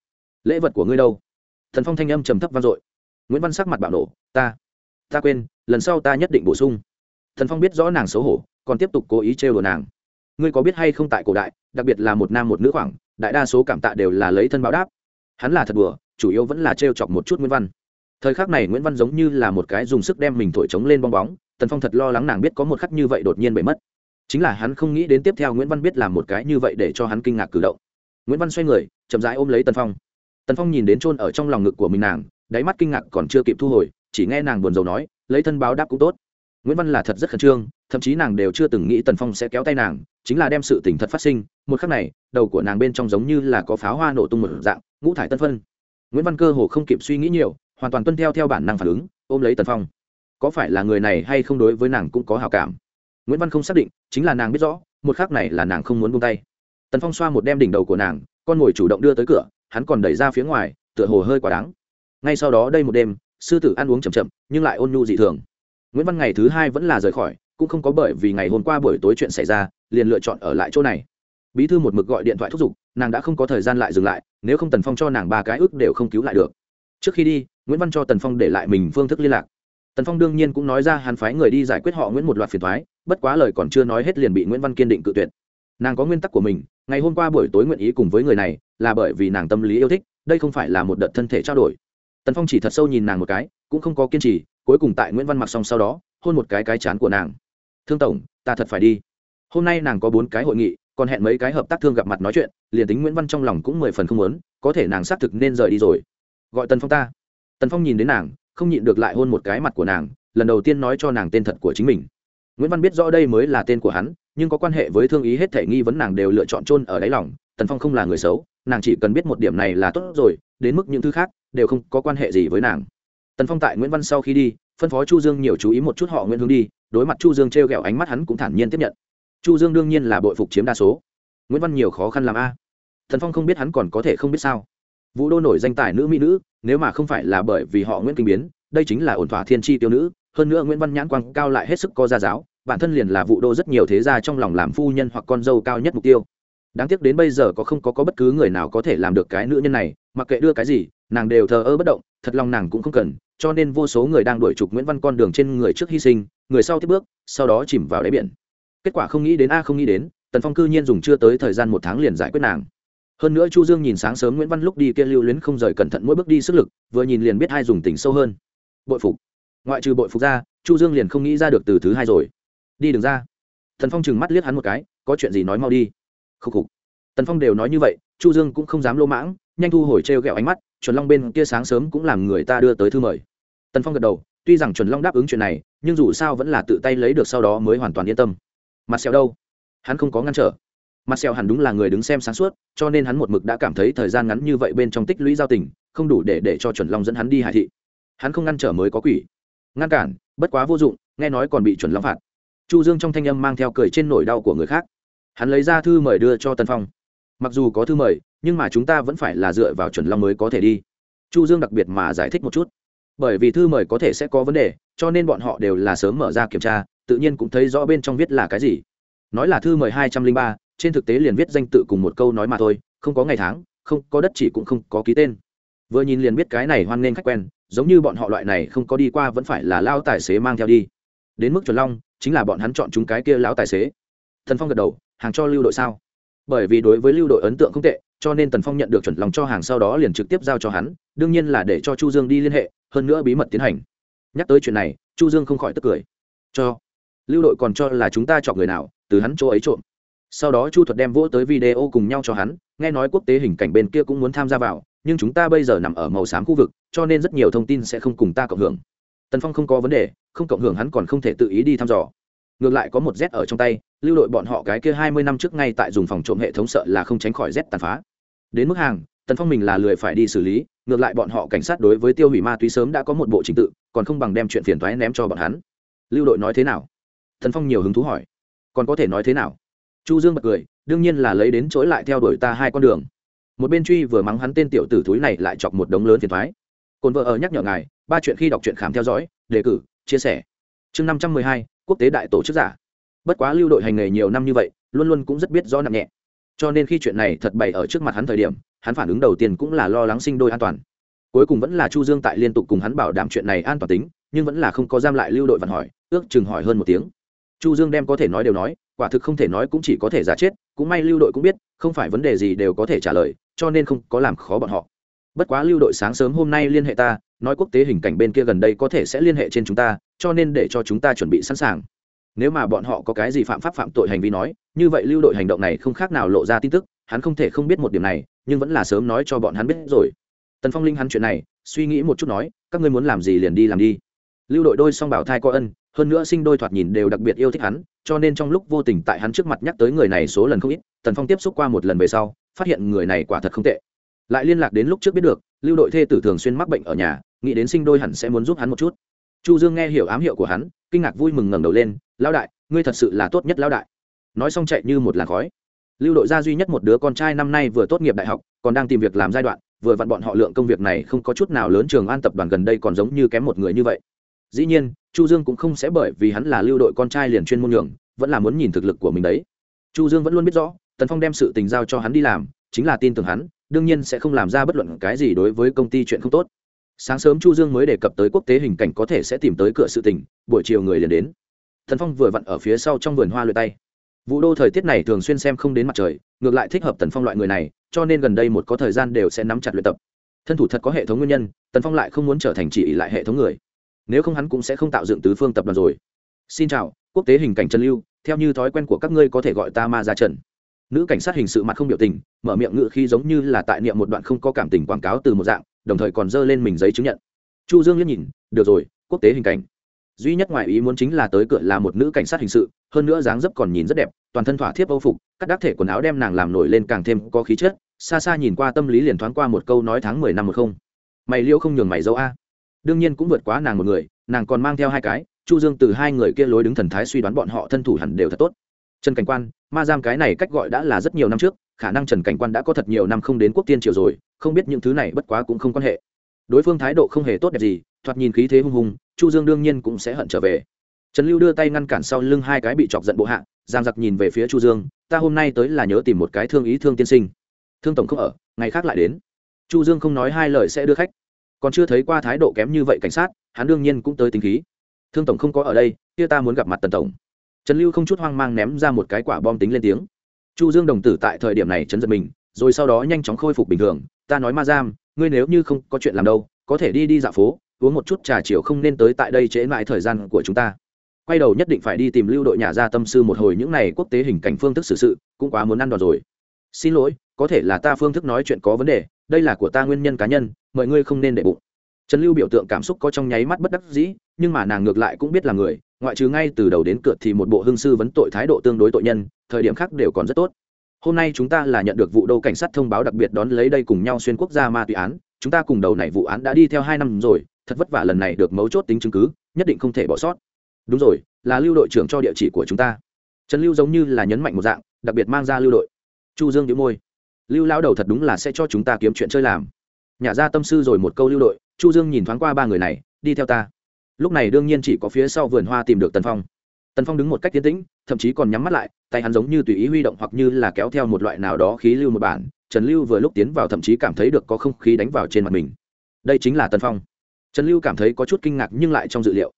lễ vật của ngươi đâu? Thần phong thanh âm trầm thấp vang dội. Nguyễn văn sắc mặt bạo nổ, ta ta quên, lần sau ta nhất định bổ sung. Thần phong biết rõ nàng xấu hổ, còn tiếp tục cố ý trêu đùa nàng. Ngươi có biết hay không tại cổ đại, đặc biệt là một nam một nữ khoảng, đại đa số cảm tạ đều là lấy thân báo đáp. Hắn là thật đùa, chủ yếu vẫn là trêu chọc một chút nguyễn văn. Thời khắc này nguyễn văn giống như là một cái dùng sức đem mình thổi trống lên bong bóng, tần phong thật lo lắng nàng biết có một khắc như vậy đột nhiên bể mất. Chính là hắn không nghĩ đến tiếp theo nguyễn văn biết làm một cái như vậy để cho hắn kinh ngạc cử động. Nguyễn văn xoay người, chậm rãi ôm lấy tần phong. Tần phong nhìn đến chôn ở trong lòng ngực của mình nàng, đáy mắt kinh ngạc còn chưa kịp thu hồi chỉ nghe nàng buồn rầu nói, lấy thân báo đáp cũng tốt. Nguyễn văn là thật rất khẩn trương, thậm chí nàng đều chưa từng nghĩ tần phong sẽ kéo tay nàng, chính là đem sự tình thật phát sinh. Một khắc này, đầu của nàng bên trong giống như là có pháo hoa nổ tung một dạng, ngũ thải tân phân. Nguyễn văn cơ hồ không kịp suy nghĩ nhiều, hoàn toàn tuân theo theo bản năng phản ứng, ôm lấy tần phong. Có phải là người này hay không đối với nàng cũng có hào cảm? Nguyễn văn không xác định, chính là nàng biết rõ, một khác này là nàng không muốn buông tay. Tần phong xoa một đem đỉnh đầu của nàng, con mồi chủ động đưa tới cửa, hắn còn đẩy ra phía ngoài, tựa hồ hơi quá đáng. Ngay sau đó đây một đêm sư tử ăn uống chậm chậm, nhưng lại ôn nhu dị thường. Nguyễn văn ngày thứ hai vẫn là rời khỏi, cũng không có bởi vì ngày hôm qua buổi tối chuyện xảy ra, liền lựa chọn ở lại chỗ này. Bí thư một mực gọi điện thoại thúc giục, nàng đã không có thời gian lại dừng lại, nếu không tần phong cho nàng ba cái ước đều không cứu lại được. Trước khi đi, nguyễn văn cho tần phong để lại mình phương thức liên lạc. Tần phong đương nhiên cũng nói ra hắn phái người đi giải quyết họ nguyễn một loạt phiền thoái bất quá lời còn chưa nói hết liền bị nguyễn văn kiên định cự tuyệt. Nàng có nguyên tắc của mình, ngày hôm qua buổi tối nguyện ý cùng với người này là bởi vì nàng tâm lý yêu thích, đây không phải là một đợt thân thể trao đổi tần phong chỉ thật sâu nhìn nàng một cái, cũng không có kiên trì, cuối cùng tại nguyễn văn mặc xong sau đó, hôn một cái cái chán của nàng. Thương tổng, ta thật phải đi. Hôm nay nàng có bốn cái hội nghị, còn hẹn mấy cái hợp tác thương gặp mặt nói chuyện, liền tính nguyễn văn trong lòng cũng mười phần không muốn, có thể nàng xác thực nên rời đi rồi. Gọi tần phong ta. Tần phong nhìn đến nàng, không nhịn được lại hôn một cái mặt của nàng, lần đầu tiên nói cho nàng tên thật của chính mình. Nguyễn văn biết rõ đây mới là tên của hắn, nhưng có quan hệ với thương ý hết thể nghi vấn nàng đều lựa chọn chôn ở đáy lòng, tần phong không là người xấu, nàng chỉ cần biết một điểm này là tốt rồi đến mức những thứ khác đều không có quan hệ gì với nàng. Tần phong tại nguyễn văn sau khi đi, phân phó chu dương nhiều chú ý một chút họ nguyễn hướng đi, đối mặt chu dương t r e o g ẹ o ánh mắt hắn cũng thản nhiên tiếp nhận. Chu dương đương nhiên là bội phục chiếm đa số. Nguyễn văn nhiều khó khăn làm a. Thần phong không biết hắn còn có thể không biết sao. Vũ đô nổi danh tài nữ mỹ nữ, nếu mà không phải là bởi vì họ nguyễn kinh biến, đây chính là ổn thỏa thiên tri tiêu nữ, hơn nữa nguyễn văn nhãn quang cao lại hết sức có gia giáo, bản thân liền là vụ đô rất nhiều thế gia trong lòng làm phu nhân hoặc con dâu cao nhất mục tiêu đáng tiếc đến bây giờ có không có có bất cứ người nào có thể làm được cái nữ nhân này, mặc kệ đưa cái gì, nàng đều thờ ơ bất động, thật lòng nàng cũng không cần, cho nên vô số người đang đuổi trục nguyễn văn con đường trên người trước hy sinh, người sau tiếp bước, sau đó chìm vào đáy biển. Kết quả không nghĩ đến, a, không nghĩ đến, tần phong cư nhiên dùng chưa tới thời gian một tháng liền giải quyết nàng. Hơn nữa chu dương nhìn sáng sớm nguyễn văn lúc đi kia lưu luyến không rời cẩn thận mỗi bước đi sức lực, vừa nhìn liền biết hai dùng tình sâu hơn. Bội phục. Ngoại trừ bội phục ra, chu dương liền không nghĩ ra được từ thứ hai rồi. Đi đừng ra. Thần phong chừng mắt liếc hắn một cái, có chuyện gì nói mau đi khúc khục. Tần phong đều nói như vậy, chu dương cũng không dám lô mãng, nhanh thu hồi t r e o g ẹ o ánh mắt, chuẩn long bên kia sáng sớm cũng làm người ta đưa tới thư mời. Tần phong gật đầu, tuy rằng chuẩn long đáp ứng chuyện này, nhưng dù sao vẫn là tự tay lấy được sau đó mới hoàn toàn yên tâm. Mặt sẹo đâu? Hắn không có ngăn trở. Mặt sẹo hẳn đúng là người đứng xem sáng suốt, cho nên hắn một mực đã cảm thấy thời gian ngắn như vậy bên trong tích lũy giao tình, không đủ để để cho chuẩn long dẫn hắn đi hải thị. Hắn không ngăn trở mới có quỷ. Ngăn cản, bất quá vô dụng, nghe nói còn bị chuẩn long phạt. Chu dương trong thanh âm mang theo cười trên nỗi đau của người khác hắn lấy ra thư mời đưa cho tân phong. Mặc dù có thư mời, nhưng mà chúng ta vẫn phải là dựa vào chuẩn long mới có thể đi. Chu dương đặc biệt mà giải thích một chút. Bởi vì thư mời có thể sẽ có vấn đề, cho nên bọn họ đều là sớm mở ra kiểm tra, tự nhiên cũng thấy rõ bên trong viết là cái gì. Nói là thư mời hai trăm linh ba, trên thực tế liền viết danh tự cùng một câu nói mà thôi, không có ngày tháng, không có đất chỉ cũng không có ký tên. Vừa nhìn liền biết cái này hoan nghênh khách quen, giống như bọn họ loại này không có đi qua vẫn phải là lao tài xế mang theo đi. Đến mức chuẩn long, chính là bọn hắn chọn chúng cái kia lão tài xế. Thần phong gật đầu hàng cho lưu đội sao? Bởi vì đối với lưu đội ấn tượng không tệ, cho nên tần phong nhận được chuẩn lòng cho hàng sau đó liền trực tiếp giao cho hắn, đương nhiên là để cho chu dương đi liên hệ, hơn nữa bí mật tiến hành. Nhắc tới chuyện này, chu dương không khỏi tức cười. Cho, lưu đội còn cho là chúng ta chọn người nào, từ hắn chỗ ấy trộm. Sau đó chu thuật đem vỗ tới video cùng nhau cho hắn, nghe nói quốc tế hình cảnh bên kia cũng muốn tham gia vào, nhưng chúng ta bây giờ nằm ở màu xám khu vực, cho nên rất nhiều thông tin sẽ không cùng ta cộng hưởng. Tần phong không có vấn đề, không cộng hưởng hắn còn không thể tự ý đi thăm dò ngược lại có một z ở trong tay, lưu đội bọn họ cái kia hai mươi năm trước ngay tại dùng phòng trộm hệ thống sợ là không tránh khỏi z tàn phá. Đến mức hàng, tần phong mình là lười phải đi xử lý, ngược lại bọn họ cảnh sát đối với tiêu hủy ma túy sớm đã có một bộ trình tự, còn không bằng đem chuyện phiền thoái ném cho bọn hắn. Lưu đội nói thế nào? Tần phong nhiều hứng thú hỏi. Còn có thể nói thế nào? Chu dương bật cười, đương nhiên là lấy đến chối lại theo đuổi ta hai con đường. Một bên truy vừa mắng hắn tên tiểu tử thúi này lại chọc một đống lớn phiền thoái cồn vợ ở nhắc nhở ngài, ba chuyện khi đọc truyện khám theo dõi, đề cử, chia sẻ. Chương năm trăm mười hai quốc tế đại tổ chức giả. Bất quá lưu đội hành nghề nhiều năm như vậy, luôn luôn cũng rất biết rõ nặng nhẹ. Cho nên khi chuyện này thật bày ở trước mặt hắn thời điểm, hắn phản ứng đầu tiên cũng là lo lắng sinh đôi an toàn. Cuối cùng vẫn là chu dương tại liên tục cùng hắn bảo đảm chuyện này an toàn tính, nhưng vẫn là không có giam lại lưu đội vặn hỏi, ước chừng hỏi hơn một tiếng. Chu dương đem có thể nói đều nói, quả thực không thể nói cũng chỉ có thể giả chết, cũng may lưu đội cũng biết, không phải vấn đề gì đều có thể trả lời, cho nên không có làm khó bọn họ. Bất quá lưu đội sáng sớm hôm nay liên hệ ta nói quốc tế hình cảnh bên kia gần đây có thể sẽ liên hệ trên chúng ta, cho nên để cho chúng ta chuẩn bị sẵn sàng. Nếu mà bọn họ có cái gì phạm pháp phạm tội hành vi nói, như vậy lưu đội hành động này không khác nào lộ ra tin tức, hắn không thể không biết một điểm này, nhưng vẫn là sớm nói cho bọn hắn biết rồi. Tần phong linh hắn chuyện này, suy nghĩ một chút nói, các ngươi muốn làm gì liền đi làm đi. Lưu đội đôi song bảo thai có ân, hơn nữa sinh đôi thoạt nhìn đều đặc biệt yêu thích hắn, cho nên trong lúc vô tình tại hắn trước mặt nhắc tới người này số lần không ít, tần phong tiếp xúc qua một lần về sau, phát hiện người này quả thật không tệ. Lại liên lạc đến lúc trước biết được, lưu đội thê tử thường xuyên mắc bệnh ở nhà nghĩ đến sinh đôi hẳn sẽ muốn giúp hắn một chút. Chu dương nghe hiểu ám hiệu của hắn, kinh ngạc vui mừng ngẩng đầu lên, lão đại, ngươi thật sự là tốt nhất lão đại. Nói xong chạy như một làn khói. Lưu đội gia duy nhất một đứa con trai năm nay vừa tốt nghiệp đại học, còn đang tìm việc làm giai đoạn, vừa vặn bọn họ lượng công việc này không có chút nào lớn, trường an tập đoàn gần đây còn giống như kém một người như vậy. Dĩ nhiên, chu dương cũng không sẽ bởi vì hắn là lưu đội con trai liền chuyên môn nhường, vẫn là muốn nhìn thực lực của mình đấy. Chu dương vẫn luôn biết rõ, tần phong đem sự tình giao cho hắn đi làm, chính là tin tưởng hắn, đương nhiên sẽ không làm ra bất luận cái gì đối với công ty chuyện không tốt sáng sớm chu dương mới đề cập tới quốc tế hình cảnh có thể sẽ tìm tới cửa sự tình, buổi chiều người liền đến. Thần phong vừa vặn ở phía sau trong vườn hoa luyện tay. Vũ đô thời tiết này thường xuyên xem không đến mặt trời, ngược lại thích hợp tần phong loại người này, cho nên gần đây một có thời gian đều sẽ nắm chặt luyện tập. Thân thủ thật có hệ thống nguyên nhân, tần phong lại không muốn trở thành chỉ lại hệ thống người. Nếu không hắn cũng sẽ không tạo dựng tứ phương tập đoàn rồi. Xin chào, quốc tế hình cảnh trần lưu, theo như thói quen của các ngươi có thể gọi ta ma ra trần. Nữ cảnh sát hình sự mặt không biểu tình, mở miệng ngự khi giống như là tại niệm một đoạn không có cảm tình quảng cáo từ một dạng đồng thời còn dơ lên mình giấy chứng nhận. Chu dương liếc nhìn, được rồi, quốc tế hình cảnh. Duy nhất ngoài ý muốn chính là tới cửa là một nữ cảnh sát hình sự, hơn nữa dáng dấp còn nhìn rất đẹp, toàn thân thỏa thiếp âu phục, cắt đắc thể quần áo đem nàng làm nổi lên càng thêm có khí chất, xa xa nhìn qua tâm lý liền thoáng qua một câu nói tháng mười năm một không. Mày liêu không nhường mày dâu a. Đương nhiên cũng vượt quá nàng một người, nàng còn mang theo hai cái, chu dương từ hai người kia lối đứng thần thái suy đoán bọn họ thân thủ hẳn đều thật tốt. Trần cảnh quan ma giam cái này cách gọi đã là rất nhiều năm trước, khả năng trần cảnh quan đã có thật nhiều năm không đến quốc tiên triều rồi, không biết những thứ này bất quá cũng không quan hệ. Đối phương thái độ không hề tốt đẹp gì, thoạt nhìn khí thế hung hùng, chu dương đương nhiên cũng sẽ hận trở về. Trần lưu đưa tay ngăn cản sau lưng hai cái bị chọc giận bộ hạ, giang giặc nhìn về phía chu dương, ta hôm nay tới là nhớ tìm một cái thương ý thương tiên sinh. Thương tổng không ở, ngày khác lại đến. Chu dương không nói hai lời sẽ đưa khách. Còn chưa thấy qua thái độ kém như vậy cảnh sát, hắn đương nhiên cũng tới tính khí. Thương tổng không có ở đây, kia ta muốn gặp mặt tần tổng trần lưu không chút hoang mang ném ra một cái quả bom tính lên tiếng. Chu dương đồng tử tại thời điểm này chấn giật mình, rồi sau đó nhanh chóng khôi phục bình thường. Ta nói ma giam, ngươi nếu như không có chuyện làm đâu, có thể đi đi dạo phố, uống một chút trà chiều không nên tới tại đây trễ mãi thời gian của chúng ta. Quay đầu nhất định phải đi tìm lưu đội nhà gia tâm sư một hồi những này quốc tế hình cảnh phương thức xử sự, cũng quá muốn ăn đòn rồi. Xin lỗi, có thể là ta phương thức nói chuyện có vấn đề, đây là của ta nguyên nhân cá nhân, mọi ngươi không nên để bụng. Trần lưu biểu tượng cảm xúc có trong nháy mắt bất đắc dĩ, nhưng mà nàng ngược lại cũng biết là người ngoại trừ ngay từ đầu đến cượt thì một bộ hương sư vấn tội thái độ tương đối tội nhân, thời điểm khác đều còn rất tốt. Hôm nay chúng ta là nhận được vụ đô cảnh sát thông báo đặc biệt đón lấy đây cùng nhau xuyên quốc gia ma túy án, chúng ta cùng đầu này vụ án đã đi theo hai năm rồi, thật vất vả lần này được mấu chốt tính chứng cứ, nhất định không thể bỏ sót. Đúng rồi, là lưu đội trưởng cho địa chỉ của chúng ta. Trần lưu giống như là nhấn mạnh một dạng, đặc biệt mang ra lưu đội. Chu dương đĩu môi. Lưu lao đầu thật đúng là sẽ cho chúng ta kiếm chuyện chơi làm. Nhà ra tâm sư rồi một câu lưu đội, chu dương nhìn thoáng qua ba người này, đi theo ta lúc này đương nhiên chỉ có phía sau vườn hoa tìm được tần phong. Tần phong đứng một cách tiến tĩnh, thậm chí còn nhắm mắt lại, tay hắn giống như tùy ý huy động hoặc như là kéo theo một loại nào đó khí lưu một bản. Trần lưu vừa lúc tiến vào thậm chí cảm thấy được có không khí đánh vào trên mặt mình. Đây chính là tần phong. Trần lưu cảm thấy có chút kinh ngạc nhưng lại trong dự liệu.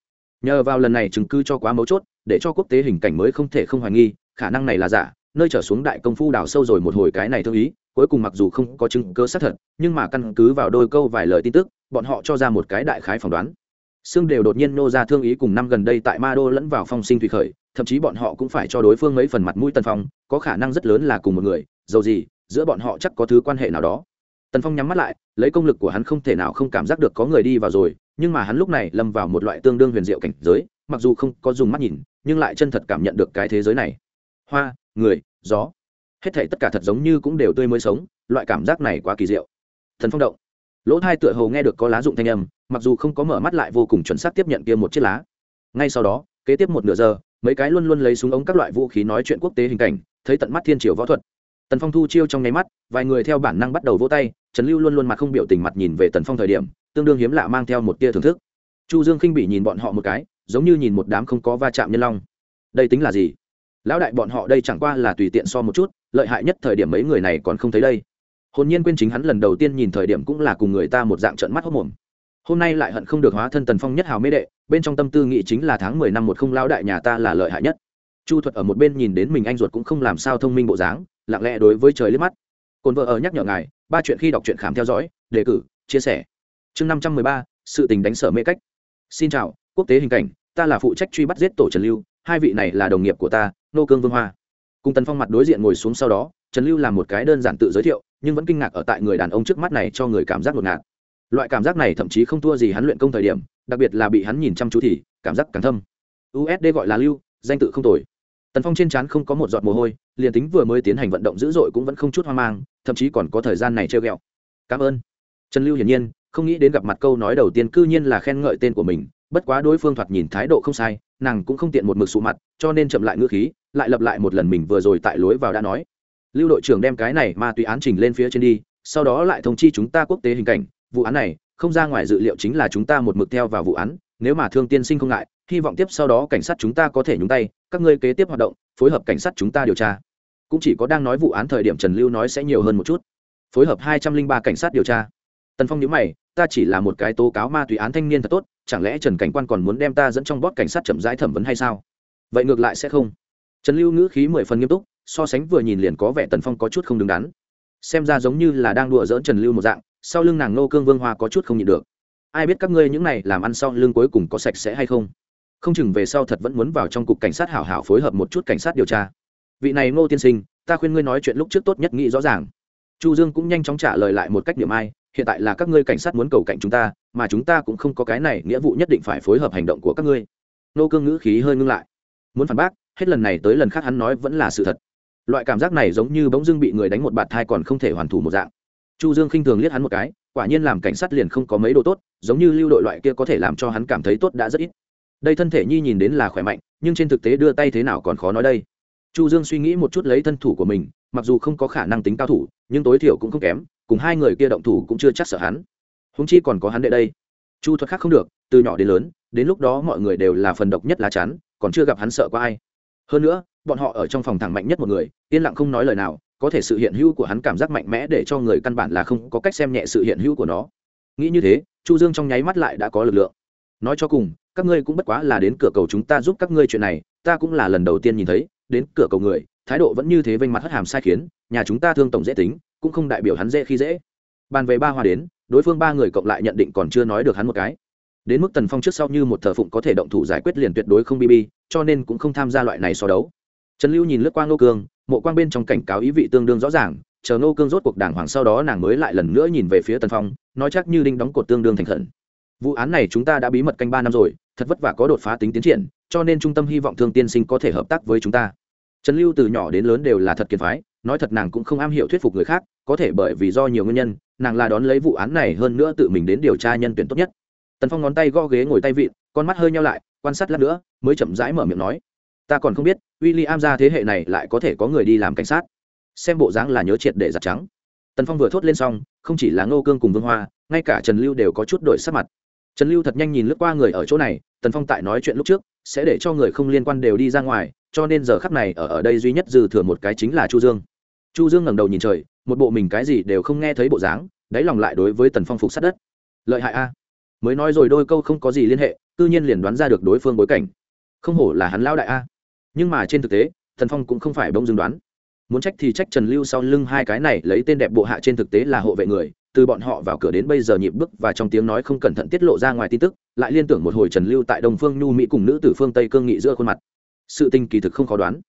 Nhờ vào lần này chứng cứ cho quá mấu chốt, để cho quốc tế hình cảnh mới không thể không hoài nghi, khả năng này là giả, nơi trở xuống đại công phu đào sâu rồi một hồi cái này thương ý, cuối cùng mặc dù không có chứng cơ xác thật, nhưng mà căn cứ vào đôi câu vài lời tin tức, bọn họ cho ra một cái đại khái phỏng đoán xương đều đột nhiên nô ra thương ý cùng năm gần đây tại ma đô lẫn vào phong sinh thủy khởi, thậm chí bọn họ cũng phải cho đối phương mấy phần mặt mũi Tần phong, có khả năng rất lớn là cùng một người, dầu gì, giữa bọn họ chắc có thứ quan hệ nào đó. Tần phong nhắm mắt lại, lấy công lực của hắn không thể nào không cảm giác được có người đi vào rồi, nhưng mà hắn lúc này lâm vào một loại tương đương huyền diệu cảnh giới, mặc dù không có dùng mắt nhìn, nhưng lại chân thật cảm nhận được cái thế giới này. Hoa, người, gió, hết thể tất cả thật giống như cũng đều tươi mới sống, loại cảm giác này quá kỳ diệu. Thần phong động. Lỗ thai tựa hồ nghe được có lá dụng thanh âm mặc dù không có mở mắt lại vô cùng chuẩn xác tiếp nhận kia một chiếc lá. Ngay sau đó, kế tiếp một nửa giờ, mấy cái luôn luôn lấy súng ống các loại vũ khí nói chuyện quốc tế hình cảnh, thấy tận mắt thiên triều võ thuật. Tần phong thu chiêu trong nháy mắt, vài người theo bản năng bắt đầu vỗ tay, trần lưu luôn luôn mặt không biểu tình mặt nhìn về tần phong thời điểm, tương đương hiếm lạ mang theo một tia thưởng thức. Chu dương khinh bị nhìn bọn họ một cái, giống như nhìn một đám không có va chạm nhân long. Đây tính là gì? Lão đại bọn họ đây chẳng qua là tùy tiện so một chút, lợi hại nhất thời điểm mấy người này còn không thấy đây. Hồn nhiên quên chính hắn lần đầu tiên nhìn thời điểm cũng là cùng người ta một dạng trận mắt hốc mồm hôm nay lại hận không được hóa thân tần phong nhất hào mê đệ, bên trong tâm tư nghĩ chính là tháng mười năm một không lão đại nhà ta là lợi hại nhất. Chu thuật ở một bên nhìn đến mình anh ruột cũng không làm sao thông minh bộ dáng, lặng lẽ đối với trời liếc mắt. Cồn vợ ở nhắc nhở ngài, ba chuyện khi đọc truyện khám theo dõi, đề cử, chia sẻ. Chương năm trăm mười ba, sự tình đánh sở mê cách. Xin chào, quốc tế hình cảnh, ta là phụ trách truy bắt giết tổ trần lưu, hai vị này là đồng nghiệp của ta, nô cương vương hoa. Cùng tần phong mặt đối diện ngồi xuống sau đó, trần lưu làm một cái đơn giản tự giới thiệu, nhưng vẫn kinh ngạc ở tại người đàn ông trước mắt này cho người cảm giác ngột ngạt loại cảm giác này thậm chí không thua gì hắn luyện công thời điểm, đặc biệt là bị hắn nhìn chăm chú thì, cảm giác càng thâm. Usd gọi là lưu, danh tự không tồi. Tần phong trên trán không có một giọt mồ hôi, liền tính vừa mới tiến hành vận động dữ dội cũng vẫn không chút hoang mang, thậm chí còn có thời gian này treo ghẹo. Cảm ơn. Trần lưu hiển nhiên, không nghĩ đến gặp mặt câu nói đầu tiên cư nhiên là khen ngợi tên của mình, bất quá đối phương thoạt nhìn thái độ không sai, nàng cũng không tiện một mực sụ mặt, cho nên chậm lại ngữ khí, lại lặp lại một lần mình vừa rồi tại lối vào đã nói. Lưu đội trưởng đem cái này mà tùy án trình lên phía trên đi, sau đó lại thông chi chúng ta quốc tế hình cảnh vụ án này, không ra ngoài dự liệu chính là chúng ta một mực theo vào vụ án, nếu mà thương tiên sinh không ngại, hy vọng tiếp sau đó cảnh sát chúng ta có thể nhúng tay, các ngươi kế tiếp hoạt động, phối hợp cảnh sát chúng ta điều tra. Cũng chỉ có đang nói vụ án thời điểm trần lưu nói sẽ nhiều hơn một chút. Phối hợp hai trăm linh ba cảnh sát điều tra. Tần phong nhớ mày, ta chỉ là một cái tố cáo ma túy án thanh niên thật tốt, chẳng lẽ trần cảnh quan còn muốn đem ta dẫn trong bót cảnh sát chậm rãi thẩm vấn hay sao? Vậy ngược lại sẽ không. Trần lưu ngữ khí mười phần nghiêm túc, so sánh vừa nhìn liền có vẻ tần phong có chút không đứng đắn. Xem ra giống như là đang đùa dỡn trần lưu một dạng sau lưng nàng nô cương vương hoa có chút không nhịn được. Ai biết các ngươi những này làm ăn sau lưng cuối cùng có sạch sẽ hay không? Không chừng về sau thật vẫn muốn vào trong cục cảnh sát hảo hảo phối hợp một chút cảnh sát điều tra. Vị này ngô tiên sinh, ta khuyên ngươi nói chuyện lúc trước tốt nhất nghĩ rõ ràng. Chu dương cũng nhanh chóng trả lời lại một cách niệm ai, hiện tại là các ngươi cảnh sát muốn cầu cạnh chúng ta, mà chúng ta cũng không có cái này nghĩa vụ nhất định phải phối hợp hành động của các ngươi. Nô cương ngữ khí hơi ngưng lại. Muốn phản bác, hết lần này tới lần khác hắn nói vẫn là sự thật. Loại cảm giác này giống như bỗng dưng bị người đánh một bạt thai còn không thể hoàn thủ một dạng chu dương khinh thường liếc hắn một cái, quả nhiên làm cảnh sát liền không có mấy đồ tốt, giống như lưu đội loại kia có thể làm cho hắn cảm thấy tốt đã rất ít. Đây thân thể nhi nhìn đến là khỏe mạnh, nhưng trên thực tế đưa tay thế nào còn khó nói đây. Chu dương suy nghĩ một chút lấy thân thủ của mình, mặc dù không có khả năng tính cao thủ, nhưng tối thiểu cũng không kém, cùng hai người kia động thủ cũng chưa chắc sợ hắn. Húng chi còn có hắn đệ đây. Chu thuật khác không được, từ nhỏ đến lớn, đến lúc đó mọi người đều là phần độc nhất lá chắn, còn chưa gặp hắn sợ có ai. Hơn nữa, bọn họ ở trong phòng thẳng mạnh nhất một người, yên lặng không nói lời nào có thể sự hiện hữu của hắn cảm giác mạnh mẽ để cho người căn bản là không có cách xem nhẹ sự hiện hữu của nó. Nghĩ như thế, chu dương trong nháy mắt lại đã có lực lượng. Nói cho cùng, các ngươi cũng bất quá là đến cửa cầu chúng ta giúp các ngươi chuyện này, ta cũng là lần đầu tiên nhìn thấy, đến cửa cầu người, thái độ vẫn như thế vênh mặt hất hàm sai khiến, nhà chúng ta thương tổng dễ tính, cũng không đại biểu hắn dễ khi dễ. Bàn về ba hoa đến, đối phương ba người cộng lại nhận định còn chưa nói được hắn một cái. Đến mức tần phong trước sau như một thờ phụng có thể động thủ giải quyết liền tuyệt đối không bb cho nên cũng không tham gia loại này so đấu trần lưu nhìn lướt qua ngô cương, mộ quang bên trong cảnh cáo ý vị tương đương rõ ràng, chờ ngô cương rốt cuộc đảng hoàng sau đó nàng mới lại lần nữa nhìn về phía tần phong, nói chắc như đinh đóng cột tương đương thành khẩn. Vụ án này chúng ta đã bí mật canh ba năm rồi, thật vất vả có đột phá tính tiến triển, cho nên trung tâm hy vọng thương tiên sinh có thể hợp tác với chúng ta. Trần lưu từ nhỏ đến lớn đều là thật kiệt phái, nói thật nàng cũng không am hiểu thuyết phục người khác, có thể bởi vì do nhiều nguyên nhân, nàng là đón lấy vụ án này hơn nữa tự mình đến điều tra nhân tuyển tốt nhất. Tần phong ngón tay gõ ghế ngồi tay vịn, con mắt hơi nhau lại, quan sát lát nữa, mới chậm rãi mở miệng nói ta còn không biết w i l l i am ra thế hệ này lại có thể có người đi làm cảnh sát. Xem bộ dáng là nhớ triệt để giặt trắng. Tần phong vừa thốt lên xong, không chỉ là ngô cương cùng vương hoa, ngay cả trần lưu đều có chút đổi sắc mặt. Trần lưu thật nhanh nhìn lướt qua người ở chỗ này, tần phong tại nói chuyện lúc trước, sẽ để cho người không liên quan đều đi ra ngoài, cho nên giờ khắp này ở ở đây duy nhất dư thừa một cái chính là chu dương. Chu dương ngẩng đầu nhìn trời, một bộ mình cái gì đều không nghe thấy bộ dáng, đáy lòng lại đối với tần phong phục sát đất. Lợi hại a. Mới nói rồi đôi câu không có gì liên hệ, tự nhiên liền đoán ra được đối phương bối cảnh. Không hổ là hắn lao đại a nhưng mà trên thực tế thần phong cũng không phải bông dưng đoán. Muốn trách thì trách trần lưu sau lưng hai cái này lấy tên đẹp bộ hạ trên thực tế là hộ vệ người, từ bọn họ vào cửa đến bây giờ nhịp bước và trong tiếng nói không cẩn thận tiết lộ ra ngoài tin tức, lại liên tưởng một hồi trần lưu tại đông phương nhu mỹ cùng nữ tử phương tây cương nghị giữa khuôn mặt. Sự tình kỳ thực không khó đoán.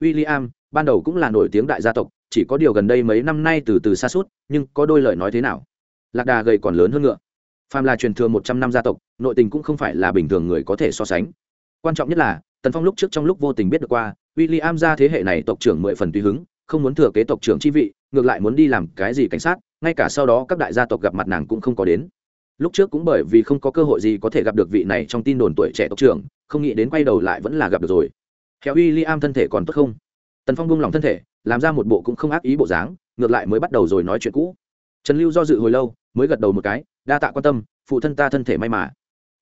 William, ban đầu cũng là nổi tiếng đại gia tộc, chỉ có điều gần đây mấy năm nay từ từ xa suốt, nhưng có đôi lời nói thế nào? Lạc đà gầy còn lớn hơn ngựa. Phàm là truyền thừa một trăm năm gia tộc, nội tình cũng không phải là bình thường người có thể so sánh. Quan trọng nhất là tần phong lúc trước trong lúc vô tình biết được qua, William gia thế hệ này tộc trưởng mười phần tùy hứng, không muốn thừa kế tộc trưởng chi vị, ngược lại muốn đi làm cái gì cảnh sát, ngay cả sau đó các đại gia tộc gặp mặt nàng cũng không có đến. Lúc trước cũng bởi vì không có cơ hội gì có thể gặp được vị này trong tin đồn tuổi trẻ tộc trưởng, không nghĩ đến quay đầu lại vẫn là gặp được rồi. Theo w i l l i am thân thể còn tốt không? Tần phong buông lòng thân thể, làm ra một bộ cũng không ác ý bộ dáng, ngược lại mới bắt đầu rồi nói chuyện cũ. Trần lưu do dự hồi lâu, mới gật đầu một cái, đa tạ quan tâm, phụ thân ta thân thể may mà.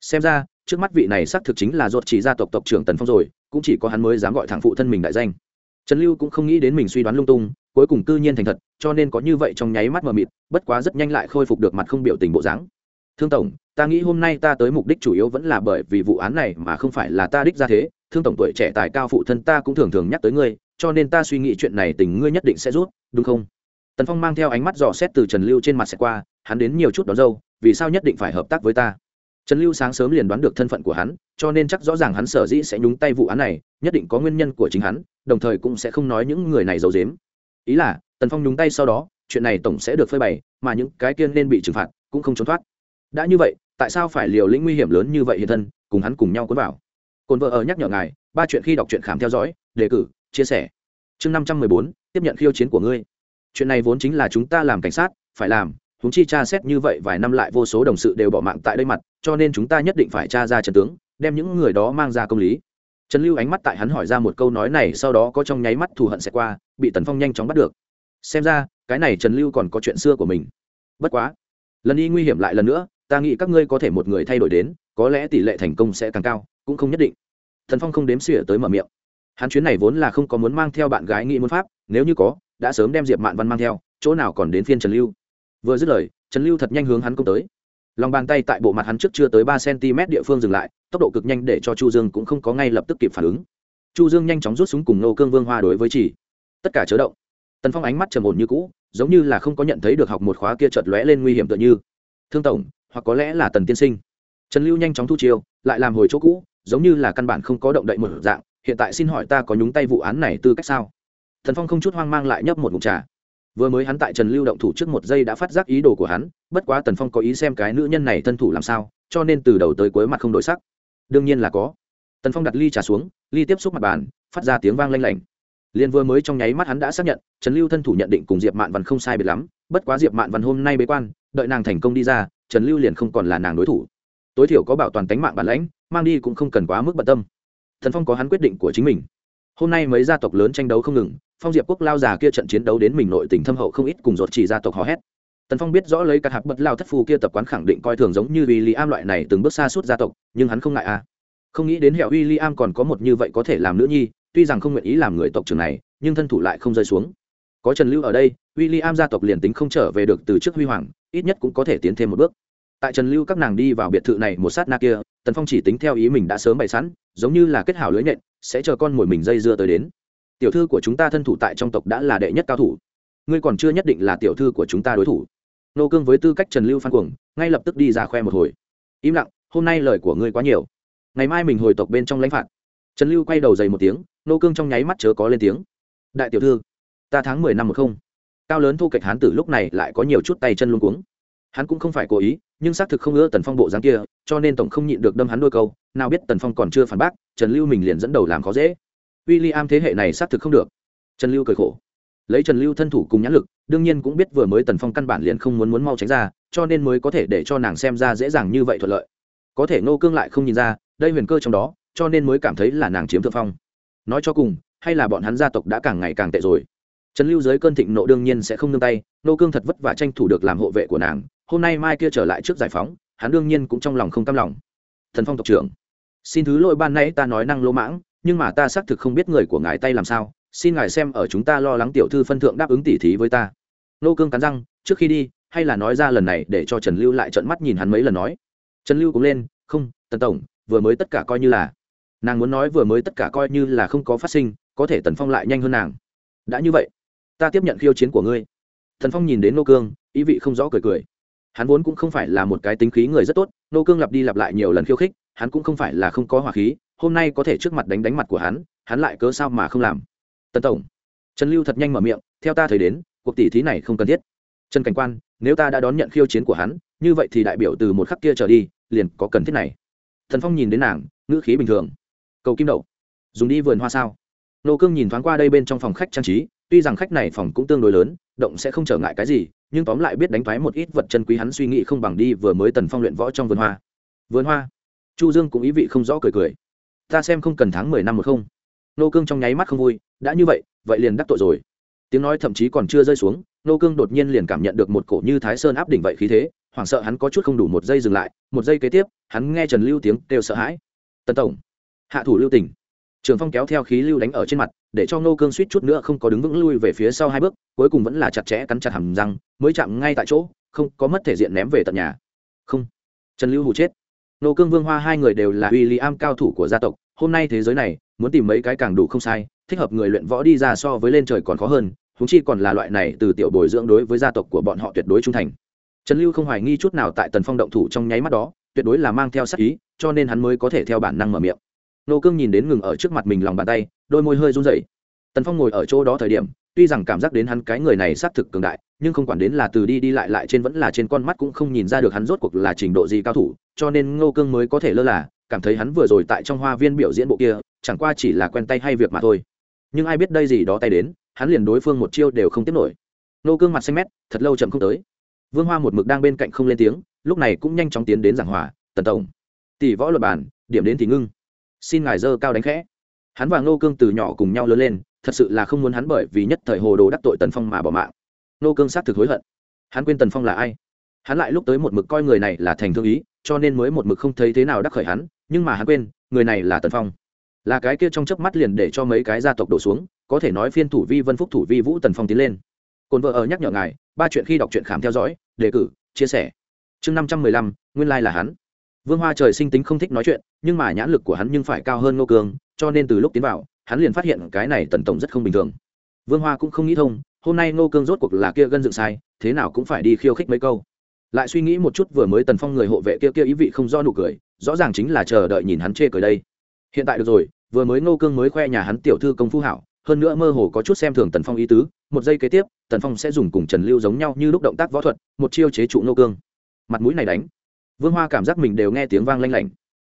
Xem ra trước mắt vị này xác thực chính là ruột chỉ gia tộc tộc trưởng tần phong rồi, cũng chỉ có hắn mới dám gọi thẳng phụ thân mình đại danh. Trần lưu cũng không nghĩ đến mình suy đoán lung tung, cuối cùng cư nhiên thành thật, cho nên có như vậy trong nháy mắt mờ mịt, bất quá rất nhanh lại khôi phục được mặt không biểu tình bộ dáng. Thương tổng, ta nghĩ hôm nay ta tới mục đích chủ yếu vẫn là bởi vì vụ án này mà không phải là ta đích ra thế. Thương tổng tuổi trẻ tài cao phụ thân ta cũng thường thường nhắc tới ngươi, cho nên ta suy nghĩ chuyện này tình ngươi nhất định sẽ rút, đúng không? Tần phong mang theo ánh mắt dò xét từ trần lưu trên mặt sẽ qua, hắn đến nhiều chút đón dâu, vì sao nhất định phải hợp tác với ta? Trần lưu sáng sớm liền đoán được thân phận của hắn, cho nên chắc rõ ràng hắn sở dĩ sẽ nhúng tay vụ án này, nhất định có nguyên nhân của chính hắn, đồng thời cũng sẽ không nói những người này giấu dếm ý là, tần phong nhúng tay sau đó, chuyện này tổng sẽ được phơi bày, mà những cái kia nên bị trừng phạt cũng không trốn thoát. Đã như vậy, tại sao phải liều lĩnh nguy hiểm lớn như vậy hiện thân, cùng hắn cùng nhau cuốn vào? Cồn vợ ở nhắc nhở ngài, ba chuyện khi đọc truyện khám theo dõi, đề cử, chia sẻ. Chương năm trăm mười bốn, tiếp nhận khiêu chiến của ngươi. Chuyện này vốn chính là chúng ta làm cảnh sát, phải làm chúng chi tra xét như vậy vài năm lại vô số đồng sự đều bỏ mạng tại đây mặt, cho nên chúng ta nhất định phải tra ra trận tướng, đem những người đó mang ra công lý. Trần lưu ánh mắt tại hắn hỏi ra một câu nói này, sau đó có trong nháy mắt thù hận sẽ qua, bị tần phong nhanh chóng bắt được. Xem ra, cái này trần lưu còn có chuyện xưa của mình. Bất quá, lần đi nguy hiểm lại lần nữa, ta nghĩ các ngươi có thể một người thay đổi đến, có lẽ tỷ lệ thành công sẽ càng cao, cũng không nhất định. Thần phong không đếm xỉa tới mở miệng. Hắn chuyến này vốn là không có muốn mang theo bạn gái nghĩ muốn pháp, nếu như có, đã sớm đem diệp mạn văn mang theo, chỗ nào còn đến phiên trần lưu? Vừa dứt lời, trần lưu thật nhanh hướng hắn công tới. Lòng bàn tay tại bộ mặt hắn trước chưa tới ba cm địa phương dừng lại, tốc độ cực nhanh để cho chu dương cũng không có ngay lập tức kịp phản ứng. Chu dương nhanh chóng rút súng cùng nô cương vương hoa đối với chỉ. Tất cả chớ động. Tần phong ánh mắt trầm ổn như cũ, giống như là không có nhận thấy được học một khóa kia chợt lóe lên nguy hiểm tựa như. Thương tổng, hoặc có lẽ là tần tiên sinh. Trần lưu nhanh chóng thu chiêu, lại làm hồi chỗ cũ, giống như là căn bản không có động đậy một dạng. Hiện tại xin hỏi ta có nhúng tay vụ án này tư cách sao? Thần phong không chút hoang mang lại nhấp một mục trà vừa mới hắn tại trần lưu động thủ trước một giây đã phát giác ý đồ của hắn, bất quá tần phong có ý xem cái nữ nhân này thân thủ làm sao, cho nên từ đầu tới cuối mặt không đổi sắc. Đương nhiên là có. Tần phong đặt ly trà xuống, ly tiếp xúc mặt bàn, phát ra tiếng vang lanh lảnh. Liền vừa mới trong nháy mắt hắn đã xác nhận, trần lưu thân thủ nhận định cùng diệp mạn văn không sai biệt lắm, bất quá diệp mạn văn hôm nay bế quan, đợi nàng thành công đi ra, trần lưu liền không còn là nàng đối thủ. Tối thiểu có bảo toàn tánh mạng bản lãnh, mang đi cũng không cần quá mức bận tâm. Thần phong có hắn quyết định của chính mình. Hôm nay mấy gia tộc lớn tranh đấu không ngừng phong diệp quốc lao già kia trận chiến đấu đến mình nội tình thâm hậu không ít cùng dột chỉ gia tộc hò hét. Tần phong biết rõ lấy các hạt bật lao thất phu kia tập quán khẳng định coi thường giống như w i l l i am loại này từng bước xa suốt gia tộc, nhưng hắn không ngại à. Không nghĩ đến hẹo w i l l i am còn có một như vậy có thể làm nữ nhi, tuy rằng không nguyện ý làm người tộc trưởng này, nhưng thân thủ lại không rơi xuống. Có trần lưu ở đây w i l l i am gia tộc liền tính không trở về được từ trước huy hoàng, ít nhất cũng có thể tiến thêm một bước. Tại trần lưu các nàng đi vào biệt thự này một sát na kia, tần phong chỉ tính theo ý mình đã sớm bày sẵn, giống như là kết hảo lưới nhện sẽ chờ con mồi mình dây dưa tới đến tiểu thư của chúng ta thân thủ tại trong tộc đã là đệ nhất cao thủ. Ngươi còn chưa nhất định là tiểu thư của chúng ta đối thủ. Nô cương với tư cách trần lưu phan cuồng, ngay lập tức đi ra khoe một hồi. Im lặng, hôm nay lời của ngươi quá nhiều. Ngày mai mình hồi tộc bên trong lãnh phạt. Trần lưu quay đầu dày một tiếng, nô cương trong nháy mắt chớ có lên tiếng. Đại tiểu thư, ta tháng mười năm một không. Cao lớn thu kịch hán tử lúc này lại có nhiều chút tay chân luôn cuống. Hắn cũng không phải cố ý, nhưng xác thực không ưa tần phong bộ dáng kia, cho nên tổng không nhịn được đâm hắn đôi câu. Nào biết tần phong còn chưa phản bác, trần lưu mình liền dẫn đầu làm khó dễ w i l l i am thế hệ này xác thực không được. Trần lưu cười khổ. Lấy trần lưu thân thủ cùng nhãn lực, đương nhiên cũng biết vừa mới tần phong căn bản liền không muốn muốn mau tránh ra, cho nên mới có thể để cho nàng xem ra dễ dàng như vậy thuận lợi. Có thể Nô cương lại không nhìn ra, đây huyền cơ trong đó, cho nên mới cảm thấy là nàng chiếm thượng phong. Nói cho cùng, hay là bọn hắn gia tộc đã càng ngày càng tệ rồi. Trần lưu dưới cơn thịnh nộ đương nhiên sẽ không nương tay nô cương thật vất vả tranh thủ được làm hộ vệ của nàng, hôm nay mai kia trở lại trước giải phóng, hắn đương nhiên cũng trong lòng không cam lòng. Thần phong tộc trưởng, xin thứ lỗi ban nãy ta nói năng lỗ mãng nhưng mà ta xác thực không biết người của ngài tay làm sao, xin ngài xem ở chúng ta lo lắng tiểu thư phân thượng đáp ứng tỉ thí với ta. Nô cương cắn răng, trước khi đi, hay là nói ra lần này để cho trần lưu lại trận mắt nhìn hắn mấy lần nói. Trần lưu cũng lên, không, tần tổng, vừa mới tất cả coi như là, nàng muốn nói vừa mới tất cả coi như là không có phát sinh, có thể tần phong lại nhanh hơn nàng. Đã như vậy, ta tiếp nhận khiêu chiến của ngươi. Thần phong nhìn đến nô cương, ý vị không rõ cười cười. Hắn vốn cũng không phải là một cái tính khí người rất tốt, nô cương lặp đi lặp lại nhiều lần khiêu khích, hắn cũng không phải là không có hỏa khí hôm nay có thể trước mặt đánh đánh mặt của hắn hắn lại cớ sao mà không làm? Tân tổng. Trần lưu thật nhanh mở miệng, theo ta thấy đến, cuộc tỷ thí này không cần thiết. Trần cảnh quan, nếu ta đã đón nhận khiêu chiến của hắn, như vậy thì đại biểu từ một khắc kia trở đi, liền có cần thiết này. Thần phong nhìn đến nàng, ngữ khí bình thường. Cầu kim đậu. Dùng đi vườn hoa sao? Nô cương nhìn thoáng qua đây bên trong phòng khách trang trí, tuy rằng khách này phòng cũng tương đối lớn, động sẽ không trở ngại cái gì, nhưng tóm lại biết đánh thoái một ít vật chân quý hắn suy nghĩ không bằng đi vừa mới tần phong luyện võ trong vườn hoa. Vườn hoa? Chu dương cũng ý vị không rõ cười cười ta xem không cần tháng mười năm một không. Nô cương trong nháy mắt không vui, đã như vậy vậy liền đắc tội rồi. Tiếng nói thậm chí còn chưa rơi xuống, nô cương đột nhiên liền cảm nhận được một cổ như thái sơn áp đỉnh vậy khí thế, hoảng sợ hắn có chút không đủ một giây dừng lại, một giây kế tiếp, hắn nghe trần lưu tiếng kêu sợ hãi. Tần tổng, hạ thủ lưu tỉnh. Trường phong kéo theo khí lưu đánh ở trên mặt, để cho nô cương suýt chút nữa không có đứng vững lui về phía sau hai bước, cuối cùng vẫn là chặt chẽ cắn chặt hầm răng, mới chạm ngay tại chỗ, không có mất thể diện ném về tận nhà. Không. Trần lưu hụ chết nô cương vương hoa hai người đều là uy lý am cao thủ của gia tộc, hôm nay thế giới này, muốn tìm mấy cái càng đủ không sai, thích hợp người luyện võ đi ra so với lên trời còn khó hơn húng chi còn là loại này từ tiểu bồi dưỡng đối với gia tộc của bọn họ tuyệt đối trung thành. Trần lưu không hoài nghi chút nào tại tần phong động thủ trong nháy mắt đó, tuyệt đối là mang theo sắc ý, cho nên hắn mới có thể theo bản năng mở miệng. Nô cương nhìn đến ngừng ở trước mặt mình lòng bàn tay, đôi môi hơi run rẩy. Tần phong ngồi ở chỗ đó thời điểm tuy rằng cảm giác đến hắn cái người này xác thực cường đại, nhưng không quản đến là từ đi đi lại lại trên vẫn là trên con mắt cũng không nhìn ra được hắn rốt cuộc là trình độ gì cao thủ, cho nên ngô cương mới có thể lơ là, cảm thấy hắn vừa rồi tại trong hoa viên biểu diễn bộ kia, chẳng qua chỉ là quen tay hay việc mà thôi. Nhưng ai biết đây gì đó tay đến, hắn liền đối phương một chiêu đều không tiếp nổi. Ngô cương mặt xanh mét, thật lâu chậm không tới. Vương hoa một mực đang bên cạnh không lên tiếng, lúc này cũng nhanh chóng tiến đến giảng hòa, tần tổng, tỷ võ luật bản, điểm đến thì ngưng. Xin ngài dơ cao đánh khẽ. Hắn và Ngô cương từ nhỏ cùng nhau lớn lên thật sự là không muốn hắn bởi vì nhất thời hồ đồ đắc tội tần phong mà bỏ mạng. Nô cương xác thực hối hận. Hắn quên tần phong là ai? Hắn lại lúc tới một mực coi người này là thành thương ý, cho nên mới một mực không thấy thế nào đắc khởi hắn, nhưng mà hắn quên, người này là tần phong. Là cái kia trong chớp mắt liền để cho mấy cái gia tộc đổ xuống, có thể nói phiên thủ vi vân phúc thủ vi vũ tần phong tiến lên. Cồn vợ ở nhắc nhở ngài, ba chuyện khi đọc truyện khám theo dõi, đề cử, chia sẻ. Chương năm trăm mười lăm, nguyên lai là hắn. Vương hoa trời sinh tính không thích nói chuyện, nhưng mà nhãn lực của hắn nhưng phải cao hơn ngô cường cho nên từ lúc tiến vào hắn liền phát hiện cái này tần tổng rất không bình thường. Vương hoa cũng không nghĩ thông, hôm nay ngô cương rốt cuộc là kia gân dựng sai, thế nào cũng phải đi khiêu khích mấy câu. Lại suy nghĩ một chút vừa mới tần phong người hộ vệ kia kia ý vị không do nụ cười, rõ ràng chính là chờ đợi nhìn hắn chê cười đây. Hiện tại được rồi, vừa mới ngô cương mới khoe nhà hắn tiểu thư công phu hảo, hơn nữa mơ hồ có chút xem thường tần phong ý tứ, một giây kế tiếp, tần phong sẽ dùng cùng trần lưu giống nhau như lúc động tác võ thuật, một chiêu chế trụ ngô cương. Mặt mũi này đánh. Vương hoa cảm giác mình đều nghe tiếng vang lanh lảnh.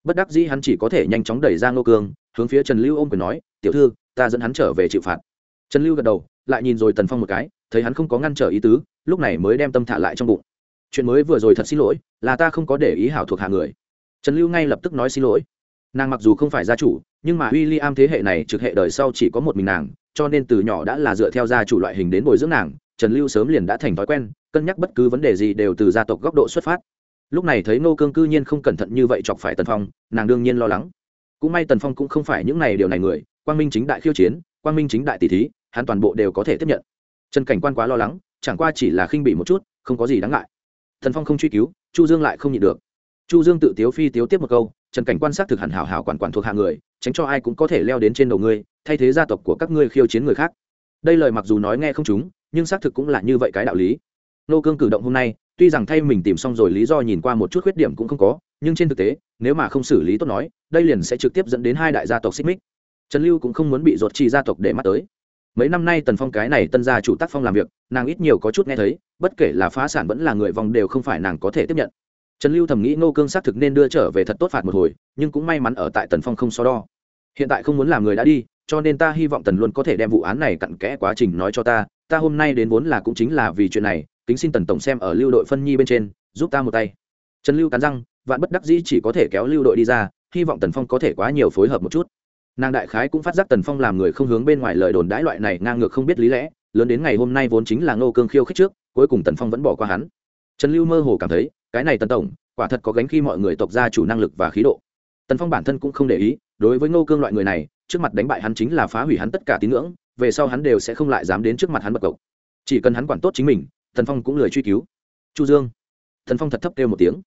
Bất đắc dĩ hắn chỉ có thể nhanh chóng đẩy ra ngô cương, hướng phía trần lưu ôm quyền nói tiểu thư, ta dẫn hắn trở về chịu phạt. Trần lưu gật đầu, lại nhìn rồi tần phong một cái, thấy hắn không có ngăn trở ý tứ, lúc này mới đem tâm thả lại trong bụng. Chuyện mới vừa rồi thật xin lỗi, là ta không có để ý hảo thuộc hạ người. Trần lưu ngay lập tức nói xin lỗi. Nàng mặc dù không phải gia chủ, nhưng mà w i l l i am thế hệ này trực hệ đời sau chỉ có một mình nàng, cho nên từ nhỏ đã là dựa theo gia chủ loại hình đến bồi dưỡng nàng, trần lưu sớm liền đã thành thói quen, cân nhắc bất cứ vấn đề gì đều từ gia tộc góc độ xuất phát. Lúc này thấy nô cương cư nhiên không cẩn thận như vậy chọc phải tần phong, nàng đương nhiên lo lắng. Cũng may tần phong cũng không phải những này điều này người quang minh chính đại khiêu chiến, quang minh chính đại tỷ thí, hắn toàn bộ đều có thể tiếp nhận. Trần cảnh quan quá lo lắng, chẳng qua chỉ là khinh bị một chút, không có gì đáng ngại. Thần phong không truy cứu, chu dương lại không nhịn được. Chu dương tự tiếu phi tiếu tiếp một câu, trần cảnh quan sát thực hẳn hảo hảo quản quản thuộc hạ người, tránh cho ai cũng có thể leo đến trên đầu ngươi, thay thế gia tộc của các ngươi khiêu chiến người khác. Đây lời mặc dù nói nghe không chúng nhưng xác thực cũng là như vậy cái đạo lý. Nô cương cử động hôm nay, tuy rằng thay mình tìm xong rồi lý do nhìn qua một chút khuyết điểm cũng không có, nhưng trên thực tế, nếu mà không xử lý tốt nói, đây liền sẽ trực tiếp dẫn đến hai đại gia tộc xích mích trần lưu cũng không muốn bị ruột chi gia tộc để mắt tới. Mấy năm nay tần phong cái này tân gia chủ tác phong làm việc, nàng ít nhiều có chút nghe thấy, bất kể là phá sản vẫn là người vòng đều không phải nàng có thể tiếp nhận. Trần lưu thầm nghĩ ngô cương xác thực nên đưa trở về thật tốt phạt một hồi, nhưng cũng may mắn ở tại tần phong không so đo. Hiện tại không muốn làm người đã đi, cho nên ta hy vọng tần luôn có thể đem vụ án này cặn kẽ quá trình nói cho ta ta hôm nay đến vốn là cũng chính là vì chuyện này, kính xin tần tổng xem ở lưu đội phân nhi bên trên, giúp ta một tay. Trần lưu cắn răng, vạn bất đắc dĩ chỉ có thể kéo lưu đội đi ra, hy vọng tần phong có thể quá nhiều phối hợp một chút nàng đại khái cũng phát giác tần phong làm người không hướng bên ngoài lời đồn đãi loại này ngang ngược không biết lý lẽ, lớn đến ngày hôm nay vốn chính là ngô cương khiêu khích trước, cuối cùng tần phong vẫn bỏ qua hắn. Trần lưu mơ hồ cảm thấy, cái này tần tổng, quả thật có gánh khi mọi người tộc gia chủ năng lực và khí độ. Tần phong bản thân cũng không để ý, đối với ngô cương loại người này, trước mặt đánh bại hắn chính là phá hủy hắn tất cả tín ngưỡng, về sau hắn đều sẽ không lại dám đến trước mặt hắn bật cộc. Chỉ cần hắn quản tốt chính mình, tần phong cũng lười truy cứu. Chu dương. Tần phong thật thấp kêu một tiếng.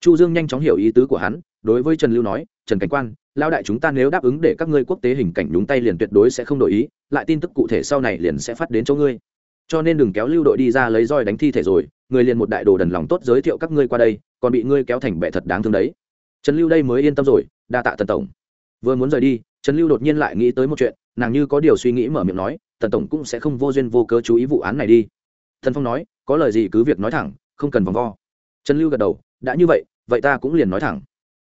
Chu dương nhanh chóng hiểu ý tứ của hắn đối với trần lưu nói, trần cảnh quan lao đại chúng ta nếu đáp ứng để các ngươi quốc tế hình cảnh đúng tay liền tuyệt đối sẽ không đổi ý, lại tin tức cụ thể sau này liền sẽ phát đến chỗ ngươi. Cho nên đừng kéo lưu đội đi ra lấy roi đánh thi thể rồi, người liền một đại đồ đần lòng tốt giới thiệu các ngươi qua đây, còn bị ngươi kéo thành bệ thật đáng thương đấy. Trần lưu đây mới yên tâm rồi, đa tạ tần tổng. Vừa muốn rời đi, trần lưu đột nhiên lại nghĩ tới một chuyện, nàng như có điều suy nghĩ mở miệng nói, tần tổng cũng sẽ không vô duyên vô cớ chú ý vụ án này đi. Thần phong nói, có lời gì cứ việc nói thẳng, không cần vòng vo. Trần lưu gật đầu, đã như vậy vậy ta cũng liền nói thẳng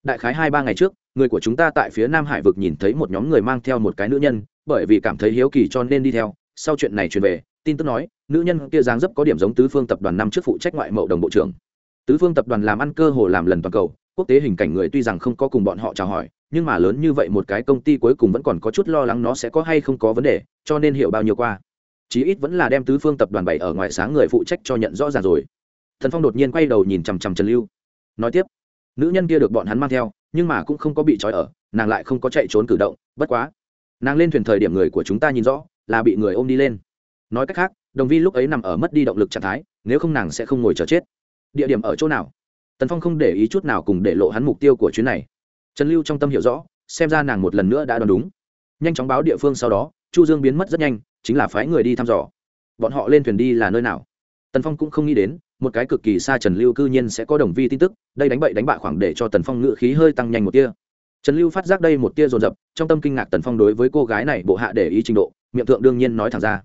đại khái hai ba ngày trước, người của chúng ta tại phía nam hải vực nhìn thấy một nhóm người mang theo một cái nữ nhân, bởi vì cảm thấy hiếu kỳ cho nên đi theo. Sau chuyện này truyền về, tin tức nói, nữ nhân kia dáng dấp có điểm giống tứ phương tập đoàn năm trước phụ trách ngoại mậu đồng bộ trưởng. Tứ phương tập đoàn làm ăn cơ hồ làm lần toàn cầu, quốc tế hình cảnh người tuy rằng không có cùng bọn họ chào hỏi, nhưng mà lớn như vậy một cái công ty cuối cùng vẫn còn có chút lo lắng nó sẽ có hay không có vấn đề, cho nên hiểu bao nhiêu qua. Chí ít vẫn là đem tứ phương tập đoàn bảy ở ngoài sáng người phụ trách cho nhận rõ ràng rồi. Thần phong đột nhiên quay đầu nhìn chằm chằm trần lưu. Nói tiếp nữ nhân kia được bọn hắn mang theo, nhưng mà cũng không có bị trói ở, nàng lại không có chạy trốn cử động, bất quá. Nàng lên thuyền thời điểm người của chúng ta nhìn rõ, là bị người ôm đi lên. Nói cách khác, đồng vi lúc ấy nằm ở mất đi động lực trạng thái, nếu không nàng sẽ không ngồi chờ chết. Địa điểm ở chỗ nào? Tần phong không để ý chút nào cùng để lộ hắn mục tiêu của chuyến này. Trần lưu trong tâm hiểu rõ, xem ra nàng một lần nữa đã đoán đúng. Nhanh chóng báo địa phương sau đó, chu dương biến mất rất nhanh, chính là phái người đi thăm dò. Bọn họ lên thuyền đi là nơi nào? Tần phong cũng không nghĩ đến một cái cực kỳ xa trần lưu cư nhiên sẽ có đồng vi tin tức, đây đánh bậy đánh bạ khoảng để cho tần phong ngự khí hơi tăng nhanh một tia. Trần lưu phát giác đây một tia rồn rập trong tâm kinh ngạc tần phong đối với cô gái này bộ hạ để ý trình độ, miệng thượng đương nhiên nói thẳng ra.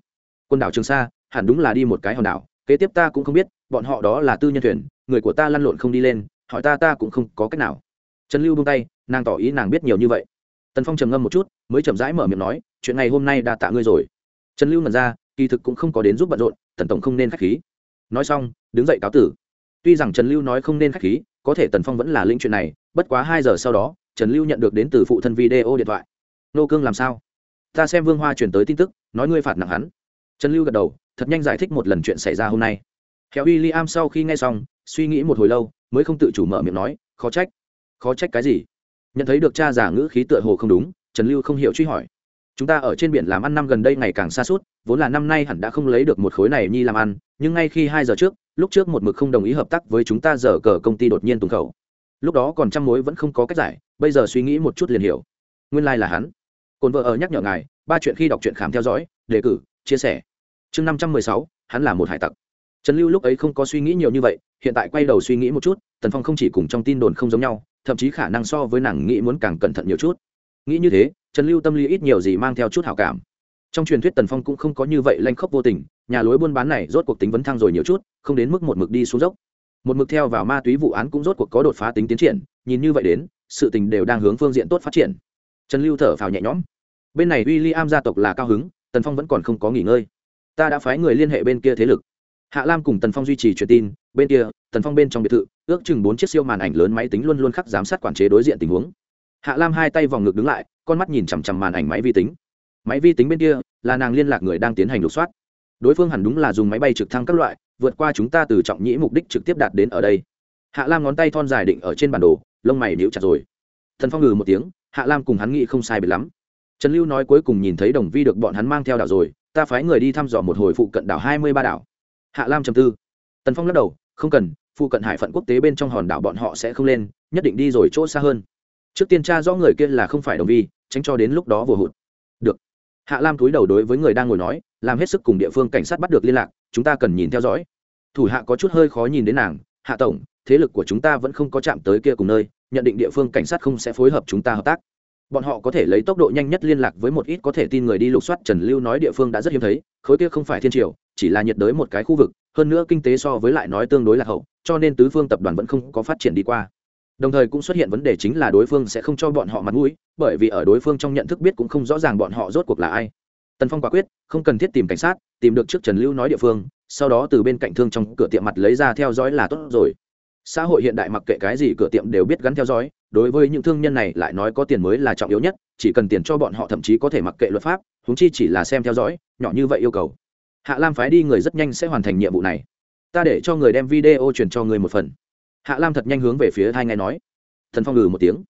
Quần đảo trường sa, hẳn đúng là đi một cái hòn đảo, kế tiếp ta cũng không biết, bọn họ đó là tư nhân thuyền, người của ta lăn lộn không đi lên, hỏi ta ta cũng không có cách nào. Trần lưu buông tay, nàng tỏ ý nàng biết nhiều như vậy. Tần phong trầm ngâm một chút, mới chậm rãi mở miệng nói, chuyện này hôm nay đã tạ ngươi rồi. Trần lưu mở ra, kỳ thực cũng không có đến giúp bận rộn, tần tổng không nên k h á c h khí nói xong, đứng dậy cáo tử. Tuy rằng trần lưu nói không nên k h á c h khí, có thể tần phong vẫn là linh chuyện này, bất quá hai giờ sau đó, trần lưu nhận được đến từ phụ thân video điện thoại. Nô cương làm sao? Ta xem vương hoa chuyển tới tin tức, nói ngươi phạt nặng hắn. Trần lưu gật đầu, thật nhanh giải thích một lần chuyện xảy ra hôm nay. Theo w i l l i am sau khi nghe xong, suy nghĩ một hồi lâu, mới không tự chủ mở miệng nói, khó trách. Khó trách cái gì? Nhận thấy được cha giả ngữ khí tựa hồ không đúng, trần lưu không hiểu truy hỏi chúng ta ở trên biển làm ăn năm gần đây ngày càng xa suốt, vốn là năm nay hẳn đã không lấy được một khối này nhi làm ăn, nhưng ngay khi hai giờ trước, lúc trước một mực không đồng ý hợp tác với chúng ta giờ cờ công ty đột nhiên tùng khẩu. Lúc đó còn trăm mối vẫn không có cách giải, bây giờ suy nghĩ một chút liền hiểu. Nguyên lai、like、là hắn. Cồn vợ ở nhắc nhở ngài, ba chuyện khi đọc truyện khám theo dõi, đề cử, chia sẻ. Chương năm trăm mười sáu, hắn là một hải tặc. Trần lưu lúc ấy không có suy nghĩ nhiều như vậy, hiện tại quay đầu suy nghĩ một chút, tần phong không chỉ cùng trong tin đồn không giống nhau, thậm chí khả năng so với nàng nghĩ muốn càng cẩn thận nhiều chút nghĩ như thế, trần lưu tâm lý ít nhiều gì mang theo chút hảo cảm. Trong truyền thuyết tần phong cũng không có như vậy lanh khóc vô tình, nhà lối buôn bán này rốt cuộc tính vấn thăng rồi nhiều chút, không đến mức một mực đi xuống dốc. Một mực theo vào ma túy vụ án cũng rốt cuộc có đột phá tính tiến triển, nhìn như vậy đến, sự tình đều đang hướng phương diện tốt phát triển. Trần lưu thở phào nhẹ nhõm. Bên này w i l l i am gia tộc là cao hứng, tần phong vẫn còn không có nghỉ ngơi. Ta đã phái người liên hệ bên kia thế lực. Hạ lam cùng tần phong duy trì truyền tin, bên kia, tần phong bên trong biệt thự, ước chừng bốn chiếc siêu màn ảnh lớn máy tính luôn luôn khắc giám sát quản chế đối diện tình huống hạ lam hai tay vòng ngực đứng lại, con mắt nhìn chằm chằm màn ảnh máy vi tính. Máy vi tính bên kia là nàng liên lạc người đang tiến hành lục soát. Đối phương hẳn đúng là dùng máy bay trực thăng các loại, vượt qua chúng ta từ trọng nhĩ mục đích trực tiếp đạt đến ở đây. Hạ lam ngón tay thon dài định ở trên bản đồ, lông mày níu chặt rồi. Thần phong ngừ một tiếng, hạ lam cùng hắn nghĩ không sai biệt lắm. Trần lưu nói cuối cùng nhìn thấy đồng vi được bọn hắn mang theo đảo rồi, ta phái người đi thăm dò một hồi phụ cận đảo hai mươi ba đảo. Hạ lam trầm tư. Tần phong lắc đầu, không cần, phụ cận hải phận quốc tế bên trong hòn đảo bọn họ sẽ không lên, nhất định đi rồi chỗ xa hơn trước tiên tra rõ người kia là không phải đồng vi, tránh cho đến lúc đó vừa hụt. Được. Hạ lam túi đầu đối với người đang ngồi nói, làm hết sức cùng địa phương cảnh sát bắt được liên lạc, chúng ta cần nhìn theo dõi. Thủ hạ có chút hơi khó nhìn đến nàng, hạ tổng, thế lực của chúng ta vẫn không có chạm tới kia cùng nơi, nhận định địa phương cảnh sát không sẽ phối hợp chúng ta hợp tác. Bọn họ có thể lấy tốc độ nhanh nhất liên lạc với một ít có thể tin người đi lục soát trần lưu nói địa phương đã rất hiếm thấy, khối kia không phải thiên triều, chỉ là nhiệt đới một cái khu vực, hơn nữa kinh tế so với lại nói tương đối lạc hậu, cho nên tứ phương tập đoàn vẫn không có phát triển đi qua đồng thời cũng xuất hiện vấn đề chính là đối phương sẽ không cho bọn họ mặt mũi, bởi vì ở đối phương trong nhận thức biết cũng không rõ ràng bọn họ rốt cuộc là ai. Tần phong quả quyết, không cần thiết tìm cảnh sát, tìm được trước trần lưu nói địa phương, sau đó từ bên cạnh thương trong cửa tiệm mặt lấy ra theo dõi là tốt rồi. Xã hội hiện đại mặc kệ cái gì cửa tiệm đều biết gắn theo dõi, đối với những thương nhân này lại nói có tiền mới là trọng yếu nhất, chỉ cần tiền cho bọn họ thậm chí có thể mặc kệ luật pháp húng chi chỉ là xem theo dõi, nhỏ như vậy yêu cầu. Hạ lam phái đi người rất nhanh sẽ hoàn thành nhiệm vụ này. Ta để cho người đem video truyền cho người một phần hạ lam thật nhanh hướng về phía hai ngay nói. Thần phong ngừ một tiếng.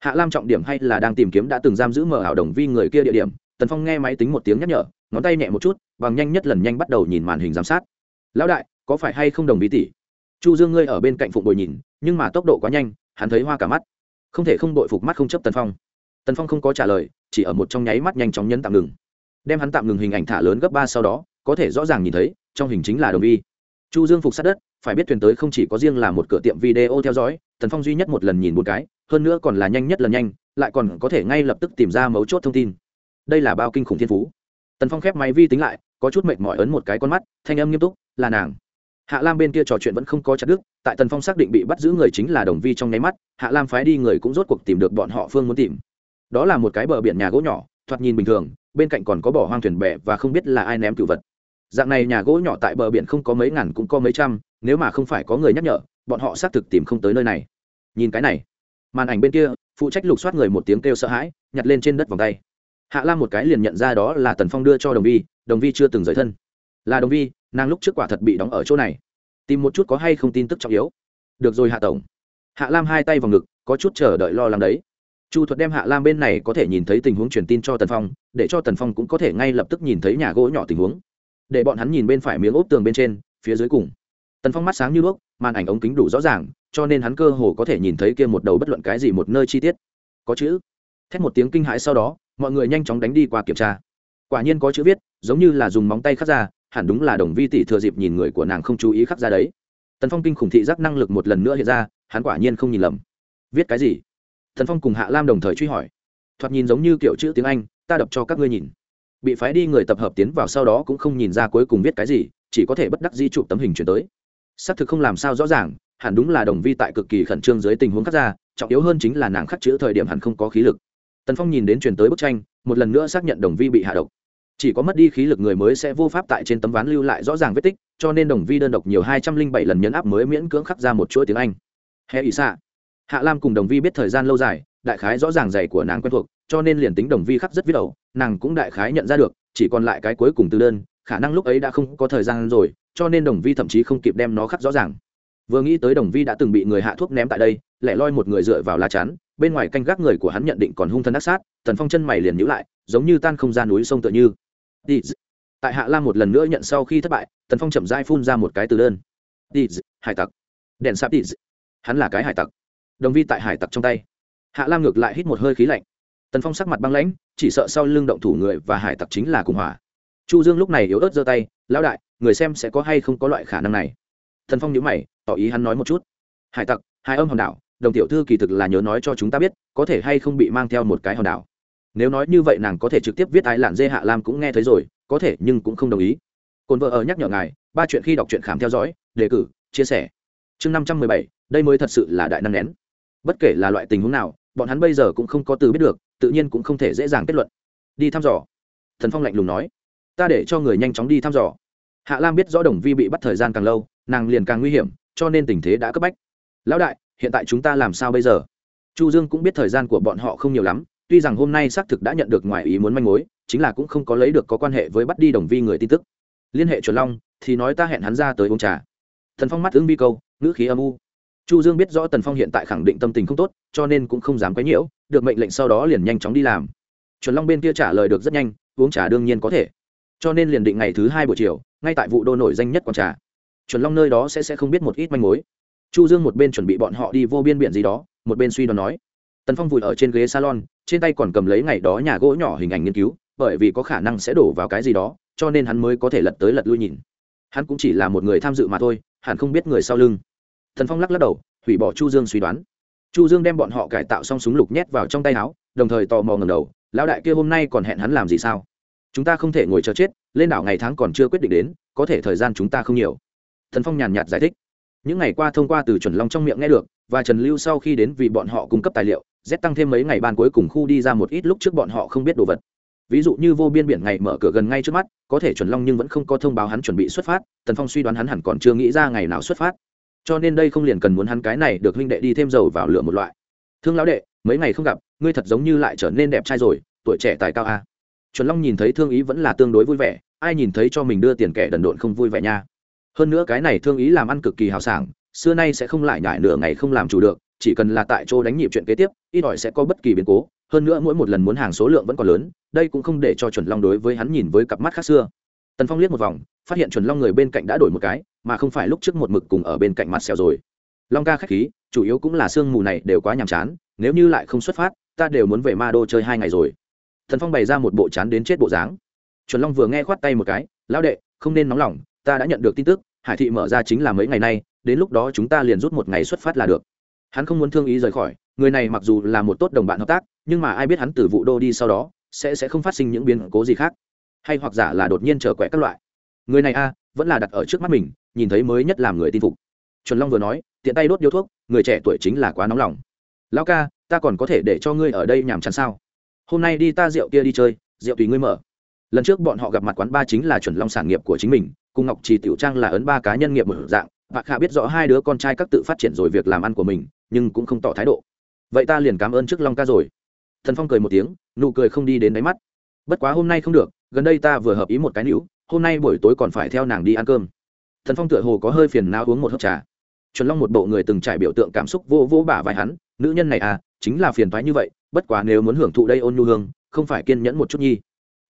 Hạ lam trọng điểm hay là đang tìm kiếm đã từng giam giữ mở ảo đồng vi người kia địa điểm, tần phong nghe máy tính một tiếng nhắc nhở, ngón tay nhẹ một chút, bằng nhanh nhất lần nhanh bắt đầu nhìn màn hình giám sát. Lão đại, có phải hay không đồng vi tỷ? Chu dương ngươi ở bên cạnh phụng bồi nhìn, nhưng mà tốc độ quá nhanh, hắn thấy hoa cả mắt. Không thể không đội phục mắt không chấp tần phong. Tần phong không có trả lời, chỉ ở một trong nháy mắt nhanh chóng nhấn tạm ngừng. Đem hắn tạm ngừng hình ảnh thả lớn gấp ba sau đó, có thể rõ ràng nhìn thấy, trong hình chính là đồng vi. Chu dương phục sát đất phải biết thuyền tới không chỉ có riêng là một cửa tiệm video theo dõi, tần phong duy nhất một lần nhìn một cái, hơn nữa còn là nhanh nhất lần nhanh, lại còn có thể ngay lập tức tìm ra mấu chốt thông tin. Đây là bao kinh khủng thiên phú. Tần phong khép máy vi tính lại, có chút mệt mỏi ấn một cái con mắt, thanh âm nghiêm túc, là nàng. Hạ lam bên kia trò chuyện vẫn không có chặt đức tại tần phong xác định bị bắt giữ người chính là đồng vi trong nháy mắt, hạ lam phái đi người cũng rốt cuộc tìm được bọn họ phương muốn tìm. Đó là một cái bờ biển nhà gỗ nhỏ, thoạt nhìn bình thường, bên cạnh còn có bỏ hoang thuyền bè và không biết là ai ném cựu vật. Dạng này nhà gỗ nhỏ tại bờ biển không có mấy ngàn cũng có mấy trăm nếu mà không phải có người nhắc nhở, bọn họ xác thực tìm không tới nơi này. Nhìn cái này, màn ảnh bên kia, phụ trách lục soát người một tiếng kêu sợ hãi, nhặt lên trên đất vòng tay. Hạ lam một cái liền nhận ra đó là tần phong đưa cho đồng vi đồng vi chưa từng rời thân. Là đồng vi, nàng lúc trước quả thật bị đóng ở chỗ này. Tìm một chút có hay không tin tức trọng yếu. Được rồi hạ tổng. Hạ lam hai tay vào ngực, có chút chờ đợi lo lắng đấy. Chu thuật đem hạ lam bên này có thể nhìn thấy tình huống truyền tin cho tần phong, để cho tần phong cũng có thể ngay lập tức nhìn thấy nhà gỗ nhỏ tình huống. Để bọn hắn nhìn bên phải miếng ốp tường bên trên, phía dưới cùng tần phong mắt sáng như đuốc, màn ảnh ống kính đủ rõ ràng, cho nên hắn cơ hồ có thể nhìn thấy kia một đầu bất luận cái gì một nơi chi tiết. Có chữ. Thét một tiếng kinh hãi sau đó, mọi người nhanh chóng đánh đi qua kiểm tra. Quả nhiên có chữ viết, giống như là dùng móng tay khắc ra, hẳn đúng là đồng vi tỷ thừa dịp nhìn người của nàng không chú ý khắc ra đấy. Tần phong kinh khủng thị giác năng lực một lần nữa hiện ra, hắn quả nhiên không nhìn lầm. Viết cái gì? Thần phong cùng hạ lam đồng thời truy hỏi. Thoạt nhìn giống như kiểu chữ tiếng anh, ta đập cho các ngươi nhìn. Bị phái đi người tập hợp tiến vào sau đó cũng không nhìn ra cuối cùng viết cái gì, chỉ có thể bất đắc di chụp tấm hình chuyển tới xác thực không làm sao rõ ràng, hẳn đúng là đồng vi tại cực kỳ khẩn trương dưới tình huống khắc ra, trọng yếu hơn chính là nàng khắc chữ thời điểm hẳn không có khí lực. Tần phong nhìn đến truyền tới bức tranh, một lần nữa xác nhận đồng vi bị hạ độc. Chỉ có mất đi khí lực người mới sẽ vô pháp tại trên tấm ván lưu lại rõ ràng vết tích, cho nên đồng vi đơn độc nhiều hai trăm linh bảy lần nhấn áp mới miễn cưỡng khắc ra một chuỗi tiếng anh. He ý xạ. Hạ lam cùng đồng vi biết thời gian lâu dài, đại khái rõ ràng dày của nàng quen thuộc, cho nên liền tính đồng vi khắc rất viết đầu nàng cũng đại khái nhận ra được, chỉ còn lại cái cuối cùng từ đơn khả năng lúc ấy đã không có thời gian rồi, cho nên đồng vi thậm chí không kịp đem nó khắc rõ ràng. Vừa nghĩ tới đồng vi đã từng bị người hạ thuốc ném tại đây, lẻ loi một người dựa vào lá chắn, bên ngoài canh gác người của hắn nhận định còn hung thân ác sát, tần phong chân mày liền nhữ lại, giống như tan không ra núi sông tựa như. Tại hạ lam một lần nữa nhận sau khi thất bại, tần phong chậm dai phun ra một cái từ đơn. Đi hải tặc. Đèn sáp đi hắn là cái hải tặc. Đồng vi tại hải tặc trong tay. Hạ lam ngược lại hít một hơi khí lạnh. Tần phong sắc mặt băng lãnh, chỉ sợ sau lưng động thủ người và hải tặc chính là cùng hỏa chu dương lúc này yếu ớt giơ tay, lão đại, người xem sẽ có hay không có loại khả năng này? Thần phong nhíu mày, tỏ ý hắn nói một chút. Hải tặc, hai âm hòn đảo, đồng tiểu thư kỳ thực là nhớ nói cho chúng ta biết, có thể hay không bị mang theo một cái hòn đảo. Nếu nói như vậy nàng có thể trực tiếp viết ai lạn dê hạ lam cũng nghe thấy rồi, có thể nhưng cũng không đồng ý. Cồn vợ ở nhắc nhở ngài, ba chuyện khi đọc truyện khám theo dõi, đề cử, chia sẻ. Chương năm trăm mười bảy, đây mới thật sự là đại năng nén. Bất kể là loại tình huống nào, bọn hắn bây giờ cũng không có từ biết được, tự nhiên cũng không thể dễ dàng kết luận. Đi thăm dò. Thần phong lạnh lùng nói ta để cho người nhanh chóng đi thăm dò. Hạ lam biết rõ đồng vi bị bắt thời gian càng lâu, nàng liền càng nguy hiểm, cho nên tình thế đã cấp bách. Lão đại, hiện tại chúng ta làm sao bây giờ? Chu dương cũng biết thời gian của bọn họ không nhiều lắm, tuy rằng hôm nay xác thực đã nhận được ngoài ý muốn manh mối, chính là cũng không có lấy được có quan hệ với bắt đi đồng vi người tin tức. Liên hệ chuẩn long, thì nói ta hẹn hắn ra tới uống trà. Thần phong mắt ứng bi câu, ngữ khí âm u. Chu dương biết rõ tần phong hiện tại khẳng định tâm tình không tốt, cho nên cũng không dám quấy nhiễu, được mệnh lệnh sau đó liền nhanh chóng đi làm. Chuẩn long bên kia trả lời được rất nhanh, uống trà đương nhiên có thể cho nên liền định ngày thứ hai buổi chiều, ngay tại vụ đô nổi danh nhất quán trà. Chuẩn long nơi đó sẽ sẽ không biết một ít manh mối. Chu dương một bên chuẩn bị bọn họ đi vô biên biển gì đó, một bên suy đoán nói. Tần phong vùi ở trên ghế salon, trên tay còn cầm lấy ngày đó nhà gỗ nhỏ hình ảnh nghiên cứu, bởi vì có khả năng sẽ đổ vào cái gì đó, cho nên hắn mới có thể lật tới lật lui nhìn. Hắn cũng chỉ là một người tham dự mà thôi, hẳn không biết người sau lưng. Thần phong lắc lắc đầu, hủy bỏ chu dương suy đoán. Chu dương đem bọn họ cải tạo xong súng lục nhét vào trong tay áo, đồng thời tò mò ngầm đầu, lão đại kia hôm nay còn hẹn hắn làm gì sao? Chúng ta không thể ngồi chờ chết, lên đảo ngày tháng còn chưa quyết định đến, có thể thời gian chúng ta không nhiều. Thần phong nhàn nhạt giải thích. Những ngày qua thông qua từ chuẩn long trong miệng nghe được, và trần lưu sau khi đến vì bọn họ cung cấp tài liệu, z tăng thêm mấy ngày ban cuối cùng khu đi ra một ít lúc trước bọn họ không biết đồ vật. Ví dụ như vô biên biển ngày mở cửa gần ngay trước mắt, có thể chuẩn long nhưng vẫn không có thông báo hắn chuẩn bị xuất phát tần phong suy đoán hắn hẳn còn chưa nghĩ ra ngày nào xuất phát. Cho nên đây không liền cần muốn hắn cái này được huynh đệ đi thêm dầu vào lửa một loại. Thương lão đệ, mấy ngày không gặp, ngươi thật giống như lại trở nên đẹp trai rồi, tuổi trẻ tài cao a chuẩn long nhìn thấy thương ý vẫn là tương đối vui vẻ, ai nhìn thấy cho mình đưa tiền kẻ đần độn không vui vẻ nha. Hơn nữa cái này thương ý làm ăn cực kỳ hào sảng, xưa nay sẽ không lại nhải nửa ngày không làm chủ được, chỉ cần là tại chỗ đánh nhịp chuyện kế tiếp, ít ỏi sẽ có bất kỳ biến cố. Hơn nữa mỗi một lần muốn hàng số lượng vẫn còn lớn, đây cũng không để cho chuẩn long đối với hắn nhìn với cặp mắt khác xưa. Tần phong liếc một vòng, phát hiện chuẩn long người bên cạnh đã đổi một cái, mà không phải lúc trước một mực cùng ở bên cạnh mặt xèo rồi. Long ca khách khí, chủ yếu cũng là sương mù này đều quá nhàm chán, nếu như lại không xuất phát, ta đều muốn về ma đô chơi hai ngày rồi thần phong bày ra một bộ chán đến chết bộ dáng. Chuẩn long vừa nghe khoát tay một cái, lão đệ, không nên nóng lòng, ta đã nhận được tin tức, hải thị mở ra chính là mấy ngày nay, đến lúc đó chúng ta liền rút một ngày xuất phát là được. Hắn không muốn thương ý rời khỏi, người này mặc dù là một tốt đồng bạn hợp tác, nhưng mà ai biết hắn từ vụ đô đi sau đó, sẽ sẽ không phát sinh những biến cố gì khác. Hay hoặc giả là đột nhiên trở quẹ các loại. Người này a, vẫn là đặt ở trước mắt mình, nhìn thấy mới nhất làm người tin phục. Chuẩn long vừa nói, tiện tay đốt điếu thuốc, người trẻ tuổi chính là quá nóng lòng. Lão ca, ta còn có thể để cho ngươi ở đây nhàm chán sao? Hôm nay đi ta rượu kia đi chơi, rượu tùy ngươi mở. Lần trước bọn họ gặp mặt quán ba chính là chuẩn long sản nghiệp của chính mình, cùng ngọc trì tiểu trang là ấn ba cá nhân nghiệp mở dạng, và khả biết rõ hai đứa con trai các tự phát triển rồi việc làm ăn của mình, nhưng cũng không tỏ thái độ. Vậy ta liền cảm ơn trước long ca rồi. Thần phong cười một tiếng, nụ cười không đi đến đáy mắt. Bất quá hôm nay không được, gần đây ta vừa hợp ý một cái nữ hôm nay buổi tối còn phải theo nàng đi ăn cơm. Thần phong tựa hồ có hơi phiền não uống một hớp trà. Chuẩn long một bộ người từng trải biểu tượng cảm xúc vô vô bả vai hắn, nữ nhân này à chính là phiền thoái như vậy bất quá nếu muốn hưởng thụ đây ôn nhu hương, không phải kiên nhẫn một chút nhi.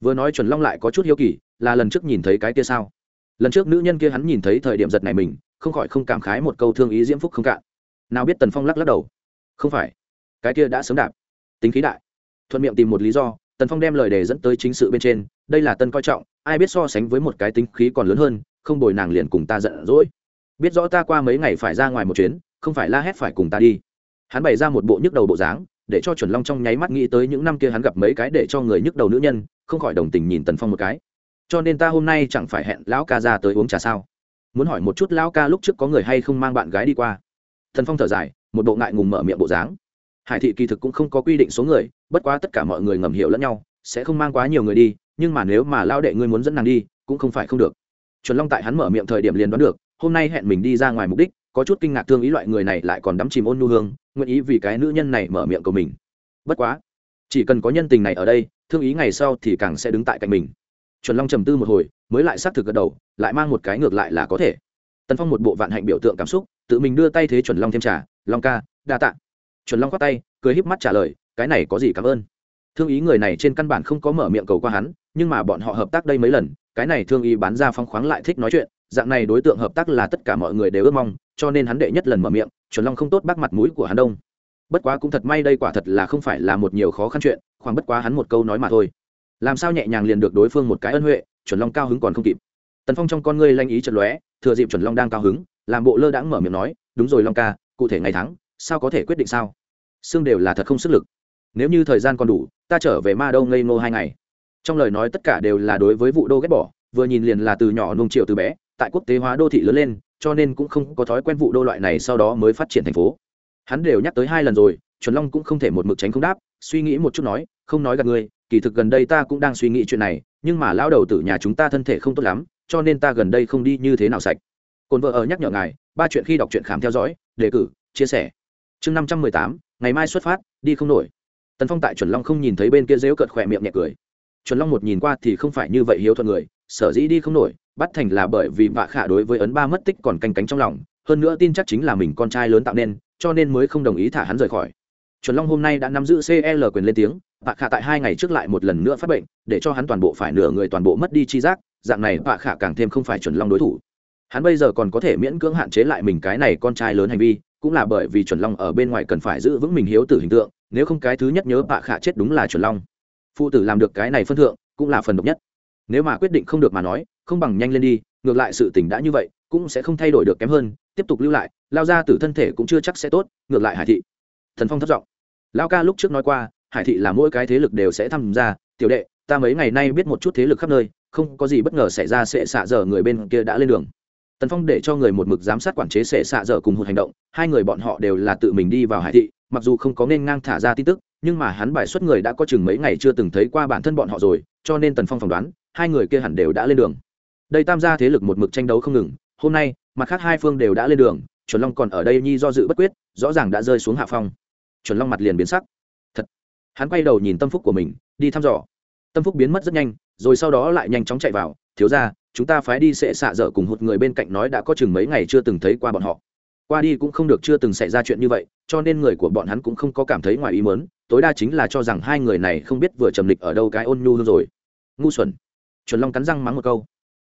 Vừa nói chuẩn long lại có chút hiếu kỳ, là lần trước nhìn thấy cái kia sao? Lần trước nữ nhân kia hắn nhìn thấy thời điểm giật này mình, không khỏi không cảm khái một câu thương ý diễm phúc không cạn. Nào biết tần phong lắc lắc đầu. Không phải, cái kia đã sớm đạp. Tính khí đại. Thuận miệng tìm một lý do, tần phong đem lời đề dẫn tới chính sự bên trên, đây là tân coi trọng, ai biết so sánh với một cái tính khí còn lớn hơn, không bồi nàng liền cùng ta giận dỗi. Biết rõ ta qua mấy ngày phải ra ngoài một chuyến, không phải la hét phải cùng ta đi. Hắn bày ra một bộ nhức đầu bộ dáng để cho chuẩn long trong nháy mắt nghĩ tới những năm kia hắn gặp mấy cái để cho người nhức đầu nữ nhân, không khỏi đồng tình nhìn tần phong một cái. Cho nên ta hôm nay chẳng phải hẹn lão ca ra tới uống trà sao? Muốn hỏi một chút lão ca lúc trước có người hay không mang bạn gái đi qua? Thần phong thở dài, một bộ ngại ngùng mở miệng bộ dáng. Hải thị kỳ thực cũng không có quy định số người, bất quá tất cả mọi người ngầm hiểu lẫn nhau, sẽ không mang quá nhiều người đi, nhưng mà nếu mà lao đệ ngươi muốn dẫn nàng đi, cũng không phải không được. Chuẩn long tại hắn mở miệng thời điểm liền đoán được, hôm nay hẹn mình đi ra ngoài mục đích có chút kinh ngạc thương ý loại người này lại còn đắm chìm ôn nu hương, nguyện ý vì cái nữ nhân này mở miệng của mình. Bất quá, chỉ cần có nhân tình này ở đây, thương ý ngày sau thì càng sẽ đứng tại cạnh mình. Chuẩn long trầm tư một hồi, mới lại xác thực gật đầu, lại mang một cái ngược lại là có thể. Tần phong một bộ vạn hạnh biểu tượng cảm xúc, tự mình đưa tay thế chuẩn long thêm trà, long ca, đa tạ. Chuẩn long khoát tay, cười híp mắt trả lời, cái này có gì cảm ơn? Thương ý người này trên căn bản không có mở miệng cầu qua hắn, nhưng mà bọn họ hợp tác đây mấy lần, cái này thương ý bán ra phong khoáng lại thích nói chuyện dạng này đối tượng hợp tác là tất cả mọi người đều ước mong, cho nên hắn đệ nhất lần mở miệng, chuẩn long không tốt bác mặt mũi của hắn đông. Bất quá cũng thật may đây quả thật là không phải là một nhiều khó khăn chuyện, khoảng bất quá hắn một câu nói mà thôi. Làm sao nhẹ nhàng liền được đối phương một cái ân huệ, chuẩn long cao hứng còn không kịp. Tần phong trong con ngươi lanh ý chật lóe, thừa dịp chuẩn long đang cao hứng, làm bộ lơ đãng mở miệng nói, đúng rồi long ca, cụ thể ngày tháng, sao có thể quyết định sao? Xương đều là thật không sức lực. Nếu như thời gian còn đủ, ta trở về ma đâu ngây ngô hai ngày. Trong lời nói tất cả đều là đối với vụ đô ghét bỏ, vừa nhìn liền là từ nhỏ nung triệu từ bé tại quốc tế hóa đô thị lớn lên, cho nên cũng không có thói quen vụ đô loại này sau đó mới phát triển thành phố. Hắn đều nhắc tới hai lần rồi, chuẩn long cũng không thể một mực tránh không đáp, suy nghĩ một chút nói, không nói gặp ngươi, kỳ thực gần đây ta cũng đang suy nghĩ chuyện này, nhưng mà lão đầu tử nhà chúng ta thân thể không tốt lắm, cho nên ta gần đây không đi như thế nào sạch. Cồn vợ ở nhắc nhở ngài, ba chuyện khi đọc truyện khám theo dõi, đề cử, chia sẻ. Chương năm trăm mười tám, ngày mai xuất phát, đi không nổi. Tần phong tại chuẩn long không nhìn thấy bên kia dếu cợt khỏe miệng nhẹ cười. Chuẩn long một nhìn qua thì không phải như vậy hiếu thuận người sở dĩ đi không nổi, bắt thành là bởi vì vạ khả đối với ấn ba mất tích còn canh cánh trong lòng, hơn nữa tin chắc chính là mình con trai lớn tạo nên, cho nên mới không đồng ý thả hắn rời khỏi. Chuẩn long hôm nay đã nắm giữ cl quyền lên tiếng, vạ khả tại hai ngày trước lại một lần nữa phát bệnh, để cho hắn toàn bộ phải nửa người toàn bộ mất đi chi giác, dạng này vạ khả càng thêm không phải chuẩn long đối thủ. Hắn bây giờ còn có thể miễn cưỡng hạn chế lại mình cái này con trai lớn hành vi, cũng là bởi vì chuẩn long ở bên ngoài cần phải giữ vững mình hiếu tử hình tượng, nếu không cái thứ nhất nhớ bạ khả chết đúng là chuẩn long. Phụ tử làm được cái này phân thượng, cũng là phần độc nhất nếu mà quyết định không được mà nói, không bằng nhanh lên đi, ngược lại sự tình đã như vậy, cũng sẽ không thay đổi được kém hơn, tiếp tục lưu lại, lao ra từ thân thể cũng chưa chắc sẽ tốt, ngược lại hải thị. Thần phong thất giọng. Lao ca lúc trước nói qua, hải thị là mỗi cái thế lực đều sẽ tham gia, tiểu đệ, ta mấy ngày nay biết một chút thế lực khắp nơi, không có gì bất ngờ xảy ra sẽ xạ dở người bên kia đã lên đường. Tần phong để cho người một mực giám sát quản chế sẽ xạ dở cùng một hành động, hai người bọn họ đều là tự mình đi vào hải thị, mặc dù không có nên ngang thả ra tin tức, nhưng mà hắn bài xuất người đã có chừng mấy ngày chưa từng thấy qua bản thân bọn họ rồi, cho nên tần phong phỏng đoán hai người kia hẳn đều đã lên đường. Đây tam gia thế lực một mực tranh đấu không ngừng, hôm nay, mặt khác hai phương đều đã lên đường, chuẩn long còn ở đây nhi do dự bất quyết, rõ ràng đã rơi xuống hạ phong. Chuẩn long mặt liền biến sắc. Thật. Hắn quay đầu nhìn tâm phúc của mình, đi thăm dò. Tâm phúc biến mất rất nhanh, rồi sau đó lại nhanh chóng chạy vào, thiếu ra chúng ta phái đi sẽ xạ dở cùng hụt người bên cạnh nói đã có chừng mấy ngày chưa từng thấy qua bọn họ. Qua đi cũng không được chưa từng xảy ra chuyện như vậy, cho nên người của bọn hắn cũng không có cảm thấy ngoài ý mớn tối đa chính là cho rằng hai người này không biết vừa trầm lịch ở đâu cái ôn nhu rồi. Ngu xuẩn chuẩn long cắn răng mắng một câu.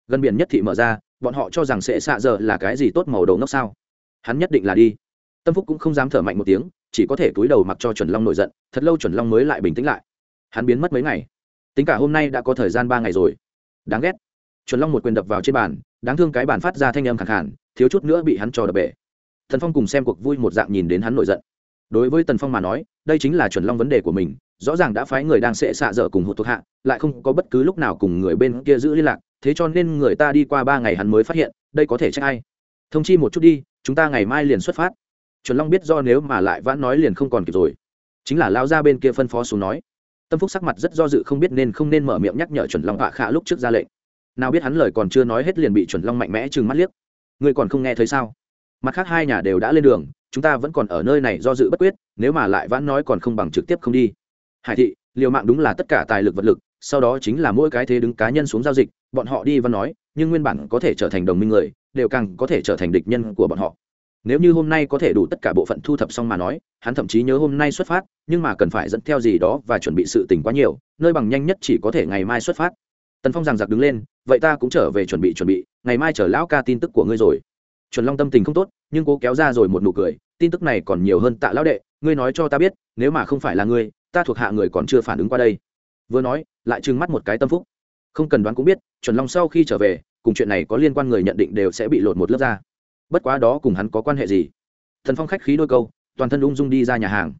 Gần biển nhất thị mở ra, bọn họ cho rằng sẽ xạ giờ là cái gì tốt màu đầu ngốc sao? Hắn nhất định là đi. Tâm phúc cũng không dám thở mạnh một tiếng, chỉ có thể túi đầu mặc cho chuẩn long nổi giận, thật lâu chuẩn long mới lại bình tĩnh lại. Hắn biến mất mấy ngày. Tính cả hôm nay đã có thời gian ba ngày rồi. Đáng ghét. Chuẩn long một quyền đập vào trên bàn, đáng thương cái bàn phát ra thanh âm khẳng hẳn thiếu chút nữa bị hắn cho đập bể. Thần phong cùng xem cuộc vui một dạng nhìn đến hắn nổi giận. Đối với tần phong mà nói, đây chính là chuẩn long vấn đề của mình, rõ ràng đã phái người đang sệ xạ dở cùng hụt thuộc hạ lại không có bất cứ lúc nào cùng người bên kia giữ liên lạc, thế cho nên người ta đi qua ba ngày hắn mới phát hiện, đây có thể trách ai. Thông chi một chút đi, chúng ta ngày mai liền xuất phát. Chuẩn long biết do nếu mà lại vãn nói liền không còn kịp rồi. Chính là lao ra bên kia phân phó xuống nói. Tâm phúc sắc mặt rất do dự không biết nên không nên mở miệng nhắc nhở chuẩn long hạ khả lúc trước ra lệnh. Nào biết hắn lời còn chưa nói hết liền bị chuẩn long mạnh mẽ trừng mắt liếc. Ngươi còn không nghe thấy sao? Mặt khác hai nhà đều đã lên đường, chúng ta vẫn còn ở nơi này do dự bất quyết, nếu mà lại vãn nói còn không bằng trực tiếp không đi. Hải thị, liều mạng đúng là tất cả tài lực vật lực sau đó chính là mỗi cái thế đứng cá nhân xuống giao dịch, bọn họ đi văn nói, nhưng nguyên bản có thể trở thành đồng minh người, đều càng có thể trở thành địch nhân của bọn họ. Nếu như hôm nay có thể đủ tất cả bộ phận thu thập xong mà nói, hắn thậm chí nhớ hôm nay xuất phát, nhưng mà cần phải dẫn theo gì đó và chuẩn bị sự tình quá nhiều, nơi bằng nhanh nhất chỉ có thể ngày mai xuất phát. Tần phong rằng giặc đứng lên, vậy ta cũng trở về chuẩn bị chuẩn bị, ngày mai chở lão ca tin tức của ngươi rồi. Chuẩn long tâm tình không tốt, nhưng cố kéo ra rồi một nụ cười, tin tức này còn nhiều hơn tạ lão đệ, ngươi nói cho ta biết, nếu mà không phải là ngươi, ta thuộc hạ người còn chưa phản ứng qua đây. Vừa nói lại trừng mắt một cái tâm phúc. Không cần đoán cũng biết, chuẩn long sau khi trở về, cùng chuyện này có liên quan người nhận định đều sẽ bị lột một lớp ra. Bất quá đó cùng hắn có quan hệ gì? Thần phong khách khí đôi câu, toàn thân ung dung đi ra nhà hàng.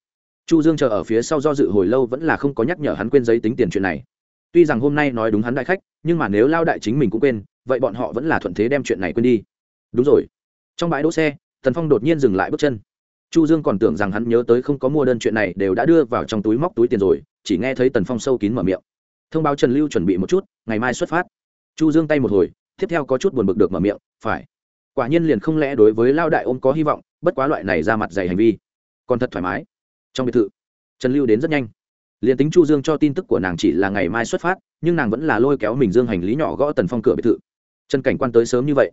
Chu dương chờ ở phía sau do dự hồi lâu vẫn là không có nhắc nhở hắn quên giấy tính tiền chuyện này. Tuy rằng hôm nay nói đúng hắn đại khách, nhưng mà nếu lao đại chính mình cũng quên, vậy bọn họ vẫn là thuận thế đem chuyện này quên đi. Đúng rồi. Trong bãi đỗ xe, thần phong đột nhiên dừng lại bước chân. Chu dương còn tưởng rằng hắn nhớ tới không có mua đơn chuyện này đều đã đưa vào trong túi móc túi tiền rồi, chỉ nghe thấy tần phong sâu kín mở miệng thông báo trần lưu chuẩn bị một chút, ngày mai xuất phát. Chu dương tay một hồi, tiếp theo có chút buồn bực được mở miệng, phải. Quả nhiên liền không lẽ đối với lao đại ôm có hy vọng, bất quá loại này ra mặt dày hành vi, còn thật thoải mái. Trong biệt thự, trần lưu đến rất nhanh. Liền tính chu dương cho tin tức của nàng chỉ là ngày mai xuất phát, nhưng nàng vẫn là lôi kéo mình dương hành lý nhỏ gõ tần phong cửa biệt thự. Trần cảnh quan tới sớm như vậy.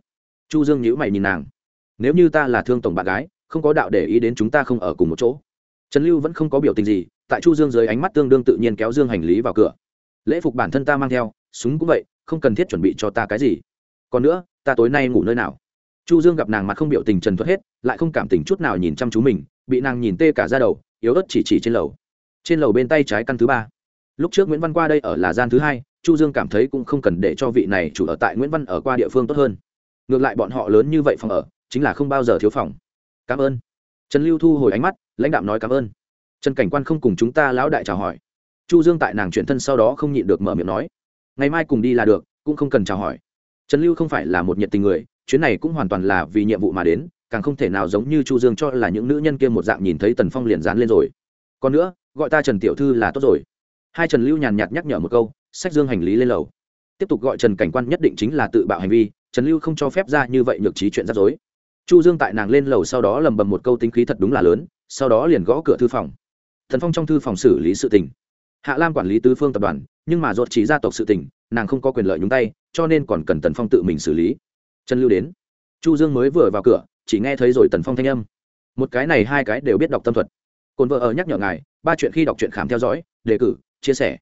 Chu dương nhíu mày nhìn nàng. Nếu như ta là thương tổng bạn gái, không có đạo để ý đến chúng ta không ở cùng một chỗ. Trần lưu vẫn không có biểu tình gì, tại chu dương dưới ánh mắt tương đương tự nhiên kéo dương hành lý vào cửa lễ phục bản thân ta mang theo, súng cũng vậy, không cần thiết chuẩn bị cho ta cái gì. Còn nữa, ta tối nay ngủ nơi nào? Chu dương gặp nàng mặt không biểu tình trần thuật hết, lại không cảm tình chút nào nhìn chăm chú mình, bị nàng nhìn tê cả ra đầu, yếu ớt chỉ chỉ trên lầu. Trên lầu bên tay trái căn thứ ba. Lúc trước nguyễn văn qua đây ở là gian thứ hai, chu dương cảm thấy cũng không cần để cho vị này chủ ở tại nguyễn văn ở qua địa phương tốt hơn. Ngược lại bọn họ lớn như vậy phòng ở, chính là không bao giờ thiếu phòng. Cảm ơn. Trần lưu thu hồi ánh mắt, lãnh đạo nói cảm ơn. Trần cảnh quan không cùng chúng ta lão đại chào hỏi chu dương tại nàng chuyển thân sau đó không nhịn được mở miệng nói, ngày mai cùng đi là được, cũng không cần chào hỏi. Trần lưu không phải là một nhiệt tình người, chuyến này cũng hoàn toàn là vì nhiệm vụ mà đến, càng không thể nào giống như chu dương cho là những nữ nhân kia một dạng nhìn thấy tần phong liền dán lên rồi. Còn nữa, gọi ta trần tiểu thư là tốt rồi. Hai trần lưu nhàn nhạt nhắc nhở một câu sách dương hành lý lên lầu. Tiếp tục gọi trần cảnh quan nhất định chính là tự bạo hành vi, trần lưu không cho phép ra như vậy nhược trí chuyện rắc rối. Chu dương tại nàng lên lầu sau đó lầm bầm một câu tính khí thật đúng là lớn, sau đó liền gõ cửa thư phòng. Thần phong trong thư phòng xử lý sự tình hạ lam quản lý tứ phương tập đoàn, nhưng mà ruột chỉ gia tộc sự tình, nàng không có quyền lợi nhúng tay, cho nên còn cần tần phong tự mình xử lý. Trần lưu đến. Chu dương mới vừa vào cửa, chỉ nghe thấy rồi tần phong thanh âm. Một cái này hai cái đều biết đọc tâm thuật. Cồn vợ ở nhắc nhở ngài, ba chuyện khi đọc truyện khám theo dõi, đề cử, chia sẻ.